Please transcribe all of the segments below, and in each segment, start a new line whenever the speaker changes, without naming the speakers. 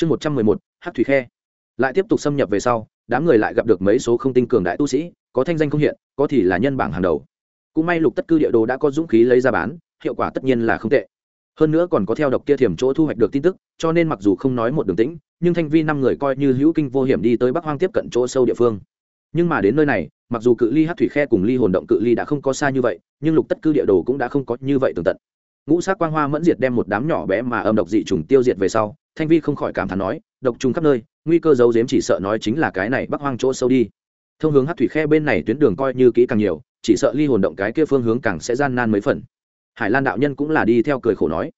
chương một trăm mười một, hát thủy khe. Lại tiếp tục xâm nhập về sau, đám người lại gặp được mấy số không tinh cường đại tu sĩ, có thanh danh không hiện, có thì là nhân bảng hàng đầu. Cũng may lục tất cư địa đồ đã có dũng khí lấy ra bán, hiệu quả tất nhiên là không tệ. Hơn nữa còn có theo độc kia thiểm chỗ thu hoạch được tin tức, cho nên mặc dù không nói một đường tĩnh, nhưng thanh vi năm người coi như hữu kinh vô hiểm đi tới bắc hoang tiếp cận chỗ sâu địa phương. Nhưng mà đến nơi này, mặc dù cự ly hát thủy khe cùng ly hồn động cự ly đã không có xa như vậy, nhưng lục tất cư địa đồ cũng đã không có như vậy tường tận. Ngũ sắc quang hoa mẫn diệt đem một đám nhỏ bé mà âm độc dị trùng tiêu diệt về sau thanh vi không khỏi cảm thán nói, độc trùng khắp nơi, nguy cơ giấu giếm chỉ sợ nói chính là cái này bắc hoang chỗ sâu đi. Thông hướng hát thủy khe bên này tuyến đường coi như kỹ càng nhiều, chỉ sợ ly hồn động cái kia phương hướng càng sẽ gian nan mấy phần. Hải lan đạo nhân cũng là đi theo cười khổ nói.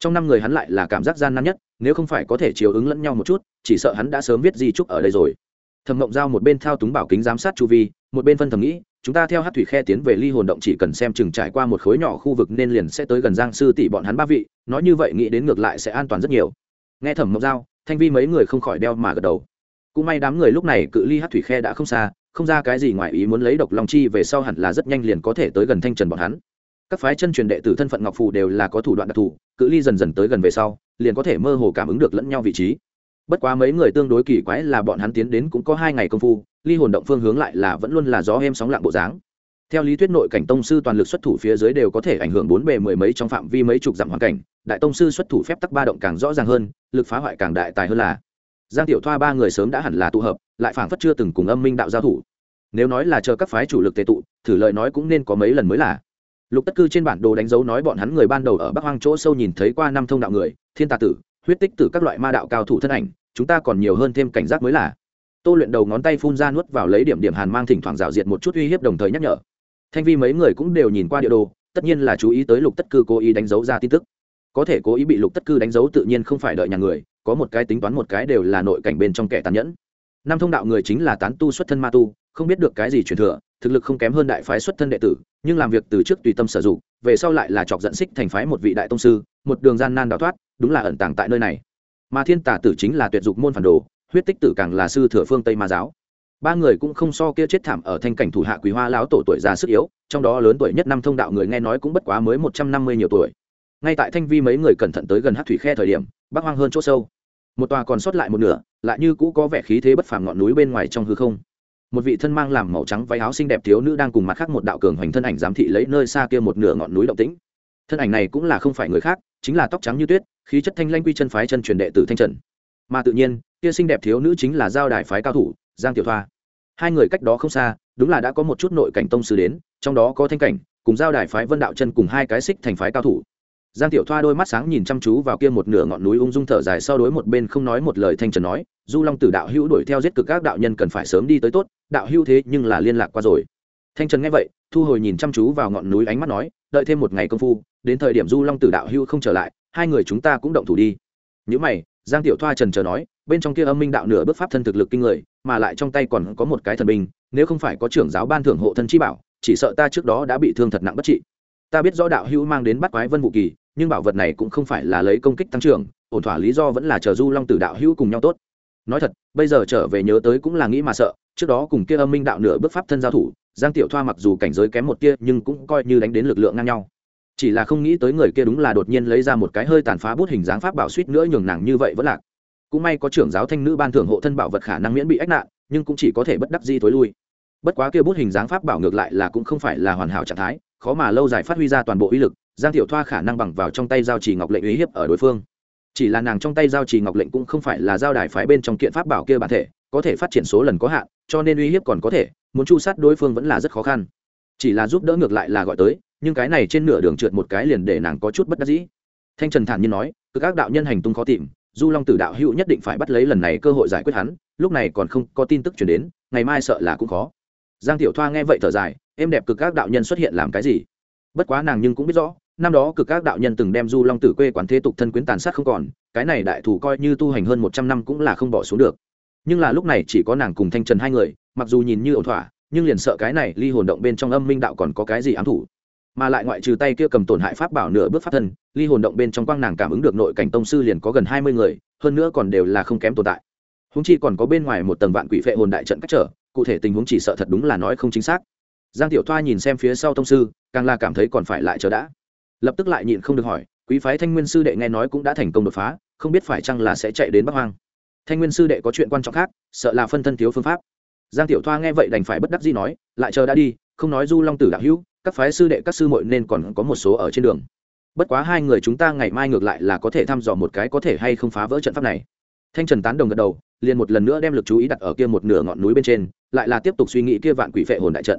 Trong năm người hắn lại là cảm giác gian nan nhất, nếu không phải có thể chiều ứng lẫn nhau một chút, chỉ sợ hắn đã sớm viết di trúc ở đây rồi. Thẩm mộng giao một bên thao túng bảo kính giám sát chu vi, một bên phân thầm nghĩ, chúng ta theo hát thủy khe tiến về ly hồn động chỉ cần xem chừng trải qua một khối nhỏ khu vực nên liền sẽ tới gần giang sư tỷ bọn hắn ba vị, nói như vậy nghĩ đến ngược lại sẽ an toàn rất nhiều nghe thẩm mộng giao, thanh vi mấy người không khỏi đeo mà gật đầu. Cũng may đám người lúc này cự ly hát thủy khe đã không xa, không ra cái gì ngoài ý muốn lấy độc long chi về sau hẳn là rất nhanh liền có thể tới gần thanh trần bọn hắn. Các phái chân truyền đệ tử thân phận ngọc phù đều là có thủ đoạn đặc thù, cự ly dần dần tới gần về sau, liền có thể mơ hồ cảm ứng được lẫn nhau vị trí. Bất quá mấy người tương đối kỳ quái là bọn hắn tiến đến cũng có hai ngày công phu, ly hồn động phương hướng lại là vẫn luôn là gió êm sóng lặng bộ dáng theo lý thuyết nội cảnh tông sư toàn lực xuất thủ phía dưới đều có thể ảnh hưởng bốn bề mười mấy trong phạm vi mấy chục dặm hoàn cảnh, đại tông sư xuất thủ phép tắc ba động càng rõ ràng hơn, lực phá hoại càng đại tài hơn là. Giang tiểu thoa ba người sớm đã hẳn là tụ hợp, lại phảng phất chưa từng cùng âm minh đạo giao thủ. Nếu nói là chờ các phái chủ lực tệ tụ, thử lợi nói cũng nên có mấy lần mới là. Lục tất cư trên bản đồ đánh dấu nói bọn hắn người ban đầu ở bắc hoang chỗ sâu nhìn thấy qua năm thông đạo người, thiên tà tử, huyết tích tử các loại ma đạo cao thủ thân ảnh, chúng ta còn nhiều hơn thêm cảnh giác mới là. Tô luyện đầu ngón tay phun ra nuốt vào lấy điểm điểm hàn mang thỉnh thoảng rào diệt một chút uy hiếp đồng thời nhắc nhở thanh vi mấy người cũng đều nhìn qua địa đồ, tất nhiên là chú ý tới lục tất cư cố ý đánh dấu ra tin tức. Có thể cố ý bị lục tất cư đánh dấu tự nhiên không phải đợi nhà người, có một cái tính toán một cái đều là nội cảnh bên trong kẻ tàn nhẫn. Năm thông đạo người chính là tán tu xuất thân ma tu, không biết được cái gì truyền thừa, thực lực không kém hơn đại phái xuất thân đệ tử, nhưng làm việc từ trước tùy tâm sử dụng, về sau lại là chọc dẫn xích thành phái một vị đại tông sư, một đường gian nan đào thoát, đúng là ẩn tàng tại nơi này. Mà thiên tà tử chính là tuyệt dục môn phản đồ, huyết tích tử càng là sư thừa phương tây ma giáo ba người cũng không so kia chết thảm ở thanh cảnh thủ hạ quý hoa lão tổ tuổi già sức yếu, trong đó lớn tuổi nhất năm thông đạo người nghe nói cũng bất quá mới một trăm năm mươi nhiều tuổi. Ngay tại thanh vi mấy người cẩn thận tới gần hát thủy khe thời điểm, bắc hoang hơn chỗ sâu. Một tòa còn sót lại một nửa, lại như cũ có vẻ khí thế bất phàm ngọn núi bên ngoài trong hư không. Một vị thân mang làm màu trắng váy áo xinh đẹp thiếu nữ đang cùng mặt khác một đạo cường hoành thân ảnh giám thị lấy nơi xa kia một nửa ngọn núi động tĩnh. Thân ảnh này cũng là không phải người khác, chính là tóc trắng như tuyết, khí chất thanh lanh quy chân phái chân truyền đệ tử thanh trần. Mà tự nhiên, kia xinh đẹp thiếu nữ chính là giao đài phái cao thủ giang tiểu thoa. Hai người cách đó không xa, đúng là đã có một chút nội cảnh tông sư đến, trong đó có thanh cảnh, cùng giao đài phái vân đạo chân cùng hai cái xích thành phái cao thủ. Giang tiểu thoa đôi mắt sáng nhìn chăm chú vào kia một nửa ngọn núi ung dung thở dài sau đối một bên không nói một lời thanh trần nói, du long tử đạo hữu đuổi theo giết cực các đạo nhân cần phải sớm đi tới tốt, đạo hữu thế nhưng là liên lạc qua rồi. Thanh trần nghe vậy, thu hồi nhìn chăm chú vào ngọn núi ánh mắt nói, đợi thêm một ngày công phu, đến thời điểm du long tử đạo hữu không trở lại, hai người chúng ta cũng động thủ đi. Những mày, giang tiểu thoa trần chờ nói, bên trong kia âm minh đạo nửa bước pháp thân thực lực kinh người mà lại trong tay còn có một cái thần binh, nếu không phải có trưởng giáo ban thưởng hộ thân chi bảo, chỉ sợ ta trước đó đã bị thương thật nặng bất trị. Ta biết rõ đạo hữu mang đến bắt quái vân vũ kỳ, nhưng bảo vật này cũng không phải là lấy công kích tăng trưởng, ổn thỏa lý do vẫn là chờ du long tử đạo hữu cùng nhau tốt. Nói thật, bây giờ trở về nhớ tới cũng là nghĩ mà sợ, trước đó cùng kia âm minh đạo nửa bước pháp thân giao thủ, giang tiểu thoa mặc dù cảnh giới kém một kia nhưng cũng coi như đánh đến lực lượng ngang nhau. Chỉ là không nghĩ tới người kia đúng là đột nhiên lấy ra một cái hơi tàn phá bút hình dáng pháp bảo suýt nữa nhường nàng như vậy vẫn lạc cũng may có trưởng giáo thanh nữ ban thưởng hộ thân bảo vật khả năng miễn bị ách nạn, nhưng cũng chỉ có thể bất đắc di tối lui. Bất quá kia bút hình dáng pháp bảo ngược lại là cũng không phải là hoàn hảo trạng thái, khó mà lâu dài phát huy ra toàn bộ uy lực, giang tiểu thoa khả năng bằng vào trong tay giao trì ngọc lệnh uy hiếp ở đối phương. Chỉ là nàng trong tay giao trì ngọc lệnh cũng không phải là giao đài phái bên trong kiện pháp bảo kia bản thể, có thể phát triển số lần có hạn, cho nên uy hiếp còn có thể, muốn chu sát đối phương vẫn là rất khó khăn. Chỉ là giúp đỡ ngược lại là gọi tới, nhưng cái này trên nửa đường trượt một cái liền để nàng có chút bất đắc dĩ. Thanh trần thản nhiên nói cứ các đạo nhân hành tung khó tìm du long tử đạo hữu nhất định phải bắt lấy lần này cơ hội giải quyết hắn, lúc này còn không có tin tức chuyển đến, ngày mai sợ là cũng khó. Giang tiểu thoa nghe vậy thở dài em đẹp cực các đạo nhân xuất hiện làm cái gì? Bất quá nàng nhưng cũng biết rõ, năm đó cực các đạo nhân từng đem du long tử quê quán thế tục thân quyến tàn sát không còn, cái này đại thủ coi như tu hành hơn một trăm năm cũng là không bỏ xuống được. Nhưng là lúc này chỉ có nàng cùng thanh trần hai người, mặc dù nhìn như ổn thỏa, nhưng liền sợ cái này ly hồn động bên trong âm minh đạo còn có cái gì ám thủ mà lại ngoại trừ tay kia cầm tổn hại pháp bảo nửa bước pháp thân, ly hồn động bên trong quang nàng cảm ứng được nội cảnh tông sư liền có gần hai mươi người, hơn nữa còn đều là không kém tồn tại. Húng chi còn có bên ngoài một tầng vạn quỷ phệ hồn đại trận cách trở, cụ thể tình huống chỉ sợ thật đúng là nói không chính xác. Giang tiểu thoa nhìn xem phía sau tông sư, càng là cảm thấy còn phải lại chờ đã. Lập tức lại nhịn không được hỏi, quý phái thanh nguyên sư đệ nghe nói cũng đã thành công đột phá, không biết phải chăng là sẽ chạy đến bắc hoang? Thanh nguyên sư đệ có chuyện quan trọng khác, sợ là phân thân thiếu phương pháp. Giang tiểu thoa nghe vậy đành phải bất đắc dĩ nói, lại chờ đã đi, không nói du long tử đạo hữu các phái sư đệ các sư muội nên còn có một số ở trên đường. Bất quá hai người chúng ta ngày mai ngược lại là có thể thăm dò một cái có thể hay không phá vỡ trận pháp này. Thanh trần tán đồng gật đầu, liền một lần nữa đem lực chú ý đặt ở kia một nửa ngọn núi bên trên, lại là tiếp tục suy nghĩ kia vạn quỷ phệ hồn đại trận.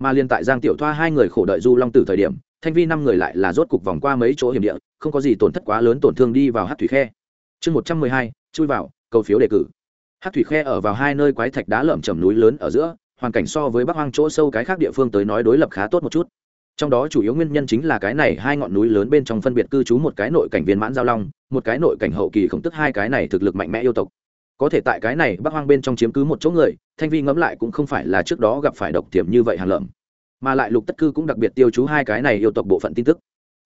Mà liền tại giang tiểu thoa hai người khổ đợi du long tử thời điểm, thanh vi năm người lại là rốt cục vòng qua mấy chỗ hiểm địa, không có gì tổn thất quá lớn tổn thương đi vào hát thủy khe. Chương một trăm mười hai, chui vào, cầu phiếu đề cử. Hát thủy khe ở vào hai nơi quái thạch đá lởm chầm núi lớn ở giữa hoàn cảnh so với bắc hoang chỗ sâu cái khác địa phương tới nói đối lập khá tốt một chút. Trong đó chủ yếu nguyên nhân chính là cái này hai ngọn núi lớn bên trong phân biệt cư trú một cái nội cảnh viên mãn giao long, một cái nội cảnh hậu kỳ khổng tức hai cái này thực lực mạnh mẽ yêu tộc. Có thể tại cái này bắc hoang bên trong chiếm cứ một chỗ người, thanh vi ngẫm lại cũng không phải là trước đó gặp phải độc tiềm như vậy hàng lợm. Mà lại lục tất cư cũng đặc biệt tiêu chú hai cái này yêu tộc bộ phận tin tức.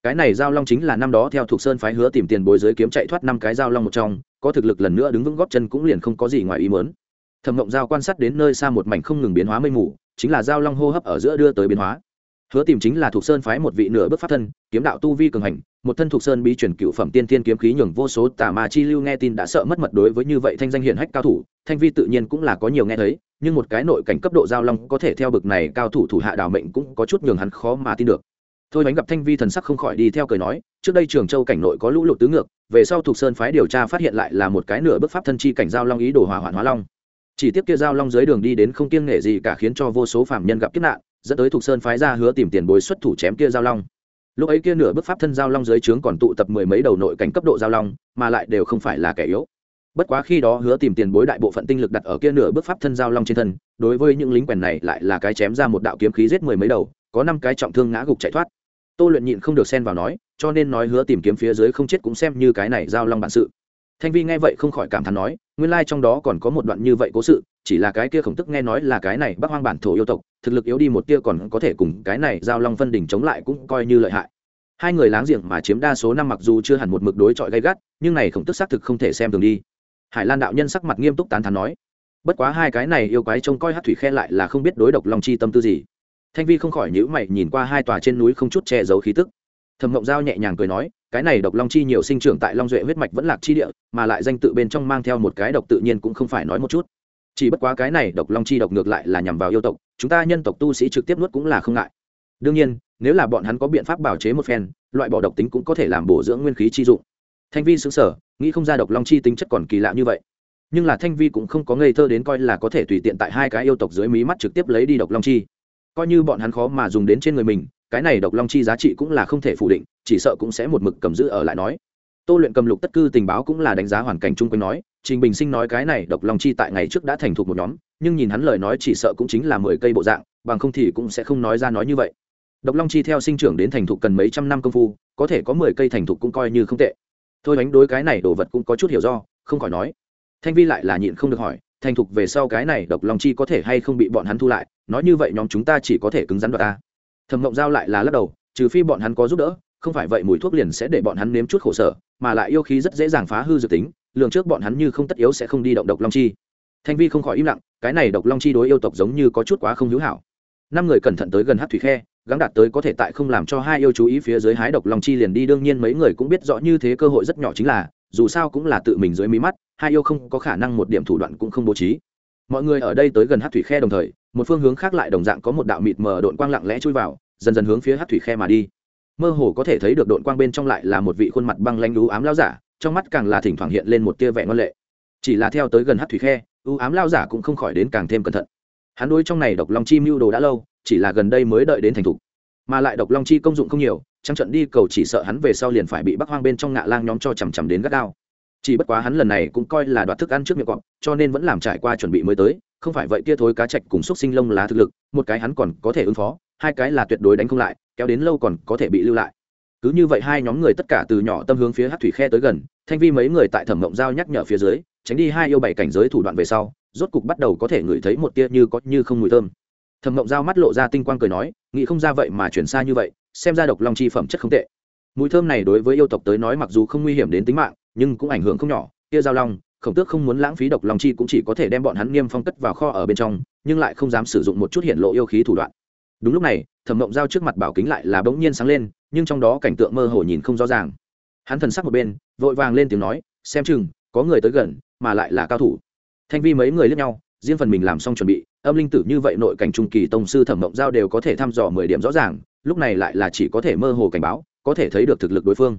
Cái này giao long chính là năm đó theo thuộc sơn phái hứa tìm tiền bối giới kiếm chạy thoát năm cái giao long một trong, có thực lực lần nữa đứng vững góp chân cũng liền không có gì ngoài ý mớn thẩm mộng giao quan sát đến nơi xa một mảnh không ngừng biến hóa mây mù, chính là giao long hô hấp ở giữa đưa tới biến hóa. Hứa tìm chính là thuộc sơn phái một vị nửa bước pháp thân, kiếm đạo tu vi cường hành, một thân thuộc sơn bí truyền cựu phẩm tiên thiên kiếm khí nhường vô số tà ma chi lưu nghe tin đã sợ mất mật đối với như vậy thanh danh hiển hách cao thủ, thanh vi tự nhiên cũng là có nhiều nghe thấy, nhưng một cái nội cảnh cấp độ giao long có thể theo bực này cao thủ thủ hạ đào mệnh cũng có chút nhường hắn khó mà tin được. Thôi bánh gặp thanh vi thần sắc không khỏi đi theo cười nói, trước đây trường châu cảnh nội có lũ lụt tứ ngược, về sau thuộc sơn phái điều tra phát hiện lại là một cái nửa bước pháp thân chi cảnh giao long ý đồ hỏa hoạn hóa long chỉ tiếp kia giao long dưới đường đi đến không kiêng nghệ gì cả khiến cho vô số phạm nhân gặp kiếp nạn, dẫn tới thuộc sơn phái ra hứa tìm tiền bối xuất thủ chém kia giao long. Lúc ấy kia nửa bước pháp thân giao long dưới trướng còn tụ tập mười mấy đầu nội cảnh cấp độ giao long, mà lại đều không phải là kẻ yếu. Bất quá khi đó hứa tìm tiền bối đại bộ phận tinh lực đặt ở kia nửa bước pháp thân giao long trên thân, đối với những lính quèn này lại là cái chém ra một đạo kiếm khí giết mười mấy đầu, có năm cái trọng thương ngã gục chạy thoát. Tô luyện nhịn không được xen vào nói, cho nên nói hứa tìm kiếm phía dưới không chết cũng xem như cái này giao long bản sự thanh vi nghe vậy không khỏi cảm thán nói, nguyên lai trong đó còn có một đoạn như vậy cố sự, chỉ là cái kia khổng tức nghe nói là cái này bắc hoang bản thổ yêu tộc, thực lực yếu đi một tia còn có thể cùng cái này giao long phân đỉnh chống lại cũng coi như lợi hại. Hai người láng giềng mà chiếm đa số năm mặc dù chưa hẳn một mực đối chọi gay gắt, nhưng này khổng tức xác thực không thể xem thường đi. Hải lan đạo nhân sắc mặt nghiêm túc tán thán nói, bất quá hai cái này yêu quái trông coi hát thủy khe lại là không biết đối độc long chi tâm tư gì. Thanh vi không khỏi nhữ mày nhìn qua hai tòa trên núi không chút che giấu khí tức. Thẩm mộng giao nhẹ nhàng cười nói, cái này độc long chi nhiều sinh trưởng tại long duệ huyết mạch vẫn lạc chi địa, mà lại danh tự bên trong mang theo một cái độc tự nhiên cũng không phải nói một chút. Chỉ bất quá cái này độc long chi độc ngược lại là nhằm vào yêu tộc, chúng ta nhân tộc tu sĩ trực tiếp nuốt cũng là không ngại. Đương nhiên, nếu là bọn hắn có biện pháp bảo chế một phen, loại bỏ độc tính cũng có thể làm bổ dưỡng nguyên khí chi dụng. Thanh vi xứng sở nghĩ không ra độc long chi tính chất còn kỳ lạ như vậy. Nhưng là thanh vi cũng không có ngây thơ đến coi là có thể tùy tiện tại hai cái yêu tộc dưới mí mắt trực tiếp lấy đi độc long chi. Coi như bọn hắn khó mà dùng đến trên người mình cái này độc long chi giá trị cũng là không thể phủ định, chỉ sợ cũng sẽ một mực cầm giữ ở lại nói. Tô luyện cầm lục tất cư tình báo cũng là đánh giá hoàn cảnh chung quanh nói, trình bình sinh nói cái này độc long chi tại ngày trước đã thành thục một nhóm, nhưng nhìn hắn lời nói chỉ sợ cũng chính là mười cây bộ dạng, bằng không thì cũng sẽ không nói ra nói như vậy. Độc long chi theo sinh trưởng đến thành thục cần mấy trăm năm công phu, có thể có mười cây thành thục cũng coi như không tệ. Thôi đánh đối cái này đồ vật cũng có chút hiểu do, không khỏi nói. Thanh vi lại là nhịn không được hỏi, thành thục về sau cái này độc long chi có thể hay không bị bọn hắn thu lại, nói như vậy nhóm chúng ta chỉ có thể cứng rắn đoạt ta thẩm mộng giao lại là lắc đầu, trừ phi bọn hắn có giúp đỡ, không phải vậy mùi thuốc liền sẽ để bọn hắn nếm chút khổ sở, mà lại yêu khí rất dễ dàng phá hư dự tính, lường trước bọn hắn như không tất yếu sẽ không đi động độc long chi. Thanh vi không khỏi im lặng, cái này độc long chi đối yêu tộc giống như có chút quá không hữu hảo. Năm người cẩn thận tới gần hát thủy khe, gắng đạt tới có thể tại không làm cho hai yêu chú ý phía dưới hái độc long chi liền đi, đương nhiên mấy người cũng biết rõ như thế cơ hội rất nhỏ chính là, dù sao cũng là tự mình dưới mí mắt, hai yêu không có khả năng một điểm thủ đoạn cũng không bố trí. Mọi người ở đây tới gần hát thủy khe đồng thời một phương hướng khác lại đồng dạng có một đạo mịt mờ đội quang lặng lẽ chui vào, dần dần hướng phía hát thủy khe mà đi. Mơ hồ có thể thấy được đội quang bên trong lại là một vị khuôn mặt băng lanh đú ám lao giả, trong mắt càng là thỉnh thoảng hiện lên một tia vẻ ngoan lệ. Chỉ là theo tới gần hát thủy khe ưu ám lao giả cũng không khỏi đến càng thêm cẩn thận. Hắn đôi trong này độc long chi mưu đồ đã lâu, chỉ là gần đây mới đợi đến thành thục. Mà lại độc long chi công dụng không nhiều, trăng trận đi cầu chỉ sợ hắn về sau liền phải bị bắc hoang bên trong ngạ lang nhóm cho chằm chằm đến gắt gao. Chỉ bất quá hắn lần này cũng coi là đoạt thức ăn trước miệng cọp cho nên vẫn làm trải qua chuẩn bị mới tới không phải vậy kia thối cá chạch cùng xúc sinh lông lá thực lực, một cái hắn còn có thể ứng phó, hai cái là tuyệt đối đánh không lại, kéo đến lâu còn có thể bị lưu lại. Cứ như vậy hai nhóm người tất cả từ nhỏ tâm hướng phía hắc thủy khe tới gần, thanh vi mấy người tại thẩm mộng giao nhắc nhở phía dưới, tránh đi hai yêu bảy cảnh giới thủ đoạn về sau, rốt cục bắt đầu có thể ngửi thấy một tia như có như không mùi thơm. Thẩm mộng giao mắt lộ ra tinh quang cười nói, nghĩ không ra vậy mà chuyển xa như vậy, xem ra độc long chi phẩm chất không tệ. Mùi thơm này đối với yêu tộc tới nói mặc dù không nguy hiểm đến tính mạng, nhưng cũng ảnh hưởng không nhỏ kia giao long khổng tước không muốn lãng phí độc long chi cũng chỉ có thể đem bọn hắn niêm phong cất vào kho ở bên trong, nhưng lại không dám sử dụng một chút hiện lộ yêu khí thủ đoạn. Đúng lúc này, thẩm mộng giao trước mặt bảo kính lại là bỗng nhiên sáng lên, nhưng trong đó cảnh tượng mơ hồ nhìn không rõ ràng. Hắn thần sắc một bên, vội vàng lên tiếng nói, xem chừng, có người tới gần, mà lại là cao thủ. Thanh vi mấy người lướt nhau, riêng phần mình làm xong chuẩn bị, âm linh tử như vậy nội cảnh trung kỳ tông sư thẩm mộng giao đều có thể thăm dò mười điểm rõ ràng, lúc này lại là chỉ có thể mơ hồ cảnh báo, có thể thấy được thực lực đối phương.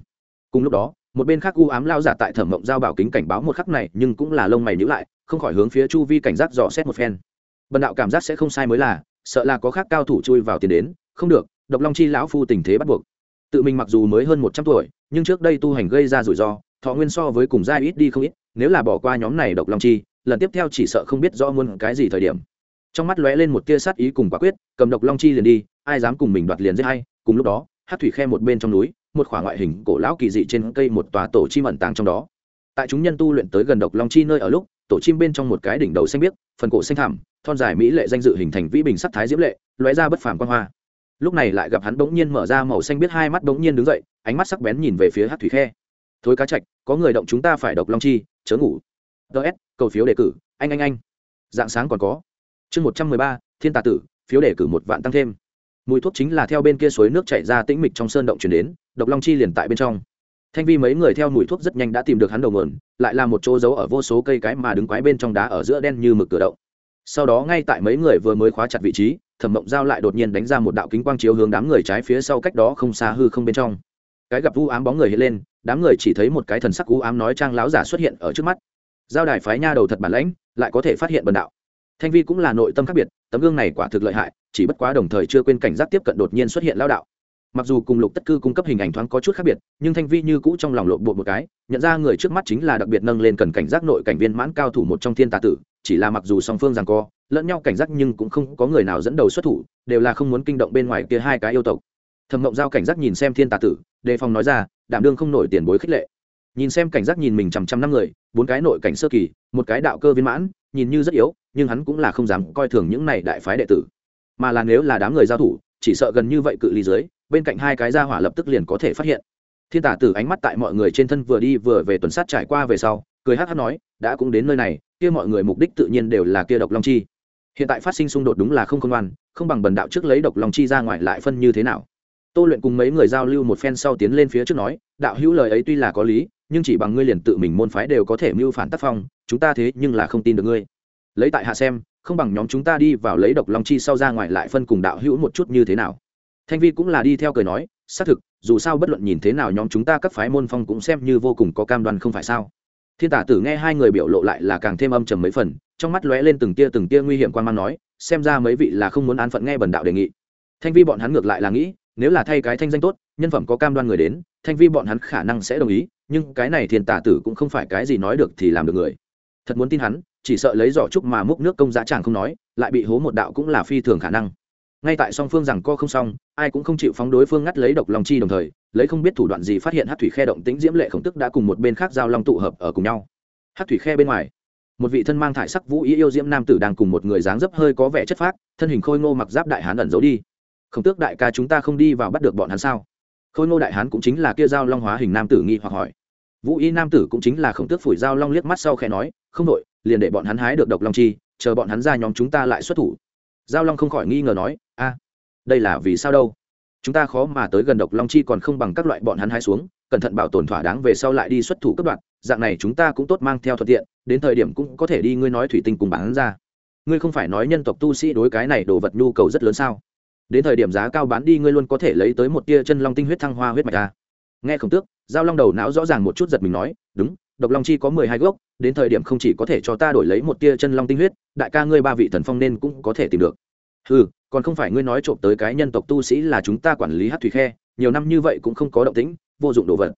Cùng lúc đó một bên khác u ám lao giả tại thẩm mộng giao bảo kính cảnh báo một khắc này nhưng cũng là lông mày nhữ lại, không khỏi hướng phía chu vi cảnh giác dò xét một phen. Bần đạo cảm giác sẽ không sai mới là, sợ là có khác cao thủ chui vào tiền đến, không được, độc long chi lão phu tình thế bắt buộc. Tự mình mặc dù mới hơn một trăm tuổi, nhưng trước đây tu hành gây ra rủi ro, thọ nguyên so với cùng gia ít đi không ít, nếu là bỏ qua nhóm này độc long chi, lần tiếp theo chỉ sợ không biết rõ muôn cái gì thời điểm. Trong mắt lóe lên một tia sát ý cùng quả quyết, cầm độc long chi liền đi, ai dám cùng mình đoạt liền giết hay, cùng lúc đó hát thủy khe một bên trong núi một khoảng ngoại hình cổ lão kỳ dị trên cây một tòa tổ chim ẩn tàng trong đó. Tại chúng nhân tu luyện tới gần độc long chi nơi ở lúc, tổ chim bên trong một cái đỉnh đầu xanh biếc, phần cổ xanh thảm thon dài mỹ lệ danh dự hình thành vĩ bình sắc thái diễm lệ, lóe ra bất phàm quan hoa. Lúc này lại gặp hắn bỗng nhiên mở ra màu xanh biết hai mắt bỗng nhiên đứng dậy, ánh mắt sắc bén nhìn về phía hát thủy khe. Thối cá chạch có người động chúng ta phải độc long chi, chớ ngủ. Ts cầu phiếu đề cử, anh anh anh. Dạng sáng còn có. Chương một trăm mười ba, thiên tà tử, phiếu đề cử một vạn tăng thêm. Mùi thuốc chính là theo bên kia suối nước chảy ra tĩnh mịch trong sơn động chuyển đến độc long chi liền tại bên trong. Thanh vi mấy người theo mùi thuốc rất nhanh đã tìm được hắn đầu mườn lại là một chỗ giấu ở vô số cây cái mà đứng quái bên trong đá ở giữa đen như mực cửa động. Sau đó ngay tại mấy người vừa mới khóa chặt vị trí, thẩm mộng giao lại đột nhiên đánh ra một đạo kính quang chiếu hướng đám người trái phía sau cách đó không xa hư không bên trong. Cái gặp u ám bóng người hiện lên, đám người chỉ thấy một cái thần sắc u ám nói trang láo giả xuất hiện ở trước mắt. Giao đài phái nha đầu thật bản lãnh, lại có thể phát hiện bần đạo. Thanh vi cũng là nội tâm khác biệt, tấm gương này quả thực lợi hại, chỉ bất quá đồng thời chưa quên cảnh giác tiếp cận đột nhiên xuất hiện lao đạo mặc dù cùng lục tất cư cung cấp hình ảnh thoáng có chút khác biệt, nhưng thanh vi như cũ trong lòng lộn bộ một cái, nhận ra người trước mắt chính là đặc biệt nâng lên cần cảnh giác nội cảnh viên mãn cao thủ một trong thiên tà tử, chỉ là mặc dù song phương rằng co, lẫn nhau cảnh giác nhưng cũng không có người nào dẫn đầu xuất thủ, đều là không muốn kinh động bên ngoài kia hai cái yêu tộc. Thẩm mộng giao cảnh giác nhìn xem thiên tà tử, đề phòng nói ra, đảm đương không nổi tiền bối khích lệ. Nhìn xem cảnh giác nhìn mình chằm chằm năm người, bốn cái nội cảnh sơ kỳ, một cái đạo cơ viên mãn, nhìn như rất yếu, nhưng hắn cũng là không dám coi thường những này đại phái đệ tử. Mà là nếu là đám người giao thủ, chỉ sợ gần như vậy cự ly dưới bên cạnh hai cái gia hỏa lập tức liền có thể phát hiện. Thiên tả tử ánh mắt tại mọi người trên thân vừa đi vừa về tuần sát trải qua về sau, cười hát hát nói, đã cũng đến nơi này, kia mọi người mục đích tự nhiên đều là kia độc long chi. Hiện tại phát sinh xung đột đúng là không công ngoan, không bằng bần đạo trước lấy độc long chi ra ngoài lại phân như thế nào. Tô luyện cùng mấy người giao lưu một phen sau tiến lên phía trước nói, đạo hữu lời ấy tuy là có lý, nhưng chỉ bằng ngươi liền tự mình môn phái đều có thể mưu phản tác phong, chúng ta thế nhưng là không tin được ngươi. Lấy tại hạ xem, không bằng nhóm chúng ta đi vào lấy độc long chi sau ra ngoài lại phân cùng đạo hữu một chút như thế nào thanh vi cũng là đi theo cười nói, xác thực, dù sao bất luận nhìn thế nào nhóm chúng ta các phái môn phong cũng xem như vô cùng có cam đoan không phải sao? Thiên tả tử nghe hai người biểu lộ lại là càng thêm âm trầm mấy phần, trong mắt lóe lên từng tia từng tia nguy hiểm quan mang nói, xem ra mấy vị là không muốn an phận nghe bần đạo đề nghị. Thanh vi bọn hắn ngược lại là nghĩ, nếu là thay cái thanh danh tốt, nhân phẩm có cam đoan người đến, thanh vi bọn hắn khả năng sẽ đồng ý, nhưng cái này thiên tả tử cũng không phải cái gì nói được thì làm được người. Thật muốn tin hắn, chỉ sợ lấy giỏ trúc mà múc nước công giá chàng không nói, lại bị hố một đạo cũng là phi thường khả năng ngay tại song phương rằng co không xong, ai cũng không chịu phóng đối phương ngắt lấy độc long chi đồng thời, lấy không biết thủ đoạn gì phát hiện hát thủy khe động tĩnh diễm lệ khổng tức đã cùng một bên khác giao long tụ hợp ở cùng nhau. Hát thủy khe bên ngoài, một vị thân mang thải sắc vũ ý yêu diễm nam tử đang cùng một người dáng dấp hơi có vẻ chất phác, thân hình khôi ngô mặc giáp đại hán ẩn giấu đi. Khổng tước đại ca chúng ta không đi vào bắt được bọn hắn sao? Khôi ngô đại hán cũng chính là kia giao long hóa hình nam tử nghi hoặc hỏi. Vũ y nam tử cũng chính là khổng tước phủi giao long liếc mắt sau khe nói, không đội liền để bọn hắn hái được độc long chi, chờ bọn hắn ra nhóm chúng ta lại xuất thủ giao long không khỏi nghi ngờ nói, a, đây là vì sao đâu? Chúng ta khó mà tới gần độc long chi còn không bằng các loại bọn hắn hái xuống, cẩn thận bảo tồn thỏa đáng về sau lại đi xuất thủ cấp đoạn dạng này chúng ta cũng tốt mang theo thuận tiện, đến thời điểm cũng có thể đi ngươi nói thủy tinh cùng bán ra. Ngươi không phải nói nhân tộc tu sĩ đối cái này đồ vật nhu cầu rất lớn sao? Đến thời điểm giá cao bán đi ngươi luôn có thể lấy tới một tia chân long tinh huyết thăng hoa huyết mạch ta nghe không tước, giao long đầu não rõ ràng một chút giật mình nói, đúng, độc long chi có mười hai gốc đến thời điểm không chỉ có thể cho ta đổi lấy một tia chân long tinh huyết, đại ca ngươi ba vị thần phong nên cũng có thể tìm được. Ừ còn không phải ngươi nói trộm tới cái nhân tộc tu sĩ là chúng ta quản lý hát thủy khe, nhiều năm như vậy cũng không có động tĩnh, vô dụng đồ vật.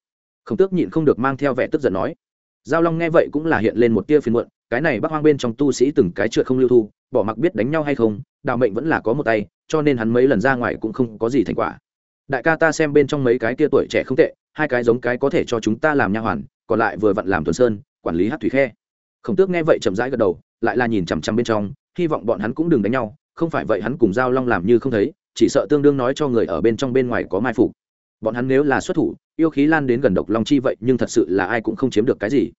Khổng tước nhịn không được mang theo vẻ tức giận nói. Giao long nghe vậy cũng là hiện lên một tia phiền muộn, cái này bắc hoang bên trong tu sĩ từng cái trượt không lưu thu, bỏ mặc biết đánh nhau hay không, đạo mệnh vẫn là có một tay, cho nên hắn mấy lần ra ngoài cũng không có gì thành quả. Đại ca ta xem bên trong mấy cái tia tuổi trẻ không tệ, hai cái giống cái có thể cho chúng ta làm nha hoàn, còn lại vừa vặn làm tuần sơn quản lý hát thủy khe. Khổng tước nghe vậy chậm rãi gật đầu, lại là nhìn chằm chằm bên trong, hy vọng bọn hắn cũng đừng đánh nhau, không phải vậy hắn cùng giao long làm như không thấy, chỉ sợ tương đương nói cho người ở bên trong bên ngoài có mai phục. Bọn hắn nếu là xuất thủ, yêu khí lan đến gần độc long chi vậy, nhưng thật sự là ai cũng không chiếm được cái gì.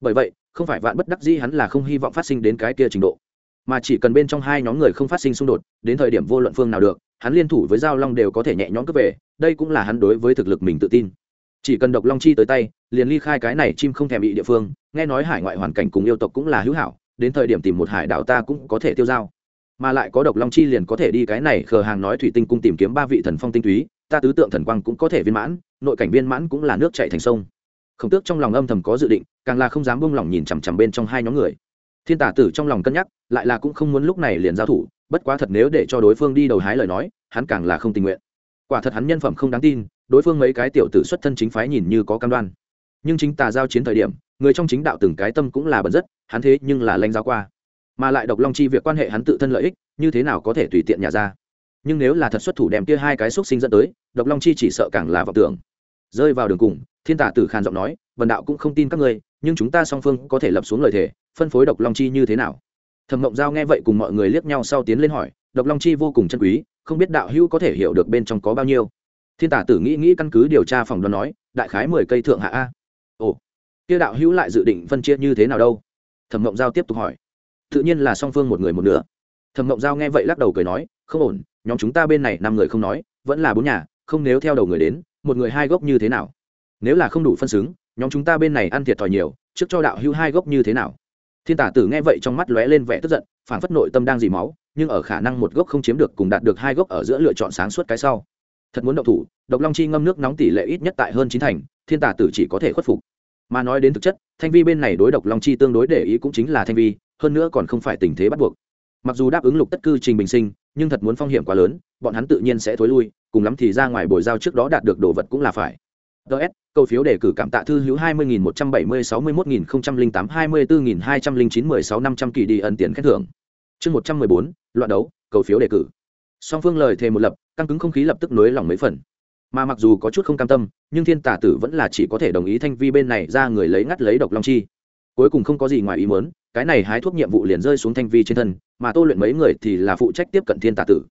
Bởi vậy, không phải vạn bất đắc dĩ hắn là không hy vọng phát sinh đến cái kia trình độ. Mà chỉ cần bên trong hai nhóm người không phát sinh xung đột, đến thời điểm vô luận phương nào được, hắn liên thủ với giao long đều có thể nhẹ nhõm cướp về, đây cũng là hắn đối với thực lực mình tự tin chỉ cần độc long chi tới tay, liền ly khai cái này chim không thèm bị địa phương, nghe nói hải ngoại hoàn cảnh cùng yêu tộc cũng là hữu hảo, đến thời điểm tìm một hải đảo ta cũng có thể tiêu dao mà lại có độc long chi liền có thể đi cái này khờ hàng nói thủy tinh cung tìm kiếm ba vị thần phong tinh túy, ta tứ tượng thần quang cũng có thể viên mãn, nội cảnh viên mãn cũng là nước chạy thành sông. Khổng tước trong lòng âm thầm có dự định, càng là không dám buông lỏng nhìn chằm chằm bên trong hai nhóm người. Thiên tả tử trong lòng cân nhắc, lại là cũng không muốn lúc này liền giao thủ, bất quá thật nếu để cho đối phương đi đầu hái lời nói, hắn càng là không tình nguyện. Quả thật hắn nhân phẩm không đáng tin đối phương mấy cái tiểu tử xuất thân chính phái nhìn như có cam đoan. Nhưng chính tà giao chiến thời điểm, người trong chính đạo từng cái tâm cũng là bẩn rất, hắn thế nhưng là lanh giao qua. Mà lại độc long chi việc quan hệ hắn tự thân lợi ích, như thế nào có thể tùy tiện nhà ra. Nhưng nếu là thật xuất thủ đem kia hai cái xúc sinh dẫn tới, độc long chi chỉ sợ càng là vọng tưởng. Rơi vào đường cùng, thiên tả tử khàn giọng nói vần đạo cũng không tin các ngươi, nhưng chúng ta song phương có thể lập xuống lời thề, phân phối độc long chi như thế nào? Thẩm mộng giao nghe vậy cùng mọi người liếc nhau sau tiến lên hỏi, độc long chi vô cùng chân quý, không biết đạo hữu có thể hiểu được bên trong có bao nhiêu? Thiên tả tử nghĩ nghĩ căn cứ điều tra phòng đoán nói, đại khái mười cây thượng hạ a. Ồ, kia đạo hữu lại dự định phân chia như thế nào đâu? Thẩm mộng giao tiếp tục hỏi. Tự nhiên là song phương một người một nửa. Thẩm mộng giao nghe vậy lắc đầu cười nói, không ổn, nhóm chúng ta bên này năm người không nói, vẫn là bốn nhà, không nếu theo đầu người đến, một người hai gốc như thế nào? Nếu là không đủ phân xứng, nhóm chúng ta bên này ăn thiệt thòi nhiều, trước cho đạo hữu hai gốc như thế nào? Thiên tả tử nghe vậy trong mắt lóe lên vẻ tức giận phản phất nội tâm đang dì máu, nhưng ở khả năng một gốc không chiếm được cùng đạt được hai gốc ở giữa lựa chọn sáng suốt cái sau thật muốn động thủ, độc long chi ngâm nước nóng tỷ lệ ít nhất tại hơn chín thành, thiên tả tử chỉ có thể khuất phục. Mà nói đến thực chất, thanh vi bên này đối độc long chi tương đối để ý cũng chính là thanh vi, hơn nữa còn không phải tình thế bắt buộc. Mặc dù đáp ứng lục tất cư trình bình sinh, nhưng thật muốn phong hiểm quá lớn, bọn hắn tự nhiên sẽ thối lui, cùng lắm thì ra ngoài bồi giao trước đó đạt được đồ vật cũng là phải. Ts cầu phiếu đề cử cảm tạ thư hữu hai mươi nghìn một trăm bảy mươi sáu mươi mốt nghìn không trăm linh tám hai mươi bốn nghìn hai trăm linh chín mười sáu năm trăm kỳ đi ân tiền khen thưởng. Chương một trăm mười bốn, loạn đấu cầu phiếu đề cử song phương lời thề một lập, căng cứng không khí lập tức nối lòng mấy phần. Mà mặc dù có chút không cam tâm, nhưng thiên tả tử vẫn là chỉ có thể đồng ý thanh vi bên này ra người lấy ngắt lấy độc long chi. Cuối cùng không có gì ngoài ý muốn, cái này hái thuốc nhiệm vụ liền rơi xuống thanh vi trên thân, mà tô luyện mấy người thì là phụ trách tiếp cận thiên tả tử.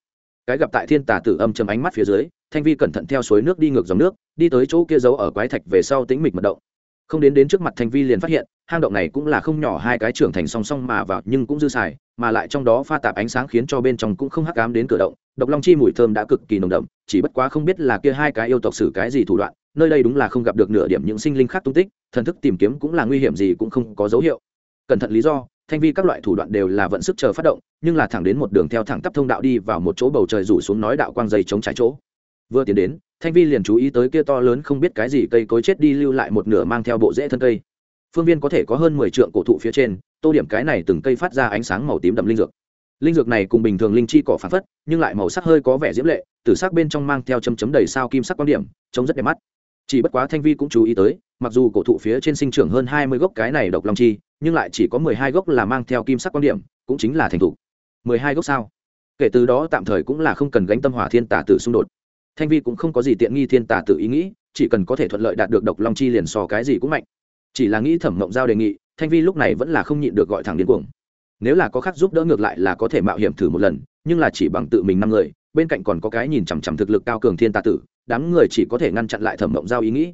Cái gặp tại thiên tả tử âm chầm ánh mắt phía dưới, thanh vi cẩn thận theo suối nước đi ngược dòng nước, đi tới chỗ kia giấu ở quái thạch về sau tĩnh mịch mật động. Không đến đến trước mặt thanh vi liền phát hiện hang động này cũng là không nhỏ, hai cái trưởng thành song song mà vào nhưng cũng dư xài, mà lại trong đó pha tạp ánh sáng khiến cho bên trong cũng không hắc ám đến cửa động, độc long chi mùi thơm đã cực kỳ nồng đậm, chỉ bất quá không biết là kia hai cái yêu tộc xử cái gì thủ đoạn, nơi đây đúng là không gặp được nửa điểm những sinh linh khác tung tích, thần thức tìm kiếm cũng là nguy hiểm gì cũng không có dấu hiệu. Cẩn thận lý do, thanh vi các loại thủ đoạn đều là vận sức chờ phát động, nhưng là thẳng đến một đường theo thẳng tắp thông đạo đi vào một chỗ bầu trời rủ xuống nói đạo quang dây chống trái chỗ. Vừa tiến đến, thanh vi liền chú ý tới kia to lớn không biết cái gì cây cối chết đi lưu lại một nửa mang theo bộ rễ thân cây phương viên có thể có hơn mười trượng cổ thụ phía trên, tô điểm cái này từng cây phát ra ánh sáng màu tím đậm linh dược. Linh dược này cùng bình thường linh chi cỏ phản phất, nhưng lại màu sắc hơi có vẻ diễm lệ, từ sắc bên trong mang theo chấm chấm đầy sao kim sắc quan điểm, trông rất đẹp mắt. Chỉ bất quá thanh vi cũng chú ý tới, mặc dù cổ thụ phía trên sinh trưởng hơn hai mươi gốc cái này độc long chi, nhưng lại chỉ có mười hai gốc là mang theo kim sắc quan điểm, cũng chính là thành thục. Mười hai gốc sao? Kể từ đó tạm thời cũng là không cần gánh tâm hỏa thiên tả tử xung đột. Thanh vi cũng không có gì tiện nghi thiên tả tử ý nghĩ, chỉ cần có thể thuận lợi đạt được độc long chi liền so cái gì cũng mạnh chỉ là nghĩ thẩm mộng giao đề nghị, thanh vi lúc này vẫn là không nhịn được gọi thẳng điên cuồng. Nếu là có khác giúp đỡ ngược lại là có thể mạo hiểm thử một lần, nhưng là chỉ bằng tự mình năm người, bên cạnh còn có cái nhìn chằm chằm thực lực cao cường thiên tà tử, đám người chỉ có thể ngăn chặn lại thẩm mộng giao ý nghĩ.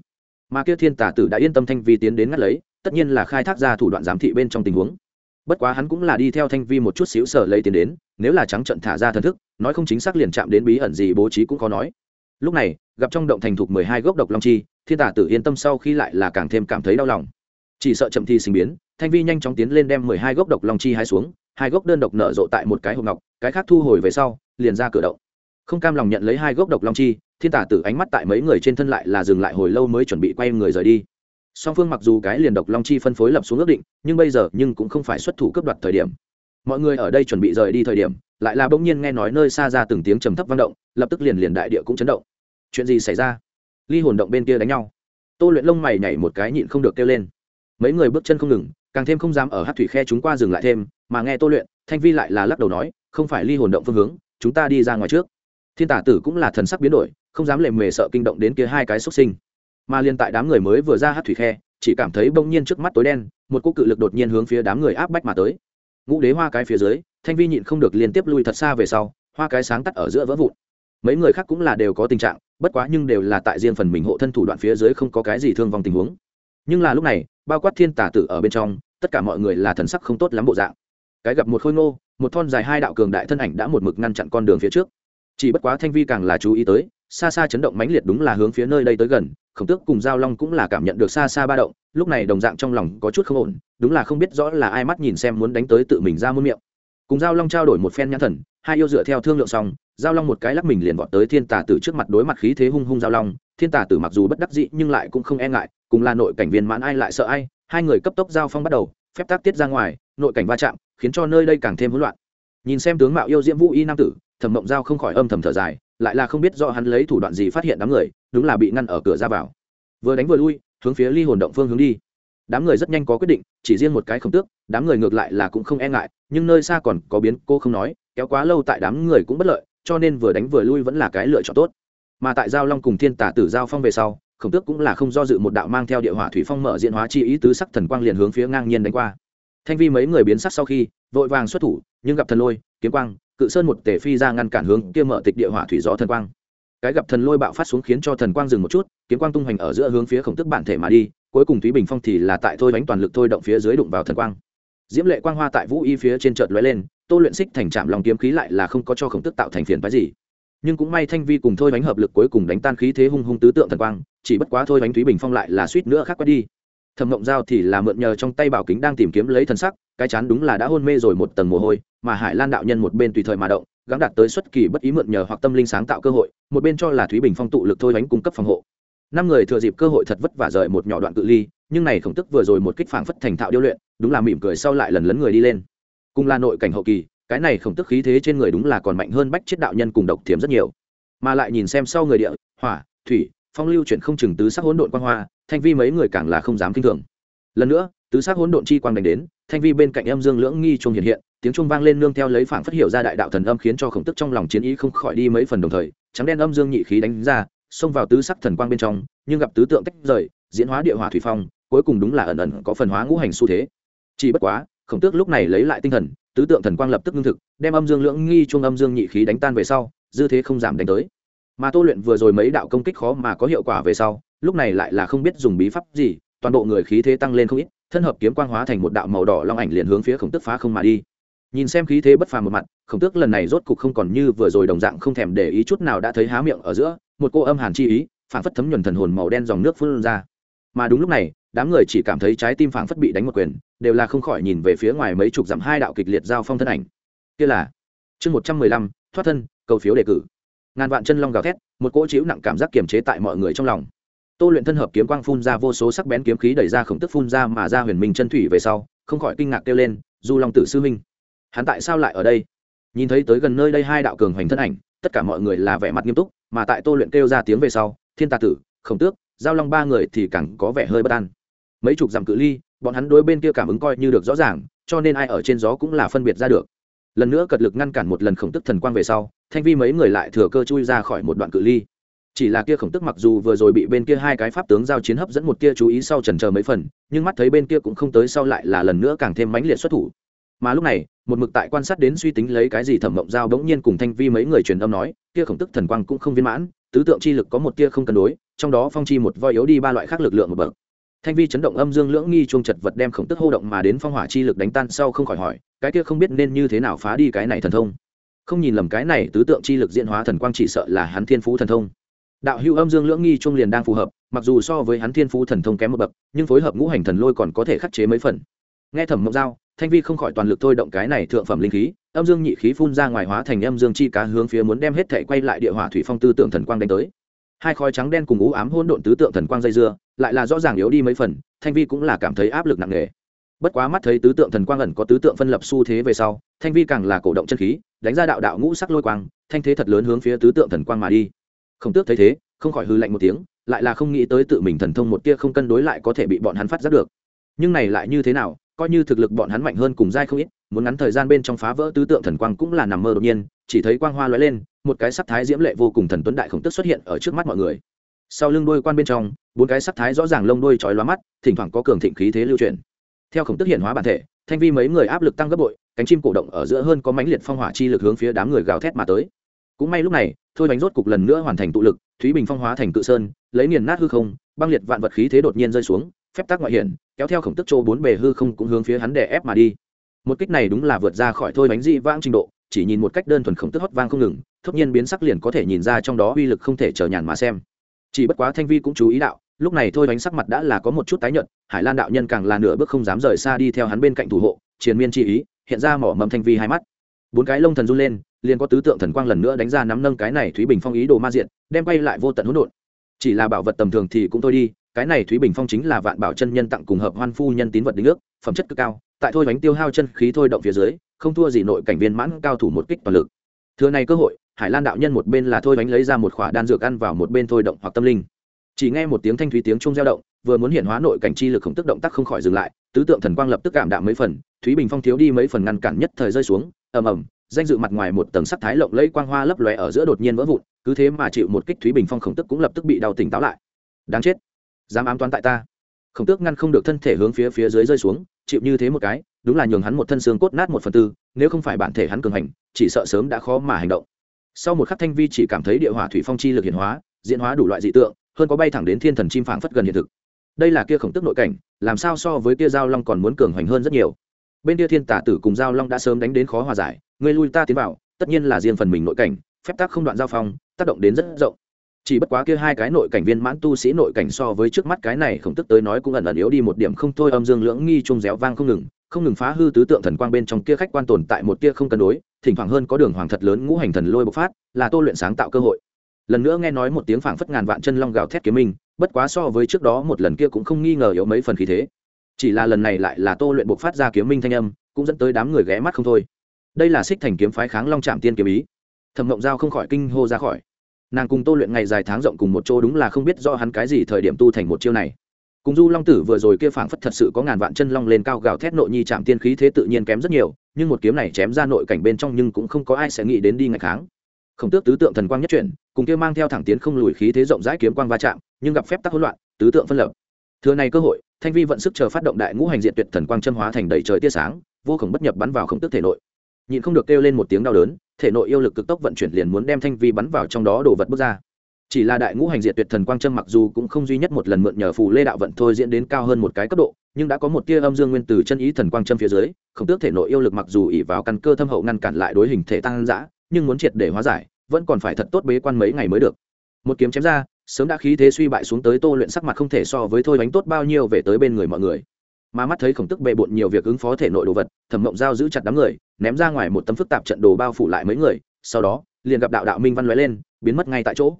Mà kia thiên tà tử đã yên tâm thanh vi tiến đến ngắt lấy, tất nhiên là khai thác ra thủ đoạn giám thị bên trong tình huống. Bất quá hắn cũng là đi theo thanh vi một chút xíu sở lấy tiền đến, nếu là trắng trận thả ra thần thức, nói không chính xác liền chạm đến bí ẩn gì bố trí cũng khó nói. Lúc này, gặp trong động thành thục mười hai gốc độc long chi thiên tả tử yên tâm sau khi lại là càng thêm cảm thấy đau lòng. Chỉ sợ chậm thi sinh biến, thanh vi nhanh chóng tiến lên đem mười hai gốc độc long chi hái xuống, hai gốc đơn độc nở rộ tại một cái hộp ngọc, cái khác thu hồi về sau, liền ra cửa động. Không cam lòng nhận lấy hai gốc độc long chi, thiên tả tử ánh mắt tại mấy người trên thân lại là dừng lại hồi lâu mới chuẩn bị quay người rời đi. Song phương mặc dù cái liền độc long chi phân phối lập xuống ước định, nhưng bây giờ nhưng cũng không phải xuất thủ cấp đoạt thời điểm. Mọi người ở đây chuẩn bị rời đi thời điểm, lại là bỗng nhiên nghe nói nơi xa ra từng tiếng trầm thấp vang động, lập tức liền liền đại địa cũng chấn động. Chuyện gì xảy ra? Ly hồn động bên kia đánh nhau. Tô luyện lông mày nhảy một cái nhịn không được kêu lên. Mấy người bước chân không ngừng, càng thêm không dám ở hát thủy khe chúng qua dừng lại thêm, mà nghe tô luyện, thanh vi lại là lắc đầu nói, không phải ly hồn động phương hướng, chúng ta đi ra ngoài trước. Thiên tả tử cũng là thần sắc biến đổi, không dám lệ mề sợ kinh động đến kia hai cái xuất sinh. Mà liên tại đám người mới vừa ra hát thủy khe, chỉ cảm thấy bỗng nhiên trước mắt tối đen, một cô cự lực đột nhiên hướng phía đám người áp bách mà tới. Ngũ đế hoa cái phía dưới, thanh vi nhịn không được liên tiếp lui thật xa về sau, hoa cái sáng tắt ở giữa vỡ vụn. Mấy người khác cũng là đều có tình trạng bất quá nhưng đều là tại riêng phần mình hộ thân thủ đoạn phía dưới không có cái gì thương vong tình huống. Nhưng là lúc này, bao quát thiên tả tử ở bên trong, tất cả mọi người là thần sắc không tốt lắm bộ dạng. Cái gặp một khôi ngô, một thon dài hai đạo cường đại thân ảnh đã một mực ngăn chặn con đường phía trước. Chỉ bất quá thanh vi càng là chú ý tới, xa xa chấn động mãnh liệt đúng là hướng phía nơi đây tới gần, khổng tước cùng giao long cũng là cảm nhận được xa xa ba động, lúc này đồng dạng trong lòng có chút không ổn, đúng là không biết rõ là ai mắt nhìn xem muốn đánh tới tự mình ra muôn miệng. Cùng giao long trao đổi một phen nhãn thần hai yêu dựa theo thương lượng xong, giao long một cái lắc mình liền vọt tới thiên tà tử trước mặt đối mặt khí thế hung hung giao long. Thiên tà tử mặc dù bất đắc dĩ nhưng lại cũng không e ngại, cùng là nội cảnh viên mãn ai lại sợ ai. Hai người cấp tốc giao phong bắt đầu, phép tác tiết ra ngoài, nội cảnh va chạm, khiến cho nơi đây càng thêm hỗn loạn. Nhìn xem tướng mạo yêu diễm vũ y nam tử, thẩm mộng giao không khỏi âm thầm thở dài, lại là không biết do hắn lấy thủ đoạn gì phát hiện đám người, đúng là bị ngăn ở cửa ra vào. Vừa đánh vừa lui, hướng phía ly hồn động phương hướng đi. Đám người rất nhanh có quyết định, chỉ riêng một cái không tước, đám người ngược lại là cũng không e ngại, nhưng nơi xa còn có biến, cô không nói kéo quá lâu tại đám người cũng bất lợi, cho nên vừa đánh vừa lui vẫn là cái lựa chọn tốt. Mà tại giao long cùng thiên tả tử giao phong về sau, khổng tước cũng là không do dự một đạo mang theo địa hỏa thủy phong mở diện hóa chi ý tứ sắc thần quang liền hướng phía ngang nhiên đánh qua. Thanh vi mấy người biến sắc sau khi, vội vàng xuất thủ, nhưng gặp thần lôi, kiếm quang, cự sơn một tể phi ra ngăn cản hướng kia mở tịch địa hỏa thủy gió thần quang. Cái gặp thần lôi bạo phát xuống khiến cho thần quang dừng một chút, kiếm quang tung hoành ở giữa hướng phía khổng tức bản thể mà đi, cuối cùng thúy bình phong thì là tại thôi đánh toàn lực thôi động phía dưới đụng vào thần quang. Diễm lệ quang hoa tại vũ y phía trên chợt lóe lên tô luyện xích thành trạm lòng kiếm khí lại là không có cho khổng tức tạo thành phiền phái gì. Nhưng cũng may thanh vi cùng thôi bánh hợp lực cuối cùng đánh tan khí thế hung hung tứ tượng thần quang, chỉ bất quá thôi bánh thúy bình phong lại là suýt nữa khác quét đi. Thẩm mộng giao thì là mượn nhờ trong tay bảo kính đang tìm kiếm lấy thần sắc, cái chán đúng là đã hôn mê rồi một tầng mồ hôi, mà hải lan đạo nhân một bên tùy thời mà động, gắng đạt tới xuất kỳ bất ý mượn nhờ hoặc tâm linh sáng tạo cơ hội, một bên cho là thúy bình phong tụ lực thôi bánh cung cấp phòng hộ. Năm người thừa dịp cơ hội thật vất vả rời một nhỏ đoạn cự ly, nhưng này khổng tức vừa rồi một kích phảng phất thành thạo điêu luyện, đúng là mỉm cười sau lại lần lấn người đi lên cùng là nội cảnh hậu kỳ, cái này khổng tức khí thế trên người đúng là còn mạnh hơn bách chết đạo nhân cùng độc thiếm rất nhiều. Mà lại nhìn xem sau người địa, hỏa, thủy, phong lưu chuyển không chừng tứ sắc hỗn độn quang hoa, thanh vi mấy người càng là không dám kinh thường. Lần nữa, tứ sắc hỗn độn chi quang đánh đến, thanh vi bên cạnh âm dương lưỡng nghi chuông hiện hiện, tiếng chuông vang lên nương theo lấy phảng phất hiểu ra đại đạo thần âm khiến cho khổng tức trong lòng chiến ý không khỏi đi mấy phần đồng thời, trắng đen âm dương nhị khí đánh ra, xông vào tứ sắc thần quang bên trong, nhưng gặp tứ tượng tách rời, diễn hóa địa hỏa thủy phong, cuối cùng đúng là ẩn ẩn có phần hóa ngũ hành xu thế. Chỉ bất quá khổng tước lúc này lấy lại tinh thần, tứ tượng thần quang lập tức ngưng thực, đem âm dương lưỡng nghi chuông âm dương nhị khí đánh tan về sau, dư thế không giảm đánh tới. Mà tô luyện vừa rồi mấy đạo công kích khó mà có hiệu quả về sau, lúc này lại là không biết dùng bí pháp gì, toàn bộ người khí thế tăng lên không ít, thân hợp kiếm quang hóa thành một đạo màu đỏ long ảnh liền hướng phía khổng tức phá không mà đi. Nhìn xem khí thế bất phàm một mặt, khổng tước lần này rốt cục không còn như vừa rồi đồng dạng không thèm để ý chút nào đã thấy há miệng ở giữa, một cô âm hàn chi ý, phản phất thấm nhuần thần hồn màu đen dòng nước phun ra. Mà đúng lúc này đám người chỉ cảm thấy trái tim phảng phất bị đánh một quyền, đều là không khỏi nhìn về phía ngoài mấy chục dặm hai đạo kịch liệt giao phong thân ảnh. Kia là chương một trăm mười lăm, thoát thân, cầu phiếu đề cử. Ngàn vạn chân long gào thét, một cỗ chiếu nặng cảm giác kiềm chế tại mọi người trong lòng. Tô luyện thân hợp kiếm quang phun ra vô số sắc bén kiếm khí đẩy ra khổng tức phun ra mà ra huyền minh chân thủy về sau, không khỏi kinh ngạc kêu lên, du long tử sư minh hắn tại sao lại ở đây? Nhìn thấy tới gần nơi đây hai đạo cường hoành thân ảnh, tất cả mọi người là vẻ mặt nghiêm túc, mà tại tô luyện kêu ra tiếng về sau, thiên tà tử, khổng tước, giao long ba người thì càng có vẻ hơi bất an mấy chục dặm cự ly, bọn hắn đối bên kia cảm ứng coi như được rõ ràng, cho nên ai ở trên gió cũng là phân biệt ra được. Lần nữa cật lực ngăn cản một lần khổng tức thần quang về sau, thanh vi mấy người lại thừa cơ chui ra khỏi một đoạn cự ly. Chỉ là kia khổng tức mặc dù vừa rồi bị bên kia hai cái pháp tướng giao chiến hấp dẫn một kia chú ý sau trần chờ mấy phần, nhưng mắt thấy bên kia cũng không tới sau lại là lần nữa càng thêm mãnh liệt xuất thủ. Mà lúc này, một mực tại quan sát đến suy tính lấy cái gì thẩm mộng giao bỗng nhiên cùng thanh vi mấy người truyền âm nói, kia khổng tức thần quang cũng không viên mãn, tứ tượng chi lực có một tia không cân đối, trong đó phong chi một voi yếu đi ba loại khác lực lượng một bậc thanh vi chấn động âm dương lưỡng nghi chuông chật vật đem khổng tức hô động mà đến phong hỏa chi lực đánh tan sau không khỏi hỏi, cái kia không biết nên như thế nào phá đi cái này thần thông? Không nhìn lầm cái này tứ tượng chi lực diễn hóa thần quang chỉ sợ là hắn thiên phú thần thông. Đạo hữu âm dương lưỡng nghi chuông liền đang phù hợp, mặc dù so với hắn thiên phú thần thông kém một bậc, nhưng phối hợp ngũ hành thần lôi còn có thể khắc chế mấy phần. Nghe thẩm mộng giao, thanh vi không khỏi toàn lực thôi động cái này thượng phẩm linh khí, âm dương nhị khí phun ra ngoài hóa thành âm dương chi cá hướng phía muốn đem hết thể quay lại địa hỏa thủy phong tư tượng thần quang đánh tới hai khói trắng đen cùng ú ám hôn độn tứ tượng thần quang dây dưa, lại là rõ ràng yếu đi mấy phần, thanh vi cũng là cảm thấy áp lực nặng nề. Bất quá mắt thấy tứ tượng thần quang ẩn có tứ tượng phân lập xu thế về sau, thanh vi càng là cổ động chân khí, đánh ra đạo đạo ngũ sắc lôi quang, thanh thế thật lớn hướng phía tứ tượng thần quang mà đi. Không tước thấy thế, không khỏi hư lạnh một tiếng, lại là không nghĩ tới tự mình thần thông một tia không cân đối lại có thể bị bọn hắn phát giác được. Nhưng này lại như thế nào, coi như thực lực bọn hắn mạnh hơn cùng giai không ít, muốn ngắn thời gian bên trong phá vỡ tứ tượng thần quang cũng là nằm mơ đột nhiên, chỉ thấy quang hoa lóe lên một cái sắc thái diễm lệ vô cùng thần tuấn đại khổng tức xuất hiện ở trước mắt mọi người. Sau lưng đôi quan bên trong, bốn cái sắc thái rõ ràng lông đôi chói lóa mắt, thỉnh thoảng có cường thịnh khí thế lưu truyền. Theo khổng tức hiện hóa bản thể, thanh vi mấy người áp lực tăng gấp bội, cánh chim cổ động ở giữa hơn có mánh liệt phong hỏa chi lực hướng phía đám người gào thét mà tới. Cũng may lúc này, thôi bánh rốt cục lần nữa hoàn thành tụ lực, thúy bình phong hóa thành cự sơn, lấy nghiền nát hư không, băng liệt vạn vật khí thế đột nhiên rơi xuống, phép tác ngoại hiển, kéo theo khổng tức chỗ bốn bề hư không cũng hướng phía hắn đè ép mà đi. Một kích này đúng là vượt ra khỏi thôi bánh dị vãng trình độ chỉ nhìn một cách đơn thuần khổng tức hót vang không ngừng, thốt nhiên biến sắc liền có thể nhìn ra trong đó uy lực không thể chờ nhàn mà xem. Chỉ bất quá thanh vi cũng chú ý đạo, lúc này thôi bánh sắc mặt đã là có một chút tái nhợt, hải lan đạo nhân càng là nửa bước không dám rời xa đi theo hắn bên cạnh thủ hộ, triền miên chi ý, hiện ra mỏ mầm thanh vi hai mắt. Bốn cái lông thần run lên, liền có tứ tượng thần quang lần nữa đánh ra nắm nâng cái này thúy bình phong ý đồ ma diện, đem quay lại vô tận hỗn độn. Chỉ là bảo vật tầm thường thì cũng thôi đi, cái này thúy bình phong chính là vạn bảo chân nhân tặng cùng hợp hoan phu nhân tín vật đính ước, phẩm chất cực cao, tại thôi bánh tiêu hao chân khí thôi động phía dưới không thua gì nội cảnh viên mãn cao thủ một kích toàn lực. Thừa này cơ hội, hải lan đạo nhân một bên là thôi bánh lấy ra một khỏa đan dược ăn vào một bên thôi động hoặc tâm linh. Chỉ nghe một tiếng thanh thúy tiếng trung reo động, vừa muốn hiện hóa nội cảnh chi lực khổng tức động tác không khỏi dừng lại, tứ tượng thần quang lập tức cảm đạm mấy phần, thúy bình phong thiếu đi mấy phần ngăn cản nhất thời rơi xuống, ầm ầm, danh dự mặt ngoài một tầng sắc thái lộng lẫy quang hoa lấp lóe ở giữa đột nhiên vỡ vụn, cứ thế mà chịu một kích thúy bình phong khổng tức cũng lập tức bị đau tỉnh táo lại. Đáng chết, dám ám toán tại ta. Khổng tước ngăn không được thân thể hướng phía phía dưới rơi xuống, chịu như thế một cái đúng là nhường hắn một thân xương cốt nát một phần tư, nếu không phải bản thể hắn cường hành, chỉ sợ sớm đã khó mà hành động. Sau một khắc thanh vi chỉ cảm thấy địa hỏa thủy phong chi lực hiện hóa, diễn hóa đủ loại dị tượng, hơn có bay thẳng đến thiên thần chim phảng phất gần hiện thực. Đây là kia khổng tức nội cảnh, làm sao so với kia giao long còn muốn cường hoành hơn rất nhiều. Bên kia thiên tả tử cùng giao long đã sớm đánh đến khó hòa giải người lui ta tiến vào, tất nhiên là riêng phần mình nội cảnh, phép tác không đoạn giao phong, tác động đến rất rộng. Chỉ bất quá kia hai cái nội cảnh viên mãn tu sĩ nội cảnh so với trước mắt cái này khổng tức tới nói cũng ẩn ẩn yếu đi một điểm không thôi, âm dương lưỡng nghi chung réo vang không ngừng không ngừng phá hư tứ tượng thần quang bên trong kia khách quan tồn tại một tia không cân đối, thỉnh thoảng hơn có đường hoàng thật lớn ngũ hành thần lôi bộc phát, là tô luyện sáng tạo cơ hội. Lần nữa nghe nói một tiếng phảng phất ngàn vạn chân long gào thét kiếm minh, bất quá so với trước đó một lần kia cũng không nghi ngờ yếu mấy phần khí thế. Chỉ là lần này lại là tô luyện bộc phát ra kiếm minh thanh âm, cũng dẫn tới đám người ghé mắt không thôi. Đây là xích thành kiếm phái kháng long trạm tiên kiếm ý. Thẩm mộng giao không khỏi kinh hô ra khỏi. Nàng cùng tô luyện ngày dài tháng rộng cùng một chỗ đúng là không biết do hắn cái gì thời điểm tu thành một chiêu này cùng du long tử vừa rồi kia phảng phất thật sự có ngàn vạn chân long lên cao gào thét nội nhi chạm tiên khí thế tự nhiên kém rất nhiều, nhưng một kiếm này chém ra nội cảnh bên trong nhưng cũng không có ai sẽ nghĩ đến đi ngày kháng. Không tước tứ tượng thần quang nhất chuyển, cùng kia mang theo thẳng tiến không lùi khí thế rộng rãi kiếm quang va chạm, nhưng gặp phép tắc hỗn loạn, tứ tượng phân lập. Thừa này cơ hội, thanh vi vận sức chờ phát động đại ngũ hành diện tuyệt thần quang chân hóa thành đầy trời tia sáng, vô khổng bất nhập bắn vào khổng tước thể nội. Nhịn không được kêu lên một tiếng đau đớn, thể nội yêu lực cực tốc vận chuyển liền muốn đem thanh vi bắn vào trong đó đổ vật bước ra chỉ là đại ngũ hành diệt tuyệt thần quang trâm mặc dù cũng không duy nhất một lần mượn nhờ phù lê đạo vận thôi diễn đến cao hơn một cái cấp độ, nhưng đã có một tia âm dương nguyên từ chân ý thần quang trâm phía dưới, không tước thể nội yêu lực mặc dù ỉ vào căn cơ thâm hậu ngăn cản lại đối hình thể tăng giã nhưng muốn triệt để hóa giải, vẫn còn phải thật tốt bế quan mấy ngày mới được. Một kiếm chém ra, sớm đã khí thế suy bại xuống tới tô luyện sắc mặt không thể so với thôi bánh tốt bao nhiêu về tới bên người mọi người. Mà mắt thấy khổng tức bệ bộn nhiều việc ứng phó thể nội đồ vật, thẩm mộng giao giữ chặt đám người, ném ra ngoài một tấm phức tạp trận đồ bao phủ lại mấy người, sau đó, liền gặp đạo đạo minh văn lóe lên, biến mất ngay tại chỗ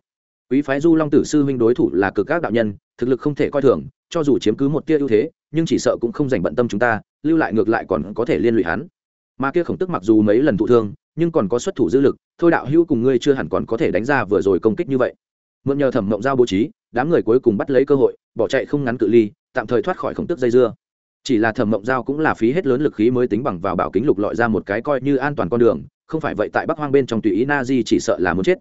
quý phái du long tử sư huynh đối thủ là cực các đạo nhân, thực lực không thể coi thường, cho dù chiếm cứ một tia ưu thế, nhưng chỉ sợ cũng không dành bận tâm chúng ta, lưu lại ngược lại còn có thể liên lụy hắn. Mà kia khổng tức mặc dù mấy lần thụ thương, nhưng còn có xuất thủ dư lực, thôi đạo hữu cùng ngươi chưa hẳn còn có thể đánh ra vừa rồi công kích như vậy. Mượn nhờ thẩm mộng giao bố trí, đám người cuối cùng bắt lấy cơ hội, bỏ chạy không ngắn cự ly, tạm thời thoát khỏi khổng tức dây dưa. Chỉ là thẩm mộng giao cũng là phí hết lớn lực khí mới tính bằng vào bảo kính lục lọi ra một cái coi như an toàn con đường, không phải vậy tại bắc hoang bên trong tùy ý na di chỉ sợ là muốn chết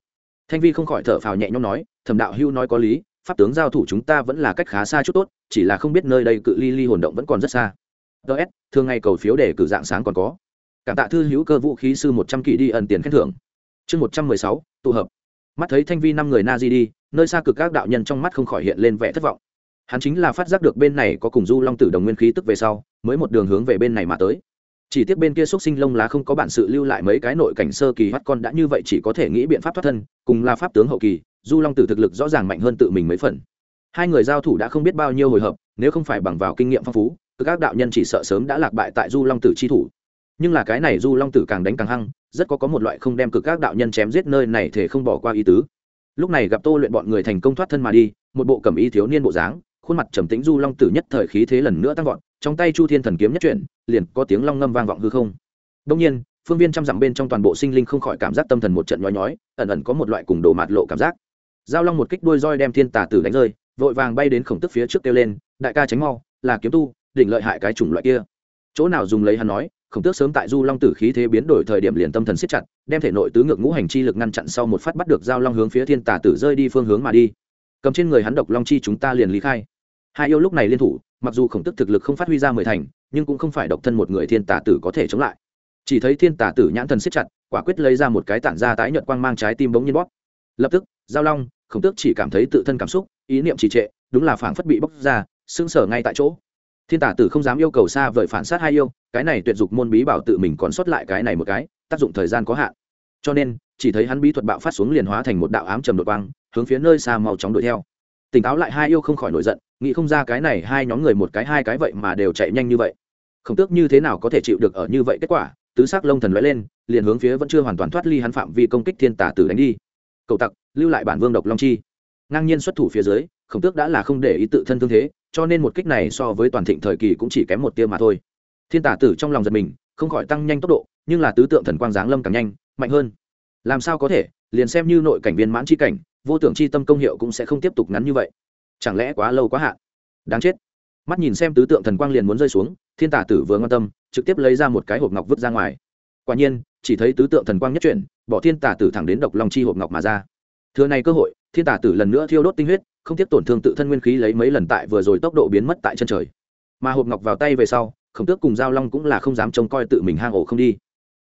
thanh vi không khỏi thở phào nhẹ nhõm nói, thẩm đạo hưu nói có lý, pháp tướng giao thủ chúng ta vẫn là cách khá xa chút tốt, chỉ là không biết nơi đây cự ly ly hồn động vẫn còn rất xa. Ts thường ngày cầu phiếu để cử dạng sáng còn có. Cảm tạ thư hữu cơ vũ khí sư một trăm kỵ đi ẩn tiền khen thưởng. Chương một trăm mười sáu, tụ hợp. Mắt thấy thanh vi năm người na di đi, nơi xa cực các đạo nhân trong mắt không khỏi hiện lên vẻ thất vọng. Hắn chính là phát giác được bên này có cùng du long tử đồng nguyên khí tức về sau, mới một đường hướng về bên này mà tới chỉ tiếc bên kia x u ấ t sinh lông lá không có bản sự lưu lại mấy cái nội cảnh sơ kỳ hoắt con đã như vậy chỉ có thể nghĩ biện pháp thoát thân, cùng là pháp tướng hậu kỳ, du long tử thực lực rõ ràng mạnh hơn tự mình mấy phần. Hai người giao thủ đã không biết bao nhiêu hồi hợp, nếu không phải bằng vào kinh nghiệm phong phú các đạo nhân chỉ sợ sớm đã lạc bại tại du long tử chi thủ. Nhưng là cái này du long tử càng đánh càng hăng, rất có có một loại không đem cực các đạo nhân chém giết nơi này thể không bỏ qua ý tứ. Lúc này gặp tô luyện bọn người thành công thoát thân mà đi, một bộ cẩm y thiếu niên bộ dáng khuôn mặt trầm tĩnh du long tử nhất thời khí thế lần nữa tăng vọt, trong tay chu thiên thần kiếm nhất chuyển, liền có tiếng long ngâm vang vọng hư không. Đông nhiên, phương viên trăm dặm bên trong toàn bộ sinh linh không khỏi cảm giác tâm thần một trận nhói nhói, ẩn ẩn có một loại cùng đồ mạt lộ cảm giác. Giao long một kích đuôi roi đem thiên tà tử đánh rơi, vội vàng bay đến khổng tức phía trước kêu lên, đại ca tránh mau, là kiếm tu, đỉnh lợi hại cái chủng loại kia. Chỗ nào dùng lấy hắn nói, khổng tước sớm tại du long tử khí thế biến đổi thời điểm liền tâm thần siết chặt, đem thể nội tứ ngược ngũ hành chi lực ngăn chặn sau một phát bắt được giao long hướng phía thiên tà tử rơi đi phương hướng mà đi. Cầm trên người hắn độc long chi chúng ta liền lý khai hai yêu lúc này liên thủ, mặc dù khổng tức thực lực không phát huy ra mười thành, nhưng cũng không phải độc thân một người thiên tả tử có thể chống lại. Chỉ thấy thiên tả tử nhãn thần siết chặt, quả quyết lấy ra một cái tản ra tái nhợt quang mang trái tim bỗng nhiên bóp. Lập tức, giao long, khổng tước chỉ cảm thấy tự thân cảm xúc, ý niệm trì trệ, đúng là phảng phất bị bóc ra xương sở ngay tại chỗ. Thiên tả tử không dám yêu cầu xa vời phản sát hai yêu, cái này tuyệt dục môn bí bảo tự mình còn sót lại cái này một cái, tác dụng thời gian có hạn. Cho nên, chỉ thấy hắn bí thuật bạo phát xuống liền hóa thành một đạo ám trầm đột quang, hướng phía nơi xa mau chóng đuổi theo. Tỉnh táo lại hai yêu không khỏi nổi giận nghĩ không ra cái này hai nhóm người một cái hai cái vậy mà đều chạy nhanh như vậy. Khổng tước như thế nào có thể chịu được ở như vậy kết quả, tứ sắc lông thần lóe lên, liền hướng phía vẫn chưa hoàn toàn thoát ly hắn phạm vi công kích thiên tả tử đánh đi. Cậu tặc, lưu lại bản vương độc long chi. Ngang nhiên xuất thủ phía dưới khổng tước đã là không để ý tự thân thương thế, cho nên một kích này so với toàn thịnh thời kỳ cũng chỉ kém một tia mà thôi. Thiên tả tử trong lòng giật mình, không khỏi tăng nhanh tốc độ, nhưng là tứ tượng thần quang giáng lâm càng nhanh, mạnh hơn. Làm sao có thể, liền xem như nội cảnh viên mãn chi cảnh, vô tưởng chi tâm công hiệu cũng sẽ không tiếp tục ngắn như vậy chẳng lẽ quá lâu quá hạn? Đáng chết. Mắt nhìn xem tứ tượng thần quang liền muốn rơi xuống, thiên tả tử vừa quan tâm, trực tiếp lấy ra một cái hộp ngọc vứt ra ngoài. Quả nhiên, chỉ thấy tứ tượng thần quang nhất chuyển, bỏ thiên tả tử thẳng đến độc long chi hộp ngọc mà ra. Thưa này cơ hội, thiên tả tử lần nữa thiêu đốt tinh huyết, không tiếp tổn thương tự thân nguyên khí lấy mấy lần tại vừa rồi tốc độ biến mất tại chân trời. Mà hộp ngọc vào tay về sau, khổng tước cùng giao long cũng là không dám trông coi tự mình hang ổ không đi.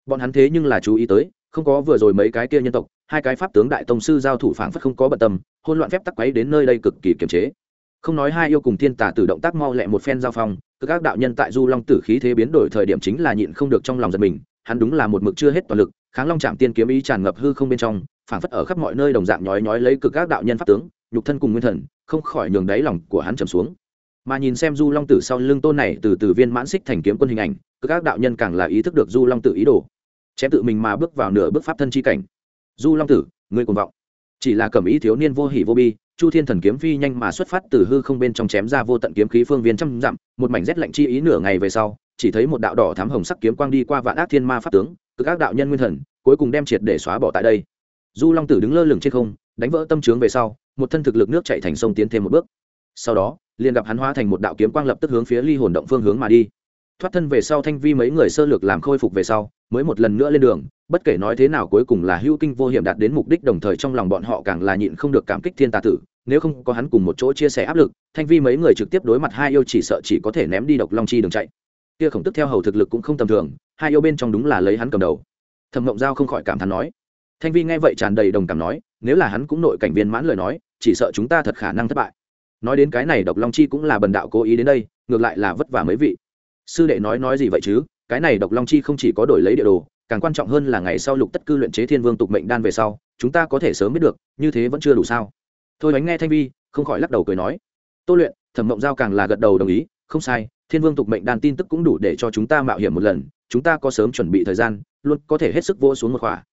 Bọn hắn thế nhưng là chú ý tới, không có vừa rồi mấy cái kia nhân tộc hai cái pháp tướng đại tông sư giao thủ phảng phất không có bận tâm hôn loạn phép tắc quấy đến nơi đây cực kỳ kiềm chế. Không nói hai yêu cùng thiên tả tử động tác mau lẹ một phen giao phong các đạo nhân tại du long tử khí thế biến đổi thời điểm chính là nhịn không được trong lòng giật mình, hắn đúng là một mực chưa hết toàn lực, kháng long chạm tiên kiếm ý tràn ngập hư không bên trong, phảng phất ở khắp mọi nơi đồng dạng nhói nhói lấy cực các đạo nhân pháp tướng, nhục thân cùng nguyên thần, không khỏi nhường đáy lòng của hắn trầm xuống. Mà nhìn xem du long tử sau lưng tôn này từ từ viên mãn xích thành kiếm quân hình ảnh, cực các đạo nhân càng là ý thức được du long tử ý đồ, chém tự mình mà bước vào nửa bước pháp thân chi cảnh du long tử, ngươi cuồng vọng. Chỉ là cẩm ý thiếu niên vô hỉ vô bi, chu thiên thần kiếm phi nhanh mà xuất phát từ hư không bên trong chém ra vô tận kiếm khí phương viên trăm dặm, một mảnh rét lạnh chi ý nửa ngày về sau, chỉ thấy một đạo đỏ thám hồng sắc kiếm quang đi qua vạn ác thiên ma pháp tướng, cực ác đạo nhân nguyên thần, cuối cùng đem triệt để xóa bỏ tại đây. Du long tử đứng lơ lửng trên không, đánh vỡ tâm trướng về sau, một thân thực lực nước chạy thành sông tiến thêm một bước. Sau đó, liền gặp hắn hóa thành một đạo kiếm quang lập tức hướng phía ly hồn động phương hướng mà đi thoát thân về sau thanh vi mấy người sơ lược làm khôi phục về sau, mới một lần nữa lên đường, bất kể nói thế nào cuối cùng là hữu kinh vô hiểm đạt đến mục đích đồng thời trong lòng bọn họ càng là nhịn không được cảm kích thiên tà tử, nếu không có hắn cùng một chỗ chia sẻ áp lực, thanh vi mấy người trực tiếp đối mặt hai yêu chỉ sợ chỉ có thể ném đi độc long chi đường chạy. Kia khổng tức theo hầu thực lực cũng không tầm thường, hai yêu bên trong đúng là lấy hắn cầm đầu. Thẩm mộng giao không khỏi cảm thán nói. Thanh vi nghe vậy tràn đầy đồng cảm nói, nếu là hắn cũng nội cảnh viên mãn lời nói, chỉ sợ chúng ta thật khả năng thất bại. Nói đến cái này độc long chi cũng là bần đạo cố ý đến đây, ngược lại là vất vả mấy vị sư đệ nói nói gì vậy chứ? Cái này độc long chi không chỉ có đổi lấy địa đồ, càng quan trọng hơn là ngày sau lục tất cư luyện chế thiên vương tục mệnh đan về sau, chúng ta có thể sớm biết được, như thế vẫn chưa đủ sao? Thôi bánh nghe thanh vi, không khỏi lắc đầu cười nói, tô luyện, thẩm mộng giao càng là gật đầu đồng ý, không sai, thiên vương tục mệnh đan tin tức cũng đủ để cho chúng ta mạo hiểm một lần, chúng ta có sớm chuẩn bị thời gian, luôn có thể hết sức vỗ xuống một khỏa.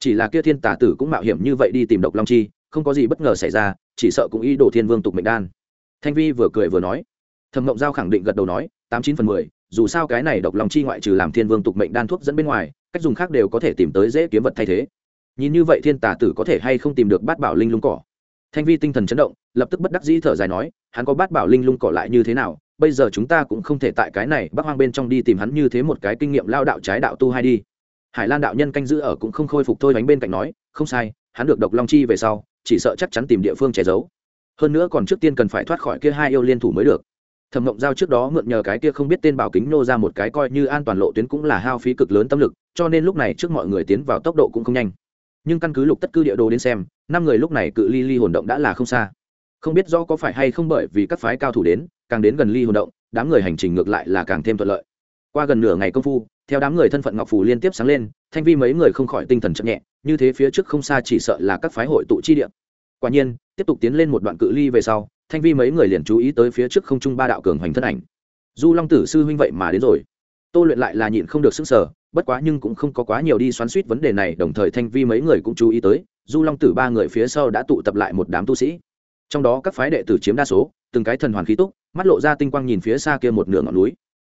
Chỉ là kia thiên tả tử cũng mạo hiểm như vậy đi tìm độc long chi, không có gì bất ngờ xảy ra, chỉ sợ cũng ý đồ thiên vương tục mệnh đan. Thanh vi vừa cười vừa nói. Thẩm mộng giao khẳng định gật đầu nói, tám chín phần mười dù sao cái này độc long chi ngoại trừ làm thiên vương tục mệnh đan thuốc dẫn bên ngoài, cách dùng khác đều có thể tìm tới dễ kiếm vật thay thế. Nhìn như vậy thiên tà tử có thể hay không tìm được bát bảo linh lung cỏ? Thanh vi tinh thần chấn động, lập tức bất đắc dĩ thở dài nói, hắn có bát bảo linh lung cỏ lại như thế nào? Bây giờ chúng ta cũng không thể tại cái này bắc hoang bên trong đi tìm hắn như thế một cái kinh nghiệm lao đạo trái đạo tu hay đi. Hải lan đạo nhân canh giữ ở cũng không khôi phục thôi bánh bên cạnh nói, không sai, hắn được độc long chi về sau, chỉ sợ chắc chắn tìm địa phương che giấu. Hơn nữa còn trước tiên cần phải thoát khỏi kia hai yêu liên thủ mới được thẩm mộng giao trước đó mượn nhờ cái kia không biết tên bảo kính nô ra một cái coi như an toàn lộ tuyến cũng là hao phí cực lớn tâm lực, cho nên lúc này trước mọi người tiến vào tốc độ cũng không nhanh. Nhưng căn cứ lục tất cư địa đồ đến xem, năm người lúc này cự ly ly hồn động đã là không xa. Không biết do có phải hay không bởi vì các phái cao thủ đến, càng đến gần ly hồn động, đám người hành trình ngược lại là càng thêm thuận lợi. Qua gần nửa ngày công phu, theo đám người thân phận ngọc phù liên tiếp sáng lên, thanh vi mấy người không khỏi tinh thần chậm nhẹ, như thế phía trước không xa chỉ sợ là các phái hội tụ chi địa. Quả nhiên, tiếp tục tiến lên một đoạn cự ly về sau thanh vi mấy người liền chú ý tới phía trước không trung ba đạo cường hoành thân ảnh. Du long tử sư huynh vậy mà đến rồi. Tô luyện lại là nhịn không được sức sở bất quá nhưng cũng không có quá nhiều đi xoắn suýt vấn đề này, đồng thời thanh vi mấy người cũng chú ý tới, du long tử ba người phía sau đã tụ tập lại một đám tu sĩ. Trong đó các phái đệ tử chiếm đa số, từng cái thần hoàn khí túc, mắt lộ ra tinh quang nhìn phía xa kia một nửa ngọn núi.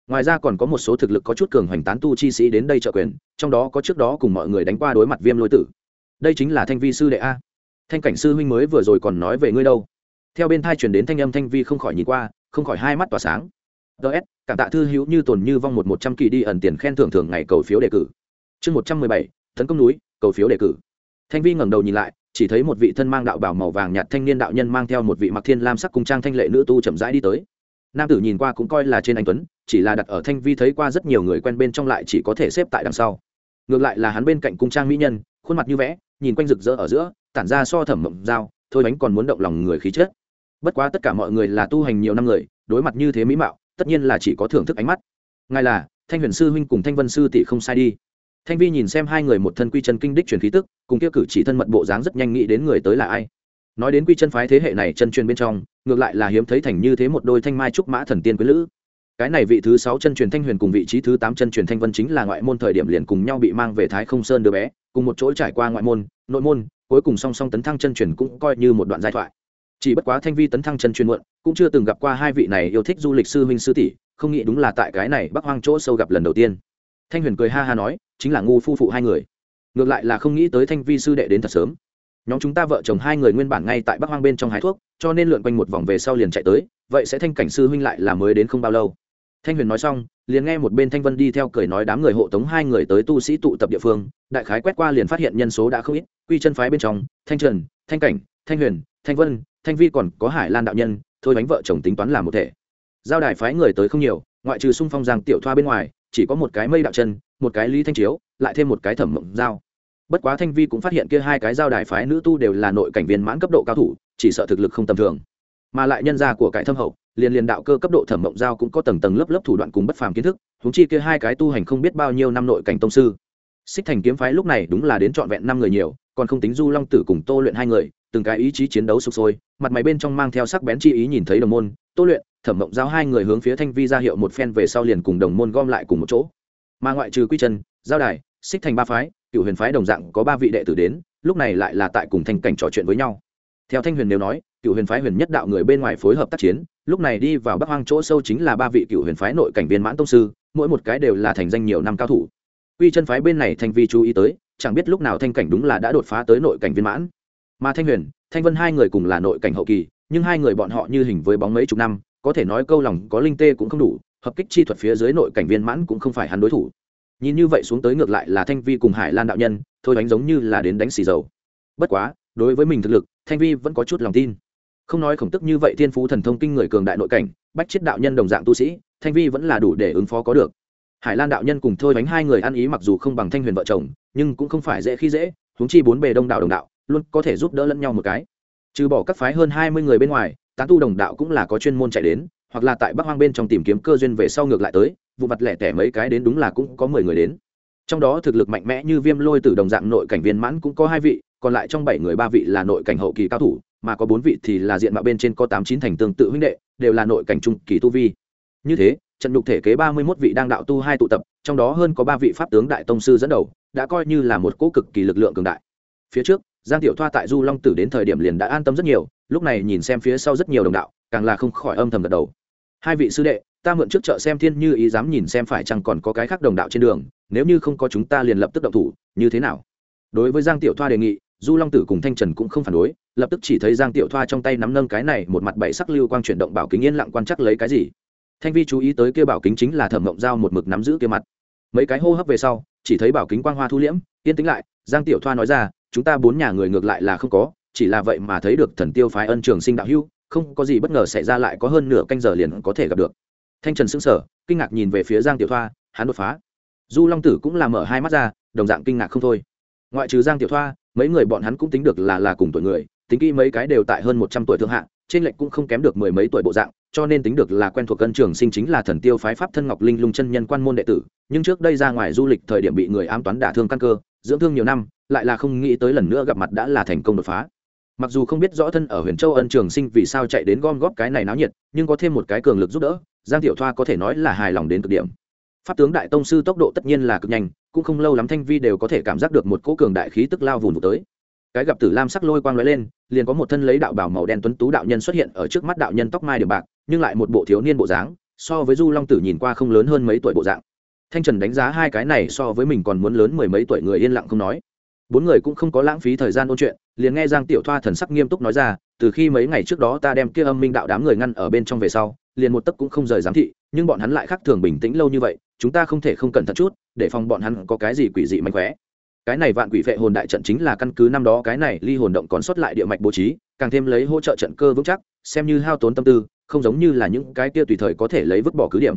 Ngoài ra còn có một số thực lực có chút cường hoành tán tu chi sĩ đến đây trợ quyền, trong đó có trước đó cùng mọi người đánh qua đối mặt viêm lôi tử. Đây chính là thanh vi sư đệ a. Thanh cảnh sư huynh mới vừa rồi còn nói về ngươi đâu? Theo bên thai chuyển đến thanh âm thanh vi không khỏi nhìn qua, không khỏi hai mắt tỏa sáng. Ts cảm tạ thư hữu như tồn như vong một một trăm kỳ đi ẩn tiền khen thưởng thường ngày cầu phiếu đề cử. Chương một trăm mười bảy tấn công núi, cầu phiếu đề cử. Thanh vi ngẩng đầu nhìn lại, chỉ thấy một vị thân mang đạo bảo màu vàng nhạt thanh niên đạo nhân mang theo một vị mặc thiên lam sắc cung trang thanh lệ nữ tu chậm rãi đi tới. Nam tử nhìn qua cũng coi là trên anh tuấn, chỉ là đặt ở thanh vi thấy qua rất nhiều người quen bên trong lại chỉ có thể xếp tại đằng sau. Ngược lại là hắn bên cạnh cung trang mỹ nhân, khuôn mặt như vẽ, nhìn quanh rực rỡ ở giữa, tản ra so thẩm mộng dao, thôi bánh còn muốn động lòng người khí chết bất quá tất cả mọi người là tu hành nhiều năm người, đối mặt như thế mỹ mạo, tất nhiên là chỉ có thưởng thức ánh mắt. Ngài là, thanh huyền sư huynh cùng thanh vân sư tỷ không sai đi. Thanh vi nhìn xem hai người một thân quy chân kinh đích truyền khí tức, cùng kia cử chỉ thân mật bộ dáng rất nhanh nghĩ đến người tới là ai. Nói đến quy chân phái thế hệ này chân truyền bên trong, ngược lại là hiếm thấy thành như thế một đôi thanh mai trúc mã thần tiên quý lữ. Cái này vị thứ sáu chân truyền thanh huyền cùng vị trí thứ tám chân truyền thanh vân chính là ngoại môn thời điểm liền cùng nhau bị mang về thái không sơn đứa bé, cùng một chỗ trải qua ngoại môn, nội môn, cuối cùng song song tấn thăng chân truyền cũng coi như một đoạn giai thoại chỉ bất quá thanh vi tấn thăng chân truyền muộn, cũng chưa từng gặp qua hai vị này yêu thích du lịch sư huynh sư tỷ, không nghĩ đúng là tại cái này bắc hoang chỗ sâu gặp lần đầu tiên. Thanh huyền cười ha ha nói, chính là ngu phu phụ hai người. Ngược lại là không nghĩ tới thanh vi sư đệ đến thật sớm. Nhóm chúng ta vợ chồng hai người nguyên bản ngay tại bắc hoang bên trong hái thuốc, cho nên lượn quanh một vòng về sau liền chạy tới, vậy sẽ thanh cảnh sư huynh lại là mới đến không bao lâu. Thanh huyền nói xong, liền nghe một bên thanh vân đi theo cười nói đám người hộ tống hai người tới tu sĩ tụ tập địa phương, đại khái quét qua liền phát hiện nhân số đã không ít, quy chân phái bên trong, thanh trần, thanh cảnh, thanh huyền, thanh vân thanh vi còn có hải lan đạo nhân, thôi bánh vợ chồng tính toán làm một thể. Giao đài phái người tới không nhiều, ngoại trừ xung phong giang tiểu thoa bên ngoài, chỉ có một cái mây đạo chân, một cái lý thanh chiếu, lại thêm một cái thẩm mộng giao. Bất quá thanh vi cũng phát hiện kia hai cái giao đài phái nữ tu đều là nội cảnh viên mãn cấp độ cao thủ, chỉ sợ thực lực không tầm thường. Mà lại nhân gia của cải thâm hậu, liền liền đạo cơ cấp độ thẩm mộng giao cũng có tầng tầng lớp lớp thủ đoạn cùng bất phàm kiến thức húng chi kia hai cái tu hành không biết bao nhiêu năm nội cảnh tông sư. Xích thành kiếm phái lúc này đúng là đến trọn vẹn năm người nhiều, còn không tính du long tử cùng tô luyện hai người từng cái ý chí chiến đấu sụp sôi, mặt máy bên trong mang theo sắc bén chi ý nhìn thấy đồng môn, tô luyện, thẩm mộng giao hai người hướng phía thanh vi ra hiệu một phen về sau liền cùng đồng môn gom lại cùng một chỗ. Mà ngoại trừ quy chân giao đài, xích thành ba phái, cựu huyền phái đồng dạng có ba vị đệ tử đến, lúc này lại là tại cùng thanh cảnh trò chuyện với nhau. Theo thanh huyền nếu nói, cựu huyền phái huyền nhất đạo người bên ngoài phối hợp tác chiến, lúc này đi vào bắc hoang chỗ sâu chính là ba vị cựu huyền phái nội cảnh viên mãn tông sư, mỗi một cái đều là thành danh nhiều năm cao thủ. Quy chân phái bên này thanh vi chú ý tới, chẳng biết lúc nào thanh cảnh đúng là đã đột phá tới nội cảnh viên mãn mà thanh huyền, thanh vân hai người cùng là nội cảnh hậu kỳ, nhưng hai người bọn họ như hình với bóng mấy chục năm, có thể nói câu lòng có linh tê cũng không đủ, hợp kích chi thuật phía dưới nội cảnh viên mãn cũng không phải hắn đối thủ. Nhìn như vậy xuống tới ngược lại là thanh vi cùng hải lan đạo nhân, thôi đánh giống như là đến đánh xì dầu. Bất quá, đối với mình thực lực, thanh vi vẫn có chút lòng tin. Không nói khổng tức như vậy thiên phú thần thông kinh người cường đại nội cảnh, bách chết đạo nhân đồng dạng tu sĩ, thanh vi vẫn là đủ để ứng phó có được. Hải lan đạo nhân cùng thôi đánh hai người ăn ý mặc dù không bằng thanh huyền vợ chồng, nhưng cũng không phải dễ khi dễ, huống chi bốn bề đông đạo đồng đạo luôn có thể giúp đỡ lẫn nhau một cái. Trừ bỏ các phái hơn hai mươi người bên ngoài, tán tu đồng đạo cũng là có chuyên môn chạy đến, hoặc là tại bắc hoang bên trong tìm kiếm cơ duyên về sau ngược lại tới, vụ mặt lẻ tẻ mấy cái đến đúng là cũng có mười người đến. Trong đó thực lực mạnh mẽ như viêm lôi từ đồng dạng nội cảnh viên mãn cũng có hai vị, còn lại trong bảy người ba vị là nội cảnh hậu kỳ cao thủ, mà có bốn vị thì là diện mạo bên trên có tám chín thành tương tự huynh đệ, đều là nội cảnh trung kỳ tu vi. Như thế, trận nhục thể kế ba mươi mốt vị đang đạo tu hai tụ tập, trong đó hơn có ba vị pháp tướng đại tông sư dẫn đầu, đã coi như là một cỗ cực kỳ lực lượng cường đại. Phía trước giang tiểu thoa tại du long tử đến thời điểm liền đã an tâm rất nhiều, lúc này nhìn xem phía sau rất nhiều đồng đạo, càng là không khỏi âm thầm gật đầu. Hai vị sư đệ, ta mượn trước chợ xem thiên như ý dám nhìn xem phải chăng còn có cái khác đồng đạo trên đường, nếu như không có chúng ta liền lập tức động thủ, như thế nào? Đối với giang tiểu thoa đề nghị, du long tử cùng thanh trần cũng không phản đối, lập tức chỉ thấy giang tiểu thoa trong tay nắm nâng cái này một mặt bảy sắc lưu quang chuyển động bảo kính yên lặng quan chắc lấy cái gì. Thanh vi chú ý tới kia bảo kính chính là thẩm mộng dao một mực nắm giữ kia mặt. Mấy cái hô hấp về sau, chỉ thấy bảo kính quang hoa thu liễm, yên tĩnh lại, giang tiểu thoa nói ra chúng ta bốn nhà người ngược lại là không có, chỉ là vậy mà thấy được thần tiêu phái ân trường sinh đạo hưu không có gì bất ngờ xảy ra lại có hơn nửa canh giờ liền có thể gặp được. Thanh trần sững sờ, kinh ngạc nhìn về phía giang tiểu thoa, hắn đột phá. Du long tử cũng làm mở hai mắt ra, đồng dạng kinh ngạc không thôi. Ngoại trừ giang tiểu thoa, mấy người bọn hắn cũng tính được là là cùng tuổi người, tính kỹ mấy cái đều tại hơn một trăm tuổi thượng hạng trên lệnh cũng không kém được mười mấy tuổi bộ dạng, cho nên tính được là quen thuộc cân trường sinh chính là thần tiêu phái pháp thân ngọc linh lung chân nhân quan môn đệ tử, nhưng trước đây ra ngoài du lịch thời điểm bị người ám toán đả thương căn cơ, dưỡng thương nhiều năm lại là không nghĩ tới lần nữa gặp mặt đã là thành công đột phá. Mặc dù không biết rõ thân ở huyền châu ân trường sinh vì sao chạy đến gom góp cái này náo nhiệt, nhưng có thêm một cái cường lực giúp đỡ, giang tiểu thoa có thể nói là hài lòng đến cực điểm. Pháp tướng đại tông sư tốc độ tất nhiên là cực nhanh, cũng không lâu lắm thanh vi đều có thể cảm giác được một cỗ cường đại khí tức lao vùn vụt tới. Cái gặp tử lam sắc lôi quang lóe lên, liền có một thân lấy đạo bảo màu đen tuấn tú đạo nhân xuất hiện ở trước mắt đạo nhân tóc mai điểm bạc, nhưng lại một bộ thiếu niên bộ dáng, so với du long tử nhìn qua không lớn hơn mấy tuổi bộ dạng. Thanh trần đánh giá hai cái này so với mình còn muốn lớn mười mấy tuổi người yên lặng không nói bốn người cũng không có lãng phí thời gian ôn chuyện, liền nghe giang tiểu thoa thần sắc nghiêm túc nói ra, từ khi mấy ngày trước đó ta đem kia âm minh đạo đám người ngăn ở bên trong về sau, liền một tấc cũng không rời giám thị, nhưng bọn hắn lại khác thường bình tĩnh lâu như vậy, chúng ta không thể không cẩn thận chút, để phòng bọn hắn có cái gì quỷ dị mạnh khỏe cái này vạn quỷ vệ hồn đại trận chính là căn cứ năm đó cái này ly hồn động còn xuất lại địa mạch bố trí, càng thêm lấy hỗ trợ trận cơ vững chắc, xem như hao tốn tâm tư, không giống như là những cái kia tùy thời có thể lấy vứt bỏ cứ điểm.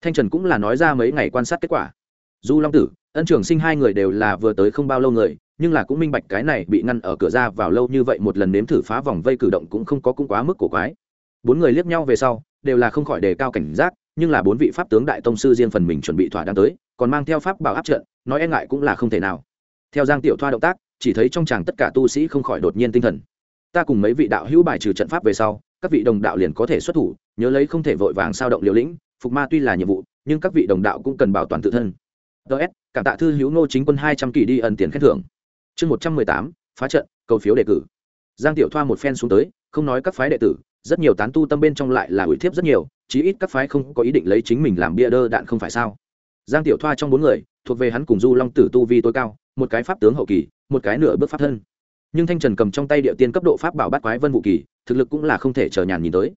Thanh trần cũng là nói ra mấy ngày quan sát kết quả. Du long tử, ân trường sinh hai người đều là vừa tới không bao lâu người nhưng là cũng minh bạch cái này bị ngăn ở cửa ra vào lâu như vậy một lần nếm thử phá vòng vây cử động cũng không có cũng quá mức cổ quái. Bốn người liếc nhau về sau, đều là không khỏi đề cao cảnh giác, nhưng là bốn vị pháp tướng đại tông sư riêng phần mình chuẩn bị thỏa đáng tới, còn mang theo pháp bảo áp trận, nói e ngại cũng là không thể nào. Theo giang tiểu thoa động tác, chỉ thấy trong chàng tất cả tu sĩ không khỏi đột nhiên tinh thần. Ta cùng mấy vị đạo hữu bài trừ trận pháp về sau, các vị đồng đạo liền có thể xuất thủ, nhớ lấy không thể vội vàng sao động liều lĩnh, phục ma tuy là nhiệm vụ, nhưng các vị đồng đạo cũng cần bảo toàn tự thân. Ts cảm tạ thư hữu nô chính quân hai trăm kỳ đi ẩn tiền khen thưởng chương một trăm mười tám, phá trận, cầu phiếu đề cử. Giang tiểu thoa một phen xuống tới, không nói các phái đệ tử, rất nhiều tán tu tâm bên trong lại là ủy thiếp rất nhiều, chí ít các phái không có ý định lấy chính mình làm bia đơ đạn không phải sao? Giang tiểu thoa trong bốn người, thuộc về hắn cùng du long tử tu vi tối cao, một cái pháp tướng hậu kỳ, một cái nửa bước pháp thân. Nhưng thanh trần cầm trong tay địa tiên cấp độ pháp bảo bát quái vân vũ kỳ, thực lực cũng là không thể chờ nhàn nhìn tới.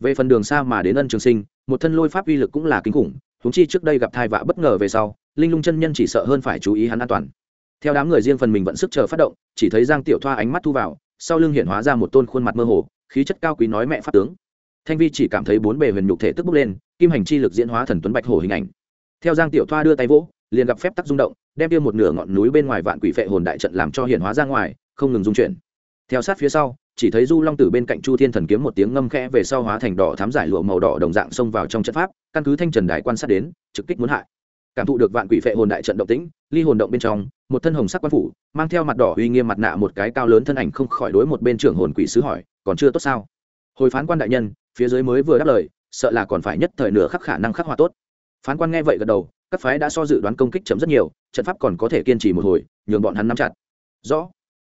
Về phần đường xa mà đến ân trường sinh, một thân lôi pháp uy lực cũng là kinh khủng húng chi trước đây gặp thai vạ bất ngờ về sau, linh lung chân nhân chỉ sợ hơn phải chú ý hắn an toàn theo đám người riêng phần mình vẫn sức chờ phát động, chỉ thấy giang tiểu thoa ánh mắt thu vào, sau lưng hiện hóa ra một tôn khuôn mặt mơ hồ, khí chất cao quý nói mẹ pháp tướng. Thanh vi chỉ cảm thấy bốn bề huyền nhục thể tức bốc lên, kim hành chi lực diễn hóa thần tuấn bạch hồ hình ảnh. Theo giang tiểu thoa đưa tay vỗ, liền gặp phép tắc rung động, đem tiêu một nửa ngọn núi bên ngoài vạn quỷ phệ hồn đại trận làm cho hiện hóa ra ngoài, không ngừng dung chuyển. Theo sát phía sau, chỉ thấy du long tử bên cạnh chu thiên thần kiếm một tiếng ngâm khẽ về sau hóa thành đỏ thám giải lụa màu đỏ đồng dạng xông vào trong trận pháp, căn cứ thanh trần đài quan sát đến, trực kích muốn hại cảm thụ được vạn quỷ phệ hồn đại trận động tĩnh, ly hồn động bên trong, một thân hồng sắc quan phủ, mang theo mặt đỏ uy nghiêm mặt nạ một cái cao lớn thân ảnh không khỏi đối một bên trưởng hồn quỷ sứ hỏi, còn chưa tốt sao? Hồi phán quan đại nhân, phía dưới mới vừa đáp lời, sợ là còn phải nhất thời nửa khắc khả năng khắc hòa tốt. Phán quan nghe vậy gật đầu, các phái đã so dự đoán công kích chấm rất nhiều, trận pháp còn có thể kiên trì một hồi, nhường bọn hắn nắm chặt. Rõ.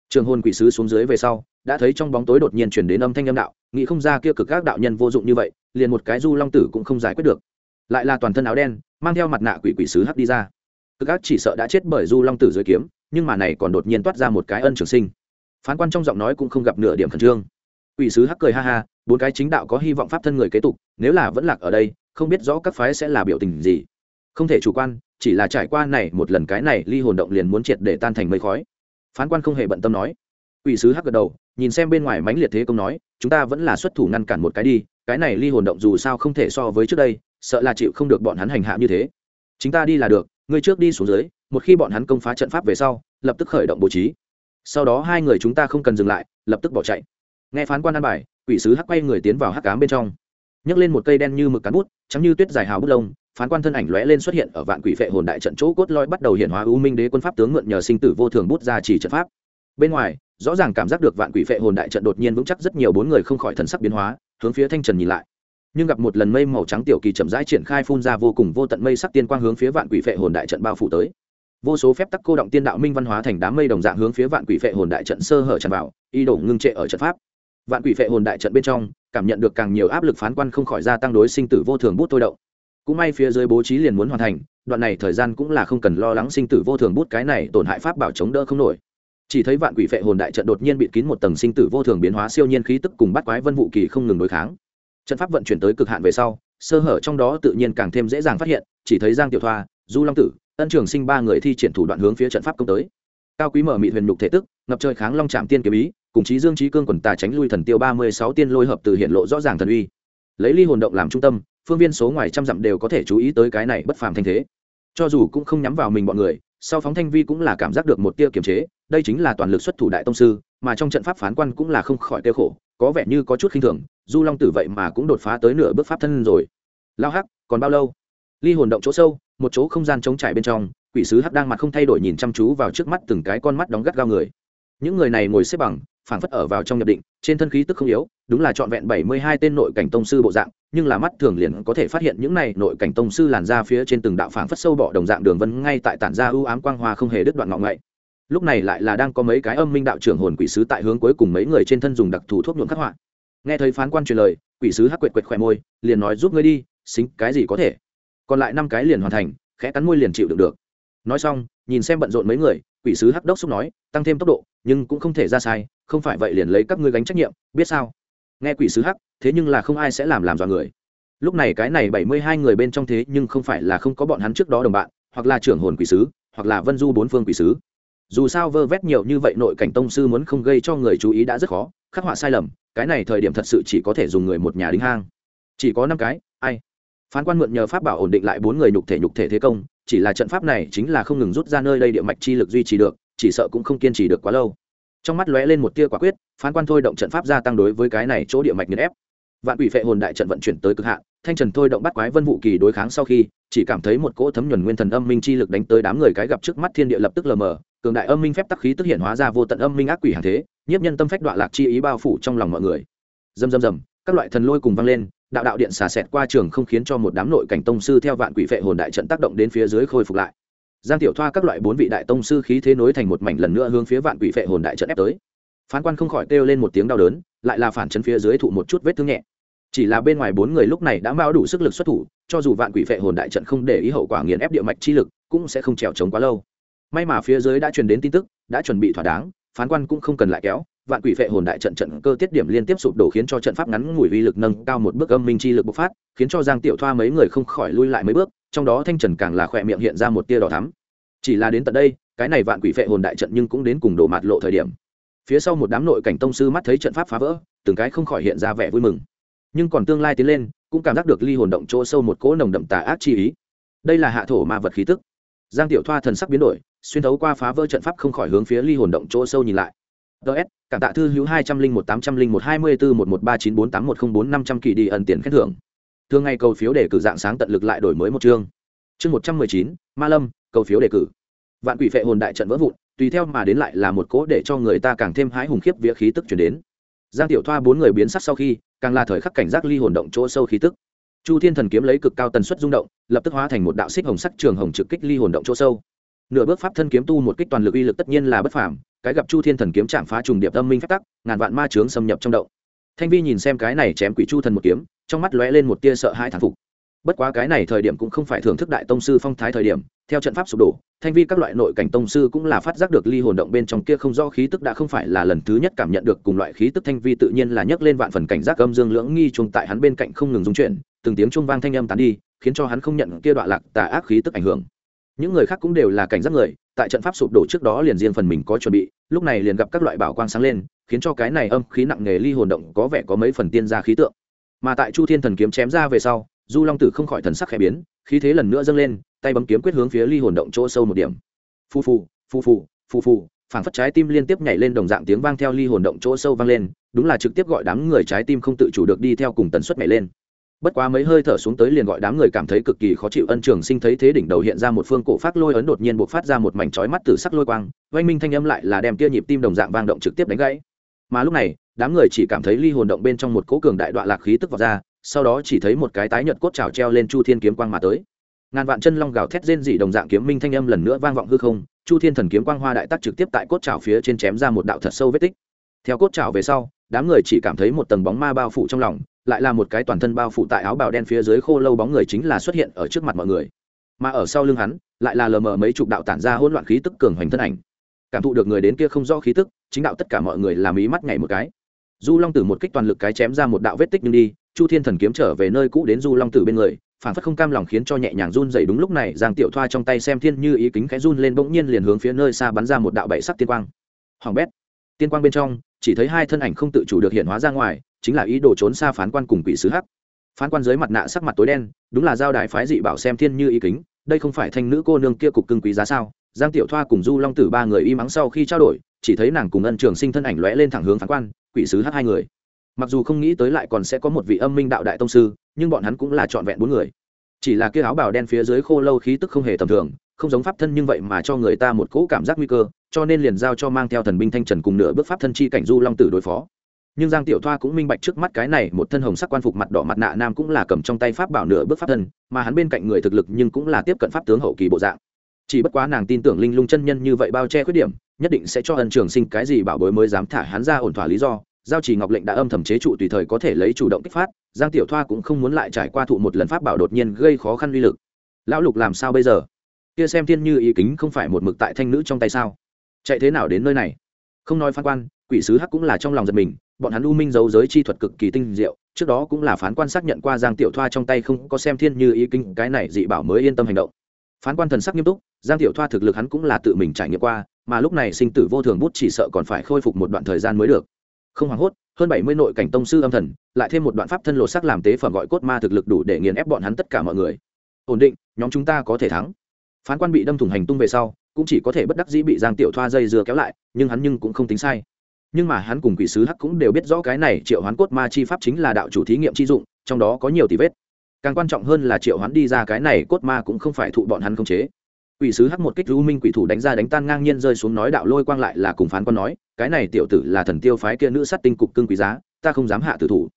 Trường hồn quỷ sứ xuống dưới về sau, đã thấy trong bóng tối đột nhiên chuyển đến âm thanh âm đạo, nghĩ không ra kia cực các đạo nhân vô dụng như vậy, liền một cái du long tử cũng không giải quyết được. Lại là toàn thân áo đen mang theo mặt nạ quỷ quỷ sứ hắc đi ra. Cực ác chỉ sợ đã chết bởi du long tử dưới kiếm, nhưng mà này còn đột nhiên toát ra một cái ân trường sinh. Phán quan trong giọng nói cũng không gặp nửa điểm khẩn trương. Quỷ sứ hắc cười ha ha, bốn cái chính đạo có hy vọng pháp thân người kế tục, nếu là vẫn lạc ở đây, không biết rõ các phái sẽ là biểu tình gì. Không thể chủ quan, chỉ là trải qua này một lần cái này, ly hồn động liền muốn triệt để tan thành mây khói. Phán quan không hề bận tâm nói. Ủy sứ hắc gật đầu, nhìn xem bên ngoài mánh liệt thế công nói, chúng ta vẫn là xuất thủ ngăn cản một cái đi, cái này ly hồn động dù sao không thể so với trước đây sợ là chịu không được bọn hắn hành hạ như thế. Chúng ta đi là được, ngươi trước đi xuống dưới, một khi bọn hắn công phá trận pháp về sau, lập tức khởi động bố trí. Sau đó hai người chúng ta không cần dừng lại, lập tức bỏ chạy. Nghe phán quan an bài, quỷ sứ hắc quay người tiến vào hắc cám bên trong. Nhấc lên một cây đen như mực cán bút chắm như tuyết dài hào bút lông, phán quan thân ảnh lóe lên xuất hiện ở vạn quỷ phệ hồn đại trận chỗ cốt lõi bắt đầu hiện hóa u minh đế quân pháp tướng mượn nhờ sinh tử vô thường bút ra chỉ trận pháp. Bên ngoài, rõ ràng cảm giác được vạn quỷ phệ hồn đại trận đột nhiên vững chắc rất nhiều bốn người không khỏi thần sắc biến hóa, hướng phía thanh trần nhìn lại nhưng gặp một lần mây màu trắng tiểu kỳ chậm rãi triển khai phun ra vô cùng vô tận mây sắc tiên quang hướng phía vạn quỷ phệ hồn đại trận bao phủ tới. Vô số phép tắc cô động tiên đạo minh văn hóa thành đám mây đồng dạng hướng phía vạn quỷ phệ hồn đại trận sơ hở tràn vào y đổ ngưng trệ ở trận pháp. Vạn quỷ phệ hồn đại trận bên trong, cảm nhận được càng nhiều áp lực phán quan không khỏi gia tăng đối sinh tử vô thường bút thôi động. Cũng may phía dưới bố trí liền muốn hoàn thành, đoạn này thời gian cũng là không cần lo lắng sinh tử vô thường bút cái này tổn hại pháp bảo chống đỡ không nổi. Chỉ thấy vạn quỷ phệ hồn đại trận đột nhiên bị kín một tầng sinh tử vô thường biến hóa siêu nhiên khí tức cùng bắt quái vân vũ kỳ không ngừng đối kháng trận pháp vận chuyển tới cực hạn về sau, sơ hở trong đó tự nhiên càng thêm dễ dàng phát hiện, chỉ thấy giang tiểu thoa, du long tử, ân trường sinh ba người thi triển thủ đoạn hướng phía trận pháp công tới. Cao quý mở mị huyền nhục thể tức, ngập trời kháng long trạm tiên kiếm ý, cùng chí dương chí cương quần tà tránh lui thần tiêu ba mươi sáu tiên lôi hợp từ hiện lộ rõ ràng thần uy. Lấy ly hồn động làm trung tâm, phương viên số ngoài trăm dặm đều có thể chú ý tới cái này bất phàm thanh thế. Cho dù cũng không nhắm vào mình bọn người, sau phóng thanh vi cũng là cảm giác được một tia kiềm chế, đây chính là toàn lực xuất thủ đại tông sư, mà trong trận pháp phán quan cũng là không khỏi tiêu khổ có vẻ như có chút khinh thường, du long tử vậy mà cũng đột phá tới nửa bước pháp thân rồi. Lao hắc, còn bao lâu? Ly hồn động chỗ sâu, một chỗ không gian trống trải bên trong, quỷ sứ hắc đang mặt không thay đổi nhìn chăm chú vào trước mắt từng cái con mắt đóng gắt gao người. Những người này ngồi xếp bằng, phảng phất ở vào trong nhập định, trên thân khí tức không yếu, đúng là trọn vẹn bảy mươi hai tên nội cảnh tông sư bộ dạng, nhưng là mắt thường liền có thể phát hiện những này nội cảnh tông sư làn ra phía trên từng đạo phảng phất sâu bọ đồng dạng đường vân ngay tại tản ra ưu ám quang hoa không hề đứt đoạn ngọn ngậy lúc này lại là đang có mấy cái âm minh đạo trưởng hồn quỷ sứ tại hướng cuối cùng mấy người trên thân dùng đặc thù thuốc nhuộm khắc họa. Nghe thấy phán quan truyền lời, quỷ sứ hắc quệt quệt khỏe môi, liền nói, giúp ngươi đi, xính, cái gì có thể? Còn lại năm cái liền hoàn thành, khẽ cắn môi liền chịu được được. Nói xong, nhìn xem bận rộn mấy người, quỷ sứ hắc đốc xúc nói, tăng thêm tốc độ, nhưng cũng không thể ra sai, không phải vậy liền lấy các ngươi gánh trách nhiệm, biết sao? Nghe quỷ sứ hắc, thế nhưng là không ai sẽ làm làm dọa người. Lúc này cái này bảy mươi hai người bên trong thế nhưng không phải là không có bọn hắn trước đó đồng bạn, hoặc là trưởng hồn quỷ sứ, hoặc là vân du bốn phương quỷ sứ dù sao vơ vét nhiều như vậy nội cảnh tông sư muốn không gây cho người chú ý đã rất khó, khắc họa sai lầm, cái này thời điểm thật sự chỉ có thể dùng người một nhà đính hang. Chỉ có năm cái, ai? Phán quan mượn nhờ pháp bảo ổn định lại bốn người nhục thể nhục thể thế công, chỉ là trận pháp này chính là không ngừng rút ra nơi đây địa mạch chi lực duy trì được, chỉ sợ cũng không kiên trì được quá lâu. Trong mắt lóe lên một tia quả quyết, phán quan thôi động trận pháp gia tăng đối với cái này chỗ địa mạch nghiền ép vạn quỷ phệ hồn đại trận vận chuyển tới cực hạn, thanh trần thôi động bắt quái vân vũ kỳ đối kháng sau khi, chỉ cảm thấy một cỗ thấm nhuần nguyên thần âm minh chi lực đánh tới đám người cái gặp trước mắt thiên địa lập tức lờ mờ, cường đại âm minh phép tắc khí tức hiện hóa ra vô tận âm minh ác quỷ hàng thế, nhiếp nhân tâm phách đoạn lạc chi ý bao phủ trong lòng mọi người. Dầm dầm dầm các loại thần lôi cùng vang lên, đạo đạo điện xả xẹt qua trường không khiến cho một đám nội cảnh tông sư theo vạn quỷ phệ hồn đại trận tác động đến phía dưới khôi phục lại. Giang tiểu thoa các loại bốn vị đại tông sư khí thế nối thành một mảnh lần nữa hướng phía vạn quỷ phệ hồn đại trận ép tới. Phán quan không khỏi kêu lên một tiếng đau đớn lại là phản chân phía dưới thụ một chút vết thương nhẹ. Chỉ là bên ngoài bốn người lúc này đã mao đủ sức lực xuất thủ, cho dù vạn quỷ phệ hồn đại trận không để ý hậu quả nghiền ép địa mạch chi lực, cũng sẽ không trèo trống quá lâu. May mà phía dưới đã truyền đến tin tức, đã chuẩn bị thỏa đáng, phán quan cũng không cần lại kéo, vạn quỷ phệ hồn đại trận trận cơ tiết điểm liên tiếp sụp đổ khiến cho trận pháp ngắn ngủi uy lực nâng cao một bước âm minh chi lực bộc phát, khiến cho giang tiểu thoa mấy người không khỏi lui lại mấy bước, trong đó thanh trần càng là khỏe miệng hiện ra một tia đỏ thắm. Chỉ là đến tận đây, cái này vạn quỷ phệ hồn đại trận nhưng cũng đến cùng đổ mạt lộ thời điểm phía sau một đám nội cảnh tông sư mắt thấy trận pháp phá vỡ, từng cái không khỏi hiện ra vẻ vui mừng. Nhưng còn tương lai tiến lên, cũng cảm giác được ly hồn động chỗ sâu một cỗ nồng đậm tà ác chi ý. Đây là hạ thổ ma vật khí tức. Giang tiểu thoa thần sắc biến đổi, xuyên thấu qua phá vỡ trận pháp không khỏi hướng phía ly hồn động chỗ sâu nhìn lại. Ts cảm tạ thư hữu hai trăm linh một tám trăm linh một hai mươi bốn một một ba chín bốn tám một không bốn năm trăm kỳ đi ẩn tiền khen thưởng. Thường ngày cầu phiếu đề cử dạng sáng tận lực lại đổi mới một chương. Chương một trăm mười chín, ma lâm, cầu phiếu đề cử. Vạn quỷ phệ hồn đại trận vỡ vụn tùy theo mà đến lại là một cỗ để cho người ta càng thêm hái hùng khiếp vía khí tức chuyển đến. Giang tiểu thoa bốn người biến sắc sau khi, càng là thời khắc cảnh giác ly hồn động chỗ sâu khí tức. Chu thiên thần kiếm lấy cực cao tần suất rung động, lập tức hóa thành một đạo xích hồng sắc trường hồng trực kích ly hồn động chỗ sâu. Nửa bước pháp thân kiếm tu một kích toàn lực uy lực tất nhiên là bất phàm, cái gặp chu thiên thần kiếm chạm phá trùng điệp âm minh phép tắc, ngàn vạn ma trướng xâm nhập trong động. Thanh vi nhìn xem cái này chém quỷ chu thần một kiếm, trong mắt lóe lên một tia sợ hãi thản phục bất quá cái này thời điểm cũng không phải thưởng thức đại tông sư phong thái thời điểm, theo trận pháp sụp đổ, thanh vi các loại nội cảnh tông sư cũng là phát giác được ly hồn động bên trong kia không do khí tức đã không phải là lần thứ nhất cảm nhận được cùng loại khí tức thanh vi tự nhiên là nhấc lên vạn phần cảnh giác âm dương lưỡng nghi chung tại hắn bên cạnh không ngừng dung chuyển, từng tiếng trung vang thanh âm tán đi, khiến cho hắn không nhận kia đoạn lạc tà ác khí tức ảnh hưởng. Những người khác cũng đều là cảnh giác người, tại trận pháp sụp đổ trước đó liền riêng phần mình có chuẩn bị, lúc này liền gặp các loại bảo quang sáng lên, khiến cho cái này âm khí nặng nề ly hồn động có vẻ có mấy phần tiên gia khí tượng. Mà tại chu thiên thần kiếm chém ra về sau du long tử không khỏi thần sắc khẽ biến, khí thế lần nữa dâng lên, tay bấm kiếm quyết hướng phía ly hồn động chỗ sâu một điểm. Phù phù phù phù phù phù, phảng phất trái tim liên tiếp nhảy lên đồng dạng tiếng vang theo ly hồn động chỗ sâu vang lên, đúng là trực tiếp gọi đám người trái tim không tự chủ được đi theo cùng tần suất nhảy lên. Bất quá mấy hơi thở xuống tới liền gọi đám người cảm thấy cực kỳ khó chịu ân trường sinh thấy thế đỉnh đầu hiện ra một phương cổ phát lôi ấn đột nhiên buộc phát ra một mảnh chói mắt từ sắc lôi quang, oanh minh thanh âm lại là đem kia nhịp tim đồng dạng vang động trực tiếp đánh gãy. Mà lúc này, đám người chỉ cảm thấy ly hồn động bên trong một cỗ cường đại đoạn lạc khí tức vào ra sau đó chỉ thấy một cái tái nhợt cốt trào treo lên chu thiên kiếm quang mà tới. Ngàn vạn chân long gào thét rên dị đồng dạng kiếm minh thanh âm lần nữa vang vọng hư không, chu thiên thần kiếm quang hoa đại tắc trực tiếp tại cốt trào phía trên chém ra một đạo thật sâu vết tích. Theo cốt trào về sau, đám người chỉ cảm thấy một tầng bóng ma bao phủ trong lòng, lại là một cái toàn thân bao phủ tại áo bào đen phía dưới khô lâu bóng người chính là xuất hiện ở trước mặt mọi người. Mà ở sau lưng hắn, lại là lờ mờ mấy chục đạo tản ra hỗn loạn khí tức cường hoành thân ảnh. Cảm thụ được người đến kia không rõ khí tức, chính đạo tất cả mọi người làm ý mắt nhảy một cái. Du long tử một kích toàn lực cái chém ra một đạo vết tích nhưng đi chu thiên thần kiếm trở về nơi cũ đến du long tử bên người, phản phất không cam lòng khiến cho nhẹ nhàng run dày đúng lúc này, giang tiểu thoa trong tay xem thiên như ý kính khẽ run lên bỗng nhiên liền hướng phía nơi xa bắn ra một đạo bảy sắc tiên quang. Hoàng bét. Tiên quang bên trong, chỉ thấy hai thân ảnh không tự chủ được hiện hóa ra ngoài, chính là ý đồ trốn xa phán quan cùng quỷ sứ hắc. Phán quan dưới mặt nạ sắc mặt tối đen, đúng là giao đại phái dị bảo xem thiên như ý kính, đây không phải thanh nữ cô nương kia cục cưng quý giá sao? Giang tiểu thoa cùng du long tử ba người y mắng sau khi trao đổi, chỉ thấy nàng cùng ân trường sinh thân ảnh lóe lên thẳng hướng phán quan, quỷ sứ hắc hai người mặc dù không nghĩ tới lại còn sẽ có một vị âm minh đạo đại tông sư, nhưng bọn hắn cũng là trọn vẹn bốn người. Chỉ là kia áo bào đen phía dưới khô lâu khí tức không hề tầm thường, không giống pháp thân nhưng vậy mà cho người ta một cỗ cảm giác nguy cơ, cho nên liền giao cho mang theo thần binh thanh trần cùng nửa bước pháp thân chi cảnh du long tử đối phó. Nhưng giang tiểu thoa cũng minh bạch trước mắt cái này, một thân hồng sắc quan phục mặt đỏ mặt nạ nam cũng là cầm trong tay pháp bảo nửa bước pháp thân, mà hắn bên cạnh người thực lực nhưng cũng là tiếp cận pháp tướng hậu kỳ bộ dạng. Chỉ bất quá nàng tin tưởng linh lung chân nhân như vậy bao che khuyết điểm, nhất định sẽ cho ân trường sinh cái gì bảo bối mới dám thả hắn ra ổn thỏa lý do giao chỉ ngọc lệnh đã âm thầm chế trụ tùy thời có thể lấy chủ động kích phát, giang tiểu thoa cũng không muốn lại trải qua thụ một lần pháp bảo đột nhiên gây khó khăn uy lực. Lão lục làm sao bây giờ? Kia xem thiên như ý kính không phải một mực tại thanh nữ trong tay sao? Chạy thế nào đến nơi này? Không nói phán quan, quỷ sứ hắc cũng là trong lòng giật mình, bọn hắn u minh giấu giới chi thuật cực kỳ tinh diệu, trước đó cũng là phán quan xác nhận qua giang tiểu thoa trong tay không có xem thiên như ý kinh cái này dị bảo mới yên tâm hành động. Phán quan thần sắc nghiêm túc, giang tiểu thoa thực lực hắn cũng là tự mình trải nghiệm qua, mà lúc này sinh tử vô thường bút chỉ sợ còn phải khôi phục một đoạn thời gian mới được không hoảng hốt, hơn bảy mươi nội cảnh tông sư âm thần, lại thêm một đoạn pháp thân lộ sắc làm tế phẩm gọi cốt ma thực lực đủ để nghiền ép bọn hắn tất cả mọi người. Ổn định, nhóm chúng ta có thể thắng. Phán quan bị đâm thủng hành tung về sau, cũng chỉ có thể bất đắc dĩ bị giang tiểu thoa dây dưa kéo lại, nhưng hắn nhưng cũng không tính sai. Nhưng mà hắn cùng quỷ sứ hắc cũng đều biết rõ cái này triệu hoán cốt ma chi pháp chính là đạo chủ thí nghiệm chi dụng, trong đó có nhiều tỷ vết. Càng quan trọng hơn là triệu hoán đi ra cái này cốt ma cũng không phải thụ bọn hắn không chế quỷ sứ hắc một kích u minh quỷ thủ đánh ra đánh tan ngang nhiên rơi xuống nói đạo lôi quang lại là cùng phán quan nói, cái này tiểu tử là thần tiêu phái kia nữ sát tinh cục cưng quý giá, ta không dám hạ tử thủ.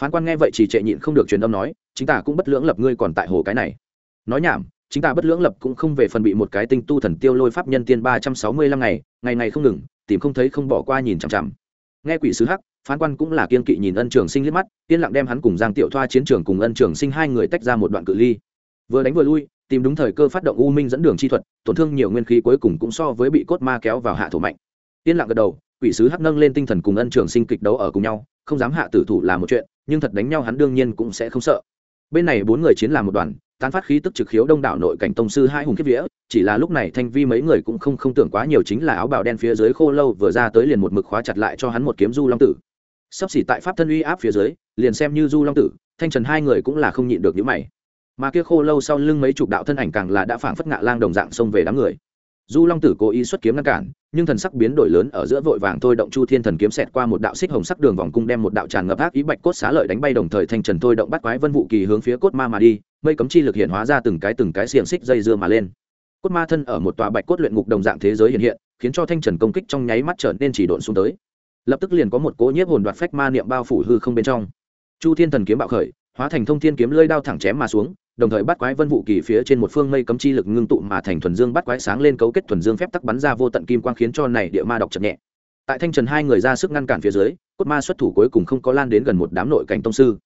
Phán quan nghe vậy chỉ trệ nhịn không được truyền âm nói, chính ta cũng bất lưỡng lập ngươi còn tại hồ cái này. Nói nhảm, chính ta bất lưỡng lập cũng không về phần bị một cái tinh tu thần tiêu lôi pháp nhân tiên ba trăm sáu mươi lăm ngày ngày ngày không ngừng, tìm không thấy không bỏ qua nhìn chằm chằm. Nghe quỷ sứ hắc, phán quan cũng là kiên kỵ nhìn ân trường sinh liếc mắt, yên lặng đem hắn cùng giang tiểu thoa chiến trường cùng ân trường sinh hai người tách ra một đoạn cự ly. Vừa đánh vừa lui tìm đúng thời cơ phát động u minh dẫn đường chi thuật, tổn thương nhiều nguyên khí cuối cùng cũng so với bị cốt ma kéo vào hạ thổ mạnh. Yên lặng gật đầu, quỷ sứ hắc nâng lên tinh thần cùng ân trường sinh kịch đấu ở cùng nhau, không dám hạ tử thủ là một chuyện, nhưng thật đánh nhau hắn đương nhiên cũng sẽ không sợ. Bên này bốn người chiến làm một đoàn, tán phát khí tức trực khiếu đông đảo nội cảnh tông sư hai hùng kiếp vía, chỉ là lúc này thanh vi mấy người cũng không không tưởng quá nhiều chính là áo bào đen phía dưới khô lâu vừa ra tới liền một mực khóa chặt lại cho hắn một kiếm du long tử. Sắp xỉ tại pháp thân uy áp phía dưới, liền xem như du long tử, thanh trần hai người cũng là không nhịn được những mày mà kia khô lâu sau lưng mấy chục đạo thân ảnh càng là đã phảng phất ngạ lang đồng dạng xông về đám người. Du long tử cố ý xuất kiếm ngăn cản, nhưng thần sắc biến đổi lớn ở giữa vội vàng thôi động chu thiên thần kiếm xẹt qua một đạo xích hồng sắc đường vòng cung đem một đạo tràn ngập ác ý bạch cốt xá lợi đánh bay đồng thời thanh trần thôi động bắt quái vân vụ kỳ hướng phía cốt ma mà đi, mây cấm chi lực hiện hóa ra từng cái từng cái xiềng xích dây dưa mà lên. Cốt ma thân ở một tòa bạch cốt luyện ngục đồng dạng thế giới hiện hiện, khiến cho thanh trần công kích trong nháy mắt trở nên chỉ độn xuống tới. Lập tức liền có một cỗ nhiếp hồn đoạt phách ma niệm bao phủ hư không bên trong. Chu thiên thần kiếm bạo khởi, hóa thành thông thiên kiếm lơi đao thẳng chém mà xuống đồng thời bắt quái vân vụ kỳ phía trên một phương mây cấm chi lực ngưng tụ mà thành thuần dương bắt quái sáng lên cấu kết thuần dương phép tắc bắn ra vô tận kim quang khiến cho này địa ma đọc chậm nhẹ. Tại thanh trần hai người ra sức ngăn cản phía dưới, cốt ma xuất thủ cuối cùng không có lan đến gần một đám nội cảnh tông sư.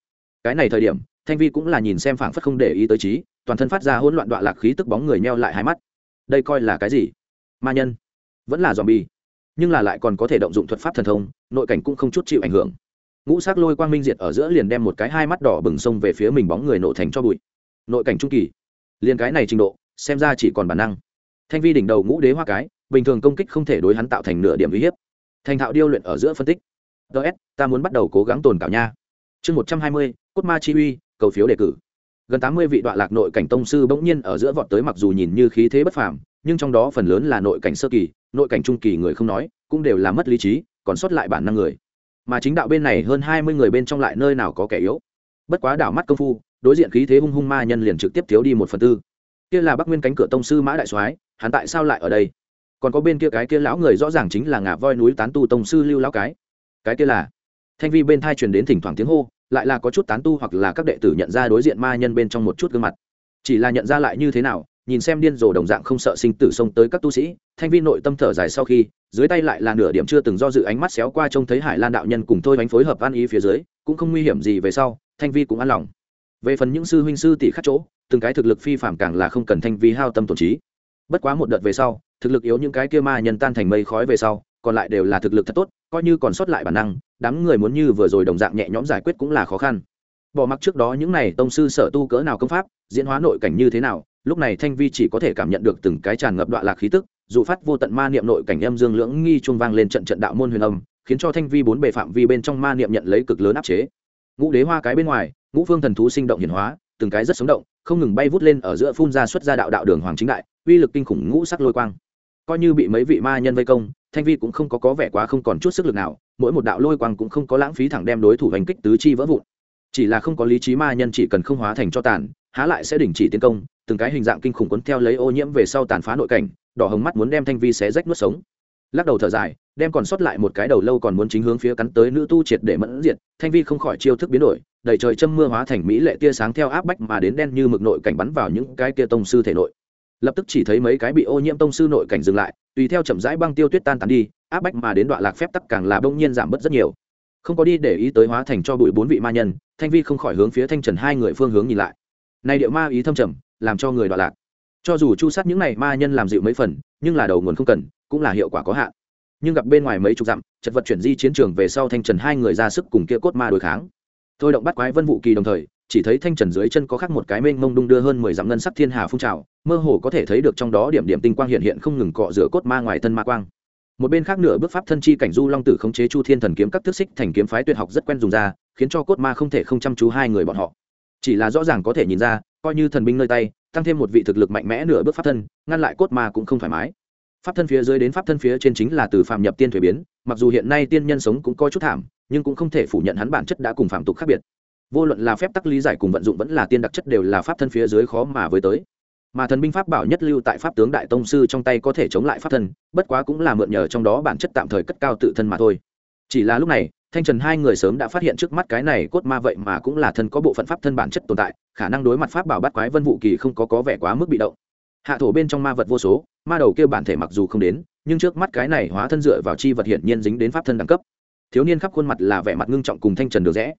Cái này thời điểm, thanh vi cũng là nhìn xem phảng phất không để ý tới trí, toàn thân phát ra hỗn loạn đoạn lạc khí tức bóng người neo lại hai mắt. Đây coi là cái gì? Ma nhân? Vẫn là dòm bi nhưng là lại còn có thể động dụng thuật pháp thần thông, nội cảnh cũng không chút chịu ảnh hưởng. Ngũ sắc lôi quang minh diệt ở giữa liền đem một cái hai mắt đỏ bừng sông về phía mình bóng người nổ thành cho bụi nội cảnh trung kỳ. Liền cái này trình độ, xem ra chỉ còn bản năng. Thanh vi đỉnh đầu ngũ đế hoa cái, bình thường công kích không thể đối hắn tạo thành nửa điểm uy hiếp. Thành thạo điêu luyện ở giữa phân tích. Ts ta muốn bắt đầu cố gắng tồn cảo nha. Chương một trăm hai mươi, cốt ma chi uy, cầu phiếu đề cử. Gần tám mươi vị đoạn lạc nội cảnh tông sư bỗng nhiên ở giữa vọt tới mặc dù nhìn như khí thế bất phàm, nhưng trong đó phần lớn là nội cảnh sơ kỳ, nội cảnh trung kỳ người không nói, cũng đều là mất lý trí, còn sót lại bản năng người. Mà chính đạo bên này hơn hai mươi người bên trong lại nơi nào có kẻ yếu. Bất quá đảo mắt công phu đối diện khí thế hung hung ma nhân liền trực tiếp thiếu đi một phần tư. Kia là bắc nguyên cánh cửa tông sư mã đại soái, hắn tại sao lại ở đây? Còn có bên kia cái kia lão người rõ ràng chính là ngà voi núi tán tu tông sư lưu lão cái. Cái kia là? Thanh vi bên thai truyền đến thỉnh thoảng tiếng hô, lại là có chút tán tu hoặc là các đệ tử nhận ra đối diện ma nhân bên trong một chút gương mặt. Chỉ là nhận ra lại như thế nào, nhìn xem điên rồ đồng dạng không sợ sinh tử xông tới các tu sĩ, thanh vi nội tâm thở dài sau khi, dưới tay lại là nửa điểm chưa từng do dự ánh mắt xéo qua trông thấy hải lan đạo nhân cùng thôi bánh phối hợp ăn ý phía dưới, cũng không nguy hiểm gì về sau, thanh vi cũng an lòng về phần những sư huynh sư tỷ khác chỗ, từng cái thực lực phi phạm càng là không cần thanh vi hao tâm tổn trí. Bất quá một đợt về sau, thực lực yếu những cái kia ma nhân tan thành mây khói về sau, còn lại đều là thực lực thật tốt, coi như còn sót lại bản năng, đám người muốn như vừa rồi đồng dạng nhẹ nhõm giải quyết cũng là khó khăn. Bỏ mặc trước đó những này tông sư sở tu cỡ nào công pháp, diễn hóa nội cảnh như thế nào, lúc này thanh vi chỉ có thể cảm nhận được từng cái tràn ngập đoạn lạc khí tức, dù phát vô tận ma niệm nội cảnh âm dương lưỡng nghi chuông vang lên trận trận đạo môn huyền âm, khiến cho thanh vi bốn bề phạm vi bên trong ma niệm nhận lấy cực lớn áp chế. Ngũ đế hoa cái bên ngoài ngũ phương thần thú sinh động hiển hóa, từng cái rất sống động, không ngừng bay vút lên ở giữa phun ra xuất ra đạo đạo đường hoàng chính đại, uy lực kinh khủng ngũ sắc lôi quang. Coi như bị mấy vị ma nhân vây công, thanh vi cũng không có có vẻ quá không còn chút sức lực nào, mỗi một đạo lôi quang cũng không có lãng phí thẳng đem đối thủ hành kích tứ chi vỡ vụn. Chỉ là không có lý trí ma nhân chỉ cần không hóa thành cho tàn, há lại sẽ đình chỉ tiến công, từng cái hình dạng kinh khủng cuốn theo lấy ô nhiễm về sau tàn phá nội cảnh, đỏ hồng mắt muốn đem thanh vi xé rách nuốt sống. Lắc đầu thở dài, đem còn sót lại một cái đầu lâu còn muốn chính hướng phía cắn tới nữ tu triệt để mẫn diệt, thanh vi không khỏi chiêu thức biến đổi đầy trời châm mưa hóa thành mỹ lệ tia sáng theo áp bách mà đến đen như mực nội cảnh bắn vào những cái tia tông sư thể nội. Lập tức chỉ thấy mấy cái bị ô nhiễm tông sư nội cảnh dừng lại, tùy theo chậm rãi băng tiêu tuyết tan tán đi, áp bách mà đến đoạn lạc phép tắc càng là bỗng nhiên giảm bớt rất nhiều. Không có đi để ý tới hóa thành cho bụi bốn vị ma nhân, thanh vi không khỏi hướng phía thanh trần hai người phương hướng nhìn lại. Này điệu ma ý thâm trầm, làm cho người đoạn lạc. Cho dù chu sát những này ma nhân làm dịu mấy phần, nhưng là đầu nguồn không cần, cũng là hiệu quả có hạn. Nhưng gặp bên ngoài mấy chục dặm, chật vật chuyển di chiến trường về sau thanh trần hai người ra sức cùng kia cốt ma đối kháng thôi động bắt quái vân vụ kỳ đồng thời, chỉ thấy thanh trần dưới chân có khắc một cái mênh mông đung đưa hơn mười dặm ngân sắc thiên hà phun trào, mơ hồ có thể thấy được trong đó điểm điểm tinh quang hiện hiện không ngừng cọ rửa cốt ma ngoài thân ma quang. Một bên khác nửa bước pháp thân chi cảnh du long tử khống chế chu thiên thần kiếm các thức xích thành kiếm phái tuyệt học rất quen dùng ra, khiến cho cốt ma không thể không chăm chú hai người bọn họ. Chỉ là rõ ràng có thể nhìn ra, coi như thần binh nơi tay, tăng thêm một vị thực lực mạnh mẽ nửa bước pháp thân, ngăn lại cốt ma cũng không thoải mái. Pháp thân phía dưới đến pháp thân phía trên chính là từ phạm nhập tiên thuế biến, mặc dù hiện nay tiên nhân sống cũng có chút thảm nhưng cũng không thể phủ nhận hắn bản chất đã cùng phạm tục khác biệt. Vô luận là phép tắc lý giải cùng vận dụng vẫn là tiên đặc chất đều là pháp thân phía dưới khó mà với tới. Mà thần binh pháp bảo nhất lưu tại pháp tướng đại tông sư trong tay có thể chống lại pháp thân, bất quá cũng là mượn nhờ trong đó bản chất tạm thời cất cao tự thân mà thôi. Chỉ là lúc này, thanh trần hai người sớm đã phát hiện trước mắt cái này cốt ma vậy mà cũng là thân có bộ phận pháp thân bản chất tồn tại, khả năng đối mặt pháp bảo bắt quái vân vụ kỳ không có có vẻ quá mức bị động. Hạ thổ bên trong ma vật vô số, ma đầu kêu bản thể mặc dù không đến, nhưng trước mắt cái này hóa thân dựa vào chi vật hiển nhiên dính đến pháp thân đẳng cấp thiếu niên khắp khuôn mặt là vẻ mặt ngưng trọng cùng thanh trần được rẽ.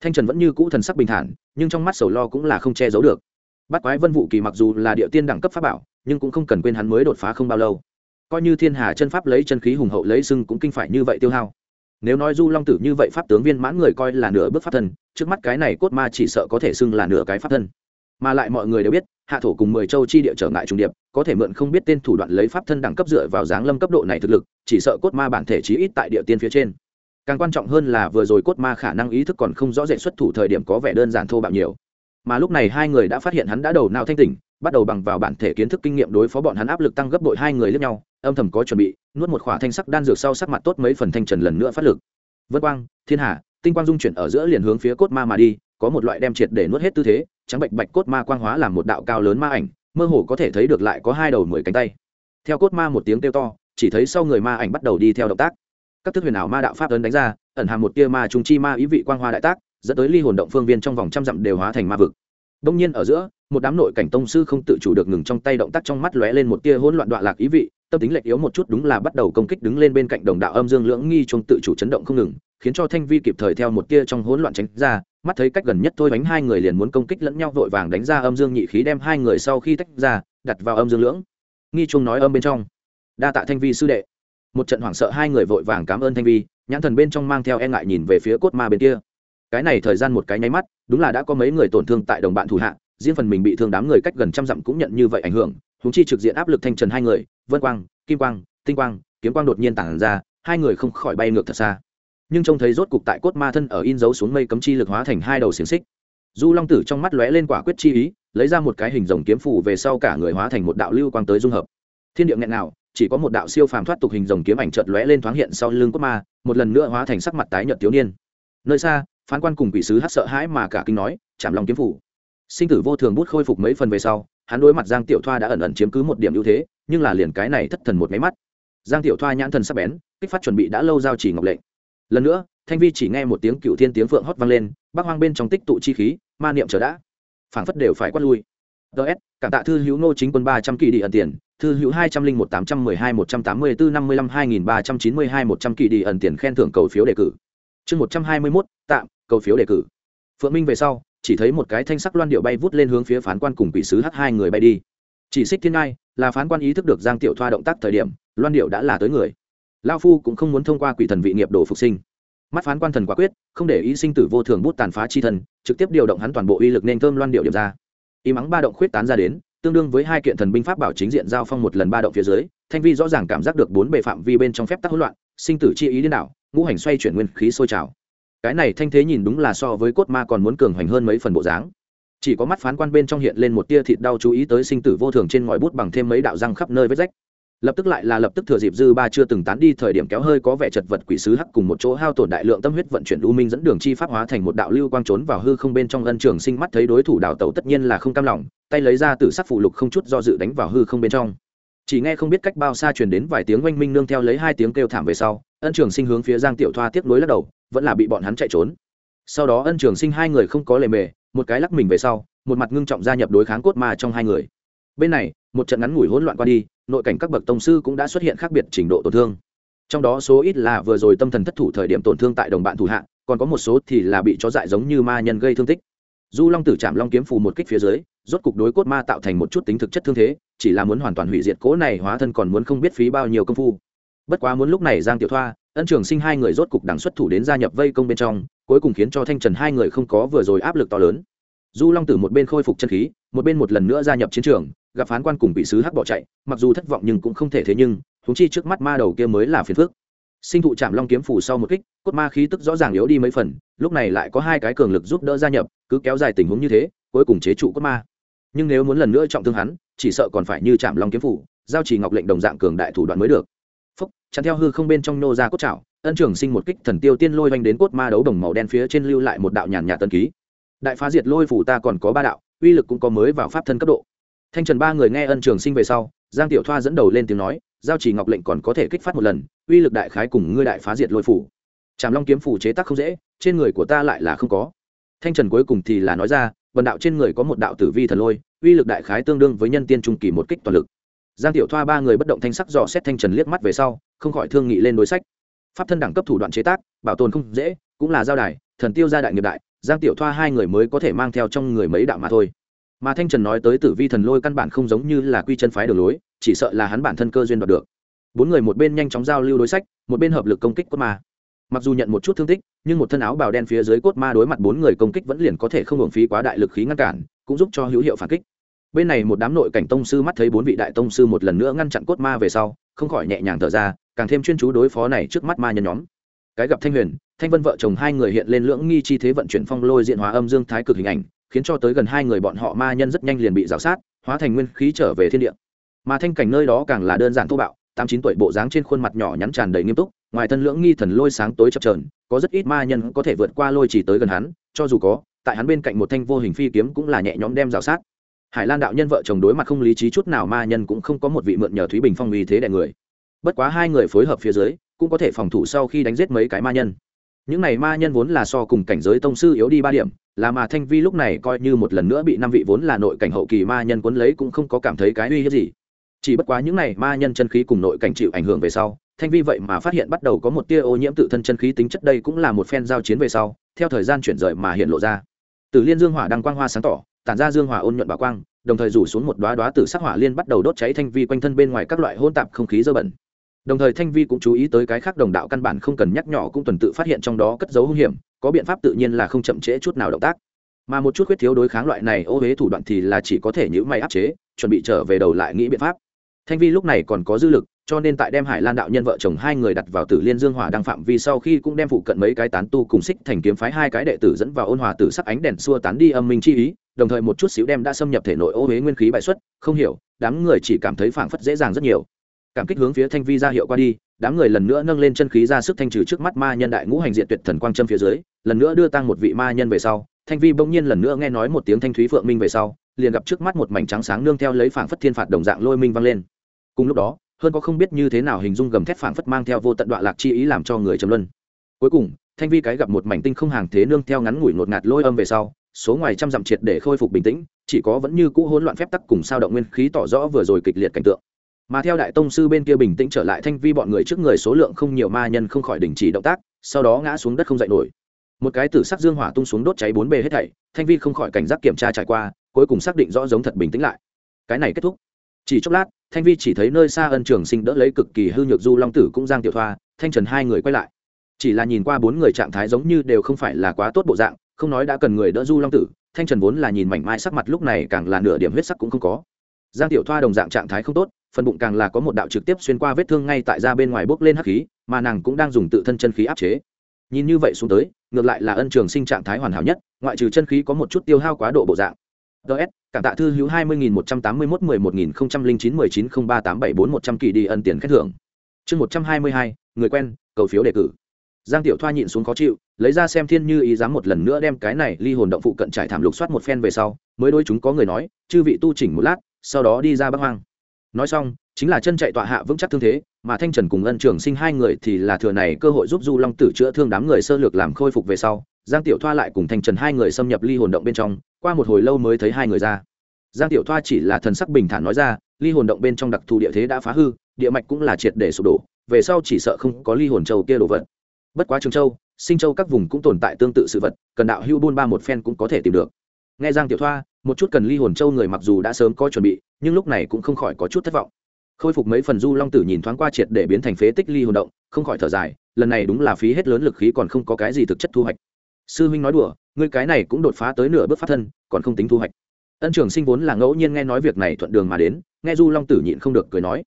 Thanh trần vẫn như cũ thần sắc bình thản, nhưng trong mắt sầu lo cũng là không che giấu được. Bắt quái vân vụ kỳ mặc dù là địa tiên đẳng cấp pháp bảo, nhưng cũng không cần quên hắn mới đột phá không bao lâu. Coi như thiên hà chân pháp lấy chân khí hùng hậu lấy sưng cũng kinh phải như vậy tiêu hao. Nếu nói du long tử như vậy pháp tướng viên mãn người coi là nửa bước pháp thân, trước mắt cái này cốt ma chỉ sợ có thể xưng là nửa cái pháp thân. Mà lại mọi người đều biết, hạ thổ cùng mười châu chi địa trở ngại trùng điệp, có thể mượn không biết tên thủ đoạn lấy pháp thân đẳng cấp dựa vào dáng lâm cấp độ này thực lực, chỉ sợ cốt ma bản thể chí ít tại địa tiên phía trên càng quan trọng hơn là vừa rồi cốt ma khả năng ý thức còn không rõ rệt xuất thủ thời điểm có vẻ đơn giản thô bạo nhiều. Mà lúc này hai người đã phát hiện hắn đã đầu não thanh tỉnh, bắt đầu bằng vào bản thể kiến thức kinh nghiệm đối phó bọn hắn áp lực tăng gấp bội hai người lẫn nhau, âm thầm có chuẩn bị, nuốt một khỏa thanh sắc đan dược sau sắc mặt tốt mấy phần thanh trần lần nữa phát lực. Vân quang, thiên hà, tinh quang dung chuyển ở giữa liền hướng phía cốt ma mà đi, có một loại đem triệt để nuốt hết tư thế, trắng bệnh bạch cốt ma quang hóa làm một đạo cao lớn ma ảnh, mơ hồ có thể thấy được lại có hai đầu mười cánh tay. Theo cốt ma một tiếng kêu to, chỉ thấy sau người ma ảnh bắt đầu đi theo động tác các thức huyền ảo ma đạo pháp ấn đánh ra, ẩn hàm một tia ma trùng chi ma ý vị quang hoa đại tác, dẫn tới ly hồn động phương viên trong vòng trăm dặm đều hóa thành ma vực. Đông nhiên ở giữa, một đám nội cảnh tông sư không tự chủ được ngừng trong tay động tác trong mắt lóe lên một tia hỗn loạn đoạn lạc ý vị, tâm tính lệch yếu một chút đúng là bắt đầu công kích đứng lên bên cạnh đồng đạo âm dương lưỡng nghi trung tự chủ chấn động không ngừng, khiến cho thanh vi kịp thời theo một tia trong hỗn loạn tránh ra, mắt thấy cách gần nhất thôi bánh hai người liền muốn công kích lẫn nhau vội vàng đánh ra âm dương nhị khí đem hai người sau khi tách ra, đặt vào âm dương lưỡng. Nghi trung nói âm bên trong. Đa tạ thanh vi sư đệ một trận hoảng sợ hai người vội vàng cảm ơn thanh vi, nhãn thần bên trong mang theo e ngại nhìn về phía cốt ma bên kia. Cái này thời gian một cái nháy mắt, đúng là đã có mấy người tổn thương tại đồng bạn thủ hạ, riêng phần mình bị thương đám người cách gần trăm dặm cũng nhận như vậy ảnh hưởng húng chi trực diện áp lực thanh trần hai người, vân quang, kim quang, tinh quang, kiếm quang đột nhiên tản ra, hai người không khỏi bay ngược thật xa. Nhưng trông thấy rốt cục tại cốt ma thân ở in dấu xuống mây cấm chi lực hóa thành hai đầu xiềng xích. Du long tử trong mắt lóe lên quả quyết chi ý, lấy ra một cái hình rồng kiếm phủ về sau cả người hóa thành một đạo lưu quang tới dung hợp. Thiên địa nghẹn nào chỉ có một đạo siêu phàm thoát tục hình rồng kiếm ảnh chợt lóe lên thoáng hiện sau lưng cốt ma, một lần nữa hóa thành sắc mặt tái nhợt thiếu niên. Nơi xa, phán quan cùng quỷ sứ hát sợ hãi mà cả kinh nói chạm lòng kiếm phủ. Sinh tử vô thường bút khôi phục mấy phần về sau, hắn đối mặt giang tiểu thoa đã ẩn ẩn chiếm cứ một điểm ưu thế, nhưng là liền cái này thất thần một máy mắt. Giang tiểu thoa nhãn thần sắp bén, kích phát chuẩn bị đã lâu giao chỉ ngọc lệnh. Lần nữa, thanh vi chỉ nghe một tiếng cựu thiên tiếng phượng hót vang lên, bác hoang bên trong tích tụ chi khí, ma niệm chờ đã. Phảng phất đều phải quát lui. Ts cảm tạ thư hữu nô chính quân ba trăm kỳ đi ẩn tiền thư hữu hai trăm linh một tám trăm mười hai một trăm tám mươi bốn năm mươi lăm hai nghìn ba trăm chín mươi hai một trăm kỳ đi ẩn tiền khen thưởng cầu phiếu đề cử. Chương một trăm hai mươi mốt, tạm, cầu phiếu đề cử. Phượng minh về sau, chỉ thấy một cái thanh sắc loan điệu bay vút lên hướng phía phán quan cùng quỷ sứ h hai người bay đi. Chỉ xích thiên ai là phán quan ý thức được giang tiểu thoa động tác thời điểm, loan điệu đã là tới người. Lao phu cũng không muốn thông qua quỷ thần vị nghiệp đồ phục sinh. Mắt phán quan thần quả quyết, không để ý sinh tử vô thường bút tàn phá chi thần, trực tiếp điều động hắn toàn bộ uy lực nên thơm loan điệu điểm ra. Y mắng ba động khuyết tán ra đến tương đương với hai kiện thần binh pháp bảo chính diện giao phong một lần ba động phía dưới, thanh vi rõ ràng cảm giác được bốn bề phạm vi bên trong phép tắc hỗn loạn, sinh tử chi ý điên đảo, ngũ hành xoay chuyển nguyên khí sôi trào. Cái này thanh thế nhìn đúng là so với cốt ma còn muốn cường hoành hơn mấy phần bộ dáng. Chỉ có mắt phán quan bên trong hiện lên một tia thịt đau chú ý tới sinh tử vô thường trên ngòi bút bằng thêm mấy đạo răng khắp nơi vết rách lập tức lại là lập tức thừa dịp dư ba chưa từng tán đi thời điểm kéo hơi có vẻ chật vật quỷ sứ hắc cùng một chỗ hao tổn đại lượng tâm huyết vận chuyển u minh dẫn đường chi pháp hóa thành một đạo lưu quang trốn vào hư không bên trong ân trường sinh mắt thấy đối thủ đào tẩu tất nhiên là không cam lòng, tay lấy ra từ sắc phụ lục không chút do dự đánh vào hư không bên trong. Chỉ nghe không biết cách bao xa truyền đến vài tiếng oanh minh nương theo lấy hai tiếng kêu thảm về sau, ân trường sinh hướng phía giang tiểu thoa tiếp nối lắc đầu, vẫn là bị bọn hắn chạy trốn. Sau đó ân trường sinh hai người không có lề mề, một cái lắc mình về sau, một mặt ngưng trọng gia nhập đối kháng cốt ma trong hai người bên này, một trận ngắn ngủi hỗn loạn qua đi, nội cảnh các bậc tông sư cũng đã xuất hiện khác biệt trình độ tổn thương. Trong đó số ít là vừa rồi tâm thần thất thủ thời điểm tổn thương tại đồng bạn thủ hạ, còn có một số thì là bị chó dại giống như ma nhân gây thương tích. Du long tử chạm long kiếm phù một kích phía dưới, rốt cục đối cốt ma tạo thành một chút tính thực chất thương thế, chỉ là muốn hoàn toàn hủy diệt cỗ này hóa thân còn muốn không biết phí bao nhiêu công phu. Bất quá muốn lúc này giang tiểu thoa, ân trường sinh hai người rốt cục đằng xuất thủ đến gia nhập vây công bên trong, cuối cùng khiến cho thanh trần hai người không có vừa rồi áp lực to lớn. Du long tử một bên khôi phục chân khí, một bên một lần nữa gia nhập chiến trường gặp phán quan cùng bị sứ hắc bỏ chạy, mặc dù thất vọng nhưng cũng không thể thế nhưng thúng chi trước mắt ma đầu kia mới là phiền phước sinh thụ chạm long kiếm phủ sau một kích, cốt ma khí tức rõ ràng yếu đi mấy phần, lúc này lại có hai cái cường lực giúp đỡ gia nhập, cứ kéo dài tình huống như thế, cuối cùng chế trụ cốt ma. Nhưng nếu muốn lần nữa trọng thương hắn, chỉ sợ còn phải như chạm long kiếm phủ, giao chỉ ngọc lệnh đồng dạng cường đại thủ đoạn mới được. Phúc chắn theo hư không bên trong nô ra cốt chảo ân trưởng sinh một kích thần tiêu tiên lôi oanh đến cốt ma đấu đồng màu đen phía trên lưu lại một đạo nhàn nhạt tân ký. Đại phá diệt lôi phủ ta còn có ba đạo, uy lực cũng có mới vào pháp thân cấp độ thanh trần ba người nghe ân trường sinh về sau, giang tiểu thoa dẫn đầu lên tiếng nói, giao chỉ ngọc lệnh còn có thể kích phát một lần, uy lực đại khái cùng ngươi đại phá diệt lôi phủ. Tràm long kiếm phủ chế tác không dễ, trên người của ta lại là không có. Thanh trần cuối cùng thì là nói ra, vần đạo trên người có một đạo tử vi thần lôi, uy lực đại khái tương đương với nhân tiên trung kỳ một kích toàn lực. Giang tiểu thoa ba người bất động thanh sắc dò xét thanh trần liếc mắt về sau, không khỏi thương nghị lên đối sách. Pháp thân đẳng cấp thủ đoạn chế tác, bảo tồn không dễ, cũng là giao đài, thần tiêu gia đại nghiệp đại, giang tiểu thoa hai người mới có thể mang theo trong người mấy đạo mà thôi mà thanh trần nói tới tử vi thần lôi căn bản không giống như là quy chân phái đường lối, chỉ sợ là hắn bản thân cơ duyên đoạt được. Bốn người một bên nhanh chóng giao lưu đối sách, một bên hợp lực công kích cốt ma. Mặc dù nhận một chút thương tích, nhưng một thân áo bào đen phía dưới cốt ma đối mặt bốn người công kích vẫn liền có thể không hưởng phí quá đại lực khí ngăn cản, cũng giúp cho hữu hiệu phản kích. Bên này một đám nội cảnh tông sư mắt thấy bốn vị đại tông sư một lần nữa ngăn chặn cốt ma về sau, không khỏi nhẹ nhàng thở ra, càng thêm chuyên chú đối phó này trước mắt ma nhân nhóm. Cái gặp thanh huyền, thanh vân vợ chồng hai người hiện lên lưỡng nghi chi thế vận chuyển phong lôi diện hóa âm dương thái cực hình ảnh khiến cho tới gần hai người bọn họ ma nhân rất nhanh liền bị rào sát, hóa thành nguyên khí trở về thiên địa. Mà thanh cảnh nơi đó càng là đơn giản thô bạo, tám chín tuổi bộ dáng trên khuôn mặt nhỏ nhắn tràn đầy nghiêm túc, ngoài thân lưỡng nghi thần lôi sáng tối chập trờn có rất ít ma nhân có thể vượt qua lôi chỉ tới gần hắn, cho dù có, tại hắn bên cạnh một thanh vô hình phi kiếm cũng là nhẹ nhõm đem rào sát. Hải lan đạo nhân vợ chồng đối mặt không lý trí chút nào ma nhân cũng không có một vị mượn nhờ thúy bình phong uy thế đại người. Bất quá hai người phối hợp phía dưới, cũng có thể phòng thủ sau khi đánh giết mấy cái ma nhân những này ma nhân vốn là so cùng cảnh giới tông sư yếu đi ba điểm, là mà thanh vi lúc này coi như một lần nữa bị năm vị vốn là nội cảnh hậu kỳ ma nhân cuốn lấy cũng không có cảm thấy cái uy hiếp gì. Chỉ bất quá những này ma nhân chân khí cùng nội cảnh chịu ảnh hưởng về sau, thanh vi vậy mà phát hiện bắt đầu có một tia ô nhiễm tự thân chân khí tính chất đây cũng là một phen giao chiến về sau, theo thời gian chuyển rời mà hiện lộ ra. Từ liên dương hỏa đăng quang hoa sáng tỏ, tản ra dương hỏa ôn nhuận bảo quang, đồng thời rủ xuống một đoá đoá từ sắc hỏa liên bắt đầu đốt cháy thanh vi quanh thân bên ngoài các loại hôn tạp không khí dơ bẩn đồng thời thanh vi cũng chú ý tới cái khác đồng đạo căn bản không cần nhắc nhỏ cũng tuần tự phát hiện trong đó cất dấu hung hiểm, có biện pháp tự nhiên là không chậm trễ chút nào động tác. Mà một chút khuyết thiếu đối kháng loại này ô huế thủ đoạn thì là chỉ có thể nhữ may áp chế, chuẩn bị trở về đầu lại nghĩ biện pháp. Thanh vi lúc này còn có dư lực, cho nên tại đem hải lan đạo nhân vợ chồng hai người đặt vào tử liên dương hỏa đăng phạm vi sau khi cũng đem phụ cận mấy cái tán tu cùng xích thành kiếm phái hai cái đệ tử dẫn vào ôn hòa tử sắc ánh đèn xua tán đi âm minh chi ý, đồng thời một chút xíu đem đã xâm nhập thể nội ô huế nguyên khí bại xuất, không hiểu, đám người chỉ cảm thấy phảng phất dễ dàng rất nhiều cảm kích hướng phía thanh vi ra hiệu qua đi, đám người lần nữa nâng lên chân khí ra sức thanh trừ trước mắt ma nhân đại ngũ hành diện tuyệt thần quang châm phía dưới, lần nữa đưa tăng một vị ma nhân về sau, thanh vi bỗng nhiên lần nữa nghe nói một tiếng thanh thúy phượng minh về sau, liền gặp trước mắt một mảnh trắng sáng nương theo lấy phảng phất thiên phạt đồng dạng lôi minh vang lên. Cùng lúc đó, hơn có không biết như thế nào hình dung gầm thét phảng phất mang theo vô tận đoạn lạc chi ý làm cho người trầm luân. Cuối cùng, thanh vi cái gặp một mảnh tinh không hàng thế nương theo ngắn ngủi ngột ngạt lôi âm về sau, số ngoài trăm dặm triệt để khôi phục bình tĩnh, chỉ có vẫn như cũ hỗn loạn phép tắc cùng sao động nguyên khí tỏ rõ vừa rồi kịch liệt cảnh tượng mà theo đại tông sư bên kia bình tĩnh trở lại thanh vi bọn người trước người số lượng không nhiều ma nhân không khỏi đình chỉ động tác, sau đó ngã xuống đất không dậy nổi. Một cái tử sắc dương hỏa tung xuống đốt cháy bốn bề hết thảy, thanh vi không khỏi cảnh giác kiểm tra trải qua, cuối cùng xác định rõ giống thật bình tĩnh lại. Cái này kết thúc. Chỉ chốc lát, thanh vi chỉ thấy nơi xa ân trường sinh đỡ lấy cực kỳ hư nhược du long tử cũng giang tiểu thoa, thanh trần hai người quay lại. Chỉ là nhìn qua bốn người trạng thái giống như đều không phải là quá tốt bộ dạng, không nói đã cần người đỡ du long tử, thanh trần vốn là nhìn mảnh mai sắc mặt lúc này càng là nửa điểm huyết sắc cũng không có giang tiểu thoa đồng dạng trạng thái không tốt, phần bụng càng là có một đạo trực tiếp xuyên qua vết thương ngay tại da bên ngoài bốc lên hắc khí, mà nàng cũng đang dùng tự thân chân khí áp chế. Nhìn như vậy xuống tới, ngược lại là ân trường sinh trạng thái hoàn hảo nhất, ngoại trừ chân khí có một chút tiêu hao quá độ bộ dạng. Ts cảm tạ thư hữu hai mươi nghìn một trăm tám mươi mốt mười một nghìn không trăm linh chín mười chín không ba tám bảy bốn một trăm kỳ đi ân tiền khen thưởng. Chương một trăm hai mươi hai, người quen, cầu phiếu đề cử. Giang tiểu thoa nhịn xuống khó chịu, lấy ra xem thiên như ý dám một lần nữa đem cái này ly hồn động phụ cận trải thảm lục soát một phen về sau, mới đôi chúng có người nói, chư vị tu chỉnh một lát sau đó đi ra bắc hoang. Nói xong, chính là chân chạy tọa hạ vững chắc thương thế, mà thanh trần cùng ân trường sinh hai người thì là thừa này cơ hội giúp du long tử chữa thương đám người sơ lược làm khôi phục về sau, giang tiểu thoa lại cùng thanh trần hai người xâm nhập ly hồn động bên trong, qua một hồi lâu mới thấy hai người ra. Giang tiểu thoa chỉ là thần sắc bình thản nói ra, ly hồn động bên trong đặc thù địa thế đã phá hư, địa mạch cũng là triệt để sụp đổ, về sau chỉ sợ không có ly hồn châu kia đồ vật. Bất quá trường châu, sinh châu các vùng cũng tồn tại tương tự sự vật, cần đạo hưu buôn ba một phen cũng có thể tìm được. Nghe giang tiểu thoa một chút cần ly hồn châu người mặc dù đã sớm có chuẩn bị, nhưng lúc này cũng không khỏi có chút thất vọng. Khôi phục mấy phần du long tử nhìn thoáng qua triệt để biến thành phế tích ly hồn động, không khỏi thở dài, lần này đúng là phí hết lớn lực khí còn không có cái gì thực chất thu hoạch. Sư huynh nói đùa, ngươi cái này cũng đột phá tới nửa bước phát thân, còn không tính thu hoạch. Ân trường sinh vốn là ngẫu nhiên nghe nói việc này thuận đường mà đến, nghe du long tử nhịn không được cười nói.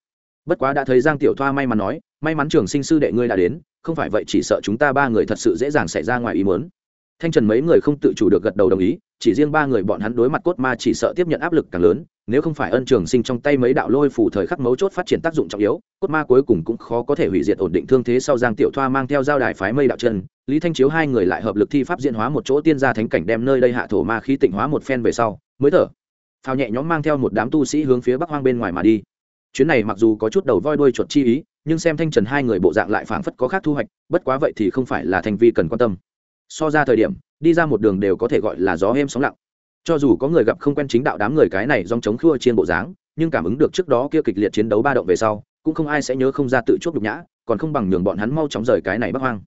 Bất quá đã thấy giang tiểu thoa may mắn nói, may mắn trường sinh sư đệ ngươi đã đến, không phải vậy chỉ sợ chúng ta ba người thật sự dễ dàng xảy ra ngoài ý muốn thanh trần mấy người không tự chủ được gật đầu đồng ý, chỉ riêng ba người bọn hắn đối mặt cốt ma chỉ sợ tiếp nhận áp lực càng lớn, nếu không phải ân trường sinh trong tay mấy đạo lôi phủ thời khắc mấu chốt phát triển tác dụng trọng yếu, cốt ma cuối cùng cũng khó có thể hủy diệt ổn định thương thế sau giang tiểu thoa mang theo giao đài phái mây đạo chân, lý thanh chiếu hai người lại hợp lực thi pháp diễn hóa một chỗ tiên gia thánh cảnh đem nơi đây hạ thổ ma khí tịnh hóa một phen về sau, mới thở. Phao nhẹ nhõm mang theo một đám tu sĩ hướng phía bắc hoang bên ngoài mà đi. Chuyến này mặc dù có chút đầu voi đuôi chuột chi ý, nhưng xem thanh trần hai người bộ dạng lại phảng phất có khác thu hoạch, bất quá vậy thì không phải là thành vi cần quan tâm so ra thời điểm, đi ra một đường đều có thể gọi là gió êm sóng lặng. Cho dù có người gặp không quen chính đạo đám người cái này dòng chống khua trên bộ dáng, nhưng cảm ứng được trước đó kia kịch liệt chiến đấu ba động về sau, cũng không ai sẽ nhớ không ra tự chuốc nhục nhã, còn không bằng nhường bọn hắn mau chóng rời cái này bắc hoang.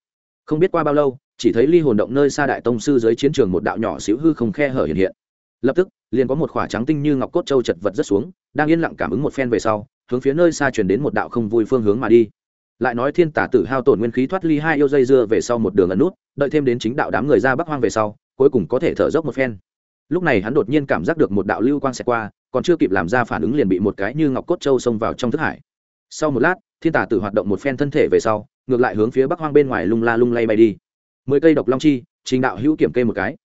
Không biết qua bao lâu, chỉ thấy ly hồn động nơi xa đại tông sư dưới chiến trường một đạo nhỏ xíu hư không khe hở hiện hiện. Lập tức, liền có một khỏa trắng tinh như ngọc cốt châu chật vật rất xuống, đang yên lặng cảm ứng một phen về sau, hướng phía nơi xa chuyển đến một đạo không vui phương hướng mà đi lại nói thiên tả tử hao tổn nguyên khí thoát ly hai yêu dây dưa về sau một đường ẩn nút, đợi thêm đến chính đạo đám người ra bắc hoang về sau, cuối cùng có thể thở dốc một phen. Lúc này hắn đột nhiên cảm giác được một đạo lưu quang xẹt qua, còn chưa kịp làm ra phản ứng liền bị một cái như ngọc cốt châu xông vào trong thức hải. Sau một lát, thiên tả tử hoạt động một phen thân thể về sau, ngược lại hướng phía bắc hoang bên ngoài lung la lung lay bay đi. Mười cây độc long chi trình đạo hữu kiểm kê một cái.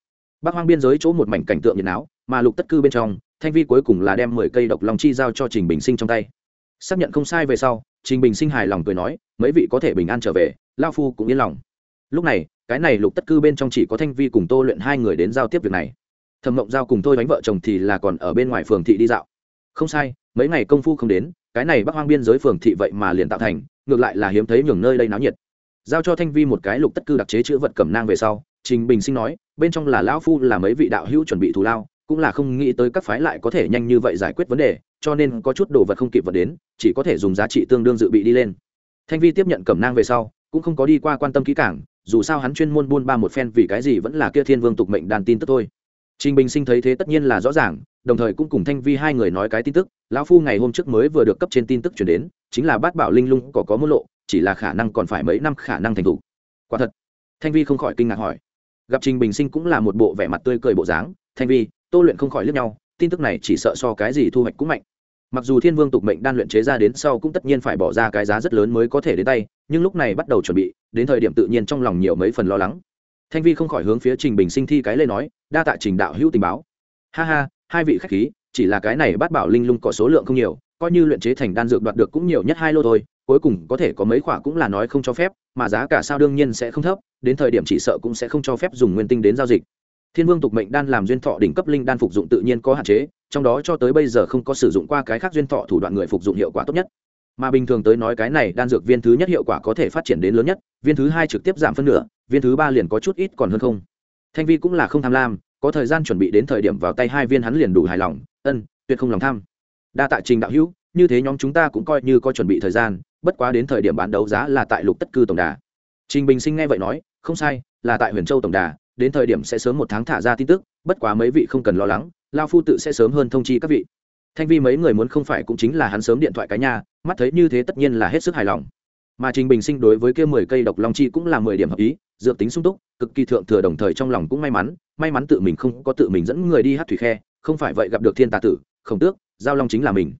Bắc hoang biên giới chỗ một mảnh cảnh tượng nhiệt áo mà lục tất cư bên trong, thanh vi cuối cùng là đem mười cây độc long chi giao cho trình bình sinh trong tay. Xác nhận không sai về sau, trình bình sinh hài lòng cười nói mấy vị có thể bình an trở về, lao phu cũng yên lòng. Lúc này, cái này lục tất cư bên trong chỉ có thanh vi cùng tô luyện hai người đến giao tiếp việc này. Thẩm mộng giao cùng tôi đánh vợ chồng thì là còn ở bên ngoài phường thị đi dạo. Không sai, mấy ngày công phu không đến, cái này bắc hoang biên giới phường thị vậy mà liền tạo thành, ngược lại là hiếm thấy nhường nơi đây náo nhiệt. Giao cho thanh vi một cái lục tất cư đặc chế chữ vật cẩm nang về sau, trình bình sinh nói, bên trong là lão phu là mấy vị đạo hữu chuẩn bị thù lao, cũng là không nghĩ tới các phái lại có thể nhanh như vậy giải quyết vấn đề, cho nên có chút đồ vật không kịp vật đến, chỉ có thể dùng giá trị tương đương dự bị đi lên thanh vi tiếp nhận cẩm nang về sau, cũng không có đi qua quan tâm kỹ cảng dù sao hắn chuyên môn buôn ba một phen vì cái gì vẫn là kia thiên vương tục mệnh đàn tin tức thôi. Trình bình sinh thấy thế tất nhiên là rõ ràng, đồng thời cũng cùng thanh vi hai người nói cái tin tức, lão phu ngày hôm trước mới vừa được cấp trên tin tức chuyển đến, chính là bát bảo linh lung có có môn lộ, chỉ là khả năng còn phải mấy năm khả năng thành thủ. Quả thật, thanh vi không khỏi kinh ngạc hỏi. Gặp trình bình sinh cũng là một bộ vẻ mặt tươi cười bộ dáng, thanh vi, tô luyện không khỏi lướt nhau, tin tức này chỉ sợ so cái gì thu hoạch cũng mạnh mặc dù thiên vương tục mệnh đan luyện chế ra đến sau cũng tất nhiên phải bỏ ra cái giá rất lớn mới có thể đến tay, nhưng lúc này bắt đầu chuẩn bị, đến thời điểm tự nhiên trong lòng nhiều mấy phần lo lắng. Thanh vi không khỏi hướng phía trình bình sinh thi cái lê nói, đa tạ trình đạo hữu tình báo. Ha ha, hai vị khách khí, chỉ là cái này bắt bảo linh lung có số lượng không nhiều, coi như luyện chế thành đan dược đoạt được cũng nhiều nhất hai lô thôi, cuối cùng có thể có mấy khoả cũng là nói không cho phép, mà giá cả sao đương nhiên sẽ không thấp, đến thời điểm chỉ sợ cũng sẽ không cho phép dùng nguyên tinh đến giao dịch thiên vương tục mệnh đan làm duyên thọ đỉnh cấp linh đan phục dụng tự nhiên có hạn chế, trong đó cho tới bây giờ không có sử dụng qua cái khác duyên thọ thủ đoạn người phục dụng hiệu quả tốt nhất. Mà bình thường tới nói cái này đan dược viên thứ nhất hiệu quả có thể phát triển đến lớn nhất, viên thứ hai trực tiếp giảm phân nửa, viên thứ ba liền có chút ít còn hơn không. Thanh vi cũng là không tham lam, có thời gian chuẩn bị đến thời điểm vào tay hai viên hắn liền đủ hài lòng, ân, tuyệt không lòng tham. Đa tạ trình đạo hữu, như thế nhóm chúng ta cũng coi như có chuẩn bị thời gian, bất quá đến thời điểm bán đấu giá là tại lục tất cư tổng đà. Trình bình sinh nghe vậy nói, không sai, là tại huyền châu tổng đà đến thời điểm sẽ sớm một tháng thả ra tin tức, bất quá mấy vị không cần lo lắng, lao phu tự sẽ sớm hơn thông chi các vị. Thanh vi mấy người muốn không phải cũng chính là hắn sớm điện thoại cái nhà mắt thấy như thế tất nhiên là hết sức hài lòng. Mà trình bình sinh đối với kia mười cây độc long chi cũng là mười điểm hợp ý, dược tính sung túc, cực kỳ thượng thừa đồng thời trong lòng cũng may mắn may mắn tự mình không có tự mình dẫn người đi hát thủy khe, không phải vậy gặp được thiên tà tử, khổng tước, giao long chính là mình.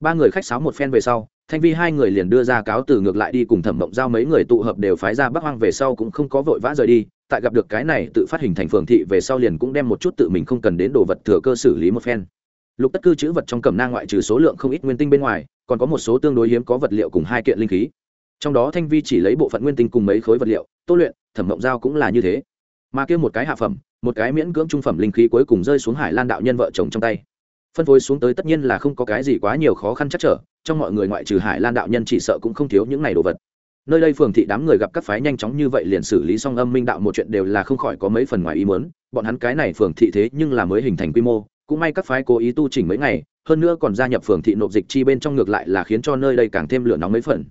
Ba người khách sáo một phen về sau, thanh vi hai người liền đưa ra cáo từ ngược lại đi cùng thẩm mộng giao mấy người tụ hợp đều phái ra bắc hoang về sau cũng không có vội vã rời đi tại gặp được cái này tự phát hình thành phường thị về sau liền cũng đem một chút tự mình không cần đến đồ vật thừa cơ xử lý một phen. Lục tất cư chữ vật trong cầm nang ngoại trừ số lượng không ít nguyên tinh bên ngoài, còn có một số tương đối hiếm có vật liệu cùng hai kiện linh khí. Trong đó thanh vi chỉ lấy bộ phận nguyên tinh cùng mấy khối vật liệu, tô luyện, thẩm mộng giao cũng là như thế. Mà kia một cái hạ phẩm, một cái miễn cưỡng trung phẩm linh khí cuối cùng rơi xuống hải lan đạo nhân vợ chồng trong tay. Phân phối xuống tới tất nhiên là không có cái gì quá nhiều khó khăn chắc trở, trong mọi người ngoại trừ hải lan đạo nhân chỉ sợ cũng không thiếu những này đồ vật nơi đây phường thị đám người gặp các phái nhanh chóng như vậy liền xử lý xong âm minh đạo một chuyện đều là không khỏi có mấy phần ngoài ý muốn, bọn hắn cái này phường thị thế nhưng là mới hình thành quy mô, cũng may các phái cố ý tu chỉnh mấy ngày, hơn nữa còn gia nhập phường thị nộp dịch chi bên trong ngược lại là khiến cho nơi đây càng thêm lửa nóng mấy phần.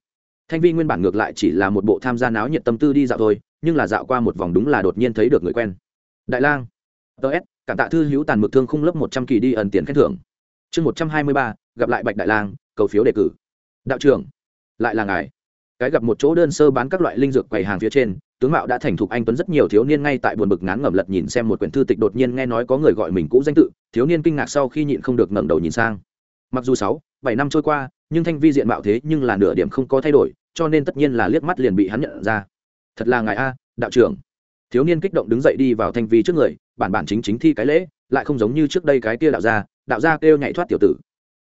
Thanh vi nguyên bản ngược lại chỉ là một bộ tham gia náo nhiệt tâm tư đi dạo thôi, nhưng là dạo qua một vòng đúng là đột nhiên thấy được người quen. Đại lang. Ts cảm tạ thư hữu tàn mực thương khung lớp một trăm kỳ đi ẩn tiền khen thưởng. Chương một trăm hai mươi ba, gặp lại bạch đại lang, cầu phiếu đề cử. Đạo trưởng, lại là ngài cái gặp một chỗ đơn sơ bán các loại linh dược quầy hàng phía trên, tướng mạo đã thành thục anh tuấn rất nhiều thiếu niên ngay tại buồn bực ngán ngẩm lật nhìn xem một quyển thư tịch đột nhiên nghe nói có người gọi mình cũ danh tự, thiếu niên kinh ngạc sau khi nhịn không được ngẩng đầu nhìn sang. Mặc dù sáu, bảy năm trôi qua, nhưng thanh vi diện mạo thế nhưng là nửa điểm không có thay đổi, cho nên tất nhiên là liếc mắt liền bị hắn nhận ra. Thật là ngài a, đạo trưởng. Thiếu niên kích động đứng dậy đi vào thanh vi trước người, bản bản chính chính thi cái lễ, lại không giống như trước đây cái kia đạo gia đạo gia kêu nhảy thoát tiểu tử.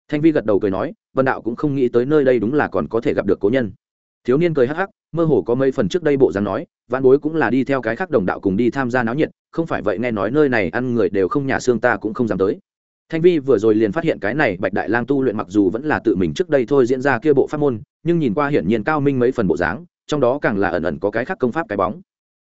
Thanh vi gật đầu cười nói, vân đạo cũng không nghĩ tới nơi đây đúng là còn có thể gặp được cố nhân thiếu niên cười hắc hắc, mơ hồ có mấy phần trước đây bộ dáng nói văn bối cũng là đi theo cái khác đồng đạo cùng đi tham gia náo nhiệt, không phải vậy nghe nói nơi này ăn người đều không nhà xương ta cũng không dám tới. Thanh vi vừa rồi liền phát hiện cái này bạch đại lang tu luyện mặc dù vẫn là tự mình trước đây thôi diễn ra kia bộ pháp môn, nhưng nhìn qua hiển nhiên cao minh mấy phần bộ dáng, trong đó càng là ẩn ẩn có cái khác công pháp cái bóng.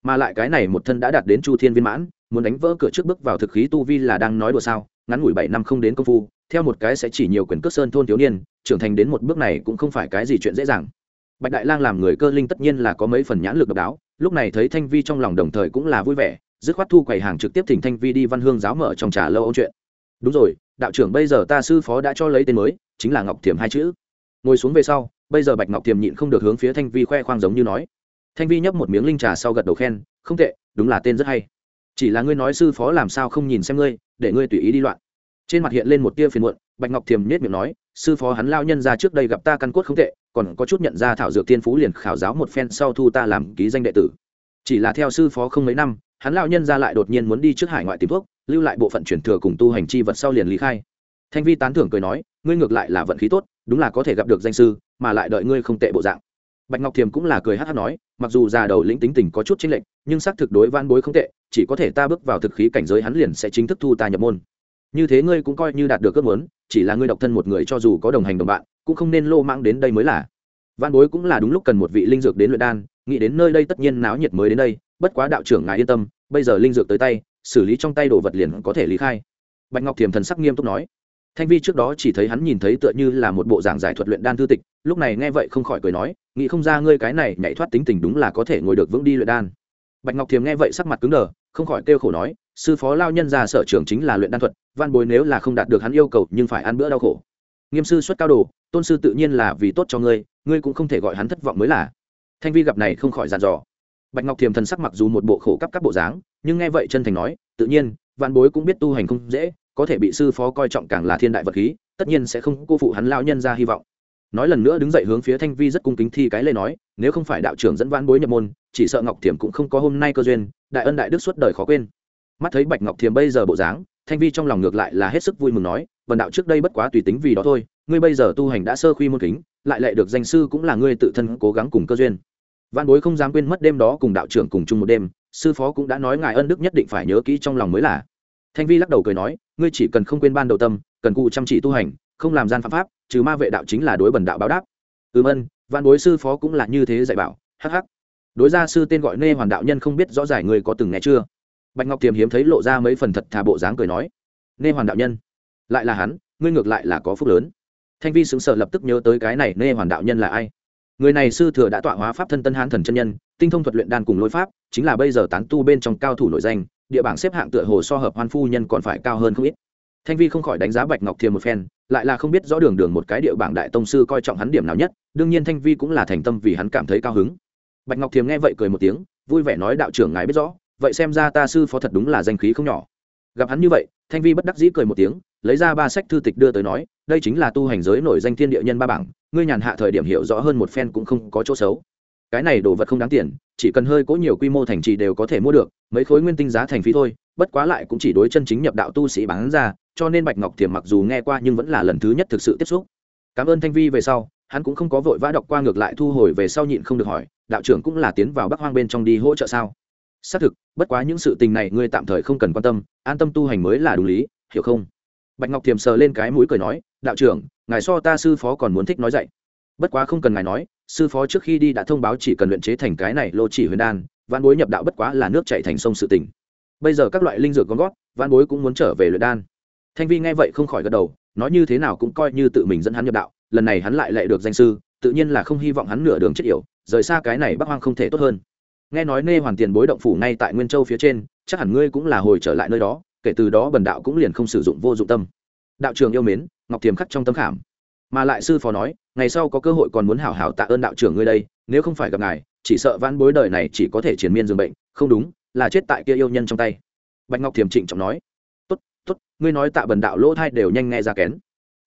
Mà lại cái này một thân đã đạt đến chu thiên viên mãn, muốn đánh vỡ cửa trước bước vào thực khí tu vi là đang nói đùa sao, ngắn ngủi bảy năm không đến công phu, theo một cái sẽ chỉ nhiều quyền cước sơn thôn thiếu niên, trưởng thành đến một bước này cũng không phải cái gì chuyện dễ dàng bạch đại lang làm người cơ linh tất nhiên là có mấy phần nhãn lực độc đáo, lúc này thấy thanh vi trong lòng đồng thời cũng là vui vẻ, dứt khoát thu quầy hàng trực tiếp thỉnh thanh vi đi văn hương giáo mở trong trà lâu ôn chuyện. Đúng rồi, đạo trưởng bây giờ ta sư phó đã cho lấy tên mới, chính là ngọc thiềm hai chữ. Ngồi xuống về sau, bây giờ bạch ngọc thiềm nhịn không được hướng phía thanh vi khoe khoang giống như nói. Thanh vi nhấp một miếng linh trà sau gật đầu khen, không tệ, đúng là tên rất hay. Chỉ là ngươi nói sư phó làm sao không nhìn xem ngươi, để ngươi tùy ý đi loạn. Trên mặt hiện lên một tia phiền muộn, bạch ngọc thiềm nhếch miệng nói sư phó hắn lao nhân ra trước đây gặp ta căn cốt không tệ, còn có chút nhận ra thảo dược thiên phú liền khảo giáo một phen sau thu ta làm ký danh đệ tử. Chỉ là theo sư phó không mấy năm, hắn lao nhân ra lại đột nhiên muốn đi trước hải ngoại tìm thuốc, lưu lại bộ phận chuyển thừa cùng tu hành chi vật sau liền lý khai. Thanh vi tán thưởng cười nói, ngươi ngược lại là vận khí tốt, đúng là có thể gặp được danh sư, mà lại đợi ngươi không tệ bộ dạng. Bạch ngọc thiềm cũng là cười hát hát nói, mặc dù già đầu lĩnh tính tình có chút chênh lệch, nhưng xác thực đối van bối không tệ, chỉ có thể ta bước vào thực khí cảnh giới hắn liền sẽ chính thức thu ta nhập môn. Như thế ngươi cũng coi như đạt được ước muốn chỉ là ngươi độc thân một người cho dù có đồng hành đồng bạn, cũng không nên lô mang đến đây mới là. Văn bối cũng là đúng lúc cần một vị linh dược đến luyện đan, nghĩ đến nơi đây tất nhiên náo nhiệt mới đến đây, bất quá đạo trưởng ngài yên tâm, bây giờ linh dược tới tay, xử lý trong tay đồ vật liền có thể lý khai. Bạch ngọc thiềm thần sắc nghiêm túc nói. Thanh vi trước đó chỉ thấy hắn nhìn thấy tựa như là một bộ giảng giải thuật luyện đan thư tịch, lúc này nghe vậy không khỏi cười nói, nghĩ không ra ngươi cái này nhảy thoát tính tình đúng là có thể ngồi được vững đi luyện đan. Bạch ngọc thiềm nghe vậy sắc mặt cứng đờ, không khỏi kêu khổ nói sư phó lao nhân ra sở trường chính là luyện đan thuật, văn bối nếu là không đạt được hắn yêu cầu nhưng phải ăn bữa đau khổ. Nghiêm sư xuất cao đồ, tôn sư tự nhiên là vì tốt cho ngươi ngươi cũng không thể gọi hắn thất vọng mới là. Thanh vi gặp này không khỏi dàn dò. Bạch ngọc thiềm thần sắc mặc dù một bộ khổ cấp các bộ dáng, nhưng nghe vậy chân thành nói, tự nhiên, văn bối cũng biết tu hành không dễ, có thể bị sư phó coi trọng càng là thiên đại vật khí, tất nhiên sẽ không cô phụ hắn lao nhân ra hy vọng. Nói lần nữa đứng dậy hướng phía thanh vi rất cung kính thi cái lê nói, nếu không phải đạo trưởng dẫn văn bối nhập môn, chỉ sợ ngọc thiềm cũng không có hôm nay cơ duyên, đại ân đại đức suốt đời khó quên mắt thấy bạch ngọc thiềm bây giờ bộ dáng, thanh vi trong lòng ngược lại là hết sức vui mừng nói vần đạo trước đây bất quá tùy tính vì đó thôi, ngươi bây giờ tu hành đã sơ khuy môn kính, lại lệ được danh sư cũng là ngươi tự thân cố gắng cùng cơ duyên. Văn bối không dám quên mất đêm đó cùng đạo trưởng cùng chung một đêm, sư phó cũng đã nói ngài ân đức nhất định phải nhớ kỹ trong lòng mới là. Thanh vi lắc đầu cười nói, ngươi chỉ cần không quên ban đầu tâm, cần cụ chăm chỉ tu hành, không làm gian phạm pháp, trừ ma vệ đạo chính là đối bần đạo báo đáp. Ừm ân văn bối sư phó cũng là như thế dạy bảo hh đối gia sư tên gọi nê hoàn đạo nhân không biết rõ giải người có từng nghe chưa? Bạch ngọc tiềm hiếm thấy lộ ra mấy phần thật thà bộ dáng cười nói, nê hoàn đạo nhân, lại là hắn, ngươi ngược lại là có phúc lớn. Thanh vi xứng sờ lập tức nhớ tới cái này, nê hoàn đạo nhân là ai? Người này sư thừa đã tọa hóa pháp thân tân hán thần chân nhân, tinh thông thuật luyện đan cùng lối pháp, chính là bây giờ tán tu bên trong cao thủ nội danh, địa bảng xếp hạng tựa hồ so hợp hoan phu nhân còn phải cao hơn không ít. Thanh vi không khỏi đánh giá bạch ngọc thiềm một phen, lại là không biết rõ đường đường một cái địa bảng đại tông sư coi trọng hắn điểm nào nhất, đương nhiên thanh vi cũng là thành tâm vì hắn cảm thấy cao hứng. Bạch ngọc thiềm nghe vậy cười một tiếng, vui vẻ nói, đạo trưởng ngài biết rõ vậy xem ra ta sư phó thật đúng là danh khí không nhỏ. Gặp hắn như vậy, thanh vi bất đắc dĩ cười một tiếng, lấy ra ba sách thư tịch đưa tới nói, đây chính là tu hành giới nổi danh thiên địa nhân ba bảng, ngươi nhàn hạ thời điểm hiểu rõ hơn một phen cũng không có chỗ xấu. Cái này đồ vật không đáng tiền, chỉ cần hơi có nhiều quy mô thành trì đều có thể mua được, mấy khối nguyên tinh giá thành phí thôi, bất quá lại cũng chỉ đối chân chính nhập đạo tu sĩ bán ra, cho nên bạch ngọc thiềm mặc dù nghe qua nhưng vẫn là lần thứ nhất thực sự tiếp xúc. Cảm ơn thanh vi về sau, hắn cũng không có vội vã đọc qua ngược lại thu hồi về sau nhịn không được hỏi, đạo trưởng cũng là tiến vào bắc hoang bên trong đi hỗ trợ sao? Xác thực, bất quá những sự tình này ngươi tạm thời không cần quan tâm, an tâm tu hành mới là đúng lý, hiểu không? Bạch ngọc thiềm sờ lên cái mũi cười nói, đạo trưởng, ngài so ta sư phó còn muốn thích nói dạy. Bất quá không cần ngài nói, sư phó trước khi đi đã thông báo chỉ cần luyện chế thành cái này lô chỉ huyền đan văn bối nhập đạo bất quá là nước chạy thành sông sự tỉnh bây giờ các loại linh dược con gót văn bối cũng muốn trở về luyện đan. Thanh vi nghe vậy không khỏi gật đầu, nói như thế nào cũng coi như tự mình dẫn hắn nhập đạo, lần này hắn lại lệ được danh sư, tự nhiên là không hy vọng hắn nửa đường chết yểu, rời xa cái này bắc hoang không thể tốt hơn nghe nói nê hoàn tiền bối động phủ ngay tại nguyên châu phía trên, chắc hẳn ngươi cũng là hồi trở lại nơi đó, kể từ đó bần đạo cũng liền không sử dụng vô dụng tâm. Đạo trường yêu mến, ngọc thiềm khắc trong tâm khảm. Mà lại sư phó nói, ngày sau có cơ hội còn muốn hảo hảo tạ ơn đạo trưởng ngươi đây, nếu không phải gặp ngài, chỉ sợ vãn bối đời này chỉ có thể triển miên dường bệnh, không đúng, là chết tại kia yêu nhân trong tay. Bạch ngọc thiềm trịnh trọng nói, tốt tốt, ngươi nói tạ bần đạo lỗ thai đều nhanh nghe ra kén.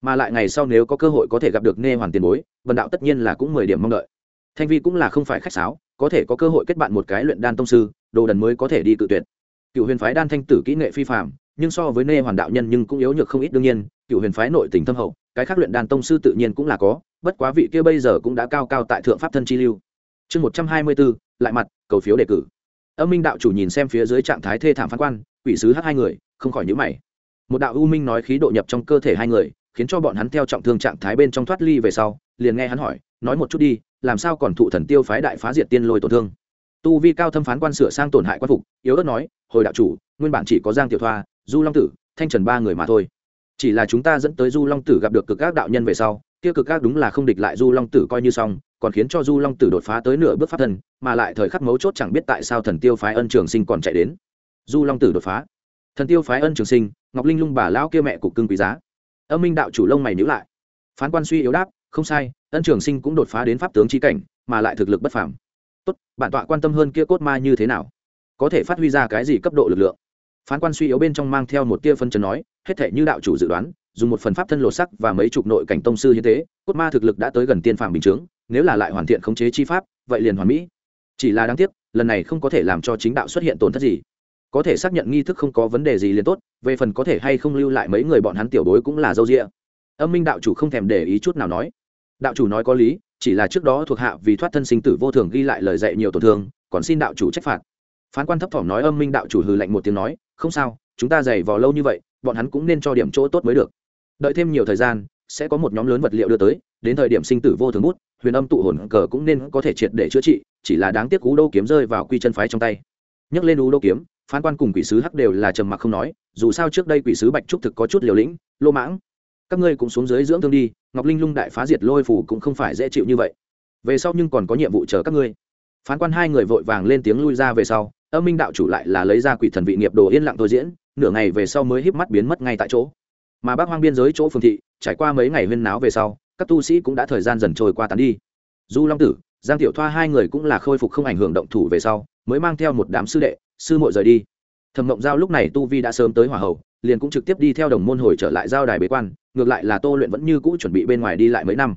Mà lại ngày sau nếu có cơ hội có thể gặp được nê hoàn tiền bối, bần đạo tất nhiên là cũng mười điểm mong đợi. Thanh vi cũng là không phải khách sáo có thể có cơ hội kết bạn một cái luyện đan tông sư, đồ đần mới có thể đi cự tuyệt. Cựu huyền phái đan thanh tử kỹ nghệ phi phạm nhưng so với nê hoàn đạo nhân nhưng cũng yếu nhược không ít đương nhiên, cựu huyền phái nội tình thâm hậu, cái khác luyện đan tông sư tự nhiên cũng là có, bất quá vị kia bây giờ cũng đã cao cao tại thượng pháp thân chi lưu. Chương một trăm hai mươi bốn, lại mặt, cầu phiếu đề cử. Âm minh đạo chủ nhìn xem phía dưới trạng thái thê thảm phán quan, quỷ sứ hát hai người, không khỏi nhữ mày. Một đạo u minh nói khí độ nhập trong cơ thể hai người, khiến cho bọn hắn theo trọng thương trạng thái bên trong thoát ly về sau, liền nghe hắn hỏi, nói một chút đi làm sao còn thụ thần tiêu phái đại phá diệt tiên lôi tổn thương? Tu vi cao thâm phán quan sửa sang tổn hại quan phục, yếu ớt nói, hồi đạo chủ, nguyên bản chỉ có giang tiểu thoa, du long tử, thanh trần ba người mà thôi. Chỉ là chúng ta dẫn tới du long tử gặp được cực các đạo nhân về sau, kia cực các đúng là không địch lại du long tử coi như xong, còn khiến cho du long tử đột phá tới nửa bước pháp thần, mà lại thời khắc mấu chốt chẳng biết tại sao thần tiêu phái ân trường sinh còn chạy đến. Du long tử đột phá. Thần tiêu phái ân trường sinh, ngọc linh lung bà lão kia mẹ cục cưng quý giá. Âm minh đạo chủ lông mày nhữ lại. Phán quan suy yếu đáp, không sai ân trường sinh cũng đột phá đến pháp tướng trí cảnh, mà lại thực lực bất phàm. Tốt, bản tọa quan tâm hơn kia cốt ma như thế nào? Có thể phát huy ra cái gì cấp độ lực lượng? Phán quan suy yếu bên trong mang theo một tia phân chấn nói, hết thể như đạo chủ dự đoán, dùng một phần pháp thân lột sắc và mấy chục nội cảnh tông sư như thế cốt ma thực lực đã tới gần tiên phàm bình chướng, nếu là lại hoàn thiện khống chế chi pháp, vậy liền hoàn mỹ. Chỉ là đáng tiếc, lần này không có thể làm cho chính đạo xuất hiện tổn thất gì. Có thể xác nhận nghi thức không có vấn đề gì liền tốt, về phần có thể hay không lưu lại mấy người bọn hắn tiểu bối cũng là dâu rịa âm minh đạo chủ không thèm để ý chút nào nói đạo chủ nói có lý, chỉ là trước đó thuộc hạ vì thoát thân sinh tử vô thường ghi lại lời dạy nhiều tổn thương, còn xin đạo chủ trách phạt. Phán quan thấp thỏm nói âm minh đạo chủ hừ lạnh một tiếng nói, không sao, chúng ta dày vò lâu như vậy, bọn hắn cũng nên cho điểm chỗ tốt mới được. Đợi thêm nhiều thời gian, sẽ có một nhóm lớn vật liệu đưa tới, đến thời điểm sinh tử vô thường bút, huyền âm tụ hồn cờ cũng nên có thể triệt để chữa trị, chỉ là đáng tiếc cú đô kiếm rơi vào quy chân phái trong tay. Nhấc lên U đô kiếm, phán quan cùng quỷ sứ hắc đều là trầm mặc không nói, dù sao trước đây quỷ sứ bạch trúc thực có chút liều lĩnh, lô mãng các ngươi cũng xuống dưới dưỡng thương đi, ngọc linh lung đại phá diệt lôi phủ cũng không phải dễ chịu như vậy. Về sau nhưng còn có nhiệm vụ chờ các ngươi. Phán quan hai người vội vàng lên tiếng lui ra về sau, âm minh đạo chủ lại là lấy ra quỷ thần vị nghiệp đồ yên lặng tôi diễn, nửa ngày về sau mới híp mắt biến mất ngay tại chỗ. Mà bác hoang biên giới chỗ phương thị, trải qua mấy ngày huyên náo về sau, các tu sĩ cũng đã thời gian dần trôi qua tán đi. Du long tử, giang tiểu thoa hai người cũng là khôi phục không ảnh hưởng động thủ về sau, mới mang theo một đám sư đệ, sư muội rời đi. Thẩm mộng giao lúc này tu vi đã sớm tới hỏa hậu liền cũng trực tiếp đi theo đồng môn hồi trở lại giao đài bế quan ngược lại là tô luyện vẫn như cũ chuẩn bị bên ngoài đi lại mấy năm.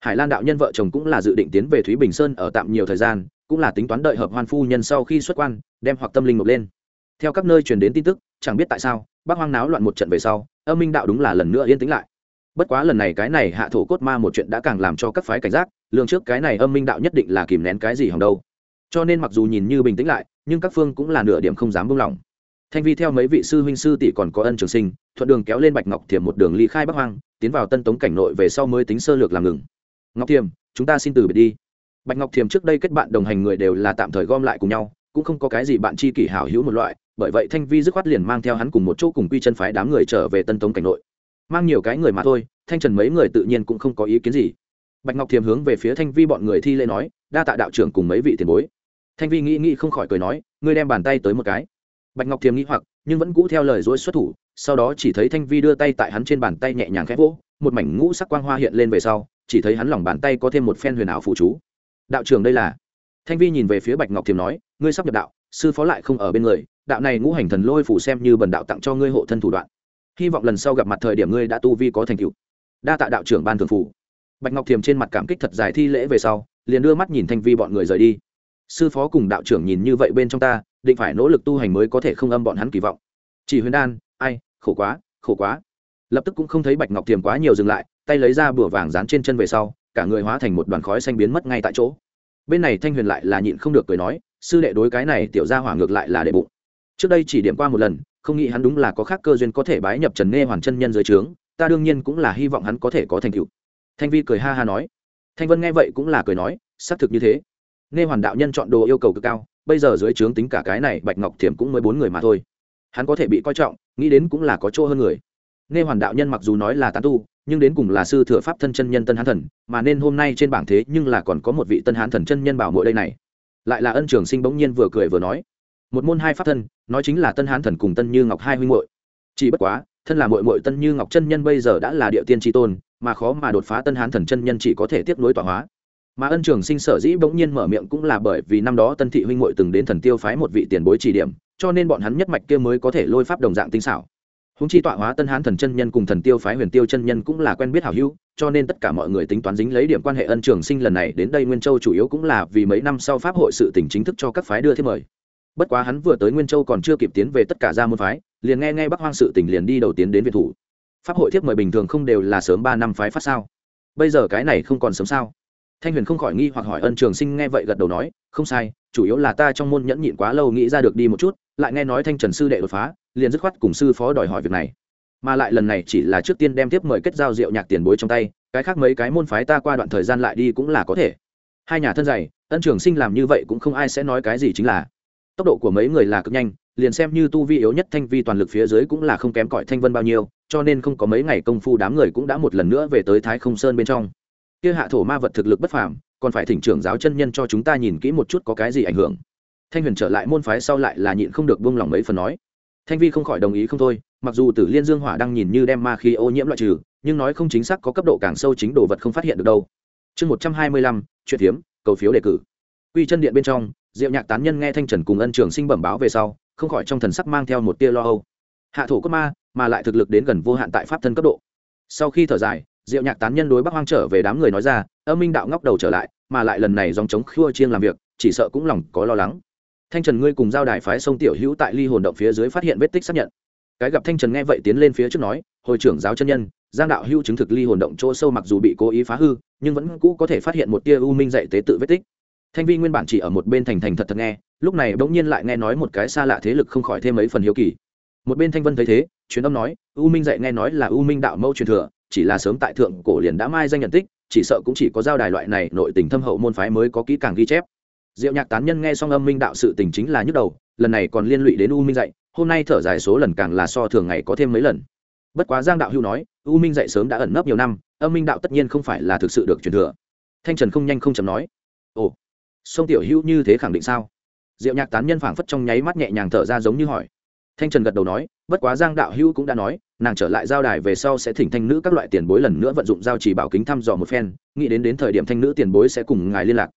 Hải lan đạo nhân vợ chồng cũng là dự định tiến về thúy bình sơn ở tạm nhiều thời gian, cũng là tính toán đợi hợp hoan phu nhân sau khi xuất quan, đem hoặc tâm linh nộp lên. Theo các nơi truyền đến tin tức, chẳng biết tại sao bác hoang náo loạn một trận về sau, âm minh đạo đúng là lần nữa yên tĩnh lại. Bất quá lần này cái này hạ thổ cốt ma một chuyện đã càng làm cho các phái cảnh giác lương trước cái này âm minh đạo nhất định là kìm nén cái gì hòng đâu. Cho nên mặc dù nhìn như bình tĩnh lại, nhưng các phương cũng là nửa điểm không dám buông lỏng. Thanh vi theo mấy vị sư huynh sư tỷ còn có ân trường sinh thuận đường kéo lên bạch ngọc thiềm một đường ly khai bắc hoang, tiến vào tân tống cảnh nội về sau mới tính sơ lược làm ngừng. Ngọc thiềm chúng ta xin từ biệt đi. Bạch ngọc thiềm trước đây kết bạn đồng hành người đều là tạm thời gom lại cùng nhau, cũng không có cái gì bạn chi kỷ hảo hữu một loại, bởi vậy thanh vi dứt khoát liền mang theo hắn cùng một chỗ cùng quy chân phái đám người trở về tân tống cảnh nội. Mang nhiều cái người mà thôi, thanh trần mấy người tự nhiên cũng không có ý kiến gì. Bạch ngọc thiềm hướng về phía thanh vi bọn người thi lễ nói, đa tạ đạo trưởng cùng mấy vị tiền bối. Thanh vi nghĩ nghĩ không khỏi cười nói, ngươi đem bàn tay tới một cái. Bạch ngọc thiềm nghĩ hoặc nhưng vẫn cũ theo lời dối xuất thủ, sau đó chỉ thấy thanh vi đưa tay tại hắn trên bàn tay nhẹ nhàng khẽ vỗ, một mảnh ngũ sắc quang hoa hiện lên về sau, chỉ thấy hắn lòng bàn tay có thêm một phen huyền ảo phụ chú. Đạo trưởng đây là thanh vi nhìn về phía bạch ngọc thiềm nói, ngươi sắp nhập đạo, sư phó lại không ở bên người, đạo này ngũ hành thần lôi phủ xem như bần đạo tặng cho ngươi hộ thân thủ đoạn. Hy vọng lần sau gặp mặt thời điểm ngươi đã tu vi có thành tựu. Đa tạ đạo trưởng ban thường phủ bạch ngọc thiềm trên mặt cảm kích thật dài thi lễ về sau, liền đưa mắt nhìn thanh vi bọn người rời đi. Sư phó cùng đạo trưởng nhìn như vậy bên trong ta định phải nỗ lực tu hành mới có thể không âm bọn hắn kỳ vọng. Chỉ huyền đan, ai, khổ quá khổ quá. Lập tức cũng không thấy bạch ngọc thiềm quá nhiều dừng lại, tay lấy ra bửa vàng dán trên chân về sau, cả người hóa thành một đoàn khói xanh biến mất ngay tại chỗ. Bên này thanh huyền lại là nhịn không được cười nói, sư đệ đối cái này tiểu ra hỏa ngược lại là đệ bụng. Trước đây chỉ điểm qua một lần, không nghĩ hắn đúng là có khác cơ duyên có thể bái nhập trần nghe hoàn chân nhân dưới trướng, ta đương nhiên cũng là hy vọng hắn có thể có thành tựu. Thanh vi cười ha ha nói. Thanh vân nghe vậy cũng là cười nói, xác thực như thế. Nghe hoàn đạo nhân chọn đồ yêu cầu cực cao bây giờ dưới trướng tính cả cái này bạch ngọc thiểm cũng mới bốn người mà thôi. Hắn có thể bị coi trọng, nghĩ đến cũng là có chỗ hơn người. Nghe hoàn đạo nhân mặc dù nói là tán tu, nhưng đến cùng là sư thừa pháp thân chân nhân tân hán thần, mà nên hôm nay trên bảng thế nhưng là còn có một vị tân hán thần chân nhân bảo mỗi đây này. Lại là ân trường sinh bỗng nhiên vừa cười vừa nói, một môn hai pháp thân, nói chính là tân hán thần cùng tân như ngọc hai huynh hội chỉ bất quá, thân là mội mội tân như ngọc chân nhân bây giờ đã là địa tiên tri tôn, mà khó mà đột phá tân hán thần chân nhân chỉ có thể tiếp nối tọa hóa mà ân trường sinh sở dĩ bỗng nhiên mở miệng cũng là bởi vì năm đó tân thị huynh mội từng đến thần tiêu phái một vị tiền bối chỉ điểm, cho nên bọn hắn nhất mạch kia mới có thể lôi pháp đồng dạng tinh xảo. Húng chi tọa hóa tân hán thần chân nhân cùng thần tiêu phái huyền tiêu chân nhân cũng là quen biết hảo hữu, cho nên tất cả mọi người tính toán dính lấy điểm quan hệ ân trường sinh lần này đến đây nguyên châu chủ yếu cũng là vì mấy năm sau pháp hội sự tỉnh chính thức cho các phái đưa thêm mời. Bất quá hắn vừa tới nguyên châu còn chưa kịp tiến về tất cả gia môn phái, liền nghe nghe bắc hoang sự tỉnh liền đi đầu tiến đến việt thủ. Pháp hội thiếp mời bình thường không đều là sớm ba năm phái phát sao? Bây giờ cái này không còn sớm sao? Thanh huyền không khỏi nghi hoặc hỏi ân trường sinh nghe vậy gật đầu nói, không sai, chủ yếu là ta trong môn nhẫn nhịn quá lâu nghĩ ra được đi một chút, lại nghe nói thanh trần sư đệ đột phá, liền dứt khoát cùng sư phó đòi hỏi việc này. Mà lại lần này chỉ là trước tiên đem tiếp mời kết giao rượu nhạc tiền bối trong tay, cái khác mấy cái môn phái ta qua đoạn thời gian lại đi cũng là có thể. Hai nhà thân dày, ân trường sinh làm như vậy cũng không ai sẽ nói cái gì chính là. Tốc độ của mấy người là cực nhanh, liền xem như tu vi yếu nhất thanh vi toàn lực phía dưới cũng là không kém cỏi thanh vân bao nhiêu, cho nên không có mấy ngày công phu đám người cũng đã một lần nữa về tới thái không sơn bên trong kia hạ thổ ma vật thực lực bất phàm, còn phải thỉnh trưởng giáo chân nhân cho chúng ta nhìn kỹ một chút có cái gì ảnh hưởng. Thanh huyền trở lại môn phái sau lại là nhịn không được buông lòng mấy phần nói. Thanh vi không khỏi đồng ý không thôi, mặc dù tử liên dương hỏa đang nhìn như đem ma khí ô nhiễm loại trừ, nhưng nói không chính xác có cấp độ càng sâu chính đồ vật không phát hiện được đâu. Chương một trăm hai mươi lăm, chuyện hiếm cầu phiếu đề cử. Quy chân điện bên trong, diệu nhạc tán nhân nghe thanh trần cùng ân trường sinh bẩm báo về sau, không khỏi trong thần sắc mang theo một tia lo âu. Hạ thổ cốt ma, mà lại thực lực đến gần vô hạn tại pháp thân cấp độ. Sau khi thở dài diệu nhạc tán nhân đối bắc hoang trở về đám người nói ra, âm minh đạo ngóc đầu trở lại, mà lại lần này dòng chống khua chiêng làm việc, chỉ sợ cũng lòng có lo lắng. Thanh trần ngươi cùng giao đài phái sông tiểu hữu tại ly hồn động phía dưới phát hiện vết tích xác nhận. Cái gặp thanh trần nghe vậy tiến lên phía trước nói, hồi trưởng giáo chân nhân, giang đạo hữu chứng thực ly hồn động chỗ sâu mặc dù bị cố ý phá hư, nhưng vẫn cũ có thể phát hiện một tia u minh dạy tế tự vết tích. Thanh vi nguyên bản chỉ ở một bên thành thành thật thật nghe, lúc này bỗng nhiên lại nghe nói một cái xa lạ thế lực không khỏi thêm mấy phần hiếu kỳ. Một bên thanh vân thấy thế, truyền âm nói, u minh dạy nghe nói là u minh đạo mẫu truyền thừa chỉ là sớm tại thượng cổ liền đã mai danh nhận tích, chỉ sợ cũng chỉ có giao đài loại này nội tình thâm hậu môn phái mới có kỹ càng ghi chép. Diệu nhạc tán nhân nghe xong âm minh đạo sự tình chính là nhức đầu, lần này còn liên lụy đến u minh dạy, hôm nay thở dài số lần càng là so thường ngày có thêm mấy lần. Bất quá giang đạo hưu nói, u minh dạy sớm đã ẩn nấp nhiều năm, âm minh đạo tất nhiên không phải là thực sự được truyền thừa. Thanh trần không nhanh không chầm nói, ồ, sông tiểu hữu như thế khẳng định sao? Diệu nhạc tán nhân phảng phất trong nháy mắt nhẹ nhàng thở ra giống như hỏi thanh trần gật đầu nói, bất quá giang đạo hữu cũng đã nói, nàng trở lại giao đài về sau sẽ thỉnh thanh nữ các loại tiền bối lần nữa vận dụng giao chỉ bảo kính thăm dò một phen, nghĩ đến đến thời điểm thanh nữ tiền bối sẽ cùng ngài liên lạc.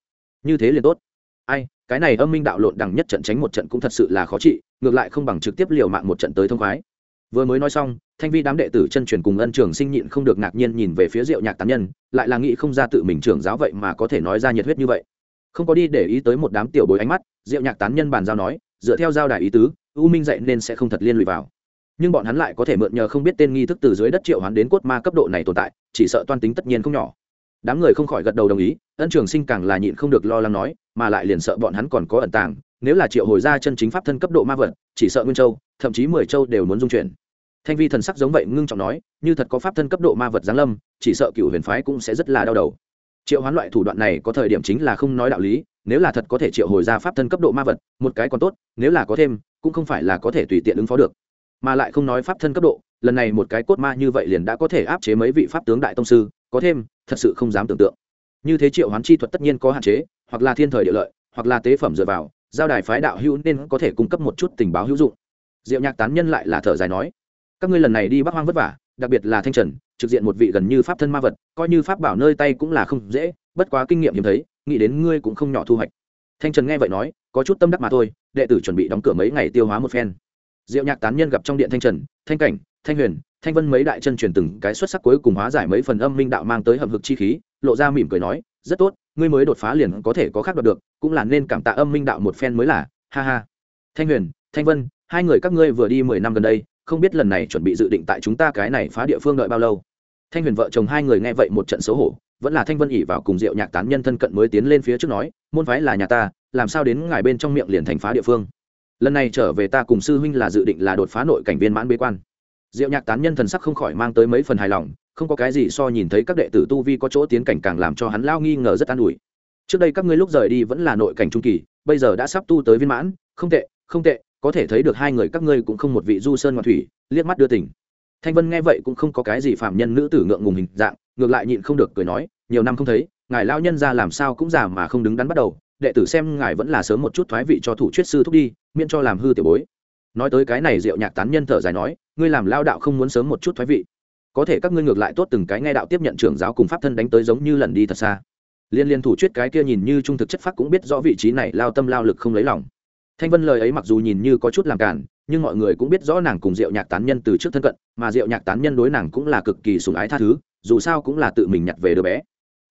Như thế liền tốt. Ai, cái này âm minh đạo lộn đằng nhất trận tránh một trận cũng thật sự là khó trị, ngược lại không bằng trực tiếp liều mạng một trận tới thông khoái. Vừa mới nói xong, thanh vi đám đệ tử chân truyền cùng ân trường sinh nhịn không được ngạc nhiên nhìn về phía diệu nhạc tán nhân, lại là nghĩ không ra tự mình trưởng giáo vậy mà có thể nói ra nhiệt huyết như vậy. Không có đi để ý tới một đám tiểu bối ánh mắt, diệu nhạc tán nhân bàn giao nói, dựa theo giao đài ý tứ u minh dạy nên sẽ không thật liên lụy vào. Nhưng bọn hắn lại có thể mượn nhờ không biết tên nghi thức từ dưới đất triệu hoán đến cốt ma cấp độ này tồn tại, chỉ sợ toan tính tất nhiên không nhỏ. Đám người không khỏi gật đầu đồng ý, ân trường sinh càng là nhịn không được lo lắng nói, mà lại liền sợ bọn hắn còn có ẩn tàng, nếu là triệu hồi ra chân chính pháp thân cấp độ ma vật, chỉ sợ nguyên châu, thậm chí mười châu đều muốn dung chuyển. Thanh vi thần sắc giống vậy ngưng trọng nói, như thật có pháp thân cấp độ ma vật giáng lâm, chỉ sợ cựu huyền phái cũng sẽ rất là đau đầu. Triệu hoán loại thủ đoạn này có thời điểm chính là không nói đạo lý nếu là thật có thể triệu hồi ra pháp thân cấp độ ma vật, một cái còn tốt, nếu là có thêm, cũng không phải là có thể tùy tiện ứng phó được. Mà lại không nói pháp thân cấp độ, lần này một cái cốt ma như vậy liền đã có thể áp chế mấy vị pháp tướng đại tông sư, có thêm, thật sự không dám tưởng tượng. Như thế triệu hoán chi thuật tất nhiên có hạn chế, hoặc là thiên thời địa lợi, hoặc là tế phẩm dựa vào, giao đài phái đạo hữu nên có thể cung cấp một chút tình báo hữu dụng. Diệu nhạc tán nhân lại là thở dài nói, các ngươi lần này đi bắc hoang vất vả, đặc biệt là thanh trần, trực diện một vị gần như pháp thân ma vật, coi như pháp bảo nơi tay cũng là không dễ, bất quá kinh nghiệm hiếm thấy nghĩ đến ngươi cũng không nhỏ thu hoạch. Thanh trần nghe vậy nói, có chút tâm đắc mà thôi, đệ tử chuẩn bị đóng cửa mấy ngày tiêu hóa một phen. Diệu nhạc tán nhân gặp trong điện thanh trần, thanh cảnh, thanh huyền, thanh vân mấy đại chân truyền từng cái xuất sắc cuối cùng hóa giải mấy phần âm minh đạo mang tới hầm hực chi khí, lộ ra mỉm cười nói, rất tốt, ngươi mới đột phá liền có thể có khác đoạt được, cũng là nên cảm tạ âm minh đạo một phen mới là, ha ha. Thanh huyền, thanh vân, hai người các ngươi vừa đi mười năm gần đây, không biết lần này chuẩn bị dự định tại chúng ta cái này phá địa phương đợi bao lâu. Thanh huyền vợ chồng hai người nghe vậy một trận xấu hổ vẫn là thanh vân ỉ vào cùng diệu nhạc tán nhân thân cận mới tiến lên phía trước nói, môn phái là nhà ta, làm sao đến ngài bên trong miệng liền thành phá địa phương? Lần này trở về ta cùng sư huynh là dự định là đột phá nội cảnh viên mãn bế quan. Diệu nhạc tán nhân thần sắc không khỏi mang tới mấy phần hài lòng, không có cái gì so nhìn thấy các đệ tử tu vi có chỗ tiến cảnh càng làm cho hắn lao nghi ngờ rất an ủi. Trước đây các ngươi lúc rời đi vẫn là nội cảnh trung kỳ, bây giờ đã sắp tu tới viên mãn, không tệ không tệ, có thể thấy được hai người các ngươi cũng không một vị du sơn ngoại thủy, liếc mắt đưa tỉnh thanh vân nghe vậy cũng không có cái gì phạm nhân nữ tử ngượng ngùng hình dạng, ngược lại nhịn không được cười nói, nhiều năm không thấy, ngài lao nhân ra làm sao cũng già mà không đứng đắn bắt đầu, đệ tử xem ngài vẫn là sớm một chút thoái vị cho thủ chuyết sư thúc đi, miễn cho làm hư tiểu bối. Nói tới cái này, diệu nhạc tán nhân thở dài nói, ngươi làm lao đạo không muốn sớm một chút thoái vị. Có thể các ngươi ngược lại tốt từng cái nghe đạo tiếp nhận trưởng giáo cùng pháp thân đánh tới giống như lần đi thật xa. Liên liên thủ chuyết cái kia nhìn như trung thực chất pháp cũng biết rõ vị trí này, lao tâm lao lực không lấy lòng. Thanh vân lời ấy mặc dù nhìn như có chút làm cản nhưng mọi người cũng biết rõ nàng cùng diệu nhạc tán nhân từ trước thân cận, mà diệu nhạc tán nhân đối nàng cũng là cực kỳ sùng ái tha thứ, dù sao cũng là tự mình nhặt về đứa bé.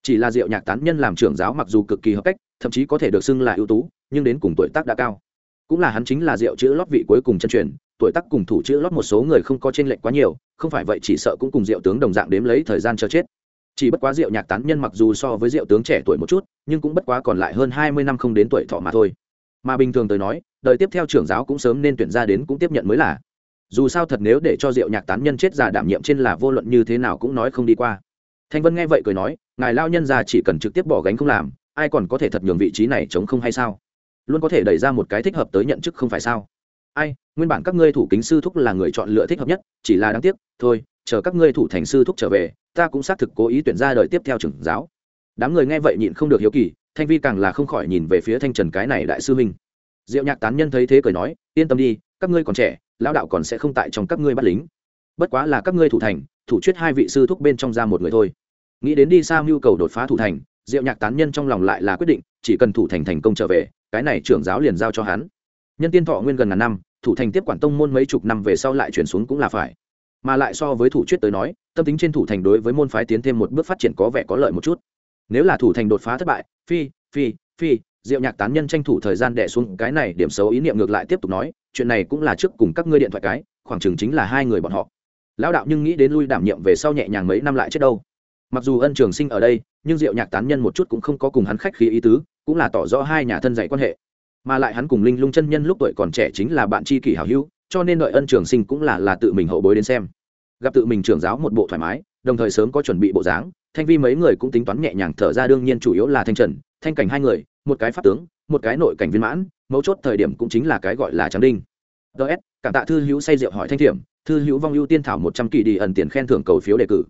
Chỉ là diệu nhạc tán nhân làm trưởng giáo mặc dù cực kỳ hợp cách, thậm chí có thể được xưng là ưu tú, nhưng đến cùng tuổi tác đã cao. Cũng là hắn chính là diệu chữ lót vị cuối cùng chân truyền, tuổi tác cùng thủ chữ lót một số người không có trên lệch quá nhiều, không phải vậy chỉ sợ cũng cùng diệu tướng đồng dạng đếm lấy thời gian cho chết. Chỉ bất quá diệu nhạc tán nhân mặc dù so với diệu tướng trẻ tuổi một chút, nhưng cũng bất quá còn lại hơn hai mươi năm không đến tuổi thọ mà thôi mà bình thường tới nói, đời tiếp theo trưởng giáo cũng sớm nên tuyển ra đến cũng tiếp nhận mới là. Dù sao thật nếu để cho diệu nhạc tán nhân chết già đảm nhiệm trên là vô luận như thế nào cũng nói không đi qua. Thanh vân nghe vậy cười nói, ngài lao nhân già chỉ cần trực tiếp bỏ gánh không làm, ai còn có thể thật nhường vị trí này chống không hay sao? Luôn có thể đẩy ra một cái thích hợp tới nhận chức không phải sao? Ai, nguyên bản các ngươi thủ kính sư thúc là người chọn lựa thích hợp nhất, chỉ là đáng tiếc, thôi, chờ các ngươi thủ thành sư thúc trở về, ta cũng xác thực cố ý tuyển ra đời tiếp theo trưởng giáo. Đám người nghe vậy nhịn không được hiếu kỳ thanh vi càng là không khỏi nhìn về phía thanh trần cái này đại sư huynh. Diệu nhạc tán nhân thấy thế cười nói, yên tâm đi, các ngươi còn trẻ, lão đạo còn sẽ không tại trong các ngươi bắt lính. Bất quá là các ngươi thủ thành, thủ chuyết hai vị sư thúc bên trong ra một người thôi. Nghĩ đến đi xa mưu cầu đột phá thủ thành, diệu nhạc tán nhân trong lòng lại là quyết định, chỉ cần thủ thành thành công trở về, cái này trưởng giáo liền giao cho hắn. Nhân tiên thọ nguyên gần ngàn năm, thủ thành tiếp quản tông môn mấy chục năm về sau lại chuyển xuống cũng là phải. Mà lại so với thủ chuyết tới nói, tâm tính trên thủ thành đối với môn phái tiến thêm một bước phát triển có vẻ có lợi một chút nếu là thủ thành đột phá thất bại, phi phi phi, diệu nhạc tán nhân tranh thủ thời gian đẻ xuống cái này điểm xấu ý niệm ngược lại tiếp tục nói, chuyện này cũng là trước cùng các ngươi điện thoại cái, khoảng chừng chính là hai người bọn họ. Lão đạo nhưng nghĩ đến lui đảm nhiệm về sau nhẹ nhàng mấy năm lại chết đâu. Mặc dù ân trường sinh ở đây, nhưng diệu nhạc tán nhân một chút cũng không có cùng hắn khách khí ý tứ, cũng là tỏ rõ hai nhà thân dạy quan hệ. Mà lại hắn cùng linh lung chân nhân lúc tuổi còn trẻ chính là bạn tri kỷ hảo hữu, cho nên đợi ân trường sinh cũng là là tự mình hậu bối đến xem. Gặp tự mình trưởng giáo một bộ thoải mái, đồng thời sớm có chuẩn bị bộ dáng thanh vi mấy người cũng tính toán nhẹ nhàng thở ra đương nhiên chủ yếu là thanh trần thanh cảnh hai người một cái pháp tướng một cái nội cảnh viên mãn mấu chốt thời điểm cũng chính là cái gọi là Tráng đinh. Ts cảm tạ thư hữu say rượu hỏi thanh thiểm thư hữu vong ưu tiên thảo một trăm kỳ đi ẩn tiền khen thưởng cầu phiếu đề cử.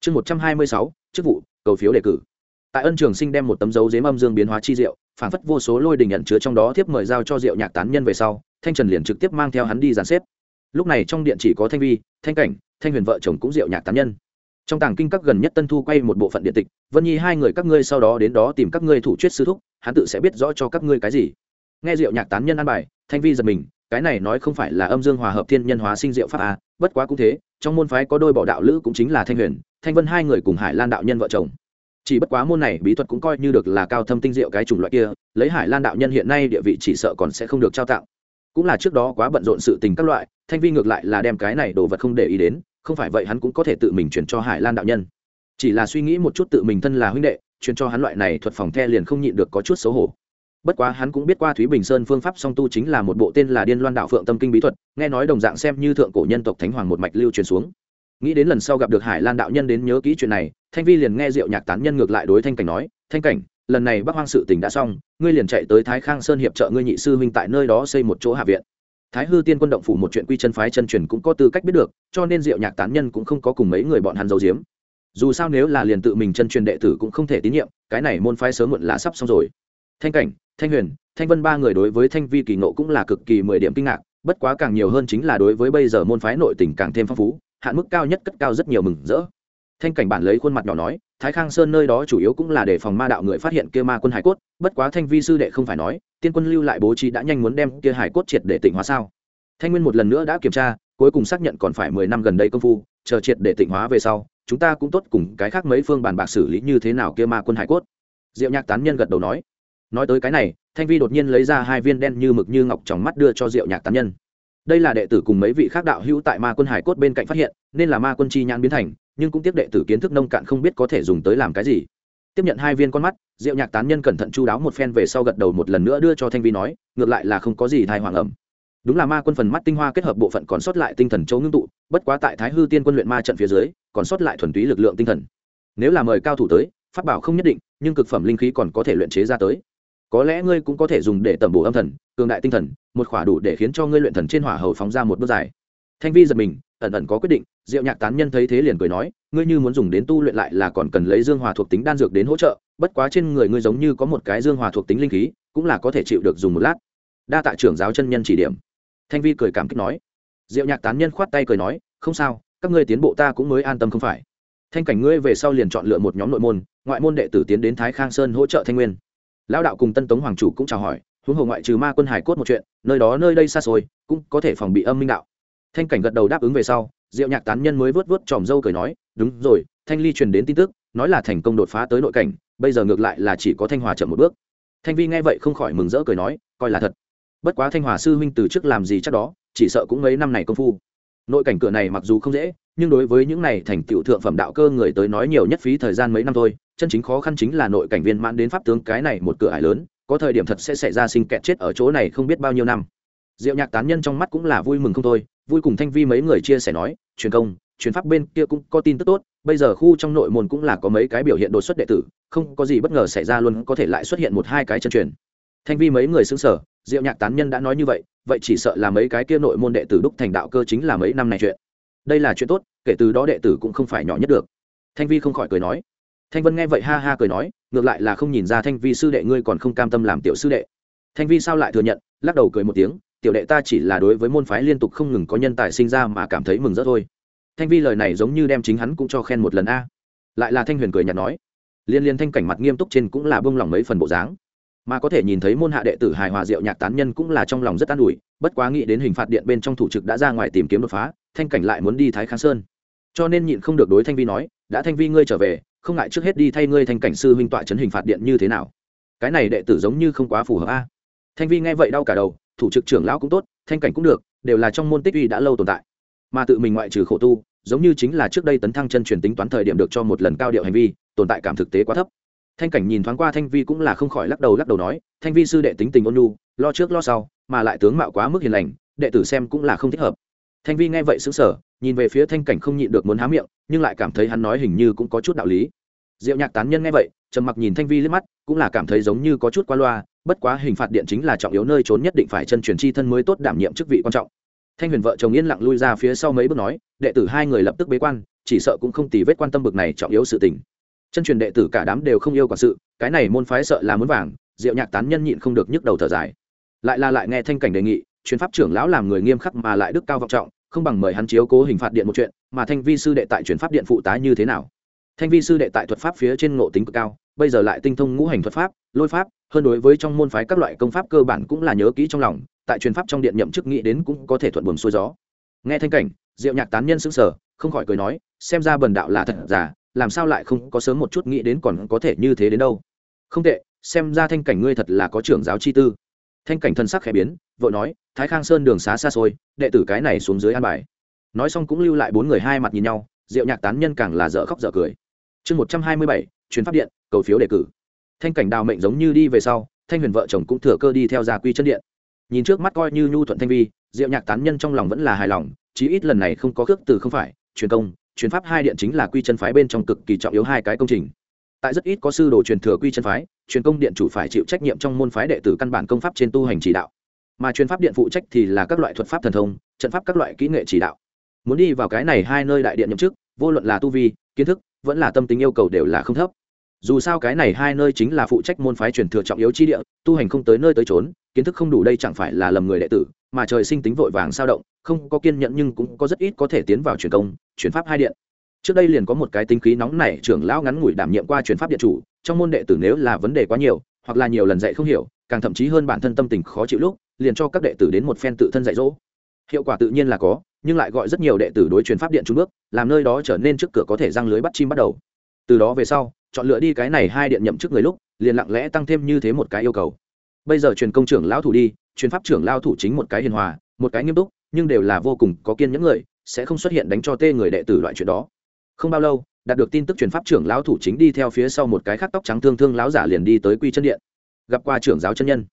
Chương một trăm hai mươi sáu chức vụ cầu phiếu đề cử. Tại ân trường sinh đem một tấm dấu dếm âm dương biến hóa chi rượu, phản phất vô số lôi đình nhận chứa trong đó tiếp mời giao cho rượu nhạc tán nhân về sau thanh trần liền trực tiếp mang theo hắn đi dàn xếp. Lúc này trong điện chỉ có thanh vi thanh cảnh thanh huyền vợ chồng cũng rượu nhạc tán nhân trong tàng kinh các gần nhất tân thu quay một bộ phận điện tịch, vân nhi hai người các ngươi sau đó đến đó tìm các ngươi thủ chuyết sư thúc, hắn tự sẽ biết rõ cho các ngươi cái gì. Nghe diệu nhạc tán nhân ăn bài, thanh vi giật mình, cái này nói không phải là âm dương hòa hợp thiên nhân hóa sinh diệu pháp a bất quá cũng thế, trong môn phái có đôi bỏ đạo lữ cũng chính là thanh huyền, thanh vân hai người cùng hải lan đạo nhân vợ chồng. Chỉ bất quá môn này bí thuật cũng coi như được là cao thâm tinh diệu cái chủng loại kia, lấy hải lan đạo nhân hiện nay địa vị chỉ sợ còn sẽ không được trao tặng. Cũng là trước đó quá bận rộn sự tình các loại, thanh vi ngược lại là đem cái này đồ vật không để ý đến không phải vậy hắn cũng có thể tự mình chuyển cho hải lan đạo nhân. Chỉ là suy nghĩ một chút tự mình thân là huynh đệ, chuyển cho hắn loại này thuật phòng the liền không nhịn được có chút xấu hổ. Bất quá hắn cũng biết qua thúy bình sơn phương pháp song tu chính là một bộ tên là điên loan đạo phượng tâm kinh bí thuật, nghe nói đồng dạng xem như thượng cổ nhân tộc thánh hoàng một mạch lưu truyền xuống. Nghĩ đến lần sau gặp được hải lan đạo nhân đến nhớ kỹ chuyện này, thanh vi liền nghe diệu nhạc tán nhân ngược lại đối thanh cảnh nói, thanh cảnh, lần này bắc hoang sự tình đã xong, ngươi liền chạy tới thái khang sơn hiệp trợ ngươi nhị sư huynh tại nơi đó xây một chỗ hạ viện thái hư tiên quân động phủ một chuyện quy chân phái chân truyền cũng có tư cách biết được, cho nên diệu nhạc tán nhân cũng không có cùng mấy người bọn hắn giấu giếm. Dù sao nếu là liền tự mình chân truyền đệ tử cũng không thể tín nhiệm, cái này môn phái sớm muộn là sắp xong rồi. Thanh cảnh, thanh huyền, thanh vân ba người đối với thanh vi kỳ nộ cũng là cực kỳ mười điểm kinh ngạc, bất quá càng nhiều hơn chính là đối với bây giờ môn phái nội tình càng thêm phong phú, hạn mức cao nhất cất cao rất nhiều mừng rỡ. Thanh cảnh bản lấy khuôn mặt nhỏ nói thái khang sơn nơi đó chủ yếu cũng là để phòng ma đạo người phát hiện kia ma quân hải cốt, bất quá thanh vi sư đệ không phải nói, tiên quân lưu lại bố trí đã nhanh muốn đem kia hải cốt triệt để tịnh hóa sao? Thanh nguyên một lần nữa đã kiểm tra, cuối cùng xác nhận còn phải mười năm gần đây công phu, chờ triệt để tịnh hóa về sau, chúng ta cũng tốt cùng cái khác mấy phương bàn bạc xử lý như thế nào kia ma quân hải cốt. Diệu nhạc tán nhân gật đầu nói. Nói tới cái này, thanh vi đột nhiên lấy ra hai viên đen như mực như ngọc trong mắt đưa cho diệu nhạc tán nhân. Đây là đệ tử cùng mấy vị khác đạo hữu tại ma quân hải cốt bên cạnh phát hiện, nên là ma quân chi nhãn biến thành nhưng cũng tiếp đệ tử kiến thức nông cạn không biết có thể dùng tới làm cái gì. Tiếp nhận hai viên con mắt, diệu nhạc tán nhân cẩn thận chu đáo một phen về sau gật đầu một lần nữa đưa cho thanh vi nói, ngược lại là không có gì thai hoàng ẩm. Đúng là ma quân phần mắt tinh hoa kết hợp bộ phận còn sót lại tinh thần châu ngưng tụ, bất quá tại thái hư tiên quân luyện ma trận phía dưới, còn sót lại thuần túy lực lượng tinh thần. Nếu là mời cao thủ tới phát bảo không nhất định, nhưng cực phẩm linh khí còn có thể luyện chế ra tới. Có lẽ ngươi cũng có thể dùng để tẩm bổ âm thần, cường đại tinh thần, một khỏa đủ để khiến cho ngươi luyện thần trên hỏa hầu phóng ra một bước dài thanh vi giật mình, ẩn ẩn có quyết định, diệu nhạc tán nhân thấy thế liền cười nói, ngươi như muốn dùng đến tu luyện lại là còn cần lấy dương hòa thuộc tính đan dược đến hỗ trợ, bất quá trên người ngươi giống như có một cái dương hòa thuộc tính linh khí, cũng là có thể chịu được dùng một lát. Đa tạ trưởng giáo chân nhân chỉ điểm. Thanh vi cười cảm kích nói. Diệu nhạc tán nhân khoát tay cười nói, không sao, các ngươi tiến bộ ta cũng mới an tâm không phải. Thanh cảnh ngươi về sau liền chọn lựa một nhóm nội môn, ngoại môn đệ tử tiến đến thái khang sơn hỗ trợ thanh nguyên. Lão đạo cùng tân tống hoàng chủ cũng chào hỏi, huống hồ ngoại trừ ma quân hải cốt một chuyện, nơi đó nơi đây xa xôi, cũng có thể phòng bị âm minh đạo thanh cảnh gật đầu đáp ứng về sau, diệu nhạc tán nhân mới vớt vớt tròm dâu cười nói, đúng rồi, thanh ly truyền đến tin tức, nói là thành công đột phá tới nội cảnh, bây giờ ngược lại là chỉ có thanh hòa chậm một bước. Thanh vi nghe vậy không khỏi mừng rỡ cười nói, coi là thật. Bất quá thanh hòa sư huynh từ trước làm gì chắc đó, chỉ sợ cũng mấy năm này công phu. Nội cảnh cửa này mặc dù không dễ, nhưng đối với những này thành tựu thượng phẩm đạo cơ người tới nói nhiều nhất phí thời gian mấy năm thôi, chân chính khó khăn chính là nội cảnh viên mãn đến pháp tướng cái này một cửa ải lớn, có thời điểm thật sẽ xảy ra sinh kẹt chết ở chỗ này không biết bao nhiêu năm. Diệu nhạc tán nhân trong mắt cũng là vui mừng không thôi vui cùng thanh vi mấy người chia sẻ nói, truyền công, truyền pháp bên kia cũng có tin tức tốt, bây giờ khu trong nội môn cũng là có mấy cái biểu hiện đột xuất đệ tử, không có gì bất ngờ xảy ra luôn có thể lại xuất hiện một hai cái chân truyền. Thanh vi mấy người xứng sở diệu nhạc tán nhân đã nói như vậy vậy chỉ sợ là mấy cái kia nội môn đệ tử đúc thành đạo cơ chính là mấy năm này chuyện. Đây là chuyện tốt, kể từ đó đệ tử cũng không phải nhỏ nhất được. Thanh vi không khỏi cười nói. Thanh vân nghe vậy ha ha cười nói, ngược lại là không nhìn ra thanh vi sư đệ ngươi còn không cam tâm làm tiểu sư đệ. Thanh vi sao lại thừa nhận, lắc đầu cười một tiếng tiểu đệ ta chỉ là đối với môn phái liên tục không ngừng có nhân tài sinh ra mà cảm thấy mừng rỡ thôi. Thanh vi lời này giống như đem chính hắn cũng cho khen một lần a. Lại là thanh huyền cười nhạt nói, liên liên thanh cảnh mặt nghiêm túc trên cũng là bông lòng mấy phần bộ dáng. Mà có thể nhìn thấy môn hạ đệ tử hài hòa diệu nhạc tán nhân cũng là trong lòng rất an ủi, bất quá nghĩ đến hình phạt điện bên trong thủ trực đã ra ngoài tìm kiếm đột phá, thanh cảnh lại muốn đi thái kháng sơn. Cho nên nhịn không được đối thanh vi nói, đã thanh vi ngươi trở về, không ngại trước hết đi thay ngươi thanh cảnh sư huynh tọa chấn hình phạt điện như thế nào? Cái này đệ tử giống như không quá phù hợp a. Thanh vi nghe vậy đau cả đầu thủ trực trưởng lão cũng tốt, thanh cảnh cũng được, đều là trong môn tích uy đã lâu tồn tại. Mà tự mình ngoại trừ khổ tu, giống như chính là trước đây tấn thăng chân truyền tính toán thời điểm được cho một lần cao điệu hành vi, tồn tại cảm thực tế quá thấp. Thanh cảnh nhìn thoáng qua thanh vi cũng là không khỏi lắc đầu lắc đầu nói, thanh vi sư đệ tính tình ôn nhu, lo trước lo sau, mà lại tướng mạo quá mức hiền lành, đệ tử xem cũng là không thích hợp. Thanh vi nghe vậy xứng sở nhìn về phía thanh cảnh không nhịn được muốn há miệng, nhưng lại cảm thấy hắn nói hình như cũng có chút đạo lý. Diệu nhạc tán nhân nghe vậy, trầm mặc nhìn thanh vi liếc mắt, cũng là cảm thấy giống như có chút qua loa bất quá hình phạt điện chính là trọng yếu nơi trốn nhất định phải chân truyền chi thân mới tốt đảm nhiệm chức vị quan trọng. Thanh huyền vợ chồng yên lặng lui ra phía sau mấy bước nói, đệ tử hai người lập tức bế quan, chỉ sợ cũng không tì vết quan tâm bực này trọng yếu sự tình. Chân truyền đệ tử cả đám đều không yêu quản sự, cái này môn phái sợ là muốn vàng diệu nhạc tán nhân nhịn không được nhức đầu thở dài. Lại là lại nghe thanh cảnh đề nghị chuyến pháp trưởng lão làm người nghiêm khắc mà lại đức cao vọng trọng, không bằng mời hắn chiếu cố hình phạt điện một chuyện, mà thanh vi sư đệ tại chuyển pháp điện phụ tá như thế nào? Thanh vi sư đệ tại thuật pháp phía trên ngộ tính cực cao, bây giờ lại tinh thông ngũ hành thuật pháp, lôi pháp, hơn đối với trong môn phái các loại công pháp cơ bản cũng là nhớ kỹ trong lòng, tại truyền pháp trong điện nhậm chức nghĩ đến cũng có thể thuận buồm xuôi gió. Nghe thanh cảnh, diệu nhạc tán nhân xứng sở không khỏi cười nói, xem ra bần đạo là thật giả, làm sao lại không có sớm một chút nghĩ đến còn có thể như thế đến đâu. Không tệ, xem ra thanh cảnh ngươi thật là có trưởng giáo chi tư. Thanh cảnh thân sắc khẽ biến, vội nói, thái khang sơn đường xá xa xôi, đệ tử cái này xuống dưới an bài. Nói xong cũng lưu lại bốn người hai mặt nhìn nhau, diệu nhạc tán nhân càng là dở khóc dở cười chương một trăm hai mươi bảy chuyến pháp điện, cầu phiếu đề cử. Thanh cảnh đào mệnh giống như đi về sau, thanh huyền vợ chồng cũng thừa cơ đi theo gia quy chân điện. Nhìn trước mắt coi như nhu thuận thanh vi, diệu nhạc tán nhân trong lòng vẫn là hài lòng, chí ít lần này không có khước từ không phải, truyền công, truyền pháp hai điện chính là quy chân phái bên trong cực kỳ trọng yếu hai cái công trình. Tại rất ít có sư đồ truyền thừa quy chân phái, truyền công điện chủ phải chịu trách nhiệm trong môn phái đệ tử căn bản công pháp trên tu hành chỉ đạo. Mà truyền pháp điện phụ trách thì là các loại thuật pháp thần thông, trận pháp các loại kỹ nghệ chỉ đạo. Muốn đi vào cái này hai nơi đại điện nhậm chức, vô luận là tu vi, kiến thức vẫn là tâm tính yêu cầu đều là không thấp. Dù sao cái này hai nơi chính là phụ trách môn phái truyền thừa trọng yếu chi địa, tu hành không tới nơi tới trốn kiến thức không đủ đây chẳng phải là lầm người đệ tử, mà trời sinh tính vội vàng sao động, không có kiên nhẫn nhưng cũng có rất ít có thể tiến vào truyền công, truyền pháp hai điện. Trước đây liền có một cái tính khí nóng nảy trưởng lão ngắn ngủi đảm nhiệm qua truyền pháp điện chủ, trong môn đệ tử nếu là vấn đề quá nhiều, hoặc là nhiều lần dạy không hiểu, càng thậm chí hơn bản thân tâm tình khó chịu lúc, liền cho các đệ tử đến một phen tự thân dạy dỗ. Hiệu quả tự nhiên là có nhưng lại gọi rất nhiều đệ tử đối truyền pháp điện trung bước, làm nơi đó trở nên trước cửa có thể răng lưới bắt chim bắt đầu. Từ đó về sau, chọn lựa đi cái này hai điện nhậm chức người lúc, liền lặng lẽ tăng thêm như thế một cái yêu cầu. Bây giờ truyền công trưởng lão thủ đi, truyền pháp trưởng lao thủ chính một cái hiền hòa, một cái nghiêm túc, nhưng đều là vô cùng có kiên những người, sẽ không xuất hiện đánh cho tê người đệ tử loại chuyện đó. Không bao lâu, đạt được tin tức truyền pháp trưởng lão thủ chính đi theo phía sau một cái khắc tóc trắng thương thương lão giả liền đi tới quy chân điện, gặp qua trưởng giáo chân nhân.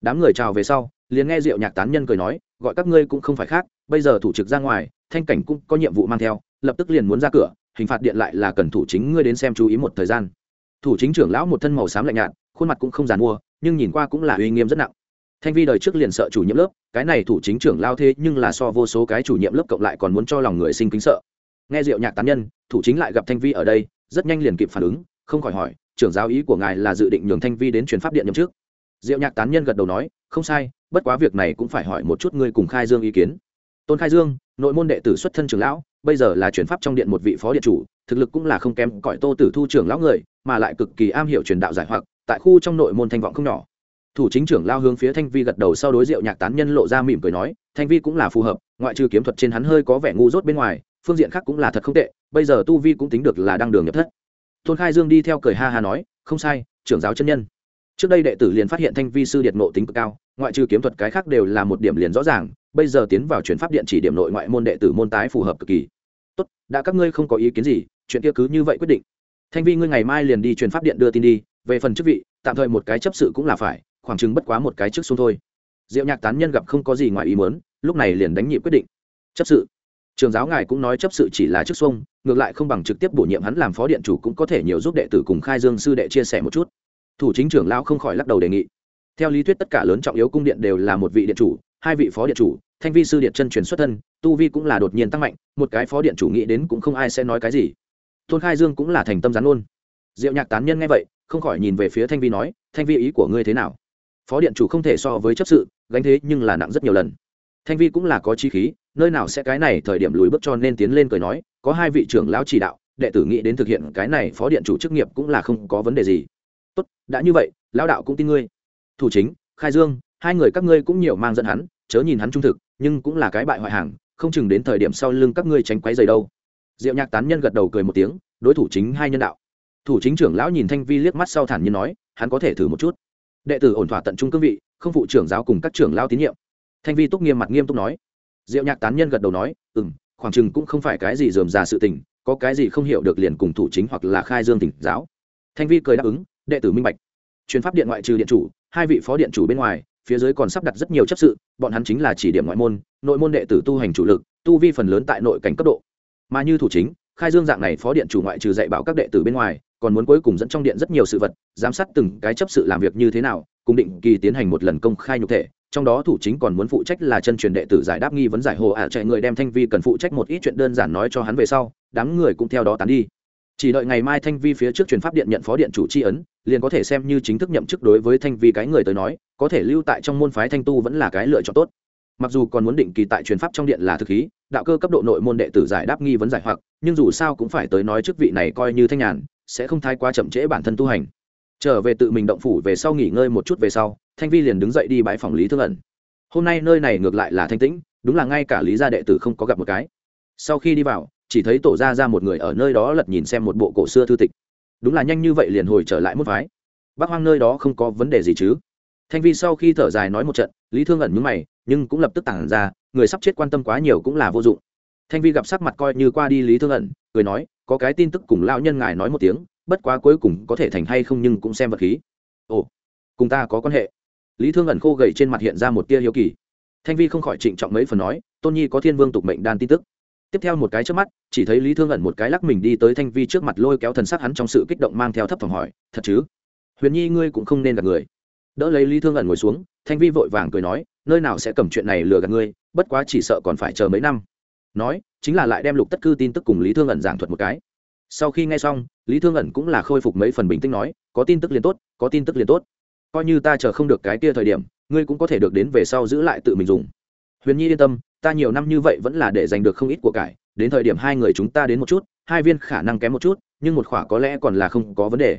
Đám người chào về sau liền nghe diệu nhạc tán nhân cười nói, gọi các ngươi cũng không phải khác, bây giờ thủ trực ra ngoài, thanh cảnh cũng có nhiệm vụ mang theo, lập tức liền muốn ra cửa, hình phạt điện lại là cần thủ chính ngươi đến xem chú ý một thời gian. Thủ chính trưởng lão một thân màu xám lạnh nhạt, khuôn mặt cũng không giàn mua, nhưng nhìn qua cũng là uy nghiêm rất nặng. Thanh vi đời trước liền sợ chủ nhiệm lớp, cái này thủ chính trưởng lao thế nhưng là so vô số cái chủ nhiệm lớp cộng lại còn muốn cho lòng người sinh kính sợ. Nghe diệu nhạc tán nhân, thủ chính lại gặp thanh vi ở đây, rất nhanh liền kịp phản ứng, không khỏi hỏi, trưởng giáo ý của ngài là dự định nhường thanh vi đến truyền pháp điện nhậm trước diệu nhạc tán nhân gật đầu nói, không sai bất quá việc này cũng phải hỏi một chút ngươi cùng khai dương ý kiến. Tôn khai dương, nội môn đệ tử xuất thân trưởng lão, bây giờ là chuyển pháp trong điện một vị phó điện chủ, thực lực cũng là không kém cõi tô tử thu trưởng lão người, mà lại cực kỳ am hiểu truyền đạo giải hoặc, tại khu trong nội môn thanh vọng không nhỏ. Thủ chính trưởng lao hướng phía thanh vi gật đầu sau đối diệu nhạc tán nhân lộ ra mỉm cười nói, thanh vi cũng là phù hợp, ngoại trừ kiếm thuật trên hắn hơi có vẻ ngu dốt bên ngoài, phương diện khác cũng là thật không tệ, bây giờ tu vi cũng tính được là đang đường nhập thất. Tôn khai dương đi theo cười ha ha nói, không sai, trưởng giáo chân nhân trước đây đệ tử liền phát hiện thanh vi sư điện nộ tính cực cao, ngoại trừ kiếm thuật cái khác đều là một điểm liền rõ ràng, bây giờ tiến vào chuyển pháp điện chỉ điểm nội ngoại môn đệ tử môn tái phù hợp cực kỳ. Tốt, đã các ngươi không có ý kiến gì, chuyện kia cứ như vậy quyết định. Thanh vi ngươi ngày mai liền đi truyền pháp điện đưa tin đi, về phần chức vị, tạm thời một cái chấp sự cũng là phải, khoảng chừng bất quá một cái trước xuống thôi. Diệu nhạc tán nhân gặp không có gì ngoài ý muốn, lúc này liền đánh nhịp quyết định. Chấp sự. Trường giáo ngài cũng nói chấp sự chỉ là chức xuông, ngược lại không bằng trực tiếp bổ nhiệm hắn làm phó điện chủ cũng có thể nhiều giúp đệ tử cùng khai dương sư đệ chia sẻ một chút thủ chính trưởng lão không khỏi lắc đầu đề nghị. Theo lý thuyết tất cả lớn trọng yếu cung điện đều là một vị điện chủ, hai vị phó điện chủ, thanh vi sư điện chân truyền xuất thân, tu vi cũng là đột nhiên tăng mạnh, một cái phó điện chủ nghĩ đến cũng không ai sẽ nói cái gì. Tôn khai dương cũng là thành tâm gián luôn. diệu nhạc tán nhân nghe vậy, không khỏi nhìn về phía thanh vi nói, thanh vi, ý của ngươi thế nào? Phó điện chủ không thể so với chấp sự, gánh thế nhưng là nặng rất nhiều lần. Thanh vi cũng là có chi khí, nơi nào sẽ cái này thời điểm lùi bước cho nên tiến lên cười nói, có hai vị trưởng lão chỉ đạo, đệ tử nghĩ đến thực hiện cái này phó điện chủ chức nghiệp cũng là không có vấn đề gì tốt, đã như vậy, lão đạo cũng tin ngươi. Thủ chính, khai dương, hai người các ngươi cũng nhiều mang dẫn hắn, chớ nhìn hắn trung thực, nhưng cũng là cái bại hoại hàng, không chừng đến thời điểm sau lưng các ngươi tránh quấy dày đâu. Diệu nhạc tán nhân gật đầu cười một tiếng, đối thủ chính hai nhân đạo. Thủ chính trưởng lão nhìn thanh vi liếc mắt sau thản nhiên nói, hắn có thể thử một chút. Đệ tử ổn thỏa tận trung cương vị, không phụ trưởng giáo cùng các trưởng lão tín nhiệm. Thanh vi túc nghiêm mặt nghiêm túc nói. Diệu nhạc tán nhân gật đầu nói ừ m khoảng chừng cũng không phải cái gì dườm già sự tình, có cái gì không hiểu được liền cùng thủ chính hoặc là khai dương tỉnh giáo. Thanh vi cười đáp ứng đệ tử minh bạch. Chuyến pháp điện ngoại trừ điện chủ, hai vị phó điện chủ bên ngoài, phía dưới còn sắp đặt rất nhiều chấp sự, bọn hắn chính là chỉ điểm ngoại môn, nội môn đệ tử tu hành chủ lực, tu vi phần lớn tại nội cảnh cấp độ. Mà như thủ chính, khai dương dạng này phó điện chủ ngoại trừ dạy bảo các đệ tử bên ngoài, còn muốn cuối cùng dẫn trong điện rất nhiều sự vật, giám sát từng cái chấp sự làm việc như thế nào, cùng định kỳ tiến hành một lần công khai nhục thể. Trong đó thủ chính còn muốn phụ trách là chân truyền đệ tử giải đáp nghi vấn giải hồ ả à chạy người đem thanh vi cần phụ trách một ít chuyện đơn giản nói cho hắn về sau, đám người cũng theo đó tán đi chỉ đợi ngày mai thanh vi phía trước truyền pháp điện nhận phó điện chủ tri ấn, liền có thể xem như chính thức nhậm chức đối với thanh vi cái người tới nói, có thể lưu tại trong môn phái thanh tu vẫn là cái lựa chọn tốt. Mặc dù còn muốn định kỳ tại truyền pháp trong điện là thực khí, đạo cơ cấp độ nội môn đệ tử giải đáp nghi vấn giải hoặc, nhưng dù sao cũng phải tới nói chức vị này coi như thanh nhàn, sẽ không thái quá chậm trễ bản thân tu hành. Trở về tự mình động phủ về sau nghỉ ngơi một chút về sau, thanh vi liền đứng dậy đi bãi phòng lý thương ẩn. Hôm nay nơi này ngược lại là thanh tĩnh, đúng là ngay cả lý gia đệ tử không có gặp một cái. Sau khi đi vào chỉ thấy tổ ra ra một người ở nơi đó lật nhìn xem một bộ cổ xưa thư tịch. Đúng là nhanh như vậy liền hồi trở lại một phái. Bác hoang nơi đó không có vấn đề gì chứ? Thanh vi sau khi thở dài nói một trận, lý thương ẩn nhúng mày, nhưng cũng lập tức tản ra, người sắp chết quan tâm quá nhiều cũng là vô dụng. Thanh vi gặp sắc mặt coi như qua đi lý thương ẩn, cười nói, có cái tin tức cùng lao nhân ngài nói một tiếng, bất quá cuối cùng có thể thành hay không nhưng cũng xem vật khí. Ồ, cùng ta có quan hệ. Lý thương ẩn khô gầy trên mặt hiện ra một tia hiếu kỳ. Thanh vi không khỏi trịnh trọng mấy phần nói, tôn nhi có thiên vương tục mệnh đan tin tức tiếp theo một cái trước mắt, chỉ thấy lý thương ẩn một cái lắc mình đi tới thanh vi trước mặt lôi kéo thần sắc hắn trong sự kích động mang theo thấp phòng hỏi, thật chứ? Huyền nhi ngươi cũng không nên gặp người. Đỡ lấy lý thương ẩn ngồi xuống, thanh vi vội vàng cười nói, nơi nào sẽ cầm chuyện này lừa gạt ngươi, bất quá chỉ sợ còn phải chờ mấy năm. Nói, chính là lại đem lục tất cư tin tức cùng lý thương ẩn giảng thuật một cái. Sau khi nghe xong, lý thương ẩn cũng là khôi phục mấy phần bình tĩnh nói, có tin tức liền tốt, có tin tức liền tốt. Coi như ta chờ không được cái kia thời điểm, ngươi cũng có thể được đến về sau giữ lại tự mình dùng. Huyền nhi yên tâm ta nhiều năm như vậy vẫn là để giành được không ít của cải, đến thời điểm hai người chúng ta đến một chút, hai viên khả năng kém một chút, nhưng một khỏa có lẽ còn là không có vấn đề.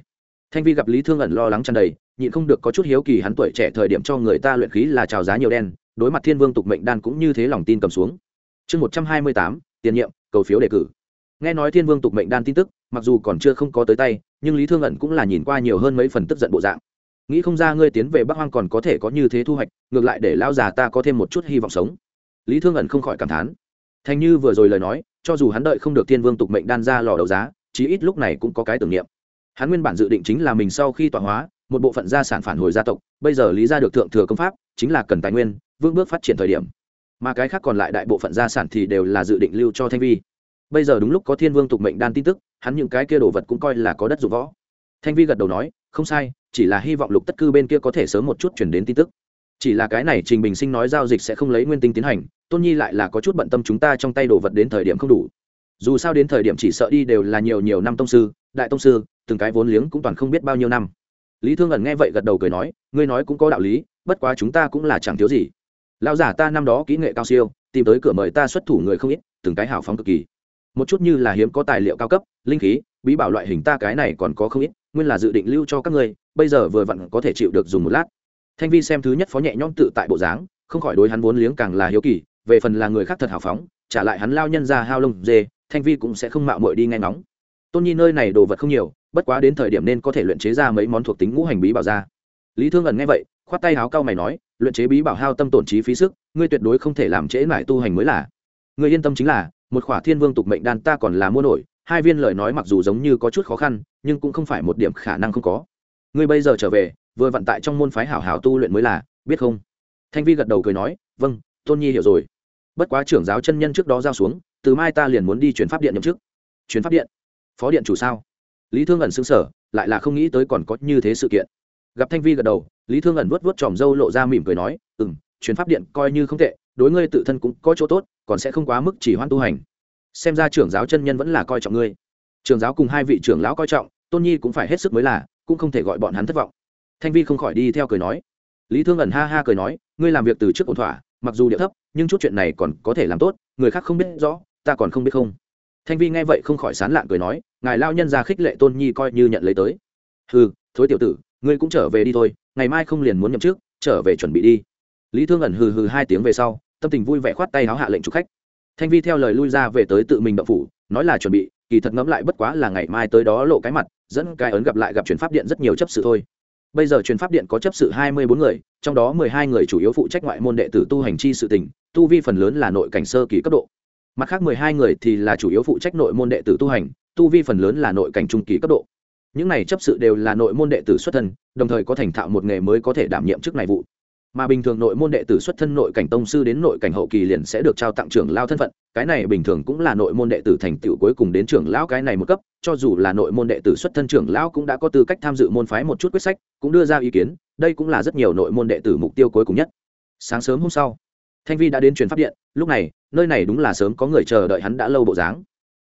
Thanh vi gặp lý thương ẩn lo lắng tràn đầy, nhịn không được có chút hiếu kỳ hắn tuổi trẻ thời điểm cho người ta luyện khí là trào giá nhiều đen, đối mặt thiên vương tục mệnh đan cũng như thế lòng tin cầm xuống. Chương một trăm hai mươi tám, tiền nhiệm, cầu phiếu đề cử. Nghe nói thiên vương tục mệnh đan tin tức, mặc dù còn chưa không có tới tay, nhưng lý thương ẩn cũng là nhìn qua nhiều hơn mấy phần tức giận bộ dạng. Nghĩ không ra ngươi tiến về bắc hoang còn có thể có như thế thu hoạch, ngược lại để lão già ta có thêm một chút hy vọng sống lý thương ẩn không khỏi cảm thán. Thành như vừa rồi lời nói, cho dù hắn đợi không được thiên vương tục mệnh đan ra lò đấu giá, chí ít lúc này cũng có cái tưởng niệm. Hắn nguyên bản dự định chính là mình sau khi tọa hóa, một bộ phận gia sản phản hồi gia tộc, bây giờ lý ra được thượng thừa công pháp, chính là cần tài nguyên vương bước phát triển thời điểm. Mà cái khác còn lại đại bộ phận gia sản thì đều là dự định lưu cho thanh vi. Bây giờ đúng lúc có thiên vương tục mệnh đan tin tức, hắn những cái kia đồ vật cũng coi là có đất dụng võ. Thanh vi gật đầu nói, không sai, chỉ là hy vọng lục tất cư bên kia có thể sớm một chút chuyển đến tin tức. Chỉ là cái này trình bình sinh nói giao dịch sẽ không lấy nguyên tinh tiến hành tôn nhi lại là có chút bận tâm chúng ta trong tay đồ vật đến thời điểm không đủ. Dù sao đến thời điểm chỉ sợ đi đều là nhiều nhiều năm tông sư, đại tông sư, từng cái vốn liếng cũng toàn không biết bao nhiêu năm. Lý thương ẩn nghe vậy gật đầu cười nói, ngươi nói cũng có đạo lý, bất quá chúng ta cũng là chẳng thiếu gì. Lão giả ta năm đó kỹ nghệ cao siêu, tìm tới cửa mời ta xuất thủ người không ít, từng cái hào phóng cực kỳ. Một chút như là hiếm có tài liệu cao cấp, linh khí, bí bảo loại hình ta cái này còn có không ít, nguyên là dự định lưu cho các ngươi, bây giờ vừa vặn có thể chịu được dùng một lát. Thanh vi xem thứ nhất phó nhẹ nhõm tự tại bộ dáng, không khỏi đối hắn vốn liếng càng là hiếu kỳ về phần là người khác thật hào phóng, trả lại hắn lao nhân ra hao lông dê, thanh vi cũng sẽ không mạo muội đi nghe ngóng. Tôn nhi nơi này đồ vật không nhiều, bất quá đến thời điểm nên có thể luyện chế ra mấy món thuộc tính ngũ hành bí bảo ra. Lý thương ẩn nghe vậy, khoát tay háo cao mày nói, luyện chế bí bảo hao tâm tổn trí phí sức, ngươi tuyệt đối không thể làm trễ mãi tu hành mới là. Ngươi yên tâm chính là, một khỏa thiên vương tục mệnh đan ta còn là mua nổi, hai viên lời nói mặc dù giống như có chút khó khăn, nhưng cũng không phải một điểm khả năng không có. Ngươi bây giờ trở về, vừa vận tại trong môn phái hảo hảo tu luyện mới là, biết không? Thanh vi gật đầu cười nói vâng tôn nhi hiểu rồi bất quá trưởng giáo chân nhân trước đó giao xuống, từ mai ta liền muốn đi chuyển pháp điện nhậm chức. Chuyển pháp điện? Phó điện chủ sao? Lý thương ẩn xứng sở lại là không nghĩ tới còn có như thế sự kiện. Gặp thanh vi gật đầu, lý thương ẩn vuốt vuốt tròm râu lộ ra mỉm cười nói ừ m chuyển pháp điện coi như không tệ, đối ngươi tự thân cũng có chỗ tốt, còn sẽ không quá mức chỉ hoan tu hành. Xem ra trưởng giáo chân nhân vẫn là coi trọng ngươi. Trưởng giáo cùng hai vị trưởng lão coi trọng, tôn nhi cũng phải hết sức mới là, cũng không thể gọi bọn hắn thất vọng. Thanh vi không khỏi đi theo cười nói. Lý thương ẩn ha ha cười nói, ngươi làm việc từ trước ổn thỏa mặc dù địa thấp, nhưng chút chuyện này còn có thể làm tốt, người khác không biết rõ, ta còn không biết không. Thanh vi nghe vậy không khỏi sán lạng cười nói, ngài lao nhân ra khích lệ tôn nhi coi như nhận lấy tới. Ừ thối tiểu tử, ngươi cũng trở về đi thôi, ngày mai không liền muốn nhậm trước trở về chuẩn bị đi. Lý thương ẩn hừ hừ hai tiếng về sau, tâm tình vui vẻ khoát tay háo hạ lệnh chụp khách. Thanh vi theo lời lui ra về tới tự mình đậu phủ, nói là chuẩn bị, kỳ thật ngẫm lại bất quá là ngày mai tới đó lộ cái mặt, dẫn cái ấn gặp lại gặp chuyển pháp điện rất nhiều chấp sự thôi bây giờ truyền pháp điện có chấp sự hai mươi bốn người, trong đó mười hai người chủ yếu phụ trách ngoại môn đệ tử tu hành chi sự tình, tu vi phần lớn là nội cảnh sơ kỳ cấp độ. Mặt khác mười hai người thì là chủ yếu phụ trách nội môn đệ tử tu hành, tu vi phần lớn là nội cảnh trung kỳ cấp độ. Những này chấp sự đều là nội môn đệ tử xuất thân, đồng thời có thành thạo một nghề mới có thể đảm nhiệm chức này vụ mà bình thường nội môn đệ tử xuất thân nội cảnh tông sư đến nội cảnh hậu kỳ liền sẽ được trao tặng trưởng lao thân phận. Cái này bình thường cũng là nội môn đệ tử thành tựu cuối cùng đến trưởng lão cái này một cấp, cho dù là nội môn đệ tử xuất thân trưởng lão cũng đã có tư cách tham dự môn phái một chút quyết sách, cũng đưa ra ý kiến, đây cũng là rất nhiều nội môn đệ tử mục tiêu cuối cùng nhất. Sáng sớm hôm sau, thanh vi đã đến truyền pháp điện, lúc này, nơi này đúng là sớm có người chờ đợi hắn đã lâu bộ dáng.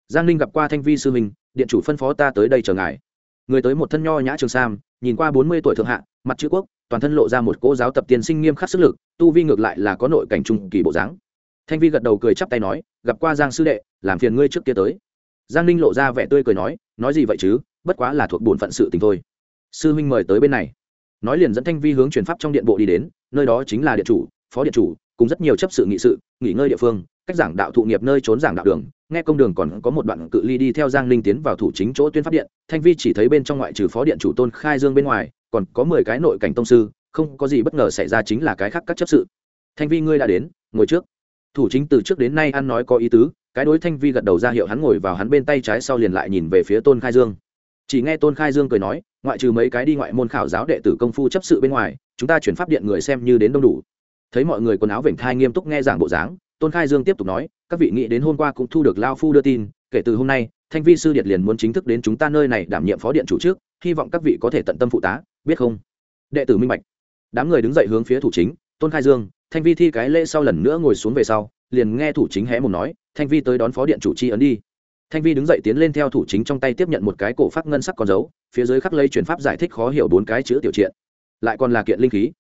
Giang ninh gặp qua thanh vi sư minh điện chủ phân phó ta tới đây chờ ngài. Người tới một thân nho nhã trường sam, nhìn qua bốn mươi tuổi thượng hạ, mặt chữ quốc toàn thân lộ ra một cỗ giáo tập tiên sinh nghiêm khắc sức lực, tu vi ngược lại là có nội cảnh trung kỳ bộ dáng. Thanh vi gật đầu cười chắp tay nói, gặp qua giang sư đệ, làm phiền ngươi trước kia tới. Giang ninh lộ ra vẻ tươi cười nói nói gì vậy chứ, bất quá là thuộc bổn phận sự tình thôi. Sư huynh mời tới bên này. Nói liền dẫn thanh vi hướng truyền pháp trong điện bộ đi đến, nơi đó chính là điện chủ, phó điện chủ, cùng rất nhiều chấp sự nghị sự, nghỉ ngơi địa phương cách giảng đạo thụ nghiệp nơi trốn giảng đạo đường, nghe công đường còn có một đoạn cự ly đi theo giang ninh tiến vào thủ chính chỗ tuyên pháp điện, thanh vi chỉ thấy bên trong ngoại trừ phó điện chủ tôn khai dương bên ngoài, còn có mười cái nội cảnh tông sư, không có gì bất ngờ xảy ra chính là cái khác các chấp sự. Thanh vi ngươi đã đến, ngồi trước. Thủ chính từ trước đến nay ăn nói có ý tứ, cái đối thanh vi gật đầu ra hiệu hắn ngồi vào hắn bên tay trái sau liền lại nhìn về phía tôn khai dương. Chỉ nghe tôn khai dương cười nói, ngoại trừ mấy cái đi ngoại môn khảo giáo đệ tử công phu chấp sự bên ngoài, chúng ta chuyển pháp điện người xem như đến đông đủ. Thấy mọi người quần áo vểnh thai nghiêm túc nghe giảng bộ dáng tôn khai dương tiếp tục nói, các vị nghĩ đến hôm qua cũng thu được lao phu đưa tin, kể từ hôm nay, thanh vi sư điện liền muốn chính thức đến chúng ta nơi này đảm nhiệm phó điện chủ trước, hy vọng các vị có thể tận tâm phụ tá, biết không? Đệ tử minh bạch. Đám người đứng dậy hướng phía thủ chính, tôn khai dương, thanh vi thi cái lễ sau lần nữa ngồi xuống về sau, liền nghe thủ chính hé một nói, thanh vi tới đón phó điện chủ chi ấn đi. Thanh vi đứng dậy tiến lên theo thủ chính trong tay tiếp nhận một cái cổ pháp ngân sắc con dấu, phía dưới khắc lây chuyển pháp giải thích khó hiểu bốn cái chữ tiểu triện. Lại còn là kiện linh khí.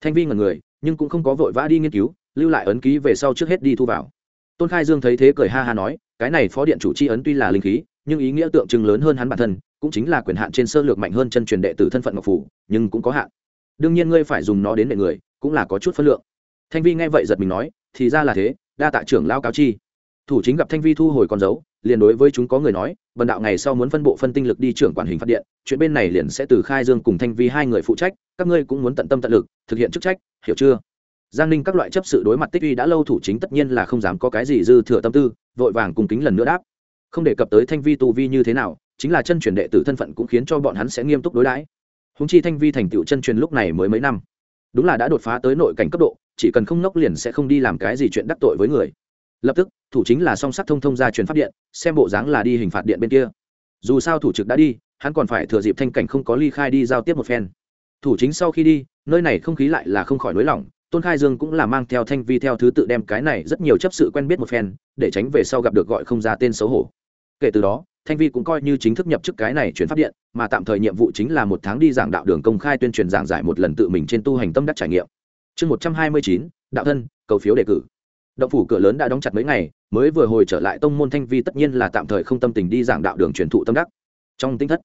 Thanh vi ngần người, nhưng cũng không có vội vã đi nghiên cứu lưu lại ấn ký về sau trước hết đi thu vào. Tôn khai dương thấy thế cười ha ha nói, cái này phó điện chủ chi ấn tuy là linh khí, nhưng ý nghĩa tượng trưng lớn hơn hắn bản thân, cũng chính là quyền hạn trên sơ lược mạnh hơn chân truyền đệ tử thân phận ngọc phủ, nhưng cũng có hạn. Đương nhiên ngươi phải dùng nó đến đệ người, cũng là có chút phân lượng. Thanh vi nghe vậy giật mình nói, thì ra là thế, đa tạ trưởng lao cáo chi. Thủ chính gặp thanh vi thu hồi con dấu, liền đối với chúng có người nói vần đạo ngày sau muốn phân bộ phân tinh lực đi trưởng quản hình phát điện, chuyện bên này liền sẽ từ khai dương cùng thanh vi hai người phụ trách, các ngươi cũng muốn tận tâm tận lực, thực hiện chức trách, hiểu chưa? Giang ninh các loại chấp sự đối mặt tích uy đã lâu thủ chính tất nhiên là không dám có cái gì dư thừa tâm tư, vội vàng cùng kính lần nữa đáp. Không đề cập tới thanh vi tu vi như thế nào, chính là chân truyền đệ tử thân phận cũng khiến cho bọn hắn sẽ nghiêm túc đối đãi. Húng chi thanh vi thành tựu chân truyền lúc này mới mấy năm. Đúng là đã đột phá tới nội cảnh cấp độ, chỉ cần không nốc liền sẽ không đi làm cái gì chuyện đắc tội với người. Lập tức, thủ chính là song sắt thông thông ra truyền pháp điện, xem bộ dáng là đi hình phạt điện bên kia. Dù sao thủ trực đã đi, hắn còn phải thừa dịp thanh cảnh không có ly khai đi giao tiếp một phen. Thủ chính sau khi đi, nơi này không khí lại là không khỏi nới lỏng tôn khai dương cũng là mang theo thanh vi theo thứ tự đem cái này rất nhiều chấp sự quen biết một phen, để tránh về sau gặp được gọi không ra tên xấu hổ. Kể từ đó, thanh vi cũng coi như chính thức nhập chức cái này chuyển phát điện, mà tạm thời nhiệm vụ chính là một tháng đi giảng đạo đường công khai tuyên truyền giảng giải một lần tự mình trên tu hành tâm đắc trải nghiệm. Chương một trăm hai mươi chín, đạo thân, cầu phiếu đề cử. Động phủ cửa lớn đã đóng chặt mấy ngày, mới vừa hồi trở lại tông môn thanh vi tất nhiên là tạm thời không tâm tình đi giảng đạo đường truyền thụ tâm đắc. Trong tinh thất,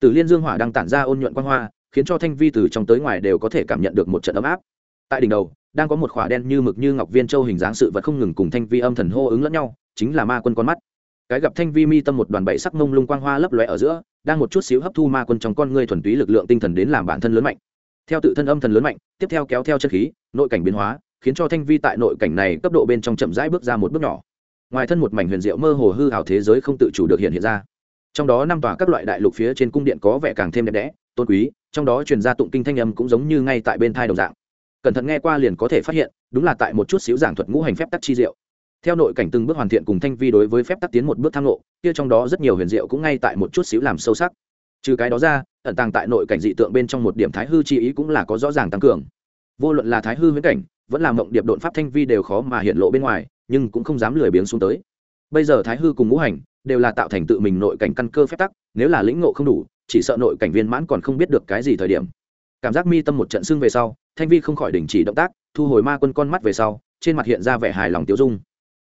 tử liên dương hỏa đang tản ra ôn nhuận quan hoa, khiến cho thanh vi từ trong tới ngoài đều có thể cảm nhận được một trận ấm áp tại đỉnh đầu, đang có một khỏa đen như mực như ngọc viên châu hình dáng sự vật không ngừng cùng thanh vi âm thần hô ứng lẫn nhau, chính là ma quân con mắt. Cái gặp thanh vi mi tâm một đoàn bảy sắc mông lung quang hoa lấp lóe ở giữa, đang một chút xíu hấp thu ma quân trong con người thuần túy lực lượng tinh thần đến làm bản thân lớn mạnh. Theo tự thân âm thần lớn mạnh, tiếp theo kéo theo chất khí, nội cảnh biến hóa, khiến cho thanh vi tại nội cảnh này cấp độ bên trong chậm rãi bước ra một bước nhỏ. Ngoài thân một mảnh huyền diệu mơ hồ hư hào thế giới không tự chủ được hiện hiện ra. Trong đó năm tòa các loại đại lục phía trên cung điện có vẻ càng thêm đẹp đẽ, tôn quý, trong đó truyền ra tụng kinh thanh âm cũng giống như ngay tại bên thai đồng dạng cẩn thận nghe qua liền có thể phát hiện, đúng là tại một chút xíu giảng thuật ngũ hành phép tắc chi diệu. Theo nội cảnh từng bước hoàn thiện cùng thanh vi đối với phép tắc tiến một bước tham lộ kia trong đó rất nhiều huyền diệu cũng ngay tại một chút xíu làm sâu sắc. Trừ cái đó ra, ẩn tàng tại nội cảnh dị tượng bên trong một điểm thái hư chi ý cũng là có rõ ràng tăng cường. Vô luận là thái hư huyễn cảnh, vẫn là mộng điệp đột pháp thanh vi đều khó mà hiện lộ bên ngoài, nhưng cũng không dám lười biếng xuống tới. Bây giờ thái hư cùng ngũ hành đều là tạo thành tự mình nội cảnh căn cơ phép tắc, nếu là lĩnh ngộ không đủ, chỉ sợ nội cảnh viên mãn còn không biết được cái gì thời điểm. Cảm giác mi tâm một trận xưng về sau thanh vi không khỏi đình chỉ động tác, thu hồi ma quân con mắt về sau, trên mặt hiện ra vẻ hài lòng tiêu dung.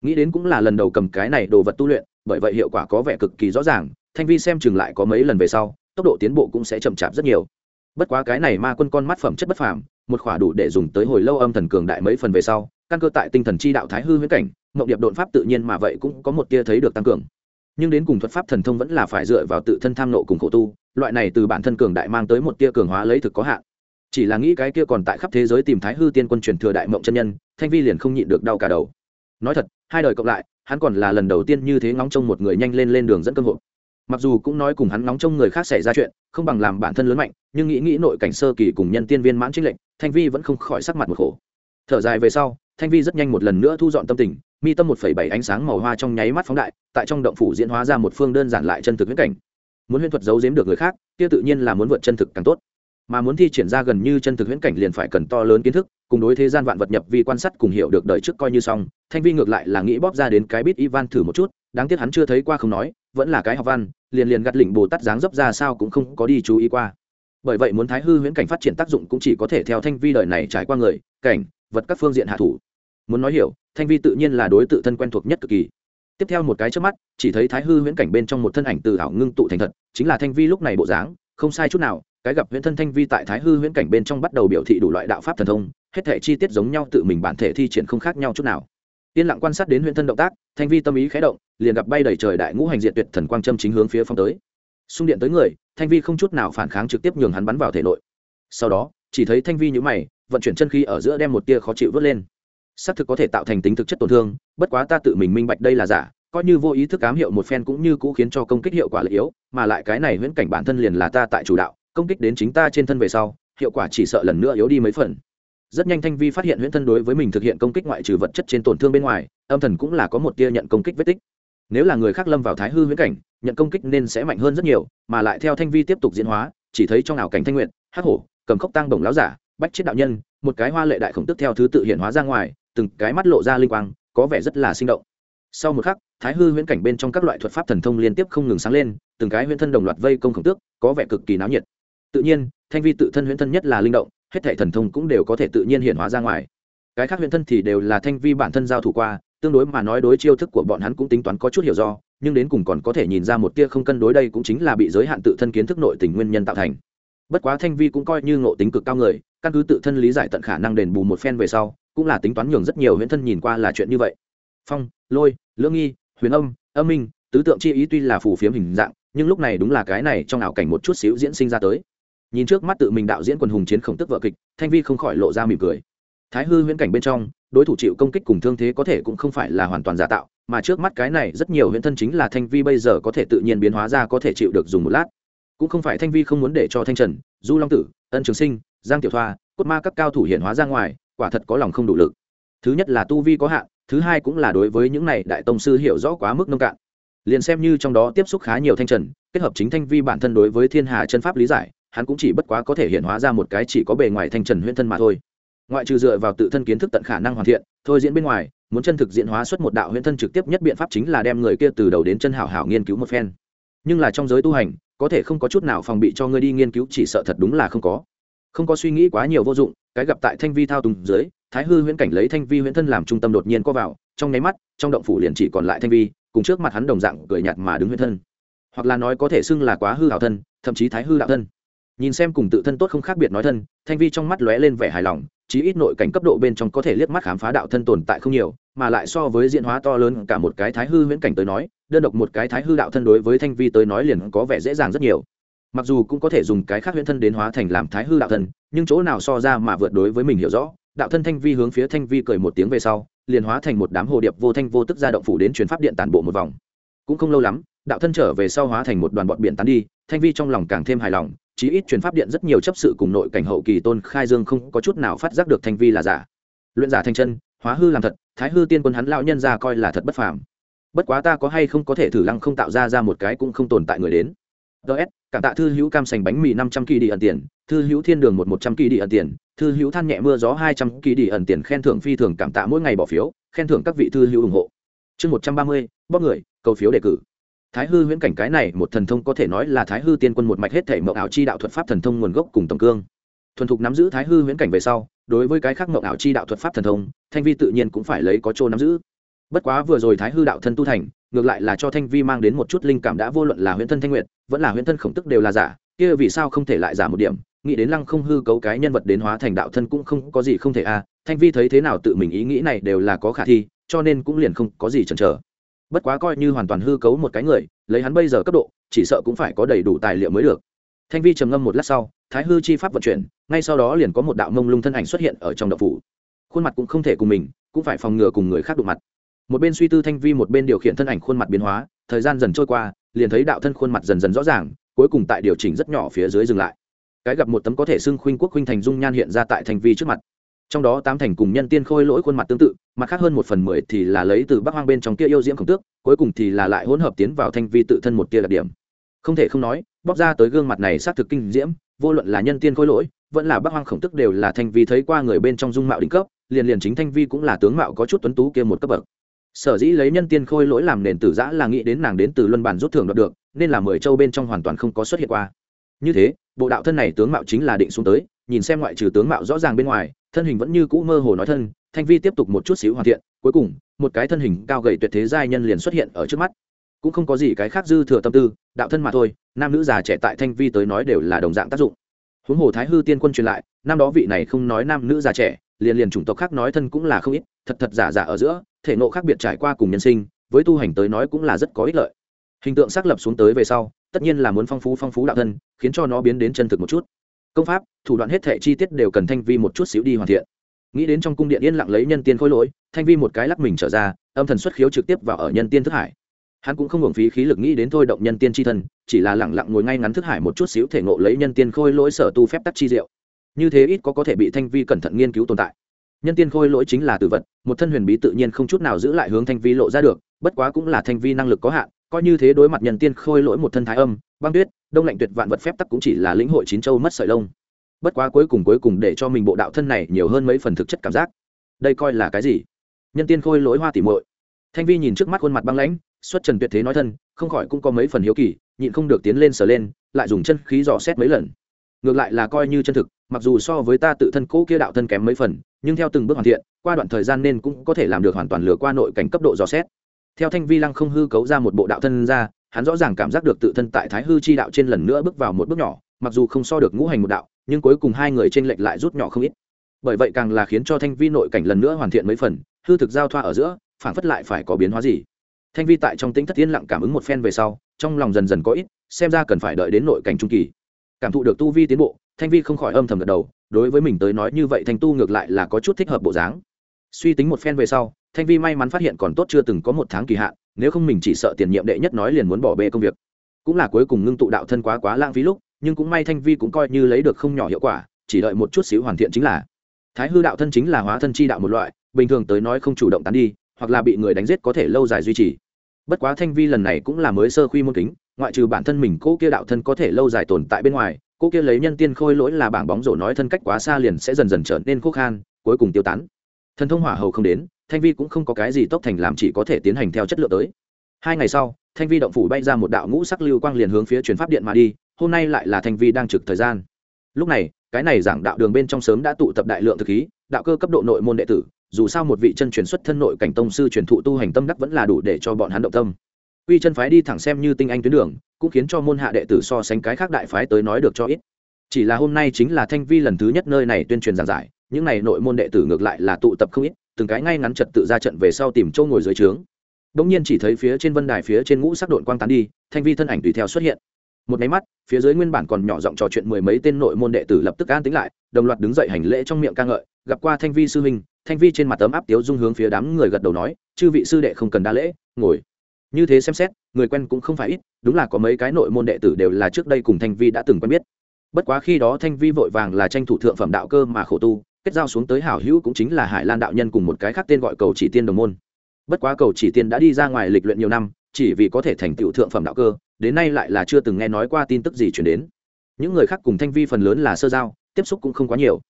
Nghĩ đến cũng là lần đầu cầm cái này đồ vật tu luyện, bởi vậy hiệu quả có vẻ cực kỳ rõ ràng, thanh vi xem chừng lại có mấy lần về sau, tốc độ tiến bộ cũng sẽ chậm chạp rất nhiều. Bất quá cái này ma quân con mắt phẩm chất bất phàm, một khỏa đủ để dùng tới hồi lâu âm thần cường đại mấy phần về sau, căn cơ tại tinh thần chi đạo thái hư huyễn cảnh, mộng điệp đột pháp tự nhiên mà vậy cũng có một tia thấy được tăng cường. Nhưng đến cùng thuật pháp thần thông vẫn là phải dựa vào tự thân tham nộ cùng khổ tu, loại này từ bản thân cường đại mang tới một tia cường hóa lấy thực có hạn chỉ là nghĩ cái kia còn tại khắp thế giới tìm thái hư tiên quân truyền thừa đại mộng chân nhân, thanh vi liền không nhịn được đau cả đầu. Nói thật, hai đời cộng lại, hắn còn là lần đầu tiên như thế ngóng trông một người nhanh lên lên đường dẫn cơ hội mặc dù cũng nói cùng hắn ngóng trông người khác xảy ra chuyện, không bằng làm bản thân lớn mạnh, nhưng nghĩ nghĩ nội cảnh sơ kỳ cùng nhân tiên viên mãn trinh lệnh, thanh vi vẫn không khỏi sắc mặt một khổ. Thở dài về sau, thanh vi rất nhanh một lần nữa thu dọn tâm tình, mi tâm một phẩy bảy ánh sáng màu hoa trong nháy mắt phóng đại, tại trong động phủ diễn hóa ra một phương đơn giản lại chân thực viễn cảnh. Muốn huyễn thuật giấu giếm được người khác, kia tự nhiên là muốn vượt chân thực càng tốt mà muốn thi triển ra gần như chân thực huyễn cảnh liền phải cần to lớn kiến thức, cùng đối thế gian vạn vật nhập vi quan sát cùng hiểu được đời trước coi như xong. Thanh vi ngược lại là nghĩ bóp ra đến cái bít ivan thử một chút, đáng tiếc hắn chưa thấy qua không nói, vẫn là cái học văn, liền liền gặt lỉnh bồ tát dáng dấp ra sao cũng không có đi chú ý qua. Bởi vậy muốn thái hư huyễn cảnh phát triển tác dụng cũng chỉ có thể theo thanh vi đời này trải qua người, cảnh, vật các phương diện hạ thủ. Muốn nói hiểu, thanh vi tự nhiên là đối tự thân quen thuộc nhất cực kỳ. Tiếp theo một cái trước mắt, chỉ thấy thái hư huyễn cảnh bên trong một thân ảnh từ ảo ngưng tụ thành thật, chính là thanh vi lúc này bộ dáng, không sai chút nào cái gặp huyễn thân thanh vi tại thái hư huyễn cảnh bên trong bắt đầu biểu thị đủ loại đạo pháp thần thông, hết thể chi tiết giống nhau tự mình bản thể thi triển không khác nhau chút nào. Yên lặng quan sát đến huyễn thân động tác, thanh vi tâm ý khé động, liền gặp bay đầy trời đại ngũ hành diện tuyệt thần quang châm chính hướng phía phong tới. Xung điện tới người, thanh vi không chút nào phản kháng trực tiếp nhường hắn bắn vào thể nội. Sau đó, chỉ thấy thanh vi nhữ mày, vận chuyển chân khí ở giữa đem một tia khó chịu vớt lên. Xác thực có thể tạo thành tính thực chất tổn thương, bất quá ta tự mình minh bạch đây là giả, coi như vô ý thức ám hiệu một phen cũng như cũ khiến cho công kích hiệu quả lợi yếu, mà lại cái này huyễn cảnh bản thân liền là ta tại chủ đạo công kích đến chính ta trên thân về sau, hiệu quả chỉ sợ lần nữa yếu đi mấy phần. Rất nhanh thanh vi phát hiện huyễn thân đối với mình thực hiện công kích ngoại trừ vật chất trên tổn thương bên ngoài, âm thần cũng là có một tia nhận công kích vết tích. Nếu là người khác lâm vào thái hư huyễn cảnh, nhận công kích nên sẽ mạnh hơn rất nhiều, mà lại theo thanh vi tiếp tục diễn hóa, chỉ thấy trong ảo cảnh thanh nguyện hắc hổ, cầm khốc tăng đồng láo giả, bách chết đạo nhân, một cái hoa lệ đại khổng tức theo thứ tự hiện hóa ra ngoài, từng cái mắt lộ ra linh quang, có vẻ rất là sinh động. Sau một khắc, thái hư huyễn cảnh bên trong các loại thuật pháp thần thông liên tiếp không ngừng sáng lên, từng cái huyễn thân đồng loạt vây công khổng tước, có vẻ cực kỳ náo nhiệt tự nhiên, thanh vi tự thân huyễn thân nhất là linh động, hết thể thần thông cũng đều có thể tự nhiên hiện hóa ra ngoài. Cái khác huyễn thân thì đều là thanh vi bản thân giao thủ qua, tương đối mà nói đối chiêu thức của bọn hắn cũng tính toán có chút hiểu do, nhưng đến cùng còn có thể nhìn ra một tia không cân đối đây cũng chính là bị giới hạn tự thân kiến thức nội tình nguyên nhân tạo thành. Bất quá thanh vi cũng coi như ngộ tính cực cao người, căn cứ tự thân lý giải tận khả năng đền bù một phen về sau, cũng là tính toán nhường rất nhiều huyễn thân nhìn qua là chuyện như vậy. Phong, lôi, lưỡng nghi, huyền âm âm minh, tứ tượng chi ý tuy là phù phiếm hình dạng, nhưng lúc này đúng là cái này trong ảo cảnh một chút xíu diễn sinh ra tới nhìn trước mắt tự mình đạo diễn quần hùng chiến khổng tức vợ kịch, thanh vi không khỏi lộ ra mỉm cười. Thái hư huyễn cảnh bên trong, đối thủ chịu công kích cùng thương thế có thể cũng không phải là hoàn toàn giả tạo, mà trước mắt cái này rất nhiều huyễn thân chính là thanh vi bây giờ có thể tự nhiên biến hóa ra có thể chịu được dùng một lát. Cũng không phải thanh vi không muốn để cho thanh trần, du long tử, ân trường sinh, giang tiểu thoa, cốt ma các cao thủ hiện hóa ra ngoài, quả thật có lòng không đủ lực. Thứ nhất là tu vi có hạn, thứ hai cũng là đối với những này đại tông sư hiểu rõ quá mức nông cạn. Liền xem như trong đó tiếp xúc khá nhiều thanh trần, kết hợp chính thanh vi bản thân đối với thiên hà chân pháp lý giải hắn cũng chỉ bất quá có thể hiện hóa ra một cái chỉ có bề ngoài thanh trần huyễn thân mà thôi. Ngoại trừ dựa vào tự thân kiến thức tận khả năng hoàn thiện, thôi diễn bên ngoài, muốn chân thực diễn hóa xuất một đạo huyễn thân trực tiếp nhất biện pháp chính là đem người kia từ đầu đến chân hảo hảo nghiên cứu một phen. Nhưng là trong giới tu hành, có thể không có chút nào phòng bị cho ngươi đi nghiên cứu chỉ sợ thật đúng là không có. Không có suy nghĩ quá nhiều vô dụng, cái gặp tại thanh vi thao tùng dưới, thái hư huyễn cảnh lấy thanh vi huyễn thân làm trung tâm đột nhiên có vào, trong nháy mắt, trong động phủ liền chỉ còn lại thanh vi, cùng trước mặt hắn đồng dạng cười nhạt mà đứng huyễn thân. Hoặc là nói có thể xưng là quá hư hảo thân, thậm chí thái hư đạo thân nhìn xem cùng tự thân tốt không khác biệt nói thân, thanh vi trong mắt lóe lên vẻ hài lòng, chí ít nội cảnh cấp độ bên trong có thể liếc mắt khám phá đạo thân tồn tại không nhiều, mà lại so với diễn hóa to lớn cả một cái thái hư huyễn cảnh tới nói, đơn độc một cái thái hư đạo thân đối với thanh vi tới nói liền có vẻ dễ dàng rất nhiều. Mặc dù cũng có thể dùng cái khác huyễn thân đến hóa thành làm thái hư đạo thân, nhưng chỗ nào so ra mà vượt đối với mình hiểu rõ, đạo thân thanh vi hướng phía thanh vi cười một tiếng về sau, liền hóa thành một đám hồ điệp vô thanh vô tức ra động phủ đến chuyển pháp điện tản bộ một vòng. Cũng không lâu lắm, đạo thân trở về sau hóa thành một đoàn bọn biển tán đi, thanh vi trong lòng càng thêm hài lòng chí ít truyền pháp điện rất nhiều chấp sự cùng nội cảnh hậu kỳ tôn khai dương không có chút nào phát giác được thanh vi là giả. Luyện giả thanh chân, hóa hư làm thật, thái hư tiên quân hắn lão nhân ra coi là thật bất phàm. Bất quá ta có hay không có thể thử lăng không tạo ra ra một cái cũng không tồn tại người đến. Ts cảm tạ thư hữu cam sành bánh mì năm trăm kỳ đi ẩn tiền, thư hữu thiên đường một một trăm kỳ đi ẩn tiền, thư hữu than nhẹ mưa gió hai trăm kỳ đi ẩn tiền khen thưởng phi thường cảm tạ mỗi ngày bỏ phiếu, khen thưởng các vị thư hữu ủng hộ. Chương một trăm ba mươi, bóp người, cầu phiếu đề cử thái hư huyễn cảnh cái này, một thần thông có thể nói là thái hư tiên quân một mạch hết thể mậu ảo chi đạo thuật pháp thần thông nguồn gốc cùng tổng cương. Thuần thục nắm giữ thái hư huyễn cảnh về sau, đối với cái khác mậu ảo chi đạo thuật pháp thần thông, thanh vi tự nhiên cũng phải lấy có chỗ nắm giữ. Bất quá vừa rồi thái hư đạo thân tu thành, ngược lại là cho thanh vi mang đến một chút linh cảm đã vô luận là huyễn thân thanh nguyện vẫn là huyễn thân khổng tức đều là giả, kia vì sao không thể lại giả một điểm? Nghĩ đến lăng không hư cấu cái nhân vật đến hóa thành đạo thân cũng không có gì không thể a thanh vi thấy thế nào tự mình ý nghĩ này đều là có khả thi, cho nên cũng liền không có gì chần chờ bất quá coi như hoàn toàn hư cấu một cái người, lấy hắn bây giờ cấp độ, chỉ sợ cũng phải có đầy đủ tài liệu mới được. Thanh vi trầm ngâm một lát sau, thái hư chi pháp vận chuyển, ngay sau đó liền có một đạo mông lung thân ảnh xuất hiện ở trong đậu phủ. Khuôn mặt cũng không thể cùng mình, cũng phải phòng ngừa cùng người khác đụng mặt. Một bên suy tư thanh vi, một bên điều khiển thân ảnh khuôn mặt biến hóa, thời gian dần trôi qua, liền thấy đạo thân khuôn mặt dần dần rõ ràng, cuối cùng tại điều chỉnh rất nhỏ phía dưới dừng lại. Cái gặp một tấm có thể xưng khuynh quốc khuynh thành dung nhan hiện ra tại thanh vi trước mặt trong đó tám thành cùng nhân tiên khôi lỗi khuôn mặt tương tự, mặt khác hơn một phần mười thì là lấy từ bắc hoang bên trong kia yêu diễm khổng tước, cuối cùng thì là lại hỗn hợp tiến vào thanh vi tự thân một tia đặc điểm. Không thể không nói, bóc ra tới gương mặt này xác thực kinh diễm, vô luận là nhân tiên khôi lỗi, vẫn là bắc hoang khổng tức đều là thanh vi thấy qua người bên trong dung mạo đỉnh cấp, liền liền chính thanh vi cũng là tướng mạo có chút tuấn tú kia một cấp bậc. Sở dĩ lấy nhân tiên khôi lỗi làm nền tử giã là nghĩ đến nàng đến từ luân bản rút thưởng đoạt được, nên là mười châu bên trong hoàn toàn không có xuất hiện qua. Như thế, bộ đạo thân này tướng mạo chính là định xuống tới nhìn xem ngoại trừ tướng mạo rõ ràng bên ngoài, thân hình vẫn như cũ mơ hồ nói thân, thanh vi tiếp tục một chút xíu hoàn thiện, cuối cùng, một cái thân hình cao gầy tuyệt thế giai nhân liền xuất hiện ở trước mắt. Cũng không có gì cái khác dư thừa tâm tư, đạo thân mà thôi, nam nữ già trẻ tại thanh vi tới nói đều là đồng dạng tác dụng. Huống hồ thái hư tiên quân truyền lại, năm đó vị này không nói nam nữ già trẻ, liền liền chủng tộc khác nói thân cũng là không ít, thật thật giả giả ở giữa, thể nộ khác biệt trải qua cùng nhân sinh, với tu hành tới nói cũng là rất có ích lợi. Hình tượng xác lập xuống tới về sau, tất nhiên là muốn phong phú phong phú đạo thân, khiến cho nó biến đến chân thực một chút công pháp, thủ đoạn hết thể chi tiết đều cần thanh vi một chút xíu đi hoàn thiện. Nghĩ đến trong cung điện yên lặng lấy nhân tiên khôi lỗi, thanh vi một cái lắc mình trở ra, âm thần xuất khiếu trực tiếp vào ở nhân tiên thức hải. Hắn cũng không hưởng phí khí lực nghĩ đến thôi động nhân tiên tri thân chỉ là lẳng lặng ngồi ngay ngắn thức hải một chút xíu thể ngộ lấy nhân tiên khôi lỗi sở tu phép tắc chi diệu. Như thế ít có có thể bị thanh vi cẩn thận nghiên cứu tồn tại. Nhân tiên khôi lỗi chính là tử vật, một thân huyền bí tự nhiên không chút nào giữ lại hướng thanh vi lộ ra được, bất quá cũng là thanh vi năng lực có hạn coi như thế đối mặt nhân tiên khôi lỗi một thân thái âm, băng tuyết, đông lạnh tuyệt vạn vật phép tắc cũng chỉ là lĩnh hội chín châu mất sợi lông. Bất quá cuối cùng cuối cùng để cho mình bộ đạo thân này nhiều hơn mấy phần thực chất cảm giác. Đây coi là cái gì? Nhân tiên khôi lỗi hoa tỉ muội. Thanh vi nhìn trước mắt khuôn mặt băng lãnh, xuất trần tuyệt thế nói thân, không khỏi cũng có mấy phần hiếu kỳ, nhịn không được tiến lên sờ lên, lại dùng chân khí dò xét mấy lần. Ngược lại là coi như chân thực, mặc dù so với ta tự thân cỗ kia đạo thân kém mấy phần, nhưng theo từng bước hoàn thiện, qua đoạn thời gian nên cũng có thể làm được hoàn toàn lừa qua nội cảnh cấp độ dò xét theo thanh vi lăng không hư cấu ra một bộ đạo thân ra, hắn rõ ràng cảm giác được tự thân tại thái hư chi đạo trên lần nữa bước vào một bước nhỏ, mặc dù không so được ngũ hành một đạo, nhưng cuối cùng hai người t r ê n lệch lại rút nhỏ không ít. Bởi vậy càng là khiến cho thanh vi nội cảnh lần nữa hoàn thiện mấy phần, hư thực giao thoa ở giữa phản phất lại phải có biến hóa gì. Thanh vi tại trong tính thất tiên lặng cảm ứng một phen về sau, trong lòng dần dần có ít, xem ra cần phải đợi đến nội cảnh trung kỳ. Cảm thụ được tu vi tiến bộ, thanh vi không khỏi âm thầm gật đầu, đối với mình tới nói như vậy thanh tu ngược lại là có chút thích hợp bộ dáng. Suy tính một phen về sau thanh vi may mắn phát hiện còn tốt chưa từng có một tháng kỳ hạn, nếu không mình chỉ sợ tiền nhiệm đệ nhất nói liền muốn bỏ bê công việc. Cũng là cuối cùng ngưng tụ đạo thân quá quá lãng phí lúc, nhưng cũng may thanh vi cũng coi như lấy được không nhỏ hiệu quả, chỉ đợi một chút xíu hoàn thiện chính là. Thái hư đạo thân chính là hóa thân chi đạo một loại, bình thường tới nói không chủ động tán đi, hoặc là bị người đánh giết có thể lâu dài duy trì. Bất quá thanh vi lần này cũng là mới sơ khuy môn kính, ngoại trừ bản thân mình cô kia đạo thân có thể lâu dài tồn tại bên ngoài cô kia lấy nhân tiên khôi lỗi là bảng bóng rổ nói thân cách quá xa liền sẽ dần dần trở nên khô khan, cuối cùng tiêu tán. Thần thông hỏa hầu không đến thanh vi cũng không có cái gì tốc thành làm chỉ có thể tiến hành theo chất lượng tới. Hai ngày sau, thanh vi động phủ bay ra một đạo ngũ sắc lưu quang liền hướng phía truyền pháp điện mà đi, hôm nay lại là thanh vi đang trực thời gian. Lúc này, cái này giảng đạo đường bên trong sớm đã tụ tập đại lượng thực khí, đạo cơ cấp độ nội môn đệ tử, dù sao một vị chân truyền xuất thân nội cảnh tông sư truyền thụ tu hành tâm đắc vẫn là đủ để cho bọn hắn động tâm. Quy chân phái đi thẳng xem như tinh anh tuyến đường, cũng khiến cho môn hạ đệ tử so sánh cái khác đại phái tới nói được cho ít. Chỉ là hôm nay chính là thanh vi lần thứ nhất nơi này tuyên truyền giảng giải, những này nội môn đệ tử ngược lại là tụ tập không ít từng cái ngay ngắn trật tự ra trận về sau tìm chỗ ngồi dưới trướng. Bỗng nhiên chỉ thấy phía trên vân đài phía trên ngũ sắc đội quang tán đi, thanh vi thân ảnh tùy theo xuất hiện. Một máy mắt, phía dưới nguyên bản còn nhỏ giọng trò chuyện mười mấy tên nội môn đệ tử lập tức an tính lại, đồng loạt đứng dậy hành lễ trong miệng ca ngợi, gặp qua thanh vi sư huynh, thanh vi trên mặt tấm áp tiếu dung hướng phía đám người gật đầu nói, chư vị sư đệ không cần đa lễ, ngồi. Như thế xem xét, người quen cũng không phải ít, đúng là có mấy cái nội môn đệ tử đều là trước đây cùng thanh vi đã từng quen biết. Bất quá khi đó thanh vi vội vàng là tranh thủ thượng phẩm đạo cơ mà khổ tu kết giao xuống tới hảo hữu cũng chính là hải lan đạo nhân cùng một cái khác tên gọi cầu chỉ tiên đồng môn. Bất quá cầu chỉ tiên đã đi ra ngoài lịch luyện nhiều năm, chỉ vì có thể thành tựu thượng phẩm đạo cơ, đến nay lại là chưa từng nghe nói qua tin tức gì chuyển đến. Những người khác cùng thanh vi phần lớn là sơ giao, tiếp xúc cũng không quá nhiều.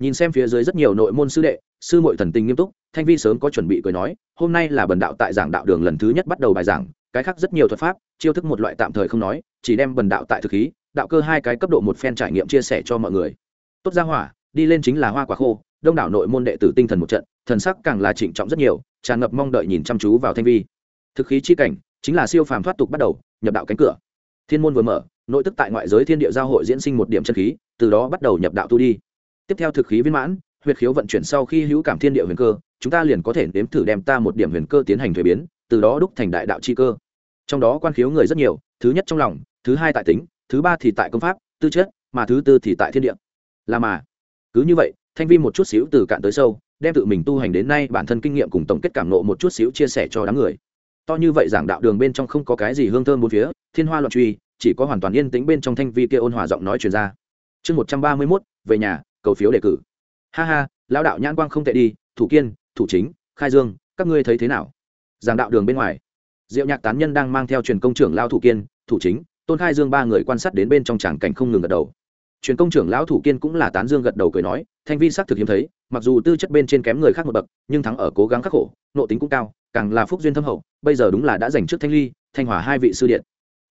Nhìn xem phía dưới rất nhiều nội môn sư đệ, sư mội thần tình nghiêm túc, thanh vi sớm có chuẩn bị cười nói, hôm nay là bần đạo tại giảng đạo đường lần thứ nhất bắt đầu bài giảng, cái khác rất nhiều thuật pháp, chiêu thức một loại tạm thời không nói, chỉ đem bần đạo tại thực khí, đạo cơ hai cái cấp độ một phen trải nghiệm chia sẻ cho mọi người. Tốt ra hỏa đi lên chính là hoa quả khô, đông đảo nội môn đệ tử tinh thần một trận, thần sắc càng là trịnh trọng rất nhiều, tràn ngập mong đợi nhìn chăm chú vào thanh vi. Thực khí chi cảnh, chính là siêu phàm thoát tục bắt đầu, nhập đạo cánh cửa. Thiên môn vừa mở, nội tức tại ngoại giới thiên địa giao hội diễn sinh một điểm chân khí, từ đó bắt đầu nhập đạo tu đi. Tiếp theo thực khí viên mãn, huyệt khiếu vận chuyển sau khi hữu cảm thiên địa huyền cơ, chúng ta liền có thể nếm thử đem ta một điểm huyền cơ tiến hành thuế biến, từ đó đúc thành đại đạo chi cơ. Trong đó quan khiếu người rất nhiều, thứ nhất trong lòng, thứ hai tại tính, thứ ba thì tại công pháp, tư chất, mà thứ tư thì tại thiên địa. Là mà cứ như vậy, thanh vi một chút xíu từ cạn tới sâu, đem tự mình tu hành đến nay bản thân kinh nghiệm cùng tổng kết cảm nộ một chút xíu chia sẻ cho đám người. To như vậy giảng đạo đường bên trong không có cái gì hương thơm bốn phía, thiên hoa loạn truy, chỉ có hoàn toàn yên tĩnh bên trong thanh vi kia ôn hòa giọng nói truyền ra. Chương một trăm ba mươi mốt, về nhà, cầu phiếu đề cử. Ha ha, lão đạo nhãn quang không tệ đi, thủ kiên, thủ chính, khai dương, các ngươi thấy thế nào? Giảng đạo đường bên ngoài, diệu nhạc tán nhân đang mang theo truyền công trưởng lao thủ kiên, thủ chính, tôn khai dương ba người quan sát đến bên trong tràng cảnh không ngừng gật đầu truyền công trưởng lão thủ kiên cũng là tán dương gật đầu cười nói, thanh vi xác thực hiếm thấy, mặc dù tư chất bên trên kém người khác một bậc, nhưng thắng ở cố gắng khắc khổ nộ tính cũng cao, càng là phúc duyên thâm hậu, bây giờ đúng là đã giành trước thanh ly, thanh hòa hai vị sư điện.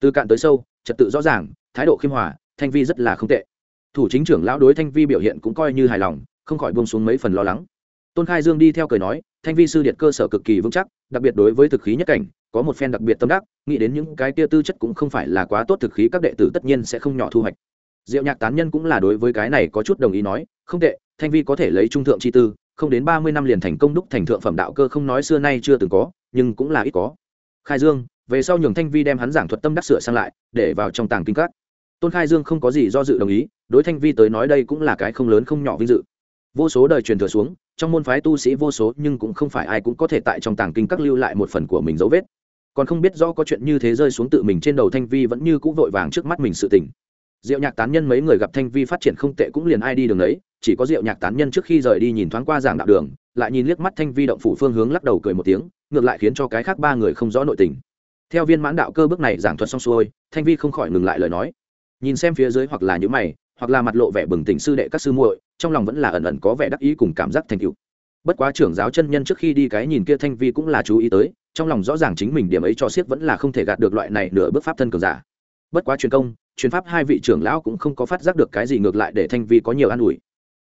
Từ cạn tới sâu, trật tự rõ ràng, thái độ khiêm hòa, thanh vi rất là không tệ. Thủ chính trưởng lão đối thanh vi biểu hiện cũng coi như hài lòng, không khỏi buông xuống mấy phần lo lắng. Tôn khai dương đi theo cười nói, thanh vi sư điện cơ sở cực kỳ vững chắc, đặc biệt đối với thực khí nhất cảnh, có một phen đặc biệt tâm đắc, nghĩ đến những cái tia tư chất cũng không phải là quá tốt thực khí, các đệ tử tất nhiên sẽ không nhỏ thu hoạch diệu nhạc tán nhân cũng là đối với cái này có chút đồng ý nói, không tệ, thanh vi có thể lấy trung thượng chi tư, không đến ba mươi năm liền thành công đúc thành thượng phẩm đạo cơ không nói xưa nay chưa từng có, nhưng cũng là ít có. Khai dương, về sau nhường thanh vi đem hắn giảng thuật tâm đắc sửa sang lại, để vào trong tàng kinh các. Tôn khai dương không có gì do dự đồng ý, đối thanh vi tới nói đây cũng là cái không lớn không nhỏ vinh dự. Vô số đời truyền thừa xuống, trong môn phái tu sĩ vô số, nhưng cũng không phải ai cũng có thể tại trong tàng kinh các lưu lại một phần của mình dấu vết. Còn không biết rõ có chuyện như thế rơi xuống tự mình trên đầu thanh vi vẫn như cũng vội vàng trước mắt mình sự tình diệu nhạc tán nhân mấy người gặp thanh vi phát triển không tệ cũng liền ai đi đường ấy, chỉ có diệu nhạc tán nhân trước khi rời đi nhìn thoáng qua giảng đạo đường, lại nhìn liếc mắt thanh vi động phủ phương hướng lắc đầu cười một tiếng, ngược lại khiến cho cái khác ba người không rõ nội tình. Theo viên mãn đạo cơ bước này giảng thuật xong xuôi, thanh vi không khỏi ngừng lại lời nói. Nhìn xem phía dưới hoặc là những mày, hoặc là mặt lộ vẻ bừng tỉnh sư đệ các sư muội, trong lòng vẫn là ẩn ẩn có vẻ đắc ý cùng cảm giác thành tựu. Bất quá trưởng giáo chân nhân trước khi đi cái nhìn kia thanh vi cũng là chú ý tới, trong lòng rõ ràng chính mình điểm ấy cho siết vẫn là không thể gạt được loại này nửa bước pháp thân cường giả. Bất quá truyền công truyền pháp hai vị trưởng lão cũng không có phát giác được cái gì ngược lại để thanh vi có nhiều an ủi.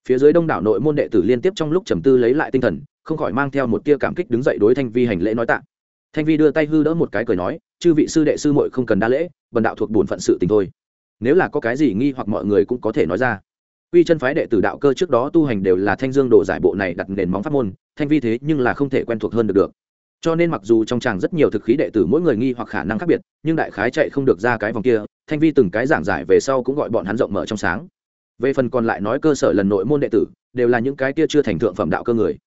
Phía dưới đông đảo nội môn đệ tử liên tiếp trong lúc trầm tư lấy lại tinh thần không khỏi mang theo một tia cảm kích đứng dậy đối thanh vi hành lễ nói tạ. Thanh vi đưa tay hư đỡ một cái cười nói chư vị sư đệ sư muội không cần đa lễ bần đạo thuộc bổn phận sự tình thôi. Nếu là có cái gì nghi hoặc mọi người cũng có thể nói ra. Quy chân phái đệ tử đạo cơ trước đó tu hành đều là thanh dương đồ giải bộ này đặt nền móng pháp môn, thanh vi thế nhưng là không thể quen thuộc hơn được được. Cho nên mặc dù trong chàng rất nhiều thực khí đệ tử mỗi người nghi hoặc khả năng khác biệt, nhưng đại khái chạy không được ra cái vòng kia, thanh vi từng cái giảng giải về sau cũng gọi bọn hắn rộng mở trong sáng. Về phần còn lại nói cơ sở lần nội môn đệ tử, đều là những cái kia chưa thành thượng phẩm đạo cơ người.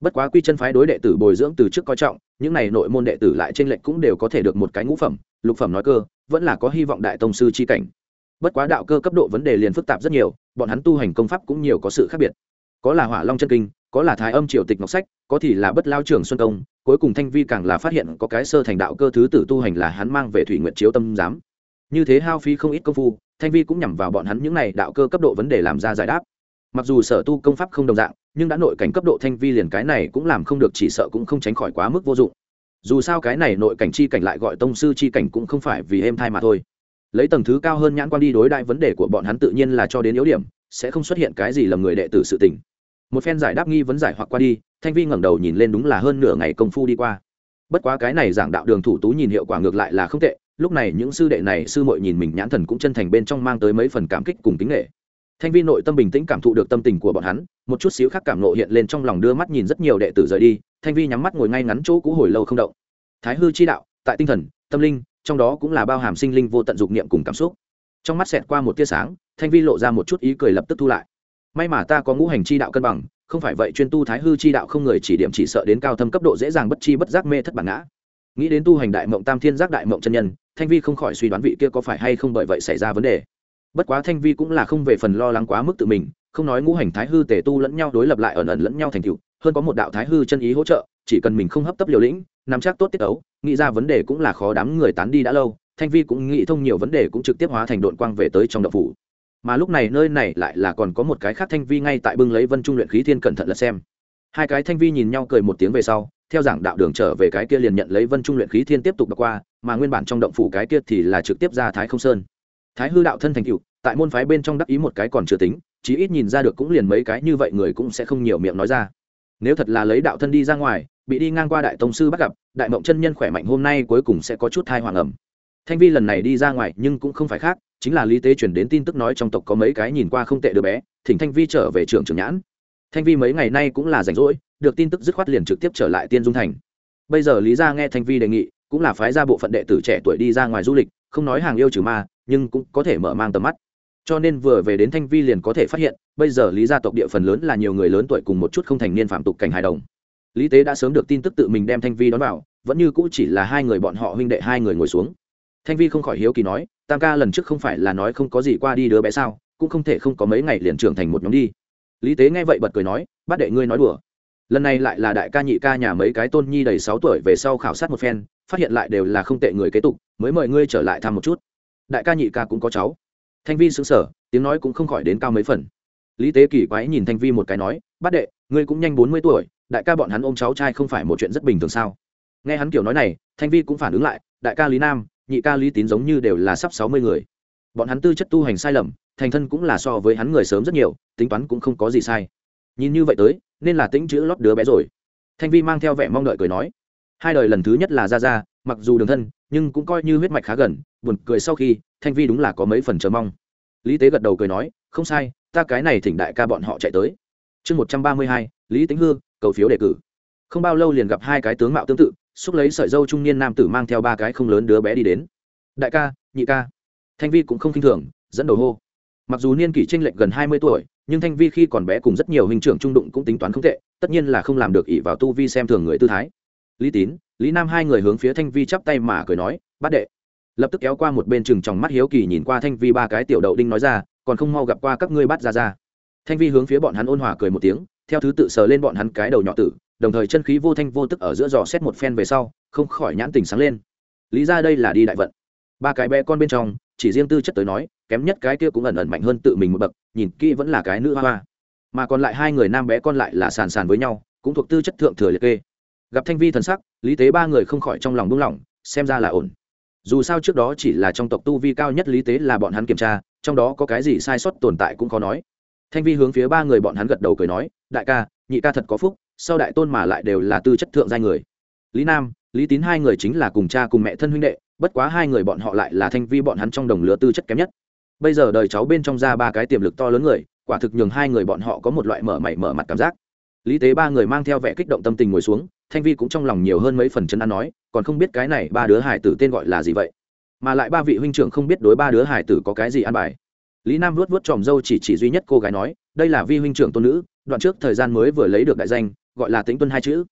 Bất quá quy chân phái đối đệ tử bồi dưỡng từ trước coi trọng, những này nội môn đệ tử lại trên lệnh cũng đều có thể được một cái ngũ phẩm, lục phẩm nói cơ, vẫn là có hy vọng đại tông sư chi cảnh bất quá đạo cơ cấp độ vấn đề liền phức tạp rất nhiều bọn hắn tu hành công pháp cũng nhiều có sự khác biệt có là hỏa long chân kinh có là thái âm triều tịch ngọc sách, có thì là bất lao trường xuân công cuối cùng thanh vi càng là phát hiện có cái sơ thành đạo cơ thứ tử tu hành là hắn mang về thủy nguyện chiếu tâm giám. Như thế hao phí không ít công phu, thanh vi cũng nhằm vào bọn hắn những này đạo cơ cấp độ vấn đề làm ra giải đáp. Mặc dù sở tu công pháp không đồng dạng, nhưng đã nội cảnh cấp độ thanh vi liền cái này cũng làm không được chỉ sợ cũng không tránh khỏi quá mức vô dụng. Dù sao cái này nội cảnh chi cảnh lại gọi tông sư chi cảnh cũng không phải vì êm thai mà thôi. Lấy tầng thứ cao hơn nhãn quan đi đối đại vấn đề của bọn hắn tự nhiên là cho đến yếu điểm, sẽ không xuất hiện cái gì lầm người đệ tử sự tình một phen giải đáp nghi vấn giải hoặc qua đi, thanh vi ngẩng đầu nhìn lên đúng là hơn nửa ngày công phu đi qua. Bất quá cái này giảng đạo đường thủ tú nhìn hiệu quả ngược lại là không tệ, lúc này những sư đệ này, sư muội nhìn mình nhãn thần cũng chân thành bên trong mang tới mấy phần cảm kích cùng kính nghệ thanh vi nội tâm bình tĩnh cảm thụ được tâm tình của bọn hắn, một chút xíu khác cảm nộ hiện lên trong lòng đưa mắt nhìn rất nhiều đệ tử rời đi, thanh vi nhắm mắt ngồi ngay ngắn chỗ cũ hồi lâu không động. Thái hư chi đạo, tại tinh thần, tâm linh, trong đó cũng là bao hàm sinh linh vô tận dục niệm cùng cảm xúc. Trong mắt xẹt qua một tia sáng, thanh vi lộ ra một chút ý cười lập tức thu lại may mà ta có ngũ hành chi đạo cân bằng, không phải vậy chuyên tu thái hư chi đạo không người chỉ điểm chỉ sợ đến cao thâm cấp độ dễ dàng bất chi bất giác mê thất bản ngã. Nghĩ đến tu hành đại mộng tam thiên giác đại mộng chân nhân, thanh vi không khỏi suy đoán vị kia có phải hay không bởi vậy xảy ra vấn đề. Bất quá thanh vi cũng là không về phần lo lắng quá mức tự mình, không nói ngũ hành thái hư tề tu lẫn nhau đối lập lại ẩn ẩn lẫn nhau thành cựu hơn có một đạo thái hư chân ý hỗ trợ, chỉ cần mình không hấp tấp liều lĩnh, nắm chắc tốt tiết ấu nghĩ ra vấn đề cũng là khó đám người tán đi đã lâu, thanh vi cũng nghĩ thông nhiều vấn đề cũng trực tiếp hóa thành đội quang về tới trong đậu phủ mà lúc này nơi này lại là còn có một cái khác thanh vi ngay tại bưng lấy vân trung luyện khí thiên cẩn thận lật xem. Hai cái thanh vi nhìn nhau cười một tiếng về sau, theo giảng đạo đường trở về cái kia liền nhận lấy vân trung luyện khí thiên tiếp tục đọc qua, mà nguyên bản trong động phủ cái kia thì là trực tiếp ra thái không sơn. Thái hư đạo thân thành cựu, tại môn phái bên trong đắc ý một cái còn chưa tính, chí ít nhìn ra được cũng liền mấy cái như vậy người cũng sẽ không nhiều miệng nói ra. Nếu thật là lấy đạo thân đi ra ngoài, bị đi ngang qua đại tông sư bắt gặp, đại mộng chân nhân khỏe mạnh hôm nay cuối cùng sẽ có chút thai hoàng ẩm. Thanh vi lần này đi ra ngoài nhưng cũng không phải khác chính là lý tế chuyển đến tin tức nói trong tộc có mấy cái nhìn qua không tệ đứa bé, thỉnh thanh vi trở về trường trường nhãn. Thanh vi mấy ngày nay cũng là rảnh rỗi, được tin tức dứt khoát liền trực tiếp trở lại tiên dung thành. Bây giờ lý gia nghe thanh vi đề nghị, cũng là phái ra bộ phận đệ tử trẻ tuổi đi ra ngoài du lịch, không nói hàng yêu trừ ma, nhưng cũng có thể mở mang tầm mắt. Cho nên vừa về đến thanh vi liền có thể phát hiện, bây giờ lý gia tộc địa phần lớn là nhiều người lớn tuổi cùng một chút không thành niên phạm tục cảnh hài đồng. Lý tế đã sớm được tin tức tự mình đem thanh vi đón vào, vẫn như cũ chỉ là hai người bọn họ huynh đệ hai người ngồi xuống thanh vi không khỏi hiếu kỳ nói, tam ca lần trước không phải là nói không có gì qua đi đứa bé sao, cũng không thể không có mấy ngày liền trưởng thành một nhóm đi. Lý tế nghe vậy bật cười nói bắt đệ ngươi nói đùa. Lần này lại là đại ca nhị ca nhà mấy cái tôn nhi đầy sáu tuổi về sau khảo sát một phen, phát hiện lại đều là không tệ người kế tục, mới mời ngươi trở lại thăm một chút. Đại ca nhị ca cũng có cháu. Thanh vi xứng sở tiếng nói cũng không khỏi đến cao mấy phần. Lý tế kỳ quái nhìn thanh vi một cái nói bắt đệ, ngươi cũng nhanh bốn mươi tuổi, đại ca bọn hắn ôm cháu trai không phải một chuyện rất bình thường sao? Nghe hắn kiểu nói này, thanh vi cũng phản ứng lại, đại ca lý nam nhị ca lý tín giống như đều là sắp sáu mươi người. Bọn hắn tư chất tu hành sai lầm, thành thân cũng là so với hắn người sớm rất nhiều, tính toán cũng không có gì sai. Nhìn như vậy tới, nên là tính chữ lót đứa bé rồi. Thanh vi mang theo vẻ mong đợi cười nói, hai đời lần thứ nhất là ra ra mặc dù đường thân, nhưng cũng coi như huyết mạch khá gần, buồn cười sau khi, thanh vi đúng là có mấy phần chờ mong. Lý tế gật đầu cười nói, không sai, ta cái này thỉnh đại ca bọn họ chạy tới. Chương một trăm ba mươi hai, lý tính hương, cầu phiếu đề cử. Không bao lâu liền gặp hai cái tướng mạo tương tự xúc lấy sợi dâu trung niên nam tử mang theo ba cái không lớn đứa bé đi đến. Đại ca, nhị ca. Thanh vi cũng không k i n h thường, dẫn đầu hô. Mặc dù niên kỷ tranh lệch gần hai mươi tuổi, nhưng thanh vi khi còn bé cùng rất nhiều hình trưởng trung đụng cũng tính toán không tệ, tất nhiên là không làm được ỷ vào tu vi xem thường người tư thái. Lý tín, lý nam hai người hướng phía thanh vi chắp tay mà cười nói, bát đệ. Lập tức kéo qua một bên chừng trong mắt hiếu kỳ nhìn qua thanh vi ba cái tiểu đậu đinh nói ra, còn không mau gặp qua các ngươi bắt ra ra. Thanh vi hướng phía bọn hắn ôn hòa cười một tiếng, theo thứ tự sờ lên bọn hắn cái đầu nhỏ tử đồng thời chân khí vô thanh vô tức ở giữa giò xét một phen về sau, không khỏi nhãn tình sáng lên. Lý ra đây là đi đại vận. Ba cái bé con bên trong, chỉ riêng tư chất tới nói, kém nhất cái kia cũng ẩn ẩn mạnh hơn tự mình một bậc, nhìn kỹ vẫn là cái nữ hoa hoa. Mà còn lại hai người nam bé con lại là sàn sàn với nhau, cũng thuộc tư chất thượng thừa liệt kê. Gặp thanh vi thần sắc, lý tế ba người không khỏi trong lòng buông lỏng, xem ra là ổn. Dù sao trước đó chỉ là trong tộc tu vi cao nhất lý tế là bọn hắn kiểm tra, trong đó có cái gì sai sót tồn tại cũng khó nói. Thanh vi hướng phía ba người bọn hắn gật đầu cười nói, đại ca, nhị ca thật có phúc sau đại tôn mà lại đều là tư chất thượng giai người. Lý nam, lý tín hai người chính là cùng cha cùng mẹ thân huynh đệ, bất quá hai người bọn họ lại là thanh vi bọn hắn trong đồng lứa tư chất kém nhất. Bây giờ đời cháu bên trong ra ba cái tiềm lực to lớn người, quả thực nhường hai người bọn họ có một loại mở mày mở mặt cảm giác. Lý tế ba người mang theo vẻ kích động tâm tình ngồi xuống, thanh vi cũng trong lòng nhiều hơn mấy phần chân ăn nói, còn không biết cái này ba đứa hải tử tên gọi là gì vậy. Mà lại ba vị huynh trưởng không biết đối ba đứa hải tử có cái gì ăn bài. Lý nam luốt vuốt tròm dâu chỉ chỉ duy nhất cô gái nói, đây là vi huynh trưởng tôn nữ, đoạn trước thời gian mới vừa lấy được đại danh gọi là tính tuân hai chữ.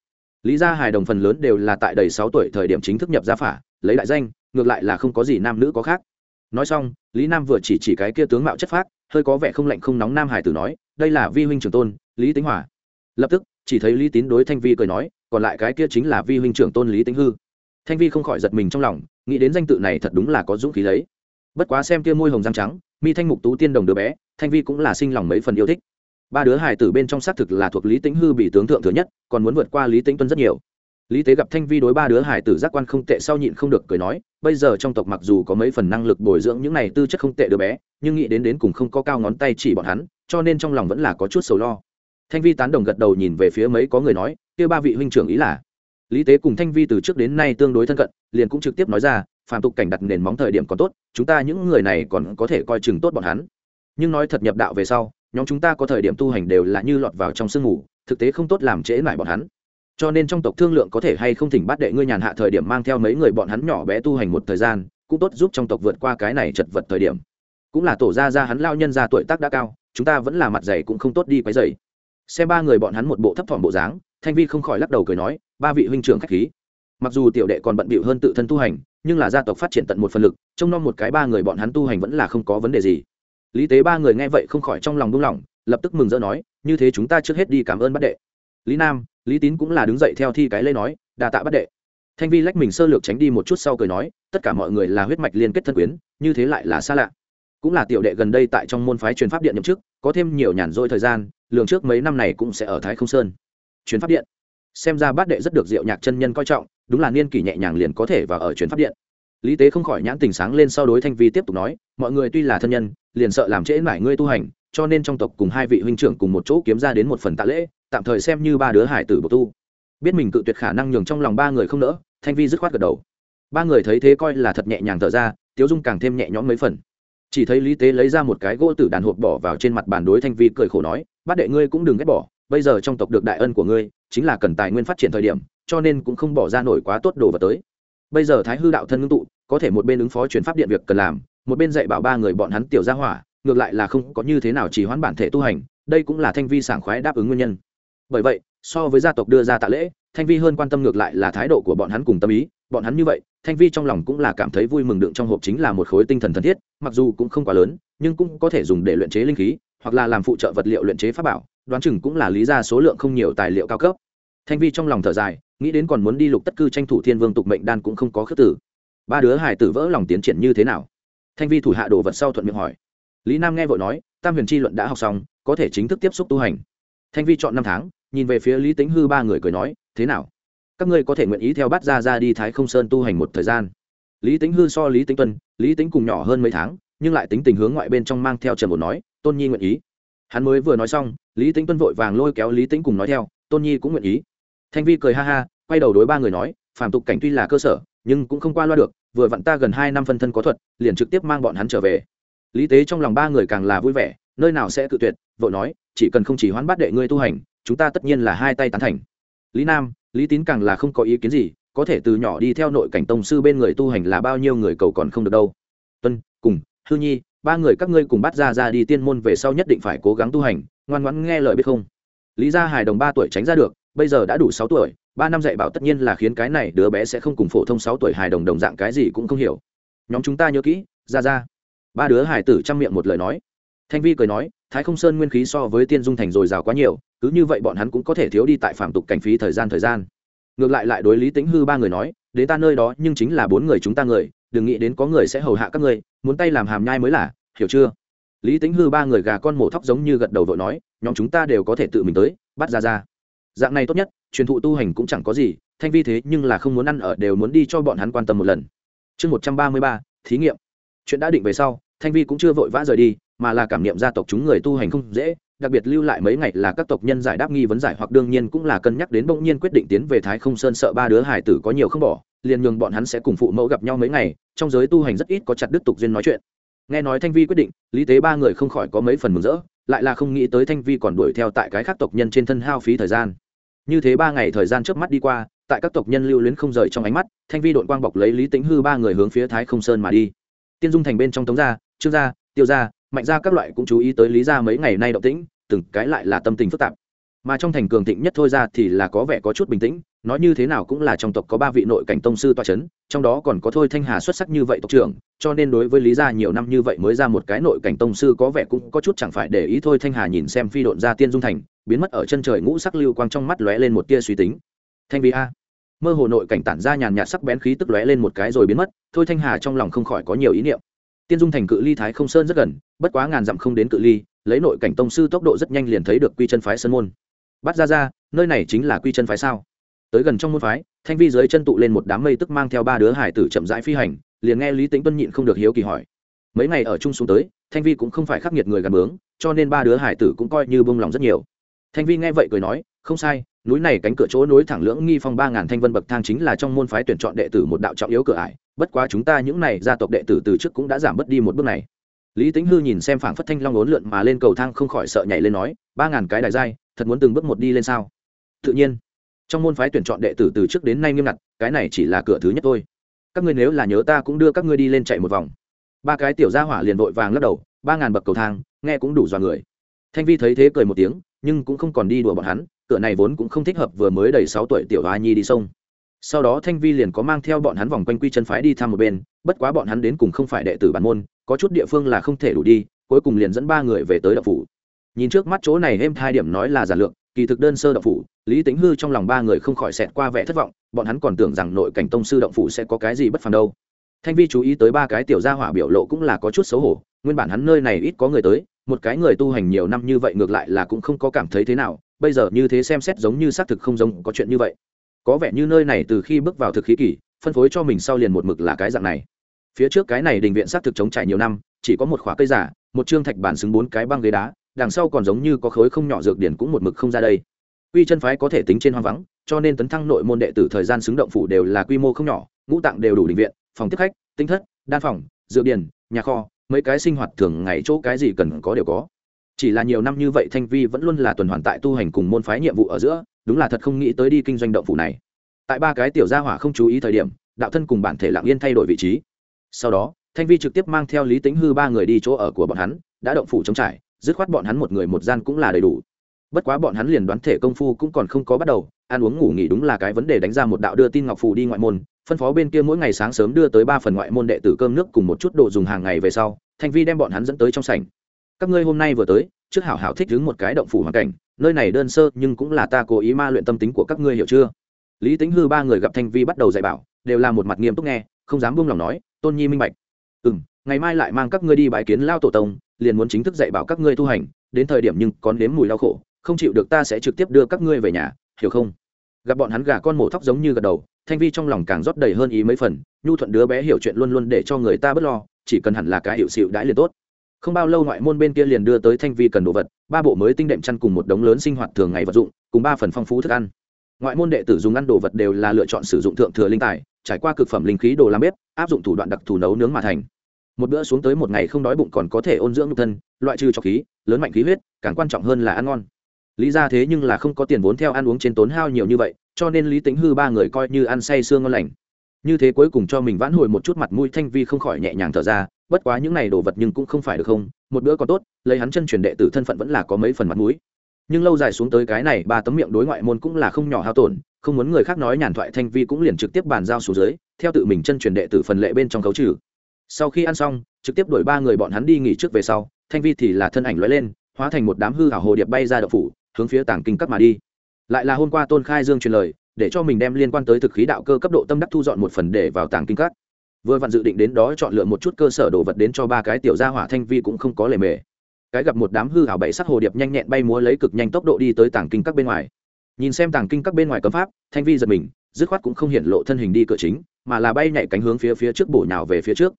Lý gia hài đồng phần lớn đều là tại đầy sáu tuổi thời điểm chính thức nhập gia phả, lấy đại danh, ngược lại là không có gì nam nữ có khác. Nói xong, lý nam vừa chỉ chỉ cái kia tướng mạo chất phác, hơi có vẻ không lạnh không nóng nam hải tử nói, đây là vi huynh trưởng tôn, lý tính hòa lập tức, chỉ thấy lý tín đối thanh vi cười nói, còn lại cái kia chính là vi huynh trưởng tôn lý tính hư. Thanh vi không khỏi giật mình trong lòng, nghĩ đến danh tự này thật đúng là có dũng khí lấy. Bất quá xem kia môi hồng răng trắng, mi thanh mục tú tiên đồng đứa bé, thanh vi cũng là sinh lòng mấy phần yêu thích ba đứa hài tử bên trong xác thực là thuộc lý tính hư bị tướng thượng thừa nhất, còn muốn vượt qua lý tính tuân rất nhiều. Lý tế gặp thanh vi đối ba đứa hải tử giác quan không tệ sau nhịn không được cười nói, bây giờ trong tộc mặc dù có mấy phần năng lực bồi dưỡng những này tư chất không tệ đứa bé, nhưng nghĩ đến đến cùng không có cao ngón tay chỉ bọn hắn, cho nên trong lòng vẫn là có chút sầu lo. Thanh vi tán đồng gật đầu nhìn về phía mấy có người nói, kia ba vị huynh trưởng ý là? Lý tế cùng thanh vi từ trước đến nay tương đối thân cận, liền cũng trực tiếp nói ra, phàm tục cảnh đặt nền móng thời điểm còn tốt, chúng ta những người này còn có thể coi chừng tốt bọn hắn. Nhưng nói thật nhập đạo về sau nhóm chúng ta có thời điểm tu hành đều là như lọt vào trong sương mù, thực tế không tốt làm trễ mải bọn hắn. Cho nên trong tộc thương lượng có thể hay không thỉnh bắt đệ ngươi nhàn hạ thời điểm mang theo mấy người bọn hắn nhỏ bé tu hành một thời gian, cũng tốt giúp trong tộc vượt qua cái này chật vật thời điểm. Cũng là tổ ra ra hắn lao nhân ra tuổi tác đã cao, chúng ta vẫn là mặt dày cũng không tốt đi quấy dày xem ba người bọn hắn một bộ thấp thỏm bộ dáng, thanh vi không khỏi lắc đầu cười nói, ba vị huynh trưởng khách khí. Mặc dù tiểu đệ còn bận bịu hơn tự thân tu hành, nhưng là gia tộc phát triển tận một phần lực, trông nom một cái ba người bọn hắn tu hành vẫn là không có vấn đề gì lý tế ba người nghe vậy không khỏi trong lòng buông lỏng, lập tức mừng rỡ nói, như thế chúng ta trước hết đi cảm ơn bắt đệ. Lý nam, lý tín cũng là đứng dậy theo thi cái lê nói, đa tạ bắt đệ. Thanh vi lách mình sơ lược tránh đi một chút sau cười nói, tất cả mọi người là huyết mạch liên kết thân quyến, như thế lại là xa lạ. Cũng là tiểu đệ gần đây tại trong môn phái truyền pháp điện nhậm chức, có thêm nhiều nhàn rỗi thời gian, lường trước mấy năm này cũng sẽ ở thái không sơn. Truyền pháp điện. Xem ra bát đệ rất được diệu nhạc chân nhân coi trọng, đúng là niên kỷ nhẹ nhàng liền có thể vào ở truyền pháp điện. Lý tế không khỏi nhãn tình sáng lên sau đối thanh vi tiếp tục nói, mọi người tuy là thân nhân liền sợ làm trễ mải ngươi tu hành, cho nên trong tộc cùng hai vị huynh trưởng cùng một chỗ kiếm ra đến một phần tạ lễ, tạm thời xem như ba đứa hải tử bộ tu. Biết mình cự tuyệt khả năng nhường trong lòng ba người không nỡ, thanh vi dứt khoát gật đầu. Ba người thấy thế coi là thật nhẹ nhàng thở ra, tiếu dung càng thêm nhẹ nhõm mấy phần. Chỉ thấy lý tế lấy ra một cái gỗ tử đàn hộp bỏ vào trên mặt bàn đối thanh vi cười khổ nói, bát đệ ngươi cũng đừng ghét bỏ, bây giờ trong tộc được đại ân của ngươi, chính là cần tài nguyên phát triển thời điểm, cho nên cũng không bỏ ra nổi quá tốt đồ vật tới. Bây giờ thái hư đạo thân ngưng tụ, có thể một bên ứng phó chuyển pháp điện việc cần làm một bên dạy bảo ba người bọn hắn tiểu gia hỏa, ngược lại là không có như thế nào chỉ hoãn bản thể tu hành, đây cũng là thanh vi sảng khoái đáp ứng nguyên nhân. Bởi vậy, so với gia tộc đưa ra tạ lễ, thanh vi hơn quan tâm ngược lại là thái độ của bọn hắn cùng tâm ý, bọn hắn như vậy, thanh vi trong lòng cũng là cảm thấy vui mừng đựng trong hộp chính là một khối tinh thần thân thiết, mặc dù cũng không quá lớn, nhưng cũng có thể dùng để luyện chế linh khí, hoặc là làm phụ trợ vật liệu luyện chế pháp bảo, đoán chừng cũng là lý ra số lượng không nhiều tài liệu cao cấp. Thanh vi trong lòng thở dài, nghĩ đến còn muốn đi lục tất cư tranh thủ thiên vương tục mệnh đan cũng không có khước tử ba đứa hải tử vỡ lòng tiến triển như thế nào? Thanh vi thủ hạ đồ vật sau thuận miệng hỏi. Lý nam nghe vội nói, tam huyền chi luận đã học xong, có thể chính thức tiếp xúc tu hành. Thanh vi chọn năm tháng, nhìn về phía lý tính hư ba người cười nói, thế nào? Các ngươi có thể nguyện ý theo Bát ra ra đi thái không sơn tu hành một thời gian? Lý tính hư so lý tính tuân, lý tính cùng nhỏ hơn mấy tháng, nhưng lại tính tình hướng ngoại bên trong mang theo trần một nói, tôn nhi nguyện ý. Hắn mới vừa nói xong, lý tính tuân vội vàng lôi kéo lý tính cùng nói theo, tôn nhi cũng nguyện ý. Thanh vi cười ha ha, quay đầu đối ba người nói, phàm tục cảnh tuy là cơ sở, nhưng cũng không qua loa được vừa vặn ta gần hai năm phân thân có thuật, liền trực tiếp mang bọn hắn trở về. Lý tế trong lòng ba người càng là vui vẻ, nơi nào sẽ cự tuyệt, vội nói, chỉ cần không chỉ hoán bắt đệ ngươi tu hành, chúng ta tất nhiên là hai tay tán thành. Lý nam, lý tín càng là không có ý kiến gì, có thể từ nhỏ đi theo nội cảnh tông sư bên người tu hành là bao nhiêu người cầu còn không được đâu. Tuân, cùng, hư nhi, ba người các ngươi cùng bắt ra ra đi tiên môn về sau nhất định phải cố gắng tu hành, ngoan ngoãn nghe lời biết không? Lý gia hài đồng ba tuổi tránh ra được, bây giờ đã đủ sáu tuổi ba năm dạy bảo tất nhiên là khiến cái này đứa bé sẽ không cùng phổ thông sáu tuổi hài đồng đồng dạng cái gì cũng không hiểu. Nhóm chúng ta nhớ kỹ, ra ra. Ba đứa hài tử chăm miệng một lời nói. Thanh vi cười nói, thái không sơn nguyên khí so với tiên dung thành dồi dào quá nhiều, cứ như vậy bọn hắn cũng có thể thiếu đi tại phạm tục cảnh phí thời gian thời gian. Ngược lại lại đối lý tính hư ba người nói đến ta nơi đó nhưng chính là bốn người chúng ta người, đừng nghĩ đến có người sẽ hầu hạ các ngươi, muốn tay làm hàm nhai mới là, hiểu chưa? Lý tính hư ba người gà con mổ thóc giống như gật đầu vội nói, nhóm chúng ta đều có thể tự mình tới, bắt ra ra dạng này tốt nhất, truyền thụ tu hành cũng chẳng có gì, thanh vi thế nhưng là không muốn ăn ở đều muốn đi cho bọn hắn quan tâm một lần. Chương một trăm ba mươi ba, thí nghiệm. Chuyện đã định về sau, thanh vi cũng chưa vội vã rời đi, mà là cảm niệm gia tộc chúng người tu hành không dễ, đặc biệt lưu lại mấy ngày là các tộc nhân giải đáp nghi vấn giải hoặc đương nhiên cũng là cân nhắc đến bỗng nhiên quyết định tiến về thái không sơn sợ ba đứa hải tử có nhiều không bỏ, liền nhường bọn hắn sẽ cùng phụ mẫu gặp nhau mấy ngày, trong giới tu hành rất ít có chặt đức tục duyên nói chuyện. Nghe nói thanh vi quyết định, lý tế ba người không khỏi có mấy phần mừng rỡ, lại là không nghĩ tới thanh vi còn đuổi theo tại cái khác tộc nhân trên thân hao phí thời gian như thế ba ngày thời gian trước mắt đi qua, tại các tộc nhân lưu luyến không rời trong ánh mắt, thanh vi đội quang bọc lấy lý tính hư ba người hướng phía thái không sơn mà đi. Tiên dung thành bên trong tống gia, trương gia, tiêu gia, mạnh gia các loại cũng chú ý tới lý gia mấy ngày nay động tĩnh, từng cái lại là tâm tình phức tạp. Mà trong thành cường thịnh nhất thôi ra thì là có vẻ có chút bình tĩnh, nói như thế nào cũng là trong tộc có ba vị nội cảnh tông sư toa c h ấ n trong đó còn có thôi thanh hà xuất sắc như vậy tộc trưởng, cho nên đối với lý gia nhiều năm như vậy mới ra một cái nội cảnh tông sư có vẻ cũng có chút chẳng phải để ý thôi thanh hà nhìn xem phi độn ra tiên dung thành biến mất ở chân trời ngũ sắc lưu quang trong mắt lóe lên một tia suy tính. Thanh vi a. Mơ hồ nội cảnh tản ra nhàn nhạt sắc bén khí tức lóe lên một cái rồi biến mất, thôi thanh hà trong lòng không khỏi có nhiều ý niệm. Tiên dung thành cự ly thái không sơn rất gần, bất quá ngàn dặm không đến cự ly, lấy nội cảnh tông sư tốc độ rất nhanh liền thấy được quy chân phái sơn môn. Bắt ra ra nơi này chính là quy chân phái sao? Tới gần trong môn phái, thanh vi dưới chân tụ lên một đám mây tức mang theo ba đứa hải tử chậm rãi phi hành, liền nghe lý tính tuân nhịn không được hiếu kỳ hỏi. Mấy ngày ở chung xuống tới, thanh vi cũng không phải khắc nghiệt người gần bướng, cho nên ba đứa hải tử cũng coi như bông lòng rất nhiều thanh vi nghe vậy cười nói, không sai, núi này cánh cửa chỗ nối thẳng lưỡng nghi phong ba ngàn thanh vân bậc thang chính là trong môn phái tuyển chọn đệ tử một đạo trọng yếu cửa ải, bất quá chúng ta những này gia tộc đệ tử từ trước cũng đã giảm bớt đi một bước này. Lý tính hư nhìn xem phảng phất thanh long ốn lượn mà lên cầu thang không khỏi sợ nhảy lên nói, ba ngàn cái đại dai thật muốn từng bước một đi lên sao? Tự nhiên. Trong môn phái tuyển chọn đệ tử từ trước đến nay nghiêm ngặt, cái này chỉ là cửa thứ nhất thôi. Các ngươi nếu là nhớ ta cũng đưa các ngươi đi lên chạy một vòng. Ba cái tiểu gia hỏa liền vội vàng lắc đầu, ba ngàn bậc cầu thang, nghe cũng đủ dọa người. Thanh vi thấy thế cười một tiếng nhưng cũng không còn đi đùa bọn hắn, cửa này vốn cũng không thích hợp vừa mới đầy sáu tuổi tiểu hoa nhi đi sông. Sau đó thanh vi liền có mang theo bọn hắn vòng quanh quy chân phái đi thăm một bên, bất quá bọn hắn đến cùng không phải đệ tử bản môn, có chút địa phương là không thể đủ đi, cuối cùng liền dẫn ba người về tới đậu phủ. Nhìn trước mắt chỗ này êm hai điểm nói là giản lược, kỳ thực đơn sơ động phủ, lý tính hư trong lòng ba người không khỏi xẹt qua vẻ thất vọng, bọn hắn còn tưởng rằng nội cảnh tông sư động phủ sẽ có cái gì bất phàm đâu thanh vi chú ý tới ba cái tiểu gia hỏa biểu lộ cũng là có chút xấu hổ, nguyên bản hắn nơi này ít có người tới, một cái người tu hành nhiều năm như vậy ngược lại là cũng không có cảm thấy thế nào, bây giờ như thế xem xét giống như xác thực không giống có chuyện như vậy. Có vẻ như nơi này từ khi bước vào thực khí kỷ phân phối cho mình sau liền một mực là cái dạng này. Phía trước cái này đình viện xác thực chống trải nhiều năm, chỉ có một khóa cây giả, một trương thạch bản xứng bốn cái băng ghế đá, đằng sau còn giống như có khối không nhỏ dược điển cũng một mực không ra đây. Quy chân phái có thể tính trên hoang vắng, cho nên tấn thăng nội môn đệ tử thời gian xứng động phủ đều là quy mô không nhỏ, ngũ tạng đều đủ định viện phòng tiếp khách, tinh thất, đan phòng dược điền, nhà kho, mấy cái sinh hoạt thường ngày chỗ cái gì cần có đều có. Chỉ là nhiều năm như vậy thanh vi vẫn luôn là tuần hoàn tại tu hành cùng môn phái nhiệm vụ ở giữa, đúng là thật không nghĩ tới đi kinh doanh động phủ này. Tại ba cái tiểu gia hỏa không chú ý thời điểm, đạo thân cùng bản thể lặng yên thay đổi vị trí. Sau đó, thanh vi trực tiếp mang theo lý tính hư ba người đi chỗ ở của bọn hắn, đã động phủ chống trải, dứt khoát bọn hắn một người một gian cũng là đầy đủ. Bất quá bọn hắn liền đoán thể công phu cũng còn không có bắt đầu, ăn uống ngủ nghỉ đúng là cái vấn đề đánh ra một đạo đưa tin ngọc phù đi ngoại môn phân phó bên kia mỗi ngày sáng sớm đưa tới ba phần ngoại môn đệ tử cơm nước cùng một chút đồ dùng hàng ngày về sau, thanh vi đem bọn hắn dẫn tới trong sảnh. Các ngươi hôm nay vừa tới, trước hảo hảo thích đứng một cái động phủ hoàn cảnh, nơi này đơn sơ nhưng cũng là ta cố ý ma luyện tâm tính của các ngươi hiểu chưa? Lý tính hư ba người gặp thanh vi bắt đầu dạy bảo, đều là một mặt nghiêm túc nghe, không dám buông lòng nói, tôn nhi minh bạch. Ừ m ngày mai lại mang các ngươi đi bài kiến lao tổ tông, liền muốn chính thức dạy bảo các ngươi tu hành, đến thời điểm nhưng còn nếm mùi đau khổ, không chịu được ta sẽ trực tiếp đưa các ngươi về nhà, hiểu không? Gặp bọn hắn gà con mổ thóc giống như gật đầu, thanh vi trong lòng càng rót đầy hơn ý mấy phần, nhu thuận đứa bé hiểu chuyện luôn luôn để cho người ta b ấ t lo, chỉ cần hẳn là cái hiệu xịu đãi liền tốt. Không bao lâu ngoại môn bên kia liền đưa tới thanh vi cần đồ vật, ba bộ mới tinh đệm chăn cùng một đống lớn sinh hoạt thường ngày vật dụng, cùng ba phần phong phú thức ăn. Ngoại môn đệ tử dùng ăn đồ vật đều là lựa chọn sử dụng thượng thừa linh tài, trải qua cực phẩm linh khí đồ làm bếp, áp dụng thủ đoạn đặc thù nấu nướng mà thành. Một bữa xuống tới một ngày không đói bụng còn có thể ôn dưỡng nhục thân, loại trừ cho khí, lớn mạnh khí huyết, càng quan trọng hơn là ăn ngon lý ra thế nhưng là không có tiền vốn theo ăn uống trên tốn hao nhiều như vậy, cho nên lý tính hư ba người coi như ăn say sương ngon lành. Như thế cuối cùng cho mình vãn hồi một chút mặt mũi thanh vi không khỏi nhẹ nhàng thở ra, bất quá những này đồ vật nhưng cũng không phải được không, một bữa còn tốt, lấy hắn chân truyền đệ tử thân phận vẫn là có mấy phần mặt mũi. Nhưng lâu dài xuống tới cái này ba tấm miệng đối ngoại môn cũng là không nhỏ hao tổn, không muốn người khác nói nhàn thoại thanh vi cũng liền trực tiếp bàn giao xuống dưới, theo tự mình chân truyền đệ tử phần lệ bên trong khấu trừ. Sau khi ăn xong, trực tiếp đuổi ba người bọn hắn đi nghỉ trước về sau, thanh vi thì là thân ảnh lóe lên, hóa thành một đám hư hảo hồ điệp bay ra đậu phủ hướng phía tảng kinh các mà đi. Lại là hôm qua tôn khai dương truyền lời, để cho mình đem liên quan tới thực khí đạo cơ cấp độ tâm đắc thu dọn một phần để vào tàng kinh các. Vừa vặn dự định đến đó chọn lựa một chút cơ sở đồ vật đến cho ba cái tiểu gia hỏa thanh vi cũng không có lề mề. Cái gặp một đám hư hảo bảy sắc hồ điệp nhanh nhẹn bay múa lấy cực nhanh tốc độ đi tới tàng kinh các bên ngoài. Nhìn xem tàng kinh các bên ngoài cấm pháp, thanh vi giật mình, dứt khoát cũng không hiện lộ thân hình đi cửa chính, mà là bay nhảy cánh hướng phía phía trước bổ nhào về phía trước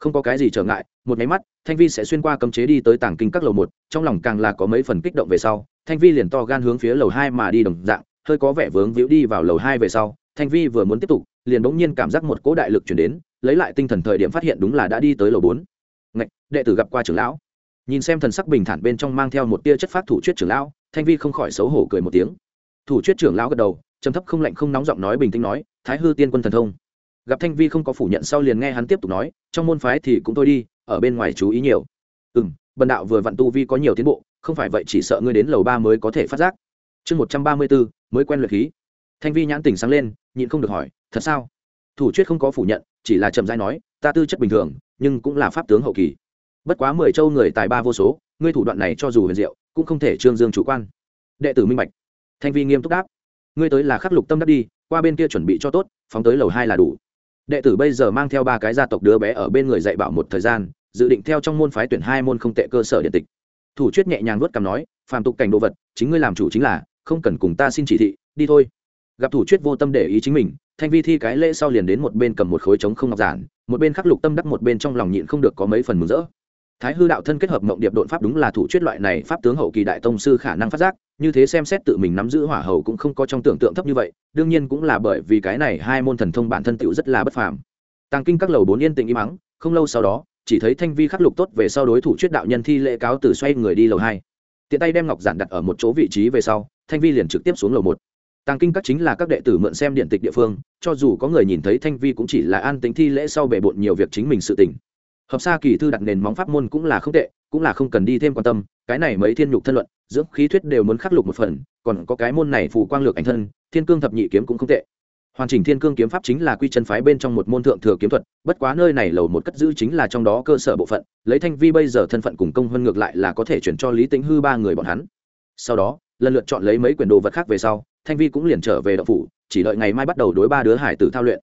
không có cái gì trở ngại, một máy mắt, thanh vi sẽ xuyên qua cấm chế đi tới tàng kinh các lầu một, trong lòng càng là có mấy phần kích động về sau, thanh vi liền to gan hướng phía lầu hai mà đi đồng dạng, hơi có vẻ vướng víu đi vào lầu hai về sau, thanh vi vừa muốn tiếp tục, liền bỗng nhiên cảm giác một cỗ đại lực chuyển đến, lấy lại tinh thần thời điểm phát hiện đúng là đã đi tới lầu bốn. Ngạch, đệ tử gặp qua trưởng lão. Nhìn xem thần sắc bình thản bên trong mang theo một tia chất phát thủ chuyết trưởng lão, thanh vi không khỏi xấu hổ cười một tiếng. Thủ chuyết trưởng lão gật đầu, trầm thấp không lạnh không nóng giọng nói bình tĩnh nói, thái hư tiên quân thần thông gặp thanh vi không có phủ nhận sau liền nghe hắn tiếp tục nói, trong môn phái thì cũng thôi đi, ở bên ngoài chú ý nhiều. Ừ m bần đạo vừa vặn tu vi có nhiều tiến bộ, không phải vậy chỉ sợ ngươi đến lầu ba mới có thể phát giác. Chương một trăm ba mươi bốn, mới quen luyện khí. Thanh vi nhãn tỉnh sáng lên, nhịn không được hỏi, thật sao? Thủ chuyết không có phủ nhận, chỉ là chậm dai nói, ta tư chất bình thường, nhưng cũng là pháp tướng hậu kỳ. Bất quá mười châu người tài ba vô số, ngươi thủ đoạn này cho dù huyền diệu, cũng không thể trương dương chủ quan. Đệ tử minh bạch. Thanh vi nghiêm túc đáp, ngươi tới là khắc lục tâm đắc đi, qua bên kia chuẩn bị cho tốt, phóng tới lầu hai là đủ đệ tử bây giờ mang theo ba cái gia tộc đứa bé ở bên người dạy bảo một thời gian, dự định theo trong môn phái tuyển hai môn không tệ cơ sở điện tịch. Thủ chuyết nhẹ nhàng vuốt cằm nói, phàm tục cảnh đồ vật, chính ngươi làm chủ chính là, không cần cùng ta xin chỉ thị, đi thôi. Gặp thủ chuyết vô tâm để ý chính mình, thanh vi thi cái lễ sau liền đến một bên cầm một khối trống không ngọc giản, một bên khắc lục tâm đắc một bên trong lòng nhịn không được có mấy phần mừng rỡ thái hư đạo thân kết hợp mộng điệp đột pháp đúng là thủ chuyết loại này, pháp tướng hậu kỳ đại tông sư khả năng phát giác, như thế xem xét tự mình nắm giữ hỏa hầu cũng không có trong tưởng tượng thấp như vậy, đương nhiên cũng là bởi vì cái này hai môn thần thông bản thân tựu rất là bất phàm. Tàng kinh các lầu bốn yên tĩnh im mắng không lâu sau đó, chỉ thấy thanh vi khắc lục tốt về sau đối thủ chuyết đạo nhân thi lễ cáo từ xoay người đi lầu hai. Tiện tay đem ngọc giản đặt ở một chỗ vị trí về sau, thanh vi liền trực tiếp xuống lầu một. Tàng kinh các chính là các đệ tử mượn xem điện tịch địa phương, cho dù có người nhìn thấy thanh vi cũng chỉ là an tính thi lễ sau bề bộn nhiều việc chính mình sự tỉnh hợp xa kỳ thư đặt nền móng pháp môn cũng là không tệ, cũng là không cần đi thêm quan tâm, cái này mấy thiên nhục thân luận, dưỡng khí thuyết đều muốn khắc lục một phần, còn có cái môn này phù quang lược ảnh thân, thiên cương thập nhị kiếm cũng không tệ. Hoàn chỉnh thiên cương kiếm pháp chính là quy chân phái bên trong một môn thượng thừa kiếm thuật, bất quá nơi này lầu một cất giữ chính là trong đó cơ sở bộ phận, lấy thanh vi bây giờ thân phận cùng công hơn ngược lại là có thể chuyển cho lý tính hư ba người bọn hắn. Sau đó, lần lượt chọn lấy mấy quyển đồ vật khác về sau, thanh vi cũng liền trở về đậu phủ, chỉ đợi ngày mai bắt đầu đối ba đứa hải tử thao luyện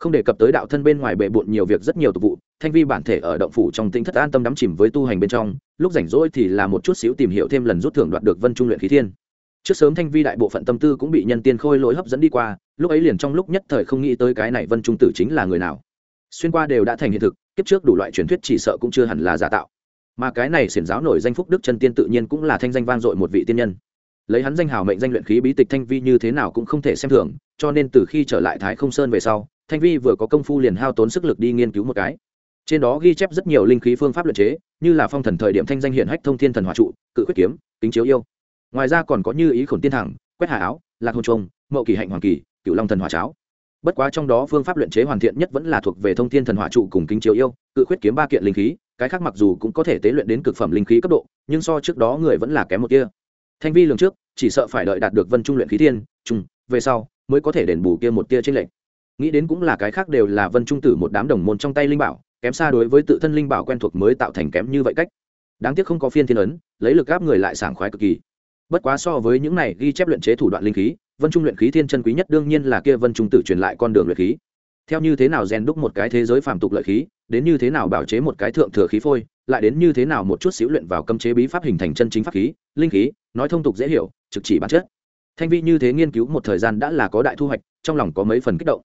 không đề cập tới đạo thân bên ngoài bệ bộn nhiều việc rất nhiều tục vụ, thanh vi bản thể ở động phủ trong tinh thất an tâm đắm chìm với tu hành bên trong, lúc rảnh rỗi thì là một chút xíu tìm hiểu thêm lần rút thưởng đoạt được vân trung luyện khí thiên. Trước sớm thanh vi đại bộ phận tâm tư cũng bị nhân tiên khôi lỗi hấp dẫn đi qua, lúc ấy liền trong lúc nhất thời không nghĩ tới cái này vân trung tử chính là người nào. Xuyên qua đều đã thành hiện thực, kiếp trước đủ loại truyền thuyết chỉ sợ cũng chưa hẳn là giả tạo. Mà cái này xiển giáo nổi danh phúc đức chân tiên tự nhiên cũng là thanh danh vang dội một vị tiên nhân. Lấy hắn danh hào mệnh danh luyện khí bí tịch thanh vi như thế nào cũng không thể xem thường, cho nên từ khi trở lại thái không sơn về sau thanh vi vừa có công phu liền hao tốn sức lực đi nghiên cứu một cái. Trên đó ghi chép rất nhiều linh khí phương pháp luyện chế, như là phong thần thời điểm thanh danh hiện hách thông thiên thần hòa trụ, cự quyết kiếm, kính chiếu yêu. Ngoài ra còn có như ý khổn tiên thẳng, quét hà áo, lạc hồn trông mậu kỳ hạnh hoàng kỳ cựu long thần hòa cháo. Bất quá trong đó phương pháp luyện chế hoàn thiện nhất vẫn là thuộc về thông thiên thần hỏa trụ cùng kính chiếu yêu, cự khuyết kiếm ba kiện linh khí, cái khác mặc dù cũng có thể tế luyện đến cực phẩm linh khí cấp độ, nhưng so trước đó người vẫn là kém một kia. Thanh vi lường trước, chỉ sợ phải đợi đạt được vân trung luyện khí thiên, trung, về sau, mới có thể đền bù kia một tia trên lệnh nghĩ đến cũng là cái khác đều là vân trung tử một đám đồng môn trong tay linh bảo, kém xa đối với tự thân linh bảo quen thuộc mới tạo thành kém như vậy cách. Đáng tiếc không có phiên thiên ấn, lấy lực gáp người lại sảng khoái cực kỳ. Bất quá so với những này ghi chép luyện chế thủ đoạn linh khí, vân trung luyện khí thiên chân quý nhất đương nhiên là kia vân trung tử truyền lại con đường luyện khí. Theo như thế nào rèn đúc một cái thế giới phàm tục lợi khí, đến như thế nào bảo chế một cái thượng thừa khí phôi, lại đến như thế nào một chút xíu luyện vào cấm chế bí pháp hình thành chân chính pháp khí, linh khí, nói thông tục dễ hiểu, trực chỉ bản chất. Thanh vi như thế nghiên cứu một thời gian đã là có đại thu hoạch, trong lòng có mấy phần kích động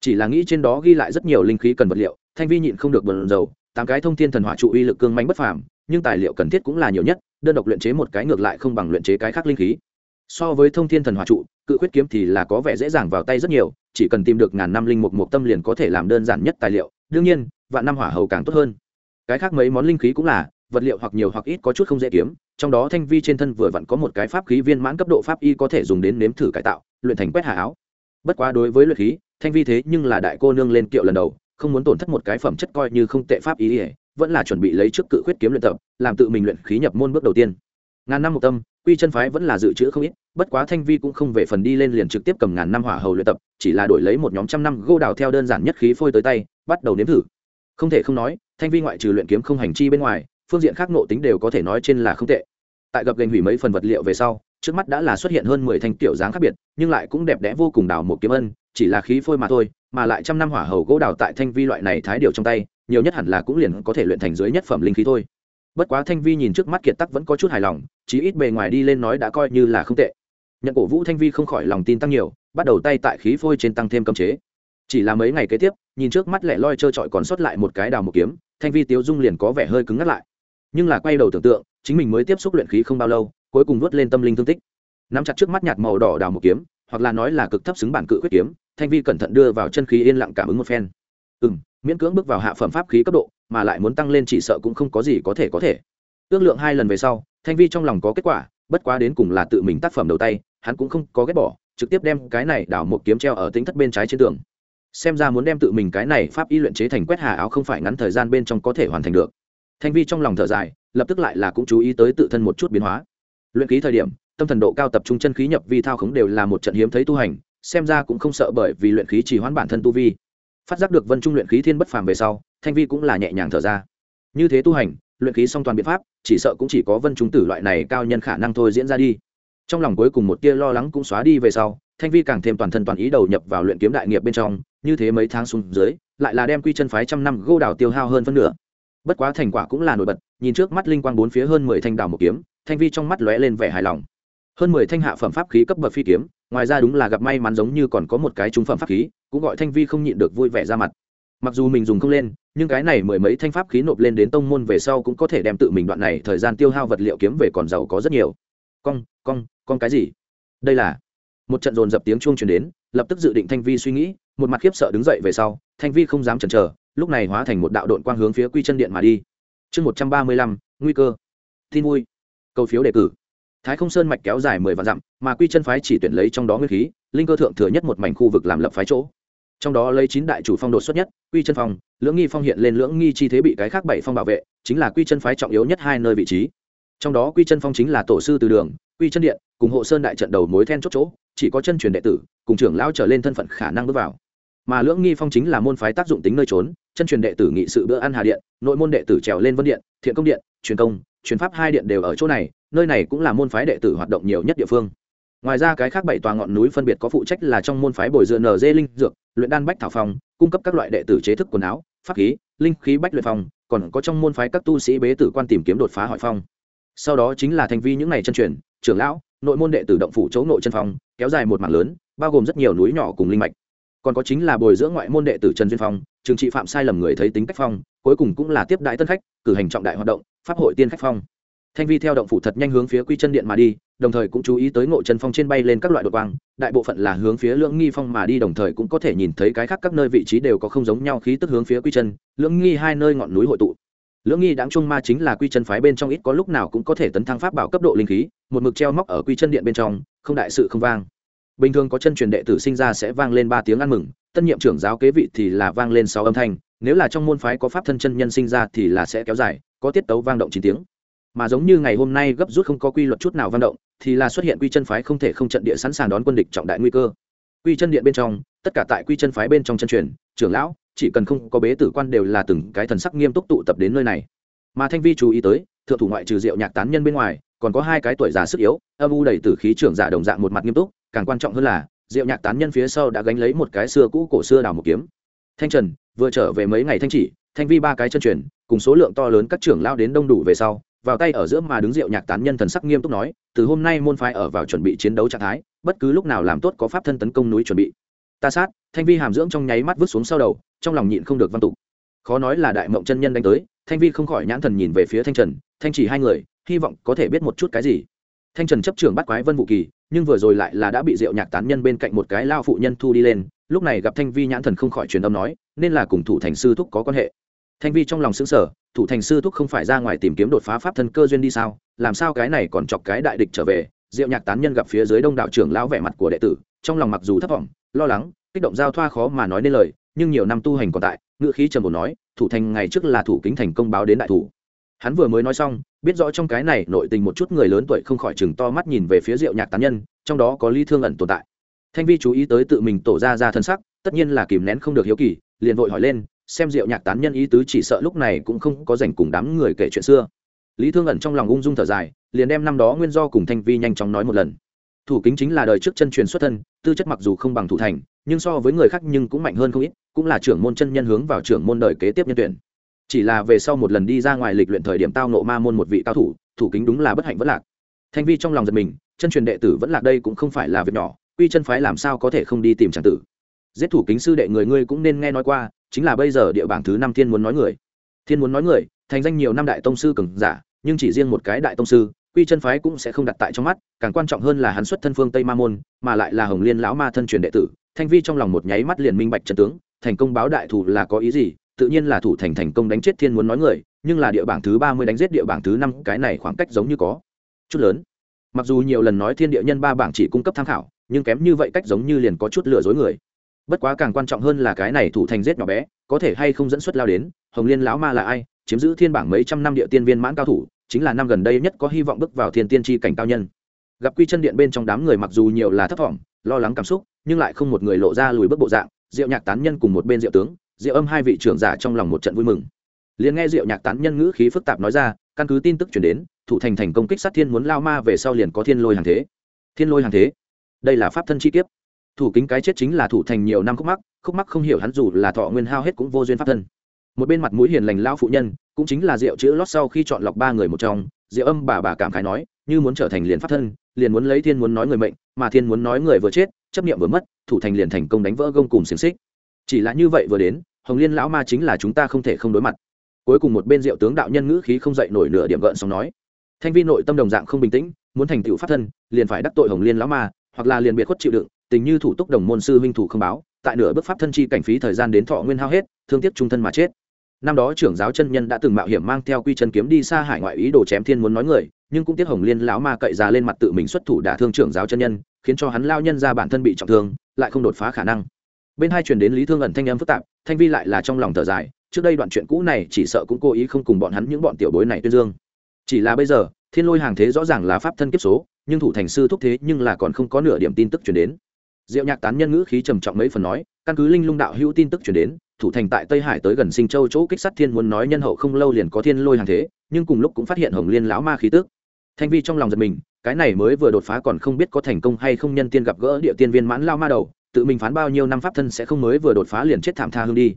chỉ là nghĩ trên đó ghi lại rất nhiều linh khí cần vật liệu, thanh vi nhịn không được bần dầu tám cái thông thiên thần hỏa trụ uy lực cương manh bất phàm, nhưng tài liệu cần thiết cũng là nhiều nhất, đơn độc luyện chế một cái ngược lại không bằng luyện chế cái khác linh khí. So với thông thiên thần hỏa trụ, cự khuyết kiếm thì là có vẻ dễ dàng vào tay rất nhiều, chỉ cần tìm được ngàn năm linh mục một tâm liền có thể làm đơn giản nhất tài liệu, đương nhiên, vạn năm hỏa hầu càng tốt hơn. Cái khác mấy món linh khí cũng là, vật liệu hoặc nhiều hoặc ít có chút không dễ kiếm, trong đó thanh vi trên thân vừa vặn có một cái pháp khí viên mãn cấp độ pháp y có thể dùng đến nếm thử cải tạo, luyện thành quét hà áo. Bất quá đối với luyện khí thanh vi thế nhưng là đại cô nương lên kiệu lần đầu, không muốn tổn thất một cái phẩm chất coi như không tệ pháp ý ỉa vẫn là chuẩn bị lấy trước cự khuyết kiếm luyện tập, làm tự mình luyện khí nhập môn bước đầu tiên. Ngàn năm một tâm, quy chân phái vẫn là dự trữ không ít, bất quá thanh vi cũng không về phần đi lên liền trực tiếp cầm ngàn năm hỏa hầu luyện tập, chỉ là đổi lấy một nhóm trăm năm gô đào theo đơn giản nhất khí phôi tới tay, bắt đầu nếm thử. Không thể không nói, thanh vi ngoại trừ luyện kiếm không hành chi bên ngoài, phương diện khác nộ tính đều có thể nói trên là không tệ. Tại gặp gành hủy mấy phần vật liệu về sau, trước mắt đã là xuất hiện hơn mười thanh tiểu dáng khác biệt, nhưng lại cũng đẹp đẽ vô cùng đào một kiếm ân chỉ là khí phôi mà thôi, mà lại trăm năm hỏa hầu gỗ đào tại thanh vi loại này thái điều trong tay, nhiều nhất hẳn là cũng liền có thể luyện thành dưới nhất phẩm linh khí thôi. Bất quá thanh vi nhìn trước mắt kiệt tắc vẫn có chút hài lòng, chí ít bề ngoài đi lên nói đã coi như là không tệ. Nhận cổ vũ thanh vi không khỏi lòng tin tăng nhiều, bắt đầu tay tại khí phôi trên tăng thêm cấm chế. Chỉ là mấy ngày kế tiếp, nhìn trước mắt lẻ loi trơ trọi còn sót lại một cái đào một kiếm, thanh vi tiếu dung liền có vẻ hơi cứng ngắt lại. Nhưng là quay đầu tưởng tượng, chính mình mới tiếp xúc luyện khí không bao lâu, cuối cùng vớt lên tâm linh thương tích. Nắm chặt trước mắt nhạt màu đỏ đào một kiếm hoặc là nói là cực thấp xứng bản cự quyết kiếm, thanh vi cẩn thận đưa vào chân khí yên lặng cảm ứng một phen. Ừ m miễn cưỡng bước vào hạ phẩm pháp khí cấp độ, mà lại muốn tăng lên chỉ sợ cũng không có gì có thể có thể. Ước lượng hai lần về sau, thanh vi trong lòng có kết quả, bất quá đến cùng là tự mình tác phẩm đầu tay, hắn cũng không có ghét bỏ, trực tiếp đem cái này đảo một kiếm treo ở tính thất bên trái trên tường. Xem ra muốn đem tự mình cái này pháp y luyện chế thành quét hà áo không phải ngắn thời gian bên trong có thể hoàn thành được. Thanh vi trong lòng thở dài, lập tức lại là cũng chú ý tới tự thân một chút biến hóa. Luyện ký thời điểm tâm thần độ cao tập trung chân khí nhập vi thao khống đều là một trận hiếm thấy tu hành, xem ra cũng không sợ bởi vì luyện khí chỉ hoãn bản thân tu vi. Phát giác được vân trung luyện khí thiên bất phàm về sau, thanh vi cũng là nhẹ nhàng thở ra. Như thế tu hành, luyện khí song toàn biện pháp, chỉ sợ cũng chỉ có vân trung tử loại này cao nhân khả năng thôi diễn ra đi. Trong lòng cuối cùng một tia lo lắng cũng xóa đi về sau, thanh vi càng thêm toàn thân toàn ý đầu nhập vào luyện kiếm đại nghiệp bên trong, như thế mấy tháng xuống dưới, lại là đem quy chân phái trăm năm gô đào tiêu hao hơn phân nửa. Bất quá thành quả cũng là nổi bật, nhìn trước mắt linh quang bốn phía hơn mười thanh đào một kiếm, thanh vi trong mắt lóe lên vẻ hài lòng hơn mười thanh hạ phẩm pháp khí cấp bậc phi kiếm, ngoài ra đúng là gặp may mắn giống như còn có một cái trung phẩm pháp khí, cũng gọi thanh vi không nhịn được vui vẻ ra mặt. Mặc dù mình dùng không lên, nhưng cái này mười mấy thanh pháp khí nộp lên đến tông môn về sau cũng có thể đem tự mình đoạn này thời gian tiêu hao vật liệu kiếm về còn giàu có rất nhiều. Cong cong con cái gì? Đây là một trận dồn dập tiếng chuông chuyển đến, lập tức dự định thanh vi suy nghĩ, một mặt khiếp sợ đứng dậy về sau, thanh vi không dám chần chờ, lúc này hóa thành một đạo đội quang hướng phía quy chân điện mà đi. Chương một trăm ba mươi lăm, nguy cơ. Tin vui. Câu phiếu đề cử thái không sơn mạch kéo dài mười vạn dặm, mà quy chân phái chỉ tuyển lấy trong đó nguyên khí, linh cơ thượng thừa nhất một mảnh khu vực làm lập phái chỗ. Trong đó lấy chín đại chủ phong đột xuất nhất, quy chân phong, lưỡng nghi phong hiện lên lưỡng nghi chi thế bị cái khác bảy phong bảo vệ, chính là quy chân phái trọng yếu nhất hai nơi vị trí. Trong đó quy chân phong chính là tổ sư từ đường, quy chân điện, cùng hộ sơn đại trận đầu mối then chốt chỗ, chỉ có chân truyền đệ tử, cùng trưởng lão trở lên thân phận khả năng bước vào. Mà lưỡng nghi phong chính là môn phái tác dụng tính nơi trốn, chân truyền đệ tử nghị sự bữa ăn hà điện, nội môn đệ tử trèo lên vân điện, thiện công điện, truyền công, truyền pháp hai điện đều ở chỗ này nơi này cũng là môn phái đệ tử hoạt động nhiều nhất địa phương. Ngoài ra cái khác bảy tòa ngọn núi phân biệt có phụ trách là trong môn phái bồi dưỡng dê linh dược, luyện đan bách thảo phong, cung cấp các loại đệ tử chế thức quần áo, pháp khí, linh khí bách luyện phong, còn có trong môn phái các tu sĩ bế tử quan tìm kiếm đột phá hỏi phong. Sau đó chính là thành vi những ngày chân truyền, trưởng lão, nội môn đệ tử động phủ chỗ nội chân phong, kéo dài một mảng lớn, bao gồm rất nhiều núi nhỏ cùng linh mạch. Còn có chính là bồi dưỡng ngoại môn đệ tử trần duyên phong, trường trị phạm sai lầm người thấy tính cách phong, cuối cùng cũng là tiếp đại tân khách, cử hành trọng đại hoạt động, pháp hội tiên khách phong thanh vi theo động phủ thật nhanh hướng phía quy chân điện mà đi, đồng thời cũng chú ý tới ngộ chân phong trên bay lên các loại đột quang, đại bộ phận là hướng phía lưỡng nghi phong mà đi, đồng thời cũng có thể nhìn thấy cái khác các nơi vị trí đều có không giống nhau khí tức hướng phía quy chân, lưỡng nghi hai nơi ngọn núi hội tụ. Lưỡng nghi đáng trung ma chính là quy chân phái bên trong ít có lúc nào cũng có thể tấn thăng pháp bảo cấp độ linh khí, một mực treo móc ở quy chân điện bên trong, không đại sự không vang. Bình thường có chân truyền đệ tử sinh ra sẽ vang lên ba tiếng ăn mừng, tân nhiệm trưởng giáo kế vị thì là vang lên sáu âm thanh, nếu là trong môn phái có pháp thân chân nhân sinh ra thì là sẽ kéo dài, có tiết tấu vang động chín tiếng mà giống như ngày hôm nay gấp rút không có quy luật chút nào vận động, thì là xuất hiện quy chân phái không thể không trận địa sẵn sàng đón quân địch trọng đại nguy cơ. Quy chân điện bên trong, tất cả tại quy chân phái bên trong chân truyền, trưởng lão, chỉ cần không có bế tử quan đều là từng cái thần sắc nghiêm túc tụ tập đến nơi này. Mà thanh vi chú ý tới, thượng thủ ngoại trừ diệu nhạc tán nhân bên ngoài, còn có hai cái tuổi già sức yếu, âm u đầy tử khí trưởng giả đồng dạng một mặt nghiêm túc, càng quan trọng hơn là, diệu nhạc tán nhân phía sau đã gánh lấy một cái xưa cũ cổ xưa đào một kiếm. Thanh trần, vừa trở về mấy ngày thanh chỉ, thanh vi ba cái chân truyền, cùng số lượng to lớn các trưởng lao đến đông đủ về sau vào tay ở giữa mà đứng rượu nhạc tán nhân thần sắc nghiêm túc nói, từ hôm nay môn phái ở vào chuẩn bị chiến đấu trạng thái, bất cứ lúc nào làm tốt có pháp thân tấn công núi chuẩn bị. Ta sát, thanh vi hàm dưỡng trong nháy mắt vứt xuống sau đầu, trong lòng nhịn không được văn tục. Khó nói là đại mộng chân nhân đánh tới, thanh vi không khỏi nhãn thần nhìn về phía thanh trần, thanh chỉ hai người, hy vọng có thể biết một chút cái gì. Thanh trần chấp trưởng bắt quái vân vũ kỳ, nhưng vừa rồi lại là đã bị rượu nhạc tán nhân bên cạnh một cái lao phụ nhân thu đi lên, lúc này gặp thanh vi nhãn thần không khỏi truyền âm nói, nên là cùng thủ thành sư thúc có quan hệ. Thanh vi trong lòng xứng sở thủ thành sư thúc không phải ra ngoài tìm kiếm đột phá pháp thân cơ duyên đi sao? Làm sao cái này còn chọc cái đại địch trở về? Diệu nhạc tán nhân gặp phía dưới đông đạo trưởng lão vẻ mặt của đệ tử, trong lòng mặc dù thất vọng, lo lắng, kích động giao thoa khó mà nói nên lời, nhưng nhiều năm tu hành còn tại ngự khí trầm bổ nói, thủ thành ngày trước là thủ kính thành công báo đến đại thủ. Hắn vừa mới nói xong, biết rõ trong cái này nội tình một chút người lớn tuổi không khỏi chừng to mắt nhìn về phía diệu nhạc tán nhân, trong đó có ly thương ẩn tồn tại. Thanh vi chú ý tới tự mình tổ ra ra thân sắc, tất nhiên là kìm nén không được hiếu kỳ liền vội hỏi lên, xem diệu nhạc tán nhân ý tứ chỉ sợ lúc này cũng không có dành cùng đám người kể chuyện xưa. Lý thương ẩn trong lòng ung dung thở dài, liền đem năm đó nguyên do cùng thanh vi nhanh chóng nói một lần. Thủ kính chính là đời trước chân truyền xuất thân, tư chất mặc dù không bằng thủ thành, nhưng so với người khác nhưng cũng mạnh hơn không ít, cũng là trưởng môn chân nhân hướng vào trưởng môn đời kế tiếp nhân tuyển. Chỉ là về sau một lần đi ra ngoài lịch luyện thời điểm tao nộ ma môn một vị cao thủ thủ kính đúng là bất hạnh vất lạc. Thanh vi trong lòng giật mình, chân truyền đệ tử vẫn lạc đây cũng không phải là việc nhỏ, quy chân phái làm sao có thể không đi tìm tràng tử giết thủ kính sư đệ người ngươi cũng nên nghe nói qua, chính là bây giờ địa bảng thứ năm thiên muốn nói người. Thiên muốn nói người, thành danh nhiều năm đại tông sư cường giả, nhưng chỉ riêng một cái đại tông sư, quy chân phái cũng sẽ không đặt tại trong mắt, càng quan trọng hơn là hắn xuất thân phương tây ma môn, mà lại là hồng liên lão ma thân truyền đệ tử, thanh vi trong lòng một nháy mắt liền minh bạch trận tướng, thành công báo đại thủ là có ý gì, tự nhiên là thủ thành thành công đánh chết thiên muốn nói người, nhưng là địa bảng thứ ba mươi đánh giết địa bảng thứ năm, cái này khoảng cách giống như có chút lớn. Mặc dù nhiều lần nói thiên địa nhân ba bảng chỉ cung cấp tham khảo, nhưng kém như vậy cách giống như liền có chút lừa dối người bất quá càng quan trọng hơn là cái này thủ thành giết nhỏ bé, có thể hay không dẫn xuất lao đến, hồng liên lão ma là ai, chiếm giữ thiên bảng mấy trăm năm địa tiên viên mãn cao thủ, chính là năm gần đây nhất có hy vọng bước vào thiên tiên tri cảnh cao nhân. Gặp quy chân điện bên trong đám người mặc dù nhiều là thấp thỏm, lo lắng cảm xúc, nhưng lại không một người lộ ra lùi bước bộ dạng, diệu nhạc tán nhân cùng một bên diệu tướng, diệu âm hai vị trưởng giả trong lòng một trận vui mừng. Liền nghe diệu nhạc tán nhân ngữ khí phức tạp nói ra, căn cứ tin tức chuyển đến, thủ thành thành công kích sát thiên muốn lao ma về sau liền có thiên lôi hàng thế. Thiên lôi hàng thế? Đây là pháp thân chi kiếp thủ kính cái chết chính là thủ thành nhiều năm khúc mắc khúc mắc không hiểu hắn dù là thọ nguyên hao hết cũng vô duyên pháp thân. Một bên mặt mũi hiền lành lao phụ nhân, cũng chính là rượu chữ lót sau khi chọn lọc ba người một trong rượu âm bà bà cảm khái nói, như muốn trở thành liền pháp thân, liền muốn lấy thiên muốn nói người mệnh, mà thiên muốn nói người vừa chết, chấp niệm vừa mất, thủ thành liền thành công đánh vỡ gông cùng xiềng xích. Chỉ là như vậy vừa đến, hồng liên lão ma chính là chúng ta không thể không đối mặt. Cuối cùng một bên diệu tướng đạo nhân ngữ khí không dậy nổi nửa điểm gợn xong nói, thanh vi nội tâm đồng dạng không bình tĩnh, muốn thành tựu pháp thân, liền phải đắc tội hồng liên lão ma, hoặc là liền biệt khuất chịu đựng tình như thủ túc đồng môn sư huynh thủ không báo, tại nửa bước pháp thân chi cảnh phí thời gian đến thọ nguyên hao hết, thương tiếc trung thân mà chết. Năm đó trưởng giáo chân nhân đã từng mạo hiểm mang theo quy chân kiếm đi xa hải ngoại ý đồ chém thiên muốn nói người, nhưng cũng tiếc hồng liên lão ma cậy ra lên mặt tự mình xuất thủ đả thương trưởng giáo chân nhân, khiến cho hắn lao nhân ra bản thân bị trọng thương, lại không đột phá khả năng. Bên hai truyền đến lý thương ẩn thanh âm phức tạp, thanh vi lại là trong lòng thở dài, trước đây đoạn chuyện cũ này chỉ sợ cũng cố ý không cùng bọn hắn những bọn tiểu bối này tuyên dương. Chỉ là bây giờ, thiên lôi hàng thế rõ ràng là pháp thân kiếp số, nhưng thủ thành sư thúc thế nhưng là còn không có nửa điểm tin tức truyền đến diệu nhạc tán nhân ngữ khí trầm trọng mấy phần nói, căn cứ linh lung đạo hữu tin tức chuyển đến, thủ thành tại tây hải tới gần sinh châu chỗ kích sát thiên muốn nói nhân hậu không lâu liền có thiên lôi hàng thế, nhưng cùng lúc cũng phát hiện hồng liên lão ma khí tức. Thanh vi trong lòng giật mình, cái này mới vừa đột phá còn không biết có thành công hay không nhân tiên gặp gỡ địa tiên viên mãn lao ma đầu, tự mình phán bao nhiêu năm pháp thân sẽ không mới vừa đột phá liền chết thảm tha hương đi.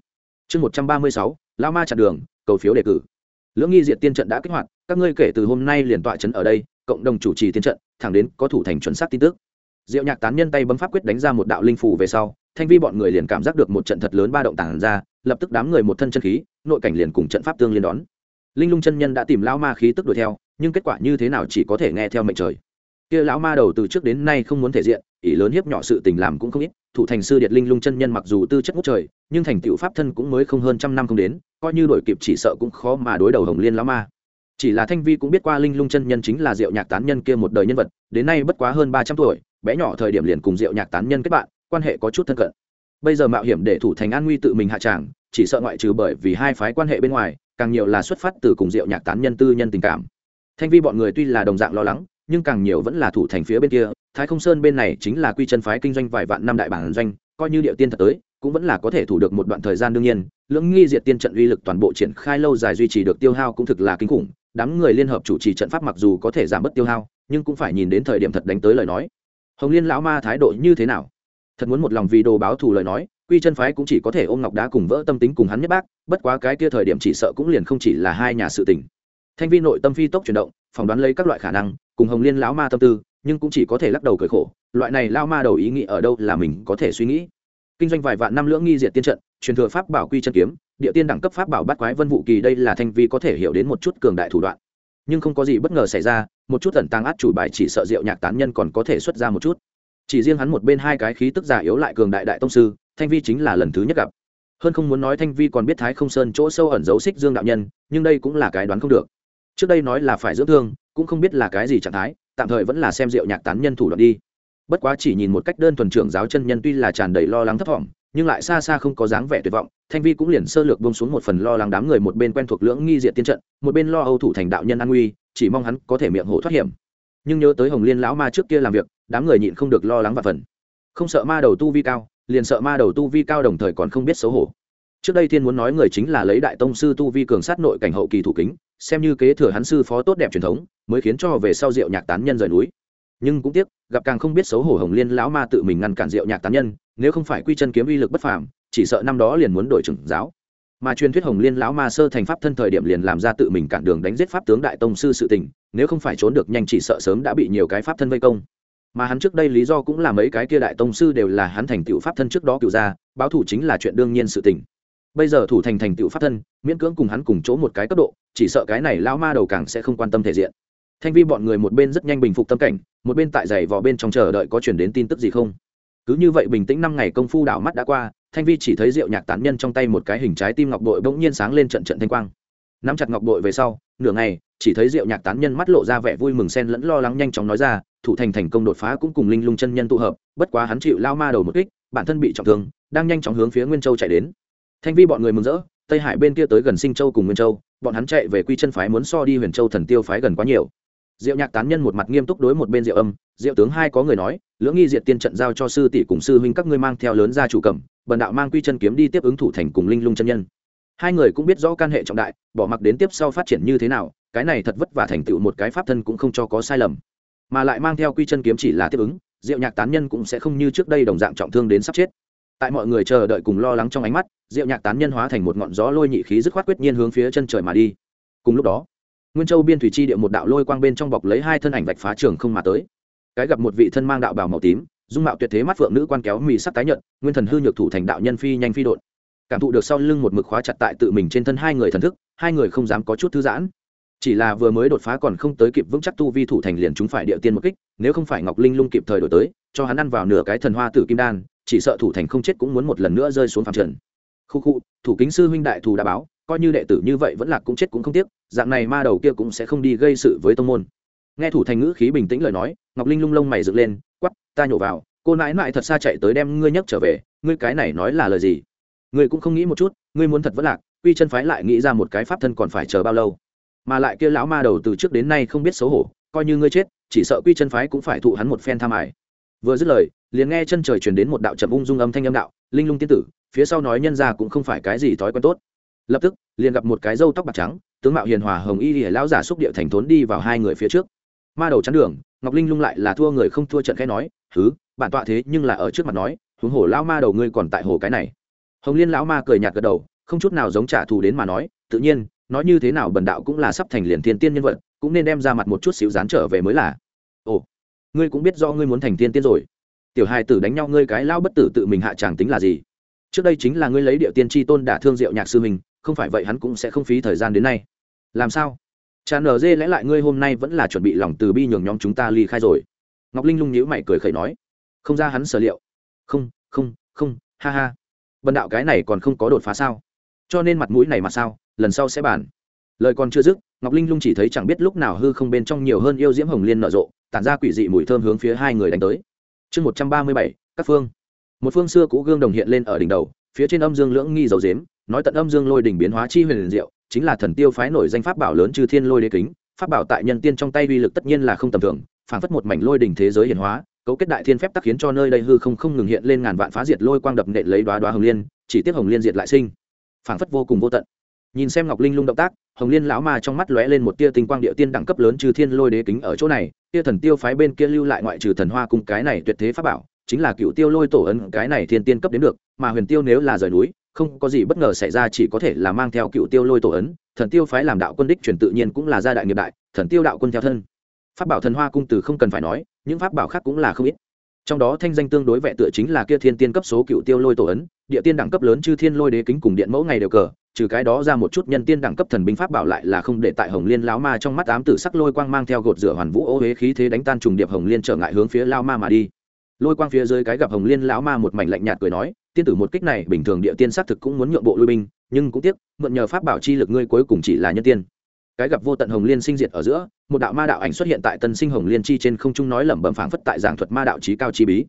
Chương một trăm ba mươi sáu lao ma chặn đường, cầu phiếu đề cử. Lưỡng nghi diệt tiên trận đã kích hoạt, các ngươi kể từ hôm nay liền tọa trấn ở đây, cộng đồng chủ trì tiên trận, thẳng đến có thủ thành chuẩn xác tin tức diệu nhạc tán nhân tay bấm pháp quyết đánh ra một đạo linh phủ về sau, thanh vi bọn người liền cảm giác được một trận thật lớn ba động tản ra, lập tức đám người một thân chân khí, nội cảnh liền cùng trận pháp tương liên đón. Linh lung chân nhân đã tìm lão ma khí tức đuổi theo, nhưng kết quả như thế nào chỉ có thể nghe theo mệnh trời. Kia lão ma đầu từ trước đến nay không muốn thể diện, ỷ lớn hiếp nhỏ sự tình làm cũng không ít, thủ thành sư điệt linh lung chân nhân mặc dù tư chất ngút trời, nhưng thành tựu pháp thân cũng mới không hơn trăm năm không đến, coi như đổi kịp chỉ sợ cũng khó mà đối đầu hồng liên lão ma. Chỉ là thanh vi cũng biết qua linh lung chân nhân chính là diệu nhạc tán nhân kia một đời nhân vật, đến nay bất quá hơn ba trăm tuổi bé nhỏ thời điểm liền cùng diệu nhạc tán nhân kết bạn, quan hệ có chút thân cận. Bây giờ mạo hiểm để thủ thành an nguy tự mình hạ tràng, chỉ sợ ngoại trừ bởi vì hai phái quan hệ bên ngoài, càng nhiều là xuất phát từ cùng diệu nhạc tán nhân tư nhân tình cảm. Thanh vi bọn người tuy là đồng dạng lo lắng, nhưng càng nhiều vẫn là thủ thành phía bên kia, thái không sơn bên này chính là quy chân phái kinh doanh vài vạn năm đại bản doanh, coi như địa tiên thật tới, cũng vẫn là có thể thủ được một đoạn thời gian đương nhiên, lưỡng nghi diệt tiên trận uy lực toàn bộ triển khai lâu dài duy trì được tiêu hao cũng thực là kinh khủng, đám người liên hợp chủ trì trận pháp mặc dù có thể giảm bớt tiêu hao, nhưng cũng phải nhìn đến thời điểm thật đánh tới lời nói hồng liên lão ma thái độ như thế nào? Thật muốn một lòng vì đồ báo thù lời nói, quy chân phái cũng chỉ có thể ôm ngọc đá cùng vỡ tâm tính cùng hắn nhất bác, bất quá cái kia thời điểm chỉ sợ cũng liền không chỉ là hai nhà sự tình. Thanh vi nội tâm phi tốc chuyển động, phỏng đoán lấy các loại khả năng, cùng hồng liên lão ma tâm tư, nhưng cũng chỉ có thể lắc đầu cởi khổ, loại này lao ma đầu ý nghĩ ở đâu là mình có thể suy nghĩ. Kinh doanh vài vạn năm lưỡng nghi diệt tiên trận, truyền thừa pháp bảo quy chân kiếm, địa tiên đẳng cấp pháp bảo bắt quái vân vũ kỳ, đây là thanh vi có thể hiểu đến một chút cường đại thủ đoạn nhưng không có gì bất ngờ xảy ra, một chút tẩn tăng át chủ bài chỉ sợ diệu nhạc tán nhân còn có thể xuất ra một chút. Chỉ riêng hắn một bên hai cái khí tức giả yếu lại cường đại đại tông sư, thanh vi chính là lần thứ nhất gặp. Hơn không muốn nói thanh vi còn biết thái không sơn chỗ sâu ẩn giấu xích dương đạo nhân, nhưng đây cũng là cái đoán không được. Trước đây nói là phải dưỡng thương, cũng không biết là cái gì trạng thái, tạm thời vẫn là xem rượu nhạc tán nhân thủ đoạn đi. Bất quá chỉ nhìn một cách đơn thuần trưởng giáo chân nhân tuy là tràn đầy lo lắng thấp thỏm nhưng lại xa xa không có dáng vẻ tuyệt vọng, thanh vi cũng liền sơ lược bông xuống một phần lo lắng đám người một bên quen thuộc lưỡng nghi diện tiên trận, một bên lo âu thủ thành đạo nhân an nguy, chỉ mong hắn có thể miệng hổ thoát hiểm. Nhưng nhớ tới hồng liên lão ma trước kia làm việc, đám người nhịn không được lo lắng và phần. Không sợ ma đầu tu vi cao, liền sợ ma đầu tu vi cao đồng thời còn không biết xấu hổ. Trước đây thiên muốn nói người chính là lấy đại tông sư tu vi cường sát nội cảnh hậu kỳ thủ kính, xem như kế thừa hắn sư phó tốt đẹp truyền thống, mới khiến cho về sau rượu nhạc tán nhân rời núi nhưng cũng tiếc, gặp càng không biết xấu hổ hồng liên lão ma tự mình ngăn cản rượu nhạc tán nhân, nếu không phải quy chân kiếm uy lực bất phàm, chỉ sợ năm đó liền muốn đổi trưởng giáo. Mà truyền thuyết hồng liên lão ma sơ thành pháp thân thời điểm liền làm ra tự mình cản đường đánh giết pháp tướng đại tông sư sự tình, nếu không phải trốn được nhanh chỉ sợ sớm đã bị nhiều cái pháp thân vây công. Mà hắn trước đây lý do cũng là mấy cái kia đại tông sư đều là hắn thành tựu pháp thân trước đó cựu ra báo thủ chính là chuyện đương nhiên sự tình. Bây giờ thủ thành thành tựu pháp thân, miễn cưỡng cùng hắn cùng chỗ một cái cấp độ, chỉ sợ cái này lão ma đầu càng sẽ không quan tâm thể diện thanh vi bọn người một bên rất nhanh bình phục tâm cảnh, một bên tại giày vò bên trong chờ đợi có chuyển đến tin tức gì không. Cứ như vậy bình tĩnh năm ngày công phu đảo mắt đã qua, thanh vi chỉ thấy rượu nhạc tán nhân trong tay một cái hình trái tim ngọc bội bỗng nhiên sáng lên trận trận thanh quang. Nắm chặt ngọc bội về sau, nửa ngày, chỉ thấy rượu nhạc tán nhân mắt lộ ra vẻ vui mừng sen lẫn lo lắng nhanh chóng nói ra, thủ thành thành công đột phá cũng cùng linh lung chân nhân tụ hợp, bất quá hắn chịu lao ma đầu một kích, bản thân bị trọng thương, đang nhanh chóng hướng phía nguyên châu chạy đến. Thanh vi bọn người mừng rỡ, tây hải bên kia tới gần sinh châu cùng nguyên châu, bọn hắn chạy về quy chân phái muốn so đi huyền châu thần tiêu phái gần quá nhiều diệu nhạc tán nhân một mặt nghiêm túc đối một bên diệu âm, diệu tướng hai có người nói, lưỡng nghi diệt tiên trận giao cho sư tỷ cùng sư huynh các ngươi mang theo lớn ra chủ cẩm bần đạo mang quy chân kiếm đi tiếp ứng thủ thành cùng linh lung chân nhân. Hai người cũng biết rõ can hệ trọng đại, bỏ mặc đến tiếp sau phát triển như thế nào, cái này thật vất vả thành tựu một cái pháp thân cũng không cho có sai lầm. Mà lại mang theo quy chân kiếm chỉ là tiếp ứng, diệu nhạc tán nhân cũng sẽ không như trước đây đồng dạng trọng thương đến sắp chết. Tại mọi người chờ đợi cùng lo lắng trong ánh mắt, diệu nhạc tán nhân hóa thành một ngọn gió lôi nhị khí dứt khoát quyết nhiên hướng phía chân trời mà đi. Cùng lúc đó nguyên châu biên thủy chi địa một đạo lôi quang bên trong bọc lấy hai thân ảnh vạch phá trường không mà tới. Cái gặp một vị thân mang đạo bào màu tím, dung mạo tuyệt thế mắt phượng nữ quan kéo mì sắc tái nhận nguyên thần hư nhược thủ thành đạo nhân phi nhanh phi đột cảm thụ được sau lưng một mực khóa chặt tại tự mình trên thân hai người thần thức, hai người không dám có chút thư giãn. Chỉ là vừa mới đột phá còn không tới kịp vững chắc tu vi thủ thành liền chúng phải địa tiên một kích, nếu không phải ngọc linh lung kịp thời đổi tới, cho hắn ăn vào nửa cái thần hoa tử kim đan, chỉ sợ thủ thành không chết cũng muốn một lần nữa rơi xuống phàm trần. Khu khu, thủ kính sư huynh đại thù đã báo coi như đệ tử như vậy vẫn là cũng chết cũng không tiếc, dạng này ma đầu kia cũng sẽ không đi gây sự với tông môn. Nghe thủ thành ngữ khí bình tĩnh lời nói, ngọc linh lung lông mày dựng lên quắp ta nhổ vào, cô nãi nãi thật xa chạy tới đem ngươi nhấc trở về, ngươi cái này nói là lời gì? Ngươi cũng không nghĩ một chút, ngươi muốn thật vẫn lạc, quy chân phái lại nghĩ ra một cái pháp thân còn phải chờ bao lâu? Mà lại kia lão ma đầu từ trước đến nay không biết xấu hổ, coi như ngươi chết, chỉ sợ quy chân phái cũng phải thụ hắn một phen tham ải vừa dứt lời, liền nghe chân trời truyền đến một đạo trầm ung dung âm thanh âm đạo, linh lung tiên tử, phía sau nói nhân ra cũng không phải cái gì thói quen tốt lập tức, liền gặp một cái râu tóc bạc trắng, tướng mạo hiền hòa hồng y lìa lão giả xúc địa thành thốn đi vào hai người phía trước. Ma đầu chắn đường, ngọc linh lung lại là thua người không thua trận khẽ nói thứ bản tọa thế nhưng là ở trước mặt nói, huống hồ lão ma đầu ngươi còn tại hồ cái này. Hồng liên lão ma cười nhạt gật đầu, không chút nào giống trả thù đến mà nói, tự nhiên, nói như thế nào bần đạo cũng là sắp thành liền thiên tiên nhân vật, cũng nên đem ra mặt một chút xíu dán trở về mới là. Ồ, ngươi cũng biết do ngươi muốn thành tiên tiên rồi. Tiểu hai tử đánh nhau ngươi cái lao bất tử tự mình hạ tràng tính là gì? Trước đây chính là ngươi lấy địa tiên tri tôn đả thương diệu nhạc sư mình không phải vậy hắn cũng sẽ không phí thời gian đến nay. Làm sao? Cha nở dê lẽ lại ngươi hôm nay vẫn là chuẩn bị lòng từ bi nhường nhóm chúng ta ly khai rồi. Ngọc linh lung nhíu mày cười khẩy nói. Không ra hắn sở liệu. Không không không, ha ha. Bần đạo cái này còn không có đột phá sao? Cho nên mặt mũi này mà sao? Lần sau sẽ bàn. Lời còn chưa dứt, ngọc linh lung chỉ thấy chẳng biết lúc nào hư không bên trong nhiều hơn yêu diễm hồng liên nở rộ, tản ra quỷ dị mùi thơm hướng phía hai người đánh tới. Chương một trăm ba mươi bảy, các phương. Một phương xưa cũ gương đồng hiện lên ở đỉnh đầu, phía trên âm dương lưỡng nghi dầu dếm nói tận âm dương lôi đỉnh biến hóa chi huyền diệu, chính là thần tiêu phái nổi danh pháp bảo lớn trừ thiên lôi đế kính, pháp bảo tại nhân tiên trong tay uy lực tất nhiên là không tầm thường, phảng phất một mảnh lôi đỉnh thế giới hiển hóa, cấu kết đại thiên phép tắc khiến cho nơi đây hư không không ngừng hiện lên ngàn vạn phá diệt lôi quang đập nện lấy đoá đoá hồng liên, chỉ tiếc hồng liên diệt lại sinh. Phảng phất vô cùng vô tận. Nhìn xem ngọc linh lung động tác, hồng liên lão ma trong mắt lóe lên một tia tinh quang địa tiên đẳng cấp lớn trừ thiên lôi đế kính ở chỗ này, tia thần tiêu phái bên kia lưu lại ngoại trừ thần hoa cung cái này tuyệt thế pháp bảo, chính là cựu tiêu lôi tổ ấn cái này thiên tiên cấp đến được, mà huyền tiêu nếu là rời núi không có gì bất ngờ xảy ra, chỉ có thể là mang theo cựu tiêu lôi tổ ấn, thần tiêu phái làm đạo quân đích truyền tự nhiên cũng là gia đại nghiệp đại, thần tiêu đạo quân theo thân. Pháp bảo thần hoa cung từ không cần phải nói, những pháp bảo khác cũng là không ít. Trong đó thanh danh tương đối vẹn tựa chính là kia thiên tiên cấp số cựu tiêu lôi tổ ấn, địa tiên đẳng cấp lớn chư thiên lôi đế kính cùng điện mẫu ngày đều cờ, trừ cái đó ra một chút nhân tiên đẳng cấp thần binh pháp bảo lại là không để tại hồng liên lão ma trong mắt ám tử sắc lôi quang mang theo gột rửa hoàn vũ ô huế khí thế đánh tan trùng điệp hồng liên trở ngại hướng phía lao ma mà đi. Lôi quang phía dưới cái gặp hồng liên lão ma một mảnh lạnh nhạt cười nói tiên tử một kích này bình thường địa tiên xác thực cũng muốn nhượng bộ lui binh, nhưng cũng tiếc, mượn nhờ pháp bảo chi lực ngươi cuối cùng chỉ là nhân tiên. Cái gặp vô tận hồng liên sinh diệt ở giữa, một đạo ma đạo ảnh xuất hiện tại tân sinh hồng liên chi trên không trung nói lẩm bẩm phảng phất tại giảng thuật ma đạo trí cao chi bí.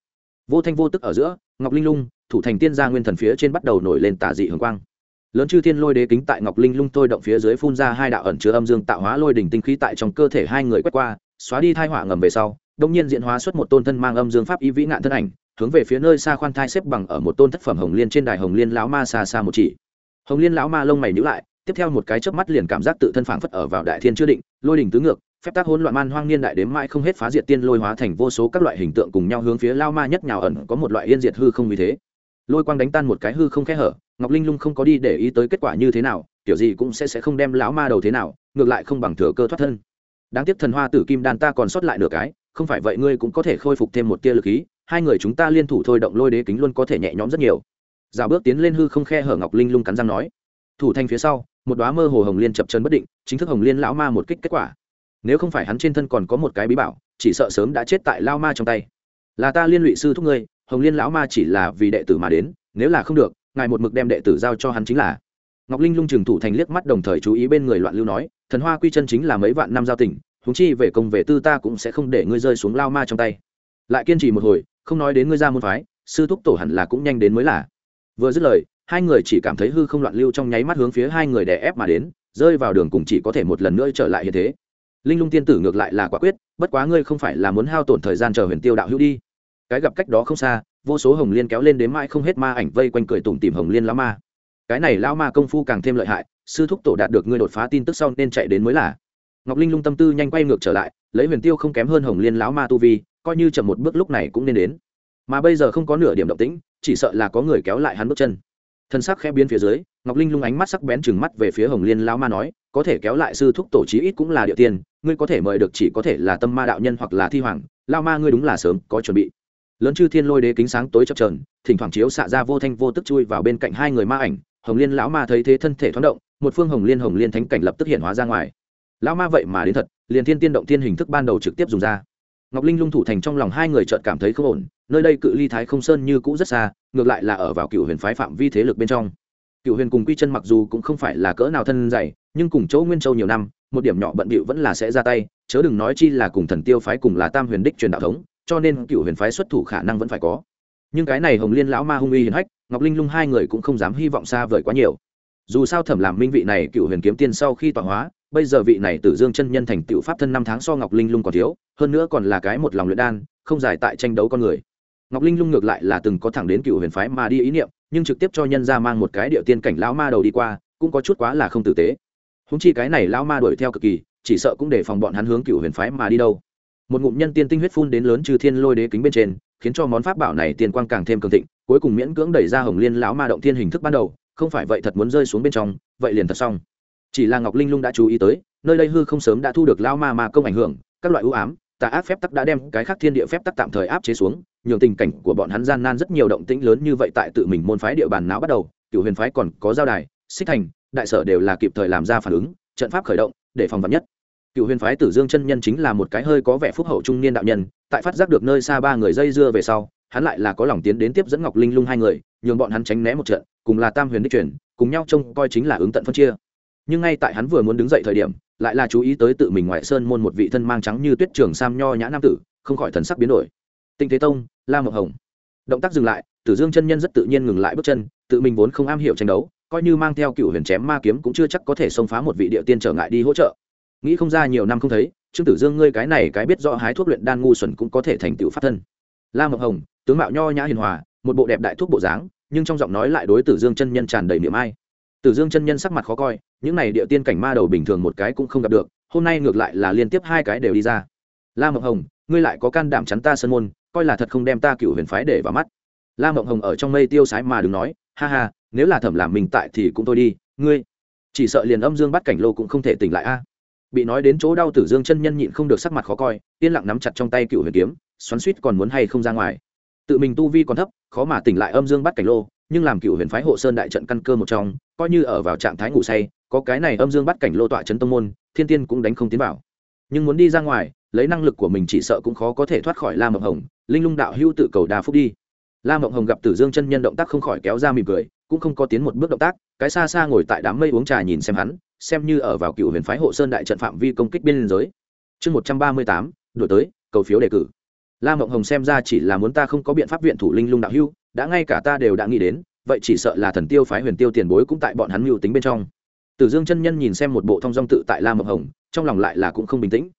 Vô thanh vô tức ở giữa, ngọc linh lung, thủ thành tiên gia nguyên thần phía trên bắt đầu nổi lên tà dị hồng quang. Lớn chư thiên lôi đế kính tại ngọc linh lung thôi động phía dưới phun ra hai đạo ẩn chứa âm dương tạo hóa lôi đỉnh tinh khí tại trong cơ thể hai người quét qua, xóa đi thai hỏa ngầm về sau đông nhiên diễn hóa xuất một tôn thân mang âm dương pháp ý vĩ ngạn thân ảnh hướng về phía nơi xa khoan thai xếp bằng ở một tôn thất phẩm hồng liên trên đài hồng liên lão ma xa xa một chỉ. Hồng liên lão ma lông mày nhữ lại, tiếp theo một cái chớp mắt liền cảm giác tự thân phảng phất ở vào đại thiên chưa định, lôi đỉnh tứ ngược, phép tác hỗn loạn man hoang niên đại đếm mãi không hết phá diệt tiên lôi hóa thành vô số các loại hình tượng cùng nhau hướng phía lao ma nhất nhào ẩn có một loại yên diệt hư không vì thế. Lôi quang đánh tan một cái hư không khe hở, ngọc linh lung không có đi để ý tới kết quả như thế nào, kiểu gì cũng sẽ sẽ không đem lão ma đầu thế nào, ngược lại không bằng thừa cơ thoát thân. Đáng tiếc thần hoa tử kim đan ta còn sót lại nửa cái, không phải vậy ngươi cũng có thể khôi phục thêm một tia lực ý hai người chúng ta liên thủ thôi, động lôi đế kính luôn có thể nhẹ nhõm rất nhiều. Rào bước tiến lên hư không khe hở ngọc linh lung cắn răng nói. Thủ thành phía sau, một đoá mơ hồ hồng liên chập chân bất định, chính thức hồng liên lão ma một kích kết quả. Nếu không phải hắn trên thân còn có một cái bí bảo, chỉ sợ sớm đã chết tại lao ma trong tay. Là ta liên lụy sư thúc ngươi, hồng liên lão ma chỉ là vì đệ tử mà đến, nếu là không được, ngài một mực đem đệ tử giao cho hắn chính là. Ngọc linh lung trừng thủ thành liếc mắt đồng thời chú ý bên người loạn lưu nói, thần hoa quy chân chính là mấy vạn năm giao tình húng chi về công về tư ta cũng sẽ không để ngươi rơi xuống lao ma trong tay. Lại kiên trì một hồi không nói đến ngươi ra môn phái, sư thúc tổ hẳn là cũng nhanh đến mới là. Vừa dứt lời, hai người chỉ cảm thấy hư không loạn lưu trong nháy mắt hướng phía hai người đè ép mà đến, rơi vào đường cùng chỉ có thể một lần nữa trở lại như thế. Linh lung tiên tử ngược lại là quả quyết, bất quá ngươi không phải là muốn hao tổn thời gian chờ huyền tiêu đạo hữu đi. Cái gặp cách đó không xa, vô số hồng liên kéo lên đến mãi không hết ma ảnh vây quanh cười tủm tìm hồng liên lão ma. Cái này lão ma công phu càng thêm lợi hại, sư thúc tổ đạt được ngươi đột phá tin tức sau nên chạy đến mới là. Ngọc linh lung tâm tư nhanh quay ngược trở lại, lấy huyền tiêu không kém hơn hồng liên lão ma tu vi coi như chậm một bước lúc này cũng nên đến. Mà bây giờ không có nửa điểm động tĩnh, chỉ sợ là có người kéo lại hắn bước chân. Thân sắc khẽ biến phía dưới, ngọc linh lung ánh mắt sắc bén chừng mắt về phía hồng liên lão ma nói, có thể kéo lại sư thúc tổ chí ít cũng là địa tiên, ngươi có thể mời được chỉ có thể là tâm ma đạo nhân hoặc là thi hoàng lao ma ngươi đúng là sớm, có chuẩn bị. Lớn chư thiên lôi đế kính sáng tối chập trờn thỉnh thoảng chiếu xạ ra vô thanh vô tức chui vào bên cạnh hai người ma ảnh, hồng liên lão ma thấy thế thân thể thoáng động, một phương hồng liên hồng liên thánh cảnh lập tức hiện hóa ra ngoài. Lão ma vậy mà đến thật, liền thiên tiên động thiên hình thức ban đầu trực tiếp dùng ra ngọc linh lung thủ thành trong lòng hai người chợt cảm thấy không ổn, nơi đây cự ly thái không sơn như cũ rất xa, ngược lại là ở vào cựu huyền phái phạm vi thế lực bên trong. Cựu huyền cùng quy chân mặc dù cũng không phải là cỡ nào thân dày, nhưng cùng chỗ nguyên châu nhiều năm, một điểm nhỏ bận bịu vẫn là sẽ ra tay, chớ đừng nói chi là cùng thần tiêu phái cùng là tam huyền đích truyền đạo thống, cho nên cựu huyền phái xuất thủ khả năng vẫn phải có. Nhưng cái này hồng liên lão ma hung uy hiền hách, ngọc linh lung hai người cũng không dám hy vọng xa vời quá nhiều. Dù sao thẩm làm minh vị này cựu huyền kiếm tiên sau khi tọa hóa bây giờ vị này tử dương chân nhân thành tựu pháp thân năm tháng so ngọc linh lung còn thiếu, hơn nữa còn là cái một lòng luyện đan, không giải tại tranh đấu con người. Ngọc linh lung ngược lại là từng có thẳng đến cựu huyền phái mà đi ý niệm, nhưng trực tiếp cho nhân ra mang một cái địa tiên cảnh lão ma đầu đi qua, cũng có chút quá là không tử tế. Húng chi cái này lão ma đuổi theo cực kỳ, chỉ sợ cũng để phòng bọn hắn hướng cựu huyền phái mà đi đâu. Một ngụm nhân tiên tinh huyết phun đến lớn trừ thiên lôi đế kính bên trên, khiến cho món pháp bảo này tiền quang càng thêm cường thịnh, cuối cùng miễn cưỡng đẩy ra hồng liên lão ma động thiên hình thức ban đầu, không phải vậy thật muốn rơi xuống bên trong, vậy liền thật xong chỉ là ngọc linh lung đã chú ý tới, nơi đây hư không sớm đã thu được lao ma mà công ảnh hưởng, các loại ưu ám, tà ác phép tắc đã đem cái khác thiên địa phép tắc tạm thời áp chế xuống, nhường tình cảnh của bọn hắn gian nan rất nhiều động tĩnh lớn như vậy tại tự mình môn phái địa bàn não bắt đầu, cựu huyền phái còn có giao đài, xích thành, đại sở đều là kịp thời làm ra phản ứng, trận pháp khởi động, để phòng vật nhất. Cựu huyền phái tử dương chân nhân chính là một cái hơi có vẻ phúc hậu trung niên đạo nhân, tại phát giác được nơi xa ba người dây dưa về sau, hắn lại là có lòng tiến đến tiếp dẫn ngọc linh lung hai người, nhường bọn hắn tránh né một trận, cùng là tam huyền đích chuyển cùng nhau trông coi chính là ứng tận phân chia nhưng ngay tại hắn vừa muốn đứng dậy thời điểm, lại là chú ý tới tự mình ngoại sơn môn một vị thân mang trắng như tuyết trường sam nho nhã nam tử, không khỏi thần sắc biến đổi. Tinh thế tông, la mộc hồng. Động tác dừng lại, tử dương chân nhân rất tự nhiên ngừng lại bước chân, tự mình vốn không am hiểu tranh đấu, coi như mang theo cựu huyền chém ma kiếm cũng chưa chắc có thể xông phá một vị địa tiên trở ngại đi hỗ trợ. Nghĩ không ra nhiều năm không thấy, trương tử dương ngươi cái này cái biết rõ hái thuốc luyện đan ngu xuẩn cũng có thể thành tựu pháp thân. La mộc hồng, tướng mạo nho nhã hiền hòa, một bộ đẹp đại thuốc bộ dáng, nhưng trong giọng nói lại đối tử dương chân nhân tràn đầy niềm ai. Tử dương chân nhân sắc mặt khó coi những này địa tiên cảnh ma đầu bình thường một cái cũng không gặp được, hôm nay ngược lại là liên tiếp hai cái đều đi ra. La Mộng hồng, ngươi lại có can đảm chắn ta sân môn, coi là thật không đem ta cựu huyền phái để vào mắt. La mộng hồng ở trong mây tiêu sái mà đừng nói, ha ha, nếu là thẩm làm mình tại thì cũng thôi đi, ngươi. Chỉ sợ liền âm dương bắt cảnh lô cũng không thể tỉnh lại a. À. Bị nói đến chỗ đau tử dương chân nhân nhịn không được sắc mặt khó coi, yên lặng nắm chặt trong tay cựu huyền kiếm, xoắn suýt còn muốn hay không ra ngoài. Tự mình tu vi còn thấp, khó mà tỉnh lại âm dương bắt cảnh lô, nhưng làm cựu huyền phái hộ sơn đại trận căn cơ một trong coi như ở vào trạng thái ngủ say, có cái này âm dương bắt cảnh lô tọa chấn tông môn, thiên tiên cũng đánh không tiến vào. Nhưng muốn đi ra ngoài, lấy năng lực của mình chỉ sợ cũng khó có thể thoát khỏi la mộng hồng, linh lung đạo hữu tự cầu đà phúc đi. La mộng hồng gặp tử dương chân nhân động tác không khỏi kéo ra mỉm cười, cũng không có tiến một bước động tác, cái xa xa ngồi tại đám mây uống trà nhìn xem hắn, xem như ở vào cựu huyền phái hộ sơn đại trận phạm vi công kích biên giới. Chương một trăm ba mươi tám, đổi tới, cầu phiếu đề cử. La mộng hồng xem ra chỉ là muốn ta không có biện pháp viện thủ linh lung đạo hữu, đã ngay cả ta đều đã nghĩ đến vậy chỉ sợ là thần tiêu phái huyền tiêu tiền bối cũng tại bọn hắn mưu tính bên trong. Tử dương chân nhân nhìn xem một bộ thông dong tự tại la mộng hồng, trong lòng lại là cũng không bình tĩnh.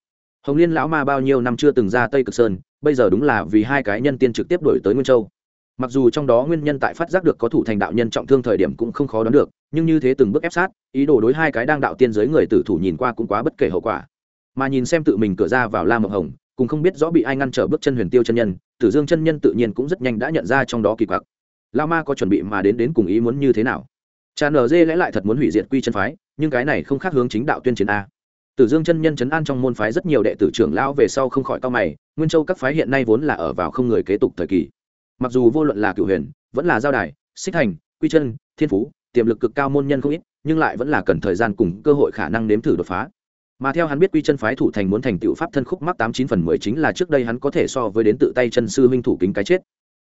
Hồng liên lão ma bao nhiêu năm chưa từng ra tây cực sơn, bây giờ đúng là vì hai cái nhân tiên trực tiếp đổi tới nguyên châu. Mặc dù trong đó nguyên nhân tại phát giác được có thủ thành đạo nhân trọng thương thời điểm cũng không khó đoán được, nhưng như thế từng bước ép sát, ý đồ đối hai cái đang đạo tiên giới người tử thủ nhìn qua cũng quá bất kể hậu quả. Mà nhìn xem tự mình cửa ra vào la mộng hồng, cũng không biết rõ bị ai ngăn trở bước chân huyền tiêu chân nhân, tử dương chân nhân tự nhiên cũng rất nhanh đã nhận ra trong đó kỳ quặc lao ma có chuẩn bị mà đến đến cùng ý muốn như thế nào cha nở dê lẽ lại thật muốn hủy diệt quy chân phái nhưng cái này không khác hướng chính đạo tuyên chiến a Tử Dương chân nhân chấn an trong môn phái rất nhiều đệ tử trưởng lão về sau không khỏi cao mày, Nguyên Châu các phái hiện nay vốn là ở vào không người kế tục thời kỳ. Mặc dù vô luận là Cửu Huyền, vẫn là Giao Đài, Xích Hành, Quy Chân, Thiên Phú, tiềm lực cực cao môn nhân không ít, nhưng lại vẫn là cần thời gian cùng cơ hội khả năng nếm thử đột phá. Mà theo hắn biết Quy Chân phái thủ thành muốn thành tựu pháp thân khúc mắc tám chín phần mười chính là trước đây hắn có thể so với đến tự tay chân sư huynh thủ kính cái chết.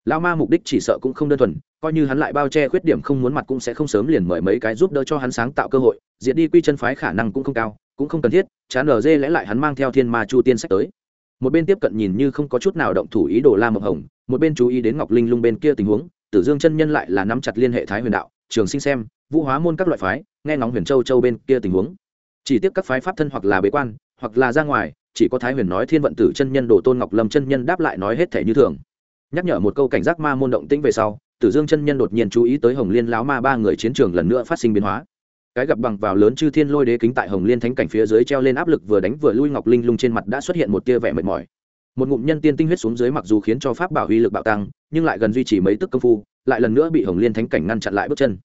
Lão ma mục đích chỉ sợ cũng không đơn thuần, coi như hắn lại bao che khuyết điểm không muốn mặt cũng sẽ không sớm liền mời mấy cái giúp đỡ cho hắn sáng tạo cơ hội, diệt đi Quy Chân phái khả năng cũng không cao, cũng không cần thiết chán ở dê lẽ lại hắn mang theo thiên ma chu tiên sách tới. Một bên tiếp cận nhìn như không có chút nào động thủ ý đồ la mộng hồng một bên chú ý đến ngọc linh lung bên kia tình huống tử dương chân nhân lại là nắm chặt liên hệ thái huyền đạo trường sinh xem vũ hóa môn các loại phái nghe ngóng huyền châu châu bên kia tình huống. Chỉ tiếp các phái pháp thân hoặc là bế quan hoặc là ra ngoài chỉ có thái huyền nói thiên vận tử chân nhân đồ tôn ngọc lâm chân nhân đáp lại nói hết thể như thường nhắc nhở một câu cảnh giác ma môn động tĩnh về sau, tử dương chân nhân đột nhiên chú ý tới hồng liên láo ma ba người chiến trường lần nữa phát sinh biến hóa. Cái gặp bằng vào lớn chư thiên lôi đế kính tại hồng liên thánh cảnh phía dưới treo lên áp lực vừa đánh vừa lui ngọc linh lung trên mặt đã xuất hiện một tia vẻ mệt mỏi. Một ngụm nhân tiên tinh huyết xuống dưới mặc dù khiến cho pháp bảo huy lực bạo tăng, nhưng lại gần duy trì mấy tức công phu, lại lần nữa bị hồng liên thánh cảnh ngăn chặn lại bước chân.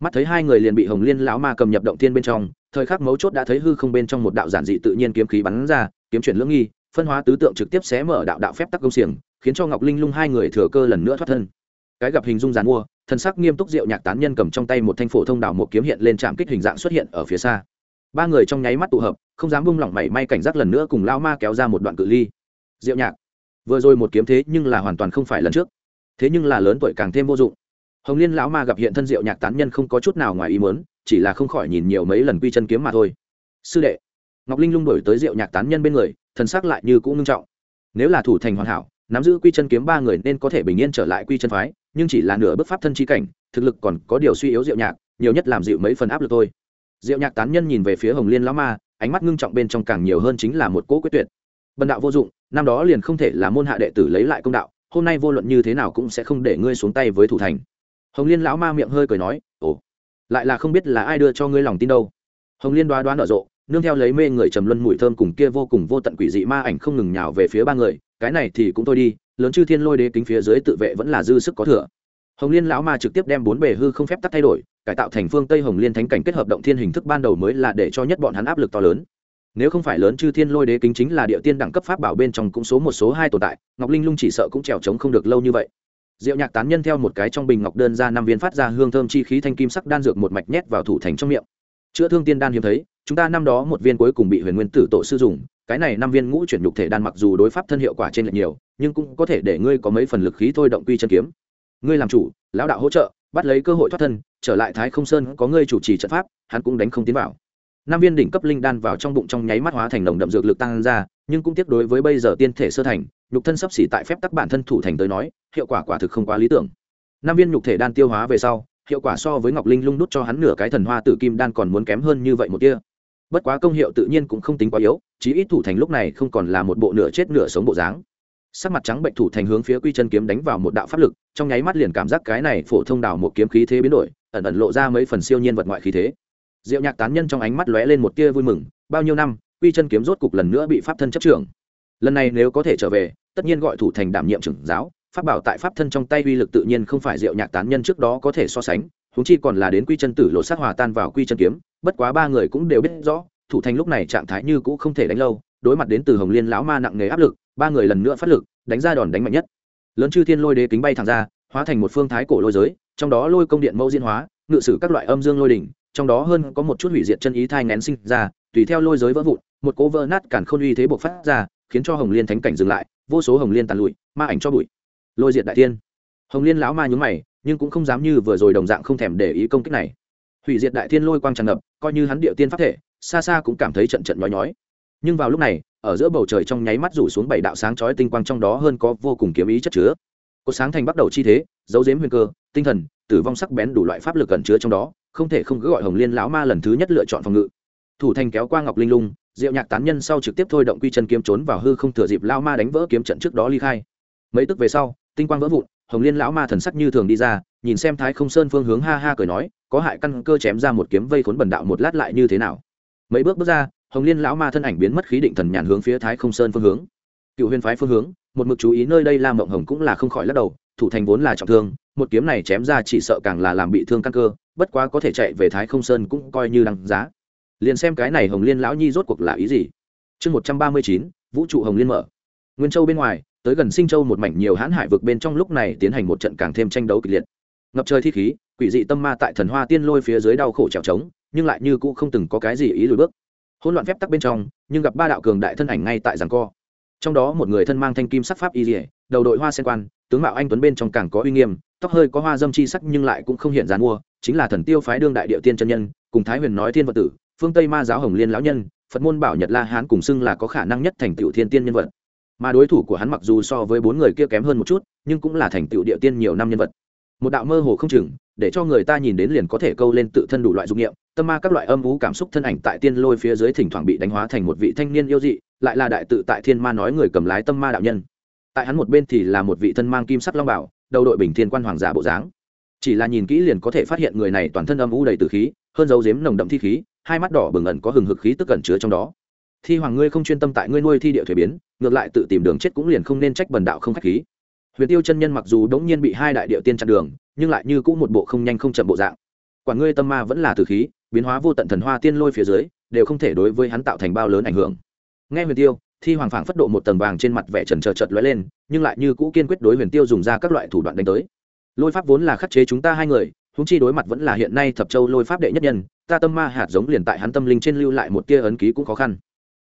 Mắt thấy hai người liền bị hồng liên lão ma cầm nhập động tiên bên trong, thời khắc mấu chốt đã thấy hư không bên trong một đạo giản dị tự nhiên kiếm khí bắn ra, kiếm chuyển lưỡng nghi, phân hóa tứ tượng trực tiếp xé mở đạo đạo phép tắc công xiềng khiến cho ngọc linh lung hai người thừa cơ lần nữa thoát thân. Cái gặp hình dung dàn mua, thân sắc nghiêm túc diệu nhạc tán nhân cầm trong tay một thanh phổ thông đảo một kiếm hiện lên trạm kích hình dạng xuất hiện ở phía xa. Ba người trong nháy mắt tụ hợp, không dám bung lỏng mảy may cảnh giác lần nữa cùng lao ma kéo ra một đoạn cự ly. Diệu nhạc. Vừa rồi một kiếm thế nhưng là hoàn toàn không phải lần trước. Thế nhưng là lớn tuổi càng thêm vô dụng. Hồng liên lão ma gặp hiện thân diệu nhạc tán nhân không có chút nào ngoài ý muốn, chỉ là không khỏi nhìn nhiều mấy lần quy chân kiếm mà thôi. Sư đệ. Ngọc linh lung đổi tới diệu nhạc tán nhân bên người thần sắc lại như cũng ngưng trọng. Nếu là thủ thành hoàn hảo nắm giữ quy chân kiếm ba người nên có thể bình yên trở lại quy chân phái, nhưng chỉ là nửa bước pháp thân chi cảnh, thực lực còn có điều suy yếu diệu nhạc, nhiều nhất làm dịu mấy phần áp lực thôi. Diệu nhạc tán nhân nhìn về phía hồng liên lão ma, ánh mắt ngưng trọng bên trong càng nhiều hơn chính là một cỗ quyết tuyệt. Bần đạo vô dụng, năm đó liền không thể là môn hạ đệ tử lấy lại công đạo, hôm nay vô luận như thế nào cũng sẽ không để ngươi xuống tay với thủ thành. Hồng liên lão ma miệng hơi cười nói, ồ, lại là không biết là ai đưa cho ngươi lòng tin đâu. Hồng liên đoá đoán nở rộ, nương theo lấy mê người trầm luân mùi thơm cùng kia vô cùng vô tận quỷ dị ma ảnh không ngừng nhào về phía ba người cái này thì cũng thôi đi, lớn chư thiên lôi đế kính phía dưới tự vệ vẫn là dư sức có thừa. Hồng liên lão ma trực tiếp đem bốn bề hư không phép tắc thay đổi, cải tạo thành phương tây hồng liên thánh cảnh kết hợp động thiên hình thức ban đầu mới là để cho nhất bọn hắn áp lực to lớn. Nếu không phải lớn chư thiên lôi đế kính chính là địa tiên đẳng cấp pháp bảo bên trong cũng số một số hai tồn tại, ngọc linh lung chỉ sợ cũng trèo trống không được lâu như vậy. Diệu nhạc tán nhân theo một cái trong bình ngọc đơn ra năm viên phát ra hương thơm chi khí thanh kim sắc đan dược một mạch nhét vào thủ thành trong miệng. Chữa thương tiên đan hiếm thấy, chúng ta năm đó một viên cuối cùng bị huyền nguyên tử tổ sư dùng cái này năm viên ngũ chuyển nhục thể đan mặc dù đối pháp thân hiệu quả trên lệch nhiều, nhưng cũng có thể để ngươi có mấy phần lực khí thôi động quy chân kiếm. Ngươi làm chủ, lão đạo hỗ trợ, bắt lấy cơ hội thoát thân, trở lại thái không sơn có ngươi chủ trì trận pháp, hắn cũng đánh không tiến vào. Năm viên đỉnh cấp linh đan vào trong bụng trong nháy mắt hóa thành nồng đậm dược lực tăng ra, nhưng cũng tiếc đối với bây giờ tiên thể sơ thành, nhục thân sắp xỉ tại phép tắc bản thân thủ thành tới nói, hiệu quả quả thực không quá lý tưởng. Năm viên nhục thể đan tiêu hóa về sau, hiệu quả so với ngọc linh lung đút cho hắn nửa cái thần hoa tử kim đan còn muốn kém hơn như vậy một kia bất quá công hiệu tự nhiên cũng không tính quá yếu, chí ít thủ thành lúc này không còn là một bộ nửa chết nửa sống bộ dáng. Sắc mặt trắng bệnh thủ thành hướng phía quy chân kiếm đánh vào một đạo pháp lực, trong nháy mắt liền cảm giác cái này phổ thông đào một kiếm khí thế biến đổi, ẩn ẩn lộ ra mấy phần siêu nhiên vật ngoại khí thế. Diệu nhạc tán nhân trong ánh mắt lóe lên một tia vui mừng, bao nhiêu năm, quy chân kiếm rốt cục lần nữa bị pháp thân chấp trưởng. Lần này nếu có thể trở về, tất nhiên gọi thủ thành đảm nhiệm trưởng giáo, pháp bảo tại pháp thân trong tay uy lực tự nhiên không phải diệu nhạc tán nhân trước đó có thể so sánh huống chi còn là đến quy chân tử lộ sát hòa tan vào quy chân kiếm, bất quá ba người cũng đều biết rõ, thủ thành lúc này trạng thái như cũ không thể đánh lâu, đối mặt đến từ hồng liên lão ma nặng nề áp lực, ba người lần nữa phát lực, đánh ra đòn đánh mạnh nhất. Lớn chư thiên lôi đế kính bay thẳng ra, hóa thành một phương thái cổ lôi giới, trong đó lôi công điện mẫu diễn hóa, ngự sử các loại âm dương lôi đỉnh, trong đó hơn có một chút hủy diệt chân ý thai ngén sinh ra, tùy theo lôi giới vỡ vụn, một cố vỡ nát cản khôn uy thế buộc phát ra, khiến cho hồng liên thánh cảnh dừng lại, vô số hồng liên tàn lụi, ma ảnh cho bụi. Lôi diệt đại tiên hồng liên lão ma nhúng mày nhưng cũng không dám như vừa rồi đồng dạng không thèm để ý công kích này. Hủy diệt đại thiên lôi quang tràn ngập, coi như hắn địa tiên pháp thể, xa xa cũng cảm thấy trận trận nhói nhói. Nhưng vào lúc này, ở giữa bầu trời trong nháy mắt rủ xuống bảy đạo sáng chói tinh quang trong đó hơn có vô cùng kiếm ý chất chứa. Có sáng thành bắt đầu chi thế, dấu dếm huyền cơ, tinh thần, tử vong sắc bén đủ loại pháp lực cẩn chứa trong đó, không thể không cứ gọi hồng liên lão ma lần thứ nhất lựa chọn phòng ngự. Thủ thành kéo qua ngọc linh lung, diệu nhạc tán nhân sau trực tiếp thôi động quy chân kiếm trốn vào hư không thừa dịp lao ma đánh vỡ kiếm trận trước đó ly khai. Mấy tức về sau, tinh quang vỡ vụn hồng liên lão ma thần sắc như thường đi ra, nhìn xem thái không sơn phương hướng ha ha cười nói, có hại căn cơ chém ra một kiếm vây khốn bần đạo một lát lại như thế nào? Mấy bước bước ra, hồng liên lão ma thân ảnh biến mất khí định thần nhàn hướng phía thái không sơn phương hướng. Cựu huyền phái phương hướng, một mực chú ý nơi đây la mộng hồng cũng là không khỏi lắc đầu, thủ thành vốn là trọng thương, một kiếm này chém ra chỉ sợ càng là làm bị thương căn cơ, bất quá có thể chạy về thái không sơn cũng coi như đăng giá. Liền xem cái này hồng liên lão nhi rốt cuộc là ý gì? Chương một trăm ba mươi chín, vũ trụ hồng liên mở. Nguyên châu bên ngoài tới gần sinh châu một mảnh nhiều hãn hải vực bên trong lúc này tiến hành một trận càng thêm tranh đấu kịch liệt. Ngập trời thi khí, quỷ dị tâm ma tại thần hoa tiên lôi phía dưới đau khổ trèo trống, nhưng lại như cũ không từng có cái gì ý lùi bước. Hỗn loạn phép tắc bên trong, nhưng gặp ba đạo cường đại thân ảnh ngay tại giảng co. Trong đó một người thân mang thanh kim sắc pháp y dỉa đầu đội hoa sen quan, tướng mạo anh tuấn bên trong càng có uy nghiêm, tóc hơi có hoa dâm chi sắc nhưng lại cũng không hiện dàn mua, chính là thần tiêu phái đương đại địa tiên chân nhân, cùng thái huyền nói thiên vật tử, phương tây ma giáo hồng liên lão nhân, phật môn bảo nhật la hán cùng xưng là có khả năng nhất thành tiểu thiên tiên nhân vật mà đối thủ của hắn mặc dù so với bốn người kia kém hơn một chút, nhưng cũng là thành tựu địa tiên nhiều năm nhân vật. Một đạo mơ hồ không chừng, để cho người ta nhìn đến liền có thể câu lên tự thân đủ loại dụng nghiệm tâm ma các loại âm vú cảm xúc thân ảnh tại tiên lôi phía dưới thỉnh thoảng bị đánh hóa thành một vị thanh niên yêu dị, lại là đại tự tại thiên ma nói người cầm lái tâm ma đạo nhân. Tại hắn một bên thì là một vị thân mang kim sắc long bảo, đầu đội bình thiên quan hoàng giả bộ dáng. Chỉ là nhìn kỹ liền có thể phát hiện người này toàn thân âm u đầy từ khí, hơn dấu dếm nồng đậm thi khí, hai mắt đỏ bừng ẩn có hừng hực khí tức ẩn chứa trong đó thi hoàng ngươi không chuyên tâm tại ngươi nuôi thi địa thuế biến, ngược lại tự tìm đường chết cũng liền không nên trách bần đạo không khách khí. Huyền tiêu chân nhân mặc dù đống nhiên bị hai đại địa tiên chặn đường, nhưng lại như cũng một bộ không nhanh không chậm bộ dạng. Quả ngươi tâm ma vẫn là từ khí, biến hóa vô tận thần hoa tiên lôi phía dưới, đều không thể đối với hắn tạo thành bao lớn ảnh hưởng. Nghe huyền tiêu, thi hoàng phảng phất độ một tầng vàng trên mặt vẻ trần trờ chợt lóe lên, nhưng lại như cũ kiên quyết đối huyền tiêu dùng ra các loại thủ đoạn đánh tới. Lôi pháp vốn là khắc chế chúng ta hai người húng chi đối mặt vẫn là hiện nay thập châu lôi pháp đệ nhất nhân, ta tâm ma hạt giống liền tại hắn tâm linh trên lưu lại một tia ấn ký cũng khó khăn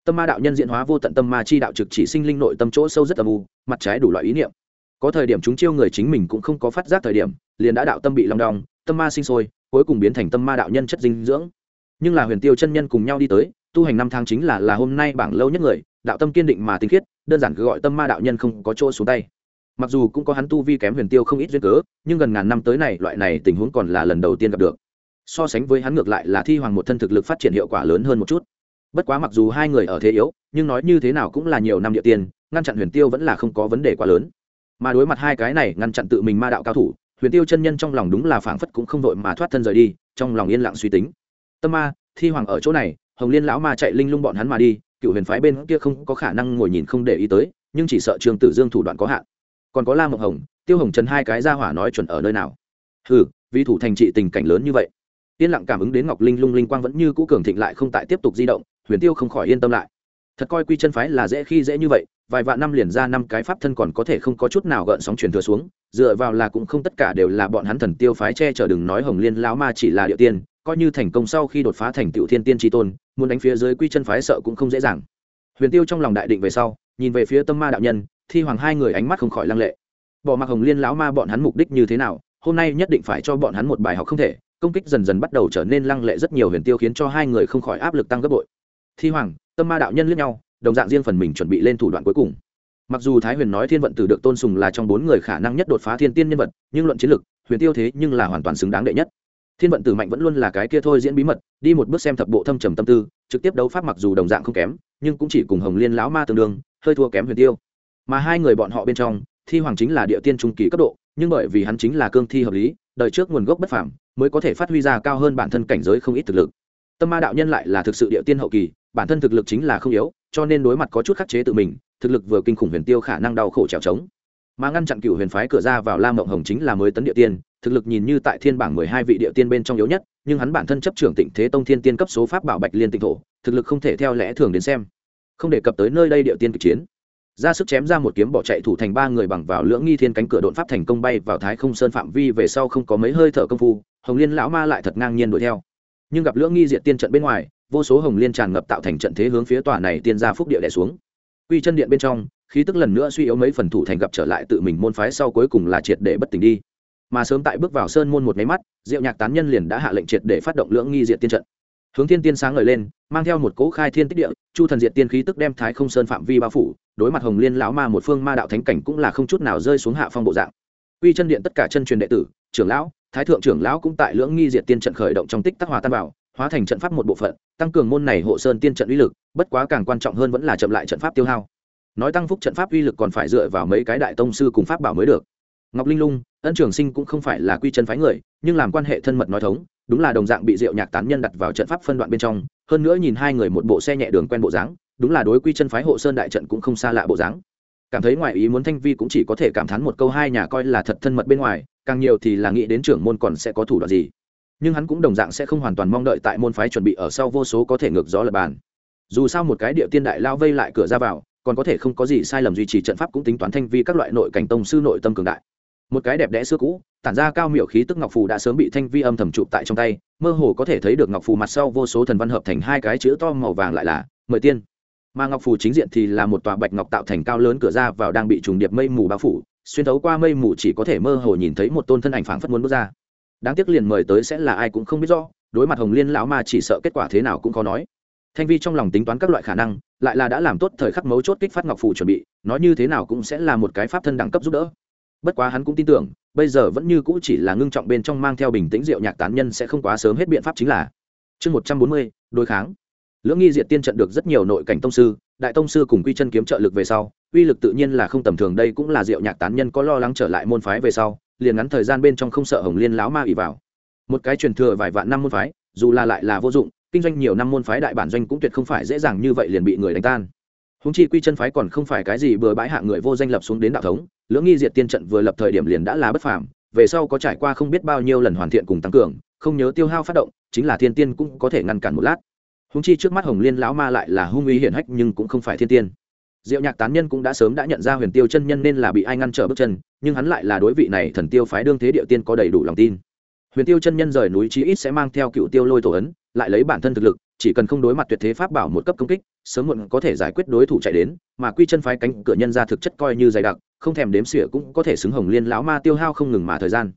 tâm ma đạo nhân diễn hóa vô tận tâm ma chi đạo trực chỉ sinh linh nội tâm chỗ sâu rất âm u, mặt trái đủ loại ý niệm. Có thời điểm chúng chiêu người chính mình cũng không có phát giác thời điểm, liền đã đạo tâm bị long đong, tâm ma sinh sôi, cuối cùng biến thành tâm ma đạo nhân chất dinh dưỡng. Nhưng là huyền tiêu chân nhân cùng nhau đi tới, tu hành năm tháng chính là là hôm nay bảng lâu nhất người, đạo tâm kiên định mà tinh khiết, đơn giản cứ gọi tâm ma đạo nhân không có chỗ xuống tay. Mặc dù cũng có hắn tu vi kém huyền tiêu không ít duyên cớ, nhưng gần ngàn năm tới này, loại này tình huống còn là lần đầu tiên gặp được. So sánh với hắn ngược lại là thi hoàng một thân thực lực phát triển hiệu quả lớn hơn một chút bất quá mặc dù hai người ở thế yếu, nhưng nói như thế nào cũng là nhiều năm địa tiền ngăn chặn huyền tiêu vẫn là không có vấn đề quá lớn. Mà đối mặt hai cái này ngăn chặn tự mình ma đạo cao thủ, huyền tiêu chân nhân trong lòng đúng là phảng phất cũng không vội mà thoát thân rời đi, trong lòng yên lặng suy tính. Tâm ma, thi hoàng ở chỗ này, hồng liên lão ma chạy linh lung bọn hắn mà đi, cựu huyền phái bên kia không có khả năng ngồi nhìn không để ý tới, nhưng chỉ sợ trường tử dương thủ đoạn có hạn. Còn có la mộng hồng, tiêu hồng trần hai cái ra hỏa nói chuẩn ở nơi nào? Hừ vì thủ thành trị tình cảnh lớn như vậy. Yên lặng cảm ứng đến ngọc linh lung linh quang vẫn như cũ cường thịnh lại không tại tiếp tục di động huyền tiêu không khỏi yên tâm lại. Thật coi quy chân phái là dễ khi dễ như vậy, vài vạn năm liền ra năm cái pháp thân còn có thể không có chút nào gợn sóng truyền thừa xuống, dựa vào là cũng không tất cả đều là bọn hắn thần tiêu phái che chở đừng nói hồng liên lão ma chỉ là địa tiên, coi như thành công sau khi đột phá thành tựu thiên tiên tri tôn, muốn đánh phía dưới quy chân phái sợ cũng không dễ dàng. Huyền tiêu trong lòng đại định về sau, nhìn về phía tâm ma đạo nhân, thi hoàng hai người ánh mắt không khỏi lăng lệ. Bỏ mặc hồng liên lão ma bọn hắn mục đích như thế nào, hôm nay nhất định phải cho bọn hắn một bài học không thể, công kích dần dần bắt đầu trở nên lăng lệ rất nhiều huyền tiêu khiến cho hai người không khỏi áp lực tăng gấp bội thi hoàng, tâm ma đạo nhân lướt nhau, đồng dạng riêng phần mình chuẩn bị lên thủ đoạn cuối cùng. Mặc dù thái huyền nói thiên vận tử được tôn sùng là trong bốn người khả năng nhất đột phá thiên tiên nhân vật, nhưng luận chiến lược huyền tiêu thế nhưng là hoàn toàn xứng đáng đệ nhất. Thiên vận tử mạnh vẫn luôn là cái kia thôi diễn bí mật, đi một bước xem thập bộ thâm trầm tâm tư, trực tiếp đấu pháp mặc dù đồng dạng không kém, nhưng cũng chỉ cùng hồng liên lão ma tương đương, hơi thua kém huyền tiêu. Mà hai người bọn họ bên trong, thi hoàng chính là địa tiên trung kỳ cấp độ, nhưng bởi vì hắn chính là cương thi hợp lý, đợi trước nguồn gốc bất phẳng mới có thể phát huy ra cao hơn bản thân cảnh giới không ít thực lực. Tâm ma đạo nhân lại là thực sự địa tiên hậu kỳ bản thân thực lực chính là không yếu, cho nên đối mặt có chút khắc chế tự mình, thực lực vừa kinh khủng huyền tiêu khả năng đau khổ trèo trống. Mà ngăn chặn cựu huyền phái cửa ra vào lam mộng hồng chính là mới tấn địa tiên, thực lực nhìn như tại thiên bảng mười hai vị địa tiên bên trong yếu nhất, nhưng hắn bản thân chấp trưởng tịnh thế tông thiên tiên cấp số pháp bảo bạch liên tịnh thổ, thực lực không thể theo lẽ thường đến xem. Không đề cập tới nơi đây địa tiên kịch chiến. Ra sức chém ra một kiếm bỏ chạy thủ thành ba người bằng vào lưỡng nghi thiên cánh cửa đột pháp thành công bay vào thái không sơn phạm vi về sau không có mấy hơi thở công phu, hồng liên lão ma lại thật ngang nhiên đuổi theo. Nhưng gặp lưỡng nghi diện tiên trận bên ngoài vô số hồng liên tràn ngập tạo thành trận thế hướng phía tòa này tiên gia phúc địa đè xuống. Quy chân điện bên trong, khí tức lần nữa suy yếu mấy phần thủ thành gặp trở lại tự mình môn phái sau cuối cùng là triệt để bất tỉnh đi. Mà sớm tại bước vào sơn môn một máy mắt, diệu nhạc tán nhân liền đã hạ lệnh triệt để phát động lưỡng nghi diện tiên trận. Hướng thiên tiên sáng ngời lên, mang theo một cỗ khai thiên tích địa, chu thần diện tiên khí tức đem thái không sơn phạm vi bao phủ, đối mặt hồng liên lão ma một phương ma đạo thánh cảnh cũng là không chút nào rơi xuống hạ phong bộ dạng. Quy chân điện tất cả chân truyền đệ tử, trưởng lão, thái thượng trưởng lão cũng tại lưỡng nghi diệt tiên trận khởi động trong tích tắc hòa tan vào hóa thành trận pháp một bộ phận, tăng cường môn này hộ sơn tiên trận uy lực, bất quá càng quan trọng hơn vẫn là chậm lại trận pháp tiêu hao. Nói tăng phúc trận pháp uy lực còn phải dựa vào mấy cái đại tông sư cùng pháp bảo mới được. Ngọc linh lung, ân trường sinh cũng không phải là quy chân phái người, nhưng làm quan hệ thân mật nói thống, đúng là đồng dạng bị diệu nhạc tán nhân đặt vào trận pháp phân đoạn bên trong, hơn nữa nhìn hai người một bộ xe nhẹ đường quen bộ dáng, đúng là đối quy chân phái hộ sơn đại trận cũng không xa lạ bộ dáng. Cảm thấy ngoài ý muốn thanh vi cũng chỉ có thể cảm thán một câu, hai nhà coi là thật thân mật bên ngoài, càng nhiều thì là nghĩ đến trưởng môn còn sẽ có thủ đoạn gì nhưng hắn cũng đồng dạng sẽ không hoàn toàn mong đợi tại môn phái chuẩn bị ở sau vô số có thể ngược gió lập bàn. Dù sao một cái địa tiên đại lao vây lại cửa ra vào, còn có thể không có gì sai lầm duy trì trận pháp cũng tính toán thanh vi các loại nội cảnh tông sư nội tâm cường đại. Một cái đẹp đẽ xưa cũ, tản ra cao miểu khí tức ngọc phù đã sớm bị thanh vi âm thầm chụp tại trong tay, mơ hồ có thể thấy được ngọc phù mặt sau vô số thần văn hợp thành hai cái chữ to màu vàng lại là mời tiên. Mà ngọc phù chính diện thì là một tòa bạch ngọc tạo thành cao lớn cửa ra vào đang bị trùng điệp mây mù bao phủ, xuyên thấu qua mây mù chỉ có thể mơ hồ nhìn thấy một tôn thân ảnh phảng phất muốn bước ra đáng tiếc liền mời tới sẽ là ai cũng không biết rõ, đối mặt hồng liên lão ma chỉ sợ kết quả thế nào cũng khó nói. Thanh vi trong lòng tính toán các loại khả năng, lại là đã làm tốt thời khắc mấu chốt kích phát ngọc phủ chuẩn bị, nói như thế nào cũng sẽ là một cái pháp thân đẳng cấp giúp đỡ. Bất quá hắn cũng tin tưởng, bây giờ vẫn như cũ chỉ là ngưng trọng bên trong mang theo bình tĩnh diệu nhạc tán nhân sẽ không quá sớm hết biện pháp chính là. Chương một trăm bốn mươi, đối kháng. Lưỡng nghi diệt tiên trận được rất nhiều nội cảnh tông sư, đại tông sư cùng quy chân kiếm trợ lực về sau, uy lực tự nhiên là không tầm thường, đây cũng là diệu nhạc tán nhân có lo lắng trở lại môn phái về sau liền ngắn thời gian bên trong không sợ hồng liên láo ma ỉ vào. Một cái truyền thừa vài vạn năm môn phái, dù là lại là vô dụng, kinh doanh nhiều năm môn phái đại bản doanh cũng tuyệt không phải dễ dàng như vậy liền bị người đánh tan. Húng chi quy chân phái còn không phải cái gì bừa bãi hạ người vô danh lập xuống đến đạo thống, lưỡng nghi diệt tiên trận vừa lập thời điểm liền đã là bất phàm, về sau có trải qua không biết bao nhiêu lần hoàn thiện cùng tăng cường, không nhớ tiêu hao phát động, chính là thiên tiên cũng có thể ngăn cản một lát. Húng chi trước mắt hồng liên lão ma lại là hung uy hiển hách nhưng cũng không phải thiên tiên diệu nhạc tán nhân cũng đã sớm đã nhận ra huyền tiêu chân nhân nên là bị ai ngăn trở bước chân, nhưng hắn lại là đối vị này thần tiêu phái đương thế địa tiên có đầy đủ lòng tin. Huyền tiêu chân nhân rời núi chí ít sẽ mang theo cựu tiêu lôi tổ ấn, lại lấy bản thân thực lực, chỉ cần không đối mặt tuyệt thế pháp bảo một cấp công kích, sớm muộn có thể giải quyết đối thủ chạy đến, mà quy chân phái cánh cửa nhân ra thực chất coi như dày đặc, không thèm đếm xỉa cũng có thể xứng hồng liên lão ma tiêu hao không ngừng mà thời gian.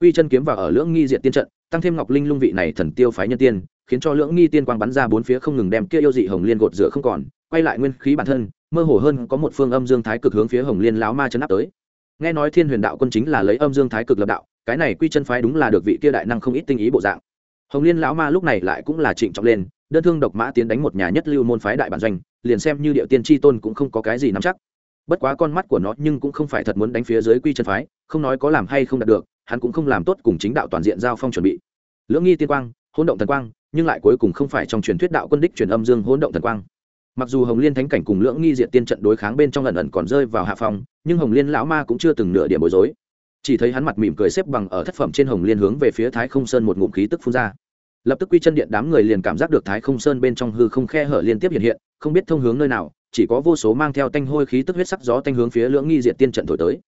Quy chân kiếm vào ở lưỡng nghi diệt tiên trận, tăng thêm ngọc linh lung vị này thần tiêu phái nhân tiên, khiến cho lưỡng nghi tiên quang bắn ra bốn phía không ngừng đem kia yêu dị hồng liên gột rửa không còn quay lại nguyên khí bản thân, mơ hồ hơn có một phương âm dương thái cực hướng phía hồng liên lão ma chấn áp tới. Nghe nói thiên huyền đạo quân chính là lấy âm dương thái cực lập đạo, cái này quy chân phái đúng là được vị kia đại năng không ít tinh ý bộ dạng. Hồng liên lão ma lúc này lại cũng là trịnh trọng lên, đơn thương độc mã tiến đánh một nhà nhất lưu môn phái đại bản doanh, liền xem như điệu tiên tri tôn cũng không có cái gì nắm chắc. Bất quá con mắt của nó nhưng cũng không phải thật muốn đánh phía dưới quy chân phái, không nói có làm hay không đạt được, hắn cũng không làm tốt cùng chính đạo toàn diện giao phong chuẩn bị. Lưỡng nghi tiên quang, hỗn động thần quang, nhưng lại cuối cùng không phải trong truyền thuyết đạo quân đích truyền âm dương hỗn động thần quang mặc dù hồng liên thánh cảnh cùng lưỡng nghi diện tiên trận đối kháng bên trong lần ẩn còn rơi vào hạ phong, nhưng hồng liên lão ma cũng chưa từng nửa điểm bối rối. Chỉ thấy hắn mặt mỉm cười xếp bằng ở thất phẩm trên hồng liên hướng về phía thái không sơn một ngụm khí tức phun ra. Lập tức quy chân điện đám người liền cảm giác được thái không sơn bên trong hư không khe hở liên tiếp hiện hiện, không biết thông hướng nơi nào, chỉ có vô số mang theo tanh hôi khí tức huyết sắc gió tanh hướng phía lưỡng nghi diệt tiên trận thổi tới.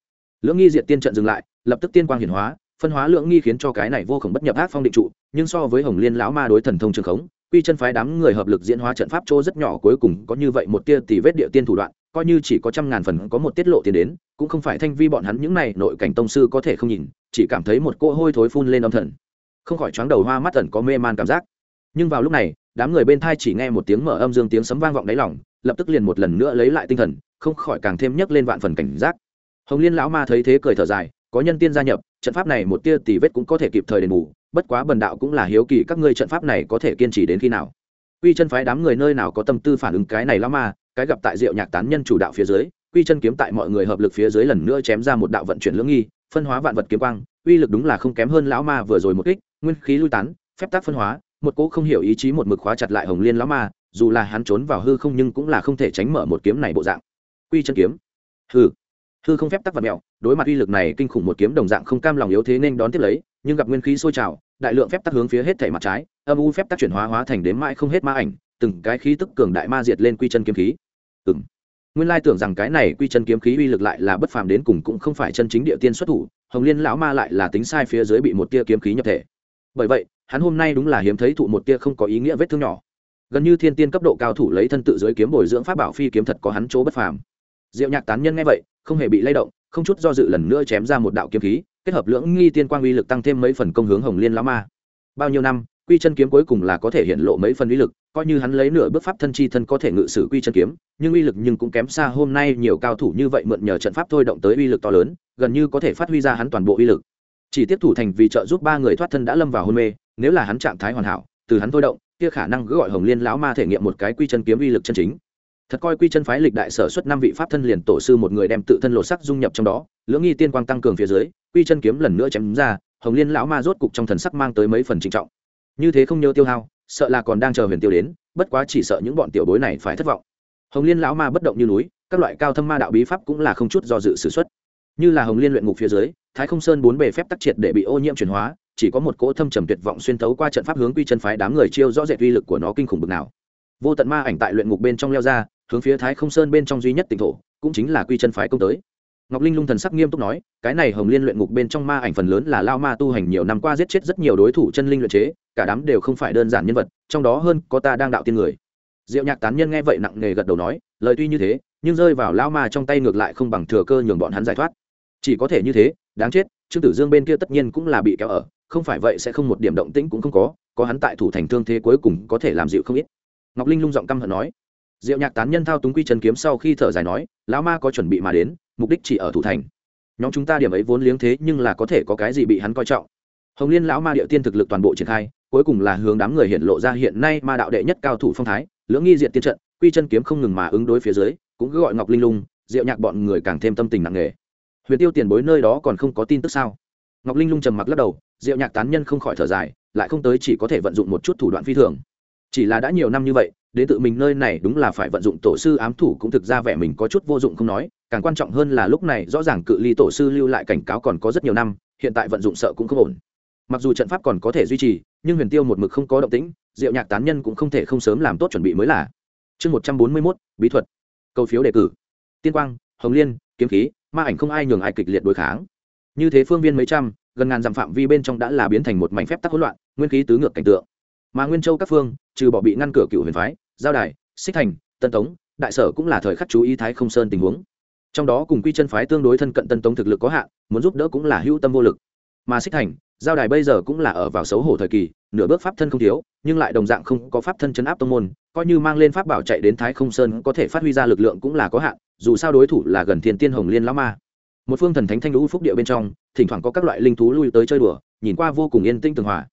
Lưỡng nghi diệt tiên trận dừng lại, lập tức tiên quang hiển hóa, phân hóa lưỡng nghi khiến cho cái này vô khổng bất nhập ác phong định trụ, nhưng so với hồng liên lão ma đối thần thông trường khống quy chân phái đám người hợp lực diễn hóa trận pháp chỗ rất nhỏ, cuối cùng có như vậy một tia tỷ vết địa tiên thủ đoạn, coi như chỉ có trăm ngàn phần có một tiết lộ tiền đến, cũng không phải thanh vi bọn hắn những này nội cảnh tông sư có thể không nhìn, chỉ cảm thấy một cỗ hôi thối phun lên âm thần. Không khỏi choáng đầu hoa mắt tần có mê man cảm giác. Nhưng vào lúc này, đám người bên thai chỉ nghe một tiếng mở âm dương tiếng sấm vang vọng đáy lòng, lập tức liền một lần nữa lấy lại tinh thần, không khỏi càng thêm nhấc lên vạn phần cảnh giác. Hồng liên lão ma thấy thế cười thở dài, có nhân tiên gia nhập, trận pháp này một tia tỷ vết cũng có thể kịp thời đền bù bất quá bần đạo cũng là hiếu kỳ các ngươi trận pháp này có thể kiên trì đến khi nào. Quy chân phái đám người nơi nào có tâm tư phản ứng cái này lắm ma cái gặp tại diệu nhạc tán nhân chủ đạo phía dưới, quy chân kiếm tại mọi người hợp lực phía dưới lần nữa chém ra một đạo vận chuyển lưỡng nghi, phân hóa vạn vật kiếm quang, uy lực đúng là không kém hơn lão ma vừa rồi một kích, nguyên khí lui tán, phép tác phân hóa, một cỗ không hiểu ý chí một mực khóa chặt lại hồng liên lão ma, dù là hắn trốn vào hư không nhưng cũng là không thể tránh mở một kiếm này bộ dạng. Quy chân kiếm. Hư hư không phép tắc vật mẹo, đối mặt uy lực này kinh khủng một kiếm đồng dạng không cam lòng yếu thế nên đón tiếp lấy nhưng gặp nguyên khí sôi trào, đại lượng phép tắc hướng phía hết thể mặt trái, âm u phép tắc chuyển hóa hóa thành đếm mãi không hết ma ảnh, từng cái khí tức cường đại ma diệt lên quy chân kiếm khí. Ừ nguyên lai tưởng rằng cái này quy chân kiếm khí uy lực lại là bất phàm đến cùng cũng không phải chân chính địa tiên xuất thủ, hồng liên lão ma lại là tính sai phía dưới bị một tia kiếm khí nhập thể. Bởi vậy, hắn hôm nay đúng là hiếm thấy thụ một tia không có ý nghĩa vết thương nhỏ. Gần như thiên tiên cấp độ cao thủ lấy thân tự dưới kiếm bồi dưỡng pháp bảo phi kiếm thật có hắn chỗ bất phàm. Diệu nhạc tán nhân nghe vậy, không hề bị lay động, không chút do dự lần nữa chém ra một đạo kiếm khí kết hợp lưỡng nghi tiên quang uy lực tăng thêm mấy phần công hướng hồng liên lão ma. Bao nhiêu năm, quy chân kiếm cuối cùng là có thể hiện lộ mấy phần uy lực, coi như hắn lấy nửa bước pháp thân chi thân có thể ngự sử quy chân kiếm, nhưng uy lực nhưng cũng kém xa hôm nay nhiều cao thủ như vậy mượn nhờ trận pháp thôi động tới uy lực to lớn, gần như có thể phát huy ra hắn toàn bộ uy lực. Chỉ tiếp thủ thành vì trợ giúp ba người thoát thân đã lâm vào hôn mê, nếu là hắn trạng thái hoàn hảo, từ hắn thôi động, kia khả năng cứ gọi hồng liên lão ma thể nghiệm một cái quy chân kiếm uy lực chân chính. Thật coi quy chân phái lịch đại sở xuất năm vị pháp thân liền tổ sư một người đem tự thân lộ sắc dung nhập trong đó lưỡng nghi tiên quang tăng cường phía dưới, quy chân kiếm lần nữa chém ra, hồng liên lão ma rốt cục trong thần sắc mang tới mấy phần trinh trọng. Như thế không nhớ tiêu hao, sợ là còn đang chờ huyền tiêu đến, bất quá chỉ sợ những bọn tiểu bối này phải thất vọng. Hồng liên lão ma bất động như núi, các loại cao thâm ma đạo bí pháp cũng là không chút do dự s ử x u ấ t như là hồng liên luyện ngục phía dưới, thái không sơn bốn bề phép tắc triệt để bị ô nhiễm chuyển hóa, chỉ có một cỗ thâm trầm tuyệt vọng xuyên tấu qua trận pháp hướng quy chân phái đám người chiêu rõ rệt uy lực của nó kinh khủng bực nào. Vô tận ma ảnh tại luyện ngục bên trong leo ra, hướng phía thái không sơn bên trong duy nhất tỉnh thổ, cũng chính là quy chân phái công tới ngọc linh lung thần sắc nghiêm túc nói, cái này hồng liên luyện ngục bên trong ma ảnh phần lớn là lao ma tu hành nhiều năm qua giết chết rất nhiều đối thủ chân linh luyện chế, cả đám đều không phải đơn giản nhân vật, trong đó hơn có ta đang đạo tiên người. Diệu nhạc tán nhân nghe vậy nặng nề gật đầu nói, lời tuy như thế, nhưng rơi vào lao ma trong tay ngược lại không bằng thừa cơ nhường bọn hắn giải thoát. Chỉ có thể như thế, đáng chết, trương tử dương bên kia tất nhiên cũng là bị kéo ở, không phải vậy sẽ không một điểm động tĩnh cũng không có có hắn tại thủ thành thương thế cuối cùng có thể làm dịu không ít. Ngọc linh lung giọng căm hận nói diệu nhạc tán nhân thao túng quy chân kiếm sau khi thở dài nói, lão ma có chuẩn bị mà đến, mục đích chỉ ở thủ thành. Nhóm chúng ta điểm ấy vốn liếng thế nhưng là có thể có cái gì bị hắn coi trọng. Hồng liên lão ma địa tiên thực lực toàn bộ triển khai, cuối cùng là hướng đám người hiện lộ ra hiện nay ma đạo đệ nhất cao thủ phong thái, lưỡng nghi diện tiên trận, quy chân kiếm không ngừng mà ứng đối phía dưới, cũng cứ gọi ngọc linh lung, diệu nhạc bọn người càng thêm tâm tình nặng nề. Huyền tiêu tiền bối nơi đó còn không có tin tức sao? Ngọc linh lung trầm mặc lắc đầu, diệu nhạc tán nhân không khỏi thở dài, lại không tới chỉ có thể vận dụng một chút thủ đoạn phi thường chỉ là đã nhiều năm như vậy, đến tự mình nơi này đúng là phải vận dụng tổ sư ám thủ cũng thực ra vẻ mình có chút vô dụng không nói, càng quan trọng hơn là lúc này rõ ràng cự ly tổ sư lưu lại cảnh cáo còn có rất nhiều năm, hiện tại vận dụng sợ cũng không ổn. Mặc dù trận pháp còn có thể duy trì, nhưng huyền tiêu một mực không có động tĩnh, diệu nhạc tán nhân cũng không thể không sớm làm tốt chuẩn bị mới là. Chương một trăm bốn mươi mốt, bí thuật. Câu phiếu đề cử. Tiên quang, hồng liên, kiếm khí, ma ảnh không ai nhường ai kịch liệt đối kháng. Như thế phương viên mấy trăm, gần ngàn dặm phạm vi bên trong đã là biến thành một mảnh phép tắc hỗn loạn, nguyên khí tứ ngược cảnh tượng mà nguyên châu các phương, trừ bỏ bị ngăn cửa cựu huyền phái, giao đài, xích thành, tân tống, đại sở cũng là thời khắc chú ý thái không sơn tình huống. Trong đó cùng quy chân phái tương đối thân cận tân tống thực lực có hạn, muốn giúp đỡ cũng là hữu tâm vô lực. Mà xích thành, giao đài bây giờ cũng là ở vào xấu hổ thời kỳ, nửa bước pháp thân không thiếu, nhưng lại đồng dạng không có pháp thân chấn áp tông môn, coi như mang lên pháp bảo chạy đến thái không sơn có thể phát huy ra lực lượng cũng là có hạn, dù sao đối thủ là gần thiên tiên hồng liên lão ma. Một phương thần thánh thanh lũ phúc địa bên trong, thỉnh thoảng có các loại linh thú lui tới chơi đùa, nhìn qua vô cùng yên tĩnh tường hòa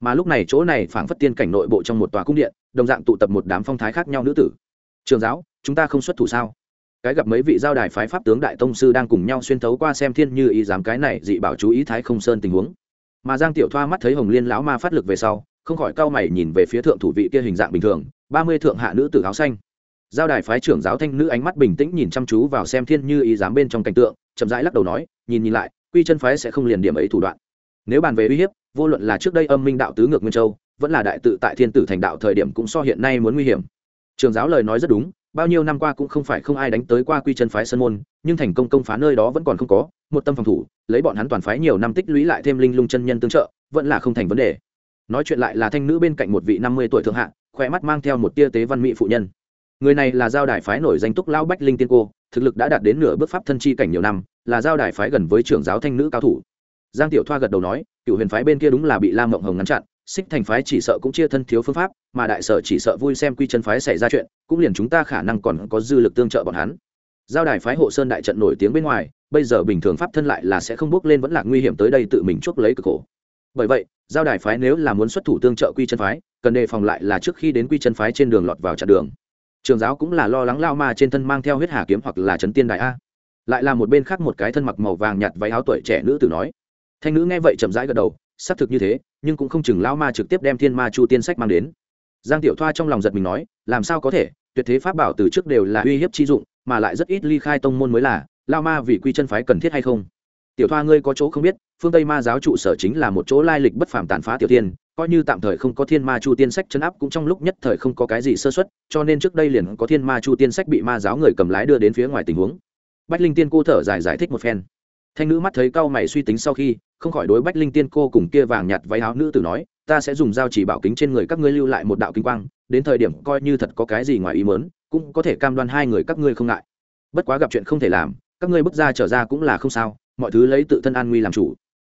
mà lúc này chỗ này phảng phất tiên cảnh nội bộ trong một tòa cung điện, đồng dạng tụ tập một đám phong thái khác nhau nữ tử. Trường giáo, chúng ta không xuất thủ sao? Cái gặp mấy vị giao đài phái pháp tướng đại tông sư đang cùng nhau xuyên thấu qua xem thiên như ý dám cái này dị bảo chú ý thái không sơn tình huống. Mà giang tiểu thoa mắt thấy hồng liên lão ma phát lực về sau, không khỏi cau mày nhìn về phía thượng thủ vị kia hình dạng bình thường, ba mươi thượng hạ nữ tử áo xanh. Giao đài phái trưởng giáo thanh nữ ánh mắt bình tĩnh nhìn chăm chú vào xem thiên như ý dám bên trong cảnh tượng, chậm rãi lắc đầu nói, nhìn nhìn lại, quy chân phái sẽ không liền điểm ấy thủ đoạn. Nếu bàn về uy hiếp vô luận là trước đây âm minh đạo tứ ngược nguyên châu, vẫn là đại tự tại thiên tử thành đạo thời điểm cũng so hiện nay muốn nguy hiểm. Trường giáo lời nói rất đúng, bao nhiêu năm qua cũng không phải không ai đánh tới qua quy chân phái sơn môn, nhưng thành công công phá nơi đó vẫn còn không có, một tâm phòng thủ, lấy bọn hắn toàn phái nhiều năm tích lũy lại thêm linh lung chân nhân tương trợ, vẫn là không thành vấn đề. Nói chuyện lại là thanh nữ bên cạnh một vị năm mươi tuổi thượng hạ khỏe mắt mang theo một tia tế văn mỹ phụ nhân. Người này là giao đài phái nổi danh túc lao bách linh tiên cô, thực lực đã đạt đến nửa bước pháp thân chi cảnh nhiều năm, là giao đài phái gần với trưởng giáo thanh nữ cao thủ. Giang tiểu thoa gật đầu nói cựu huyền phái bên kia đúng là bị lam mộng hồng ngăn chặn xích thành phái chỉ sợ cũng chia thân thiếu phương pháp, mà đại sở chỉ sợ vui xem quy chân phái xảy ra chuyện, cũng liền chúng ta khả năng còn có dư lực tương trợ bọn hắn. Giao đài phái hộ sơn đại trận nổi tiếng bên ngoài, bây giờ bình thường pháp thân lại là sẽ không bước lên vẫn là nguy hiểm tới đây tự mình chuốc lấy cực khổ. Bởi vậy, giao đài phái nếu là muốn xuất thủ tương trợ quy chân phái, cần đề phòng lại là trước khi đến quy chân phái trên đường lọt vào chặn đường. Trường giáo cũng là lo lắng lao ma trên thân mang theo huyết hà kiếm hoặc là trấn tiên đại a. Lại là một bên khác một cái thân mặc màu vàng nhạt váy áo tuổi trẻ nữ tử nói thanh nữ nghe vậy chậm rãi gật đầu, xác thực như thế, nhưng cũng không chừng lao ma trực tiếp đem thiên ma chu tiên sách mang đến. Giang tiểu thoa trong lòng giật mình nói, làm sao có thể, tuyệt thế pháp bảo từ trước đều là uy hiếp chi dụng, mà lại rất ít ly khai tông môn mới là lao ma vì quy chân phái cần thiết hay không? Tiểu thoa ngươi có chỗ không biết, phương tây ma giáo trụ sở chính là một chỗ lai lịch bất phàm tàn phá tiểu tiên coi như tạm thời không có thiên ma chu tiên sách chấn áp cũng trong lúc nhất thời không có cái gì sơ xuất cho nên trước đây liền có thiên ma chu tiên sách bị ma giáo người cầm lái đưa đến phía ngoài tình huống. Bách linh tiên cô thở dài giải thích một phen thanh nữ mắt thấy cao mày suy tính sau khi, không khỏi đối bách linh tiên cô cùng kia vàng nhạt váy áo nữ tử nói, ta sẽ dùng dao chỉ bảo kính trên người các ngươi lưu lại một đạo kinh quang, đến thời điểm coi như thật có cái gì ngoài ý mớn cũng có thể cam đoan hai người các ngươi không ngại. Bất quá gặp chuyện không thể làm, các ngươi bước ra trở ra cũng là không sao, mọi thứ lấy tự thân an nguy làm chủ.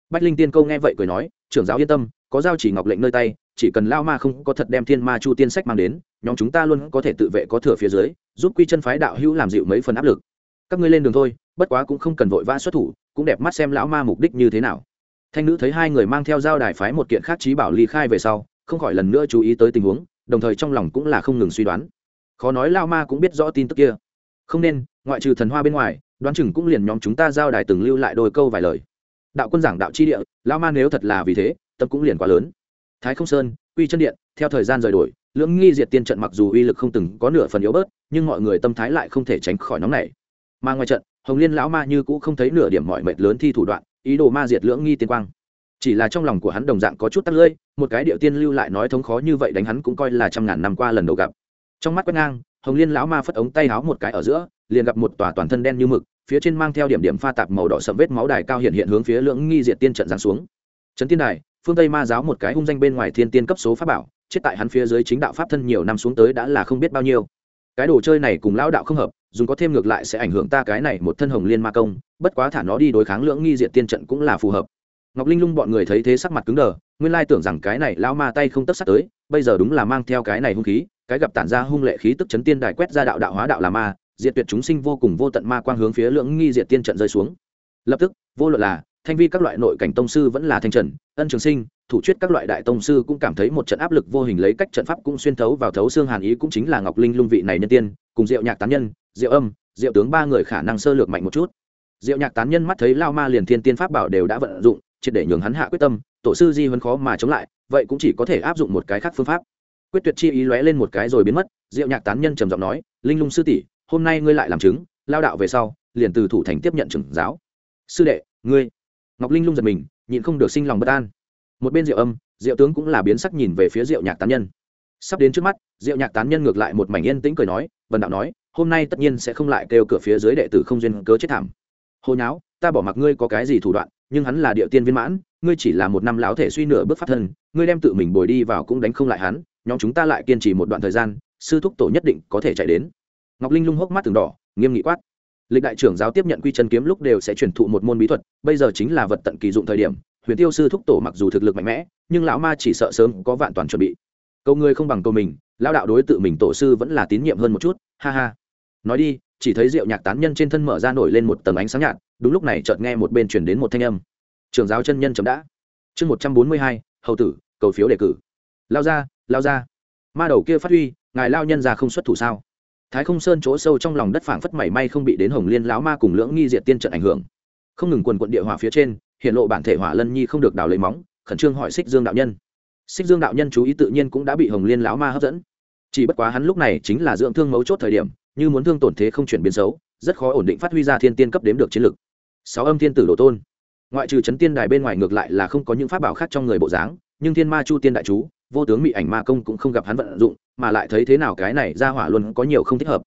Bách linh tiên câu nghe vậy cười nói, trưởng giáo yên tâm, có giao chỉ ngọc lệnh nơi tay, chỉ cần lao ma không có thật đem thiên ma chu tiên sách mang đến, nhóm chúng ta luôn có thể tự vệ có thừa phía dưới, giúp quy chân phái đạo hữu làm dịu mấy phần áp lực các ngươi lên đường thôi, bất quá cũng không cần vội vã xuất thủ, cũng đẹp mắt xem lão ma mục đích như thế nào. Thanh nữ thấy hai người mang theo giao đài phái một kiện khác trí bảo ly khai về sau, không khỏi lần nữa chú ý tới tình huống, đồng thời trong lòng cũng là không ngừng suy đoán. Khó nói lao ma cũng biết rõ tin tức kia. Không nên, ngoại trừ thần hoa bên ngoài, đoán chừng cũng liền nhóm chúng ta giao đài từng lưu lại đôi câu vài lời. Đạo quân giảng đạo chi địa lao ma nếu thật là vì thế tập cũng liền quá lớn. Thái không sơn, quy chân điện, theo thời gian rời đổi, lưỡng nghi diệt tiên trận mặc dù uy lực không từng có nửa phần yếu bớt, nhưng mọi người tâm thái lại không thể tránh khỏi nóng này mà ngoài trận, hồng liên lão ma như cũ không thấy nửa điểm mọi mệt lớn thi thủ đoạn, ý đồ ma diệt lưỡng nghi tiên quang. Chỉ là trong lòng của hắn đồng dạng có chút tắt lưỡi, một cái điệu tiên lưu lại nói thống khó như vậy đánh hắn cũng coi là trăm ngàn năm qua lần đầu gặp. Trong mắt quét ngang, hồng liên lão ma phất ống tay háo một cái ở giữa, liền gặp một tòa toàn thân đen như mực, phía trên mang theo điểm điểm pha tạp màu đỏ sậm vết máu đài cao hiện hiện hướng phía lưỡng nghi diệt tiên trận giáng xuống. Trấn tiên đài, phương tây ma giáo một cái hung danh bên ngoài thiên tiên cấp số pháp bảo, chết tại hắn phía dưới chính đạo pháp thân nhiều năm xuống tới đã là không biết bao nhiêu. Cái đồ chơi này cùng lão đạo không hợp dùng có thêm ngược lại sẽ ảnh hưởng ta cái này một thân hồng liên ma công, bất quá thả nó đi đối kháng lưỡng nghi diệt tiên trận cũng là phù hợp. Ngọc linh lung bọn người thấy thế sắc mặt cứng đờ, nguyên lai tưởng rằng cái này lão ma tay không tất sắc tới, bây giờ đúng là mang theo cái này hung khí, cái gặp tản ra hung lệ khí tức chấn tiên đài quét ra đạo đạo hóa đạo là ma, diệt tuyệt chúng sinh vô cùng vô tận ma quang hướng phía lưỡng nghi diệt tiên trận rơi xuống. Lập tức, vô luận là thanh vi các loại nội cảnh tông sư vẫn là thanh trần, ân trường sinh, thủ chuyết các loại đại tông sư cũng cảm thấy một trận áp lực vô hình lấy cách trận pháp cũng xuyên thấu vào thấu xương hàn ý cũng chính là ngọc linh lung vị này nhân tiên, cùng diệu nhạc tán nhân, diệu âm, diệu tướng ba người khả năng sơ lược mạnh một chút. Diệu nhạc tán nhân mắt thấy lao ma liền thiên tiên pháp bảo đều đã vận dụng, triệt để nhường hắn hạ quyết tâm, tổ sư di vẫn khó mà chống lại, vậy cũng chỉ có thể áp dụng một cái khác phương pháp. Quyết tuyệt chi ý lóe lên một cái rồi biến mất, diệu nhạc tán nhân trầm giọng nói, linh lung sư tỷ, hôm nay ngươi lại làm chứng, lao đạo về sau, liền từ thủ thành tiếp nhận trưởng giáo. Sư đệ, ngươi ngọc linh lung giật mình, nhịn không được sinh lòng bất an. Một bên diệu âm, diệu tướng cũng là biến sắc nhìn về phía diệu nhạc tán nhân. Sắp đến trước mắt, diệu nhạc tán nhân ngược lại một mảnh yên tĩnh cười nói vần đạo nói, hôm nay tất nhiên sẽ không lại kêu cửa phía dưới đệ tử không duyên cớ chết thảm. Hồi nháo, ta bỏ mặc ngươi có cái gì thủ đoạn, nhưng hắn là địa tiên viên mãn, ngươi chỉ là một năm lão thể suy nửa bước phát thân, ngươi đem tự mình bồi đi vào cũng đánh không lại hắn, nhóm chúng ta lại kiên trì một đoạn thời gian, sư thúc tổ nhất định có thể chạy đến. Ngọc linh lung hốc mắt từng đỏ, nghiêm nghị quát lịch đại trưởng giáo tiếp nhận quy chân kiếm lúc đều sẽ truyền thụ một môn bí thuật, bây giờ chính là vật tận kỳ dụng thời điểm, huyền tiêu sư thúc tổ mặc dù thực lực mạnh mẽ, nhưng lão ma chỉ sợ sớm có vạn toàn chuẩn bị. Câu ngươi không bằng câu mình, lão đạo đối tự mình tổ sư vẫn là tín nhiệm hơn một chút, ha ha. Nói đi, chỉ thấy rượu nhạc tán nhân trên thân mở ra nổi lên một tầng ánh sáng nhạt, đúng lúc này chợt nghe một bên chuyển đến một thanh âm. Trường giáo chân nhân chấm đã. Chương một trăm bốn mươi hai, hầu tử, cầu phiếu đề cử. Lao ra lao ra. Ma đầu kia phát huy, ngài lao nhân ra không xuất thủ sao? Thái không sơn chỗ sâu trong lòng đất phảng phất mảy may không bị đến hồng liên lão ma cùng lưỡng nghi diệt tiên trận ảnh hưởng. Không ngừng quần quận địa hỏa phía trên, hiện lộ bản thể hỏa lân nhi không được đào lấy móng, khẩn trương hỏi xích dương đạo nhân. Xích dương đạo nhân chú ý tự nhiên cũng đã bị hồng liên lão ma hấp dẫn. Chỉ bất quá hắn lúc này chính là dưỡng thương mấu chốt thời điểm, như muốn thương tổn thế không chuyển biến xấu, rất khó ổn định phát huy ra thiên tiên cấp đếm được chiến lực. Sáu âm thiên tử đồ tôn. Ngoại trừ chấn tiên đài bên ngoài ngược lại là không có những pháp bảo khác trong người bộ dáng, nhưng thiên ma chu tiên đại chú vô tướng bị ảnh ma công cũng không gặp hắn vận dụng, mà lại thấy thế nào cái này ra hỏa luôn có nhiều không thích hợp.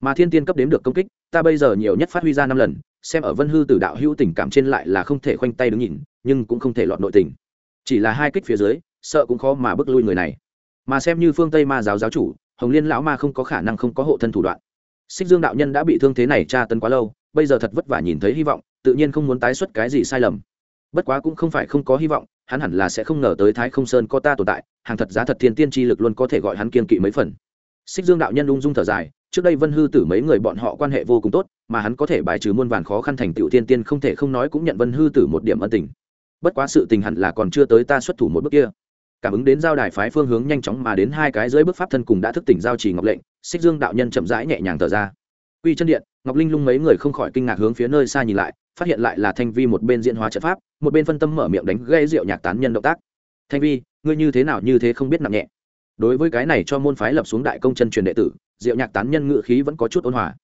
Mà thiên tiên cấp đếm được công kích, ta bây giờ nhiều nhất phát huy ra năm lần, xem ở vân hư tử đạo hữu tình cảm trên lại là không thể khoanh tay đứng nhìn, nhưng cũng không thể lọt nội tình. Chỉ là hai kích phía dưới, sợ cũng khó mà bước lui người này. Mà xem như phương tây ma giáo giáo chủ, hồng liên lão ma không có khả năng không có hộ thân thủ đoạn. Xích dương đạo nhân đã bị thương thế này tra tấn quá lâu, bây giờ thật vất vả nhìn thấy hy vọng, tự nhiên không muốn tái xuất cái gì sai lầm. Bất quá cũng không phải không có hy vọng hắn hẳn là sẽ không ngờ tới thái không sơn có ta tồn tại, hàng thật giá thật thiên tiên tri lực luôn có thể gọi hắn kiên kỵ mấy phần. Xích dương đạo nhân ung dung thở dài, trước đây vân hư tử mấy người bọn họ quan hệ vô cùng tốt, mà hắn có thể bài trừ muôn vàn khó khăn thành tựu tiên tiên không thể không nói cũng nhận vân hư tử một điểm ân tình. Bất quá sự tình hẳn là còn chưa tới ta xuất thủ một bước kia. Cảm ứng đến giao đài phái phương hướng nhanh chóng mà đến hai cái dưới bước pháp thân cùng đã thức tỉnh giao trì ngọc lệnh, xích dương đạo nhân chậm rãi nhẹ nhàng thở ra. Quy chân điện, ngọc linh lung mấy người không khỏi kinh ngạc hướng phía nơi xa nhìn lại phát hiện lại là thanh vi một bên diễn hóa trận pháp, một bên phân tâm mở miệng đánh gây rượu nhạc tán nhân động tác. Thanh vi, ngươi như thế nào như thế không biết nặng nhẹ. Đối với cái này cho môn phái lập xuống đại công chân truyền đệ tử diệu nhạc tán nhân ngự khí vẫn có chút ôn hòa.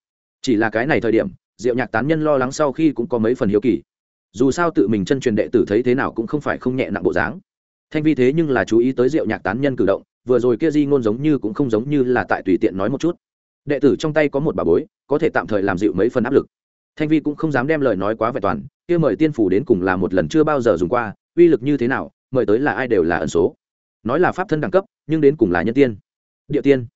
Chỉ là cái này thời điểm diệu nhạc tán nhân lo lắng sau khi cũng có mấy phần hiếu kỳ. Dù sao tự mình chân truyền đệ tử thấy thế nào cũng không phải không nhẹ nặng bộ dáng. Thanh vi thế nhưng là chú ý tới diệu nhạc tán nhân cử động, vừa rồi kia di ngôn giống như cũng không giống như là tại tùy tiện nói một chút. Đệ tử trong tay có một bà bối, có thể tạm thời làm dịu mấy phần áp lực thanh vi cũng không dám đem lời nói quá vẹn toàn, kia mời tiên phủ đến cùng là một lần chưa bao giờ dùng qua, uy lực như thế nào, mời tới là ai đều là ẩn số. Nói là pháp thân đẳng cấp, nhưng đến cùng là nhân tiên. Địa tiên.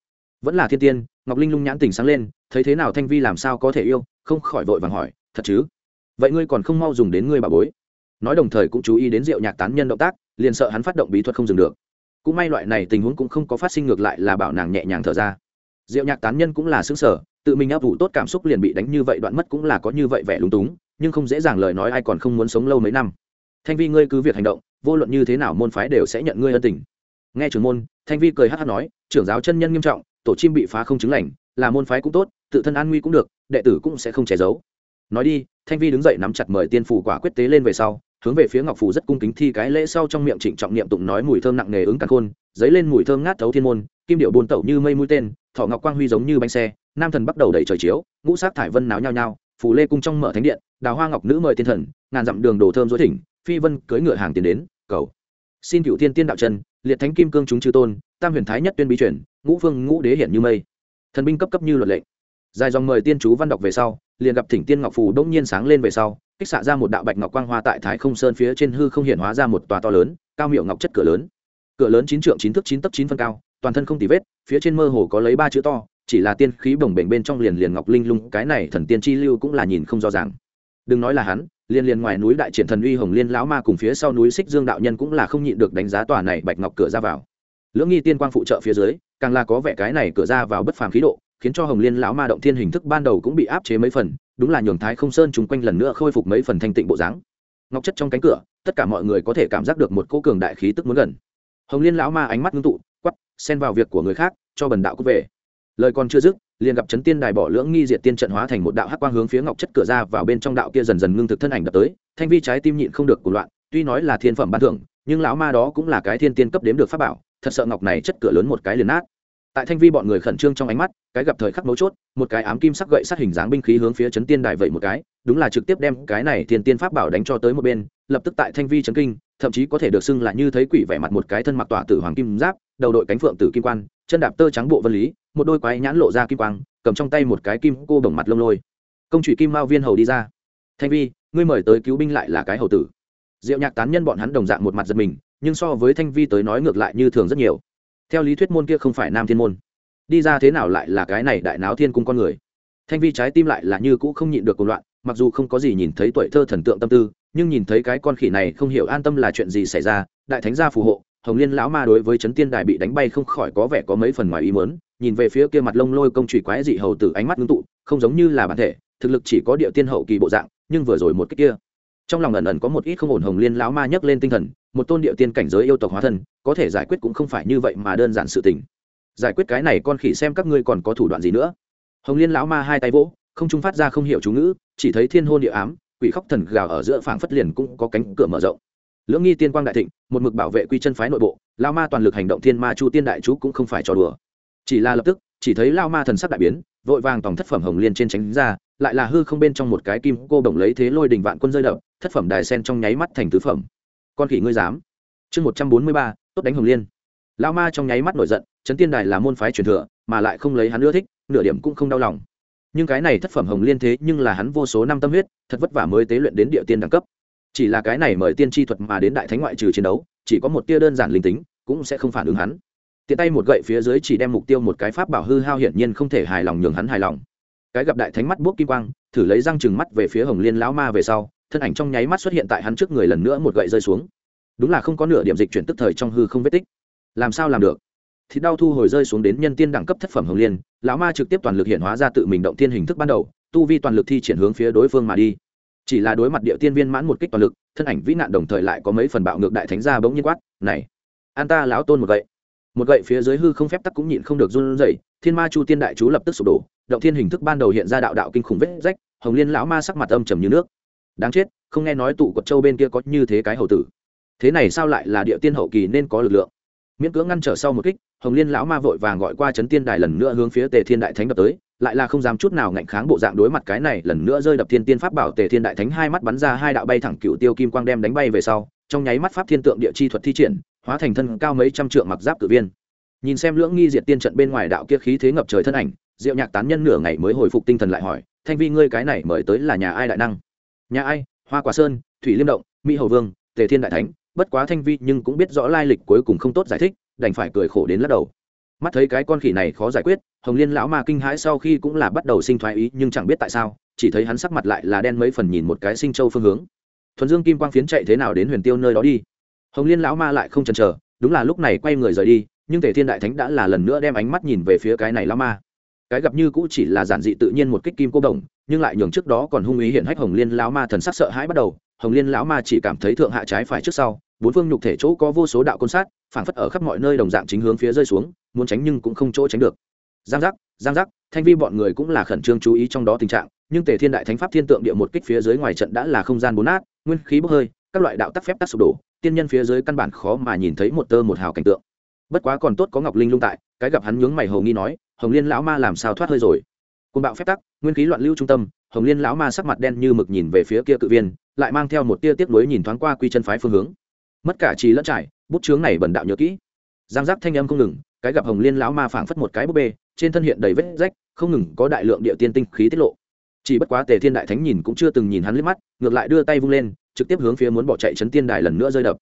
Vẫn là thiên tiên, ngọc linh lung nhãn tình sáng lên, thấy thế nào thanh vi làm sao có thể yêu, không khỏi vội vàng hỏi, thật chứ? Vậy ngươi còn không mau dùng đến ngươi bà bối? Nói đồng thời cũng chú ý đến rượu nhạc tán nhân động tác, liền sợ hắn phát động bí thuật không dừng được. Cũng may loại này tình huống cũng không có phát sinh ngược lại là bảo nàng nhẹ nhàng thở ra. Rượu nhạc tán nhân cũng là xứng sở tự mình áp vụ tốt cảm xúc liền bị đánh như vậy, đoạn mất cũng là có như vậy vẻ lúng túng, nhưng không dễ dàng lời nói ai còn không muốn sống lâu mấy năm. Thanh vi, ngươi cứ việc hành động, vô luận như thế nào môn phái đều sẽ nhận ngươi ân tình. Nghe trưởng môn, thanh vi cười hát hát nói, trưởng giáo chân nhân nghiêm trọng, tổ chim bị phá không chứng lành, là môn phái cũng tốt, tự thân an nguy cũng được, đệ tử cũng sẽ không che giấu. Nói đi, thanh vi đứng dậy nắm chặt mời tiên phủ quả quyết tế lên về sau, hướng về phía ngọc phủ rất cung kính thi cái lễ sau trong miệng trịnh trọng niệm tụng nói mùi thơm nặng nề ứng cả khôn dấy lên mùi thơm ngát thấu thiên môn, kim điệu buôn tẩu như mây mũi tên thọ ngọc quang huy giống như bánh xe nam thần bắt đầu đẩy trời chiếu, ngũ sát thải vân náo nhao nhao, phù lê cung trong mở thánh điện, đào hoa ngọc nữ mời tiên thần, ngàn dặm đường đồ thơm dối thỉnh, phi vân cưới ngựa hàng tiến đến, cầu. Xin cựu tiên tiên đạo chân, liệt thánh kim cương chúng chư tôn, tam huyền thái nhất tuyên bí chuyển ngũ phương ngũ đế hiển như mây. Thần binh cấp cấp như luật lệnh. Dài dòng mời tiên chú văn đọc về sau, liền gặp thỉnh tiên ngọc phù đông nhiên sáng lên về sau, kích xạ ra một đạo bạch ngọc quang hoa tại thái không sơn phía trên hư không hiện hóa ra một tòa to lớn, cao miệu ngọc chất cửa lớn. Cửa lớn chín trượng chín thước chín tấc chín phân cao, toàn thân không tì vết, phía trên mơ hồ có lấy ba chữ to chỉ là tiên khí bồng bềnh bên trong liền liền ngọc linh lung, cái này thần tiên chi lưu cũng là nhìn không rõ ràng. Đừng nói là hắn liên liên ngoài núi đại triển thần uy hồng liên lão ma cùng phía sau núi xích dương đạo nhân cũng là không nhịn được đánh giá tòa này bạch ngọc cửa ra vào. Lưỡng nghi tiên quang phụ trợ phía dưới, càng là có vẻ cái này cửa ra vào bất phàm khí độ, khiến cho hồng liên lão ma động thiên hình thức ban đầu cũng bị áp chế mấy phần, đúng là nhường thái không sơn chung quanh lần nữa khôi phục mấy phần thanh tịnh bộ dáng. Ngọc chất trong cánh cửa, tất cả mọi người có thể cảm giác được một cô cường đại khí tức muốn gần. Hồng liên lão ma ánh mắt ngưng tụ quắp xen vào việc của người khác, cho bần đạo cút về lời còn chưa dứt, liền gặp chấn tiên đài bỏ lưỡng nghi diệt tiên trận hóa thành một đạo hắc quang hướng phía ngọc chất cửa ra vào bên trong đạo kia dần dần ngưng thực thân ảnh đập tới, thanh vi trái tim nhịn không được cuộc loạn, tuy nói là thiên phẩm ban thưởng, nhưng lão ma đó cũng là cái thiên tiên cấp đếm được pháp bảo, thật sợ ngọc này chất cửa lớn một cái liền nát. Tại thanh vi bọn người khẩn trương trong ánh mắt, cái gặp thời khắc mấu chốt, một cái ám kim sắc gậy sát hình dáng binh khí hướng phía chấn tiên đài vậy một cái, đúng là trực tiếp đem cái này thiên tiên pháp bảo đánh cho tới một bên, lập tức tại thanh vi chấn kinh, thậm chí có thể được xưng là như thấy quỷ vẻ mặt một cái thân mặc tỏa tử hoàng kim giáp, đầu đội cánh phượng tử kim quan, chân đạp tơ trắng bộ vân lý một đôi quái nhãn lộ ra kim quang, cầm trong tay một cái kim cô bồng mặt lông lôi. Công trụy kim mao viên hầu đi ra. Thanh vi, ngươi mời tới cứu binh lại là cái hầu tử. Diệu nhạc tán nhân bọn hắn đồng dạng một mặt giật mình, nhưng so với thanh vi tới nói ngược lại như thường rất nhiều. Theo lý thuyết môn kia không phải nam thiên môn. Đi ra thế nào lại là cái này đại náo thiên cung con người. Thanh vi trái tim lại là như cũ không nhịn được cuộc loạn, mặc dù không có gì nhìn thấy tuổi thơ thần tượng tâm tư, nhưng nhìn thấy cái con khỉ này không hiểu an tâm là chuyện gì xảy ra, đại thánh gia phù hộ, hồng liên lão ma đối với trấn tiên đài bị đánh bay không khỏi có vẻ có mấy phần ngoài ý mớn nhìn về phía kia mặt lông lôi công trụy quái dị hầu tử ánh mắt ngưng tụ, không giống như là bản thể, thực lực chỉ có địa tiên hậu kỳ bộ dạng, nhưng vừa rồi một cái kia. Trong lòng ẩn ẩn có một ít không ổn hồng liên lão ma nhấc lên tinh thần, một tôn địa tiên cảnh giới yêu tộc hóa thân, có thể giải quyết cũng không phải như vậy mà đơn giản sự tình. Giải quyết cái này con khỉ xem các ngươi còn có thủ đoạn gì nữa. Hồng liên lão ma hai tay vỗ, không trung phát ra không hiểu chú ngữ, chỉ thấy thiên hôn địa ám, quỷ khóc thần gào ở giữa phảng phất liền cũng có cánh cửa mở rộng. Lưỡng nghi tiên quang đại thịnh, một mực bảo vệ quy chân phái nội bộ lao ma toàn lực hành động thiên ma chu tiên đại chú cũng không phải trò đùa chỉ là lập tức, chỉ thấy lao ma thần sắc đại biến, vội vàng tòng thất phẩm hồng liên trên tránh ra, lại là hư không bên trong một cái kim cô đồng lấy thế lôi đình vạn quân rơi đập, thất phẩm đài sen trong nháy mắt thành tứ phẩm. Con khỉ ngươi dám. Chương một trăm bốn mươi ba, tốt đánh hồng liên. Lao ma trong nháy mắt nổi giận trấn tiên đài là môn phái truyền thừa, mà lại không lấy hắn ưa thích, nửa điểm cũng không đau lòng. Nhưng cái này thất phẩm hồng liên thế nhưng là hắn vô số năm tâm huyết, thật vất vả mới tế luyện đến địa tiên đẳng cấp. Chỉ là cái này mời tiên tri thuật mà đến đại thánh ngoại trừ chiến đấu, chỉ có một tia đơn giản linh tính, cũng sẽ không phản ứng hắn tiện tay một gậy phía dưới chỉ đem mục tiêu một cái pháp bảo hư hao hiển nhiên không thể hài lòng nhường hắn hài lòng. Cái gặp đại thánh mắt bốc kim quang, thử lấy răng chừng mắt về phía hồng liên lão ma về sau, thân ảnh trong nháy mắt xuất hiện tại hắn trước người lần nữa một gậy rơi xuống. Đúng là không có nửa điểm dịch chuyển tức thời trong hư không vết tích. Làm sao làm được? Thì đau thu hồi rơi xuống đến nhân tiên đẳng cấp thất phẩm hồng liên, lão ma trực tiếp toàn lực hiện hóa ra tự mình động tiên hình thức ban đầu, tu vi toàn lực thi triển hướng phía đối phương mà đi. Chỉ là đối mặt địa tiên viên mãn một kích toàn lực, thân ảnh vĩ nạn đồng thời lại có mấy phần bạo ngược đại thánh gia bỗng nhiên quát, này, an ta lão tôn một gậy một gậy phía dưới hư không phép tắc cũng nhịn không được run rẩy, thiên ma chu tiên đại chú lập tức sụp đổ, động thiên hình thức ban đầu hiện ra đạo đạo kinh khủng vết rách, hồng liên lão ma sắc mặt âm trầm như nước. Đáng chết, không nghe nói tụ quật châu bên kia có như thế cái hậu tử. Thế này sao lại là địa tiên hậu kỳ nên có lực lượng? Miễn cưỡng ngăn trở sau một kích, hồng liên lão ma vội vàng gọi qua chấn tiên đài lần nữa hướng phía tề thiên đại thánh đập tới, lại là không dám chút nào ngạnh kháng bộ dạng đối mặt cái này, lần nữa rơi đập thiên tiên pháp bảo tề thiên đại thánh hai mắt bắn ra hai đạo bay thẳng cựu tiêu kim quang đem đánh bay về sau, trong nháy mắt pháp thiên tượng địa chi thuật thi triển hóa thành thân cao mấy trăm trượng mặc giáp cử viên. Nhìn xem lưỡng nghi diệt tiên trận bên ngoài đạo kia khí thế ngập trời thân ảnh, diệu nhạc tán nhân nửa ngày mới hồi phục tinh thần lại hỏi, thanh vi, ngươi cái này mời tới là nhà ai đại năng? Nhà ai? Hoa quả sơn, thủy liêm động, mỹ hầu vương, tề thiên đại thánh. Bất quá thanh vi nhưng cũng biết rõ lai lịch cuối cùng không tốt giải thích, đành phải cười khổ đến lắc đầu. Mắt thấy cái con khỉ này khó giải quyết, hồng liên lão ma kinh hãi sau khi cũng là bắt đầu sinh thoái ý, nhưng chẳng biết tại sao, chỉ thấy hắn sắc mặt lại là đen mấy phần nhìn một cái sinh châu phương hướng. Thuần dương kim quang phiến chạy thế nào đến huyền tiêu nơi đó đi? Hồng liên lão ma lại không chần chờ, đúng là lúc này quay người rời đi, nhưng tề thiên đại thánh đã là lần nữa đem ánh mắt nhìn về phía cái này lão ma. Cái gặp như cũ chỉ là giản dị tự nhiên một kích kim cô đồng, nhưng lại nhường trước đó còn hung ý hiện hách hồng liên lão ma thần sắc sợ hãi bắt đầu. Hồng liên lão ma chỉ cảm thấy thượng hạ trái phải trước sau, bốn phương nhục thể chỗ có vô số đạo côn sát, phảng phất ở khắp mọi nơi đồng dạng chính hướng phía rơi xuống, muốn tránh nhưng cũng không chỗ tránh được. Giang giác giang giác, thanh vi bọn người cũng là khẩn trương chú ý trong đó tình trạng, nhưng tề thiên đại thánh pháp thiên tượng địa một kích phía dưới ngoài trận đã là không gian bốn nát, nguyên khí bốc hơi, các loại đạo tắc phép tắc sụp đổ tiên nhân phía dưới căn bản khó mà nhìn thấy một tơ một hào cảnh tượng. Bất quá còn tốt có ngọc linh lung tại, cái gặp hắn nhướng mày hầu nghi nói, hồng liên lão ma làm sao thoát hơi rồi? Côn bạo phép tắc, nguyên khí loạn lưu trung tâm, hồng liên lão ma sắc mặt đen như mực nhìn về phía kia cự viên, lại mang theo một tia tiếc nuối nhìn thoáng qua quy chân phái phương hướng. Mất cả trí lẫn trải, bút chướng này bẩn đạo nhớ kỹ. Giang giác thanh âm không ngừng, cái gặp hồng liên lão ma phảng phất một cái búp bê, trên thân hiện đầy vết rách, không ngừng có đại lượng địa tiên tinh khí tiết lộ. Chỉ bất quá tề thiên đại thánh nhìn cũng chưa từng nhìn hắn liếc mắt, ngược lại đưa tay vung lên trực tiếp hướng phía muốn bỏ chạy chấn tiên đài lần nữa rơi đập.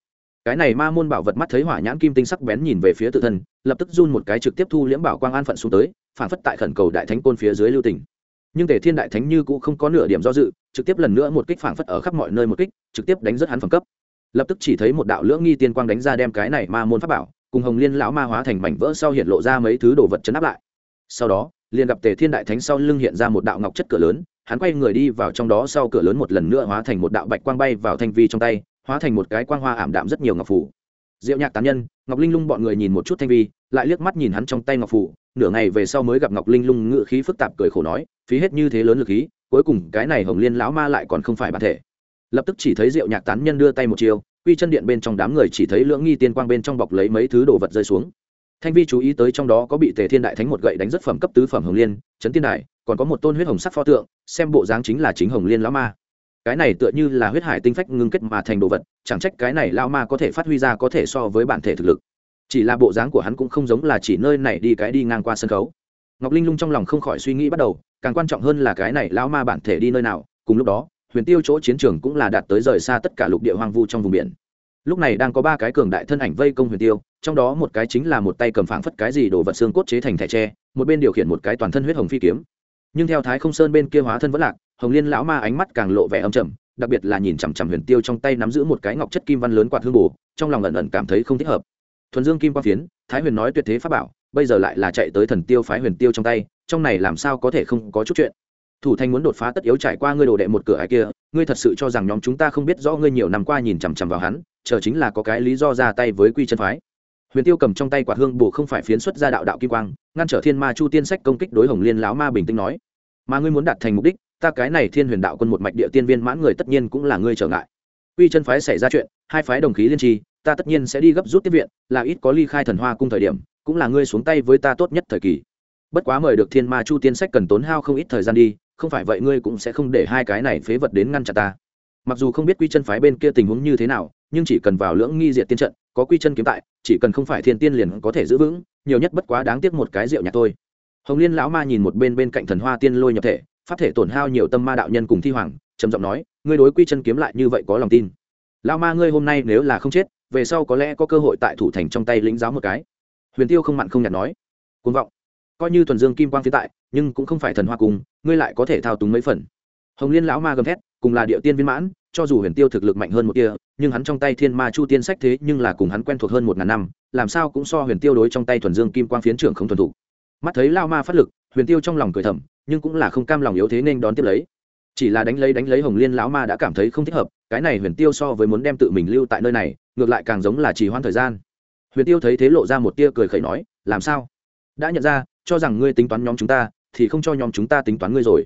Cái này ma môn bảo vật mắt thấy hỏa nhãn kim tinh sắc bén nhìn về phía tự thân, lập tức run một cái trực tiếp thu liễm bảo quang an phận xuống tới phảng phất tại khẩn cầu đại thánh côn phía dưới lưu tỉnh nhưng tề thiên đại thánh như cũng không có nửa điểm do dự, trực tiếp lần nữa một kích phảng phất ở khắp mọi nơi một kích, trực tiếp đánh rất hắn phẩm cấp. Lập tức chỉ thấy một đạo lưỡng nghi tiên quang đánh ra đem cái này ma môn pháp bảo, cùng hồng liên lão ma hóa thành mảnh vỡ sau hiện lộ ra mấy thứ đồ vật chấn áp lại. Sau đó, liền gặp tề thiên đại thánh sau lưng hiện ra một đạo ngọc chất cửa lớn hắn quay người đi vào trong đó sau cửa lớn một lần nữa hóa thành một đạo bạch quang bay vào thanh vi trong tay, hóa thành một cái quang hoa ảm đạm rất nhiều ngọc phủ. Diệu nhạc tán nhân, ngọc linh lung bọn người nhìn một chút thanh vi, lại liếc mắt nhìn hắn trong tay ngọc phủ, nửa ngày về sau mới gặp ngọc linh lung ngự khí phức tạp cười khổ nói, phí hết như thế lớn lực khí, cuối cùng cái này hồng liên lão ma lại còn không phải bản thể. Lập tức chỉ thấy diệu nhạc tán nhân đưa tay một chiều, quy chân điện bên trong đám người chỉ thấy lưỡng nghi tiên quang bên trong bọc lấy mấy thứ đồ vật rơi xuống. Thanh vi chú ý tới trong đó có bị tề thiên đại thánh một gậy đánh rất phẩm cấp tứ phẩm hồng liên trấn tiên đại còn có một tôn huyết hồng sắc pho tượng, xem bộ dáng chính là chính hồng liên lão ma. Cái này tựa như là huyết hải tinh phách ngưng kết mà thành đồ vật, chẳng trách cái này lao ma có thể phát huy ra có thể so với bản thể thực lực. Chỉ là bộ dáng của hắn cũng không giống là chỉ nơi này đi cái đi ngang qua sân khấu. Ngọc linh lung trong lòng không khỏi suy nghĩ bắt đầu, càng quan trọng hơn là cái này lao ma bản thể đi nơi nào, cùng lúc đó, huyền tiêu chỗ chiến trường cũng là đạt tới rời xa tất cả lục địa hoang vu trong vùng biển. Lúc này đang có ba cái cường đại thân ảnh vây công huyền tiêu, trong đó một cái chính là một tay cầm phảng phất cái gì đồ vật xương cốt chế thành thẻ tre, một bên điều khiển một cái toàn thân huyết hồng phi kiếm nhưng theo thái không sơn bên kia hóa thân vẫn lạc, hồng liên lão ma ánh mắt càng lộ vẻ âm trầm, đặc biệt là nhìn chằm chằm huyền tiêu trong tay nắm giữ một cái ngọc chất kim văn lớn quạt hương bù trong lòng ẩn ẩn cảm thấy không thích hợp. Thuần dương kim quang phiến, thái huyền nói tuyệt thế pháp bảo, bây giờ lại là chạy tới thần tiêu phái huyền tiêu trong tay, trong này làm sao có thể không có chút chuyện. Thủ thanh muốn đột phá tất yếu trải qua ngươi đồ đệ một cửa ai kia, ngươi thật sự cho rằng nhóm chúng ta không biết rõ ngươi nhiều năm qua nhìn chằm chằm vào hắn, chờ chính là có cái lý do ra tay với quy chân phái. Huyền tiêu cầm trong tay quả hương bù không phải phiến xuất ra đạo đạo kim quang ngăn trở thiên ma chu tiên sách công kích đối hồng liên lão ma bình tĩnh nói mà ngươi muốn đạt thành mục đích ta cái này thiên huyền đạo quân một mạch địa tiên viên mãn người tất nhiên cũng là ngươi trở ngại quy chân phái xảy ra chuyện hai phái đồng khí liên trì ta tất nhiên sẽ đi gấp rút tiếp viện là ít có ly khai thần hoa cung thời điểm cũng là ngươi xuống tay với ta tốt nhất thời kỳ bất quá mời được thiên ma chu tiên sách cần tốn hao không ít thời gian đi không phải vậy ngươi cũng sẽ không để hai cái này phế vật đến ngăn chặn ta mặc dù không biết quy chân phái bên kia tình huống như thế nào nhưng chỉ cần vào lưỡng nghi diệt tiên trận có quy chân kiếm tại, chỉ cần không phải thiên tiên liền có thể giữ vững, nhiều nhất bất quá đáng tiếc một cái rượu nhạc thôi. Hồng liên lão ma nhìn một bên bên cạnh thần hoa tiên lôi nhập thể, pháp thể tổn hao nhiều tâm ma đạo nhân cùng thi hoàng, trầm giọng nói, ngươi đối quy chân kiếm lại như vậy có lòng tin? Lão ma ngươi hôm nay nếu là không chết, về sau có lẽ có cơ hội tại thủ thành trong tay lĩnh giáo một cái. Huyền tiêu không mặn không nhạt nói côn vọng. Coi như thuần dương kim quang phía tại, nhưng cũng không phải thần hoa cùng, ngươi lại có thể thao túng mấy phần. Hồng liên lão ma gầm thét, cùng là địa tiên viên mãn cho dù huyền tiêu thực lực mạnh hơn một kia, nhưng hắn trong tay thiên ma chu tiên sách thế nhưng là cùng hắn quen thuộc hơn một ngàn năm, làm sao cũng so huyền tiêu đối trong tay thuần dương kim quang phiến trưởng không thuần thủ mắt thấy lao ma phát lực, huyền tiêu trong lòng cười thầm, nhưng cũng là không cam lòng yếu thế nên đón tiếp lấy. Chỉ là đánh lấy đánh lấy hồng liên lão ma đã cảm thấy không thích hợp, cái này huyền tiêu so với muốn đem tự mình lưu tại nơi này, ngược lại càng giống là trì hoãn thời gian. Huyền tiêu thấy thế lộ ra một tia cười khẩy nói, làm sao? Đã nhận ra, cho rằng ngươi tính toán nhóm chúng ta, thì không cho nhóm chúng ta tính toán ngươi rồi.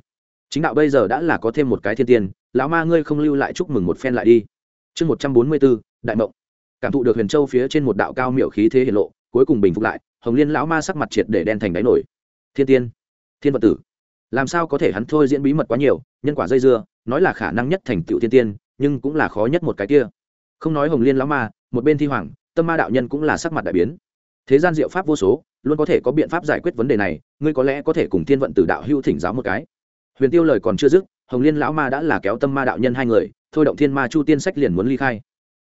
Chính đạo bây giờ đã là có thêm một cái thiên tiên lão ma ngươi không lưu lại chúc mừng một phen lại đi. Chương một trăm bốn mươi bốn, đại mộng. Cảm thụ được huyền châu phía trên một đạo cao miệu khí thế hiển lộ, cuối cùng bình phục lại, hồng liên lão ma sắc mặt triệt để đen thành đáy nổi. Thiên tiên, thiên vật tử. Làm sao có thể hắn thôi diễn bí mật quá nhiều, nhân quả dây dưa, nói là khả năng nhất thành tựu thiên tiên, nhưng cũng là khó nhất một cái kia. Không nói hồng liên lão ma, một bên thi hoàng, tâm ma đạo nhân cũng là sắc mặt đại biến. Thế gian diệu pháp vô số, luôn có thể có biện pháp giải quyết vấn đề này, ngươi có lẽ có thể cùng thiên vận tử đạo hưu thỉnh giáo một cái. Huyền tiêu lời còn chưa dứt hồng liên lão ma đã là kéo tâm ma đạo nhân hai người, thôi động thiên ma chu tiên sách liền muốn ly khai.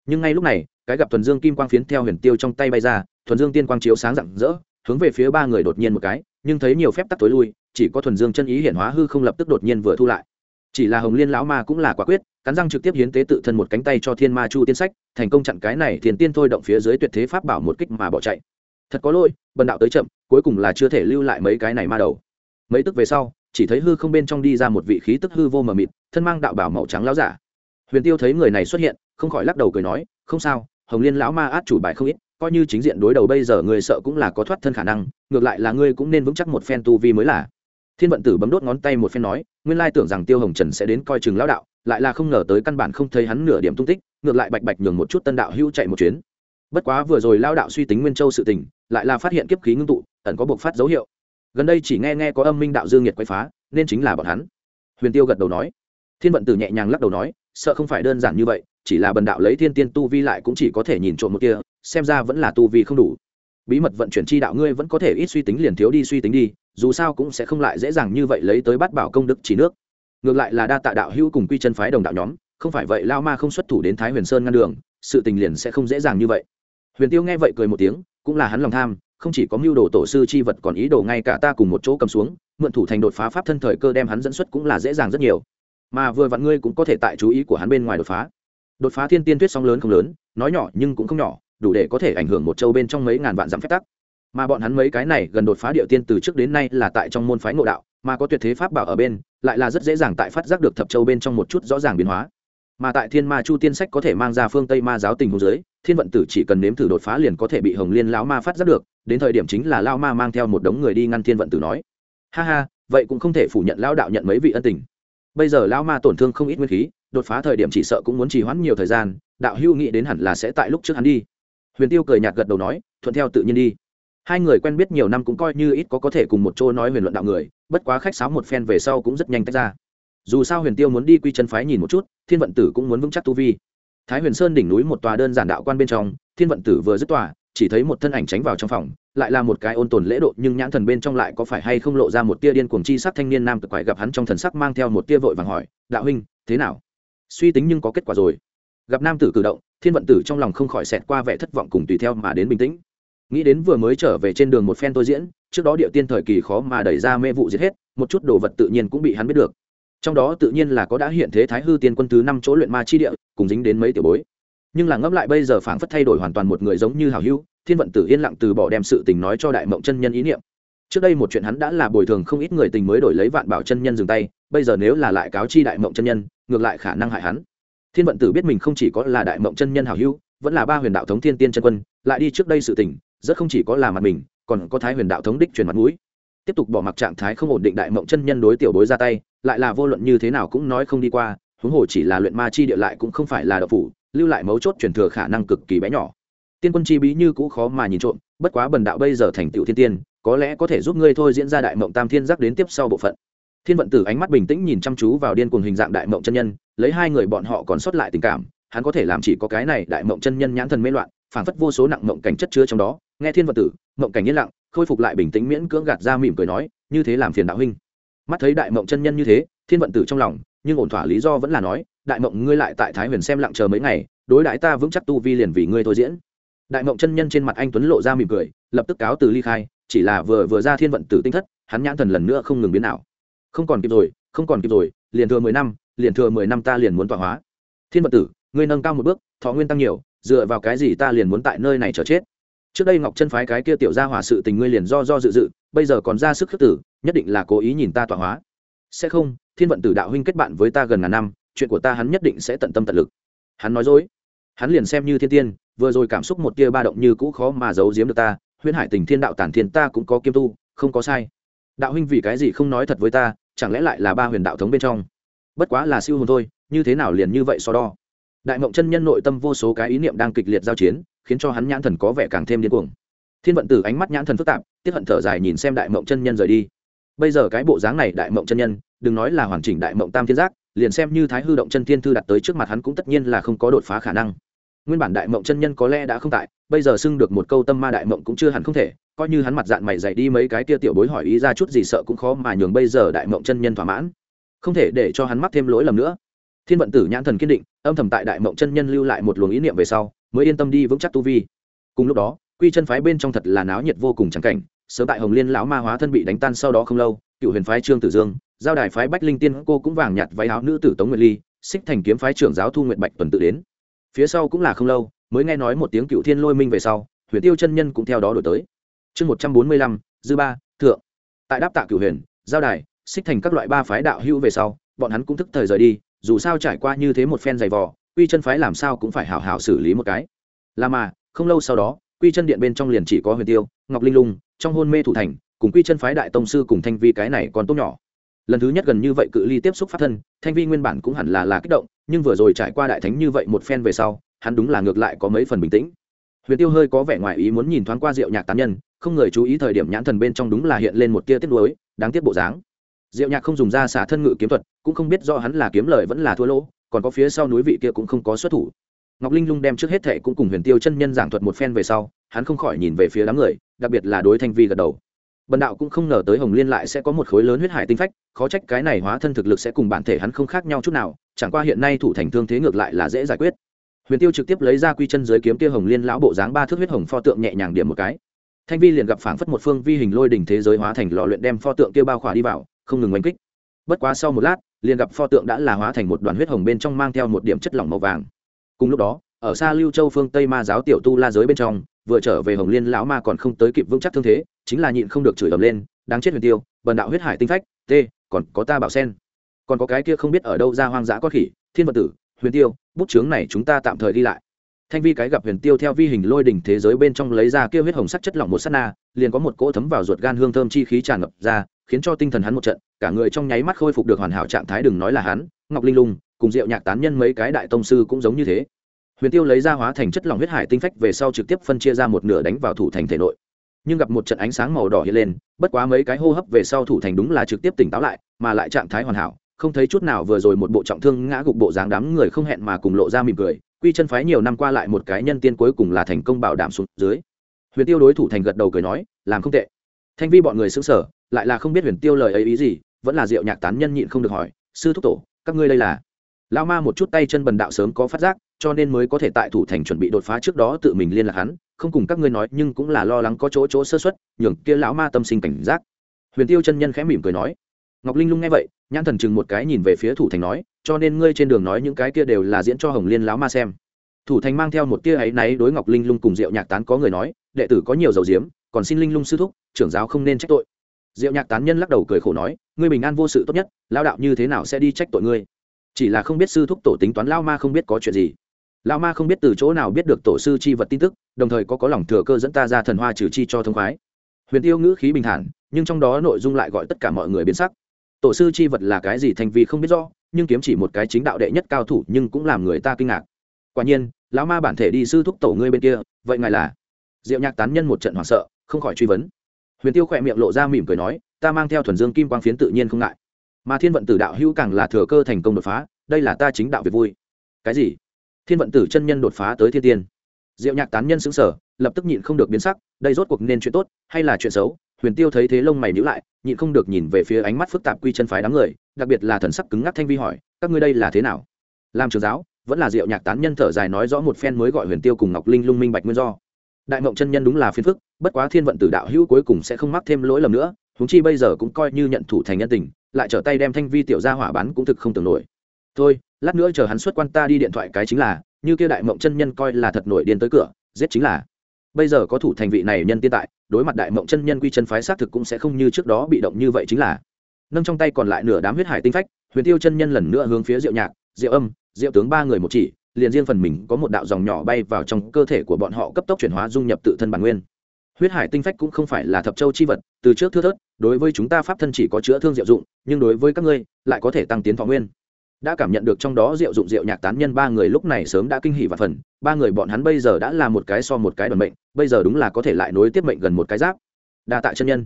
Nhưng ngay lúc này, cái gặp thuần dương kim quang phiến theo huyền tiêu trong tay bay ra, thuần dương tiên quang chiếu sáng rạng rỡ, hướng về phía ba người đột nhiên một cái, nhưng thấy nhiều phép tắc tối lui, chỉ có thuần dương chân ý hiển hóa hư không lập tức đột nhiên vừa thu lại. Chỉ là hồng liên lão ma cũng là quả quyết, cắn răng trực tiếp hiến tế tự thân một cánh tay cho thiên ma chu tiên sách, thành công chặn cái này thiền tiên thôi động phía dưới tuyệt thế pháp bảo một kích mà bỏ chạy. Thật có lỗi, bần đạo tới chậm, cuối cùng là chưa thể lưu lại mấy cái này ma đầu. Mấy tức về sau chỉ thấy hư không bên trong đi ra một vị khí tức hư vô mờ mịt, thân mang đạo bảo màu trắng lão giả. Huyền tiêu thấy người này xuất hiện, không khỏi lắc đầu cười nói, không sao, hồng liên lão ma át chủ bài không ít, coi như chính diện đối đầu bây giờ người sợ cũng là có thoát thân khả năng, ngược lại là ngươi cũng nên vững chắc một phen tu vi mới là. Thiên vận tử bấm đốt ngón tay một phen nói, nguyên lai tưởng rằng tiêu hồng trần sẽ đến coi chừng lão đạo, lại là không ngờ tới căn bản không thấy hắn nửa điểm tung tích, ngược lại bạch bạch nhường một chút tân đạo hữu chạy một chuyến. Bất quá vừa rồi lao đạo suy tính nguyên châu sự tình, lại là phát hiện kiếp khí ngưng tụ, ẩn có buộc phát dấu hiệu gần đây chỉ nghe nghe có âm minh đạo dương nhiệt quay phá, nên chính là bọn hắn. Huyền tiêu gật đầu nói. Thiên vận tử nhẹ nhàng lắc đầu nói, sợ không phải đơn giản như vậy, chỉ là bần đạo lấy thiên tiên tu vi lại cũng chỉ có thể nhìn trộm một kia, xem ra vẫn là tu vi không đủ. Bí mật vận chuyển chi đạo ngươi vẫn có thể ít suy tính liền thiếu đi suy tính đi, dù sao cũng sẽ không lại dễ dàng như vậy lấy tới bắt bảo công đức chỉ nước. Ngược lại là đa tạ đạo hữu cùng quy chân phái đồng đạo nhóm, không phải vậy lao ma không xuất thủ đến thái huyền sơn ngăn đường, sự tình liền sẽ không dễ dàng như vậy. Huyền tiêu nghe vậy cười một tiếng, cũng là hắn lòng tham không chỉ có mưu đồ tổ sư chi vật còn ý đồ ngay cả ta cùng một chỗ cầm xuống, mượn thủ thành đột phá pháp thân thời cơ đem hắn dẫn xuất cũng là dễ dàng rất nhiều. Mà vừa vặn ngươi cũng có thể tại chú ý của hắn bên ngoài đột phá. Đột phá thiên tiên tuyết song lớn không lớn, nói nhỏ nhưng cũng không nhỏ, đủ để có thể ảnh hưởng một châu bên trong mấy ngàn vạn dặm phép tắc. Mà bọn hắn mấy cái này gần đột phá địa tiên từ trước đến nay là tại trong môn phái ngộ đạo, mà có tuyệt thế pháp bảo ở bên, lại là rất dễ dàng tại phát giác được thập châu bên trong một chút rõ ràng biến hóa mà tại thiên ma chu tiên sách có thể mang ra phương tây ma giáo tình hồ dưới, thiên vận tử chỉ cần nếm thử đột phá liền có thể bị hồng liên lão ma phát giác được, đến thời điểm chính là lao ma mang theo một đống người đi ngăn thiên vận tử nói. Ha ha, vậy cũng không thể phủ nhận lao đạo nhận mấy vị ân tình. Bây giờ lao ma tổn thương không ít nguyên khí, đột phá thời điểm chỉ sợ cũng muốn trì hoãn nhiều thời gian, đạo hưu nghĩ đến hẳn là sẽ tại lúc trước hắn đi. Huyền tiêu cười nhạt gật đầu nói, thuận theo tự nhiên đi. Hai người quen biết nhiều năm cũng coi như ít có có thể cùng một chỗ nói huyền luận đạo người, bất quá khách sáo một phen về sau cũng rất nhanh tách ra dù sao huyền tiêu muốn đi quy chân phái nhìn một chút, thiên vận tử cũng muốn vững chắc tu vi. Thái huyền sơn đỉnh núi một tòa đơn giản đạo quan bên trong, thiên vận tử vừa dứt tòa, chỉ thấy một thân ảnh tránh vào trong phòng, lại là một cái ôn tồn lễ độ, nhưng nhãn thần bên trong lại có phải hay không lộ ra một tia điên cuồng chi sắc thanh niên nam cực quải gặp hắn trong thần sắc mang theo một tia vội vàng hỏi, đạo huynh, thế nào? Suy tính nhưng có kết quả rồi. Gặp nam tử cử động, thiên vận tử trong lòng không khỏi xẹt qua vẻ thất vọng cùng tùy theo mà đến bình tĩnh. Nghĩ đến vừa mới trở về trên đường một phen tôi diễn, trước đó địa tiên thời kỳ khó mà đẩy ra mê vụ giết hết, một chút đồ vật tự nhiên cũng bị hắn biết được trong đó tự nhiên là có đã hiện thế thái hư tiên quân thứ năm chỗ luyện ma chi địa, cùng dính đến mấy tiểu bối. Nhưng là ngẫm lại bây giờ phảng phất thay đổi hoàn toàn một người giống như hào hưu thiên vận tử yên lặng từ bỏ đem sự tình nói cho đại mộng chân nhân ý niệm. Trước đây một chuyện hắn đã là bồi thường không ít người tình mới đổi lấy vạn bảo chân nhân dừng tay, bây giờ nếu là lại cáo chi đại mộng chân nhân, ngược lại khả năng hại hắn. Thiên vận tử biết mình không chỉ có là đại mộng chân nhân hào hưu vẫn là ba huyền đạo thống thiên tiên chân quân, lại đi trước đây sự tình, rất không chỉ có là mặt mình, còn có thái huyền đạo thống đích truyền mặt mũi. Tiếp tục bỏ mặc trạng thái không ổn định đại mộng chân nhân đối tiểu bối ra tay lại là vô luận như thế nào cũng nói không đi qua, huống hồ chỉ là luyện ma chi địa lại cũng không phải là đậu phủ, lưu lại mấu chốt truyền thừa khả năng cực kỳ bé nhỏ. Tiên quân chi bí như cũ khó mà nhìn trộm, bất quá bần đạo bây giờ thành tựu thiên tiên, có lẽ có thể giúp ngươi thôi diễn ra đại mộng tam thiên giác đến tiếp sau bộ phận. Thiên vận tử ánh mắt bình tĩnh nhìn chăm chú vào điên cuồng hình dạng đại mộng chân nhân, lấy hai người bọn họ còn sót lại tình cảm, hắn có thể làm chỉ có cái này đại mộng chân nhân nhãn thần mê loạn, phảng phất vô số nặng mộng cảnh chất chứa trong đó, nghe thiên vận tử, mộng cảnh yên lặng, khôi phục lại bình tĩnh miễn cưỡng gạt ra mỉm cười nói, như thế làm phiền đạo huynh mắt thấy đại mộng chân nhân như thế, thiên vận tử trong lòng, nhưng ổn thỏa lý do vẫn là nói, đại mộng, ngươi lại tại thái huyền xem lặng chờ mấy ngày, đối đãi ta vững chắc tu vi liền vì ngươi thôi diễn. Đại mộng chân nhân trên mặt anh tuấn lộ ra mỉm cười, lập tức cáo từ ly khai, chỉ là vừa vừa ra thiên vận tử tinh thất, hắn nhãn thần lần nữa không ngừng biến nào không còn kịp rồi, không còn kịp rồi, liền thừa mười năm, liền thừa mười năm ta liền muốn tọa hóa. Thiên vận tử, ngươi nâng cao một bước, thọ nguyên tăng nhiều, dựa vào cái gì ta liền muốn tại nơi này chờ chết? Trước đây ngọc chân phái cái kia tiểu ra hỏa sự tình ngươi liền do do dự dự bây giờ còn ra sức khước tử nhất định là cố ý nhìn ta tọa hóa. Sẽ không, thiên vận tử đạo huynh kết bạn với ta gần ngàn năm, chuyện của ta hắn nhất định sẽ tận tâm tận lực. Hắn nói dối. Hắn liền xem như thiên tiên, vừa rồi cảm xúc một tia ba động như cũ khó mà giấu giếm được ta, huyễn hải tình thiên đạo tản thiên ta cũng có kiêm tu, không có sai. Đạo huynh vì cái gì không nói thật với ta, chẳng lẽ lại là ba huyền đạo thống bên trong? Bất quá là siêu hồn thôi, như thế nào liền như vậy so đo? Đại mộng chân nhân nội tâm vô số cái ý niệm đang kịch liệt giao chiến, khiến cho hắn nhãn thần có vẻ càng thêm điên cuồng thiên vận tử ánh mắt nhãn thần phức tạp tiếp hận thở dài nhìn xem đại mộng chân nhân rời đi. Bây giờ cái bộ dáng này đại mộng chân nhân, đừng nói là hoàn chỉnh đại mộng tam thiên giác, liền xem như thái hư động chân thiên thư đặt tới trước mặt hắn cũng tất nhiên là không có đột phá khả năng. Nguyên bản đại mộng chân nhân có lẽ đã không tại, bây giờ xưng được một câu tâm ma đại mộng cũng chưa hẳn không thể, coi như hắn mặt dạng mày dày đi mấy cái tia tiểu bối hỏi ý ra chút gì sợ cũng khó mà nhường bây giờ đại mộng chân nhân thỏa mãn. Không thể để cho hắn mắc thêm lỗi lầm nữa. Thiên vận tử nhãn thần kiên định, âm thầm tại đại mộng chân nhân lưu lại một luồng ý niệm về sau, mới yên tâm đi vững chắc tu vi. Cùng lúc đó quy chân phái bên trong thật là náo nhiệt vô cùng trắng cảnh. Sớm tại hồng liên lão ma hóa thân bị đánh tan sau đó không lâu, cựu huyền phái trương tử dương, giao đài phái bách linh tiên cô cũng vàng nhạt váy áo nữ tử tống nguyệt ly, xích thành kiếm phái trưởng giáo thu nguyện bạch tuần tự đến. Phía sau cũng là không lâu, mới nghe nói một tiếng cựu thiên lôi minh về sau, huyền tiêu chân nhân cũng theo đó đổi tới. Chương một trăm bốn mươi lăm, dư ba, thượng. Tại đáp tạ Cựu huyền, giao đài, xích thành các loại ba phái đạo hữu về sau, bọn hắn cũng thức thời rời đi, dù sao trải qua như thế một phen dày vò, quy chân phái làm sao cũng phải hảo hảo xử lý một cái. Là mà, không lâu sau đó quy chân điện bên trong liền chỉ có huyền tiêu, ngọc linh lung, trong hôn mê thủ thành, cùng quy chân phái đại tông sư cùng thanh vi cái này còn tốt nhỏ. Lần thứ nhất gần như vậy cự ly tiếp xúc phát thân, thanh vi nguyên bản cũng hẳn là là kích động, nhưng vừa rồi trải qua đại thánh như vậy một phen về sau, hắn đúng là ngược lại có mấy phần bình tĩnh. Huyền tiêu hơi có vẻ ngoài ý muốn nhìn thoáng qua rượu nhạc tán nhân, không người chú ý thời điểm nhãn thần bên trong đúng là hiện lên một tia tiết lối đáng tiếc bộ dáng. Diệu nhạc không dùng ra xả thân ngự kiếm thuật, cũng không biết do hắn là kiếm lời vẫn là thua lỗ, còn có phía sau núi vị kia cũng không có xuất thủ ngọc linh lung đem trước hết thệ cũng cùng huyền tiêu chân nhân giảng thuật một phen về sau, hắn không khỏi nhìn về phía đám người, đặc biệt là đối thanh vi gật đầu. Bần đạo cũng không ngờ tới hồng liên lại sẽ có một khối lớn huyết hải tinh phách, khó trách cái này hóa thân thực lực sẽ cùng bản thể hắn không khác nhau chút nào, chẳng qua hiện nay thủ thành thương thế ngược lại là dễ giải quyết. Huyền tiêu trực tiếp lấy ra quy chân dưới kiếm kia hồng liên lão bộ dáng ba thước huyết hồng pho tượng nhẹ nhàng điểm một cái. Thanh vi liền gặp phảng phất một phương vi hình lôi đỉnh thế giới hóa thành lò luyện đem pho tượng kia bao khỏa đi vào, không ngừng oanh kích. Bất quá sau một lát, liền gặp pho tượng đã là hóa thành một đoàn huyết hồng bên trong mang theo một điểm chất lỏng màu vàng cùng lúc đó, ở xa lưu châu phương tây ma giáo tiểu tu la giới bên trong, vừa trở về hồng liên lão ma còn không tới kịp vững chắc thương thế, chính là nhịn không được chửi ầm lên, đáng chết huyền tiêu, bần đạo huyết hải tinh phách t còn có ta bảo sen. Còn có cái kia không biết ở đâu ra hoang dã có khỉ, thiên vật tử, huyền tiêu, bút chướng này chúng ta tạm thời đi lại. Thanh vi cái gặp huyền tiêu theo vi hình lôi đỉnh thế giới bên trong lấy ra kia huyết hồng sắc chất lỏng một sát na, liền có một cỗ thấm vào ruột gan hương thơm chi khí tràn ngập ra, khiến cho tinh thần hắn một trận, cả người trong nháy mắt khôi phục được hoàn hảo trạng thái, đừng nói là hắn, ngọc linh lung cùng diệu nhạc tán nhân mấy cái đại tông sư cũng giống như thế. Huyền tiêu lấy ra hóa thành chất lỏng huyết hải tinh phách về sau trực tiếp phân chia ra một nửa đánh vào thủ thành thể nội. Nhưng gặp một trận ánh sáng màu đỏ hiện lên, bất quá mấy cái hô hấp về sau thủ thành đúng là trực tiếp tỉnh táo lại, mà lại trạng thái hoàn hảo, không thấy chút nào vừa rồi một bộ trọng thương ngã gục bộ dáng đám người không hẹn mà cùng lộ ra mỉm cười, quy chân phái nhiều năm qua lại một cái nhân tiên cuối cùng là thành công bảo đảm xuống dưới. Huyền tiêu đối thủ thành gật đầu cười nói, làm không tệ. Thanh vi bọn người xứng sở lại là không biết huyền tiêu lời ấy ý gì, vẫn là diệu nhạc tán nhân nhịn không được hỏi, sư thúc tổ, các ngươi đây là? Lao ma một chút tay chân bần đạo sớm có phát giác, cho nên mới có thể tại thủ thành chuẩn bị đột phá trước đó tự mình liên lạc hắn, không cùng các ngươi nói, nhưng cũng là lo lắng có chỗ chỗ sơ xuất nhường kia lão ma tâm sinh cảnh giác. Huyền tiêu chân nhân khẽ mỉm cười nói. Ngọc linh lung nghe vậy, nhãn thần chừng một cái nhìn về phía thủ thành nói, cho nên ngươi trên đường nói những cái kia đều là diễn cho hồng liên lão ma xem. Thủ thành mang theo một tia ấy náy đối ngọc linh lung cùng diệu nhạc tán có người nói, đệ tử có nhiều dầu diếm, còn xin linh lung sư thúc, trưởng giáo không nên trách tội. Diệu nhạc tán nhân lắc đầu cười khổ nói, ngươi bình an vô sự tốt nhất lao đạo như thế nào sẽ đi trách tội ngươi? Chỉ là không biết sư thúc tổ tính toán lao ma không biết có chuyện gì. Lao ma không biết từ chỗ nào biết được tổ sư chi vật tin tức, đồng thời có có lòng thừa cơ dẫn ta ra thần hoa trừ chi cho thông khoái. Huyền tiêu ngữ khí bình thản, nhưng trong đó nội dung lại gọi tất cả mọi người biến sắc. Tổ sư chi vật là cái gì thành vì không biết rõ, nhưng kiếm chỉ một cái chính đạo đệ nhất cao thủ nhưng cũng làm người ta kinh ngạc. Quả nhiên lão ma bản thể đi sư thúc tổ ngươi bên kia, vậy ngài là? Diệu nhạc tán nhân một trận hoảng sợ, không khỏi truy vấn. Huyền tiêu khỏe miệng lộ ra mỉm cười nói, ta mang theo thuần dương kim quang phiến tự nhiên không ngại mà thiên vận tử đạo hữu càng là thừa cơ thành công đột phá, đây là ta chính đạo việc vui. Cái gì? Thiên vận tử chân nhân đột phá tới thiên tiên. Diệu nhạc tán nhân xứng sở lập tức nhịn không được biến sắc, đây rốt cuộc nên chuyện tốt hay là chuyện xấu? Huyền tiêu thấy thế lông mày nhíu lại, nhịn không được nhìn về phía ánh mắt phức tạp quy chân phái đám người, đặc biệt là thần sắc cứng ngắc thanh vi hỏi, các ngươi đây là thế nào? Làm trường giáo, vẫn là diệu nhạc tán nhân thở dài nói rõ một phen mới gọi huyền tiêu cùng ngọc linh lung minh bạch nguyên do. Đại mộng chân nhân đúng là phiền phức, bất quá thiên vận tử đạo hữu cuối cùng sẽ không mắc thêm lỗi lầm nữa húng chi bây giờ cũng coi như nhận thủ thành nhân tình lại trở tay đem thanh vi tiểu ra hỏa bán cũng thực không tưởng nổi. Thôi, lát nữa chờ hắn xuất quan ta đi điện thoại cái chính là, như kia đại mộng chân nhân coi là thật nổi điên tới cửa, giết chính là. Bây giờ có thủ thành vị này nhân tiên tại, đối mặt đại mộng chân nhân quy chân phái xác thực cũng sẽ không như trước đó bị động như vậy chính là. Nâng trong tay còn lại nửa đám huyết hải tinh phách, huyền tiêu chân nhân lần nữa hướng phía diệu nhạc, diệu âm, diệu tướng ba người một chỉ, liền riêng phần mình có một đạo dòng nhỏ bay vào trong cơ thể của bọn họ cấp tốc chuyển hóa dung nhập tự thân bản nguyên huyết hải tinh phách cũng không phải là thập châu chi vật, từ trước thưa thớt, đối với chúng ta pháp thân chỉ có chữa thương diệu dụng, nhưng đối với các ngươi, lại có thể tăng tiến thọ nguyên. Đã cảm nhận được trong đó diệu dụng diệu nhạc tán nhân ba người lúc này sớm đã kinh hỉ và phần, ba người bọn hắn bây giờ đã là một cái so một cái đoàn mệnh, bây giờ đúng là có thể lại nối tiếp mệnh gần một cái giáp. Đa tạ chân nhân.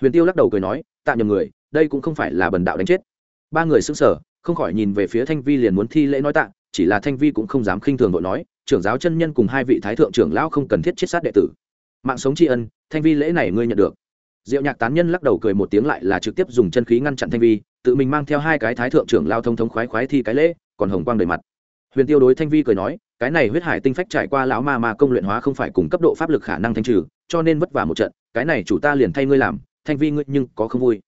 Huyền tiêu lắc đầu cười nói, tạ nhầm người, đây cũng không phải là bần đạo đánh chết. Ba người xứng sở không khỏi nhìn về phía thanh vi liền muốn thi lễ nói tạ, chỉ là thanh vi cũng không dám khinh thường đội nói, trưởng giáo chân nhân cùng hai vị thái thượng trưởng lão không cần thiết chiết sát đệ tử mạng sống tri ân, thanh vi lễ này ngươi nhận được. Diệu nhạc tán nhân lắc đầu cười một tiếng lại là trực tiếp dùng chân khí ngăn chặn thanh vi, tự mình mang theo hai cái thái thượng trưởng lao thông thống khoái khoái thi cái lễ, còn hồng quang đời mặt. Huyền tiêu đối thanh vi cười nói, cái này huyết hải tinh phách trải qua lão ma mà công luyện hóa không phải cùng cấp độ pháp lực khả năng thanh trừ, cho nên vất vả một trận, cái này chủ ta liền thay ngươi làm, thanh vi ngươi nhưng có không vui.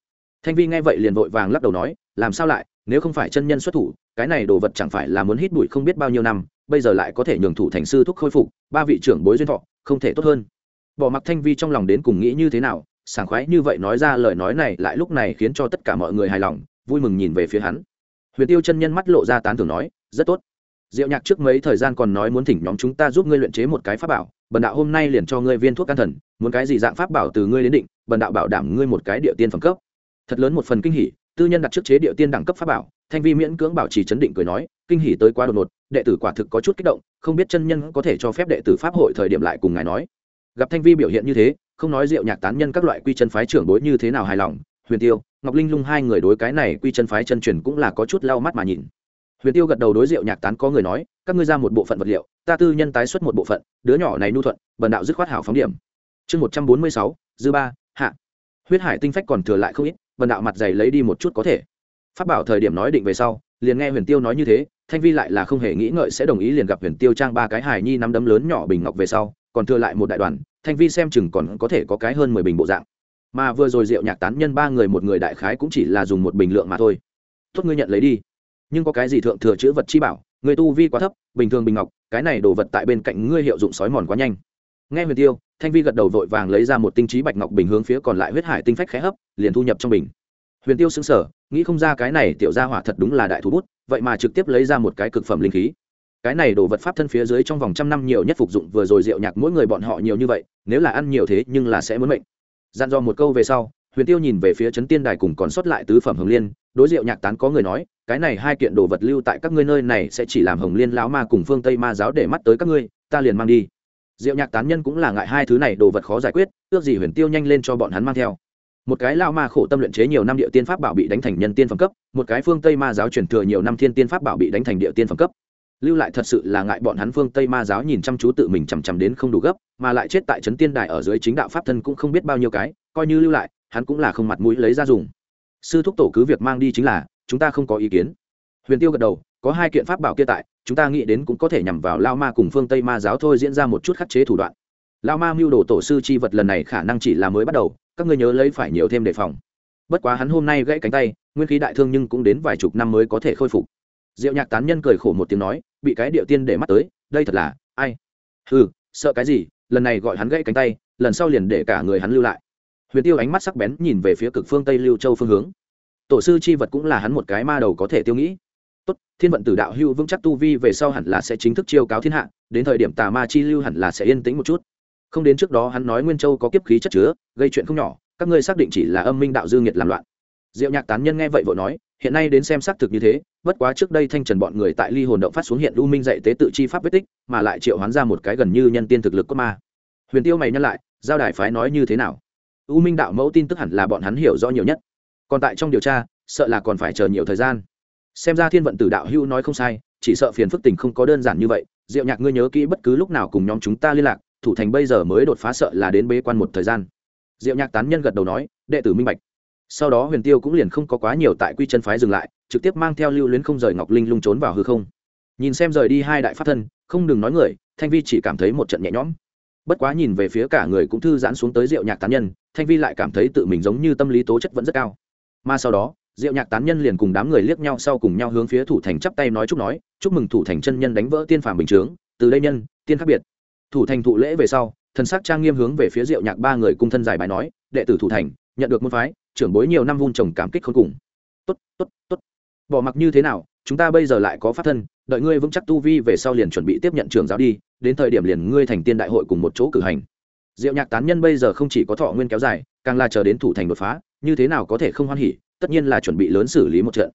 Thanh vi nghe vậy liền vội vàng lắc đầu nói, làm sao lại, nếu không phải chân nhân xuất thủ, cái này đồ vật chẳng phải là muốn hít bụi không biết bao nhiêu năm, bây giờ lại có thể nhường thủ thành sư thúc khôi phục, ba vị trưởng bối duyên thọ, không thể tốt hơn bỏ mặc thanh vi trong lòng đến cùng nghĩ như thế nào, sảng khoái như vậy nói ra lời nói này lại lúc này khiến cho tất cả mọi người hài lòng, vui mừng nhìn về phía hắn. Huyền tiêu chân nhân mắt lộ ra tán thưởng nói, rất tốt. Diệu nhạc trước mấy thời gian còn nói muốn thỉnh nhóm chúng ta giúp ngươi luyện chế một cái pháp bảo, bần đạo hôm nay liền cho ngươi viên thuốc can thần, muốn cái gì dạng pháp bảo từ ngươi đến định, bần đạo bảo đảm ngươi một cái địa tiên phẩm cấp. Thật lớn một phần kinh hỉ, tư nhân đặt trước chế địa tiên đẳng cấp pháp bảo, thanh vi miễn cưỡng bảo trì chấn định cười nói, kinh hỉ tới quá đột ngột, đệ tử quả thực có chút kích động, không biết chân nhân có thể cho phép đệ tử pháp hội thời điểm lại cùng ngài nói gặp thanh vi biểu hiện như thế, không nói rượu nhạc tán nhân các loại quy chân phái trưởng bối như thế nào hài lòng, huyền tiêu, ngọc linh lung hai người đối cái này quy chân phái chân truyền cũng là có chút lau mắt mà nhìn. Huyền tiêu gật đầu đối rượu nhạc tán có người nói, các ngươi ra một bộ phận vật liệu, ta tư nhân tái xuất một bộ phận, đứa nhỏ này nu thuận, bần đạo dứt khoát hảo phóng điểm. Chương một trăm bốn mươi sáu, dư ba, hạ. Huyết hải tinh phách còn thừa lại không ít, bần đạo mặt dày lấy đi một chút có thể. Phát bảo thời điểm nói định về sau, liền nghe huyền tiêu nói như thế, thanh vi lại là không hề nghĩ ngợi sẽ đồng ý liền gặp huyền tiêu trang ba cái hài nhi nắm đấm lớn nhỏ bình ngọc về sau còn thừa lại một đại đoàn, thanh vi xem chừng còn có thể có cái hơn mười bình bộ dạng. Mà vừa rồi rượu nhạc tán nhân ba người một người đại khái cũng chỉ là dùng một bình lượng mà thôi. Tốt, ngươi nhận lấy đi. Nhưng có cái gì thượng thừa chữ vật chi bảo? Người tu vi quá thấp, bình thường bình ngọc, cái này đồ vật tại bên cạnh ngươi hiệu dụng sói mòn quá nhanh. Nghe huyền tiêu, thanh vi gật đầu vội vàng lấy ra một tinh trí bạch ngọc bình hướng phía còn lại huyết hải tinh phách khẽ hấp, liền thu nhập trong bình. Huyền tiêu xứng sở nghĩ không ra cái này tiểu gia hỏa thật đúng là đại thú bút, vậy mà trực tiếp lấy ra một cái cực phẩm linh khí cái này đồ vật pháp thân phía dưới trong vòng trăm năm nhiều nhất phục dụng vừa rồi rượu nhạc mỗi người bọn họ nhiều như vậy, nếu là ăn nhiều thế nhưng là sẽ muốn mệnh. Dặn dò một câu về sau, huyền tiêu nhìn về phía trấn tiên đài cùng còn sót lại tứ phẩm hồng liên, đối rượu nhạc tán có người nói, cái này hai kiện đồ vật lưu tại các ngươi nơi này sẽ chỉ làm hồng liên lão ma cùng phương tây ma giáo để mắt tới các ngươi, ta liền mang đi. Diệu nhạc tán nhân cũng là ngại hai thứ này đồ vật khó giải quyết, ước gì huyền tiêu nhanh lên cho bọn hắn mang theo. Một cái lao ma khổ tâm luyện chế nhiều năm địa tiên pháp bảo bị đánh thành nhân tiên phẩm cấp, một cái phương tây ma giáo truyền thừa nhiều năm thiên tiên pháp bảo bị đánh thành địa tiên phẩm cấp lưu lại thật sự là ngại bọn hắn phương tây ma giáo nhìn chăm chú tự mình chằm chằm đến không đủ gấp, mà lại chết tại trấn tiên đài ở dưới chính đạo pháp thân cũng không biết bao nhiêu cái, coi như lưu lại, hắn cũng là không mặt mũi lấy ra dùng. Sư thúc tổ cứ việc mang đi chính là, chúng ta không có ý kiến. Huyền tiêu gật đầu, có hai kiện pháp bảo kia tại, chúng ta nghĩ đến cũng có thể nhằm vào lao ma cùng phương tây ma giáo thôi diễn ra một chút khắc chế thủ đoạn. Lao ma mưu đồ tổ sư chi vật lần này khả năng chỉ là mới bắt đầu, các ngươi nhớ lấy phải nhiều thêm đề phòng. Bất quá hắn hôm nay gãy cánh tay, nguyên khí đại thương nhưng cũng đến vài chục năm mới có thể khôi phục diệu nhạc tán nhân cười khổ một tiếng nói, bị cái điệu tiên để mắt tới, đây thật là, ai? Ừ sợ cái gì, lần này gọi hắn gãy cánh tay, lần sau liền để cả người hắn lưu lại. Huyền tiêu ánh mắt sắc bén nhìn về phía cực phương tây lưu châu phương hướng. Tổ sư chi vật cũng là hắn một cái ma đầu có thể tiêu nghĩ. Tốt, thiên vận tử đạo hưu vững chắc tu vi về sau hẳn là sẽ chính thức chiêu cáo thiên hạ, đến thời điểm tà ma chi lưu hẳn là sẽ yên tĩnh một chút. Không đến trước đó hắn nói nguyên châu có kiếp khí chất chứa, gây chuyện không nhỏ, các ngươi xác định chỉ là âm minh đạo dương nhiệt làm loạn. Diệu nhạc tán nhân nghe vậy vội nói hiện nay đến xem xác thực như thế, bất quá trước đây thanh trần bọn người tại ly hồn động phát xuống hiện u minh dạy tế tự chi pháp vết tích, mà lại triệu hoán ra một cái gần như nhân tiên thực lực cốt ma. Huyền tiêu mày nhắc lại, giao đài phái nói như thế nào? U minh đạo mẫu tin tức hẳn là bọn hắn hiểu rõ nhiều nhất. Còn tại trong điều tra, sợ là còn phải chờ nhiều thời gian. Xem ra thiên vận tử đạo hưu nói không sai, chỉ sợ phiền phức tình không có đơn giản như vậy. Diệu nhạc ngươi nhớ kỹ bất cứ lúc nào cùng nhóm chúng ta liên lạc, thủ thành bây giờ mới đột phá sợ là đến bế quan một thời gian. Diệu nhạc tán nhân gật đầu nói, đệ tử minh bạch sau đó huyền tiêu cũng liền không có quá nhiều tại quy chân phái dừng lại, trực tiếp mang theo lưu luyến không rời ngọc linh lung trốn vào hư không. Nhìn xem rời đi hai đại pháp thân, không đừng nói người, thanh vi chỉ cảm thấy một trận nhẹ nhõm. Bất quá nhìn về phía cả người cũng thư giãn xuống tới rượu nhạc tán nhân, thanh vi lại cảm thấy tự mình giống như tâm lý tố chất vẫn rất cao. Mà sau đó, diệu nhạc tán nhân liền cùng đám người liếc nhau sau cùng nhau hướng phía thủ thành chắp tay nói chúc nói, chúc mừng thủ thành chân nhân đánh vỡ tiên phàm bình chướng, từ đây nhân, tiên khác biệt. Thủ thành thụ lễ về sau, thần sắc trang nghiêm hướng về phía diệu nhạc ba người cung thân giải bài nói, đệ tử thủ thành, nhận được môn phái trưởng bối nhiều năm vun trồng cảm kích không cùng. Tốt tốt tốt. Bỏ mặc như thế nào, chúng ta bây giờ lại có pháp thân, đợi ngươi vững chắc tu vi về sau liền chuẩn bị tiếp nhận trường giáo đi, đến thời điểm liền ngươi thành tiên đại hội cùng một chỗ cử hành. Diệu nhạc tán nhân bây giờ không chỉ có thọ nguyên kéo dài, càng là chờ đến thủ thành đột phá, như thế nào có thể không hoan hỉ, tất nhiên là chuẩn bị lớn xử lý một trận.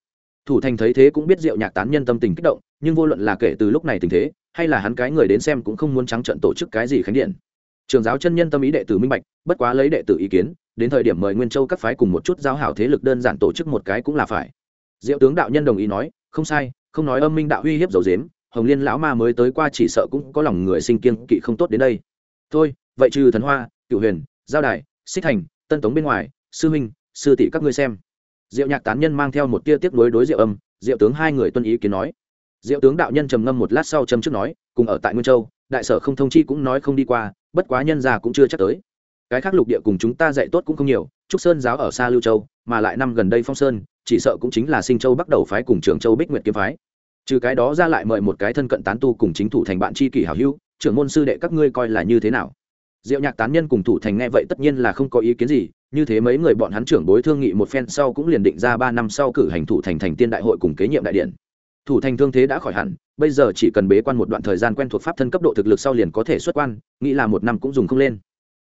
Thủ thành thấy thế cũng biết diệu nhạc tán nhân tâm tình kích động, nhưng vô luận là kể từ lúc này tình thế, hay là hắn cái người đến xem cũng không muốn trắng trận tổ chức cái gì khánh điện trường giáo chân nhân tâm ý đệ tử minh bạch, bất quá lấy đệ tử ý kiến, đến thời điểm mời nguyên châu các phái cùng một chút giáo hảo thế lực đơn giản tổ chức một cái cũng là phải. Diệu tướng đạo nhân đồng ý nói, không sai, không nói âm minh đạo uy hiếp dầu dếm hồng liên lão ma mới tới qua chỉ sợ cũng có lòng người sinh kiên kỵ không tốt đến đây. Thôi, vậy trừ thần hoa cựu huyền, giao đài, xích thành, tân tống bên ngoài, sư huynh, sư tỷ các ngươi xem. Diệu nhạc tán nhân mang theo một tia tiếc nối đối diệu âm, diệu tướng hai người tuân ý kiến nói. Diệu tướng đạo nhân trầm ngâm một lát sau châm trước nói, cùng ở tại nguyên châu đại sở không thông chi cũng nói không đi qua, bất quá nhân già cũng chưa chắc tới. Cái khác lục địa cùng chúng ta dạy tốt cũng không nhiều, trúc sơn giáo ở xa lưu châu, mà lại năm gần đây phong sơn, chỉ sợ cũng chính là sinh châu bắt đầu phái cùng trường châu bích nguyệt kiếm phái. Trừ cái đó ra lại mời một cái thân cận tán tu cùng chính thủ thành bạn tri kỷ hảo hữu, trưởng môn sư đệ các ngươi coi là như thế nào? Diệu nhạc tán nhân cùng thủ thành nghe vậy tất nhiên là không có ý kiến gì, như thế mấy người bọn hắn trưởng bối thương nghị một phen sau cũng liền định ra ba năm sau cử hành thủ thành thành tiên đại hội cùng kế nhiệm đại điện. Thủ thành thương thế đã khỏi hẳn bây giờ chỉ cần bế quan một đoạn thời gian quen thuộc pháp thân cấp độ thực lực sau liền có thể xuất quan, nghĩ là một năm cũng dùng không lên.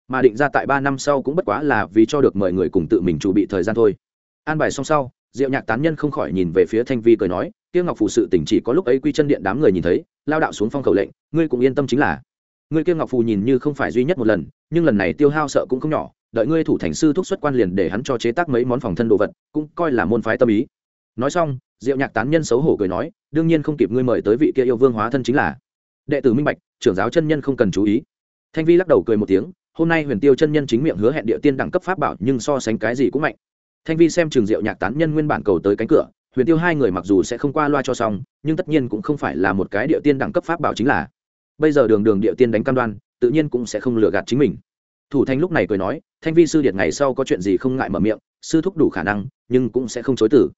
Mà định ra tại ba năm sau cũng bất quá là vì cho được mời người cùng tự mình chuẩn bị thời gian thôi. An bài xong sau, diệu nhạc tán nhân không khỏi nhìn về phía thanh vi cười nói tiêu ngọc phủ sự tỉnh chỉ có lúc ấy quy chân điện đám người nhìn thấy, lao đạo xuống phong khẩu lệnh, ngươi cũng yên tâm chính là. Ngươi kia ngọc phù nhìn như không phải duy nhất một lần, nhưng lần này tiêu hao sợ cũng không nhỏ, đợi ngươi thủ thành sư thúc xuất quan liền để hắn cho chế tác mấy món phòng thân đồ vật, cũng coi là môn phái tâm ý nói xong, diệu nhạc tán nhân xấu hổ cười nói, đương nhiên không kịp ngươi mời tới vị kia yêu vương hóa thân chính là. Đệ tử minh bạch, trưởng giáo chân nhân không cần chú ý. Thanh vi lắc đầu cười một tiếng, hôm nay huyền tiêu chân nhân chính miệng hứa hẹn địa tiên đẳng cấp pháp bảo, nhưng so sánh cái gì cũng mạnh. Thanh vi xem trường diệu nhạc tán nhân nguyên bản cầu tới cánh cửa, huyền tiêu hai người mặc dù sẽ không qua loa cho xong, nhưng tất nhiên cũng không phải là một cái địa tiên đẳng cấp pháp bảo chính là. Bây giờ đường đường địa tiên đánh cam đoan, tự nhiên cũng sẽ không lừa gạt chính mình. Thủ thanh lúc này cười nói, thanh vi sư điệt ngày sau có chuyện gì không ngại mở miệng, sư thúc đủ khả năng, nhưng cũng sẽ không chối tử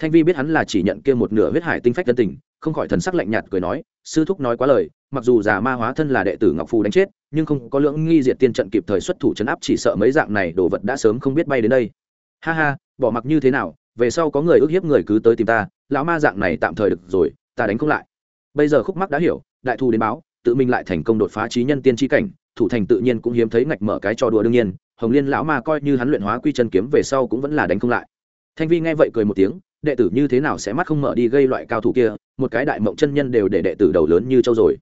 thanh vi biết hắn là chỉ nhận kia một nửa huyết hải tinh phách tân tình, không khỏi thần sắc lạnh nhạt cười nói, sư thúc nói quá lời, mặc dù già ma hóa thân là đệ tử ngọc phù đánh chết, nhưng không có lưỡng nghi diệt tiên trận kịp thời xuất thủ chấn áp, chỉ sợ mấy dạng này đồ vật đã sớm không biết bay đến đây. Ha ha, bỏ mặc như thế nào, về sau có người ức hiếp người cứ tới tìm ta, lão ma dạng này tạm thời được rồi, ta đánh không lại. Bây giờ khúc mắc đã hiểu, đại thu đến báo, tự mình lại thành công đột phá trí nhân tiên tri cảnh, thủ thành tự nhiên cũng hiếm thấy ngạch mở cái trò đùa đương nhiên, hồng liên lão ma coi như hắn luyện hóa quy chân kiếm về sau cũng vẫn là đánh không lại. Thanh vi nghe vậy cười một tiếng đệ tử như thế nào sẽ mắt không mở đi gây loại cao thủ kia, một cái đại mộng chân nhân đều để đệ tử đầu lớn như châu rồi.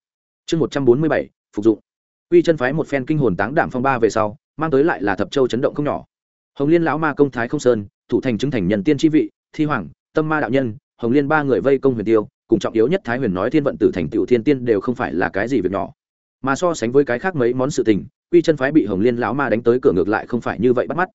Chương một trăm bốn mươi bảy, phục dụng. Quy chân phái một phen kinh hồn táng đảm phong ba về sau, mang tới lại là thập châu chấn động không nhỏ. Hồng liên lão ma công thái không sơn, thủ thành chứng thành nhân tiên tri vị, thi hoàng, tâm ma đạo nhân, hồng liên ba người vây công huyền tiêu, cùng trọng yếu nhất thái huyền nói thiên vận tử thành tựu thiên tiên đều không phải là cái gì việc nhỏ. Mà so sánh với cái khác mấy món sự tình, quy chân phái bị hồng liên lão ma đánh tới cửa ngược lại không phải như vậy bắt mắt.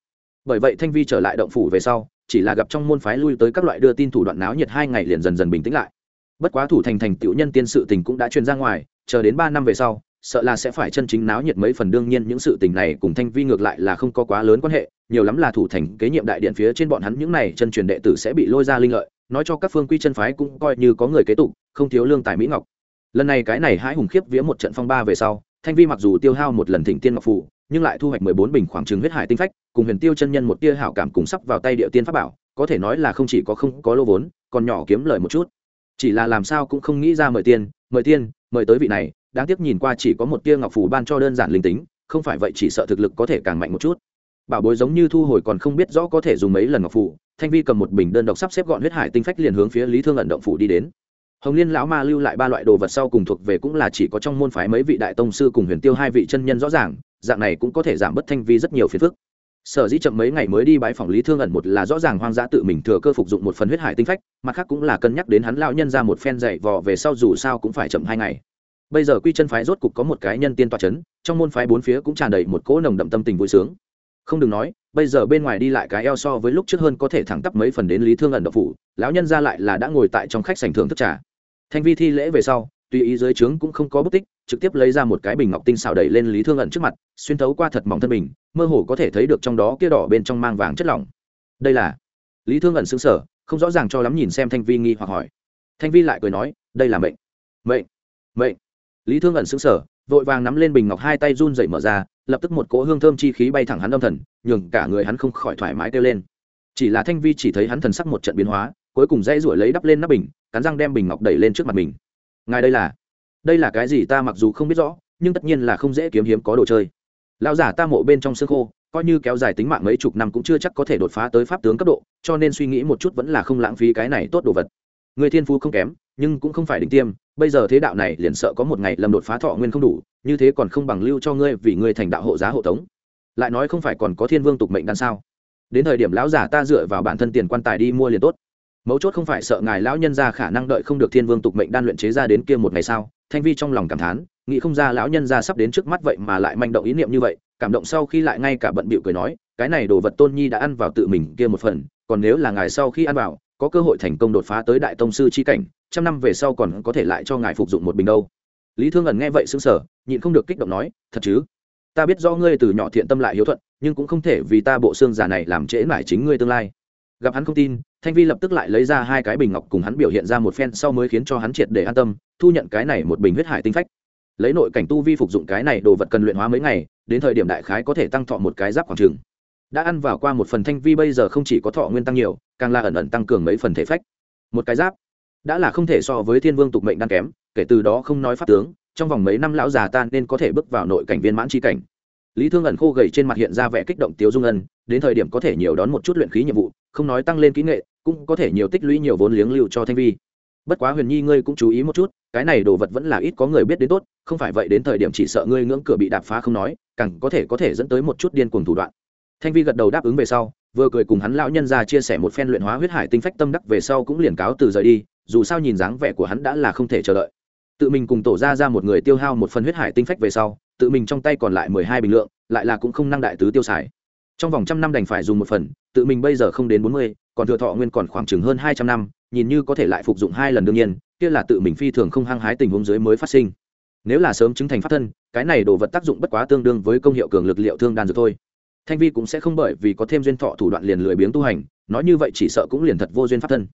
Bởi vậy thanh vi trở lại động phủ về sau chỉ là gặp trong môn phái lui tới các loại đưa tin thủ đoạn náo nhiệt hai ngày liền dần dần bình tĩnh lại. Bất quá thủ thành thành tựu nhân tiên sự tình cũng đã truyền ra ngoài, chờ đến ba năm về sau, sợ là sẽ phải chân chính náo nhiệt mấy phần đương nhiên những sự tình này cùng thanh vi ngược lại là không có quá lớn quan hệ, nhiều lắm là thủ thành kế nhiệm đại điện phía trên bọn hắn những này chân truyền đệ tử sẽ bị lôi ra linh lợi, nói cho các phương quy chân phái cũng coi như có người kế tục, không thiếu lương tài mỹ ngọc. Lần này cái này hãi hùng khiếp vía một trận phong ba về sau, thanh vi mặc dù tiêu hao một lần thỉnh tiên ngọc phù nhưng lại thu hoạch mười bốn bình khoảng trừng huyết hải tinh phách, cùng huyền tiêu chân nhân một tia hảo cảm cùng sắp vào tay địa tiên pháp bảo, có thể nói là không chỉ có không có lô vốn, còn nhỏ kiếm lời một chút. Chỉ là làm sao cũng không nghĩ ra mời tiên mời tiên, mời tới vị này, đáng tiếc nhìn qua chỉ có một tia ngọc phù ban cho đơn giản linh tính, không phải vậy chỉ sợ thực lực có thể càng mạnh một chút. Bảo bối giống như thu hồi còn không biết rõ có thể dùng mấy lần ngọc phủ thanh vi cầm một bình đơn độc sắp xếp gọn huyết hải tinh phách liền hướng phía lý thương ẩn động phủ đi đến. Hồng liên lão ma lưu lại ba loại đồ vật sau cùng thuộc về cũng là chỉ có trong môn phái mấy vị đại tông sư cùng huyền tiêu hai vị chân nhân rõ ràng dạng này cũng có thể giảm bớt thanh vi rất nhiều phiền phức. Sở dĩ chậm mấy ngày mới đi bãi phòng lý thương ẩn một là rõ ràng hoang dã tự mình thừa cơ phục dụng một phần huyết hải tinh phách, mặt khác cũng là cân nhắc đến hắn lão nhân ra một phen dạy vò về sau dù sao cũng phải chậm hai ngày. Bây giờ quy chân phái rốt cục có một cái nhân tiên toa c h ấ n trong môn phái bốn phía cũng tràn đầy một cỗ nồng đậm tâm tình vui sướng. Không đừng nói, bây giờ bên ngoài đi lại cái eo so với lúc trước hơn có thể thẳng tắp mấy phần đến lý thương ẩn độ phủ, lão nhân ra lại là đã ngồi tại trong khách sành thưởng thức trà. Thanh vi thi lễ về sau, tùy ý dưới trướng cũng không có bút tích trực tiếp lấy ra một cái bình ngọc tinh xào đẩy lên lý thương ẩn trước mặt, xuyên thấu qua thật mỏng thân bình, mơ hồ có thể thấy được trong đó kia đỏ bên trong mang vàng chất lỏng. Đây là? Lý thương ẩn xứng sở không rõ ràng cho lắm nhìn xem thanh vi nghi hoặc hỏi. Thanh vi lại cười nói, đây là mệnh. Mệnh? Mệnh? Lý thương ẩn xứng sở vội vàng nắm lên bình ngọc hai tay run dậy mở ra, lập tức một cỗ hương thơm chi khí bay thẳng hắn âm thần, nhường cả người hắn không khỏi thoải mái kêu lên. Chỉ là thanh vi chỉ thấy hắn thần sắc một trận biến hóa, cuối cùng dây ruổi lấy đắp lên nắp bình, cắn răng đem bình ngọc đẩy lên trước mặt mình. Ngài đây là? Đây là cái gì ta mặc dù không biết rõ, nhưng tất nhiên là không dễ kiếm hiếm có đồ chơi. Lão giả ta mộ bên trong xương khô, coi như kéo dài tính mạng mấy chục năm cũng chưa chắc có thể đột phá tới pháp tướng cấp độ, cho nên suy nghĩ một chút vẫn là không lãng phí cái này tốt đồ vật. Người thiên phú không kém, nhưng cũng không phải đỉnh tiêm, bây giờ thế đạo này liền sợ có một ngày lâm đột phá thọ nguyên không đủ, như thế còn không bằng lưu cho ngươi vì ngươi thành đạo hộ giá hộ tống. Lại nói không phải còn có thiên vương tục mệnh đan sao? Đến thời điểm lão giả ta dựa vào bản thân tiền quan tài đi mua liền tốt mấu chốt không phải sợ ngài lão nhân ra khả năng đợi không được thiên vương tục mệnh đan luyện chế ra đến kia một ngày sau thanh vi trong lòng cảm thán, nghĩ không ra lão nhân ra sắp đến trước mắt vậy mà lại manh động ý niệm như vậy, cảm động sau khi lại ngay cả bận bịu cười nói, cái này đồ vật tôn nhi đã ăn vào tự mình kia một phần, còn nếu là ngài sau khi ăn vào, có cơ hội thành công đột phá tới đại tông sư chi cảnh, trăm năm về sau còn có thể lại cho ngài phục dụng một bình đâu. Lý thương ẩn nghe vậy xứng sở nhịn không được kích động nói, thật chứ? Ta biết do ngươi từ nhỏ thiện tâm lại hiếu thuận, nhưng cũng không thể vì ta bộ xương giả này làm trễ mãi chính ngươi tương lai gặp hắn không tin, thanh vi lập tức lại lấy ra hai cái bình ngọc cùng hắn biểu hiện ra một phen sau mới khiến cho hắn triệt để an tâm, thu nhận cái này một bình huyết hải tinh phách. Lấy nội cảnh tu vi phục dụng cái này đồ vật cần luyện hóa mấy ngày, đến thời điểm đại khái có thể tăng thọ một cái giáp khoảng trường đã ăn vào qua một phần thanh vi bây giờ không chỉ có thọ nguyên tăng nhiều, càng là ẩn ẩn tăng cường mấy phần thể phách. Một cái giáp, đã là không thể so với thiên vương tục mệnh đang kém, kể từ đó không nói pháp tướng, trong vòng mấy năm lão già tan nên có thể bước vào nội cảnh viên mãn chi cảnh lý thương ẩn khô gầy trên mặt hiện ra vẻ kích động tiếu dung ân, đến thời điểm có thể nhiều đón một chút luyện khí nhiệm vụ, không nói tăng lên kỹ nghệ, cũng có thể nhiều tích lũy nhiều vốn liếng lưu cho thanh vi. Bất quá huyền nhi ngươi cũng chú ý một chút, cái này đồ vật vẫn là ít có người biết đến tốt, không phải vậy đến thời điểm chỉ sợ ngươi ngưỡng cửa bị đạp phá không nói, càng có thể có thể dẫn tới một chút điên cuồng thủ đoạn. Thanh vi gật đầu đáp ứng về sau, vừa cười cùng hắn lão nhân ra chia sẻ một phen luyện hóa huyết hải tinh phách tâm đắc về sau cũng liền cáo từ rời đi, dù sao nhìn dáng vẻ của hắn đã là không thể chờ đợi. Tự mình cùng tổ ra ra một người tiêu hao một phần huyết hải tinh phách về sau tự mình trong tay còn lại mười hai bình lượng, lại là cũng không năng đại tứ tiêu xài. Trong vòng trăm năm đành phải dùng một phần, tự mình bây giờ không đến bốn mươi, còn thừa thọ nguyên còn khoảng chừng hơn hai trăm năm, nhìn như có thể lại phục dụng hai lần đương nhiên, kia là tự mình phi thường không hăng hái tình huống dưới mới phát sinh. Nếu là sớm chứng thành phát thân, cái này đồ vật tác dụng bất quá tương đương với công hiệu cường lực liệu thương đan dược thôi. Thanh vi cũng sẽ không bởi vì có thêm duyên thọ thủ đoạn liền lười biếng tu hành, nói như vậy chỉ sợ cũng liền thật vô duyên pháp thân.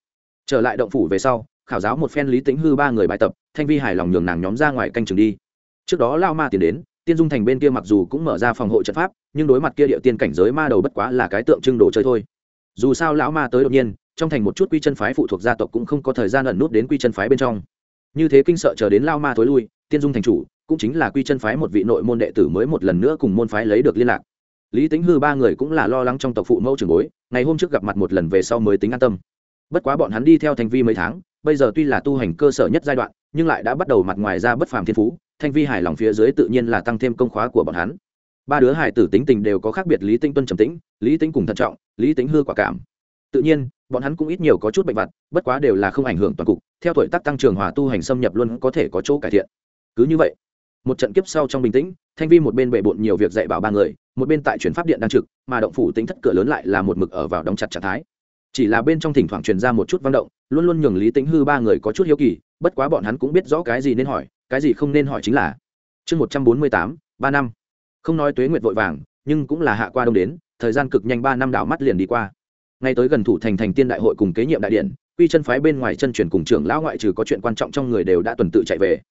Trở lại động phủ về sau, khảo giáo một phen lý tính hư ba người bài tập, thanh vi hài lòng nhường nàng nhóm ra ngoài canh chừng đi. Trước đó lao ma tiến đến tiên dung thành bên kia mặc dù cũng mở ra phòng hộ trận pháp, nhưng đối mặt kia địa tiên cảnh giới ma đầu bất quá là cái tượng trưng đồ chơi thôi. Dù sao lão ma tới đột nhiên, trong thành một chút quy chân phái phụ thuộc gia tộc cũng không có thời gian ẩn nút đến quy chân phái bên trong. Như thế kinh sợ chờ đến lao ma tối lui, tiên dung thành chủ cũng chính là quy chân phái một vị nội môn đệ tử mới một lần nữa cùng môn phái lấy được liên lạc. Lý tính hư ba người cũng là lo lắng trong tộc phụ mẫu trường bối, ngày hôm trước gặp mặt một lần về sau mới tính an tâm. Bất quá bọn hắn đi theo thành vi mấy tháng, bây giờ tuy là tu hành cơ sở nhất giai đoạn, nhưng lại đã bắt đầu mặt ngoài ra bất phàm thiên phú thanh vi hài lòng phía dưới tự nhiên là tăng thêm công khóa của bọn hắn. Ba đứa hài tử tính tình đều có khác biệt lý tinh tuân trầm tĩnh, lý tính cùng thận trọng, lý tính hư quả cảm. Tự nhiên, bọn hắn cũng ít nhiều có chút bệnh vặt, bất quá đều là không ảnh hưởng toàn cục, theo tuổi tác tăng trưởng hòa tu hành xâm nhập luôn có thể có chỗ cải thiện. Cứ như vậy, một trận kiếp sau trong bình tĩnh, thanh vi một bên bệ bộn nhiều việc dạy bảo ba người, một bên tại chuyển pháp điện đang trực, mà động phủ tính thất cửa lớn lại là một mực ở vào đóng chặt trạng thái. Chỉ là bên trong thỉnh thoảng truyền ra một chút văn động, luôn luôn nhường lý tính hư ba người có chút hiếu kỳ, bất quá bọn hắn cũng biết rõ cái gì nên hỏi cái gì không nên hỏi chính là. Chương một trăm bốn mươi tám, ba năm. Không nói tuế nguyệt vội vàng, nhưng cũng là hạ qua đông đến, thời gian cực nhanh ba năm đảo mắt liền đi qua. Ngay tới gần thủ thành thành tiên đại hội cùng kế nhiệm đại điện, quy chân phái bên ngoài chân truyền cùng trưởng lão ngoại trừ có chuyện quan trọng trong người đều đã tuần tự chạy về.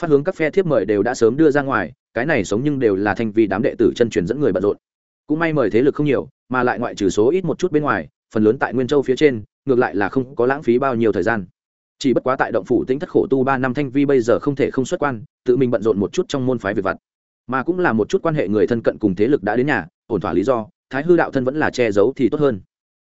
Phát hướng các phe thiếp mời đều đã sớm đưa ra ngoài, cái này sống nhưng đều là thành vì đám đệ tử chân truyền dẫn người bận rộn. Cũng may mời thế lực không nhiều, mà lại ngoại trừ số ít một chút bên ngoài, phần lớn tại nguyên châu phía trên, ngược lại là không có lãng phí bao nhiêu thời gian chỉ bất quá tại động phủ tính thất khổ tu ba năm thanh vi bây giờ không thể không xuất quan, tự mình bận rộn một chút trong môn phái về vặt. Mà cũng là một chút quan hệ người thân cận cùng thế lực đã đến nhà, ổn thỏa lý do, thái hư đạo thân vẫn là che giấu thì tốt hơn.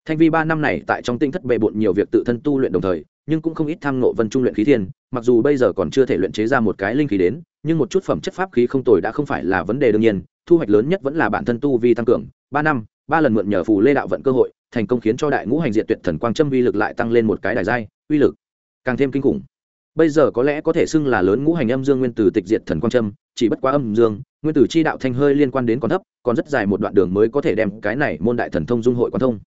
Thanh vi ba năm này tại trong tinh thất bề bộn nhiều việc tự thân tu luyện đồng thời, nhưng cũng không ít tham nộ vân trung luyện khí thiên, mặc dù bây giờ còn chưa thể luyện chế ra một cái linh khí đến, nhưng một chút phẩm chất pháp khí không tồi đã không phải là vấn đề đương nhiên, thu hoạch lớn nhất vẫn là bản thân tu vi tăng cường. Ba năm, ba lần mượn nhờ phù lê đạo vận cơ hội, thành công khiến cho đại ngũ hành diện tuyệt thần quang châm uy lực lại tăng lên một cái đài giai, uy lực càng thêm kinh khủng. Bây giờ có lẽ có thể xưng là lớn ngũ hành âm dương nguyên tử tịch diệt thần quang châm, chỉ bất quá âm dương, nguyên tử chi đạo thanh hơi liên quan đến còn thấp, còn rất dài một đoạn đường mới có thể đem cái này môn đại thần thông dung hội quan thông.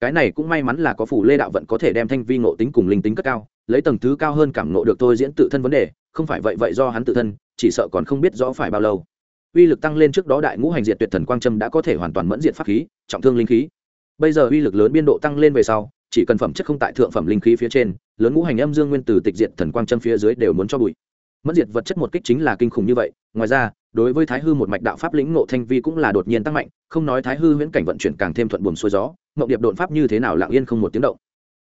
Cái này cũng may mắn là có phủ lê đạo vận có thể đem thanh vi ngộ tính cùng linh tính cất cao, lấy tầng thứ cao hơn cảm ngộ được tôi diễn tự thân vấn đề, không phải vậy vậy do hắn tự thân, chỉ sợ còn không biết rõ phải bao lâu. Uy lực tăng lên trước đó đại ngũ hành diệt tuyệt thần quang trâm đã có thể hoàn toàn mẫn diệt pháp khí, trọng thương linh khí. Bây giờ uy lực lớn biên độ tăng lên về sau chỉ cần phẩm chất không tại thượng phẩm linh khí phía trên, lớn ngũ hành âm dương nguyên từ tịch diệt thần quang chân phía dưới đều muốn cho bụi. Mất diệt vật chất một kích chính là kinh khủng như vậy, ngoài ra, đối với thái hư một mạch đạo pháp lĩnh ngộ thanh vi cũng là đột nhiên tăng mạnh, không nói thái hư huyễn cảnh vận chuyển càng thêm thuận buồm xuôi gió, mộng điệp đột pháp như thế nào lặng yên không một tiếng động.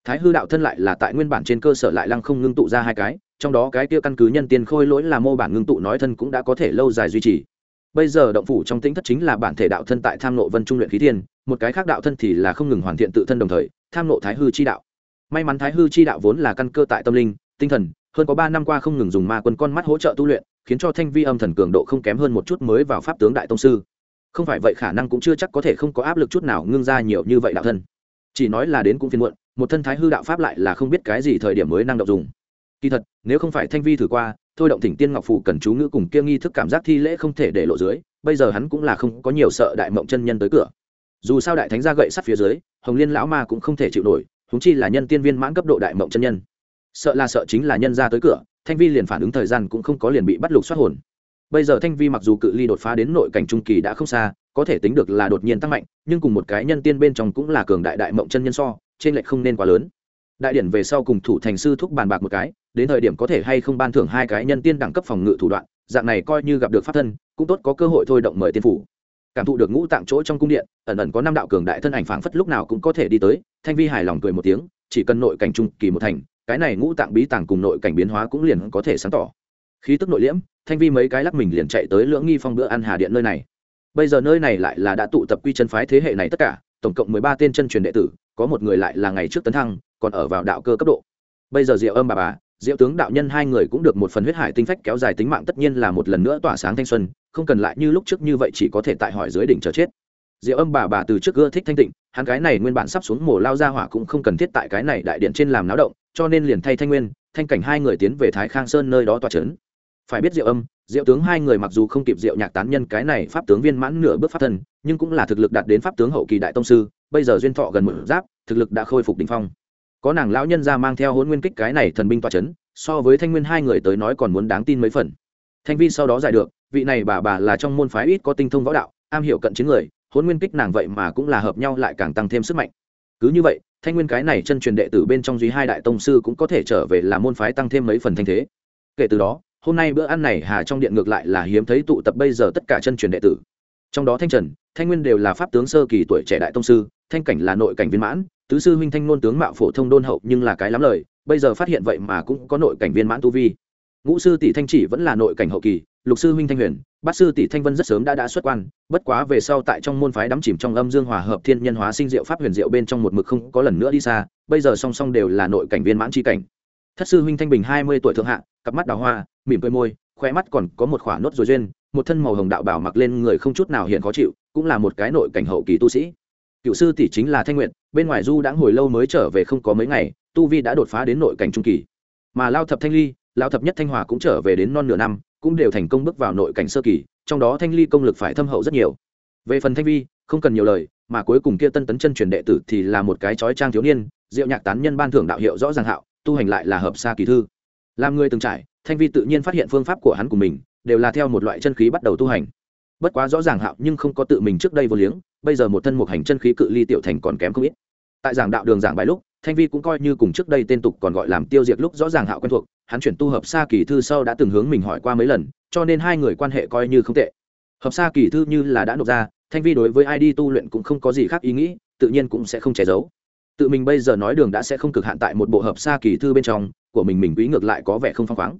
Thái hư đạo thân lại là tại nguyên bản trên cơ sở lại lăng không ngưng tụ ra hai cái, trong đó cái kia căn cứ nhân tiên khôi lỗi là mô bản ngưng tụ nói thân cũng đã có thể lâu dài duy trì. Bây giờ động phủ trong tính thất chính là bản thể đạo thân tại tham nộ vân trung luyện khí thiên, một cái khác đạo thân thì là không ngừng hoàn thiện tự thân đồng thời tham nộ thái hư chi đạo. May mắn thái hư chi đạo vốn là căn cơ tại tâm linh, tinh thần, hơn có ba năm qua không ngừng dùng ma quân con mắt hỗ trợ tu luyện, khiến cho thanh vi âm thần cường độ không kém hơn một chút mới vào pháp tướng đại tông sư. Không phải vậy khả năng cũng chưa chắc có thể không có áp lực chút nào ngưng ra nhiều như vậy đạo thân. Chỉ nói là đến cũng phiên muộn, một thân thái hư đạo pháp lại là không biết cái gì thời điểm mới năng động dùng. Kỳ thật, nếu không phải thanh vi thử qua, thôi động thỉnh tiên ngọc phủ cần chú ngữ cùng kia nghi thức cảm giác thi lễ không thể để lộ dưới, bây giờ hắn cũng là không có nhiều sợ đại mộng chân nhân tới cửa dù sao đại thánh ra gậy sắt phía dưới, hồng liên lão ma cũng không thể chịu nổi húng chi là nhân tiên viên mãn cấp độ đại mộng chân nhân. Sợ là sợ chính là nhân ra tới cửa, thanh vi liền phản ứng thời gian cũng không có liền bị bắt lục xoát hồn. Bây giờ thanh vi mặc dù cự ly đột phá đến nội cảnh trung kỳ đã không xa, có thể tính được là đột nhiên tăng mạnh, nhưng cùng một cái nhân tiên bên trong cũng là cường đại đại mộng chân nhân so, trên lệch không nên quá lớn. Đại điển về sau cùng thủ thành sư thúc bàn bạc một cái, đến thời điểm có thể hay không ban thưởng hai cái nhân tiên đẳng cấp phòng ngự thủ đoạn, dạng này coi như gặp được pháp thân, cũng tốt có cơ hội thôi động mời tiên phủ cảm thụ được ngũ tạng chỗ trong cung điện, ẩn ẩn có năm đạo cường đại thân ảnh phảng phất lúc nào cũng có thể đi tới, thanh vi hài lòng cười một tiếng, chỉ cần nội cảnh trung kỳ một thành, cái này ngũ tạng bí tàng cùng nội cảnh biến hóa cũng liền có thể sáng tỏ. Khí tức nội liễm, thanh vi mấy cái lắc mình liền chạy tới lưỡng nghi phong bữa ăn hà điện nơi này. Bây giờ nơi này lại là đã tụ tập quy chân phái thế hệ này tất cả, tổng cộng mười ba tên chân truyền đệ tử, có một người lại là ngày trước tấn thăng, còn ở vào đạo cơ cấp độ. Bây giờ diệu âm bà bà diệu tướng đạo nhân hai người cũng được một phần huyết hải tinh phách kéo dài tính mạng, tất nhiên là một lần nữa tỏa sáng thanh xuân, không cần lại như lúc trước như vậy chỉ có thể tại hỏi dưới đỉnh chờ chết. Diệu âm bà bà từ trước gưa thích thanh tịnh, hắn cái này nguyên bản sắp xuống mổ lao ra hỏa cũng không cần thiết tại cái này đại điện trên làm náo động, cho nên liền thay thanh nguyên, thanh cảnh hai người tiến về thái khang sơn nơi đó tỏa trấn. Phải biết diệu âm diệu tướng hai người mặc dù không kịp diệu nhạc tán nhân cái này pháp tướng viên mãn nửa bước pháp thân, nhưng cũng là thực lực đạt đến pháp tướng hậu kỳ đại tông sư, bây giờ duyên thọ gần một giáp, thực lực đã khôi phục đỉnh phong có nàng lão nhân ra mang theo hôn nguyên kích cái này thần binh tỏa chấn, so với thanh nguyên hai người tới nói còn muốn đáng tin mấy phần. Thanh vi sau đó giải được, vị này bà bà là trong môn phái ít có tinh thông võ đạo, am hiểu cận chiến người hôn nguyên kích nàng vậy mà cũng là hợp nhau lại càng tăng thêm sức mạnh. Cứ như vậy, thanh nguyên cái này chân truyền đệ tử bên trong duy hai đại tông sư cũng có thể trở về là môn phái tăng thêm mấy phần thanh thế. Kể từ đó, hôm nay bữa ăn này hà trong điện ngược lại là hiếm thấy tụ tập bây giờ tất cả chân truyền đệ tử. Trong đó thanh trần, thanh nguyên đều là pháp tướng sơ kỳ tuổi trẻ đại tông sư, thanh cảnh là nội cảnh viên mãn tứ sư huynh thanh nôn tướng mạo phổ thông đôn hậu nhưng là cái lắm lời, bây giờ phát hiện vậy mà cũng có nội cảnh viên mãn tu vi. Ngũ sư tỷ thanh chỉ vẫn là nội cảnh hậu kỳ, lục sư huynh thanh huyền, bát sư tỷ thanh vân rất sớm đã đã xuất quan, bất quá về sau tại trong môn phái đắm chìm trong âm dương hòa hợp thiên nhân hóa sinh diệu pháp huyền diệu bên trong một mực không có lần nữa đi xa, bây giờ song song đều là nội cảnh viên mãn tri cảnh. Thất sư huynh thanh bình hai mươi tuổi thượng hạ, cặp mắt đào hoa, mỉm cười môi khoe mắt còn có một khoả nốt rồi duyên, một thân màu hồng đạo bảo mặc lên người không chút nào hiện khó chịu, cũng là một cái nội cảnh hậu kỳ tu sĩ. Cựu sư tỷ chính là thanh nguyện bên ngoài du đã hồi lâu mới trở về không có mấy ngày, tu vi đã đột phá đến nội cảnh trung kỳ. Mà lao thập thanh ly, lao thập nhất thanh hòa cũng trở về đến non nửa năm, cũng đều thành công bước vào nội cảnh sơ kỳ, trong đó thanh ly công lực phải thâm hậu rất nhiều. Về phần thanh vi, không cần nhiều lời, mà cuối cùng kia tân tấn chân truyền đệ tử thì là một cái trói trang thiếu niên diệu nhạc tán nhân ban thưởng đạo hiệu rõ ràng hạo, tu hành lại là hợp xa kỳ thư. Làm người từng trải, thanh vi tự nhiên phát hiện phương pháp của hắn của mình, đều là theo một loại chân khí bắt đầu tu hành. Bất quá rõ ràng hạo nhưng không có tự mình trước đây vô liếng bây giờ một thân một hành chân khí cự ly tiểu thành còn kém không ít. Tại giảng đạo đường giảng bài lúc, thanh vi cũng coi như cùng trước đây tên tục còn gọi làm tiêu diệt lúc rõ ràng hạo quen thuộc, hắn chuyển tu hợp xa kỳ thư sau đã từng hướng mình hỏi qua mấy lần, cho nên hai người quan hệ coi như không tệ. Hợp xa kỳ thư như là đã nộp ra, thanh vi đối với ai đi tu luyện cũng không có gì khác ý nghĩ, tự nhiên cũng sẽ không che giấu. Tự mình bây giờ nói đường đã sẽ không cực hạn tại một bộ hợp xa kỳ thư bên trong, của mình mình quý ngược lại có vẻ không phăng khoáng.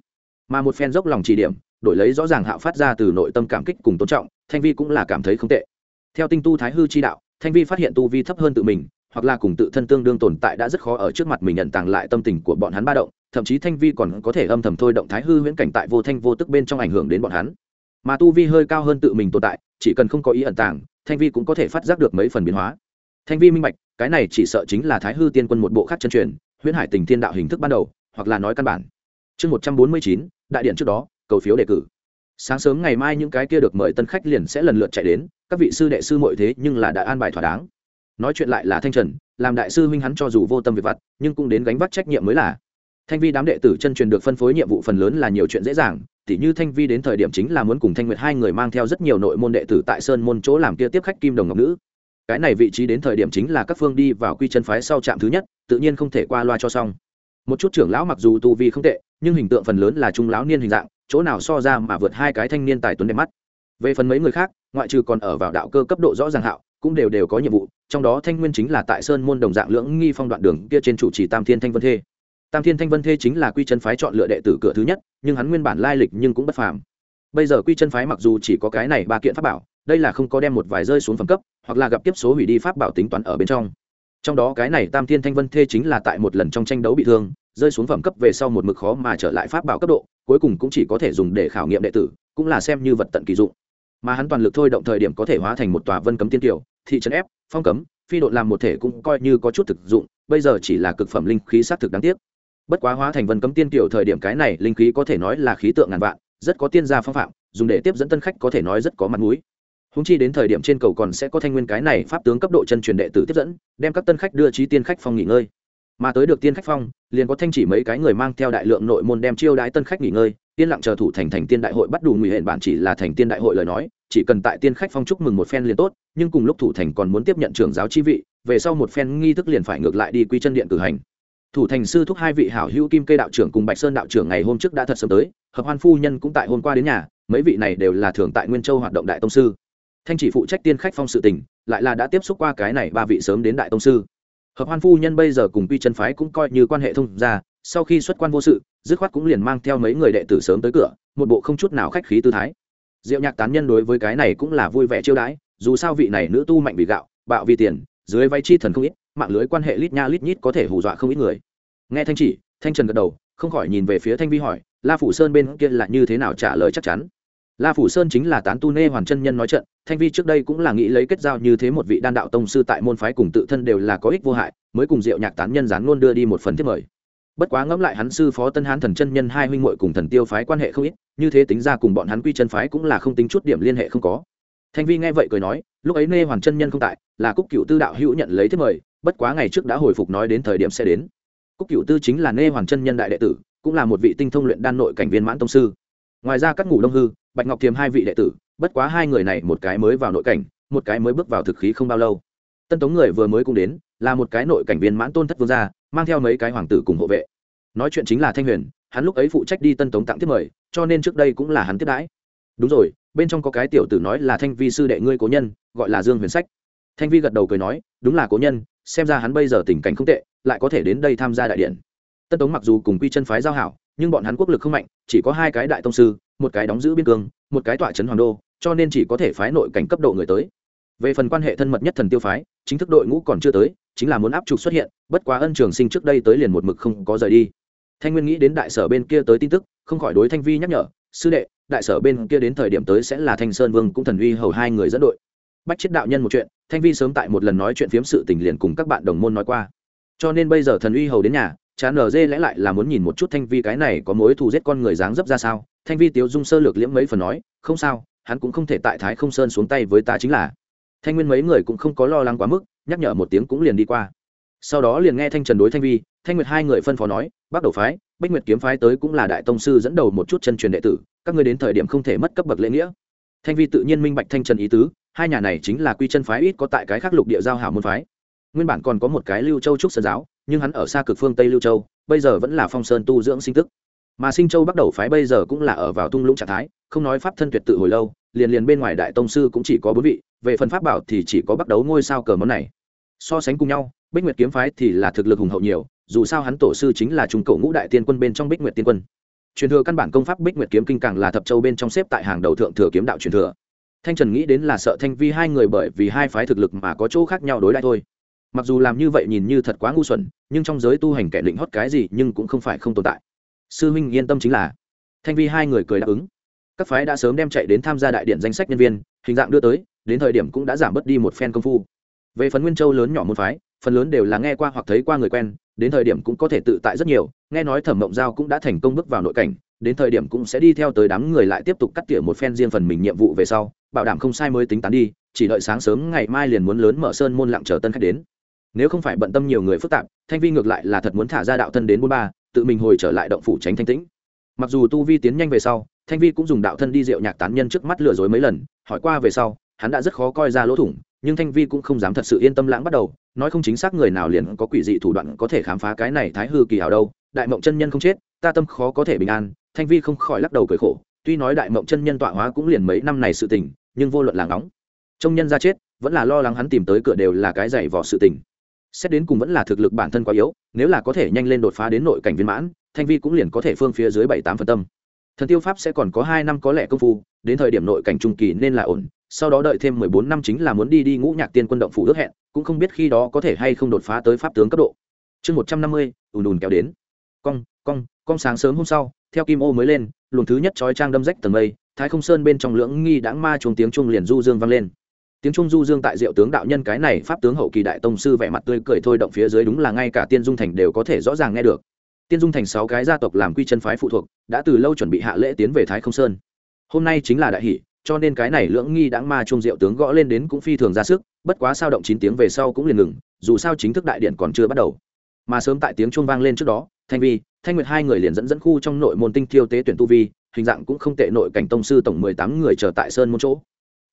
Mà một phen dốc lòng chỉ điểm, đổi lấy rõ ràng hạo phát ra từ nội tâm cảm kích cùng tôn trọng, thanh vi cũng là cảm thấy không tệ theo tinh tu thái hư chi đạo, thanh vi phát hiện tu vi thấp hơn tự mình, hoặc là cùng tự thân tương đương tồn tại đã rất khó ở trước mặt mình nhận tàng lại tâm tình của bọn hắn ba động, thậm chí thanh vi còn có thể âm thầm thôi động thái hư huyễn cảnh tại vô thanh vô tức bên trong ảnh hưởng đến bọn hắn. Mà tu vi hơi cao hơn tự mình tồn tại, chỉ cần không có ý ẩn tàng, thanh vi cũng có thể phát giác được mấy phần biến hóa. Thanh vi minh bạch, cái này chỉ sợ chính là thái hư tiên quân một bộ khác chân truyền, huyễn hải tình thiên đạo hình thức ban đầu, hoặc là nói căn bản. Chương một trăm bốn mươi chín, đại điện trước đó, cầu phiếu đề cử sáng sớm ngày mai những cái kia được mời tân khách liền sẽ lần lượt chạy đến, các vị sư đệ sư mọi thế nhưng là đã an bài thỏa đáng. Nói chuyện lại là thanh trần, làm đại sư huynh hắn cho dù vô tâm việc vặt, nhưng cũng đến gánh vác trách nhiệm mới là. Thanh vi đám đệ tử chân truyền được phân phối nhiệm vụ phần lớn là nhiều chuyện dễ dàng, tỉ như thanh vi đến thời điểm chính là muốn cùng thanh nguyệt hai người mang theo rất nhiều nội môn đệ tử tại sơn môn chỗ làm kia tiếp khách kim đồng ngọc nữ. Cái này vị trí đến thời điểm chính là các phương đi vào quy chân phái sau trạm thứ nhất, tự nhiên không thể qua loa cho xong. Một chút trưởng lão mặc dù tu vi không tệ, nhưng hình tượng phần lớn là trung lão niên hình dạng chỗ nào so ra mà vượt hai cái thanh niên tài tuấn đẹp mắt. Về phần mấy người khác, ngoại trừ còn ở vào đạo cơ cấp độ rõ ràng hạo, cũng đều đều có nhiệm vụ, trong đó thanh nguyên chính là tại sơn môn đồng dạng lưỡng nghi phong đoạn đường kia trên chủ trì tam thiên thanh vân thê. Tam thiên thanh vân thê chính là quy chân phái chọn lựa đệ tử cửa thứ nhất, nhưng hắn nguyên bản lai lịch nhưng cũng bất phàm. Bây giờ quy chân phái mặc dù chỉ có cái này ba kiện pháp bảo, đây là không có đem một vài rơi xuống phẩm cấp, hoặc là gặp tiếp số hủy đi pháp bảo tính toán ở bên trong. Trong đó cái này tam thiên thanh vân thê chính là tại một lần trong tranh đấu bị thương, rơi xuống phẩm cấp về sau một mực khó mà trở lại pháp bảo cấp độ cuối cùng cũng chỉ có thể dùng để khảo nghiệm đệ tử, cũng là xem như vật tận kỳ dụng. Mà hắn toàn lực thôi động thời điểm có thể hóa thành một tòa vân cấm tiên tiểu thị trấn ép, phong cấm, phi độ làm một thể cũng coi như có chút thực dụng, bây giờ chỉ là cực phẩm linh khí sát thực đáng tiếc. Bất quá hóa thành vân cấm tiên tiểu thời điểm cái này linh khí có thể nói là khí tượng ngàn vạn, rất có tiên gia phong phạm, dùng để tiếp dẫn tân khách có thể nói rất có mặt mũi. Húng chi đến thời điểm trên cầu còn sẽ có thanh nguyên cái này pháp tướng cấp độ chân truyền đệ tử tiếp dẫn, đem các tân khách đưa trí tiên khách phong nghỉ ngơi mà tới được tiên khách phong, liền có thanh chỉ mấy cái người mang theo đại lượng nội môn đem chiêu đái tân khách nghỉ ngơi tiên lặng chờ thủ thành thành tiên đại hội bắt đủ nguy hệ bản chỉ là thành tiên đại hội lời nói, chỉ cần tại tiên khách phong chúc mừng một phen liền tốt, nhưng cùng lúc thủ thành còn muốn tiếp nhận trưởng giáo chi vị, về sau một phen nghi thức liền phải ngược lại đi quy chân điện cử hành. Thủ thành sư thúc hai vị hảo hữu kim cây đạo trưởng cùng bạch sơn đạo trưởng ngày hôm trước đã thật sớm tới, hợp hoan phu nhân cũng tại hôm qua đến nhà, mấy vị này đều là thường tại nguyên châu hoạt động đại tông sư. Thanh chỉ phụ trách tiên khách phong sự tình, lại là đã tiếp xúc qua cái này ba vị sớm đến đại tông sư hợp hoan phu nhân bây giờ cùng quy chân phái cũng coi như quan hệ thông ra sau khi xuất quan vô sự, dứt khoát cũng liền mang theo mấy người đệ tử sớm tới cửa, một bộ không chút nào khách khí tư thái. Diệu nhạc tán nhân đối với cái này cũng là vui vẻ chiêu đãi, dù sao vị này nữ tu mạnh vì gạo, bạo vì tiền, dưới vay chi thần không ít, mạng lưới quan hệ lít nha lít nhít có thể hù dọa không ít người. Nghe thanh chỉ, thanh trần gật đầu, không khỏi nhìn về phía thanh vi hỏi, la phủ sơn bên kia là như thế nào trả lời chắc chắn? La phủ sơn chính là tán tu nê hoàn chân nhân nói trận, thanh vi trước đây cũng là nghĩ lấy kết giao như thế một vị đan đạo tông sư tại môn phái cùng tự thân đều là có ích vô hại, mới cùng diệu nhạc tán nhân gián luôn đưa đi một phần thiết mời. Bất quá ngẫm lại hắn sư phó tân hán thần chân nhân hai huynh muội cùng thần tiêu phái quan hệ không ít, như thế tính ra cùng bọn hắn quy chân phái cũng là không tính chút điểm liên hệ không có. Thanh vi nghe vậy cười nói, lúc ấy nê hoàn chân nhân không tại, là cúc cựu tư đạo hữu nhận lấy thiết mời, bất quá ngày trước đã hồi phục nói đến thời điểm sẽ đến. Cúc cựu tư chính là nê hoàn chân nhân đại đệ tử, cũng là một vị tinh thông luyện đan nội cảnh viên mãn tông sư. Ngoài ra các ngủ đông hư bạch ngọc thiềm hai vị đệ tử, bất quá hai người này một cái mới vào nội cảnh, một cái mới bước vào thực khí không bao lâu. Tân tống người vừa mới cũng đến, là một cái nội cảnh viên mãn tôn thất vương gia, mang theo mấy cái hoàng tử cùng hộ vệ. Nói chuyện chính là thanh huyền, hắn lúc ấy phụ trách đi tân tống tặng tiếp mời, cho nên trước đây cũng là hắn tiếp đãi. Đúng rồi, bên trong có cái tiểu tử nói là thanh vi sư đệ ngươi cố nhân, gọi là dương huyền sách. Thanh vi gật đầu cười nói, đúng là cố nhân, xem ra hắn bây giờ tình cảnh không tệ, lại có thể đến đây tham gia đại điện. Tân tống mặc dù cùng quy chân phái giao hảo, nhưng bọn hắn quốc lực không mạnh, chỉ có hai cái đại tông sư một cái đóng giữ biên cương, một cái tọa trấn hoàng đô, cho nên chỉ có thể phái nội cảnh cấp độ người tới. Về phần quan hệ thân mật nhất thần tiêu phái, chính thức đội ngũ còn chưa tới, chính là muốn áp trục xuất hiện, bất quá ân trường sinh trước đây tới liền một mực không có rời đi. Thanh nguyên nghĩ đến đại sở bên kia tới tin tức, không khỏi đối thanh vi nhắc nhở, sư đệ, đại sở bên kia đến thời điểm tới sẽ là thanh sơn vương cũng thần uy hầu hai người dẫn đội. Bách chết đạo nhân một chuyện, thanh vi sớm tại một lần nói chuyện phiếm sự tình liền cùng các bạn đồng môn nói qua. Cho nên bây giờ thần uy hầu đến nhà chán nở dê lẽ lại là muốn nhìn một chút thanh vi cái này có mối thù giết con người dáng dấp ra sao? Thanh vi tiếu dung sơ lược liễm mấy phần nói, không sao, hắn cũng không thể tại thái không sơn xuống tay với ta chính là. Thanh nguyên mấy người cũng không có lo lắng quá mức, nhắc nhở một tiếng cũng liền đi qua. Sau đó liền nghe thanh trần đối thanh vi, thanh nguyệt hai người phân phó nói bắt đầu phái, bách nguyệt kiếm phái tới cũng là đại tông sư dẫn đầu một chút chân truyền đệ tử, các ngươi đến thời điểm không thể mất cấp bậc lễ nghĩa. Thanh vi tự nhiên minh bạch thanh trần ý tứ, hai nhà này chính là quy chân phái ít có tại cái khác lục địa giao hảo môn phái. Nguyên bản còn có một cái lưu châu trúc sơn giáo nhưng hắn ở xa cực phương tây lưu châu, bây giờ vẫn là phong sơn tu dưỡng sinh tức. Mà sinh châu bắt đầu phái bây giờ cũng là ở vào tung lũng trạng thái, không nói pháp thân tuyệt tự hồi lâu, liền liền bên ngoài đại tông sư cũng chỉ có bốn vị, về phần pháp bảo thì chỉ có bắt đầu ngôi sao cờ món này. So sánh cùng nhau, bích nguyệt kiếm phái thì là thực lực hùng hậu nhiều, dù sao hắn tổ sư chính là trung cổ ngũ đại tiên quân bên trong bích nguyệt tiên quân. Truyền thừa căn bản công pháp bích nguyệt kiếm kinh càng là thập châu bên trong xếp tại hàng đầu thượng thừa kiếm đạo truyền thừa. Thanh trần nghĩ đến là sợ thanh vi hai người bởi vì hai phái thực lực mà có chỗ khác nhau đối đãi thôi mặc dù làm như vậy nhìn như thật quá ngu xuẩn, nhưng trong giới tu hành kẻ định hót cái gì nhưng cũng không phải không tồn tại. Sư huynh yên tâm chính là, thanh vi hai người cười đáp ứng. Các phái đã sớm đem chạy đến tham gia đại điện danh sách nhân viên, hình dạng đưa tới, đến thời điểm cũng đã giảm bớt đi một phen công phu. Về phần nguyên châu lớn nhỏ môn phái, phần lớn đều là nghe qua hoặc thấy qua người quen, đến thời điểm cũng có thể tự tại rất nhiều, nghe nói thẩm mộng giao cũng đã thành công bước vào nội cảnh, đến thời điểm cũng sẽ đi theo tới đám người lại tiếp tục cắt tỉa một phen riêng phần mình nhiệm vụ về sau, bảo đảm không sai mới tính toán đi, chỉ đợi sáng sớm ngày mai liền muốn lớn mở sơn môn lặng chờ tân khách đến nếu không phải bận tâm nhiều người phức tạp, thanh vi ngược lại là thật muốn thả ra đạo thân đến bốn ba, tự mình hồi trở lại động phủ tránh thanh tĩnh. Mặc dù tu vi tiến nhanh về sau, thanh vi cũng dùng đạo thân đi rượu nhạc tán nhân trước mắt lừa dối mấy lần, hỏi qua về sau, hắn đã rất khó coi ra lỗ thủng, nhưng thanh vi cũng không dám thật sự yên tâm lãng bắt đầu, nói không chính xác người nào liền có quỷ dị thủ đoạn có thể khám phá cái này thái hư kỳ hảo đâu, đại mộng chân nhân không chết, ta tâm khó có thể bình an, thanh vi không khỏi lắc đầu cười khổ, tuy nói đại mộng chân nhân tọa hóa cũng liền mấy năm này sự tình, nhưng vô luận làng nóng trông nhân ra chết, vẫn là lo lắng hắn tìm tới cửa đều là cái giày vò sự tình xét đến cùng vẫn là thực lực bản thân quá yếu, nếu là có thể nhanh lên đột phá đến nội cảnh viên mãn, thanh vi cũng liền có thể phương phía dưới bảy tám phần tâm. Thần tiêu pháp sẽ còn có hai năm có lẽ công phu, đến thời điểm nội cảnh trung kỳ nên là ổn, sau đó đợi thêm mười bốn năm chính là muốn đi đi ngũ nhạc tiên quân động phủ ước hẹn, cũng không biết khi đó có thể hay không đột phá tới pháp tướng cấp độ. Chương một trăm năm mươi, ùn ùn kéo đến. Cong cong cong sáng sớm hôm sau, theo kim ô mới lên, luồng thứ nhất trói trang đâm rách tầng mây, thái không sơn bên trong lưỡng nghi đãng ma chuông tiếng trung liền du dương vang lên tiếng trung du dương tại diệu tướng đạo nhân cái này pháp tướng hậu kỳ đại tông sư vẻ mặt tươi cười thôi động phía dưới đúng là ngay cả tiên dung thành đều có thể rõ ràng nghe được. Tiên dung thành sáu cái gia tộc làm quy chân phái phụ thuộc, đã từ lâu chuẩn bị hạ lễ tiến về thái không sơn. Hôm nay chính là đại hỷ, cho nên cái này lưỡng nghi đãng ma trung diệu tướng gõ lên đến cũng phi thường ra sức, bất quá sao động chín tiếng về sau cũng liền ngừng, dù sao chính thức đại điện còn chưa bắt đầu. Mà sớm tại tiếng chuông vang lên trước đó, thanh vi, thanh nguyệt hai người liền dẫn dẫn khu trong nội môn tinh thiêu tế tuyển tu vi, hình dạng cũng không tệ, nội cảnh tông sư tổng mười tám người chờ tại sơn môn chỗ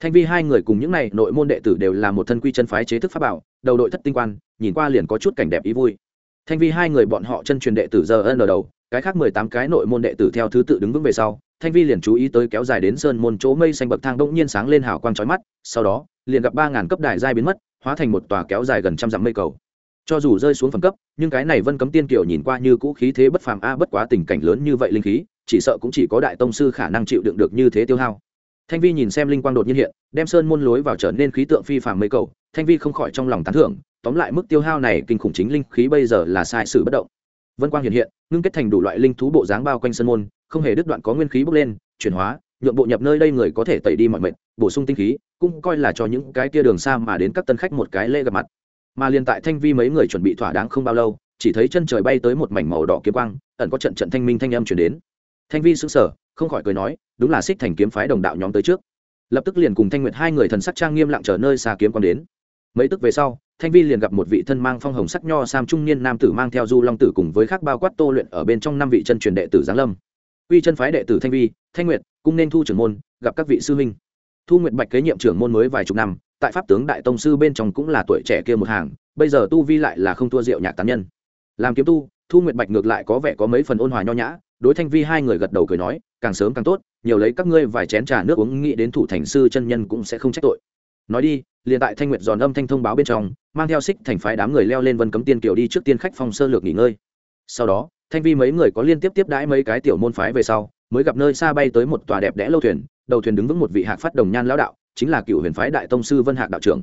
thanh vi hai người cùng những n à y nội môn đệ tử đều là một thân quy chân phái chế thức pháp bảo, đầu đội thất tinh quan, nhìn qua liền có chút cảnh đẹp ý vui. Thanh vi hai người bọn họ chân truyền đệ tử giờ ân ở đầu, cái khác mười tám cái nội môn đệ tử theo thứ tự đứng vững về sau, thanh vi liền chú ý tới kéo dài đến sơn môn chỗ mây xanh bậc thang đông nhiên sáng lên hào quang trói mắt, sau đó, liền gặp ba ngàn cấp đại giai biến mất, hóa thành một tòa kéo dài gần trăm dặm mây cầu. Cho dù rơi xuống phẩm cấp, nhưng cái này vân cấm tiên kiều nhìn qua như cũ khí thế bất phàm a, bất quá tình cảnh lớn như vậy linh khí, chỉ sợ cũng chỉ có đại tông sư khả năng chịu đựng được như thế tiêu hao thanh vi nhìn xem linh quang đột nhiên hiện, đem sơn môn lối vào trở nên khí tượng phi phàm mấy cầu thanh vi không khỏi trong lòng tán thưởng, tóm lại mức tiêu hao này kinh khủng chính linh khí bây giờ là sai sự bất động. Vân quang hiện hiện, ngưng kết thành đủ loại linh thú bộ dáng bao quanh sơn môn, không hề đứt đoạn có nguyên khí bốc lên, chuyển hóa, nhượng bộ nhập nơi đây người có thể tẩy đi mọi mệnh, bổ sung tinh khí, cũng coi là cho những cái kia đường xa mà đến các tân khách một cái lễ gặp mặt. Mà liền tại thanh vi mấy người chuẩn bị thỏa đáng không bao lâu, chỉ thấy chân trời bay tới một mảnh màu đỏ kiếm quang, ẩn có trận trận thanh minh thanh âm chuyển đến. Thanh vi sững sở không khỏi cười nói, đúng là xích thành kiếm phái đồng đạo nhóm tới trước. Lập tức liền cùng thanh nguyệt hai người thần sắc trang nghiêm lặng chờ nơi xa kiếm quang đến. Mấy tức về sau, thanh vi liền gặp một vị thân mang phong hồng sắc nho sam trung niên nam tử mang theo du long tử cùng với khác bao quát tô luyện ở bên trong năm vị chân truyền đệ tử giáng lâm. Uy chân phái đệ tử thanh vi, thanh nguyệt cũng nên thu trưởng môn, gặp các vị sư huynh. Thu nguyệt bạch kế nhiệm trưởng môn mới vài chục năm, tại pháp tướng đại tông sư bên trong cũng là tuổi trẻ kia một hàng, bây giờ tu vi lại là không thua rượu nhạc tán nhân. Làm kiếm tu, thu nguyệt bạch ngược lại có vẻ có mấy phần ôn hòa nho nhã đối thanh vi hai người gật đầu cười nói, càng sớm càng tốt, nhiều lấy các ngươi vài chén trà nước uống, nghĩ đến thủ thành sư chân nhân cũng sẽ không trách tội. Nói đi, liền tại thanh nguyệt giòn âm thanh thông báo bên trong, mang theo xích thành phái đám người leo lên vân cấm tiên kiều đi trước tiên khách phòng sơ lược nghỉ ngơi. Sau đó, thanh vi mấy người có liên tiếp tiếp đãi mấy cái tiểu môn phái về sau, mới gặp nơi xa bay tới một tòa đẹp đẽ lâu thuyền, đầu thuyền đứng vững một vị hạc phát đồng nhan lão đạo, chính là cựu huyền phái đại tông sư vân hạc đạo trưởng.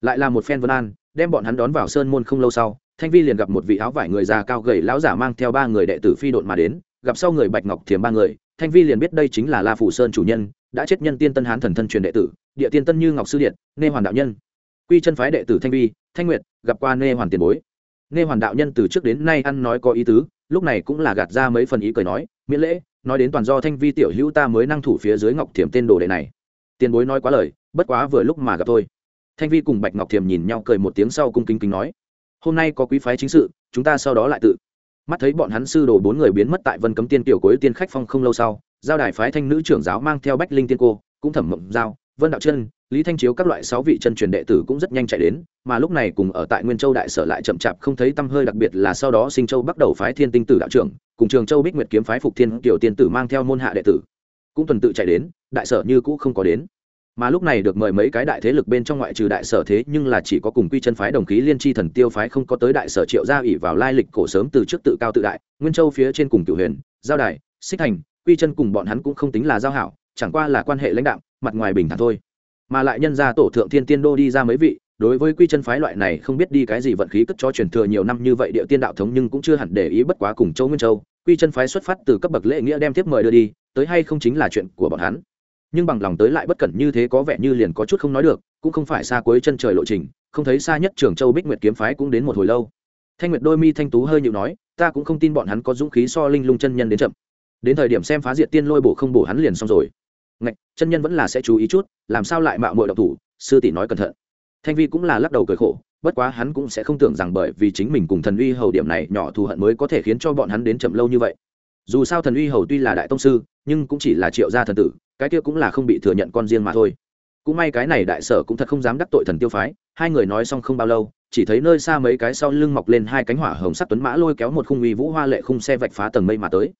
Lại là một phen vân an, đem bọn hắn đón vào sơn môn không lâu sau, thanh vi liền gặp một vị áo vải người già cao gầy lão giả mang theo ba người đệ tử phi độn mà đến gặp sau người bạch ngọc thiềm ba người, thanh vi liền biết đây chính là la phủ sơn chủ nhân, đã chết nhân tiên tân hán thần thân truyền đệ tử, địa tiên tân như ngọc sư điện nê hoàn đạo nhân. Quy chân phái đệ tử thanh vi, thanh nguyệt, gặp qua nê hoàn tiền bối. Nê hoàn đạo nhân từ trước đến nay ăn nói có ý tứ, lúc này cũng là gạt ra mấy phần ý cười nói, miễn lễ, nói đến toàn do thanh vi tiểu hữu ta mới năng thủ phía dưới ngọc thiềm tên đồ đệ này. Tiền bối nói quá lời, bất quá vừa lúc mà gặp thôi. Thanh vi cùng bạch ngọc thiềm nhìn nhau cười một tiếng sau cung kính kính nói, hôm nay có quý phái chính sự, chúng ta sau đó lại tự mắt thấy bọn hắn sư đồ bốn người biến mất tại vân cấm tiên tiểu cuối tiên khách phong không lâu sau, giao đài phái thanh nữ trưởng giáo mang theo bách linh tiên cô, cũng thẩm mộng giao, vân đạo chân, lý thanh chiếu các loại sáu vị chân truyền đệ tử cũng rất nhanh chạy đến, mà lúc này cùng ở tại nguyên châu đại sở lại chậm chạp không thấy tâm hơi đặc biệt là sau đó sinh châu bắt đầu phái thiên tinh tử đạo trưởng, cùng trường châu bích nguyệt kiếm phái phục thiên tiểu tiên tử mang theo môn hạ đệ tử. Cũng tuần tự chạy đến, đại sở như cũ không có đến mà lúc này được mời mấy cái đại thế lực bên trong ngoại trừ đại sở thế nhưng là chỉ có cùng quy chân phái đồng khí liên tri thần tiêu phái không có tới đại sở triệu gia ủy vào lai lịch cổ sớm từ trước tự cao tự đại, nguyên châu phía trên cùng cửu huyền, giao đài, xích thành, quy chân cùng bọn hắn cũng không tính là giao hảo, chẳng qua là quan hệ lãnh đạo mặt ngoài bình thản thôi. Mà lại nhân ra tổ thượng thiên tiên đô đi ra mấy vị, đối với quy chân phái loại này không biết đi cái gì vận khí cất cho truyền thừa nhiều năm như vậy địa tiên đạo thống nhưng cũng chưa hẳn để ý bất quá cùng châu nguyên châu, quy chân phái xuất phát từ cấp bậc lễ nghĩa đem tiếp mời đưa đi, tới hay không chính là chuyện của bọn hắn nhưng bằng lòng tới lại bất cẩn như thế có vẻ như liền có chút không nói được, cũng không phải xa cuối chân trời lộ trình, không thấy xa nhất trường châu bích nguyệt kiếm phái cũng đến một hồi lâu. Thanh nguyệt đôi mi thanh tú hơi nhịu nói, ta cũng không tin bọn hắn có dũng khí so linh lung chân nhân đến chậm. Đến thời điểm xem phá diệt tiên lôi bổ không bổ hắn liền xong rồi. Ngạch, chân nhân vẫn là sẽ chú ý chút, làm sao lại mạo muội độc thủ, sư tỷ nói cẩn thận. Thanh vi cũng là lắc đầu cười khổ, bất quá hắn cũng sẽ không tưởng rằng bởi vì chính mình cùng thần uy hầu điểm này nhỏ thù hận mới có thể khiến cho bọn hắn đến chậm lâu như vậy dù sao thần uy hầu tuy là đại tông sư, nhưng cũng chỉ là triệu gia thần tử, cái kia cũng là không bị thừa nhận con riêng mà thôi. Cũng may cái này đại sở cũng thật không dám đắc tội thần tiêu phái, hai người nói xong không bao lâu, chỉ thấy nơi xa mấy cái sau lưng mọc lên hai cánh hỏa hồng sắt tuấn mã lôi kéo một khung uy vũ hoa lệ khung xe vạch phá tầng mây mà tới.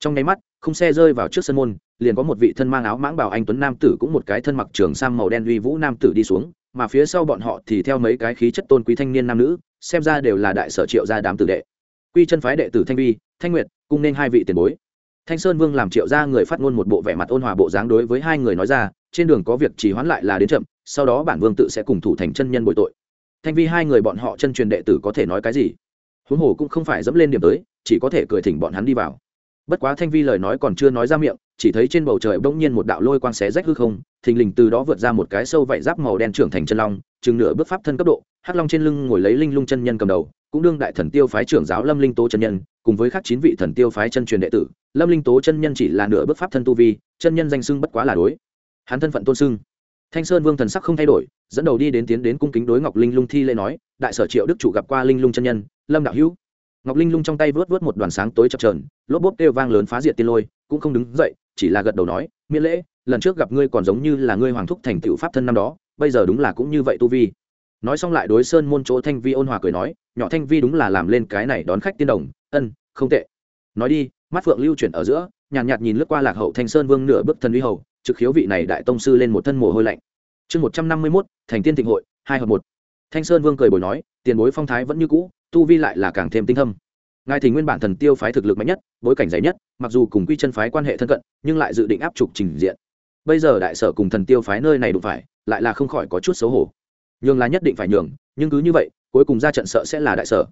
Trong nháy mắt, khung xe rơi vào trước sân môn, liền có một vị thân mang áo mãng bảo anh tuấn nam tử cũng một cái thân mặc trường sang màu đen uy vũ nam tử đi xuống, mà phía sau bọn họ thì theo mấy cái khí chất tôn quý thanh niên nam nữ, xem ra đều là đại sở triệu gia đám tử đệ. Quy chân phái đệ tử thanh vi, thanh nguyệt cung nên hai vị tiền bối. Thanh sơn vương làm triệu gia người phát ngôn một bộ vẻ mặt ôn hòa bộ dáng đối với hai người nói ra, trên đường có việc chỉ hoãn lại là đến chậm, sau đó bản vương tự sẽ cùng thủ thành chân nhân bội tội. Thanh vi hai người bọn họ chân truyền đệ tử có thể nói cái gì? Huống hồ cũng không phải dẫm lên điểm tới, chỉ có thể cười thỉnh bọn hắn đi vào. Bất quá thanh vi lời nói còn chưa nói ra miệng, chỉ thấy trên bầu trời bỗng nhiên một đạo lôi quang xé rách hư không, thình lình từ đó vượt ra một cái sâu vạy giáp màu đen trưởng thành chân long, chừng nửa bước pháp thân cấp độ, hắc long trên lưng ngồi lấy linh lung chân nhân cầm đầu cũng đương đại thần tiêu phái trưởng giáo lâm linh tố chân nhân, cùng với các chín vị thần tiêu phái chân truyền đệ tử, lâm linh tố chân nhân chỉ là nửa bước pháp thân tu vi, chân nhân danh xưng bất quá là đối. Hắn thân phận tôn xưng thanh sơn vương thần sắc không thay đổi, dẫn đầu đi đến tiến đến cung kính đối ngọc linh lung thi lễ nói, đại sở triệu đức chủ gặp qua linh lung chân nhân, lâm đạo hữu. Ngọc linh lung trong tay vớt vớt một đoàn sáng tối chập trờn lốp bốp kêu vang lớn phá diệt tiên lôi, cũng không đứng dậy, chỉ là gật đầu nói, miễn lễ, lần trước gặp ngươi còn giống như là ngươi hoàng thúc thành tựu pháp thân năm đó, bây giờ đúng là cũng như vậy tu vi. Nói xong lại đối sơn môn chỗ thanh vi ôn hòa cười nói nhỏ thanh vi đúng là làm lên cái này đón khách tiên đồng. Ân không tệ. Nói đi mắt phượng lưu chuyển ở giữa nhàn nhạt, nhạt nhìn lướt qua lạc hậu thanh sơn vương nửa bước thần uy hầu trực khiếu vị này đại tông sư lên một thân mồ hôi lạnh. Chương một trăm năm mươi mốt thành tiên thịnh hội hai hợp một. Thanh sơn vương cười bồi nói tiền bối phong thái vẫn như cũ tu vi lại là càng thêm tinh thâm. Ngài thì nguyên bản thần tiêu phái thực lực mạnh nhất bối cảnh dày nhất mặc dù cùng quy chân phái quan hệ thân cận nhưng lại dự định áp trục trình diện. Bây giờ đại sở cùng thần tiêu phái nơi này đụng phải lại là không khỏi có chút xấu hổ. Nhường là nhất định phải nhường nhưng cứ như vậy cuối cùng ra trận sợ sẽ là đại sở.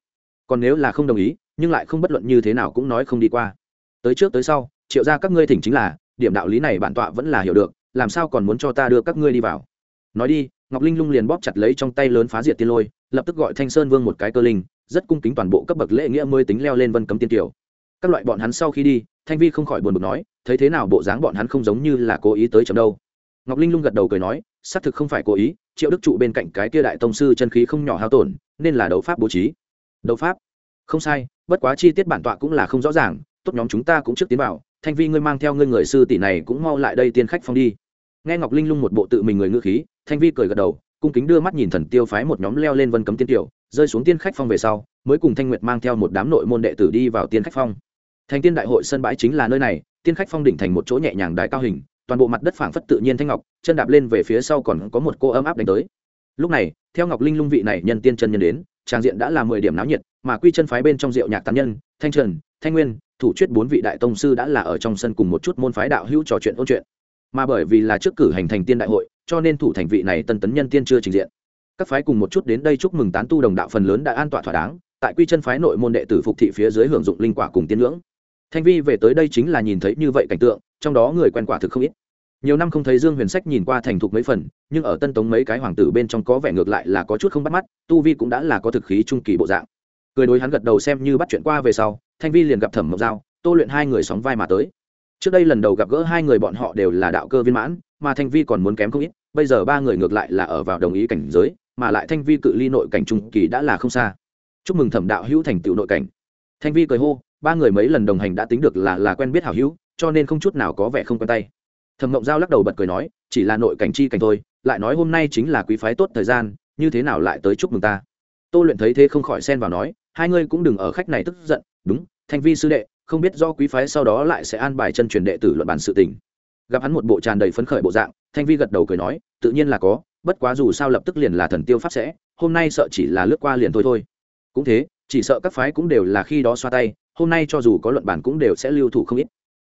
Còn nếu là không đồng ý, nhưng lại không bất luận như thế nào cũng nói không đi qua. Tới trước tới sau, triệu ra các ngươi thỉnh chính là, điểm đạo lý này bản tọa vẫn là hiểu được, làm sao còn muốn cho ta đưa các ngươi đi vào? Nói đi, ngọc linh lung liền bóp chặt lấy trong tay lớn phá diệt tiên lôi, lập tức gọi thanh sơn vương một cái cơ linh, rất cung kính toàn bộ cấp bậc lễ nghĩa mới tính leo lên vân cấm tiên tiểu. Các loại bọn hắn sau khi đi, thanh vi không khỏi buồn bực nói, thấy thế nào bộ dáng bọn hắn không giống như là cố ý tới chấm đâu. Ngọc linh lung gật đầu cười nói, xác thực không phải cố ý triệu đức trụ bên cạnh cái kia đại tông sư chân khí không nhỏ hao tổn, nên là đấu pháp bố trí. Đấu pháp? Không sai, bất quá chi tiết bản tọa cũng là không rõ ràng, tốt nhóm chúng ta cũng trước tiến vào, thanh vi ngươi mang theo ngươi người sư tỷ này cũng mau lại đây tiên khách phong đi. Nghe ngọc linh lung một bộ tự mình người ngữ khí, thanh vi cười gật đầu, cung kính đưa mắt nhìn thần tiêu phái một nhóm leo lên vân cấm tiên tiểu, rơi xuống tiên khách phong về sau, mới cùng thanh nguyệt mang theo một đám nội môn đệ tử đi vào tiên khách phong. Thành tiên đại hội sân bãi chính là nơi này, tiên khách phong đỉnh thành một chỗ nhẹ nhàng đại cao hình toàn bộ mặt đất phảng phất tự nhiên thanh ngọc, chân đạp lên về phía sau còn có một cô ấm áp đánh tới. Lúc này, theo ngọc linh lung vị này nhân tiên chân nhân đến trang diện đã là mười điểm náo nhiệt, mà quy chân phái bên trong rượu nhạc tán nhân, thanh trần, thanh nguyên, thủ chuyết bốn vị đại tông sư đã là ở trong sân cùng một chút môn phái đạo hữu trò chuyện ôn chuyện. Mà bởi vì là trước cử hành thành tiên đại hội, cho nên thủ thành vị này tân tấn nhân tiên chưa trình diện. Các phái cùng một chút đến đây chúc mừng tán tu đồng đạo phần lớn đã an tọa thỏa đáng, tại quy chân phái nội môn đệ tử phục thị phía dưới hưởng dụng linh quả cùng tiên ngưỡng. Thanh vi về tới đây chính là nhìn thấy như vậy cảnh tượng trong đó người quen quả thực không ít. Nhiều năm không thấy dương huyền sách nhìn qua thành thục mấy phần, nhưng ở tân tống mấy cái hoàng tử bên trong có vẻ ngược lại là có chút không bắt mắt, tu vi cũng đã là có thực khí trung kỳ bộ dạng. Cười đối hắn gật đầu xem như bắt chuyện qua về sau, thanh vi liền gặp thẩm mộc giao, tô luyện hai người sóng vai mà tới. Trước đây lần đầu gặp gỡ hai người bọn họ đều là đạo cơ viên mãn, mà thanh vi còn muốn kém không ít, bây giờ ba người ngược lại là ở vào đồng ý cảnh giới, mà lại thanh vi cự ly nội cảnh trung kỳ đã là không xa. Chúc mừng thẩm đạo hữu thành tựu nội cảnh. Thanh vi cười hô, ba người mấy lần đồng hành đã tính được là là quen biết hảo hữu cho nên không chút nào có vẻ không quen tay. Thẩm mộng giao lắc đầu bật cười nói, chỉ là nội cảnh chi cảnh thôi, lại nói hôm nay chính là quý phái tốt thời gian, như thế nào lại tới chúc mừng ta? Tô luyện thấy thế không khỏi xen vào nói, hai ngươi cũng đừng ở khách này tức giận, đúng, thanh vi sư đệ, không biết do quý phái sau đó lại sẽ an bài chân truyền đệ tử luận bàn sự tình. Gặp hắn một bộ tràn đầy phấn khởi bộ dạng, thanh vi gật đầu cười nói, tự nhiên là có, bất quá dù sao lập tức liền là thần tiêu pháp sẽ, hôm nay sợ chỉ là lướt qua liền thôi thôi. Cũng thế, chỉ sợ các phái cũng đều là khi đó xoa tay, hôm nay cho dù có luận bản cũng đều sẽ lưu thủ không ít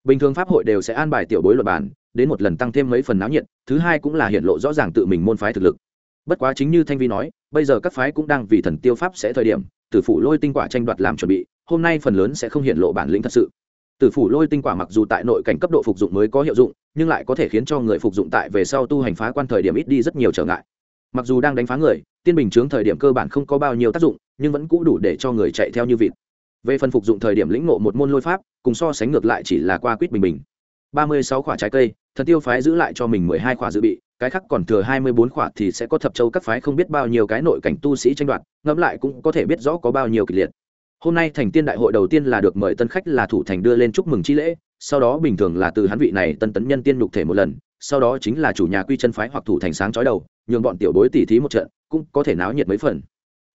bình thường pháp hội đều sẽ an bài tiểu bối luật bản đến một lần tăng thêm mấy phần náo nhiệt, thứ hai cũng là hiện lộ rõ ràng tự mình môn phái thực lực. Bất quá chính như thanh vi nói, bây giờ các phái cũng đang vì thần tiêu pháp sẽ thời điểm, tử phủ lôi tinh quả tranh đoạt làm chuẩn bị, hôm nay phần lớn sẽ không hiện lộ bản lĩnh thật sự. Tử phủ lôi tinh quả mặc dù tại nội cảnh cấp độ phục dụng mới có hiệu dụng, nhưng lại có thể khiến cho người phục dụng tại về sau tu hành phá quan thời điểm ít đi rất nhiều trở ngại. Mặc dù đang đánh phá người, tiên bình chướng thời điểm cơ bản không có bao nhiêu tác dụng, nhưng vẫn cũ đủ để cho người chạy theo như vịt về phần phục dụng thời điểm lĩnh ngộ một môn lôi pháp, cùng so sánh ngược lại chỉ là qua quýt bình bình. Ba mươi sáu quả trái cây, thần tiêu phái giữ lại cho mình mười hai quả dự bị, cái khác còn thừa hai mươi bốn quả thì sẽ có thập châu các phái không biết bao nhiêu cái nội cảnh tu sĩ tranh đoạt, ngẫm lại cũng có thể biết rõ có bao nhiêu kịch liệt. Hôm nay thành tiên đại hội đầu tiên là được mời tân khách là thủ thành đưa lên chúc mừng chi lễ, sau đó bình thường là từ hắn vị này tân tấn nhân tiên nhục thể một lần, sau đó chính là chủ nhà quy chân phái hoặc thủ thành sáng chói đầu, nhường bọn tiểu bối tỉ thí một trận, cũng có thể náo nhiệt mấy phần.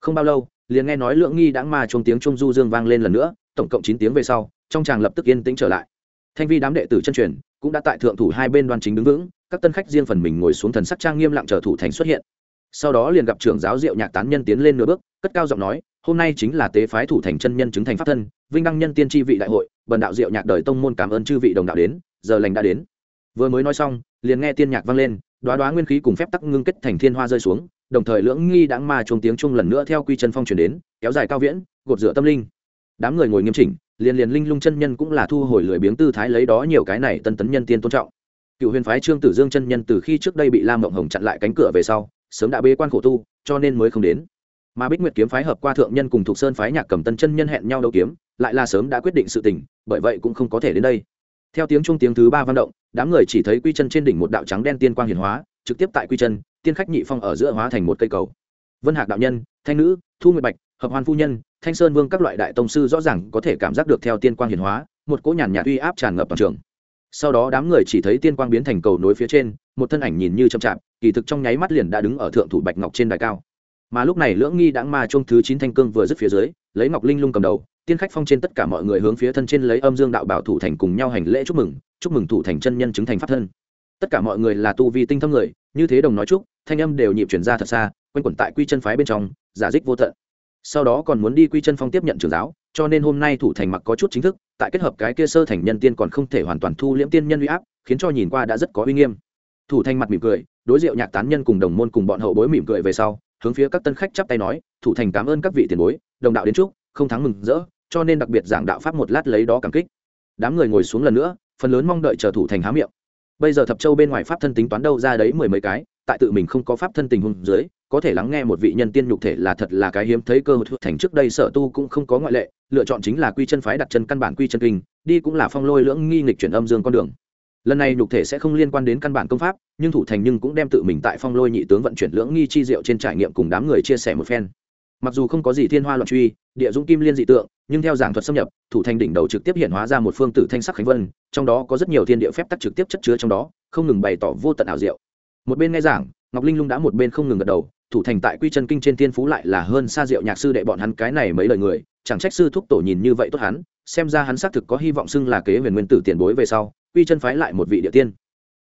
Không bao lâu liền nghe nói lượng nghi đã ma chuông tiếng trung du dương vang lên lần nữa, tổng cộng chín tiếng về sau, trong chàng lập tức yên tĩnh trở lại. Thanh vi đám đệ tử chân truyền cũng đã tại thượng thủ hai bên đoan chính đứng vững, các tân khách riêng phần mình ngồi xuống thần sắc trang nghiêm lặng chờ thủ thành xuất hiện. Sau đó liền gặp trưởng giáo diệu nhạc tán nhân tiến lên nửa bước, cất cao giọng nói, hôm nay chính là tế phái thủ thành chân nhân chứng thành pháp thân, vinh đăng nhân tiên tri vị đại hội, bần đạo diệu nhạc đời tông môn cảm ơn chư vị đồng đạo đến, giờ lành đã đến. Vừa mới nói xong, liền nghe tiên nhạc vang lên đoá đoá nguyên khí cùng phép tắc ngưng kết thành thiên hoa rơi xuống đồng thời lưỡng nghi đãng ma chuông tiếng chung lần nữa theo quy chân phong truyền đến, kéo dài cao viễn, gột rửa tâm linh. Đám người ngồi nghiêm chỉnh, liền liền linh lung chân nhân cũng là thu hồi lười biếng tư thái lấy đó nhiều cái này tân tấn nhân tiên tôn trọng. Cựu huyền phái trương tử dương chân nhân từ khi trước đây bị lam mộng hồng chặn lại cánh cửa về sau, sớm đã bế quan khổ tu, cho nên mới không đến. Mà bích nguyệt kiếm phái hợp qua thượng nhân cùng thuộc sơn phái nhạc cầm tân chân nhân hẹn nhau đấu kiếm, lại là sớm đã quyết định sự tình, bởi vậy cũng không có thể đến đây. Theo tiếng trung tiếng thứ ba văn động, đám người chỉ thấy quy chân trên đỉnh một đạo trắng đen tiên quang hiển hóa, trực tiếp tại quy chân tiên khách nhị phong ở giữa hóa thành một cây cầu. Vân hạc đạo nhân, thanh nữ, thu nguyệt bạch, hợp hoan phu nhân, thanh sơn vương các loại đại tông sư rõ ràng có thể cảm giác được theo tiên quang hiển hóa, một cỗ nhàn nhạt uy áp tràn ngập toàn trường. Sau đó đám người chỉ thấy tiên quang biến thành cầu nối phía trên, một thân ảnh nhìn như chậm chạp, kỳ thực trong nháy mắt liền đã đứng ở thượng thủ bạch ngọc trên đài cao. Mà lúc này lưỡng nghi đãng ma chung thứ chín thanh cương vừa dứt phía dưới, lấy ngọc linh lung cầm đầu, tiên khách phong trên tất cả mọi người hướng phía thân trên lấy âm dương đạo bảo thủ thành cùng nhau hành lễ chúc mừng chúc mừng thủ thành chân nhân chứng thành pháp thân. Tất cả mọi người là tu vi tinh thâm người, như thế đồng nói chúc thanh âm đều nhịp chuyển ra thật xa, quanh quẩn tại quy chân phái bên trong, giả dích vô tận. Sau đó còn muốn đi quy chân phong tiếp nhận trường giáo, cho nên hôm nay thủ thành mặc có chút chính thức, tại kết hợp cái kia sơ thành nhân tiên còn không thể hoàn toàn thu liễm tiên nhân uy áp, khiến cho nhìn qua đã rất có uy nghiêm. Thủ thành mặt mỉm cười, đối diệu nhạc tán nhân cùng đồng môn cùng bọn hậu bối mỉm cười về sau, hướng phía các tân khách chắp tay nói, thủ thành cảm ơn các vị tiền bối, đồng đạo đến chúc, không thắng mừng rỡ, cho nên đặc biệt giảng đạo pháp một lát lấy đó cảm kích. Đám người ngồi xuống lần nữa, phần lớn mong đợi chờ thủ thành há miệng. Bây giờ thập châu bên ngoài pháp thân tính toán đâu ra đấy mười mấy cái tại tự mình không có pháp thân tình huống dưới, có thể lắng nghe một vị nhân tiên nhục thể là thật là cái hiếm thấy cơ hội. Thành trước đây sở tu cũng không có ngoại lệ, lựa chọn chính là quy chân phái đặt chân căn bản quy chân kinh, đi cũng là phong lôi lưỡng nghi nghịch chuyển âm dương con đường. Lần này nhục thể sẽ không liên quan đến căn bản công pháp, nhưng thủ thành nhưng cũng đem tự mình tại phong lôi nhị tướng vận chuyển lưỡng nghi chi diệu trên trải nghiệm cùng đám người chia sẻ một phen. Mặc dù không có gì thiên hoa loạn truy, địa dũng kim liên dị tượng, nhưng theo giảng thuật xâm nhập, thủ thành đỉnh đầu trực tiếp hiện hóa ra một phương tử thanh sắc khánh vân, trong đó có rất nhiều thiên địa phép tắc trực tiếp chất chứa trong đó, không ngừng bày tỏ vô tận ảo diệu một bên nghe giảng, ngọc linh lung đã một bên không ngừng gật đầu, thủ thành tại quy chân kinh trên thiên phú lại là hơn xa diệu nhạc sư đệ bọn hắn cái này mấy lời người, chẳng trách sư thúc tổ nhìn như vậy tốt hắn, xem ra hắn xác thực có hy vọng xưng là kế huyền nguyên tử tiền bối về sau, quy chân phái lại một vị địa tiên.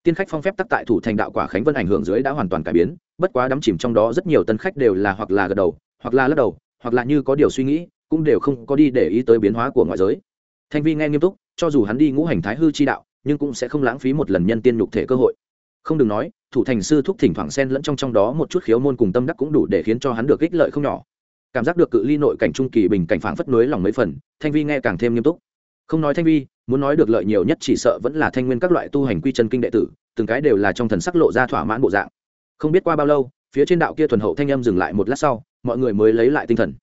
Tiên khách phong phép tắc tại thủ thành đạo quả khánh vân ảnh hưởng dưới đã hoàn toàn cải biến, bất quá đắm chìm trong đó rất nhiều tân khách đều là hoặc là gật đầu, hoặc là lắc đầu, hoặc là như có điều suy nghĩ, cũng đều không có đi để ý tới biến hóa của ngoại giới. Thanh vi nghe nghiêm túc, cho dù hắn đi ngũ hành thái hư chi đạo, nhưng cũng sẽ không lãng phí một lần nhân tiên nhục thể cơ hội không đừng nói, thủ thành sư thúc thỉnh thoảng xen lẫn trong trong đó một chút khiếu môn cùng tâm đắc cũng đủ để khiến cho hắn được ích lợi không nhỏ. Cảm giác được cự ly nội cảnh trung kỳ bình cảnh phảng phất nối lòng mấy phần, thanh vi nghe càng thêm nghiêm túc. Không nói thanh vi, muốn nói được lợi nhiều nhất chỉ sợ vẫn là thanh nguyên các loại tu hành quy chân kinh đệ tử, từng cái đều là trong thần sắc lộ ra thỏa mãn bộ dạng. Không biết qua bao lâu, phía trên đạo kia thuần hậu thanh âm dừng lại một lát sau, mọi người mới lấy lại tinh thần.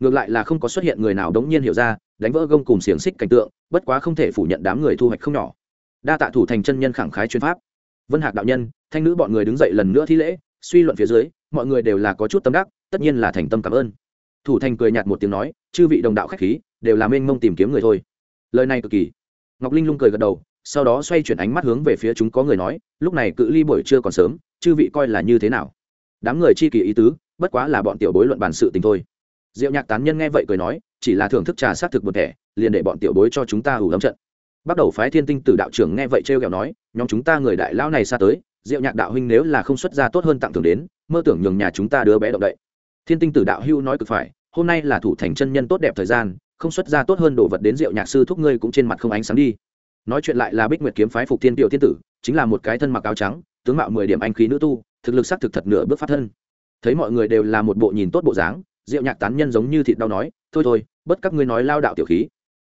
Ngược lại là không có xuất hiện người nào đống nhiên hiểu ra, đánh vỡ gông cùng xiềng xích cảnh tượng, bất quá không thể phủ nhận đám người thu hoạch không nhỏ. Đa tạ thủ thành chân nhân khẳng khái chuyên pháp vân hạc đạo nhân, thanh nữ bọn người đứng dậy lần nữa thi lễ, suy luận phía dưới, mọi người đều là có chút tâm đắc, tất nhiên là thành tâm cảm ơn. Thủ thành cười nhạt một tiếng nói, chư vị đồng đạo khách khí, đều là mênh mông tìm kiếm người thôi. Lời này cực kỳ. Ngọc linh lung cười gật đầu, sau đó xoay chuyển ánh mắt hướng về phía chúng có người nói, lúc này cự ly buổi trưa còn sớm, chư vị coi là như thế nào? Đám người chi kỳ ý tứ, bất quá là bọn tiểu bối luận bàn sự tình thôi. Diệu nhạc tán nhân nghe vậy cười nói, chỉ là thưởng thức trà sát thực một thẻ, liền để bọn tiểu bối cho chúng ta hủ lâm trận bắt đầu phái thiên tinh tử đạo trưởng nghe vậy trêu kẹo nói, nhóm chúng ta người đại lão này xa tới, diệu nhạc đạo huynh nếu là không xuất ra tốt hơn tặng thưởng đến, mơ tưởng nhường nhà chúng ta đứa bé động đậy. Thiên tinh tử đạo hưu nói cực phải, hôm nay là thủ thành chân nhân tốt đẹp thời gian, không xuất ra tốt hơn đồ vật đến diệu nhạc sư thúc ngươi cũng trên mặt không ánh sáng đi. Nói chuyện lại là bích nguyệt kiếm phái phục thiên tiểu thiên tử, chính là một cái thân mặc áo trắng, tướng mạo mười điểm anh khí nữ tu, thực lực sắc thực thật nửa bước phát thân. Thấy mọi người đều là một bộ nhìn tốt bộ dáng, diệu nhạc tán nhân giống như thịt đau nói, thôi thôi bất các ngươi nói lao đạo tiểu khí.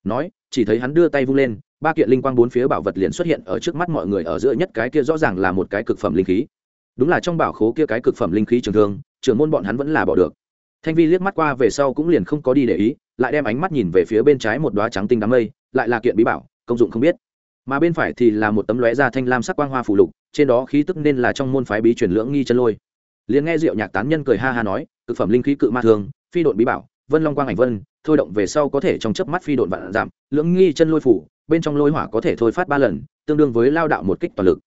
Nói, chỉ thấy hắn đưa tay vung lên ba kiện linh quang bốn phía bảo vật liền xuất hiện ở trước mắt mọi người ở giữa nhất cái kia rõ ràng là một cái cực phẩm linh khí. Đúng là trong bảo khố kia cái cực phẩm linh khí trường thương, trưởng môn bọn hắn vẫn là bỏ được. Thanh vi liếc mắt qua về sau cũng liền không có đi để ý, lại đem ánh mắt nhìn về phía bên trái một đoá trắng tinh đám mây, lại là kiện bí bảo, công dụng không biết. Mà bên phải thì là một tấm lóe da thanh lam sắc quang hoa phủ lục, trên đó khí tức nên là trong môn phái bí truyền lưỡng nghi chân lôi. Liền nghe diệu nhạc tán nhân cười ha ha nói, cực phẩm linh khí cự ma thường phi độn bí bảo, vân long quang ảnh vân thôi động về sau có thể trong chớp mắt phi độn vạn giảm, lưỡng nghi chân lôi phủ, bên trong lôi hỏa có thể thôi phát ba lần, tương đương với lao đạo một kích toàn lực.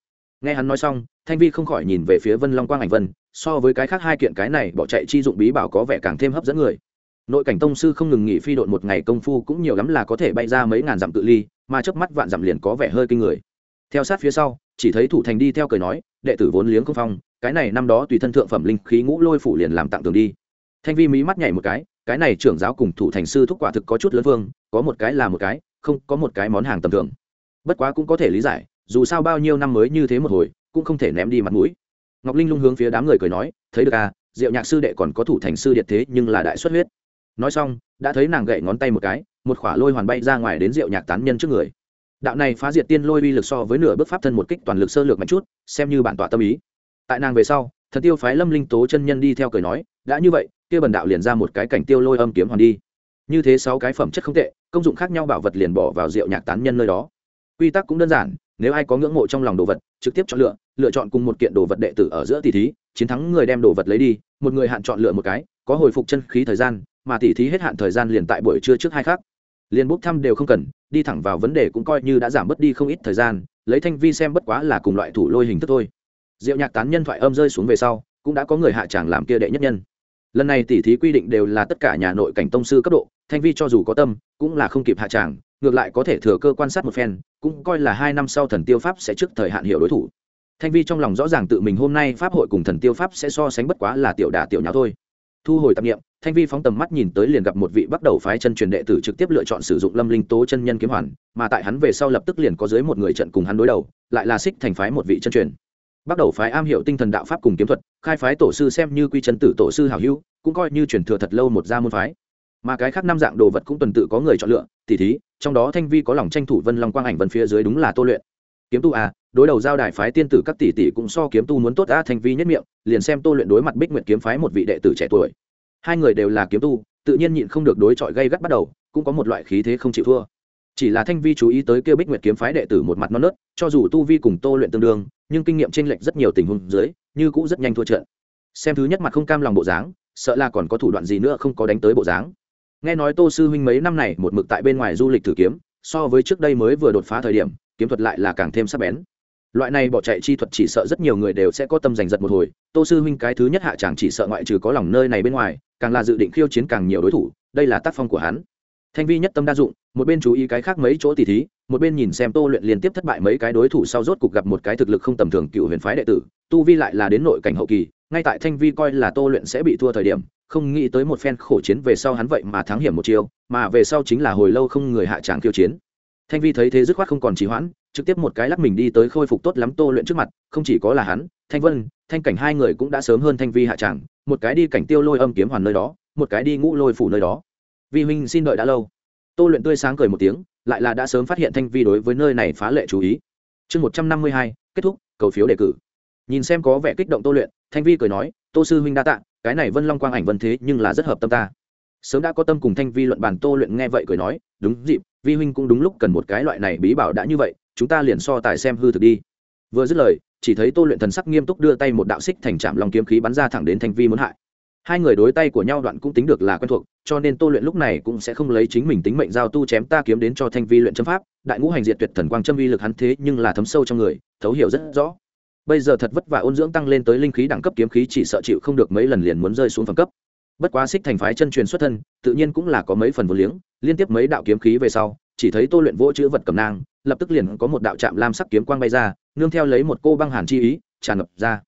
Nghe hắn nói xong, thanh vi không khỏi nhìn về phía vân long quang ảnh vân, so với cái khác hai kiện cái này bỏ chạy chi dụng bí bảo có vẻ càng thêm hấp dẫn người. Nội cảnh tông sư không ngừng nghỉ phi độn một ngày công phu cũng nhiều lắm là có thể bay ra mấy ngàn dặm tự ly, mà chớp mắt vạn dặm liền có vẻ hơi kinh người. Theo sát phía sau, chỉ thấy thủ thành đi theo cười nói, đệ tử vốn liếng không phong, cái này năm đó tùy thân thượng phẩm linh khí ngũ lôi phủ liền làm tặng tường đi. Thanh vi mí mắt nhảy một cái cái này trưởng giáo cùng thủ thành sư thúc quả thực có chút lớn vương, có một cái là một cái, không, có một cái món hàng tầm thường. Bất quá cũng có thể lý giải, dù sao bao nhiêu năm mới như thế một hồi, cũng không thể ném đi mặt mũi. Ngọc linh lung hướng phía đám người cười nói, thấy được à diệu nhạc sư đệ còn có thủ thành sư điệt thế, nhưng là đại xuất huyết. Nói xong, đã thấy nàng gậy ngón tay một cái, một khỏa lôi hoàn bay ra ngoài đến diệu nhạc tán nhân trước người. Đạo này phá diệt tiên lôi uy lực so với nửa bước pháp thân một kích toàn lực sơ lược mạnh chút, xem như bản tọa tâm ý. Tại nàng về sau thần tiêu phái lâm linh tố chân nhân đi theo cười nói, đã như vậy, kia bần đạo liền ra một cái cảnh tiêu lôi âm kiếm hoàn đi. Như thế sáu cái phẩm chất không tệ, công dụng khác nhau bảo vật liền bỏ vào rượu nhạc tán nhân nơi đó. Quy tắc cũng đơn giản, nếu ai có ngưỡng mộ trong lòng đồ vật, trực tiếp chọn lựa lựa chọn cùng một kiện đồ vật đệ tử ở giữa tỷ thí, chiến thắng người đem đồ vật lấy đi, một người hạn chọn lựa một cái, có hồi phục chân khí thời gian, mà tỷ thí hết hạn thời gian liền tại buổi trưa trước hai khác liền bốc thăm đều không cần, đi thẳng vào vấn đề cũng coi như đã giảm bớt đi không ít thời gian, lấy thanh vi xem bất quá là cùng loại thủ lôi hình thức thôi diệu nhạc tán nhân thoại âm rơi xuống về sau, cũng đã có người hạ tràng làm kia đệ nhất nhân. Lần này tỉ thí quy định đều là tất cả nhà nội cảnh tông sư cấp độ, thanh vi cho dù có tâm, cũng là không kịp hạ tràng, ngược lại có thể thừa cơ quan sát một phen, cũng coi là hai năm sau thần tiêu pháp sẽ trước thời hạn hiệu đối thủ. Thanh vi trong lòng rõ ràng tự mình hôm nay pháp hội cùng thần tiêu pháp sẽ so sánh bất quá là tiểu đà tiểu nháo thôi. Thu hồi tạp nghiệm thanh vi phóng tầm mắt nhìn tới liền gặp một vị bắt đầu phái chân truyền đệ tử trực tiếp lựa chọn sử dụng lâm linh tố chân nhân kiếm hoàn, mà tại hắn về sau lập tức liền có dưới một người trận cùng hắn đối đầu, lại là xích thành phái một vị chân truyền bắt đầu phái am hiểu tinh thần đạo pháp cùng kiếm thuật, khai phái tổ sư xem như quy chân tử tổ sư hảo hữu, cũng coi như truyền thừa thật lâu một gia môn phái. Mà cái khác năm dạng đồ vật cũng tuần tự có người chọn lựa, tỉ thí, trong đó thanh vi có lòng tranh thủ vân long quang ảnh vân phía dưới đúng là tô luyện. Kiếm tu à đối đầu giao đài phái tiên tử các tỷ tỷ cũng so kiếm tu muốn tốt a thanh vi nhất miệng, liền xem tô luyện đối mặt bích nguyện kiếm phái một vị đệ tử trẻ tuổi. Hai người đều là kiếm tu, tự nhiên nhịn không được đối chọi gây gắt bắt đầu, cũng có một loại khí thế không chịu thua. Chỉ là thanh vi chú ý tới kêu bích nguyệt kiếm phái đệ tử một mặt non nớt, cho dù tu vi cùng tô luyện tương đương nhưng kinh nghiệm chênh lệch rất nhiều tình huống dưới, như cũ rất nhanh thua trận. Xem thứ nhất mặt không cam lòng bộ dáng, sợ là còn có thủ đoạn gì nữa không có đánh tới bộ dáng. Nghe nói tô sư huynh mấy năm này một mực tại bên ngoài du lịch thử kiếm, so với trước đây mới vừa đột phá thời điểm, kiếm thuật lại là càng thêm sắc bén. Loại này bỏ chạy chi thuật chỉ sợ rất nhiều người đều sẽ có tâm giành giật một hồi, tô sư huynh cái thứ nhất hạ chẳng chỉ sợ ngoại trừ có lòng nơi này bên ngoài, càng là dự định khiêu chiến càng nhiều đối thủ, đây là tác phong của hắn. Thanh vi nhất tâm đa dụng, một bên chú ý cái khác mấy chỗ tỉ thí một bên nhìn xem tô luyện liên tiếp thất bại mấy cái đối thủ sau rốt cục gặp một cái thực lực không tầm thường cựu huyền phái đệ tử, tu vi lại là đến nội cảnh hậu kỳ, ngay tại thanh vi coi là tô luyện sẽ bị thua thời điểm, không nghĩ tới một phen khổ chiến về sau hắn vậy mà thắng hiểm một chiêu, mà về sau chính là hồi lâu không người hạ tràng khiêu chiến. Thanh vi thấy thế dứt khoát không còn trì hoãn, trực tiếp một cái lắc mình đi tới khôi phục tốt lắm tô luyện trước mặt, không chỉ có là hắn, thanh vân, thanh cảnh hai người cũng đã sớm hơn thanh vi hạ tràng, một cái đi cảnh tiêu lôi âm kiếm hoàn nơi đó, một cái đi ngũ lôi phủ nơi đó. Vi huynh xin đợi đã lâu. Tô luyện tươi sáng cười một tiếng lại là đã sớm phát hiện thanh vi đối với nơi này phá lệ chú ý. Chương một trăm năm mươi hai, kết thúc, cầu phiếu đề cử. Nhìn xem có vẻ kích động tô luyện, thanh vi cười nói, tô sư huynh đa tạ, cái này vân long quang ảnh vân thế nhưng là rất hợp tâm ta. Sớm đã có tâm cùng thanh vi luận bàn, tô luyện nghe vậy cười nói, đúng dịp, vi huynh cũng đúng lúc cần một cái loại này bí bảo đã như vậy, chúng ta liền so tài xem hư thực đi. Vừa dứt lời, chỉ thấy tô luyện thần sắc nghiêm túc đưa tay một đạo xích thành trạm lòng kiếm khí bắn ra thẳng đến thanh vi muốn hại hai người đối tay của nhau đoạn cũng tính được là quen thuộc, cho nên tô luyện lúc này cũng sẽ không lấy chính mình tính mệnh giao tu chém ta kiếm đến cho thanh vi luyện châm pháp. Đại ngũ hành diệt tuyệt thần quang châm vi lực hắn thế nhưng là thấm sâu trong người, thấu hiểu rất rõ. Bây giờ thật vất vả ôn dưỡng tăng lên tới linh khí đẳng cấp kiếm khí chỉ sợ chịu không được mấy lần liền muốn rơi xuống phẩm cấp. Bất quá xích thành phái chân truyền xuất thân, tự nhiên cũng là có mấy phần vô liếng, liên tiếp mấy đạo kiếm khí về sau, chỉ thấy tô luyện vỗ chữ vật cầm nang, lập tức liền có một đạo chạm lam sắc kiếm quang bay ra, nương theo lấy một cô băng hàn chi ý, tràn ngập ra.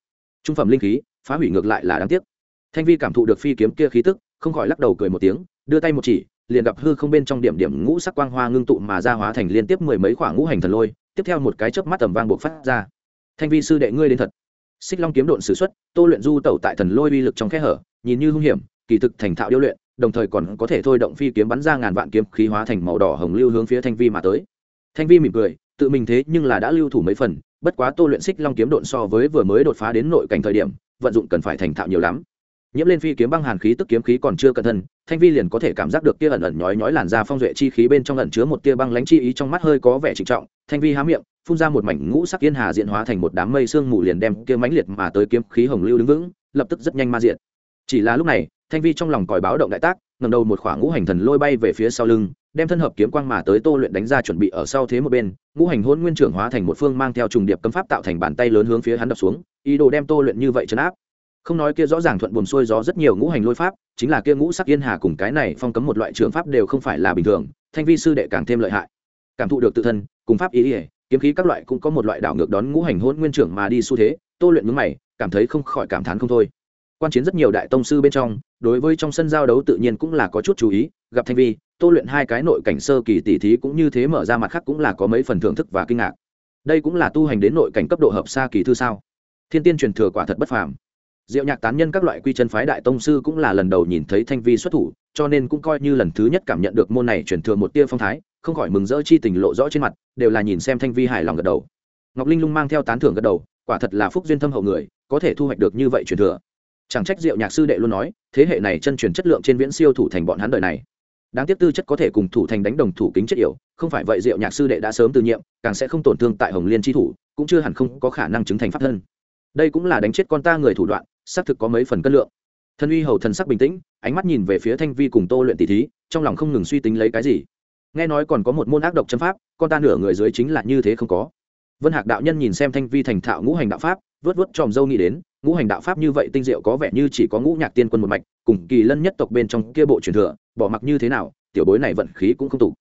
Trung phẩm linh khí, phá hủy ngược lại là đáng tiếc thanh vi cảm thụ được phi kiếm kia khí tức, không khỏi lắc đầu cười một tiếng, đưa tay một chỉ, liền gặp hư không bên trong điểm điểm ngũ sắc quang hoa ngưng tụ mà ra hóa thành liên tiếp mười mấy khoảng ngũ hành thần lôi, tiếp theo một cái chớp mắt tầm vang buộc phát ra. Thanh vi sư đệ ngươi đến thật. Xích long kiếm độn s ử x u ấ t tô luyện du tẩu tại thần lôi uy lực trong khe hở, nhìn như hung hiểm, kỳ thực thành thạo điêu luyện, đồng thời còn có thể thôi động phi kiếm bắn ra ngàn vạn kiếm khí hóa thành màu đỏ hồng lưu hướng phía thanh vi mà tới. Thanh vi mỉm cười, tự mình thế nhưng là đã lưu thủ mấy phần, bất quá tô luyện xích long kiếm độn so với vừa mới đột phá đến nội cảnh thời điểm, vận dụng cần phải thành thạo nhiều lắm nhiễm lên phi kiếm băng hàn khí tức kiếm khí còn chưa cẩn thân thanh vi liền có thể cảm giác được tia ẩn ẩn nhói nhói làn ra phong duệ chi khí bên trong ẩn chứa một tia băng lánh chi ý trong mắt hơi có vẻ trịnh trọng. Thanh vi há miệng, phun ra một mảnh ngũ sắc yên hà diện hóa thành một đám mây sương mù liền đem kia mãnh liệt mà tới kiếm khí hồng lưu đứng vững, lập tức rất nhanh ma diện chỉ là lúc này, thanh vi trong lòng còi báo động đại tác ngầm đầu một khoảng ngũ hành thần lôi bay về phía sau lưng, đem thân hợp kiếm quang mà tới tô luyện đánh ra chuẩn bị ở sau thế một bên, ngũ hành hôn nguyên trưởng hóa thành một phương mang theo trùng điệp cấm pháp tạo thành bàn tay lớn hướng phía hắn đập xuống, ý đồ đem tô luyện như vậy chấn áp không nói kia rõ ràng thuận buồm xuôi gió rất nhiều ngũ hành lôi pháp, chính là kia ngũ sắc yên hà cùng cái này phong cấm một loại trường pháp đều không phải là bình thường, thanh vi sư đệ càng thêm lợi hại. Cảm thụ được tự thân, cùng pháp ý ỉa kiếm khí các loại cũng có một loại đảo ngược đón ngũ hành hôn nguyên trưởng mà đi xu thế, tô luyện mướn mày, cảm thấy không khỏi cảm thán không thôi. Quan chiến rất nhiều đại tông sư bên trong, đối với trong sân giao đấu tự nhiên cũng là có chút chú ý, gặp thanh vi, tô luyện hai cái nội cảnh sơ kỳ tỷ thí cũng như thế mở ra mặt khác cũng là có mấy phần thưởng thức và kinh ngạc. Đây cũng là tu hành đến nội cảnh cấp độ hợp xa kỳ thư sao. Thiên tiên truyền thừa quả thật bất phàm diệu nhạc tán nhân các loại quy chân phái đại tông sư cũng là lần đầu nhìn thấy thanh vi xuất thủ, cho nên cũng coi như lần thứ nhất cảm nhận được môn này truyền thừa một tia phong thái, không khỏi mừng rỡ chi tình lộ rõ trên mặt, đều là nhìn xem thanh vi hài lòng gật đầu. Ngọc linh lung mang theo tán thưởng gật đầu, quả thật là phúc duyên thâm hậu người, có thể thu hoạch được như vậy truyền thừa. Chẳng trách diệu nhạc sư đệ luôn nói, thế hệ này chân truyền chất lượng trên viễn siêu thủ thành bọn hắn đời này. Đáng tiếc tư chất có thể cùng thủ thành đánh đồng thủ kính chất yểu, không phải vậy diệu nhạc sư đệ đã sớm từ nhiệm, càng sẽ không tổn thương tại hồng liên chi thủ, cũng chưa hẳn không có khả năng chứng thành pháp thân. Đây cũng là đánh chết con ta người thủ đoạn xác thực có mấy phần cân lượng. Thân uy hầu thần sắc bình tĩnh, ánh mắt nhìn về phía thanh vi cùng tô luyện tỷ thí, trong lòng không ngừng suy tính lấy cái gì. Nghe nói còn có một môn ác độc chấm pháp, con ta nửa người dưới chính là như thế không có. Vân hạc đạo nhân nhìn xem thanh vi thành thạo ngũ hành đạo pháp, vớt vớt tròm dâu nghĩ đến, ngũ hành đạo pháp như vậy tinh diệu có vẻ như chỉ có ngũ nhạc tiên quân một mạch, cùng kỳ lân nhất tộc bên trong kia bộ truyền thừa, bỏ mặc như thế nào, tiểu bối này vận khí cũng không tụ.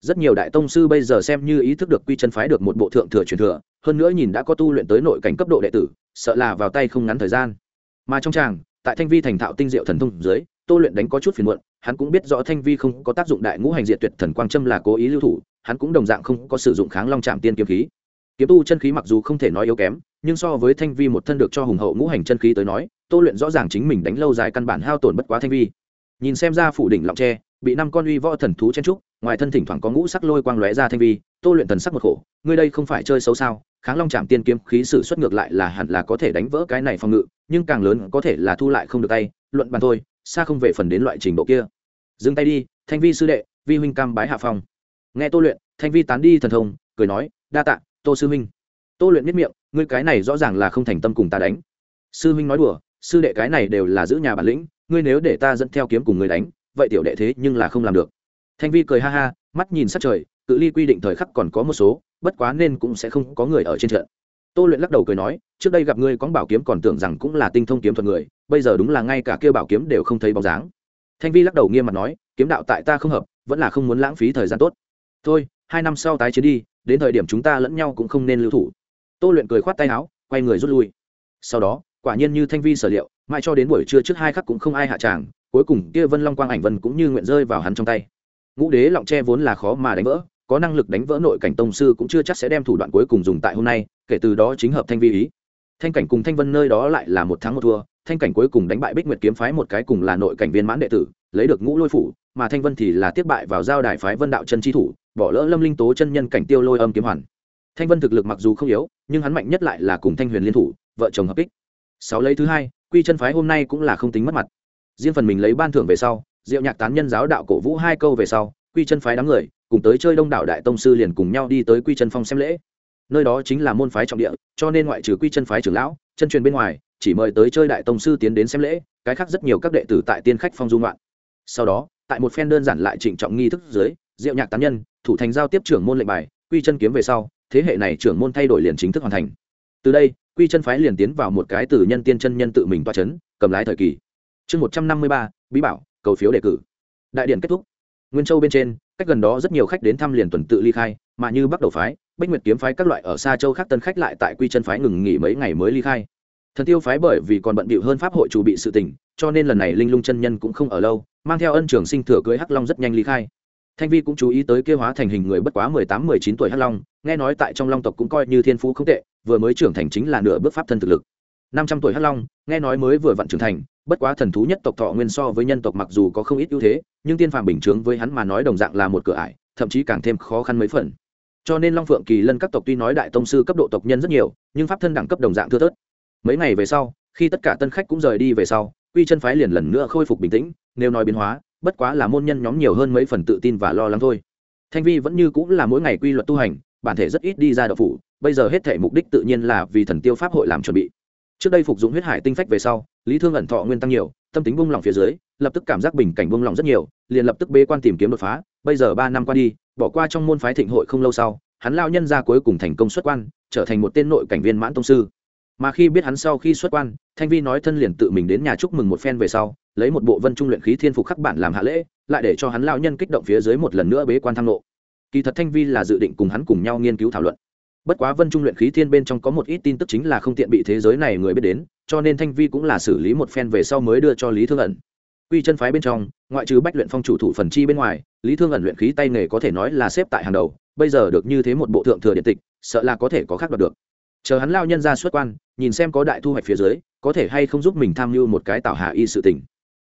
Rất nhiều đại tông sư bây giờ xem như ý thức được quy chân phái được một bộ thượng thừa truyền thừa, hơn nữa nhìn đã có tu luyện tới nội cảnh cấp độ đệ tử, sợ là vào tay không ngắn thời gian mà trong tràng, tại thanh vi thành thạo tinh diệu thần thông dưới, tô luyện đánh có chút phiền muộn, hắn cũng biết rõ thanh vi không có tác dụng đại ngũ hành diệt tuyệt thần quang trâm là cố ý lưu thủ, hắn cũng đồng dạng không có sử dụng kháng long trạm tiên kiếm khí. Kiếm tu chân khí mặc dù không thể nói yếu kém, nhưng so với thanh vi một thân được cho hùng hậu ngũ hành chân khí tới nói, tô luyện rõ ràng chính mình đánh lâu dài căn bản hao tổn bất quá thanh vi. Nhìn xem ra phủ đỉnh lọng tre bị năm con uy võ thần thú chen trúc ngoài thân thỉnh thoảng có ngũ sắc lôi quang lóe ra thanh vi, tô luyện thần sắc một khổ, ngươi đây không phải chơi xấu sao? Kháng long chạm tiên kiếm khí sử xuất ngược lại là hẳn là có thể đánh vỡ cái này phòng ngự, nhưng càng lớn có thể là thu lại không được tay, luận bàn thôi, xa không về phần đến loại trình độ kia. Dừng tay đi, thanh vi sư đệ, vi huynh cam bái hạ phong. Nghe tô luyện, thanh vi tán đi thần thông, cười nói, đa tạ, tô sư huynh. Tô luyện biết miệng, ngươi cái này rõ ràng là không thành tâm cùng ta đánh. Sư huynh nói đùa, sư đệ cái này đều là giữ nhà bản lĩnh, ngươi nếu để ta dẫn theo kiếm cùng ngươi đánh vậy tiểu đệ thế nhưng là không làm được. Thanh vi cười ha ha, mắt nhìn sát trời, cự ly quy định thời khắc còn có một số, bất quá nên cũng sẽ không có người ở trên trận. Tô luyện lắc đầu cười nói, trước đây gặp ngươi có bảo kiếm còn tưởng rằng cũng là tinh thông kiếm thuật người, bây giờ đúng là ngay cả kêu bảo kiếm đều không thấy bóng dáng. Thanh vi lắc đầu nghiêm mặt nói, kiếm đạo tại ta không hợp, vẫn là không muốn lãng phí thời gian tốt. Thôi, hai năm sau tái chiến đi, đến thời điểm chúng ta lẫn nhau cũng không nên lưu thủ. Tô luyện cười khoát tay áo, quay người rút lui. Sau đó, quả nhiên như thanh vi sở liệu, mãi cho đến buổi trưa trước hai khắc cũng không ai hạ tràng cuối cùng kia vân long quang ảnh vân cũng như nguyện rơi vào hắn trong tay. Ngũ đế lọng tre vốn là khó mà đánh vỡ, có năng lực đánh vỡ nội cảnh tông sư cũng chưa chắc sẽ đem thủ đoạn cuối cùng dùng tại hôm nay, kể từ đó chính hợp thanh vi ý. Thanh cảnh cùng thanh vân nơi đó lại là một thắng một thua, thanh cảnh cuối cùng đánh bại bích nguyệt kiếm phái một cái cùng là nội cảnh viên mãn đệ tử, lấy được ngũ lôi phủ, mà thanh vân thì là tiếp bại vào giao đài phái vân đạo chân chi thủ, bỏ lỡ lâm linh tố chân nhân cảnh tiêu lôi âm kiếm hoàn. Thanh vân thực lực mặc dù không yếu, nhưng hắn mạnh nhất lại là cùng thanh huyền liên thủ, vợ chồng hợp kích. Sáu lấy thứ hai, quy chân phái hôm nay cũng là không tính mất mặt riêng phần mình lấy ban thưởng về sau, diệu nhạc tán nhân giáo đạo cổ vũ hai câu về sau, quy chân phái đám người, cùng tới chơi đông đảo đại tông sư liền cùng nhau đi tới quy chân phong xem lễ. Nơi đó chính là môn phái trọng địa, cho nên ngoại trừ quy chân phái trưởng lão, chân truyền bên ngoài, chỉ mời tới chơi đại tông sư tiến đến xem lễ, cái khác rất nhiều các đệ tử tại tiên khách phong dung loạn sau đó, tại một phen đơn giản lại trịnh trọng nghi thức dưới, diệu nhạc tán nhân, thủ thành giao tiếp trưởng môn lệnh bài, quy chân kiếm về sau, thế hệ này trưởng môn thay đổi liền chính thức hoàn thành. Từ đây, quy chân phái liền tiến vào một cái từ nhân tiên chân nhân tự mình toa c h ấ n cầm lái thời kỳ chương một trăm năm mươi ba, bí bảo, cầu phiếu đề cử. Đại điện kết thúc. Nguyên châu bên trên, cách gần đó rất nhiều khách đến thăm liền tuần tự ly khai, mà như bắc đầu phái, bách nguyệt kiếm phái các loại ở xa châu khác tân khách lại tại quy chân phái ngừng nghỉ mấy ngày mới ly khai. Thần tiêu phái bởi vì còn bận bịu hơn pháp hội chủ bị sự tình, cho nên lần này linh lung chân nhân cũng không ở lâu, mang theo ân trường sinh thừa cưới hắc long rất nhanh ly khai. Thanh vi cũng chú ý tới kêu hóa thành hình người bất quá mười tám, mười chín tuổi hắc long, nghe nói tại trong long tộc cũng coi như thiên phú không tệ, vừa mới trưởng thành chính là nửa bước pháp thân thực lực. Năm trăm tuổi hắc long, nghe nói mới vừa vặn trưởng thành bất quá thần thú nhất tộc thọ nguyên so với nhân tộc mặc dù có không ít ưu thế, nhưng tiên phàm bình chướng với hắn mà nói đồng dạng là một cửa ải, thậm chí càng thêm khó khăn mấy phần. Cho nên long phượng kỳ lân các tộc tuy nói đại tông sư cấp độ tộc nhân rất nhiều, nhưng pháp thân đẳng cấp đồng dạng thưa thớt. Mấy ngày về sau, khi tất cả tân khách cũng rời đi về sau, quy chân phái liền lần nữa khôi phục bình tĩnh, nếu nói biến hóa, bất quá là môn nhân nhóm nhiều hơn mấy phần tự tin và lo lắng thôi. Thanh vi vẫn như cũng là mỗi ngày quy luật tu hành, bản thể rất ít đi ra đậu phủ, bây giờ hết thể mục đích tự nhiên là vì thần tiêu pháp hội làm chuẩn bị. Trước đây phục dụng huyết hải tinh phách về sau lý thương ẩn thọ nguyên tăng nhiều, tâm tính bung lỏng phía dưới, lập tức cảm giác bình cảnh bung lỏng rất nhiều, liền lập tức bế quan tìm kiếm đột phá. Bây giờ ba năm qua đi, bỏ qua trong môn phái thịnh hội không lâu sau, hắn lao nhân ra cuối cùng thành công xuất quan, trở thành một tên nội cảnh viên mãn tông sư. Mà khi biết hắn sau khi xuất quan, thanh vi nói thân liền tự mình đến nhà chúc mừng một phen về sau, lấy một bộ vân trung luyện khí thiên phục khắc bản làm hạ lễ, lại để cho hắn lao nhân kích động phía dưới một lần nữa bế quan thăng lộ. Kỳ thật thanh vi là dự định cùng hắn cùng nhau nghiên cứu thảo luận bất quá vân trung luyện khí thiên bên trong có một ít tin tức chính là không tiện bị thế giới này người biết đến, cho nên thanh vi cũng là xử lý một phen về sau mới đưa cho lý thương ẩn. Quy chân phái bên trong, ngoại trừ bách luyện phong chủ thủ phần chi bên ngoài, lý thương ẩn luyện khí tay nghề có thể nói là xếp tại hàng đầu, bây giờ được như thế một bộ thượng thừa điện tịch, sợ là có thể có khác đoạt được. Chờ hắn lao nhân ra xuất quan, nhìn xem có đại thu hoạch phía dưới, có thể hay không giúp mình tham mưu một cái tạo hạ y sự tình.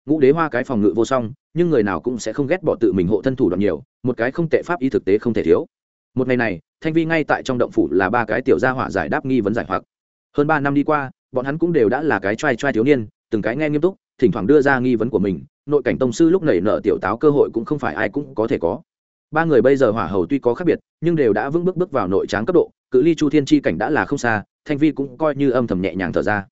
Ngũ đế hoa cái phòng ngự vô song, nhưng người nào cũng sẽ không ghét bỏ tự mình hộ thân thủ đoạn nhiều, một cái không tệ pháp y thực tế không thể thiếu một ngày này, thanh vi ngay tại trong động phủ là ba cái tiểu gia hỏa giải đáp nghi vấn giải hoặc. Hơn ba năm đi qua, bọn hắn cũng đều đã là cái t r a i t r a i thiếu niên, từng cái nghe nghiêm túc, thỉnh thoảng đưa ra nghi vấn của mình, nội cảnh tông sư lúc nảy nở tiểu táo cơ hội cũng không phải ai cũng có thể có. Ba người bây giờ hỏa hầu tuy có khác biệt, nhưng đều đã vững bước bước vào nội tráng cấp độ, cự ly chu thiên chi cảnh đã là không xa, thanh vi cũng coi như âm thầm nhẹ nhàng thở ra.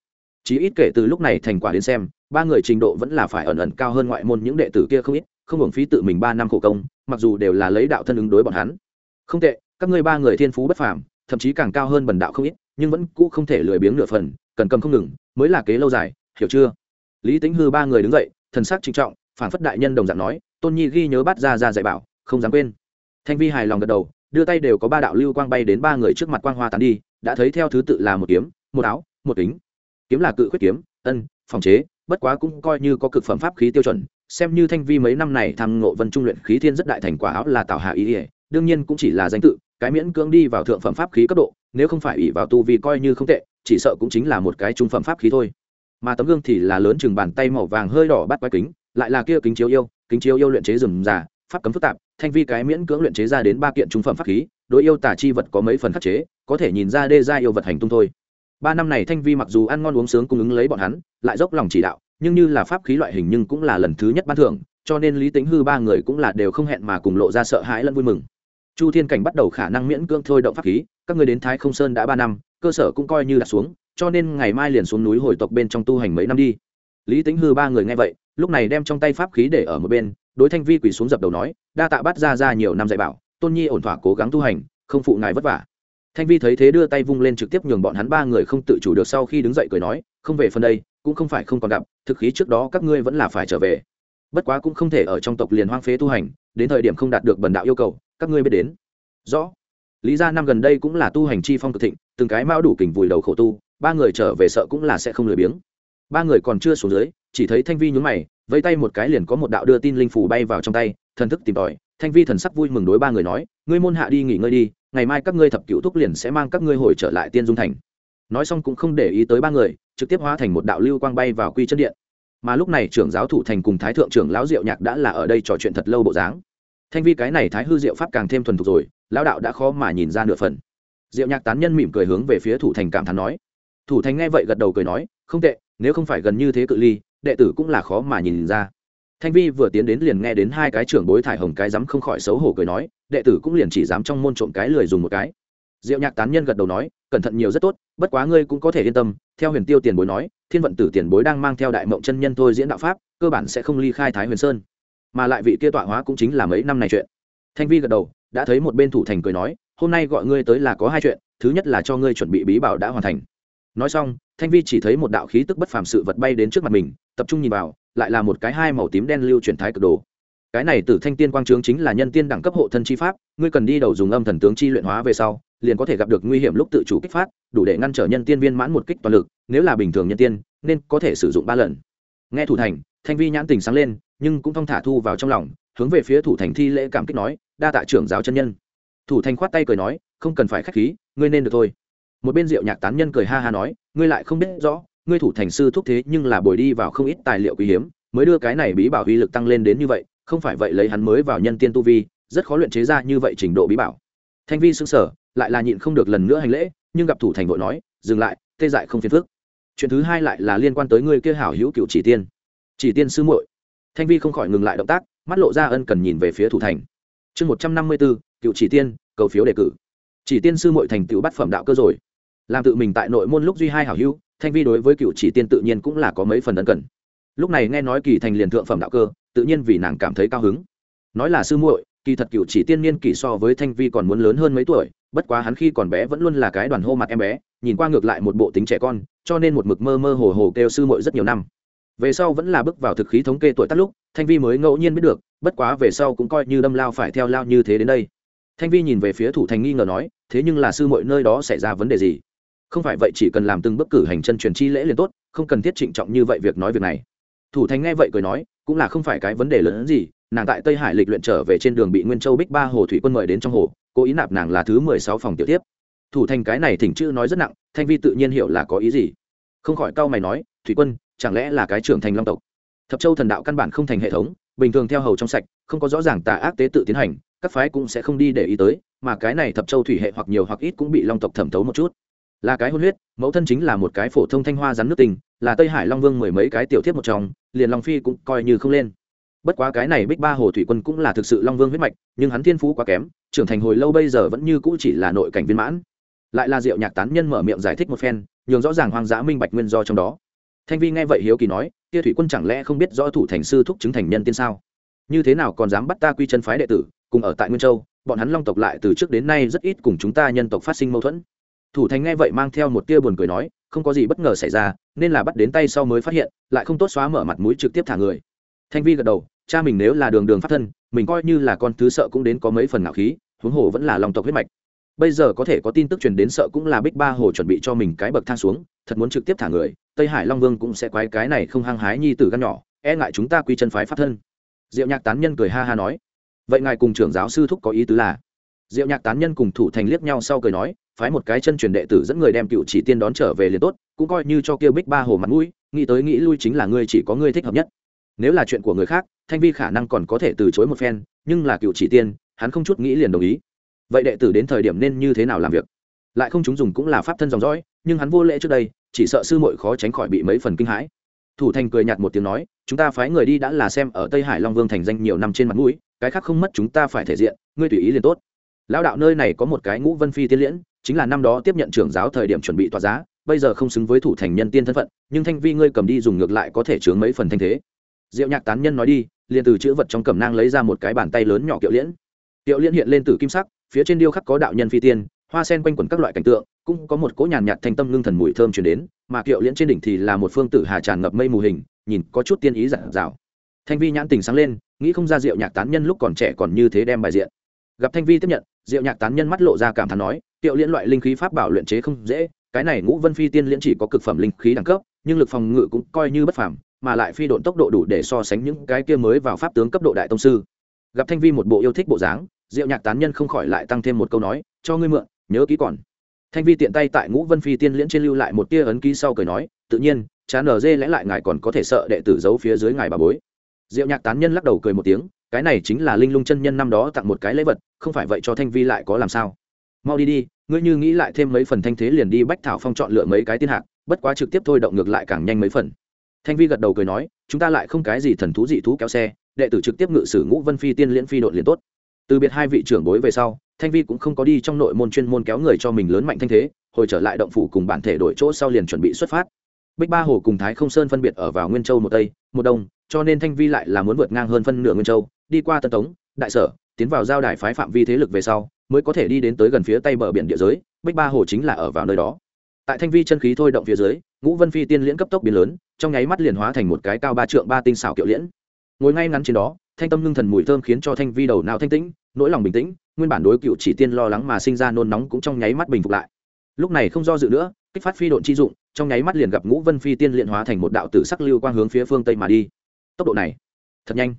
Chí ít kể từ lúc này thành quả đến xem, ba người trình độ vẫn là phải ẩn ẩn cao hơn ngoại môn những đệ tử kia không ít, không hưởng phí tự mình ba năm khổ công, mặc dù đều là lấy đạo thân ứng đối bọn hắn không tệ, các ngươi ba người thiên phú bất phàm, thậm chí càng cao hơn bần đạo không ít, nhưng vẫn cũ không thể lười biếng nửa phần, cần cầm không ngừng, mới là kế lâu dài, hiểu chưa? Lý tính hư ba người đứng dậy, thần sắc trinh trọng phản phất đại nhân đồng dạng nói, tôn nhi ghi nhớ bắt ra ra dạy bảo, không dám quên. Thanh vi hài lòng gật đầu, đưa tay đều có ba đạo lưu quang bay đến ba người trước mặt quang hoa tán đi, đã thấy theo thứ tự là một kiếm, một áo, một kính. Kiếm là cự khuyết kiếm, ân, phòng chế, bất quá cũng coi như có cực phẩm pháp khí tiêu chuẩn, xem như thanh vi mấy năm này tham ngộ vân trung luyện khí thiên rất đại thành quả áo là tạo hạ ý ỉa đương nhiên cũng chỉ là danh tự, cái miễn cưỡng đi vào thượng phẩm pháp khí cấp độ, nếu không phải ỷ vào tu vi coi như không tệ, chỉ sợ cũng chính là một cái trung phẩm pháp khí thôi. Mà tấm gương thì là lớn chừng bàn tay màu vàng hơi đỏ bắt quái kính, lại là kia kính chiếu yêu, kính chiếu yêu luyện chế rừng già pháp cấm phức tạp, thanh vi cái miễn cưỡng luyện chế ra đến ba kiện trung phẩm pháp khí, đối yêu tả chi vật có mấy phần khắc chế, có thể nhìn ra đê ra yêu vật hành tung thôi. Ba năm này thanh vi mặc dù ăn ngon uống sướng cung ứng lấy bọn hắn, lại dốc lòng chỉ đạo, nhưng như là pháp khí loại hình nhưng cũng là lần thứ nhất ban thưởng, cho nên lý tính hư ba người cũng là đều không hẹn mà cùng lộ ra sợ hãi lẫn vui mừng chu thiên cảnh bắt đầu khả năng miễn cưỡng thôi động pháp khí, các người đến thái không sơn đã ba năm, cơ sở cũng coi như đặt xuống, cho nên ngày mai liền xuống núi hồi tộc bên trong tu hành mấy năm đi. Lý tính hư ba người nghe vậy, lúc này đem trong tay pháp khí để ở một bên, đối thanh vi quỳ xuống dập đầu nói, đa tạ bắt ra ra nhiều năm dạy bảo, tôn nhi ổn thỏa cố gắng tu hành, không phụ ngài vất vả. Thanh vi thấy thế đưa tay vung lên trực tiếp nhường bọn hắn ba người không tự chủ được sau khi đứng dậy cười nói, không về phần đây, cũng không phải không còn gặp, thực khí trước đó các ngươi vẫn là phải trở về. Bất quá cũng không thể ở trong tộc liền hoang phế tu hành, đến thời điểm không đạt được bần đạo yêu cầu các ngươi biết đến. Rõ. Lý ra năm gần đây cũng là tu hành chi phong cực thịnh, từng cái mao đủ kình vùi đầu khổ tu, ba người trở về sợ cũng là sẽ không lười biếng. Ba người còn chưa xuống dưới, chỉ thấy thanh vi nhún mày, vẫy tay một cái liền có một đạo đưa tin linh phủ bay vào trong tay, thần thức tìm tòi. Thanh vi thần sắc vui mừng đối ba người nói, ngươi môn hạ đi nghỉ ngơi đi, ngày mai các ngươi thập cựu thúc liền sẽ mang các ngươi hồi trở lại tiên dung thành. Nói xong cũng không để ý tới ba người, trực tiếp hóa thành một đạo lưu quang bay vào quy chân điện. Mà lúc này trưởng giáo thủ thành cùng thái thượng trưởng lão diệu nhạc đã là ở đây trò chuyện thật lâu bộ dáng thanh vi cái này thái hư diệu pháp càng thêm thuần thục rồi, lão đạo đã khó mà nhìn ra nửa phần. Diệu nhạc tán nhân mỉm cười hướng về phía thủ thành cảm thán nói. Thủ thành nghe vậy gật đầu cười nói, không tệ, nếu không phải gần như thế cự ly, đệ tử cũng là khó mà nhìn ra. Thanh vi vừa tiến đến liền nghe đến hai cái trưởng bối thải hồng cái dám không khỏi xấu hổ cười nói, đệ tử cũng liền chỉ dám trong môn trộm cái lười dùng một cái. Diệu nhạc tán nhân gật đầu nói, cẩn thận nhiều rất tốt, bất quá ngươi cũng có thể yên tâm. Theo huyền tiêu tiền bối nói, thiên vận tử tiền bối đang mang theo đại mộng chân nhân thôi diễn đạo pháp, cơ bản sẽ không ly khai thái huyền sơn mà lại vị kia tọa hóa cũng chính là mấy năm này chuyện. Thanh vi gật đầu, đã thấy một bên thủ thành cười nói, hôm nay gọi ngươi tới là có hai chuyện, thứ nhất là cho ngươi chuẩn bị bí bảo đã hoàn thành. Nói xong, thanh vi chỉ thấy một đạo khí tức bất phàm sự vật bay đến trước mặt mình, tập trung nhìn vào, lại là một cái hai màu tím đen lưu chuyển thái cực đồ. Cái này từ thanh tiên quang trướng chính là nhân tiên đẳng cấp hộ thân chi pháp, ngươi cần đi đầu dùng âm thần tướng chi luyện hóa về sau, liền có thể gặp được nguy hiểm lúc tự chủ kích phát, đủ để ngăn trở nhân tiên viên mãn một kích toàn lực, nếu là bình thường nhân tiên, nên có thể sử dụng ba lần. Nghe thủ thành thanh vi nhãn tình sáng lên, nhưng cũng thong thả thu vào trong lòng, hướng về phía thủ thành thi lễ cảm kích nói, đa tạ trưởng giáo chân nhân. Thủ thành khoát tay cười nói, không cần phải k h á c h khí, ngươi nên được thôi. Một bên rượu nhạc tán nhân cười ha ha nói, ngươi lại không biết rõ, ngươi thủ thành sư thúc thế nhưng là bồi đi vào không ít tài liệu quý hiếm, mới đưa cái này bí bảo uy lực tăng lên đến như vậy, không phải vậy lấy hắn mới vào nhân tiên tu vi, rất khó luyện chế ra như vậy trình độ bí bảo. Thanh vi xứng sở lại là nhịn không được lần nữa hành lễ, nhưng gặp thủ thành vội nói, dừng lại, tê dại không phiền phức." chuyện thứ hai lại là liên quan tới ngươi kia hảo hữu cựu chỉ tiên chỉ tiên sư muội. Thanh vi không khỏi ngừng lại động tác, mắt lộ ra ân cần nhìn về phía thủ thành. Chương một trăm năm mươi bốn, cựu chỉ tiên, cầu phiếu đề cử. Chỉ tiên sư muội thành tựu bắt phẩm đạo cơ rồi. Làm tự mình tại nội môn lúc duy hai hảo hữu, thanh vi đối với cựu chỉ tiên tự nhiên cũng là có mấy phần ân cần. Lúc này nghe nói kỳ thành liền thượng phẩm đạo cơ, tự nhiên vì nàng cảm thấy cao hứng. Nói là sư muội, kỳ thật cựu chỉ tiên niên kỷ so với thanh vi còn muốn lớn hơn mấy tuổi, bất quá hắn khi còn bé vẫn luôn là cái đoàn hô mặt em bé, nhìn qua ngược lại một bộ tính trẻ con, cho nên một mực mơ mơ hồ hồ kêu sư muội rất nhiều năm về sau vẫn là bước vào thực khí thống kê tuổi tác lúc, thanh vi mới ngẫu nhiên biết được, bất quá về sau cũng coi như đâm lao phải theo lao như thế đến đây. Thanh vi nhìn về phía thủ thành nghi ngờ nói, thế nhưng là sư muội nơi đó xảy ra vấn đề gì? Không phải vậy, chỉ cần làm từng bước cử hành chân truyền chi lễ liền tốt, không cần thiết trịnh trọng như vậy việc nói việc này. Thủ thành nghe vậy cười nói, cũng là không phải cái vấn đề lớn hơn gì, nàng tại tây hải lịch luyện trở về trên đường bị nguyên châu bích ba hồ thủy quân mời đến trong hồ, cố ý nạp nàng là thứ mười sáu phòng tiểu tiếp. Thủ thành cái này thỉnh chữ nói rất nặng, thanh vi tự nhiên hiểu là có ý gì. Không khỏi cau mày nói, thủy quân chẳng lẽ là cái trưởng thành long tộc? Thập châu thần đạo căn bản không thành hệ thống, bình thường theo hầu trong sạch, không có rõ ràng tà ác tế tự tiến hành, các phái cũng sẽ không đi để ý tới, mà cái này thập châu thủy hệ hoặc nhiều hoặc ít cũng bị long tộc thẩm thấu một chút. Là cái hôn huyết, mẫu thân chính là một cái phổ thông thanh hoa rắn nước tình, là tây hải long vương mười mấy cái tiểu thiết một trong, liền long phi cũng coi như không lên. Bất quá cái này bích ba hồ thủy quân cũng là thực sự long vương huyết mạch, nhưng hắn thiên phú quá kém, trưởng thành hồi lâu bây giờ vẫn như cũ chỉ là nội cảnh viên mãn. Lại là diệu nhạc tán nhân mở miệng giải thích một phen, nhường rõ ràng hoang dã minh bạch nguyên do trong đó thanh vi nghe vậy hiếu kỳ nói kia thủy quân chẳng lẽ không biết rõ thủ thành sư thúc chứng thành nhân tiên sao? Như thế nào còn dám bắt ta quy chân phái đệ tử, cùng ở tại nguyên châu, bọn hắn long tộc lại từ trước đến nay rất ít cùng chúng ta nhân tộc phát sinh mâu thuẫn. Thủ thành nghe vậy mang theo một tia buồn cười nói, không có gì bất ngờ xảy ra, nên là bắt đến tay sau mới phát hiện, lại không tốt xóa mở mặt mũi trực tiếp thả người. Thanh vi gật đầu, cha mình nếu là đường đường phát thân, mình coi như là con thứ sợ cũng đến có mấy phần ngạo khí, huống hồ vẫn là lòng tộc huyết mạch bây giờ có thể có tin tức truyền đến sợ cũng là bích ba hồ chuẩn bị cho mình cái bậc thang xuống, thật muốn trực tiếp thả người, tây hải long vương cũng sẽ quái cái này không hăng hái nhi tử gan nhỏ e ngại chúng ta quy chân phái pháp thân. Diệu nhạc tán nhân cười ha ha nói, vậy ngài cùng trưởng giáo sư thúc có ý tứ là? Diệu nhạc tán nhân cùng thủ thành liếc nhau sau cười nói, phái một cái chân truyền đệ tử dẫn người đem cựu chỉ tiên đón trở về liền tốt, cũng coi như cho kia bích ba hồ mặt mũi, nghĩ tới nghĩ lui chính là ngươi chỉ có ngươi thích hợp nhất. Nếu là chuyện của người khác, thanh vi khả năng còn có thể từ chối một phen, nhưng là cựu chỉ tiên, hắn không chút nghĩ liền đồng ý vậy đệ tử đến thời điểm nên như thế nào làm việc? Lại không chúng dùng cũng là pháp thân dòng dõi, nhưng hắn vô lễ trước đây, chỉ sợ sư muội khó tránh khỏi bị mấy phần kinh hãi. Thủ thành cười nhạt một tiếng nói, chúng ta phái người đi đã là xem ở tây hải long vương thành danh nhiều năm trên mặt mũi, cái khác không mất chúng ta phải thể diện, ngươi tùy ý liền tốt. Lão đạo nơi này có một cái ngũ vân phi tiên liễn, chính là năm đó tiếp nhận trưởng giáo thời điểm chuẩn bị tòa giá, bây giờ không xứng với thủ thành nhân tiên thân phận, nhưng thanh vi ngươi cầm đi dùng ngược lại có thể chướng mấy phần thanh thế. Diệu nhạc tán nhân nói đi, liền từ chữ vật trong cẩm nang lấy ra một cái bàn tay lớn nhỏ kiệu liễn. Kiệu liễn hiện lên từ kim sắc phía trên điêu khắc có đạo nhân phi tiên, hoa sen quanh quẩn các loại cảnh tượng, cũng có một cỗ nhàn nhạt thanh tâm ngưng thần mùi thơm chuyển đến, mà kiệu liễn trên đỉnh thì là một phương tử hà tràn ngập mây mù hình, nhìn có chút tiên ý giản dạo thanh vi nhãn tình sáng lên, nghĩ không ra diệu nhạc tán nhân lúc còn trẻ còn như thế đem bài diện. Gặp thanh vi tiếp nhận, diệu nhạc tán nhân mắt lộ ra cảm thán nói, kiệu liễn loại linh khí pháp bảo luyện chế không dễ, cái này ngũ vân phi tiên liễn chỉ có cực phẩm linh khí đẳng cấp, nhưng lực phòng ngự cũng coi như bất phàm, mà lại phi độn tốc độ đủ để so sánh những cái kia mới vào pháp tướng cấp độ đại tông sư. Gặp thanh vi một bộ yêu thích bộ dáng diệu nhạc tán nhân không khỏi lại tăng thêm một câu nói, cho ngươi mượn, nhớ kỹ còn. Thanh vi tiện tay tại ngũ vân phi tiên liễn trên lưu lại một tia ấn ký sau cười nói, tự nhiên, chán ở dê lẽ lại ngài còn có thể sợ đệ tử giấu phía dưới ngài bà bối. Diệu nhạc tán nhân lắc đầu cười một tiếng, cái này chính là linh lung chân nhân năm đó tặng một cái lễ vật, không phải vậy cho thanh vi lại có làm sao? Mau đi đi, ngươi như nghĩ lại thêm mấy phần thanh thế liền đi bách thảo phong chọn lựa mấy cái tiên hạc, bất quá trực tiếp thôi động ngược lại càng nhanh mấy phần. Thanh vi gật đầu cười nói, chúng ta lại không cái gì thần thú dị thú kéo xe, đệ tử trực tiếp ngự sử ngũ vân phi tiên liễn phi đội liền tốt từ biệt hai vị trưởng bối về sau, thanh vi cũng không có đi trong nội môn chuyên môn kéo người cho mình lớn mạnh thanh thế, hồi trở lại động phủ cùng bản thể đổi chỗ sau liền chuẩn bị xuất phát. Bích ba hồ cùng thái không sơn phân biệt ở vào nguyên châu một tây, một đông, cho nên thanh vi lại là muốn vượt ngang hơn phân nửa nguyên châu, đi qua tân tống, đại sở, tiến vào giao đài phái phạm vi thế lực về sau, mới có thể đi đến tới gần phía tây bờ biển địa giới, bích ba hồ chính là ở vào nơi đó. Tại thanh vi chân khí thôi động phía dưới, ngũ vân phi tiên liễn cấp tốc biến lớn, trong nháy mắt liền hóa thành một cái cao ba trượng ba tinh xảo kiệu liễn. Ngồi ngay ngắn trên đó thanh tâm ngưng thần mùi thơm khiến cho thanh vi đầu não thanh tĩnh, nỗi lòng bình tĩnh, nguyên bản đối cựu chỉ tiên lo lắng mà sinh ra nôn nóng cũng trong nháy mắt bình phục lại. Lúc này không do dự nữa, kích phát phi độn chi dụng, trong nháy mắt liền gặp ngũ vân phi tiên luyện hóa thành một đạo tử sắc lưu quang hướng phía phương tây mà đi. Tốc độ này, thật nhanh.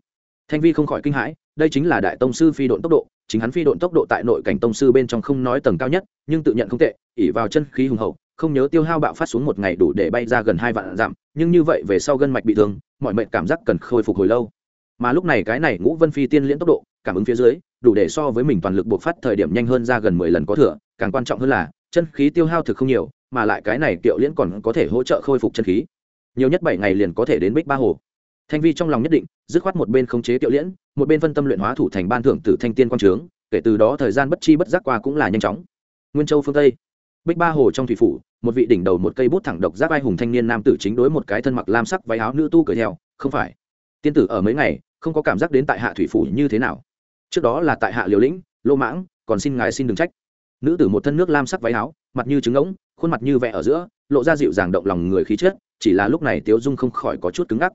Thanh vi không khỏi kinh hãi, đây chính là đại tông sư phi độn tốc độ, chính hắn phi độn tốc độ tại nội cảnh tông sư bên trong không nói tầng cao nhất, nhưng tự nhận không tệ ỉ vào chân khí hùng hậu, không nhớ tiêu hao bạo phát xuống một ngày đủ để bay ra gần hai vạn dặm, nhưng như vậy về sau gân mạch bị thương, mọi mệnh cảm giác cần khôi phục hồi lâu mà lúc này cái này ngũ vân phi tiên liễn tốc độ, cảm ứng phía dưới, đủ để so với mình toàn lực buộc phát thời điểm nhanh hơn ra gần mười lần có thừa, càng quan trọng hơn là, chân khí tiêu hao thực không nhiều, mà lại cái này kiệu liễn còn có thể hỗ trợ khôi phục chân khí. Nhiều nhất bảy ngày liền có thể đến bích ba hồ. Thanh vi trong lòng nhất định, dứt khoát một bên khống chế kiệu liễn, một bên phân tâm luyện hóa thủ thành ban thưởng tử thanh tiên quang trướng, kể từ đó thời gian bất chi bất giác qua cũng là nhanh chóng. Nguyên châu phương tây, bích ba hồ trong thủy phủ, một vị đỉnh đầu một cây bút thẳng độc giáp ai hùng thanh niên nam tử chính đối một cái thân mặc lam sắc váy áo nữ tu cười theo, không phải tiên tử ở mấy ngày, không có cảm giác đến tại hạ thủy phủ như thế nào. Trước đó là tại hạ liều lĩnh, lô mãng, còn xin ngài xin đừng trách. Nữ tử một thân nước lam sắc váy áo, mặt như trứng ngỗng khuôn mặt như vẽ ở giữa, lộ ra dịu dàng động lòng người khí chết chỉ là lúc này tiếu dung không khỏi có chút cứng ngắc.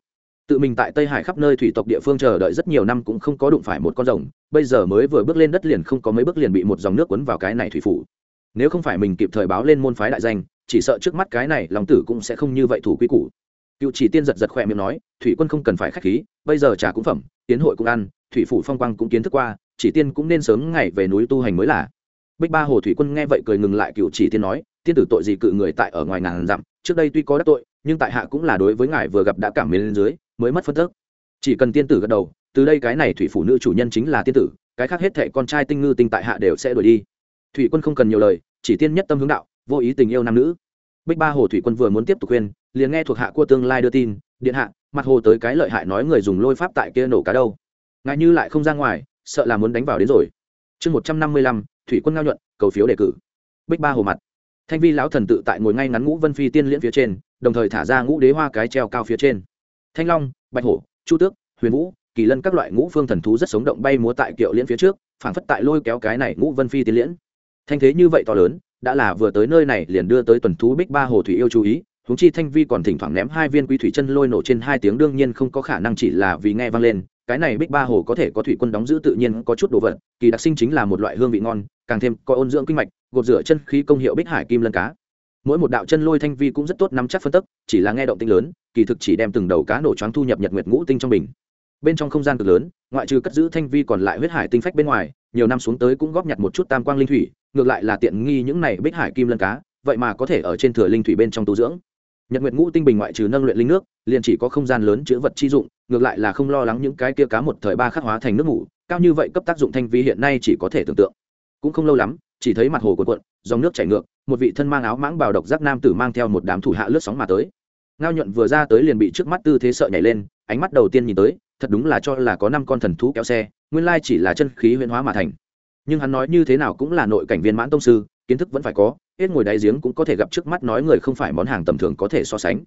Tự mình tại tây hải khắp nơi thủy tộc địa phương chờ đợi rất nhiều năm cũng không có đụng phải một con rồng, bây giờ mới vừa bước lên đất liền không có mấy bước liền bị một dòng nước cuốn vào cái này thủy phủ. Nếu không phải mình kịp thời báo lên môn phái đại danh, chỉ sợ trước mắt cái này lòng tử cũng sẽ không như vậy thủ quy củ cựu chỉ tiên giật giật khỏe miệng nói, thủy quân không cần phải k h á c h khí, bây giờ trà cũng phẩm, tiến hội cũng ăn, thủy phủ phong quang cũng kiến thức qua, chỉ tiên cũng nên sớm ngày về núi tu hành mới là. Bích ba hồ thủy quân nghe vậy cười ngừng lại, cựu chỉ tiên nói, tiên tử tội gì cự người tại ở ngoài ngàn dặm, trước đây tuy có đắc tội, nhưng tại hạ cũng là đối với ngài vừa gặp đã cảm mến lên dưới, mới mất phân tức. Chỉ cần tiên tử gật đầu, từ đây cái này thủy phủ nữ chủ nhân chính là tiên tử, cái khác hết thệ con trai tinh ngư tinh tại hạ đều sẽ đuổi đi. Thủy quân không cần nhiều lời, chỉ tiên nhất tâm hướng đạo, vô ý tình yêu nam nữ bích ba hồ thủy quân vừa muốn tiếp tục khuyên, liền nghe thuộc hạ của tương lai đưa tin, điện hạ, mặt hồ tới cái lợi hại nói người dùng lôi pháp tại kia nổ cá đâu. Ngại như lại không ra ngoài, sợ là muốn đánh vào đến rồi. Chương một trăm năm mươi lăm, thủy quân ngao nhuận, cầu phiếu đề cử. Bích ba hồ mặt. Thanh vi lão thần tự tại ngồi ngay ngắn ngũ vân phi tiên liễn phía trên, đồng thời thả ra ngũ đế hoa cái treo cao phía trên. Thanh long, bạch hổ, chu tước, huyền vũ, kỳ lân các loại ngũ phương thần thú rất sống động bay múa tại kiệu liễn phía trước, phảng phất tại lôi kéo cái này ngũ vân phi tiên liễn. Thanh thế như vậy to lớn đã là vừa tới nơi này liền đưa tới tuần thú bích ba hồ thủy yêu chú ý húng chi thanh vi còn thỉnh thoảng ném hai viên quý thủy chân lôi nổ trên hai tiếng đương nhiên không có khả năng chỉ là vì nghe vang lên, cái này bích ba hồ có thể có thủy quân đóng giữ tự nhiên có chút đồ vật, kỳ đặc sinh chính là một loại hương vị ngon, càng thêm có ôn dưỡng kinh mạch, gột rửa chân khí công hiệu bích hải kim lân cá. Mỗi một đạo chân lôi thanh vi cũng rất tốt nắm chắc phân tức, chỉ là nghe động tinh lớn, kỳ thực chỉ đem từng đầu cá nổ choáng thu nhập nhật nguyệt ngũ tinh trong bình. Bên trong không gian cực lớn, ngoại trừ cất giữ thanh vi còn lại huyết hải tinh phách bên ngoài, nhiều năm xuống tới cũng góp nhặt một chút tam quang linh thủy ngược lại là tiện nghi những này bích hải kim lân cá, vậy mà có thể ở trên thừa linh thủy bên trong tu dưỡng. Nhật nguyệt ngũ tinh bình ngoại trừ nâng luyện linh nước, liền chỉ có không gian lớn chứa vật chi dụng, ngược lại là không lo lắng những cái kia cá một thời ba khắc hóa thành nước ngủ, cao như vậy cấp tác dụng thanh vi hiện nay chỉ có thể tưởng tượng. Cũng không lâu lắm, chỉ thấy mặt hồ cuộn cuộn, dòng nước chảy ngược, một vị thân mang áo mãng bào độc giác nam tử mang theo một đám thủ hạ lướt sóng mà tới. Ngao nhuận vừa ra tới liền bị trước mắt tư thế sợ nhảy lên, ánh mắt đầu tiên nhìn tới, thật đúng là cho là có năm con thần thú kéo xe, nguyên lai chỉ là chân khí huyễn hóa mà thành nhưng hắn nói như thế nào cũng là nội cảnh viên mãn tông sư, kiến thức vẫn phải có, hết ngồi đáy giếng cũng có thể gặp trước mắt nói người không phải món hàng tầm thường có thể so sánh.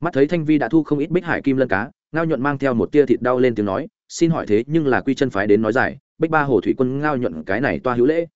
Mắt thấy thanh vi đã thu không ít bích hải kim lân cá, ngao nhuận mang theo một tia thịt đau lên tiếng nói, xin hỏi thế nhưng là quy chân phái đến nói giải, bích ba hồ thủy quân ngao nhuận cái này toa hữu lễ.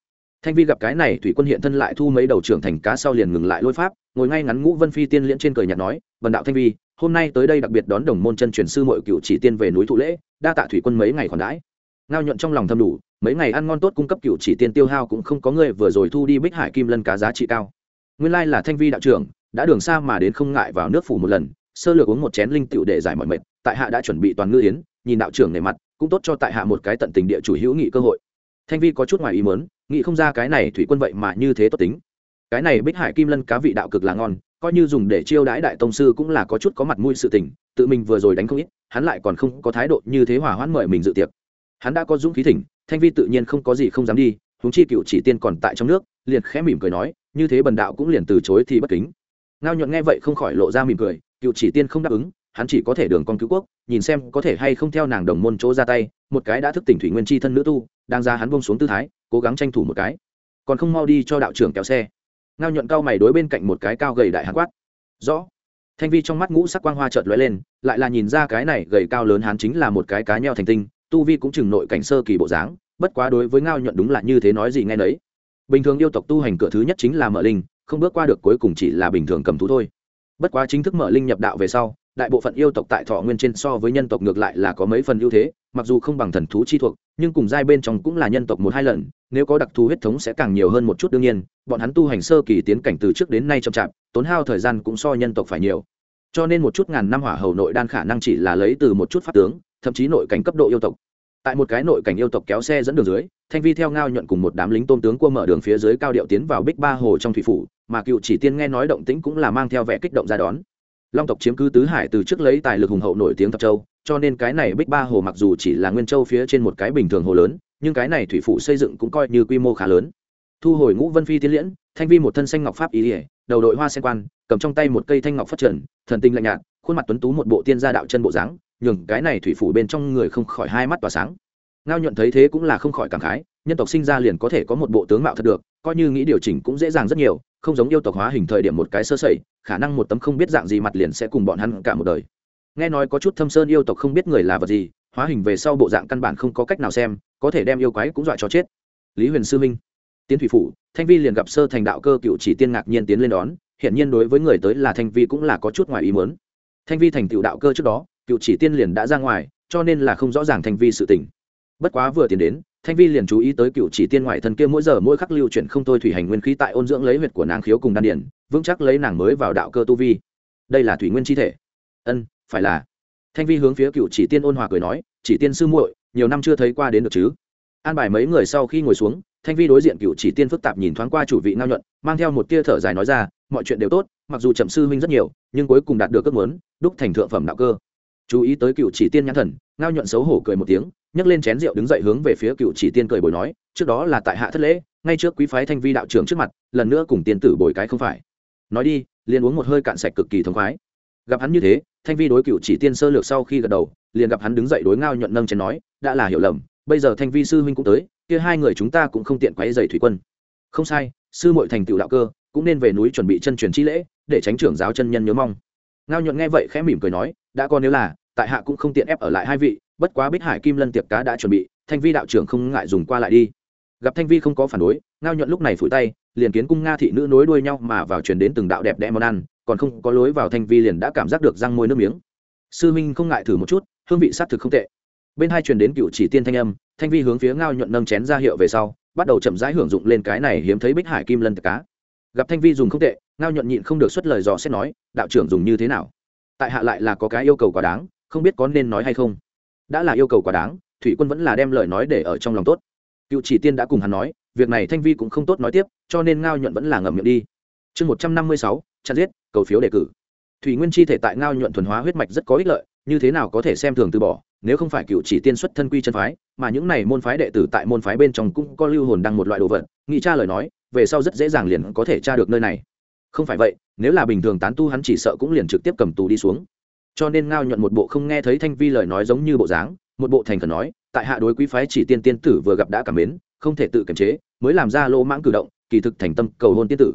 Thanh vi gặp cái này thủy quân hiện thân lại thu mấy đầu trưởng thành cá sau liền ngừng lại lôi pháp, ngồi ngay ngắn ngũ vân phi tiên liễn trên cười nhạt nói, vần đạo thanh vi, hôm nay tới đây đặc biệt đón đồng môn chân truyền sư mội cựu chỉ tiên về núi thụ lễ, đa tạ thủy quân mấy ngày còn đãi. Ngao nhuận trong lòng thâm đủ mấy ngày ăn ngon tốt cung cấp cựu chỉ tiên tiêu hao cũng không có người vừa rồi thu đi bích hải kim lân cá giá trị cao. Nguyên lai là thanh vi đạo trưởng, đã đường xa mà đến không ngại vào nước phủ một lần, sơ lược uống một chén linh tựu để giải mọi mệt, tại hạ đã chuẩn bị toàn ngư yến, nhìn đạo trưởng nề mặt, cũng tốt cho tại hạ một cái tận tình địa chủ hữu nghị cơ hội. Thanh vi có chút ngoài ý mớn nghĩ không ra cái này thủy quân vậy mà như thế tốt tính. Cái này bích hải kim lân cá vị đạo cực là ngon, coi như dùng để chiêu đãi đại tông sư cũng là có chút có mặt mũi sự tình, tự mình vừa rồi đánh không ít, hắn lại còn không có thái độ như thế hỏa hoãn mời mình dự tiệc. Hắn đã có dũng khí thỉnh thanh vi tự nhiên không có gì không dám đi, huống chi cựu chỉ tiên còn tại trong nước, liền khẽ mỉm cười nói, như thế bần đạo cũng liền từ chối thì bất kính. Ngao nhuận nghe vậy không khỏi lộ ra mỉm cười, cựu chỉ tiên không đáp ứng, hắn chỉ có thể đường con cứu quốc, nhìn xem có thể hay không theo nàng đồng môn chỗ ra tay, một cái đã thức tỉnh thủy nguyên chi thân nữ tu, đang ra hắn bông xuống tư thái, cố gắng tranh thủ một cái. Còn không mau đi cho đạo trưởng kéo xe. Ngao nhuận cao mày đối bên cạnh một cái cao gầy đại hán quát. Rõ. Thanh vi trong mắt ngũ sắc quang hoa chợt lóe lên, lại là nhìn ra cái này gầy cao lớn hắn chính là một cái cá nheo thành tinh tu vi cũng chừng nội cảnh sơ kỳ bộ dáng, bất quá đối với ngao nhuận đúng là như thế nói gì nghe nấy. Bình thường yêu tộc tu hành cửa thứ nhất chính là mở linh, không bước qua được cuối cùng chỉ là bình thường cầm thú thôi. Bất quá chính thức mở linh nhập đạo về sau, đại bộ phận yêu tộc tại thọ nguyên trên so với nhân tộc ngược lại là có mấy phần ưu thế, mặc dù không bằng thần thú chi thuộc, nhưng cùng giai bên trong cũng là nhân tộc một hai lần, nếu có đặc thù huyết thống sẽ càng nhiều hơn một chút đương nhiên, bọn hắn tu hành sơ kỳ tiến cảnh từ trước đến nay chậm chạp, tốn hao thời gian cũng so nhân tộc phải nhiều cho nên một chút ngàn năm hỏa hầu nội đan khả năng chỉ là lấy từ một chút pháp tướng, thậm chí nội cảnh cấp độ yêu tộc. Tại một cái nội cảnh yêu tộc kéo xe dẫn đường dưới, thanh vi theo ngao nhuận cùng một đám lính tôn tướng cua mở đường phía dưới cao điệu tiến vào bích ba hồ trong thủy phủ, mà cựu chỉ tiên nghe nói động tĩnh cũng là mang theo vẻ kích động ra đón. Long tộc chiếm cứ tứ hải từ trước lấy tài lực hùng hậu nổi tiếng thập châu, cho nên cái này bích ba hồ mặc dù chỉ là nguyên châu phía trên một cái bình thường hồ lớn, nhưng cái này thủy phủ xây dựng cũng coi như quy mô khá lớn. Thu hồi ngũ vân phi tiến liễn, thanh vi một thân xanh ngọc pháp ý ỉa đầu đội hoa sen quan, cầm trong tay một cây thanh ngọc phát trần, thần tinh lạnh nhạt, khuôn mặt tuấn tú một bộ tiên gia đạo chân bộ dáng, nhường cái này thủy phủ bên trong người không khỏi hai mắt tỏa sáng. Ngao nhuận thấy thế cũng là không khỏi cảm khái, nhân tộc sinh ra liền có thể có một bộ tướng mạo thật được, coi như nghĩ điều chỉnh cũng dễ dàng rất nhiều, không giống yêu tộc hóa hình thời điểm một cái sơ sẩy, khả năng một tấm không biết dạng gì mặt liền sẽ cùng bọn hắn cả một đời. Nghe nói có chút thâm sơn yêu tộc không biết người là vật gì, hóa hình về sau bộ dạng căn bản không có cách nào xem, có thể đem yêu quái cũng dọa cho chết. Lý huyền sư minh tiến thủy phủ, thanh vi liền gặp sơ thành đạo cơ cựu chỉ tiên ngạc nhiên tiến lên đón hiện nhiên đối với người tới là thanh vi cũng là có chút ngoài ý muốn. Thanh vi thành tựu đạo cơ trước đó, cựu chỉ tiên liền đã ra ngoài, cho nên là không rõ ràng thanh vi sự tình. Bất quá vừa tiến đến, thanh vi liền chú ý tới cựu chỉ tiên ngoại thân kia mỗi giờ mỗi khắc lưu chuyển không thôi thủy hành nguyên khí tại ôn dưỡng lấy huyệt của nàng khiếu cùng đan điển, vững chắc lấy nàng mới vào đạo cơ tu vi. Đây là thủy nguyên chi thể. Ân, phải là. Thanh vi hướng phía cựu chỉ tiên ôn hòa cười nói, chỉ tiên sư muội, nhiều năm chưa thấy qua đến được chứ? An bài mấy người sau khi ngồi xuống, thanh vi đối diện cựu chỉ tiên phức tạp nhìn thoáng qua chủ vị ngao nhuận, mang theo một tia thở dài nói ra, mọi chuyện đều tốt, mặc dù chậm sư huynh rất nhiều, nhưng cuối cùng đạt được ước muốn, đúc thành thượng phẩm đạo cơ. Chú ý tới cựu chỉ tiên nhãn thần, ngao nhuận xấu hổ cười một tiếng, nhấc lên chén rượu đứng dậy hướng về phía cựu chỉ tiên cười bồi nói, trước đó là tại hạ thất lễ, ngay trước quý phái thanh vi đạo trưởng trước mặt, lần nữa cùng tiên tử bồi cái không phải. Nói đi, liền uống một hơi cạn sạch cực kỳ thống khoái. Gặp hắn như thế, thanh vi đối cựu chỉ tiên sơ lược sau khi gật đầu, liền gặp hắn đứng dậy đối ngao nhuận nâng chén nói, đã là hiểu lầm bây giờ thanh vi sư huynh cũng tới, kia hai người chúng ta cũng không tiện quấy dày thủy quân. Không sai, sư muội thành tựu đạo cơ, cũng nên về núi chuẩn bị chân truyền chi lễ, để tránh trưởng giáo chân nhân nhớ mong. Ngao nhuận nghe vậy khẽ mỉm cười nói, đã có nếu là, tại hạ cũng không tiện ép ở lại hai vị, bất quá bích hải kim lân tiệc cá đã chuẩn bị, thanh vi đạo trưởng không ngại dùng qua lại đi. Gặp thanh vi không có phản đối, ngao nhuận lúc này phủi tay, liền kiến cung nga thị nữ nối đuôi nhau mà vào truyền đến từng đạo đẹp đẽ món ăn, còn không có lối vào thanh vi liền đã cảm giác được răng môi nước miếng. Sư minh không ngại thử một chút, hương vị s á t thực không tệ bên hai truyền đến cựu chỉ tiên thanh âm, thanh vi hướng phía ngao nhuận nâng chén ra hiệu về sau, bắt đầu chậm rãi hưởng dụng lên cái này hiếm thấy bích hải kim lân tật cá. Gặp thanh vi dùng không tệ, ngao nhuận nhịn không được xuất lời dò xét nói, đạo trưởng dùng như thế nào? Tại hạ lại là có cái yêu cầu quá đáng, không biết có nên nói hay không. Đã là yêu cầu quá đáng, thủy quân vẫn là đem lời nói để ở trong lòng tốt. Cựu chỉ tiên đã cùng hắn nói, việc này thanh vi cũng không tốt nói tiếp, cho nên ngao nhuận vẫn là ngậm miệng đi. Chương một trăm năm mươi sáu chặt giết, cầu phiếu đề cử. Thủy nguyên chi thể tại ngao nhuận thuần hóa huyết mạch rất có ích lợi, như thế nào có thể xem thường từ bỏ nếu không phải cựu chỉ tiên xuất thân quy chân phái, mà những này môn phái đệ tử tại môn phái bên trong cũng có lưu hồn đăng một loại đồ vật, nghĩ cha lời nói, về sau rất dễ dàng liền có thể tra được nơi này. Không phải vậy, nếu là bình thường tán tu hắn chỉ sợ cũng liền trực tiếp cầm tù đi xuống. Cho nên ngao nhuận một bộ không nghe thấy thanh vi lời nói giống như bộ dáng, một bộ thành khẩn nói, tại hạ đối quý phái chỉ tiên tiên tử vừa gặp đã cảm mến, không thể tự kiềm chế, mới làm ra lỗ mãng cử động, kỳ thực thành tâm cầu hôn tiên tử.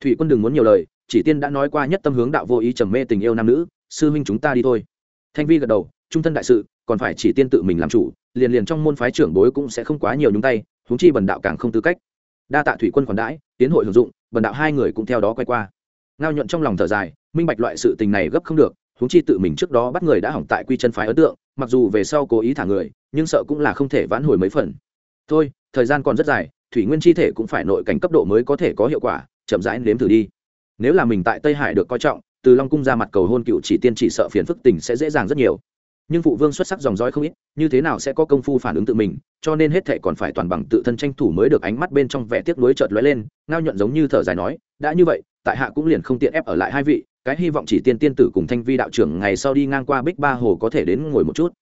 Thủy quân đừng muốn nhiều lời, chỉ tiên đã nói qua nhất tâm hướng đạo vô ý trầm mê tình yêu nam nữ, sư huynh chúng ta đi thôi. Thanh vi gật đầu, trung thân đại sự còn phải chỉ tiên tự mình làm chủ, liền liền trong môn phái trưởng bối cũng sẽ không quá nhiều nhúng tay húng chi bần đạo càng không tư cách. Đa tạ thủy quân còn đãi, tiến hội hưởng dụng, bần đạo hai người cũng theo đó quay qua. Ngao nhuận trong lòng thở dài, minh bạch loại sự tình này gấp không được húng chi tự mình trước đó bắt người đã hỏng tại quy chân phái ấn tượng, mặc dù về sau cố ý thả người, nhưng sợ cũng là không thể vãn hồi mấy phần. Thôi, thời gian còn rất dài, thủy nguyên chi thể cũng phải nội cảnh cấp độ mới có thể có hiệu quả, chậm rãi nếm thử đi. Nếu là mình tại tây hải được coi trọng, từ long cung ra mặt cầu hôn cựu chỉ tiên chỉ sợ phiền phức tình sẽ dễ dàng rất nhiều nhưng phụ vương xuất sắc dòng dõi không ít, như thế nào sẽ có công phu phản ứng tự mình, cho nên hết thệ còn phải toàn bằng tự thân tranh thủ mới được ánh mắt bên trong vẻ tiếc nuối chợt lóe lên, ngao nhuận giống như thở dài nói, đã như vậy, tại hạ cũng liền không tiện ép ở lại hai vị, cái hy vọng chỉ tiên tiên tử cùng thanh vi đạo trưởng ngày sau đi ngang qua bích ba hồ có thể đến ngồi một chút.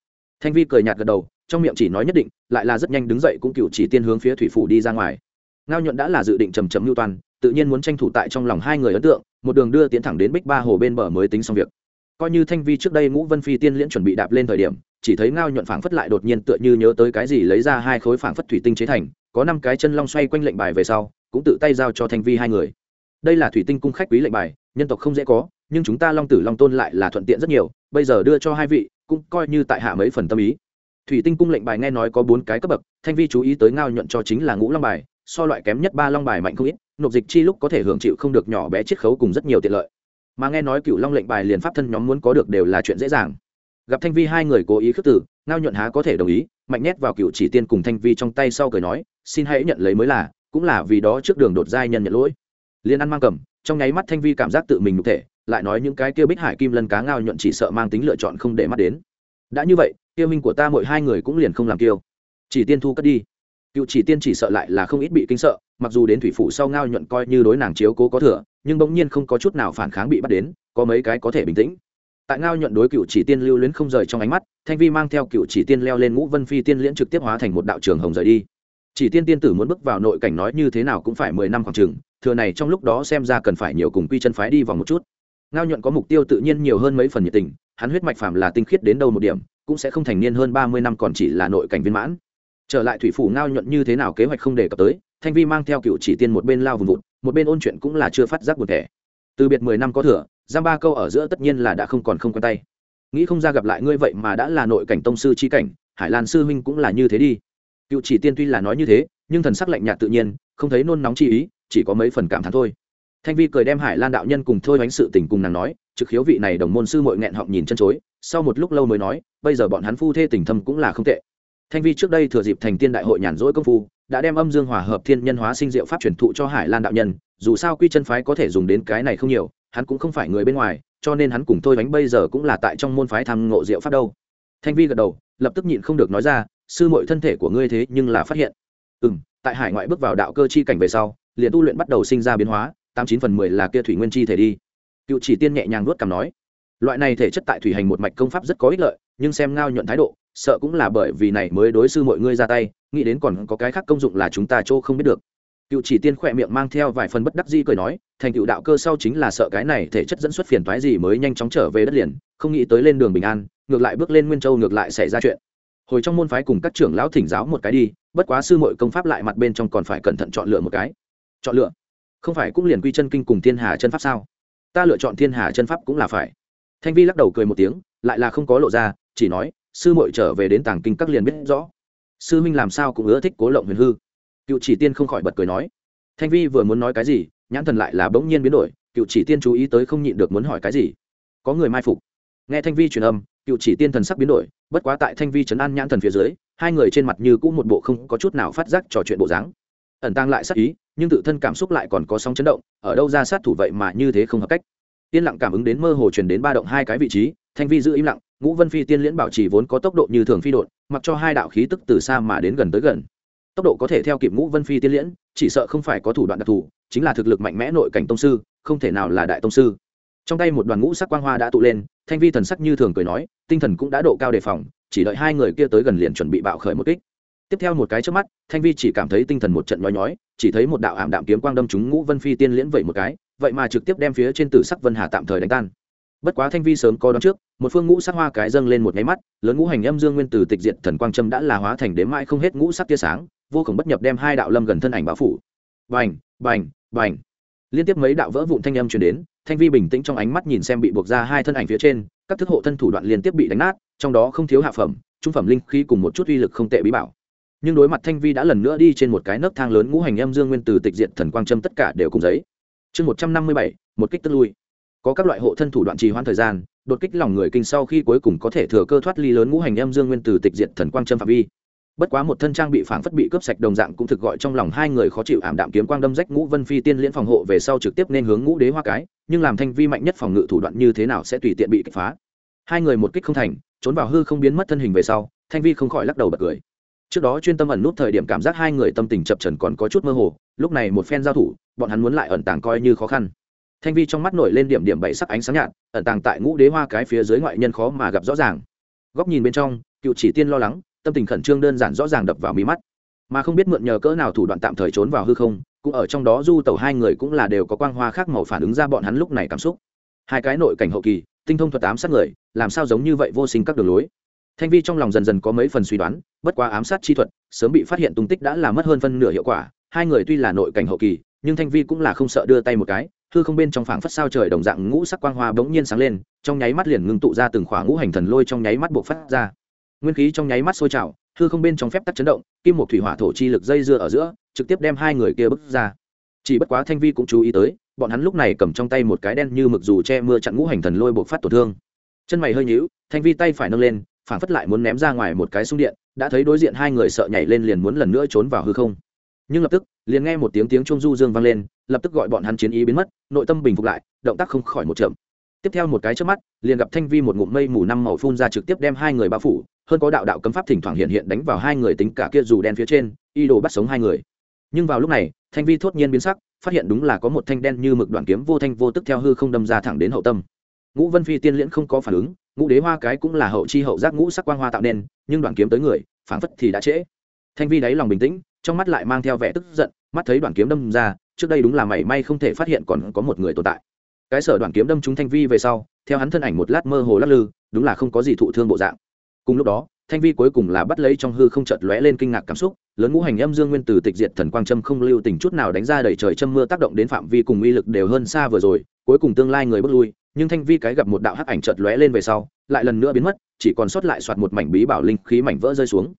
Thanh vi cười nhạt gật đầu, trong miệng chỉ nói nhất định, lại là rất nhanh đứng dậy cũng cựu chỉ tiên hướng phía thủy phủ đi ra ngoài. Ngao nhuận đã là dự định trầm trầm mưu toàn tự nhiên muốn tranh thủ tại trong lòng hai người ấn tượng, một đường đưa tiến thẳng đến bích ba hồ bên bờ mới tính xong việc coi như thanh vi trước đây ngũ vân phi tiên liễn chuẩn bị đạp lên thời điểm, chỉ thấy ngao nhuận phảng phất lại đột nhiên tựa như nhớ tới cái gì lấy ra hai khối phảng phất thủy tinh chế thành, có năm cái chân long xoay quanh lệnh bài về sau, cũng tự tay giao cho thanh vi hai người. Đây là thủy tinh cung khách quý lệnh bài, nhân tộc không dễ có, nhưng chúng ta long tử long tôn lại là thuận tiện rất nhiều, bây giờ đưa cho hai vị, cũng coi như tại hạ mấy phần tâm ý. Thủy tinh cung lệnh bài nghe nói có bốn cái cấp bậc, thanh vi chú ý tới ngao nhuận cho chính là ngũ long bài, so loại kém nhất ba long bài mạnh không ít, nộp dịch chi lúc có thể hưởng chịu không được nhỏ bé chiết khấu cùng rất nhiều tiện lợi mà nghe nói cựu long lệnh bài liền pháp thân nhóm muốn có được đều là chuyện dễ dàng. Gặp thanh vi hai người cố ý khước tử ngao nhuận há có thể đồng ý, mạnh nhét vào cựu chỉ tiên cùng thanh vi trong tay sau cười nói, xin hãy nhận lấy mới là, cũng là vì đó trước đường đột giai nhân nhận lỗi. Liên ăn mang cầm, trong nháy mắt thanh vi cảm giác tự mình nhục thể, lại nói những cái kia bích hải kim lân cá ngao nhuận chỉ sợ mang tính lựa chọn không để mắt đến. Đã như vậy, tiêu minh của ta mỗi hai người cũng liền không làm kiêu. Chỉ tiên thu cất đi cựu chỉ tiên chỉ sợ lại là không ít bị kinh sợ, mặc dù đến thủy phủ sau ngao nhuận coi như đối nàng chiếu cố có thừa, nhưng bỗng nhiên không có chút nào phản kháng bị bắt đến, có mấy cái có thể bình tĩnh. Tại ngao nhuận đối cựu chỉ tiên lưu luyến không rời trong ánh mắt, thanh vi mang theo cựu chỉ tiên leo lên ngũ vân phi tiên liễn trực tiếp hóa thành một đạo trường hồng rời đi. Chỉ tiên tiên tử muốn bước vào nội cảnh nói như thế nào cũng phải mười năm khoảng trường thừa này trong lúc đó xem ra cần phải nhiều cùng quy chân phái đi vòng một chút. Ngao nhuận có mục tiêu tự nhiên nhiều hơn mấy phần nhiệt tình, hắn huyết mạch phàm là tinh khiết đến đâu một điểm, cũng sẽ không thành niên hơn ba mươi năm còn chỉ là nội cảnh viên mãn trở lại thủy phủ ngao nhuận như thế nào kế hoạch không đề cập tới, thanh vi mang theo cựu chỉ tiên một bên lao vùng vụt, một bên ôn chuyện cũng là chưa phát giác buồn thẻ. Từ biệt mười năm có thừa, giam ba câu ở giữa tất nhiên là đã không còn không quen tay. Nghĩ không ra gặp lại ngươi vậy mà đã là nội cảnh tông sư chi cảnh, hải lan sư huynh cũng là như thế đi. Cựu chỉ tiên tuy là nói như thế, nhưng thần sắc lạnh nhạt tự nhiên, không thấy nôn nóng chi ý, chỉ có mấy phần cảm thán thôi. Thanh vi cười đem hải lan đạo nhân cùng thôi bánh sự tình cùng nàng nói, trực khiếu vị này đồng môn sư mội nghẹn họng nhìn chân chối, sau một lúc lâu mới nói, bây giờ bọn hắn phu thê tình thâm cũng là không tệ thanh vi trước đây thừa dịp thành tiên đại hội nhàn rỗi công phu, đã đem âm dương hòa hợp thiên nhân hóa sinh diệu pháp truyền thụ cho hải lan đạo nhân, dù sao quy chân phái có thể dùng đến cái này không nhiều, hắn cũng không phải người bên ngoài, cho nên hắn cùng tôi bánh bây giờ cũng là tại trong môn phái tham ngộ diệu pháp đâu. Thanh vi gật đầu, lập tức nhịn không được nói ra, sư mội thân thể của ngươi thế nhưng là phát hiện. Ừ m tại hải ngoại bước vào đạo cơ chi cảnh về sau, liền tu luyện bắt đầu sinh ra biến hóa, tám chín phần mười là kia thủy nguyên chi thể đi. Cựu chỉ tiên nhẹ nhàng nuốt cằm nói, loại này thể chất tại thủy hành một mạch công pháp rất có ích lợi, nhưng xem ngao nhuận thái độ sợ cũng là bởi vì này mới đối sư mọi ngươi ra tay, nghĩ đến còn có cái khác công dụng là chúng ta chỗ không biết được. Cựu chỉ tiên khỏe miệng mang theo vài phần bất đắc di cười nói, thành cựu đạo cơ sau chính là sợ cái này thể chất dẫn xuất phiền toái gì mới nhanh chóng trở về đất liền, không nghĩ tới lên đường bình an, ngược lại bước lên nguyên châu ngược lại xảy ra chuyện. Hồi trong môn phái cùng các trưởng lão thỉnh giáo một cái đi, bất quá sư mội công pháp lại mặt bên trong còn phải cẩn thận chọn lựa một cái. Chọn lựa? Không phải cũng liền quy chân kinh cùng thiên hà chân pháp sao? Ta lựa chọn thiên hà chân pháp cũng là phải. Thanh vi lắc đầu cười một tiếng, lại là không có lộ ra, chỉ nói sư muội trở về đến tàng kinh các liền biết rõ. Sư minh làm sao cũng ưa thích cố lộng huyền hư. Cựu chỉ tiên không khỏi bật cười nói, thanh vi vừa muốn nói cái gì, nhãn thần lại là bỗng nhiên biến đổi, cựu chỉ tiên chú ý tới không nhịn được muốn hỏi cái gì. Có người mai phục. Nghe thanh vi truyền âm, cựu chỉ tiên thần sắc biến đổi, bất quá tại thanh vi trấn an nhãn thần phía dưới, hai người trên mặt như cũng một bộ không có chút nào phát giác trò chuyện bộ dáng. Ẩn tăng lại sắc ý, nhưng tự thân cảm xúc lại còn có sóng chấn động, ở đâu ra sát thủ vậy mà như thế không hợp cách. Tiên lặng cảm ứng đến mơ hồ truyền đến ba động hai cái vị trí, thanh vi giữ im lặng ngũ vân phi tiên liễn bảo trì vốn có tốc độ như thường phi đột, mặc cho hai đạo khí tức từ xa mà đến gần tới gần. Tốc độ có thể theo kịp ngũ vân phi tiên liễn, chỉ sợ không phải có thủ đoạn đặc thù, chính là thực lực mạnh mẽ nội cảnh tông sư, không thể nào là đại tông sư. Trong tay một đoàn ngũ sắc quang hoa đã tụ lên, thanh vi thần sắc như thường cười nói, tinh thần cũng đã độ cao đề phòng, chỉ đợi hai người kia tới gần liền chuẩn bị bạo khởi một kích. Tiếp theo một cái trước mắt, thanh vi chỉ cảm thấy tinh thần một trận nhói nhói, chỉ thấy một đạo ảm đạm kiếm quang đâm trúng ngũ vân phi tiên liễn vậy một cái, vậy mà trực tiếp đem phía trên tử sắc vân hà tạm thời đánh tan bất quá thanh vi sớm có đón trước, một phương ngũ sắc hoa cái dâng lên một nháy mắt, lớn ngũ hành âm dương nguyên từ tịch diện thần quang trâm đã là hóa thành đếm mãi không hết ngũ sắc tia sáng, vô cùng bất nhập đem hai đạo lâm gần thân ảnh báo phủ. Bành bành bành. Liên tiếp mấy đạo vỡ vụn thanh âm truyền đến, thanh vi bình tĩnh trong ánh mắt nhìn xem bị buộc ra hai thân ảnh phía trên, các thức hộ thân thủ đoạn liên tiếp bị đánh nát, trong đó không thiếu hạ phẩm, trung phẩm linh khí cùng một chút uy lực không tệ bí bảo. Nhưng đối mặt thanh vi đã lần nữa đi trên một cái nấc thang lớn ngũ hành âm dương nguyên từ tịch diện thần quang trâm tất cả đều cùng giấy. Chương một trăm năm mươi bảy, một kích tức lui có các loại hộ thân thủ đoạn trì hoãn thời gian, đột kích lòng người kinh sau khi cuối cùng có thể thừa cơ thoát ly lớn ngũ hành âm dương nguyên từ tịch diệt thần quang trâm phạm vi. Bất quá một thân trang bị phản phất bị cướp sạch đồng dạng cũng thực gọi trong lòng hai người khó chịu ảm đạm kiếm quang đâm rách ngũ vân phi tiên liễn phòng hộ về sau trực tiếp nên hướng ngũ đế hoa cái, nhưng làm thanh vi mạnh nhất phòng ngự thủ đoạn như thế nào sẽ tùy tiện bị kích phá. Hai người một kích không thành, trốn vào hư không biến mất thân hình về sau, thanh vi không khỏi lắc đầu bật cười. Trước đó chuyên tâm ẩn nút thời điểm cảm giác hai người tâm tình chập trần còn có chút mơ hồ, lúc này một phen giao thủ, bọn hắn muốn lại ẩn tàng coi như khó khăn thanh vi trong mắt nổi lên điểm điểm bảy sắc ánh sáng nhạt, ẩn tàng tại ngũ đế hoa cái phía dưới ngoại nhân khó mà gặp rõ ràng. Góc nhìn bên trong, cựu chỉ tiên lo lắng, tâm tình khẩn trương đơn giản rõ ràng đập vào mí mắt. Mà không biết mượn nhờ cỡ nào thủ đoạn tạm thời trốn vào hư không, cũng ở trong đó du tẩu hai người cũng là đều có quang hoa khác màu phản ứng ra bọn hắn lúc này cảm xúc. Hai cái nội cảnh hậu kỳ, tinh thông thuật ám sát người, làm sao giống như vậy vô sinh các đường lối. Thanh vi trong lòng dần dần có mấy phần suy đoán, bất quá ám sát chi thuật, sớm bị phát hiện tung tích đã là mất hơn phân nửa hiệu quả. Hai người tuy là nội cảnh hậu kỳ, nhưng thanh vi cũng là không sợ đưa tay một cái hư không bên trong phảng phất sao trời đồng dạng ngũ sắc quang hoa bỗng nhiên sáng lên, trong nháy mắt liền ngưng tụ ra từng khỏa ngũ hành thần lôi trong nháy mắt buộc phát ra. Nguyên khí trong nháy mắt sôi trào, hư không bên trong phép tắc chấn động, kim một thủy hỏa thổ chi lực dây dưa ở giữa, trực tiếp đem hai người kia bước ra. Chỉ bất quá thanh vi cũng chú ý tới, bọn hắn lúc này cầm trong tay một cái đen như mực dù che mưa chặn ngũ hành thần lôi buộc phát tổn thương. Chân mày hơi nhíu, thanh vi tay phải nâng lên phản phất lại muốn ném ra ngoài một cái xung điện, đã thấy đối diện hai người sợ nhảy lên liền muốn lần nữa trốn vào hư không nhưng lập tức, liền nghe một tiếng tiếng chuông du dương vang lên, lập tức gọi bọn hắn chiến ý biến mất, nội tâm bình phục lại, động tác không khỏi một chậm. Tiếp theo một cái trước mắt, liền gặp thanh vi một ngụm mây mù năm màu phun ra trực tiếp đem hai người bao phủ, hơn có đạo đạo cấm pháp thỉnh thoảng hiện hiện đánh vào hai người tính cả kia dù đen phía trên y đồ bắt sống hai người. Nhưng vào lúc này, thanh vi thốt nhiên biến sắc, phát hiện đúng là có một thanh đen như mực đoạn kiếm vô thanh vô tức theo hư không đâm ra thẳng đến hậu tâm. Ngũ vân phi tiên liễn không có phản ứng, ngũ đế hoa cái cũng là hậu chi hậu giác ngũ sắc quang hoa tạo nên, nhưng đoạn kiếm tới người, phản phất thì đã trễ. Thanh vi đáy lòng bình tĩnh trong mắt lại mang theo vẻ tức giận, mắt thấy đoạn kiếm đâm ra, trước đây đúng là mảy may không thể phát hiện còn có một người tồn tại. Cái sở đoạn kiếm đâm trúng thanh vi về sau, theo hắn thân ảnh một lát mơ hồ lắc lư, đúng là không có gì thụ thương bộ dạng. Cùng lúc đó, thanh vi cuối cùng là bắt lấy trong hư không chợt lóe lên kinh ngạc cảm xúc, lớn ngũ hành âm dương nguyên từ tịch diệt thần quang trâm không lưu tình chút nào đánh ra đẩy trời châm mưa tác động đến phạm vi cùng uy lực đều hơn xa vừa rồi, cuối cùng tương lai người bước lui, nhưng thanh vi cái gặp một đạo hắc ảnh chợt lóe lên về sau, lại lần nữa biến mất, chỉ còn sót lại soạt một mảnh bí bảo linh khí mảnh vỡ rơi xuống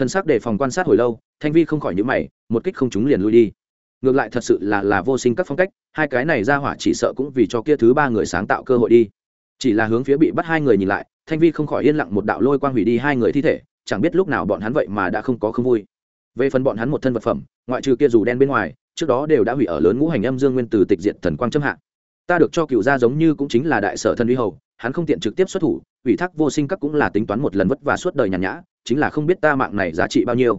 thân xác để phòng quan sát hồi lâu, thanh vi không khỏi nhữ mày, một kích không chúng liền lui đi. Ngược lại thật sự là là vô sinh các phong cách, hai cái này ra hỏa chỉ sợ cũng vì cho kia thứ ba người sáng tạo cơ hội đi. Chỉ là hướng phía bị bắt hai người nhìn lại, thanh vi không khỏi yên lặng một đạo lôi quang hủy đi hai người thi thể, chẳng biết lúc nào bọn hắn vậy mà đã không có không vui. Về phần bọn hắn một thân vật phẩm, ngoại trừ kia dù đen bên ngoài, trước đó đều đã hủy ở lớn ngũ hành âm dương nguyên từ tịch diện thần quang châm hạ. Ta được cho cựu gia giống như cũng chính là đại sở thần uy hầu, hắn không tiện trực tiếp xuất thủ, ủy thác vô sinh các cũng là tính toán một lần vất vả suốt đời nhàn nhã chính là không biết ta mạng này giá trị bao nhiêu.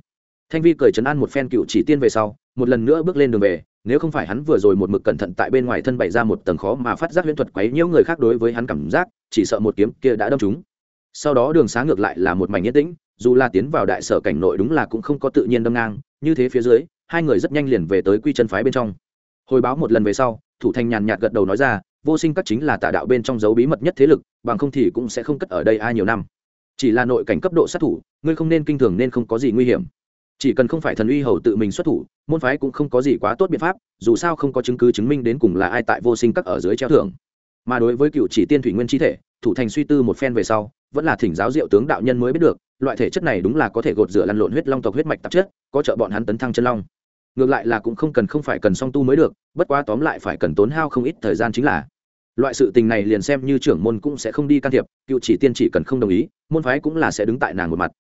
Thanh vi cười chấn an một phen cựu chỉ tiên về sau, một lần nữa bước lên đường về, nếu không phải hắn vừa rồi một mực cẩn thận tại bên ngoài thân bày ra một tầng khó mà phát giác huyễn thuật quấy nhiễu người khác đối với hắn cảm giác, chỉ sợ một kiếm kia đã đâm trúng. Sau đó đường xá ngược lại là một mảnh nhất tĩnh, dù là tiến vào đại sở cảnh nội đúng là cũng không có tự nhiên đâm ngang, như thế phía dưới, hai người rất nhanh liền về tới quy chân phái bên trong. Hồi báo một lần về sau, thủ thành nhàn nhạt gật đầu nói ra, vô sinh các chính là tà đạo bên trong dấu bí mật nhất thế lực, bằng không thì cũng sẽ không cất ở đây ai nhiều năm. Chỉ là nội cảnh cấp độ sát thủ ngươi không nên kinh thường nên không có gì nguy hiểm. Chỉ cần không phải thần uy hầu tự mình xuất thủ, môn phái cũng không có gì quá tốt biện pháp, dù sao không có chứng cứ chứng minh đến cùng là ai tại vô sinh các ở dưới treo thưởng. Mà đối với cựu chỉ tiên thủy nguyên chi thể, thủ thành suy tư một phen về sau, vẫn là thỉnh giáo diệu tướng đạo nhân mới biết được, loại thể chất này đúng là có thể gột rửa lăn lộn huyết long tộc huyết mạch tạp chất, có trợ bọn hắn tấn thăng chân long. Ngược lại là cũng không cần không phải cần song tu mới được, bất quá tóm lại phải cần tốn hao không ít thời gian chính là. Loại sự tình này liền xem như trưởng môn cũng sẽ không đi can thiệp, cựu chỉ tiên chỉ cần không đồng ý, môn phái cũng là sẽ đứng tại nàng một mặt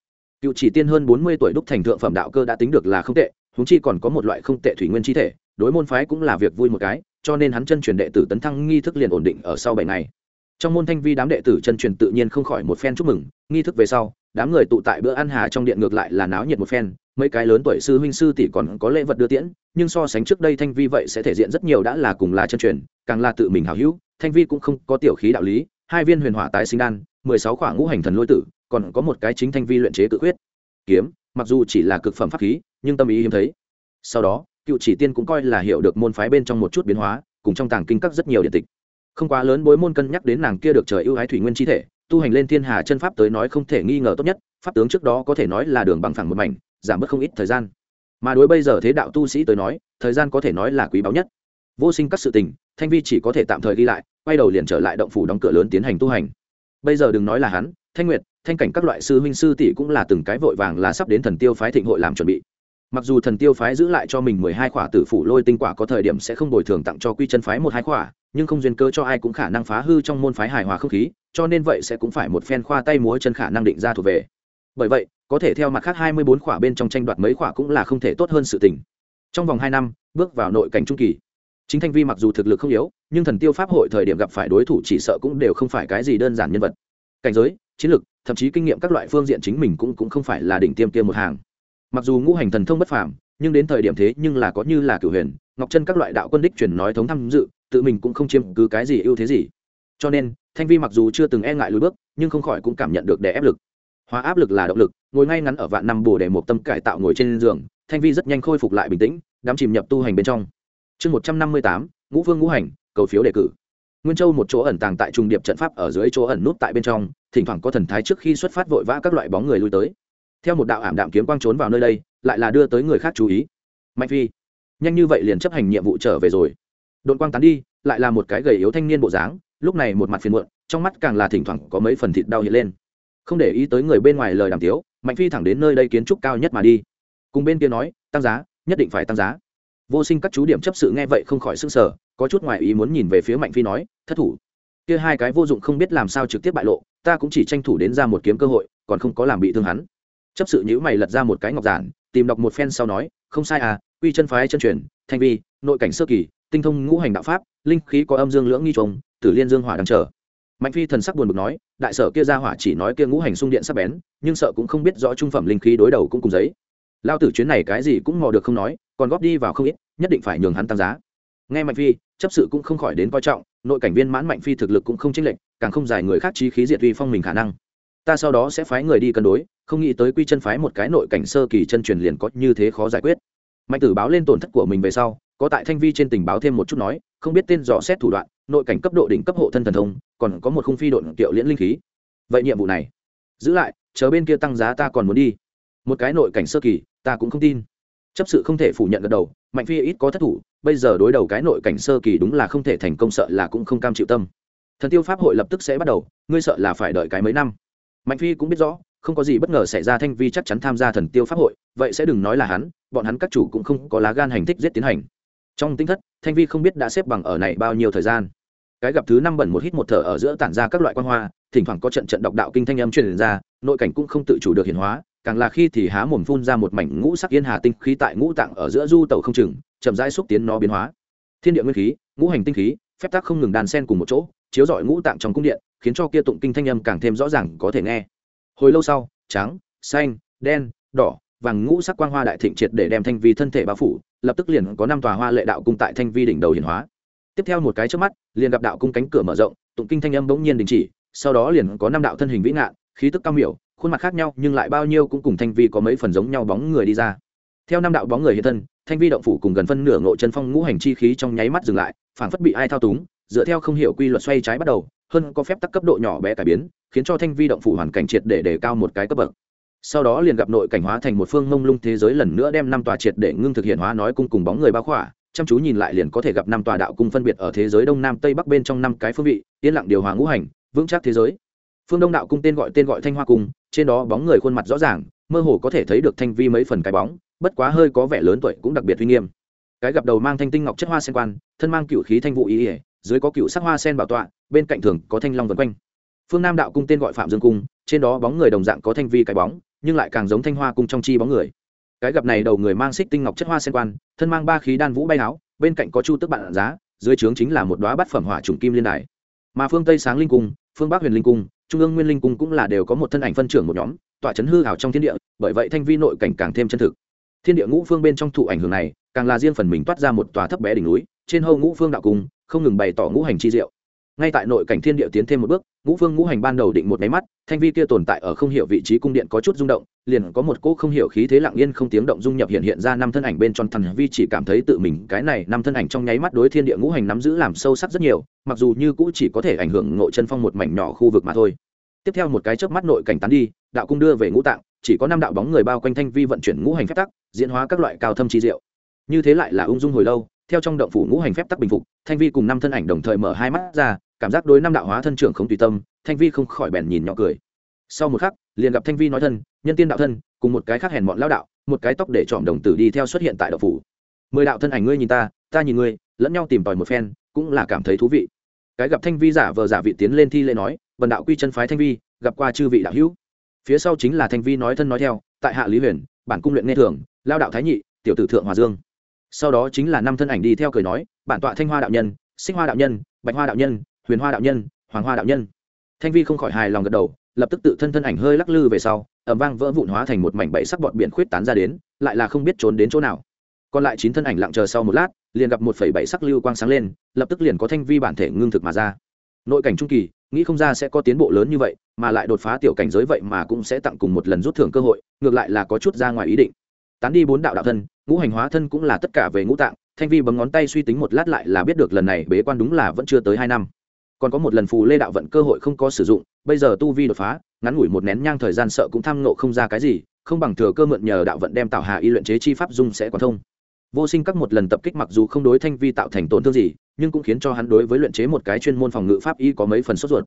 cựu chỉ tiên hơn bốn mươi tuổi đúc thành thượng phẩm đạo cơ đã tính được là không tệ húng chi còn có một loại không tệ thủy nguyên chi thể, đối môn phái cũng là việc vui một cái, cho nên hắn chân truyền đệ tử tấn thăng nghi thức liền ổn định ở sau bảy ngày. Trong môn thanh vi đám đệ tử chân truyền tự nhiên không khỏi một phen chúc mừng, nghi thức về sau, đám người tụ tại bữa ăn hà trong điện ngược lại là náo nhiệt một phen, mấy cái lớn tuổi sư huynh sư tỷ còn có lễ vật đưa tiễn, nhưng so sánh trước đây thanh vi vậy sẽ thể diện rất nhiều đã là cùng là chân truyền, càng là tự mình hào hữu, thanh vi cũng không có tiểu khí đạo lý, hai viên huyền hỏa tái sinh đan, mười sáu khoảng ngũ hành thần lôi tử còn có một cái chính thanh vi luyện chế cự quyết kiếm, mặc dù chỉ là cực phẩm pháp khí, nhưng tâm ý hiếm thấy. Sau đó, cựu chỉ tiên cũng coi là hiểu được môn phái bên trong một chút biến hóa, cùng trong tàng kinh các rất nhiều điện tịch. Không quá lớn bối môn cân nhắc đến nàng kia được trời ưu ái thủy nguyên chi thể, tu hành lên thiên hà chân pháp tới nói không thể nghi ngờ tốt nhất, pháp tướng trước đó có thể nói là đường bằng phẳng một mảnh, giảm bớt không ít thời gian. Mà đối bây giờ thế đạo tu sĩ tới nói, thời gian có thể nói là quý báu nhất. Vô sinh các sự tình, thanh vi chỉ có thể tạm thời ghi lại, quay đầu liền trở lại động phủ đóng cửa lớn tiến hành tu hành. Bây giờ đừng nói là hắn, thanh nguyệt thanh cảnh các loại sư huynh sư tỷ cũng là từng cái vội vàng là sắp đến thần tiêu phái thịnh hội làm chuẩn bị. Mặc dù thần tiêu phái giữ lại cho mình mười hai khỏa tử phủ lôi tinh quả có thời điểm sẽ không bồi thường tặng cho quy chân phái một hai khỏa, nhưng không duyên cơ cho ai cũng khả năng phá hư trong môn phái hài hòa không khí, cho nên vậy sẽ cũng phải một phen khoa tay múa chân khả năng định ra thuộc về. Bởi vậy, có thể theo mặt khác hai mươi bốn khỏa bên trong tranh đoạt mấy khỏa cũng là không thể tốt hơn sự tình. Trong vòng hai năm, bước vào nội cảnh trung kỳ. Chính thanh vi mặc dù thực lực không yếu, nhưng thần tiêu pháp hội thời điểm gặp phải đối thủ chỉ sợ cũng đều không phải cái gì đơn giản nhân vật. Cảnh giới, chiến lược thậm chí kinh nghiệm các loại phương diện chính mình cũng cũng không phải là đỉnh tiêm tiêm một hàng. Mặc dù ngũ hành thần thông bất phàm, nhưng đến thời điểm thế nhưng là có như là cửu huyền, ngọc chân các loại đạo quân đích truyền nói thống tham dự, tự mình cũng không chiếm cứ cái gì ưu thế gì. Cho nên, thanh vi mặc dù chưa từng e ngại lùi bước, nhưng không khỏi cũng cảm nhận được đè ép lực. Hóa áp lực là động lực, ngồi ngay ngắn ở vạn năm bồ để một tâm cải tạo ngồi trên giường, thanh vi rất nhanh khôi phục lại bình tĩnh, đắm chìm nhập tu hành bên trong. Chương một trăm năm mươi tám, ngũ vương ngũ hành, cầu phiếu đề cử. Nguyên châu một chỗ ẩn tàng tại trung điệp trận pháp ở dưới chỗ ẩn nút tại bên trong thỉnh thoảng có thần thái trước khi xuất phát vội vã các loại bóng người lui tới. Theo một đạo ảm đạm kiếm quang trốn vào nơi đây, lại là đưa tới người khác chú ý. Mạnh phi, nhanh như vậy liền chấp hành nhiệm vụ trở về rồi. Đội quang tán đi, lại là một cái gầy yếu thanh niên bộ dáng, lúc này một mặt phiền muộn, trong mắt càng là thỉnh thoảng có mấy phần thịt đau hiện lên. Không để ý tới người bên ngoài lời đàm tiếu, mạnh phi thẳng đến nơi đây kiến trúc cao nhất mà đi. Cùng bên kia nói, tăng giá, nhất định phải tăng giá. Vô sinh các chú điểm chấp sự nghe vậy không khỏi s ư n g sở có chút ngoài ý muốn nhìn về phía mạnh phi nói, thất thủ kia hai cái vô dụng không biết làm sao trực tiếp bại lộ, ta cũng chỉ tranh thủ đến ra một kiếm cơ hội, còn không có làm bị thương hắn. Chấp sự nhữ mày lật ra một cái ngọc giản, tìm đọc một phen sau nói, không sai à Quy chân phái chân truyền, thanh vi, nội cảnh sơ kỳ, tinh thông ngũ hành đạo pháp, linh khí có âm dương lưỡng nghi trùng, tử liên dương hỏa đang chờ. Mạnh phi thần sắc buồn bực nói, đại sở kia ra hỏa chỉ nói kia ngũ hành sung điện sắp bén, nhưng sợ cũng không biết rõ trung phẩm linh khí đối đầu cũng cùng giấy. Lao tử chuyến này cái gì cũng mò được không nói, còn góp đi vào không ít, nhất định phải nhường hắn tăng giá nghe mạnh phi, chấp sự cũng không khỏi đến coi trọng, nội cảnh viên mãn mạnh phi thực lực cũng không chênh lệch, càng không giải người khác trí khí diệt uy phong mình khả năng. Ta sau đó sẽ phái người đi cân đối, không nghĩ tới quy chân phái một cái nội cảnh sơ kỳ chân truyền liền có như thế khó giải quyết. Mạnh tử báo lên tổn thất của mình về sau, có tại thanh vi trên tình báo thêm một chút nói, không biết tên dò xét thủ đoạn, nội cảnh cấp độ đỉnh cấp hộ thân thần thông, còn có một khung phi độn kiệu liễn linh khí. Vậy nhiệm vụ này, giữ lại, chờ bên kia tăng giá ta còn muốn đi. Một cái nội cảnh sơ kỳ, ta cũng không tin. Chấp sự không thể phủ nhận gật đầu, mạnh phi ít có thất thủ bây giờ đối đầu cái nội cảnh sơ kỳ đúng là không thể thành công, sợ là cũng không cam chịu tâm. Thần tiêu pháp hội lập tức sẽ bắt đầu, ngươi sợ là phải đợi cái mấy năm. Mạnh phi cũng biết rõ, không có gì bất ngờ xảy ra, thanh vi chắc chắn tham gia thần tiêu pháp hội, vậy sẽ đừng nói là hắn, bọn hắn các chủ cũng không có lá gan hành thích giết tiến hành. Trong tính thất, thanh vi không biết đã xếp bằng ở này bao nhiêu thời gian. Cái gặp thứ năm bẩn một hít một thở ở giữa tản ra các loại quan hoa, thỉnh thoảng có trận trận độc đạo kinh thanh âm truyền ra, nội cảnh cũng không tự chủ được hiển hóa, càng là khi thì há mồm phun ra một mảnh ngũ sắc yên hà tinh khí tại ngũ tạng ở giữa du tẩu không chừng chậm rãi xúc tiến nó biến hóa. Thiên địa nguyên khí, ngũ hành tinh khí, phép tác không ngừng đàn sen cùng một chỗ, chiếu rọi ngũ tạng trong cung điện, khiến cho kia tụng kinh thanh âm càng thêm rõ ràng có thể nghe. Hồi lâu sau, trắng, xanh, đen, đỏ, vàng ngũ sắc quang hoa đại thịnh triệt để đem thanh vi thân thể bao phủ, lập tức liền có năm tòa hoa lệ đạo cung tại thanh vi đỉnh đầu hiển hóa. Tiếp theo một cái trước mắt, liền gặp đạo cung cánh cửa mở rộng, tụng kinh thanh âm bỗng nhiên đình chỉ, sau đó liền có năm đạo thân hình vĩ ngạn, khí tức cao miểu, khuôn mặt khác nhau nhưng lại bao nhiêu cũng cùng thanh vi có mấy phần giống nhau bóng người đi ra. Theo năm đạo bóng người hiện thân thanh vi động phủ cùng gần phân nửa ngộ chân phong ngũ hành chi khí trong nháy mắt dừng lại, phảng phất bị ai thao túng, dựa theo không hiểu quy luật xoay trái bắt đầu, hơn có phép tắc cấp độ nhỏ bé cải biến, khiến cho thanh vi động phủ hoàn cảnh triệt để đề cao một cái cấp bậc. Sau đó liền gặp nội cảnh hóa thành một phương mông lung thế giới lần nữa đem năm tòa triệt để ngưng thực hiện hóa nói cung cùng bóng người bao khỏa, chăm chú nhìn lại liền có thể gặp năm tòa đạo cung phân biệt ở thế giới đông nam tây bắc bên trong năm cái phương vị, yên lặng điều hòa ngũ hành, vững chắc thế giới. Phương đông đạo cung tên gọi tên gọi thanh hoa cung, trên đó bóng người khuôn mặt rõ ràng, mơ hồ có thể thấy được thanh vi mấy phần cái bóng bất quá hơi có vẻ lớn tuổi cũng đặc biệt uy nghiêm. Cái gặp đầu mang thanh tinh ngọc chất hoa sen quan, thân mang cựu khí thanh vụ ý ỉa dưới có cựu sắc hoa sen bảo tọa, bên cạnh thường có thanh long vân quanh. Phương nam đạo cung tên gọi phạm dương cung, trên đó bóng người đồng dạng có thanh vi cái bóng, nhưng lại càng giống thanh hoa cung trong chi bóng người. Cái gặp này đầu người mang xích tinh ngọc chất hoa sen quan, thân mang ba khí đan vũ bay áo, bên cạnh có chu tức bạn giá, dưới trướng chính là một đoá bát phẩm hỏa trùng kim liên đài. Mà phương tây sáng linh cung, phương bắc huyền linh cung, trung ương nguyên linh cung cũng là đều có một thân ảnh phân trưởng một nhóm tọa chấn hư ảo trong thiên địa, bởi vậy thanh vi nội cảnh càng thêm chân thực thiên địa ngũ phương bên trong thụ ảnh hưởng này, càng là riêng phần mình toát ra một tòa thấp bé đỉnh núi, trên hâu ngũ phương đạo cung không ngừng bày tỏ ngũ hành chi diệu. Ngay tại nội cảnh thiên địa tiến thêm một bước, ngũ phương ngũ hành ban đầu định một máy mắt, thanh vi kia tồn tại ở không hiểu vị trí cung điện có chút rung động, liền có một cỗ không hiểu khí thế lặng yên không tiếng động dung nhập hiện hiện ra năm thân ảnh bên trong thần vi chỉ cảm thấy tự mình, cái này năm thân ảnh trong nháy mắt đối thiên địa ngũ hành nắm giữ làm sâu sắc rất nhiều, mặc dù như cũ chỉ có thể ảnh hưởng ngộ chân phong một mảnh nhỏ khu vực mà thôi. Tiếp theo một cái chớp mắt nội cảnh tán đi, đạo cung đưa về ngũ tạng chỉ có năm đạo bóng người bao quanh thanh vi vận chuyển ngũ hành phép tắc, diễn hóa các loại cao thâm chi diệu. Như thế lại là ung dung hồi lâu, theo trong động phủ ngũ hành phép tắc bình phục, thanh vi cùng năm thân ảnh đồng thời mở hai mắt ra, cảm giác đối năm đạo hóa thân trưởng không tùy tâm, thanh vi không khỏi bèn nhìn nhỏ cười. Sau một khắc, liền gặp thanh vi nói thân, nhân tiên đạo thân, cùng một cái khác hèn mọn lao đạo, một cái tóc để chọn đồng tử đi theo xuất hiện tại động phủ. Mười đạo thân ảnh ngươi nhìn ta ta nhìn ngươi, lẫn nhau tìm tòi một phen, cũng là cảm thấy thú vị. Cái gặp thanh vi giả vờ giả vị tiến lên thi lễ nói vần đạo quy chân phái thanh vi, gặp qua chư vị đạo hữu phía sau chính là thanh vi nói thân nói theo, tại hạ lý huyền, bản cung luyện nghe thường, lao đạo thái nhị, tiểu tử thượng hòa dương. Sau đó chính là năm thân ảnh đi theo cười nói, bản tọa thanh hoa đạo nhân, xích hoa đạo nhân, bạch hoa đạo nhân, huyền hoa đạo nhân, hoàng hoa đạo nhân. Thanh vi không khỏi hài lòng gật đầu, lập tức tự thân thân ảnh hơi lắc lư về sau ẩm vang vỡ vụn hóa thành một mảnh bẫy sắc bọt biển khuyết tán ra đến, lại là không biết trốn đến chỗ nào. Còn lại chín thân ảnh lặng chờ sau một lát, liền gặp một phẩy bảy sắc lưu quang sáng lên, lập tức liền có thanh vi bản thể ngưng thực mà ra. Nội cảnh trung kỳ nghĩ không ra sẽ có tiến bộ lớn như vậy, mà lại đột phá tiểu cảnh giới vậy mà cũng sẽ tặng cùng một lần rút thưởng cơ hội, ngược lại là có chút ra ngoài ý định. Tán đi bốn đạo đạo thân, ngũ hành hóa thân cũng là tất cả về ngũ tạng, thanh vi bấm ngón tay suy tính một lát lại là biết được lần này bế quan đúng là vẫn chưa tới hai năm. Còn có một lần phù lê đạo vận cơ hội không có sử dụng, bây giờ tu vi đột phá, ngắn ngủi một nén nhang thời gian sợ cũng tham nộ không ra cái gì, không bằng thừa cơ mượn nhờ đạo vận đem tạo hà y luyện chế chi pháp dung sẽ có thông vô sinh các một lần tập kích mặc dù không đối thanh vi tạo thành tổn thương gì, nhưng cũng khiến cho hắn đối với luyện chế một cái chuyên môn phòng ngự pháp y có mấy phần sốt ruột.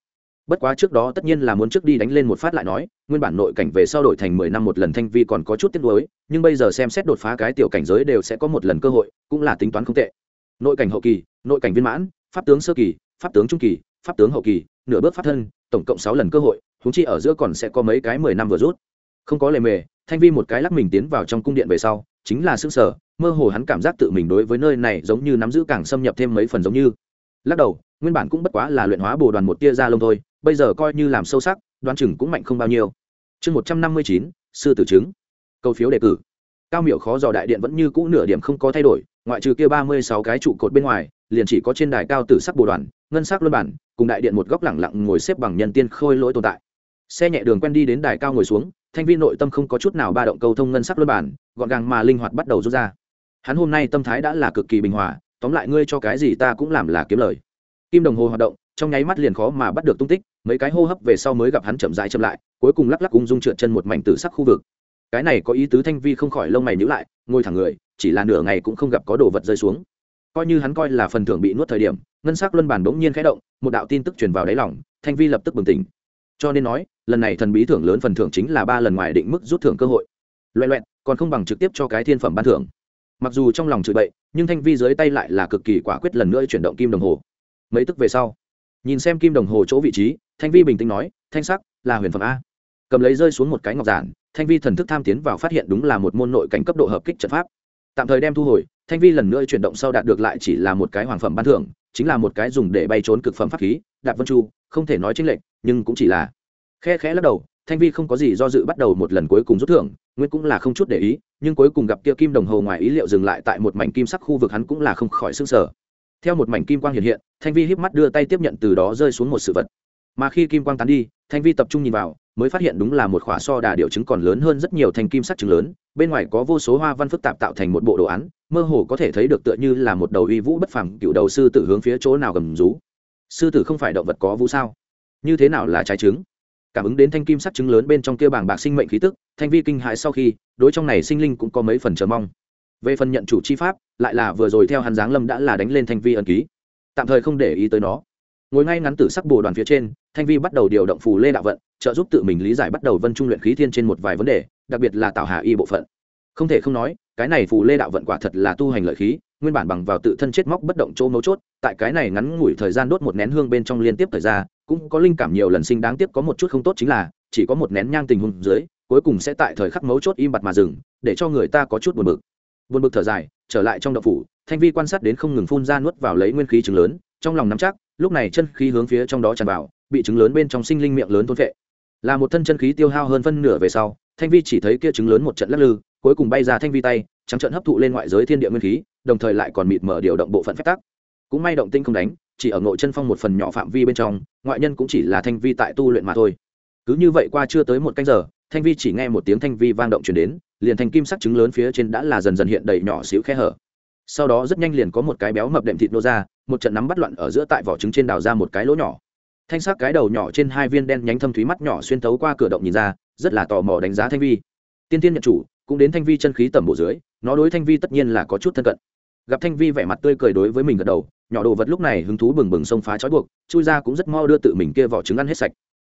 Bất quá trước đó tất nhiên là muốn trước đi đánh lên một phát lại nói, nguyên bản nội cảnh về sau đổi thành mười năm một lần thanh vi còn có chút tiếc nuối, nhưng bây giờ xem xét đột phá cái tiểu cảnh giới đều sẽ có một lần cơ hội, cũng là tính toán không tệ. Nội cảnh hậu kỳ, nội cảnh viên mãn, pháp tướng sơ kỳ, pháp tướng trung kỳ, pháp tướng hậu kỳ, nửa bước pháp thân, tổng cộng sáu lần cơ hội húng chi ở giữa còn sẽ có mấy cái mười năm vừa rút. Không có lề mề, thanh vi một cái lắc mình tiến vào trong cung điện về sau, chính là xương sở mơ hồ hắn cảm giác tự mình đối với nơi này giống như nắm giữ càng xâm nhập thêm mấy phần giống như. Lắc đầu nguyên bản cũng bất quá là luyện hóa bồ đoàn một tia ra lông thôi bây giờ coi như làm sâu sắc đoán chừng cũng mạnh không bao nhiêu. Chương một trăm năm mươi chín sư tử chứng, câu phiếu đề cử. Cao miểu khó dò đại điện vẫn như cũ nửa điểm không có thay đổi ngoại trừ kia ba mươi sáu cái trụ cột bên ngoài liền chỉ có trên đài cao tử sắc bồ đoàn ngân sắc luân bản cùng đại điện một góc lẳng lặng ngồi xếp bằng nhân tiên khôi lỗi tồn tại. Xe nhẹ đường quen đi đến đài cao ngồi xuống thanh vi nội tâm không có chút nào ba động câu thông ngân sắc luân bản gọn gàng mà linh hoạt bắt đầu rút ra hắn hôm nay tâm thái đã là cực kỳ bình hòa, tóm lại ngươi cho cái gì ta cũng làm là kiếm lời. Kim đồng hồ hoạt động, trong nháy mắt liền khó mà bắt được tung tích, mấy cái hô hấp về sau mới gặp hắn chậm rãi chậm lại, cuối cùng lắc lắc ung dung trượt chân một mảnh tử sắc khu vực. Cái này có ý tứ thanh vi không khỏi lông mày nhữ lại, ngồi thẳng người, chỉ là nửa ngày cũng không gặp có đồ vật rơi xuống. Coi như hắn coi là phần thưởng bị nuốt thời điểm, ngân sắc luân bản bỗng nhiên khẽ động, một đạo tin tức truyền vào đáy lòng, thanh vi lập tức bừng tỉnh. Cho nên nói, lần này thần bí thưởng lớn phần thưởng chính là ba lần ngoài định mức rút thưởng cơ hội. Loẹ loẹn còn không bằng trực tiếp cho cái thiên phẩm ban thưởng mặc dù trong lòng chửi bậy, nhưng thanh vi dưới tay lại là cực kỳ quả quyết lần nữa chuyển động kim đồng hồ. Mấy tức về sau, nhìn xem kim đồng hồ chỗ vị trí, thanh vi bình tĩnh nói, thanh sắc, là huyền phẩm a. Cầm lấy rơi xuống một cái ngọc giản, thanh vi thần thức tham tiến vào phát hiện đúng là một môn nội cảnh cấp độ hợp kích trận pháp. Tạm thời đem thu hồi, thanh vi lần nữa chuyển động sau đạt được lại chỉ là một cái hoàng phẩm ban thưởng, chính là một cái dùng để bay trốn cực phẩm pháp khí, đạp vân chu, không thể nói chính lệnh nhưng cũng chỉ là. Khe khẽ lắc đầu, thanh vi không có gì do dự bắt đầu một lần cuối cùng rút thưởng nguyên cũng là không chút để ý nhưng cuối cùng gặp kia kim đồng hồ ngoài ý liệu dừng lại tại một mảnh kim sắc khu vực hắn cũng là không khỏi sưng sở theo một mảnh kim quang hiện hiện, thanh vi híp mắt đưa tay tiếp nhận từ đó rơi xuống một sự vật. Mà khi kim quang tán đi, thanh vi tập trung nhìn vào, mới phát hiện đúng là một khỏa so đà điệu trứng còn lớn hơn rất nhiều thành kim sắc trứng lớn, bên ngoài có vô số hoa văn phức tạp tạo thành một bộ đồ án, mơ hồ có thể thấy được tựa như là một đầu uy vũ bất phẳng cựu đầu sư tử hướng phía chỗ nào gầm rú. Sư tử không phải động vật có vũ sao? Như thế nào là trái trứng? Cảm ứng đến thanh kim sắc trứng lớn bên trong kia bảng bạc sinh mệnh khí tức, thanh vi kinh hãi sau khi, đối trong này sinh linh cũng có mấy phần chờ mong. Về phần nhận chủ chi pháp, lại là vừa rồi theo hắn giáng lâm đã là đánh lên thanh vi ân ký. Tạm thời không để ý tới nó. Ngồi ngay ngắn tử sắc bồ đoàn phía trên, thanh vi bắt đầu điều động phù lê đạo vận, trợ giúp tự mình lý giải bắt đầu vân trung luyện khí thiên trên một vài vấn đề, đặc biệt là tạo hạ y bộ phận. Không thể không nói, cái này phù lê đạo vận quả thật là tu hành lợi khí, nguyên bản bằng vào tự thân chết móc bất động chỗ mấu chốt, tại cái này ngắn ngủi thời gian đốt một nén hương bên trong liên tiếp thời ra cũng có linh cảm nhiều lần sinh đáng tiếc có một chút không tốt chính là, chỉ có một nén nhang tình huống dưới, cuối cùng sẽ tại thời khắc mấu chốt im bặt mà dừng, để cho người ta có chút buồn bực. Buồn bực thở dài, trở lại trong đậu phủ, thanh vi quan sát đến không ngừng phun ra nuốt vào lấy nguyên khí trứng lớn, trong lòng nắm chắc, lúc này chân khí hướng phía trong đó tràn vào, bị trứng lớn bên trong sinh linh miệng lớn thôn vệ là một thân chân khí tiêu hao hơn phân nửa về sau, thanh vi chỉ thấy kia trứng lớn một trận lắc lư, cuối cùng bay ra thanh vi tay, trắng trận hấp thụ lên ngoại giới thiên địa nguyên khí, đồng thời lại còn mịt mở điều động bộ phận phép tắc. Cũng may động tinh không đánh chỉ ở nội chân phong một phần nhỏ phạm vi bên trong, ngoại nhân cũng chỉ là thanh vi tại tu luyện mà thôi. Cứ như vậy qua chưa tới một canh giờ, thanh vi chỉ nghe một tiếng thanh vi vang động chuyển đến, liền thành kim sắc trứng lớn phía trên đã là dần dần hiện đầy nhỏ xíu khe hở. Sau đó rất nhanh liền có một cái béo mập đệm thịt nô ra, một trận nắm bắt loạn ở giữa tại vỏ trứng trên đào ra một cái lỗ nhỏ. Thanh sắc cái đầu nhỏ trên hai viên đen nhánh thâm thúy mắt nhỏ xuyên thấu qua cửa động nhìn ra, rất là tò mò đánh giá thanh vi. Tiên tiên nhận chủ, cũng đến thanh vi chân khí tầm bộ dưới, nó đối thanh vi tất nhiên là có chút thân cận. Gặp thanh vi vẻ mặt tươi cười đối với mình gật đầu nhỏ đồ vật lúc này hứng thú bừng bừng xông phá trói buộc, chui ra cũng rất mau đưa tự mình kia vỏ trứng ăn hết sạch.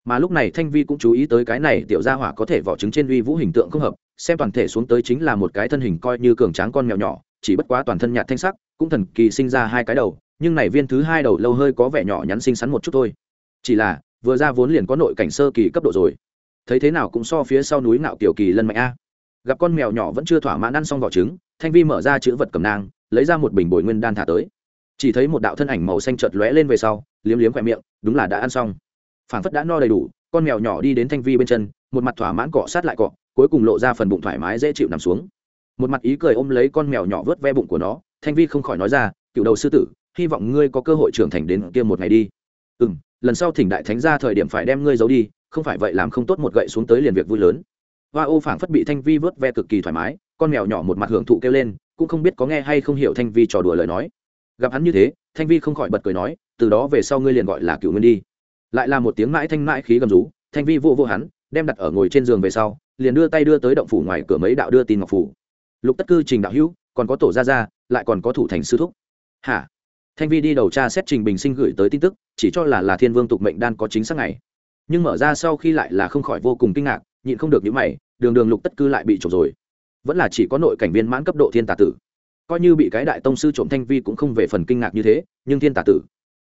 Mà lúc này thanh vi cũng chú ý tới cái này tiểu gia hỏa có thể vỏ trứng trên uy vũ hình tượng không hợp, xem toàn thể xuống tới chính là một cái thân hình coi như cường tráng con mèo nhỏ, chỉ bất quá toàn thân nhạt thanh sắc, cũng thần kỳ sinh ra hai cái đầu, nhưng này viên thứ hai đầu lâu hơi có vẻ nhỏ nhắn xinh xắn một chút thôi. Chỉ là, vừa ra vốn liền có nội cảnh sơ kỳ cấp độ rồi. Thấy thế nào cũng so phía sau núi nạo tiểu kỳ lân mạnh a. Gặp con mèo nhỏ vẫn chưa thỏa mãn ăn xong vỏ trứng, thanh vi mở ra chữ vật cầm nang, lấy ra một bình bồi nguyên đan thả tới chỉ thấy một đạo thân ảnh màu xanh chợt lóe lên về sau, liếm liếm khoe miệng, đúng là đã ăn xong. Phản phất đã no đầy đủ, con mèo nhỏ đi đến thanh vi bên chân, một mặt thỏa mãn cọ sát lại cọ, cuối cùng lộ ra phần bụng thoải mái dễ chịu nằm xuống. Một mặt ý cười ôm lấy con mèo nhỏ vớt ve bụng của nó, thanh vi không khỏi nói ra, cựu đầu sư tử, hy vọng ngươi có cơ hội trưởng thành đến kia một ngày đi. Ừ m lần sau thỉnh đại thánh ra thời điểm phải đem ngươi giấu đi, không phải vậy làm không tốt một gậy xuống tới liền việc vui lớn. Hoa ô phảng phất bị thanh vi vớt ve cực kỳ thoải mái, con mèo nhỏ một mặt hưởng thụ kêu lên, cũng không biết có nghe hay không hiểu thanh vi trò đùa lời nói gặp hắn như thế, thanh vi không khỏi bật cười nói, từ đó về sau ngươi liền gọi là cựu nguyên đi. Lại là một tiếng mãi thanh mãi khí gầm rú, thanh vi vô vô hắn, đem đặt ở ngồi trên giường về sau, liền đưa tay đưa tới động phủ ngoài cửa mấy đạo đưa tin ngọc phủ. Lục tất cư, trình đạo hữu, còn có tổ gia gia, lại còn có thủ thành sư thúc. Hả? Thanh vi đi đầu tra xét trình bình sinh gửi tới tin tức, chỉ cho là là thiên vương tục mệnh đan có chính xác ngày. Nhưng mở ra sau khi lại là không khỏi vô cùng kinh ngạc, nhịn không được những mày, đường đường lục tất cư lại bị trộm rồi. Vẫn là chỉ có nội cảnh viên mãn cấp độ thiên tà tử coi như bị cái đại tông sư trộm thanh vi cũng không về phần kinh ngạc như thế, nhưng thiên tả tử,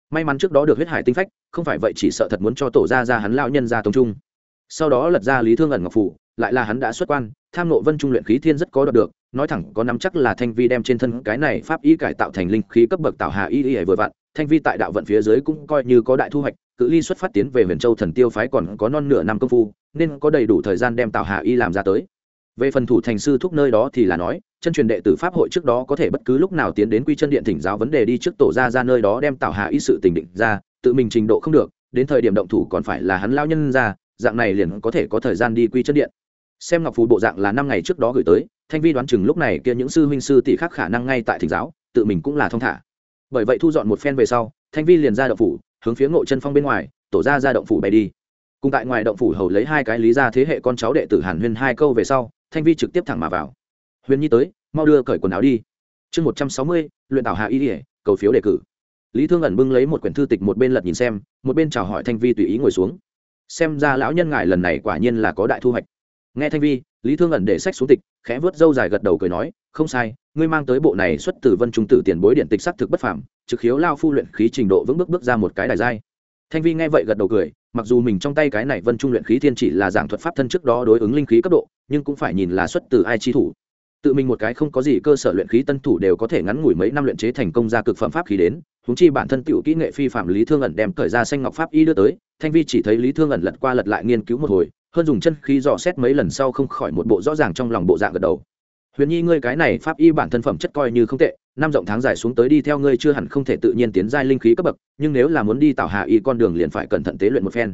may mắn trước đó được huyết hải tinh phách, không phải vậy chỉ sợ thật muốn cho tổ ra ra hắn lao nhân ra tông trung. Sau đó lật ra lý thương ẩn ngọc phủ, lại là hắn đã xuất quan, tham nộ vân trung luyện khí thiên rất có đoạt được, nói thẳng có nắm chắc là thanh vi đem trên thân cái này pháp y cải tạo thành linh khí cấp bậc tạo hà y y vừa vặn, thanh vi tại đạo vận phía dưới cũng coi như có đại thu hoạch, cự ly xuất phát tiến về huyền châu thần tiêu phái còn có non nửa năm công phu, nên có đầy đủ thời gian đem tạo hà y làm ra tới. Về phần thủ thành sư thúc nơi đó thì là nói chân truyền đệ tử pháp hội trước đó có thể bất cứ lúc nào tiến đến quy chân điện thỉnh giáo vấn đề đi trước tổ ra ra nơi đó đem tạo hà ý sự tình định ra, tự mình trình độ không được, đến thời điểm động thủ còn phải là hắn lao nhân ra, dạng này liền có thể có thời gian đi quy chân điện. Xem ngọc phù bộ dạng là năm ngày trước đó gửi tới, thanh vi đoán chừng lúc này kia những sư huynh sư tỷ khác khả năng ngay tại thỉnh giáo, tự mình cũng là thong thả. Bởi vậy thu dọn một phen về sau, thanh vi liền ra động phủ, hướng phía ngộ chân phong bên ngoài, tổ ra ra động phủ bay đi. Cùng tại ngoài động phủ hầu lấy hai cái lý ra thế hệ con cháu đệ tử hàn huyên hai câu về sau, thanh vi trực tiếp thẳng mà vào huyền nhi tới, mau đưa cởi quần áo đi. Chương một trăm sáu mươi, luyện tảo hạ y ỉa cầu phiếu đề cử. Lý thương ẩn bưng lấy một quyển thư tịch một bên lật nhìn xem, một bên chào hỏi thanh vi tùy ý ngồi xuống. Xem ra lão nhân ngài lần này quả nhiên là có đại thu hoạch. Nghe thanh vi, lý thương ẩn để sách xuống tịch, khẽ vớt râu dài gật đầu cười nói, không sai, ngươi mang tới bộ này xuất từ vân trung tử tiền bối điện tịch sắc thực bất phảm trực khiếu lao phu luyện khí trình độ vững bước bước ra một cái đài giai. Thanh vi nghe vậy gật đầu cười, mặc dù mình trong tay cái này vân trung luyện khí thiên chỉ là giảng thuật pháp thân trước đó đối ứng linh khí cấp độ, nhưng cũng phải nhìn là xuất từ ai chi thủ tự mình một cái không có gì cơ sở luyện khí tân thủ đều có thể ngắn ngủi mấy năm luyện chế thành công ra cực phẩm pháp khí đến húng chi bản thân tiểu kỹ nghệ phi phạm lý thương ẩn đem thời ra xanh ngọc pháp y đưa tới, thanh vi chỉ thấy lý thương ẩn lật qua lật lại nghiên cứu một hồi, hơn dùng chân khí dò xét mấy lần sau không khỏi một bộ rõ ràng trong lòng bộ dạng gật đầu. Huyền nhi, ngươi cái này pháp y bản thân phẩm chất coi như không tệ, năm rộng tháng dài xuống tới đi theo ngươi chưa hẳn không thể tự nhiên tiến giai linh khí cấp bậc, nhưng nếu là muốn đi tạo hà y con đường liền phải cẩn thận tế luyện một phen.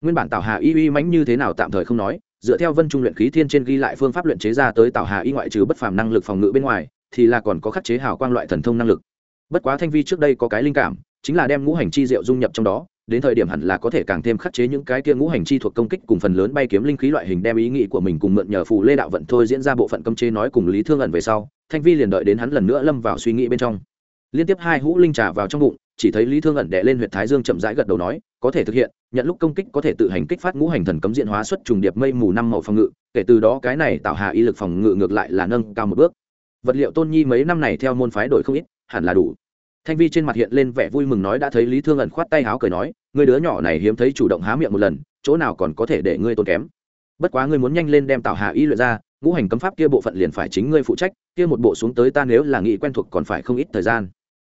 Nguyên bản tạo hà y uy mãnh như thế nào tạm thời không nói dựa theo vân trung luyện khí thiên trên ghi lại phương pháp luyện chế ra tới tạo hà y ngoại trừ bất phàm năng lực phòng ngự bên ngoài, thì là còn có khắc chế hào quang loại thần thông năng lực. Bất quá thanh vi trước đây có cái linh cảm, chính là đem ngũ hành chi diệu dung nhập trong đó, đến thời điểm hẳn là có thể càng thêm khắc chế những cái kia ngũ hành chi thuộc công kích cùng phần lớn bay kiếm linh khí loại hình đem ý nghĩ của mình cùng mượn nhờ phù lê đạo vận thôi diễn ra bộ phận cấm chế nói cùng lý thương ẩn về sau, thanh vi liền đợi đến hắn lần nữa lâm vào suy nghĩ bên trong. Liên tiếp hai hũ linh trà vào trong bụng, chỉ thấy lý thương ẩn đệ lên huyện thái dương chậm rãi gật đầu nói có thể thực hiện, nhận lúc công kích có thể tự hành kích phát ngũ hành thần cấm diện hóa xuất trùng điệp mây mù năm màu phòng ngự, kể từ đó cái này tạo hạ y lực phòng ngự ngược lại là nâng cao một bước. Vật liệu tôn nhi mấy năm này theo môn phái đổi không ít, hẳn là đủ. Thanh vi trên mặt hiện lên vẻ vui mừng nói đã thấy lý thương ẩn khoát tay háo cười nói người đứa nhỏ này hiếm thấy chủ động há miệng một lần, chỗ nào còn có thể để ngươi tốn kém. Bất quá ngươi muốn nhanh lên đem tạo hạ y luyện ra, ngũ hành cấm pháp kia bộ phận liền phải chính ngươi phụ trách, kia một bộ xuống tới ta nếu là nghị quen thuộc còn phải không ít thời gian.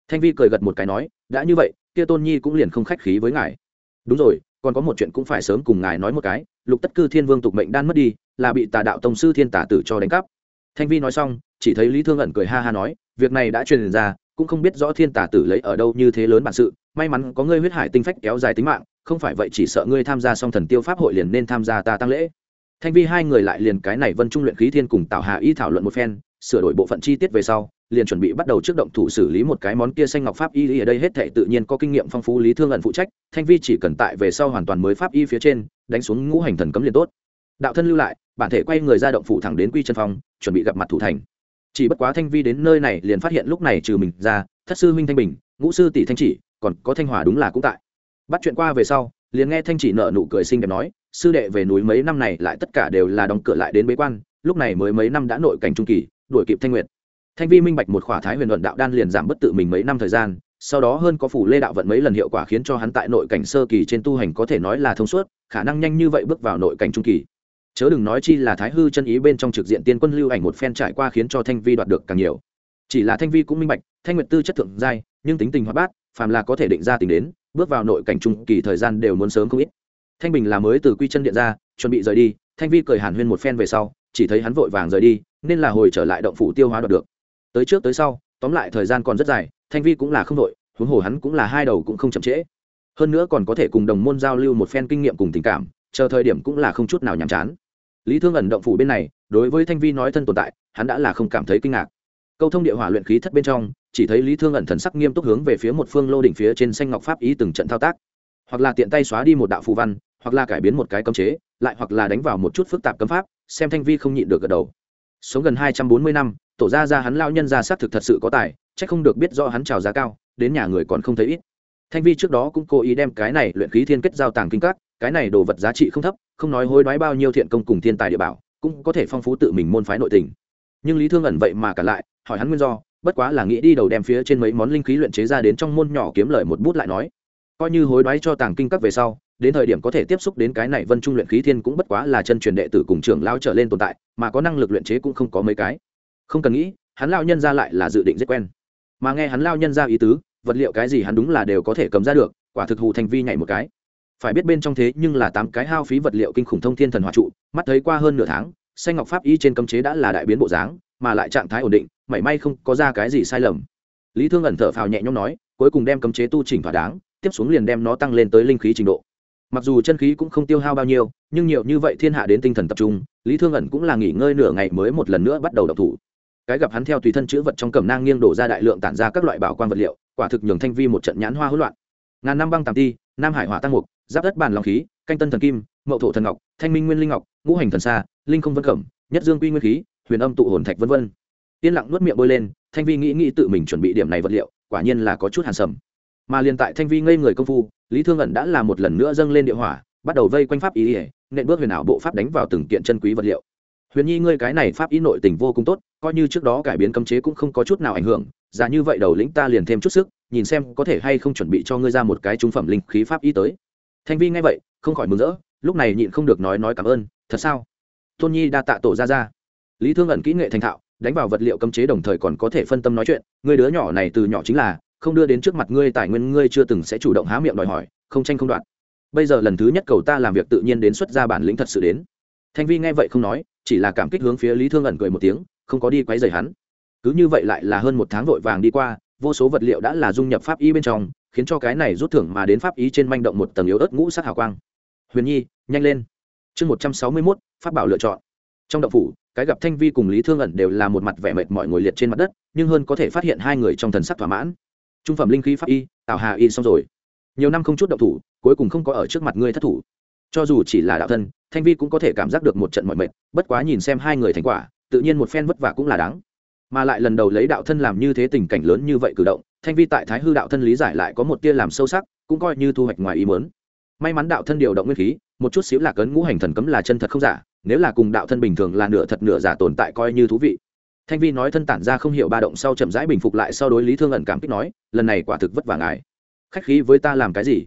Thanh vi cười gật một cái nói, đã như vậy, kia tôn nhi cũng liền không khách khí với ngài đúng rồi, còn có một chuyện cũng phải sớm cùng ngài nói một cái, lục tất cư thiên vương tục mệnh đan mất đi, là bị tà đạo tông sư thiên tả tử cho đánh cắp. Thanh vi nói xong, chỉ thấy lý thương ẩn cười ha ha nói, việc này đã truyền ra, cũng không biết rõ thiên tả tử lấy ở đâu như thế lớn bản sự, may mắn có ngươi huyết hải tinh phách kéo dài tính mạng, không phải vậy chỉ sợ ngươi tham gia xong thần tiêu pháp hội liền nên tham gia ta tăng lễ. Thanh vi hai người lại liền cái này vân trung luyện khí thiên cùng tạo hạ y thảo luận một phen sửa đổi bộ phận chi tiết về sau, liền chuẩn bị bắt đầu trước động thủ xử lý một cái món kia xanh ngọc pháp y ở đây hết thệ tự nhiên có kinh nghiệm phong phú lý thương ẩn phụ trách, thanh vi chỉ cần tại về sau hoàn toàn mới pháp y phía trên, đánh xuống ngũ hành thần cấm liền tốt. Đạo thân lưu lại, bản thể quay người ra động phủ thẳng đến quy chân phong, chuẩn bị gặp mặt thủ thành. Chỉ bất quá thanh vi đến nơi này liền phát hiện lúc này trừ mình ra, thất sư minh thanh bình, ngũ sư tỷ thanh chỉ, còn có thanh hòa đúng là cũng tại. Bắt chuyện qua về sau, liền nghe thanh chỉ nợ nụ cười xinh đẹp nói, sư đệ về núi mấy năm này lại tất cả đều là đóng cửa lại đến bế quan, lúc này mới mấy năm đã nội cảnh trung kỳ đuổi kịp thanh nguyệt. Thanh vi minh bạch một khỏa thái huyền luận đạo đan liền giảm bất tự mình mấy năm thời gian, sau đó hơn có phủ lê đạo vận mấy lần hiệu quả khiến cho hắn tại nội cảnh sơ kỳ trên tu hành có thể nói là thông suốt, khả năng nhanh như vậy bước vào nội cảnh trung kỳ. Chớ đừng nói chi là thái hư chân ý bên trong trực diện tiên quân lưu ảnh một phen trải qua khiến cho thanh vi đoạt được càng nhiều. Chỉ là thanh vi cũng minh bạch, thanh nguyệt tư chất thượng giai, nhưng tính tình hoạt bát, phàm là có thể định ra tính đến, bước vào nội cảnh trung kỳ thời gian đều muốn sớm không ít. Thanh bình là mới từ quy chân điện ra, chuẩn bị rời đi, thanh vi cười hàn huyên một phen về sau chỉ thấy hắn vội vàng rời đi, nên là hồi trở lại động phủ tiêu hóa đoạt được. Tới trước tới sau, tóm lại thời gian còn rất dài, thanh vi cũng là không đội huống hồ hắn cũng là hai đầu cũng không chậm trễ. Hơn nữa còn có thể cùng đồng môn giao lưu một phen kinh nghiệm cùng tình cảm, chờ thời điểm cũng là không chút nào nhàm chán. Lý thương ẩn động phủ bên này, đối với thanh vi nói thân tồn tại, hắn đã là không cảm thấy kinh ngạc. Câu thông địa hỏa luyện khí thất bên trong, chỉ thấy lý thương ẩn thần sắc nghiêm túc hướng về phía một phương lô đỉnh phía trên xanh ngọc pháp ý từng trận thao tác. Hoặc là tiện tay xóa đi một đạo phù văn, hoặc là cải biến một cái cấm chế, lại hoặc là đánh vào một chút phức tạp cấm pháp xem thanh vi không nhịn được gật đầu. Sống gần hai trăm bốn mươi năm, tổ ra ra hắn lao nhân ra xác thực thật sự có tài c h ắ c không được biết do hắn trào giá cao, đến nhà người còn không thấy ít. Thanh vi trước đó cũng cố ý đem cái này luyện khí thiên kết giao tàng kinh các, cái này đồ vật giá trị không thấp, không nói hối đoái bao nhiêu thiện công cùng thiên tài địa bảo, cũng có thể phong phú tự mình môn phái nội tình. Nhưng lý thương ẩn vậy mà cả lại, hỏi hắn nguyên do, bất quá là nghĩ đi đầu đem phía trên mấy món linh khí luyện chế ra đến trong môn nhỏ kiếm lời một bút lại nói. Coi như hối đoái cho tàng kinh các về sau đến thời điểm có thể tiếp xúc đến cái này vân trung luyện khí thiên cũng bất quá là chân truyền đệ tử cùng trưởng lao trở lên tồn tại, mà có năng lực luyện chế cũng không có mấy cái. Không cần nghĩ, hắn lao nhân ra lại là dự định rất quen. Mà nghe hắn lao nhân ra ý tứ, vật liệu cái gì hắn đúng là đều có thể cầm ra được, quả thực hù thành vi nhảy một cái. Phải biết bên trong thế nhưng là tám cái hao phí vật liệu kinh khủng thông thiên thần hòa trụ, mắt thấy qua hơn nửa tháng, xanh ngọc pháp y trên cấm chế đã là đại biến bộ dáng, mà lại trạng thái ổn định, mảy may không có ra cái gì sai lầm. Lý thương ẩn thở phào nhẹ nhõm nói, cuối cùng đem cấm chế tu chỉnh thỏa đáng, tiếp xuống liền đem nó tăng lên tới linh khí trình độ mặc dù chân khí cũng không tiêu hao bao nhiêu nhưng nhiều như vậy thiên hạ đến tinh thần tập trung lý thương ẩn cũng là nghỉ ngơi nửa ngày mới một lần nữa bắt đầu đọc thủ. Cái gặp hắn theo tùy thân chữ vật trong cẩm nang nghiêng đổ ra đại lượng tản ra các loại bảo quan vật liệu quả thực nhường thanh vi một trận nhãn hoa hỗn loạn. Ngàn năm băng tàm ti nam hải hỏa tăng mục giáp đất bàn lòng khí canh tân thần kim mậu thổ thần ngọc thanh minh nguyên linh ngọc ngũ hành thần xa, linh không vân cẩm nhất dương quy nguyên khí huyền âm tụ hồn thạch vân vân. Yên lặng nuốt miệng bôi lên thanh vi nghĩ nghĩ tự mình chuẩn bị điểm này vật liệu quả nhiên là có chút hàn sầm. Mà liền tại thanh vi ngây người công phu lý thương ẩn đã là một lần nữa dâng lên địa hỏa, bắt đầu vây quanh pháp ý ỉa nện bước huyền ảo bộ pháp đánh vào từng kiện chân quý vật liệu. Huyền nhi, ngươi cái này pháp ý nội tình vô cùng tốt, coi như trước đó cải biến cấm chế cũng không có chút nào ảnh hưởng, giả như vậy đầu lĩnh ta liền thêm chút sức, nhìn xem có thể hay không chuẩn bị cho ngươi ra một cái trung phẩm linh khí pháp ý tới. Thanh vi nghe vậy, không khỏi mừng rỡ, lúc này nhịn không được nói nói cảm ơn, thật sao? Tôn nhi đa tạ tổ ra ra lý thương ẩn kỹ nghệ thành thạo, đánh vào vật liệu cấm chế đồng thời còn có thể phân tâm nói chuyện, người đứa nhỏ này từ nhỏ chính là không đưa đến trước mặt ngươi tài nguyên, ngươi chưa từng sẽ chủ động há miệng đòi hỏi, không tranh không đoạn bây giờ lần thứ nhất cầu ta làm việc tự nhiên đến xuất ra bản lĩnh thật sự đến. Thanh vi nghe vậy không nói, chỉ là cảm kích hướng phía lý thương ẩn cười một tiếng, không có đi quấy rầy hắn. Cứ như vậy lại là hơn một tháng vội vàng đi qua, vô số vật liệu đã là dung nhập pháp y bên trong, khiến cho cái này rút thưởng mà đến pháp y trên manh động một tầng yếu ớt ngũ sắc hào quang. Huyền nhi, nhanh lên. Chương một trăm sáu mươi mốt, pháp bảo lựa chọn. Trong động phủ, cái gặp thanh vi cùng lý thương ẩn đều là một mặt vẻ mệt mỏi ngồi liệt trên mặt đất, nhưng hơn có thể phát hiện hai người trong thần sắc thỏa mãn trung phẩm linh khí pháp y, tạo hà y xong rồi. Nhiều năm không chút động thủ, cuối cùng không có ở trước mặt ngươi thất thủ. Cho dù chỉ là đạo thân, thanh vi cũng có thể cảm giác được một trận mọi mệt, bất quá nhìn xem hai người thành quả, tự nhiên một phen vất vả cũng là đáng. Mà lại lần đầu lấy đạo thân làm như thế tình cảnh lớn như vậy cử động, thanh vi tại thái hư đạo thân lý giải lại có một tia làm sâu sắc, cũng coi như thu hoạch ngoài ý mớn may mắn đạo thân điều động nguyên khí, một chút xíu lạc ấn ngũ hành thần cấm là chân thật không giả, nếu là cùng đạo thân bình thường là nửa thật nửa giả tồn tại coi như thú vị thanh vi nói thân tản ra không hiểu ba động sau chậm rãi bình phục lại sau đối lý thương ẩn cảm kích nói, lần này quả thực vất vả ngài. Khách khí với ta làm cái gì?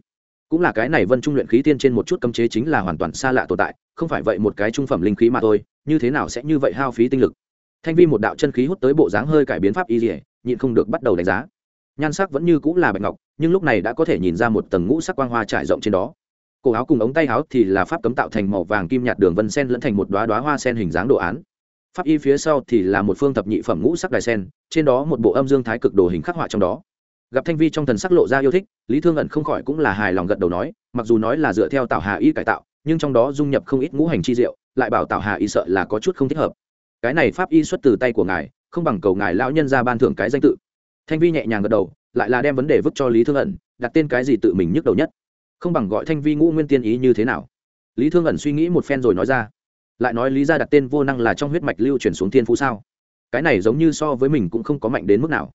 Cũng là cái này vân trung luyện khí tiên trên một chút cấm chế chính là hoàn toàn xa lạ tồn tại, không phải vậy một cái trung phẩm linh khí mà thôi, như thế nào sẽ như vậy hao phí tinh lực? Thanh vi một đạo chân khí hút tới bộ dáng hơi cải biến pháp y dỉa nhịn không được bắt đầu đánh giá. Nhan sắc vẫn như cũng là bạch ngọc, nhưng lúc này đã có thể nhìn ra một tầng ngũ sắc quang hoa trải rộng trên đó. Cổ áo cùng ống tay áo thì là pháp cấm tạo thành màu vàng kim nhạt đường vân sen lẫn thành một đoá đoá hoa sen hình dáng đồ án pháp y phía sau thì là một phương thập nhị phẩm ngũ sắc đài sen, trên đó một bộ âm dương thái cực đồ hình khắc họa trong đó. Gặp thanh vi trong thần sắc lộ ra yêu thích, lý thương ẩn không khỏi cũng là hài lòng gật đầu nói, mặc dù nói là dựa theo tạo hà y cải tạo, nhưng trong đó dung nhập không ít ngũ hành chi diệu, lại bảo tạo hà y sợ là có chút không thích hợp. Cái này pháp y xuất từ tay của ngài, không bằng cầu ngài lão nhân ra ban thưởng cái danh tự. Thanh vi nhẹ nhàng gật đầu, lại là đem vấn đề vứt cho lý thương ẩn, đặt tên cái gì tự mình nhức đầu nhất. Không bằng gọi thanh vi ngũ nguyên tiên ý như thế nào. Lý thương ẩn suy nghĩ một phen rồi nói ra lại nói lý ra đặt tên vô năng là trong huyết mạch lưu chuyển xuống thiên phú sao? Cái này giống như so với mình cũng không có mạnh đến mức nào.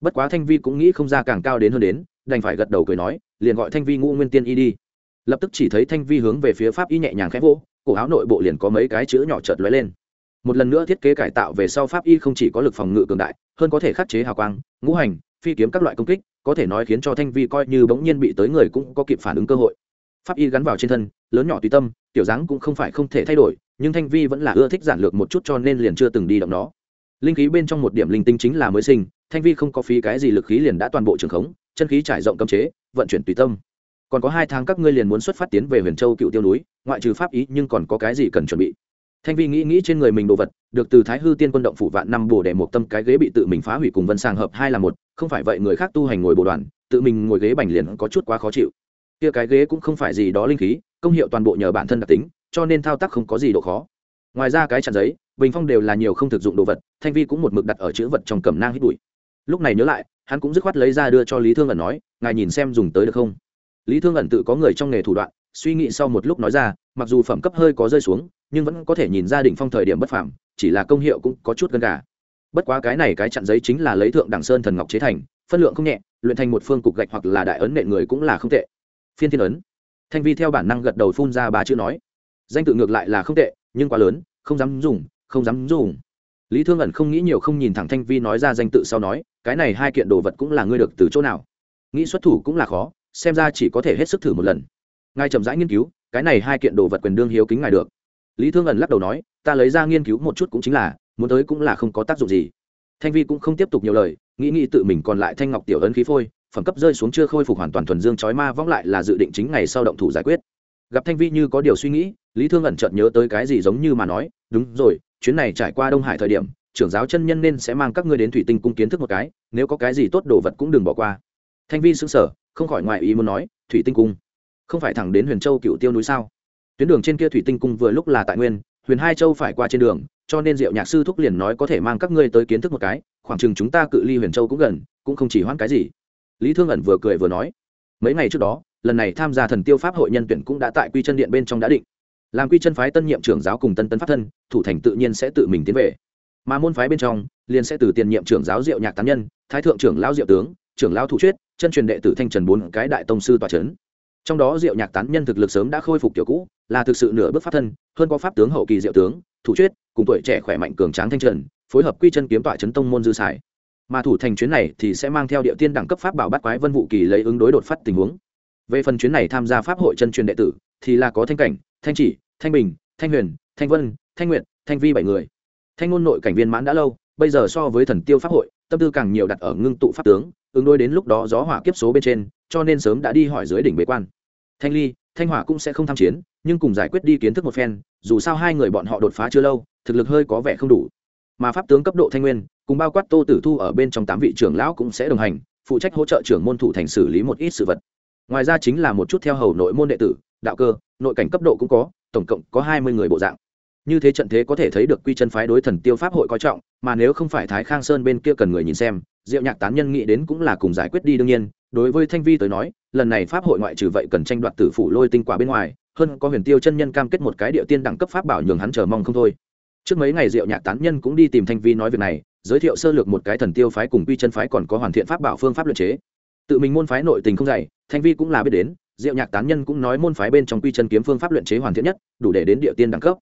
Bất quá thanh vi cũng nghĩ không ra càng cao đến hơn đến, đành phải gật đầu cười nói, liền gọi thanh vi ngũ nguyên tiên y đi. Lập tức chỉ thấy thanh vi hướng về phía pháp y nhẹ nhàng khẽ vỗ, cổ áo nội bộ liền có mấy cái chữ nhỏ chợt lóe lên. Một lần nữa thiết kế cải tạo về sau pháp y không chỉ có lực phòng ngự cường đại, hơn có thể khắc chế hào quang, ngũ hành, phi kiếm các loại công kích, có thể nói khiến cho thanh vi coi như bỗng nhiên bị tới người cũng có kịp phản ứng cơ hội. Pháp y gắn vào trên thân, lớn nhỏ tùy tâm, tiểu dáng cũng không phải không thể thay đổi nhưng thanh vi vẫn là ưa thích giản lược một chút cho nên liền chưa từng đi động nó. Linh khí bên trong một điểm linh tinh chính là mới sinh, thanh vi không có phí cái gì lực khí liền đã toàn bộ trường khống, chân khí trải rộng cấm chế, vận chuyển tùy tâm. Còn có hai tháng các ngươi liền muốn xuất phát tiến về huyền châu cựu tiêu núi, ngoại trừ pháp ý nhưng còn có cái gì cần chuẩn bị? Thanh vi nghĩ nghĩ trên người mình đồ vật, được từ thái hư tiên quân động phủ vạn năm bồ để một tâm cái ghế bị tự mình phá hủy cùng vân sàng hợp hai là một, không phải vậy người khác tu hành ngồi bồ đoàn, tự mình ngồi ghế bành liền có chút quá khó chịu. Kia cái ghế cũng không phải gì đó linh khí, công hiệu toàn bộ nhờ bản thân đặc tính cho nên thao tác không có gì độ khó. Ngoài ra cái chặn giấy bình phong đều là nhiều không thực dụng đồ vật thanh vi cũng một mực đặt ở chữ vật trong cẩm nang hít bụi. Lúc này nhớ lại hắn cũng dứt khoát lấy ra đưa cho lý thương ẩn nói ngài nhìn xem dùng tới được không? Lý thương ẩn tự có người trong nghề thủ đoạn suy nghĩ sau một lúc nói ra mặc dù phẩm cấp hơi có rơi xuống nhưng vẫn có thể nhìn ra đỉnh phong thời điểm bất phẳng, chỉ là công hiệu cũng có chút gần cả. bất quá cái này cái chặn giấy chính là lấy thượng đẳng sơn thần ngọc chế thành phân lượng không nhẹ luyện thành một phương cục gạch hoặc là đại ấn nện người cũng là không tệ. Phiên thiên ấn. Thanh vi theo bản năng gật đầu phun ra ba chữ nói danh tự ngược lại là không tệ, nhưng quá lớn, không dám dùng, không dám dùng. Lý thương ẩn không nghĩ nhiều, không nhìn thẳng thanh vi nói ra danh tự sau nói, cái này hai kiện đồ vật cũng là ngươi được từ chỗ nào? Nghĩ xuất thủ cũng là khó, xem ra chỉ có thể hết sức thử một lần. Ngài chậm rãi nghiên cứu, cái này hai kiện đồ vật quyền đương hiếu kính ngài được. Lý thương ẩn lắc đầu nói, ta lấy ra nghiên cứu một chút cũng chính là, muốn tới cũng là không có tác dụng gì. Thanh vi cũng không tiếp tục nhiều lời, nghĩ nghĩ tự mình còn lại thanh ngọc tiểu ấn khí phôi, phẩm cấp rơi xuống chưa khôi phục hoàn toàn thuần dương chói ma, vong lại là dự định chính ngày sau động thủ giải quyết gặp thanh vi như có điều suy nghĩ, lý thương ẩn chợt nhớ tới cái gì giống như mà nói, đúng rồi, chuyến này trải qua đông hải thời điểm, trưởng giáo chân nhân nên sẽ mang các ngươi đến thủy tinh cung kiến thức một cái, nếu có cái gì tốt đồ vật cũng đừng bỏ qua. Thanh vi xứng sở không khỏi ngoại ý muốn nói, thủy tinh cung? Không phải thẳng đến huyền châu cựu tiêu núi sao? Tuyến đường trên kia thủy tinh cung vừa lúc là tại nguyên, huyền hai châu phải qua trên đường, cho nên diệu nhạc sư thúc liền nói có thể mang các ngươi tới kiến thức một cái, khoảng chừng chúng ta cự ly huyền châu cũng gần, cũng không chỉ hoãn cái gì. Lý thương ẩn vừa cười vừa nói, mấy ngày trước đó lần này tham gia thần tiêu pháp hội nhân tuyển cũng đã tại quy chân điện bên trong đã định. Làm quy chân phái tân nhiệm trưởng giáo cùng tân tân pháp thân, thủ thành tự nhiên sẽ tự mình tiến về. Mà môn phái bên trong, liền sẽ từ tiền nhiệm trưởng giáo diệu nhạc tán nhân, thái thượng trưởng lao diệu tướng, trưởng lao thủ chuyết, chân truyền đệ tử thanh trần bốn cái đại tông sư tòa trấn trong đó diệu nhạc tán nhân thực lực sớm đã khôi phục kiểu cũ, là thực sự nửa bước pháp thân, hơn có pháp tướng hậu kỳ diệu tướng, thủ chuyết, cùng tuổi trẻ khỏe mạnh cường tráng thanh trần, phối hợp quy chân kiếm tọa chấn tông môn dư sải mà thủ thành chuyến này thì sẽ mang theo địa tiên đẳng cấp pháp bảo bắt quái vân vụ kỳ lấy ứng đối đột phát tình huống về phần chuyến này tham gia pháp hội chân truyền đệ tử, thì là có thanh cảnh, thanh chỉ, thanh bình, thanh huyền, thanh vân, thanh nguyện thanh vi bảy người. Thanh ngôn nội cảnh viên mãn đã lâu, bây giờ so với thần tiêu pháp hội, tâm tư càng nhiều đặt ở ngưng tụ pháp tướng, ứng đôi đến lúc đó gió hỏa kiếp số bên trên, cho nên sớm đã đi hỏi dưới đỉnh bế quan. Thanh ly, thanh hỏa cũng sẽ không tham chiến, nhưng cùng giải quyết đi kiến thức một phen, dù sao hai người bọn họ đột phá chưa lâu, thực lực hơi có vẻ không đủ. Mà pháp tướng cấp độ thanh nguyên, cùng bao quát tô tử thu ở bên trong tám vị trưởng lão cũng sẽ đồng hành, phụ trách hỗ trợ trưởng môn thủ thành xử lý một ít sự vật ngoài ra chính là một chút theo hầu nội môn đệ tử, đạo cơ, nội cảnh cấp độ cũng có, tổng cộng có hai mươi người bộ dạng. Như thế trận thế có thể thấy được quy chân phái đối thần tiêu pháp hội coi trọng, mà nếu không phải thái khang sơn bên kia cần người nhìn xem, diệu nhạc tán nhân nghĩ đến cũng là cùng giải quyết đi đương nhiên. Đối với thanh vi tới nói, lần này pháp hội ngoại trừ vậy cần tranh đoạt tử phủ lôi tinh quả bên ngoài, hơn có huyền tiêu chân nhân cam kết một cái địa tiên đẳng cấp pháp bảo nhường hắn chờ mong không thôi. Trước mấy ngày diệu nhạc tán nhân cũng đi tìm thanh vi nói việc này, giới thiệu sơ lược một cái thần tiêu phái cùng quy chân phái còn có hoàn thiện pháp bảo phương pháp luật chế tự mình môn phái nội tình không dày, thanh vi cũng là biết đến, diệu nhạc tán nhân cũng nói môn phái bên trong quy chân kiếm phương pháp luyện chế hoàn thiện nhất, đủ để đến địa tiên đẳng cấp.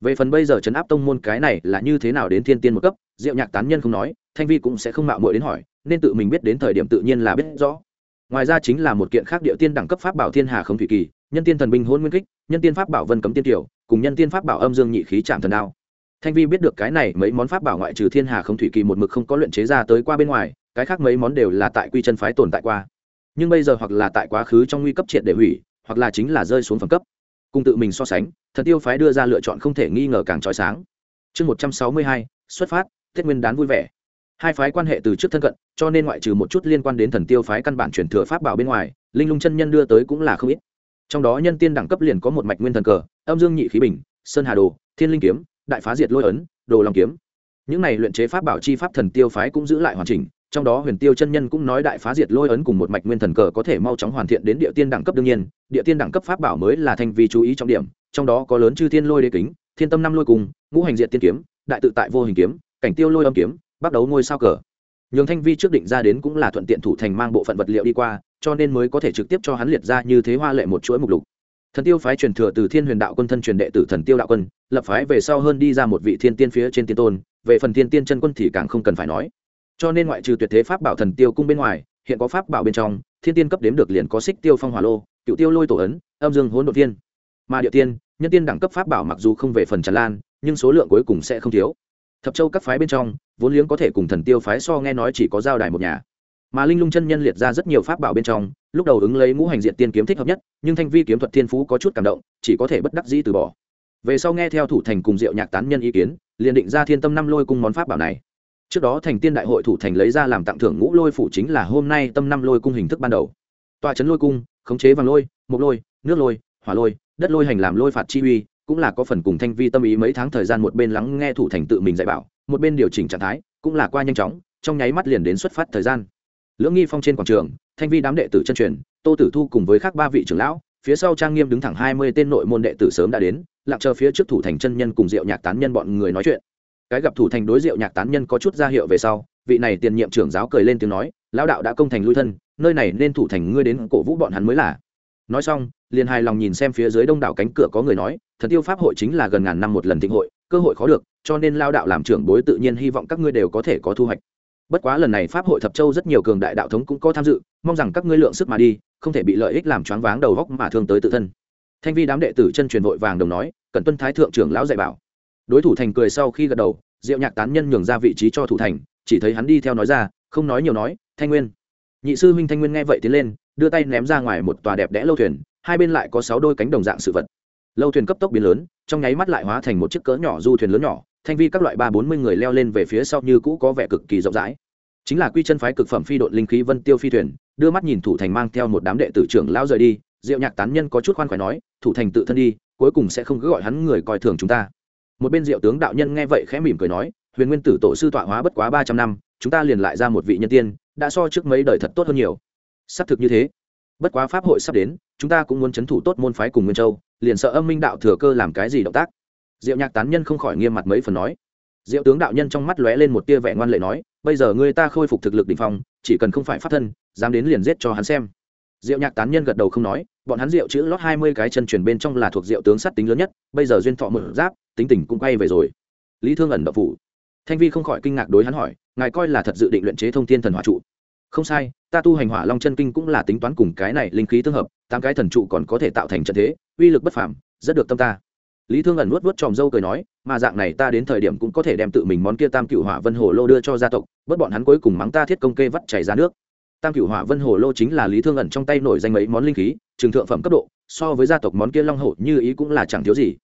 Về phần bây giờ chấn áp tông môn cái này là như thế nào đến thiên tiên một cấp, diệu nhạc tán nhân không nói, thanh vi cũng sẽ không mạo muội đến hỏi, nên tự mình biết đến thời điểm tự nhiên là biết rõ. Ngoài ra chính là một kiện khác địa tiên đẳng cấp pháp bảo thiên hà không thủy kỳ, nhân tiên thần binh hôn nguyên kích, nhân tiên pháp bảo vân cấm tiên tiểu cùng nhân tiên pháp bảo âm dương nhị khí trạm thần đao. Thanh vi biết được cái này mấy món pháp bảo ngoại trừ thiên hà không thủy kỳ một mực không có luyện chế ra tới qua bên ngoài cái khác mấy món đều là tại quy chân phái tồn tại qua. Nhưng bây giờ hoặc là tại quá khứ trong nguy cấp triệt để hủy, hoặc là chính là rơi xuống phẩm cấp. Cùng tự mình so sánh, thần tiêu phái đưa ra lựa chọn không thể nghi ngờ càng trói sáng. Chương một trăm sáu mươi hai, xuất phát, tết nguyên đán vui vẻ. Hai phái quan hệ từ trước thân cận, cho nên ngoại trừ một chút liên quan đến thần tiêu phái căn bản truyền thừa pháp bảo bên ngoài, linh lung chân nhân đưa tới cũng là không ít. Trong đó nhân tiên đẳng cấp liền có một mạch nguyên thần cờ, âm dương nhị khí bình, sơn hà đồ, thiên linh kiếm, đại phá diệt lôi ấn, đồ lòng kiếm. Những này luyện chế pháp bảo chi pháp thần tiêu phái cũng giữ lại hoàn chỉnh trong đó huyền tiêu chân nhân cũng nói đại phá diệt lôi ấn cùng một mạch nguyên thần cờ có thể mau chóng hoàn thiện đến địa tiên đẳng cấp đương nhiên, địa tiên đẳng cấp pháp bảo mới là thành vi chú ý trọng điểm, trong đó có lớn chư thiên lôi đế kính, thiên tâm năm lôi cùng, ngũ hành diệt tiên kiếm, đại tự tại vô hình kiếm, cảnh tiêu lôi âm kiếm, bắt đầu ngôi sao cờ. Nhường thanh vi trước định ra đến cũng là thuận tiện thủ thành mang bộ phận vật liệu đi qua, cho nên mới có thể trực tiếp cho hắn liệt ra như thế hoa lệ một chuỗi mục lục. Thần tiêu phái truyền thừa từ thiên huyền đạo quân thân truyền đệ tử thần tiêu đạo quân, lập phái về sau hơn đi ra một vị thiên tiên phía trên tiên tôn, về phần thiên tiên chân quân thì càng không cần phải nói cho nên ngoại trừ tuyệt thế pháp bảo thần tiêu cung bên ngoài, hiện có pháp bảo bên trong, thiên tiên cấp đếm được liền có xích tiêu phong hỏa lô, cựu tiêu lôi tổ ấn, âm dương hỗn độ tiên mà địa tiên, nhân tiên đẳng cấp pháp bảo mặc dù không về phần tràn lan, nhưng số lượng cuối cùng sẽ không thiếu. Thập châu các phái bên trong, vốn liếng có thể cùng thần tiêu phái so nghe nói chỉ có giao đài một nhà. Mà linh lung chân nhân liệt ra rất nhiều pháp bảo bên trong, lúc đầu ứng lấy ngũ hành diện tiên kiếm thích hợp nhất, nhưng thanh vi kiếm thuật thiên phú có chút cảm động, chỉ có thể bất đắc dĩ từ bỏ. Về sau nghe theo thủ thành cùng diệu nhạc tán nhân ý kiến, liền định ra thiên tâm năm lôi cung món pháp bảo này trước đó thành tiên đại hội thủ thành lấy ra làm tặng thưởng ngũ lôi phủ chính là hôm nay tâm năm lôi cung hình thức ban đầu. Tòa trấn lôi cung, khống chế vàng lôi, mộc lôi, nước lôi, hỏa lôi, đất lôi hành làm lôi phạt chi uy, cũng là có phần cùng thanh vi tâm ý mấy tháng thời gian một bên lắng nghe thủ thành tự mình dạy bảo, một bên điều chỉnh trạng thái, cũng là qua nhanh chóng, trong nháy mắt liền đến xuất phát thời gian. Lưỡng nghi phong trên quảng trường, thanh vi đám đệ tử chân truyền, tô tử thu cùng với các ba vị trưởng lão, phía sau trang nghiêm đứng thẳng hai mươi tên nội môn đệ tử sớm đã đến, lặng chờ phía trước thủ thành chân nhân cùng diệu nhạc tán nhân bọn người nói chuyện cái gặp thủ thành đối diệu nhạc tán nhân có chút ra hiệu về sau, vị này tiền nhiệm trưởng giáo cười lên tiếng nói, lão đạo đã công thành lui thân, nơi này nên thủ thành ngươi đến cổ vũ bọn hắn mới là. Nói xong, liền hài lòng nhìn xem phía dưới đông đảo cánh cửa có người nói, thần tiêu pháp hội chính là gần ngàn năm một lần thịnh hội, cơ hội khó được, cho nên lao đạo làm trưởng bối tự nhiên hy vọng các ngươi đều có thể có thu hoạch. Bất quá lần này pháp hội thập châu rất nhiều cường đại đạo thống cũng có tham dự, mong rằng các ngươi lượng sức mà đi, không thể bị lợi ích làm choáng váng đầu góc mà thương tới tự thân. Thanh vi đám đệ tử chân truyền vội vàng đồng nói cần tuân thái thượng trưởng lão dạy bảo đối thủ thành cười sau khi gật đầu, diệu nhạc tán nhân nhường ra vị trí cho thủ thành, chỉ thấy hắn đi theo nói ra, không nói nhiều nói, thanh nguyên. Nhị sư huynh thanh nguyên nghe vậy tiến lên, đưa tay ném ra ngoài một tòa đẹp đẽ lâu thuyền, hai bên lại có sáu đôi cánh đồng dạng sự vật. Lâu thuyền cấp tốc biến lớn, trong nháy mắt lại hóa thành một chiếc cỡ nhỏ du thuyền lớn nhỏ, thanh vi các loại ba bốn mươi người leo lên về phía sau như cũ có vẻ cực kỳ rộng rãi. Chính là quy chân phái cực phẩm phi đội linh khí vân tiêu phi thuyền, đưa mắt nhìn thủ thành mang theo một đám đệ tử trưởng lao rời đi, diệu nhạc tán nhân có chút khoan khoái nói, thủ thành tự thân đi, cuối cùng sẽ không cứ gọi hắn người coi thường chúng ta một bên diệu tướng đạo nhân nghe vậy khẽ mỉm cười nói, huyền nguyên tử tổ sư tọa hóa bất quá ba trăm năm, chúng ta liền lại ra một vị nhân tiên, đã so trước mấy đời thật tốt hơn nhiều. Xác thực như thế, bất quá pháp hội sắp đến, chúng ta cũng muốn c h ấ n thủ tốt môn phái cùng nguyên châu, liền sợ âm minh đạo thừa cơ làm cái gì động tác. Diệu nhạc tán nhân không khỏi nghiêm mặt mấy phần nói. Diệu tướng đạo nhân trong mắt lóe lên một tia vẻ ngoan lệ nói, bây giờ người ta khôi phục thực lực đ ỉ n h phong, chỉ cần không phải phát thân, dám đến liền giết cho hắn xem. Diệu nhạc tán nhân gật đầu không nói, bọn hắn diệu chữ lót hai mươi cái chân chuyển bên trong là thuộc diệu tướng sắt tính lớn nhất, bây giờ duyên thọ mở giáp tính tình cũng quay về rồi. Lý thương ẩn đậu phủ. Thanh vi không khỏi kinh ngạc đối hắn hỏi ngài coi là thật dự định luyện chế thông thiên thần hỏa trụ? Không sai ta tu hành hỏa long chân kinh cũng là tính toán cùng cái này linh khí tương hợp tám cái thần trụ còn có thể tạo thành trận thế uy lực bất phàm, rất được tâm ta. Lý thương ẩn nuốt nuốt tròm dâu cười nói mà dạng này ta đến thời điểm cũng có thể đem tự mình món kia tam cựu hỏa vân hồ lô đưa cho gia tộc bất bọn hắn cuối cùng mắng ta thiết công kê vắt chảy ra nước. Tam cựu hỏa vân hồ lô chính là lý thương ẩn trong tay nổi danh mấy món linh khí trường thượng phẩm cấp độ so với gia tộc món kia long hổ như ý cũng là chẳng thiếu gì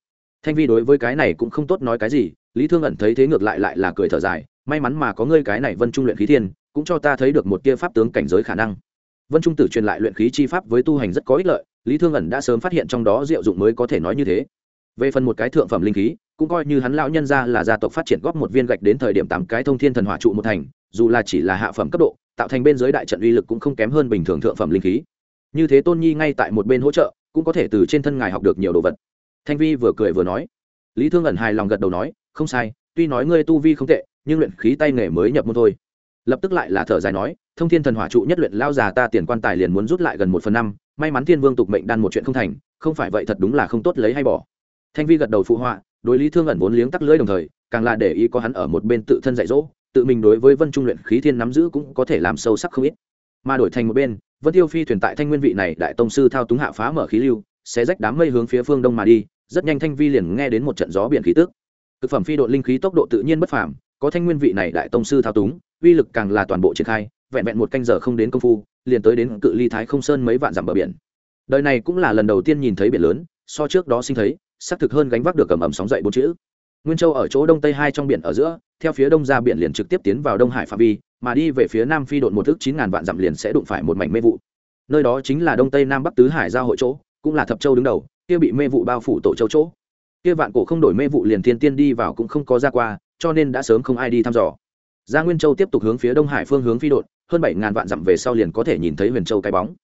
thanh vi đối với cái này cũng không tốt nói cái gì, lý thương ẩn thấy thế ngược lại lại là cười thở dài, may mắn mà có ngươi cái này vân trung luyện khí thiên, cũng cho ta thấy được một tia pháp tướng cảnh giới khả năng. Vân trung tử truyền lại luyện khí chi pháp với tu hành rất có ích lợi, lý thương ẩn đã sớm phát hiện trong đó diệu dụng mới có thể nói như thế. Về phần một cái thượng phẩm linh khí, cũng coi như hắn lão nhân ra là gia tộc phát triển góp một viên gạch đến thời điểm tám cái thông thiên thần hỏa trụ một thành, dù là chỉ là hạ phẩm cấp độ, tạo thành bên dưới đại trận uy lực cũng không kém hơn bình thường thượng phẩm linh khí. Như thế tôn nhi ngay tại một bên hỗ trợ, cũng có thể từ trên thân ngài học được nhiều đồ vật thanh vi vừa cười vừa nói. Lý thương ẩn hài lòng gật đầu nói, không sai, tuy nói ngươi tu vi không tệ, nhưng luyện khí tay nghề mới nhập môn thôi. Lập tức lại là thở dài nói, thông thiên thần hỏa trụ nhất luyện lao già ta tiền quan tài liền muốn rút lại gần một phần năm, may mắn thiên vương tục mệnh đan một chuyện không thành, không phải vậy thật đúng là không tốt lấy hay bỏ. Thanh vi gật đầu phụ họa, đối lý thương ẩn vốn liếng tắc lưỡi đồng thời, càng là để ý có hắn ở một bên tự thân dạy dỗ, tự mình đối với vân trung luyện khí thiên nắm giữ cũng có thể làm sâu sắc không ít. Mà đổi thành một bên, vân tiêu phi thuyền tại thanh nguyên vị này đại tông sư thao túng hạ phá mở khí lưu sẽ rách đám mây hướng phía phương đông mà đi rất nhanh thanh vi liền nghe đến một trận gió biển khí tức. Thực phẩm phi độ linh khí tốc độ tự nhiên bất phàm, có thanh nguyên vị này đại tông sư thao túng, uy lực càng là toàn bộ triển khai, vẹn vẹn một canh giờ không đến công phu, liền tới đến cự ly thái không sơn mấy vạn dặm bờ biển. Đời này cũng là lần đầu tiên nhìn thấy biển lớn, so trước đó sinh thấy, xác thực hơn gánh vác được cầm ẩm sóng dậy bốn chữ. Nguyên châu ở chỗ đông tây hai trong biển ở giữa, theo phía đông ra biển liền trực tiếp tiến vào đông hải phạm vi, mà đi về phía nam phi độn một thước chín ngàn vạn dặm liền sẽ đụng phải một mảnh mê vụ. Nơi đó chính là đông tây nam bắc tứ hải giao hội chỗ cũng là thập châu đứng đầu, kia bị mê vụ bao phủ tổ châu chỗ. Kia vạn cổ không đổi mê vụ liền thiên tiên đi vào cũng không có ra qua, cho nên đã sớm không ai đi thăm dò. Gia nguyên châu tiếp tục hướng phía đông hải phương hướng phi đột, hơn bảy ngàn vạn dặm về sau liền có thể nhìn thấy huyền châu cái bóng.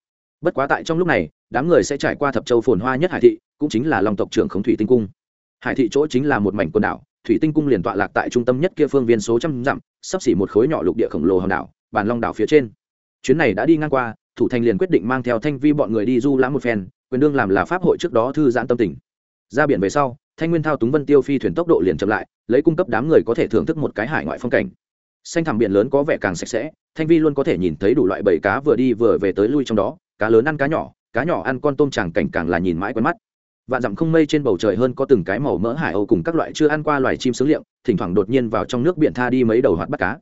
Bất quá tại trong lúc này, đám người sẽ trải qua thập châu phồn hoa nhất hải thị, cũng chính là lòng tộc trưởng khống thủy tinh cung. Hải thị chỗ chính là một mảnh quần đảo, thủy tinh cung liền tọa lạc tại trung tâm nhất kia phương viên số trăm dặm, sắp xỉ một khối nhỏ lục địa khổng lồ hòn đảo bàn long đảo phía trên. Chuyến này đã đi ngang qua, thủ thành liền quyết định mang theo thanh vi bọn người đi du lãm một phen quyền đương làm là pháp hội trước đó thư giãn tâm tình. Ra biển về sau, thanh nguyên thao túng vân tiêu phi thuyền tốc độ liền chậm lại, lấy cung cấp đám người có thể thưởng thức một cái hải ngoại phong cảnh. Xanh thẳm biển lớn có vẻ càng sạch sẽ, thanh vi luôn có thể nhìn thấy đủ loại bầy cá vừa đi vừa về tới lui trong đó, cá lớn ăn cá nhỏ cá nhỏ ăn con tôm tràng cảnh càng là nhìn mãi quen mắt. Vạn dặm không mây trên bầu trời hơn có từng cái màu mỡ hải âu cùng các loại chưa ăn qua loài chim sướng liệm thỉnh thoảng đột nhiên vào trong nước biển tha đi mấy đầu hoạt bắt cá.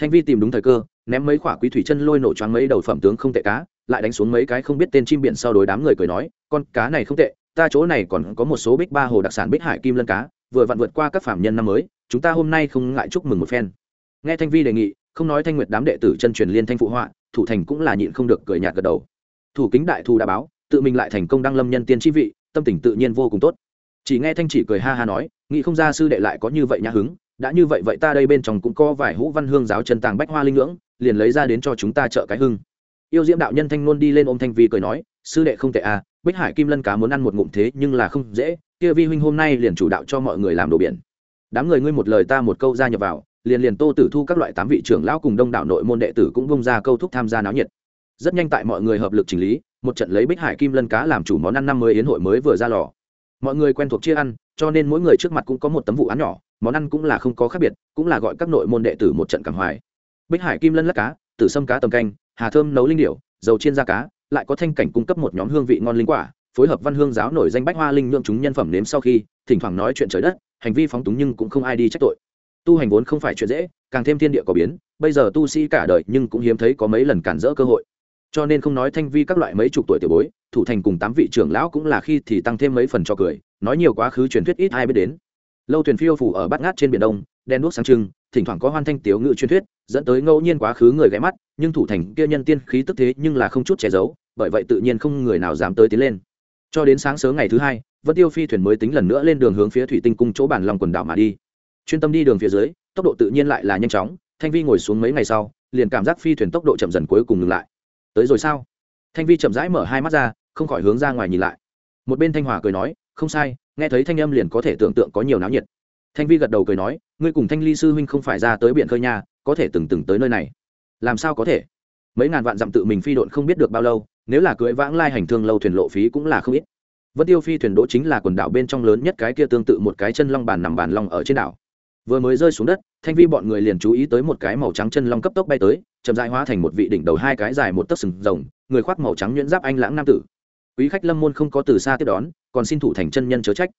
Thanh vi tìm đúng thời cơ, ném mấy quả quý thủy chân lôi nổ choáng mấy đầu phẩm tướng không tệ cá lại đánh xuống mấy cái không biết tên chim biển sau đối đám người cười nói, con cá này không tệ, ta chỗ này còn có một số bích ba hồ đặc sản bích hải kim lân cá, vừa vặn vượt qua các phạm nhân năm mới, chúng ta hôm nay không ngại chúc mừng một phen. Nghe thanh vi đề nghị, không nói thanh nguyệt đám đệ tử chân truyền liên thanh phụ họa, thủ thành cũng là nhịn không được cười nhạt gật đầu. Thủ kính đại thu đã báo, tự mình lại thành công đăng lâm nhân tiên chi vị, tâm tình tự nhiên vô cùng tốt. Chỉ nghe thanh chỉ cười ha ha nói, nghĩ không ra sư đệ lại có như vậy nhã hứng, đã như vậy vậy ta đây bên trong cũng có vài hũ văn hương giáo chân tàng bách hoa linh ngưỡng, liền lấy ra đến cho chúng ta trợ cái hưng yêu diễm đạo nhân thanh nôn đi lên ôm thanh vi cười nói, sư đệ không tệ à bích hải kim lân cá muốn ăn một ngụm thế nhưng là không dễ, kia vi huynh hôm nay liền chủ đạo cho mọi người làm đồ biển. Đám người ngươi một lời ta một câu ra nhập vào, liền liền tô tử thu các loại tám vị trưởng lão cùng đông đảo nội môn đệ tử cũng bông ra câu thúc tham gia náo nhiệt. Rất nhanh tại mọi người hợp lực chỉnh lý, một trận lấy bích hải kim lân cá làm chủ món ăn năm mươi yến hội mới vừa ra lò. Mọi người quen thuộc chia ăn, cho nên mỗi người trước mặt cũng có một tấm vụ án nhỏ, món ăn cũng là không có khác biệt, cũng là gọi các nội môn đệ tử một trận cảm hoài. Bích hải kim lân lắc cá, tử sâm cá tầm canh hà thơm nấu linh điểu, dầu chiên da cá, lại có thanh cảnh cung cấp một nhóm hương vị ngon linh quả, phối hợp văn hương giáo nổi danh bách hoa linh nhượng chúng nhân phẩm nếm sau khi, thỉnh thoảng nói chuyện trời đất, hành vi phóng túng nhưng cũng không ai đi trách tội. Tu hành vốn không phải chuyện dễ, càng thêm thiên địa có biến, bây giờ tu sĩ cả đời nhưng cũng hiếm thấy có mấy lần cản rỡ cơ hội. Cho nên không nói thanh vi các loại mấy chục tuổi tiểu bối, thủ thành cùng tám vị trưởng lão cũng là khi thì tăng thêm mấy phần cho cười, nói nhiều quá khứ truyền thuyết ít ai biết đến. Lâu thuyền phiêu phủ ở bát ngát trên biển đông đen đuốc sáng trưng, thỉnh thoảng có hoan thanh tiếu ngự truyền thuyết, dẫn tới ngẫu nhiên quá khứ người ghé mắt nhưng thủ thành kia nhân tiên khí tức thế nhưng là không chút che giấu, bởi vậy tự nhiên không người nào dám tới tiến lên. Cho đến sáng sớm ngày thứ hai, vân tiêu phi thuyền mới tính lần nữa lên đường hướng phía thủy tinh cung chỗ bản lòng quần đảo mà đi. Chuyên tâm đi đường phía dưới, tốc độ tự nhiên lại là nhanh chóng, thanh vi ngồi xuống mấy ngày sau, liền cảm giác phi thuyền tốc độ chậm dần cuối cùng ngừng lại. Tới rồi sao? Thanh vi chậm rãi mở hai mắt ra, không khỏi hướng ra ngoài nhìn lại. Một bên thanh hòa cười nói, không sai, nghe thấy thanh âm liền có thể tưởng tượng có nhiều náo nhiệt. Thanh vi gật đầu cười nói, ngươi cùng thanh ly sư huynh không phải ra tới biển khơi nhà có thể từng từng tới nơi này làm sao có thể? Mấy ngàn vạn dặm tự mình phi độn không biết được bao lâu, nếu là cưỡi vãng lai hành thương lâu thuyền lộ phí cũng là không ít. Vân tiêu phi thuyền đỗ chính là quần đảo bên trong lớn nhất cái kia tương tự một cái chân long bàn nằm bàn long ở trên đảo. Vừa mới rơi xuống đất, thanh vi bọn người liền chú ý tới một cái màu trắng chân long cấp tốc bay tới, chậm dại hóa thành một vị đỉnh đầu hai cái dài một tấc sừng rồng, người khoác màu trắng nhuyễn giáp anh lãng nam tử. Quý khách lâm môn không có từ xa tiếp đón, còn xin thủ thành chân nhân chớ trách.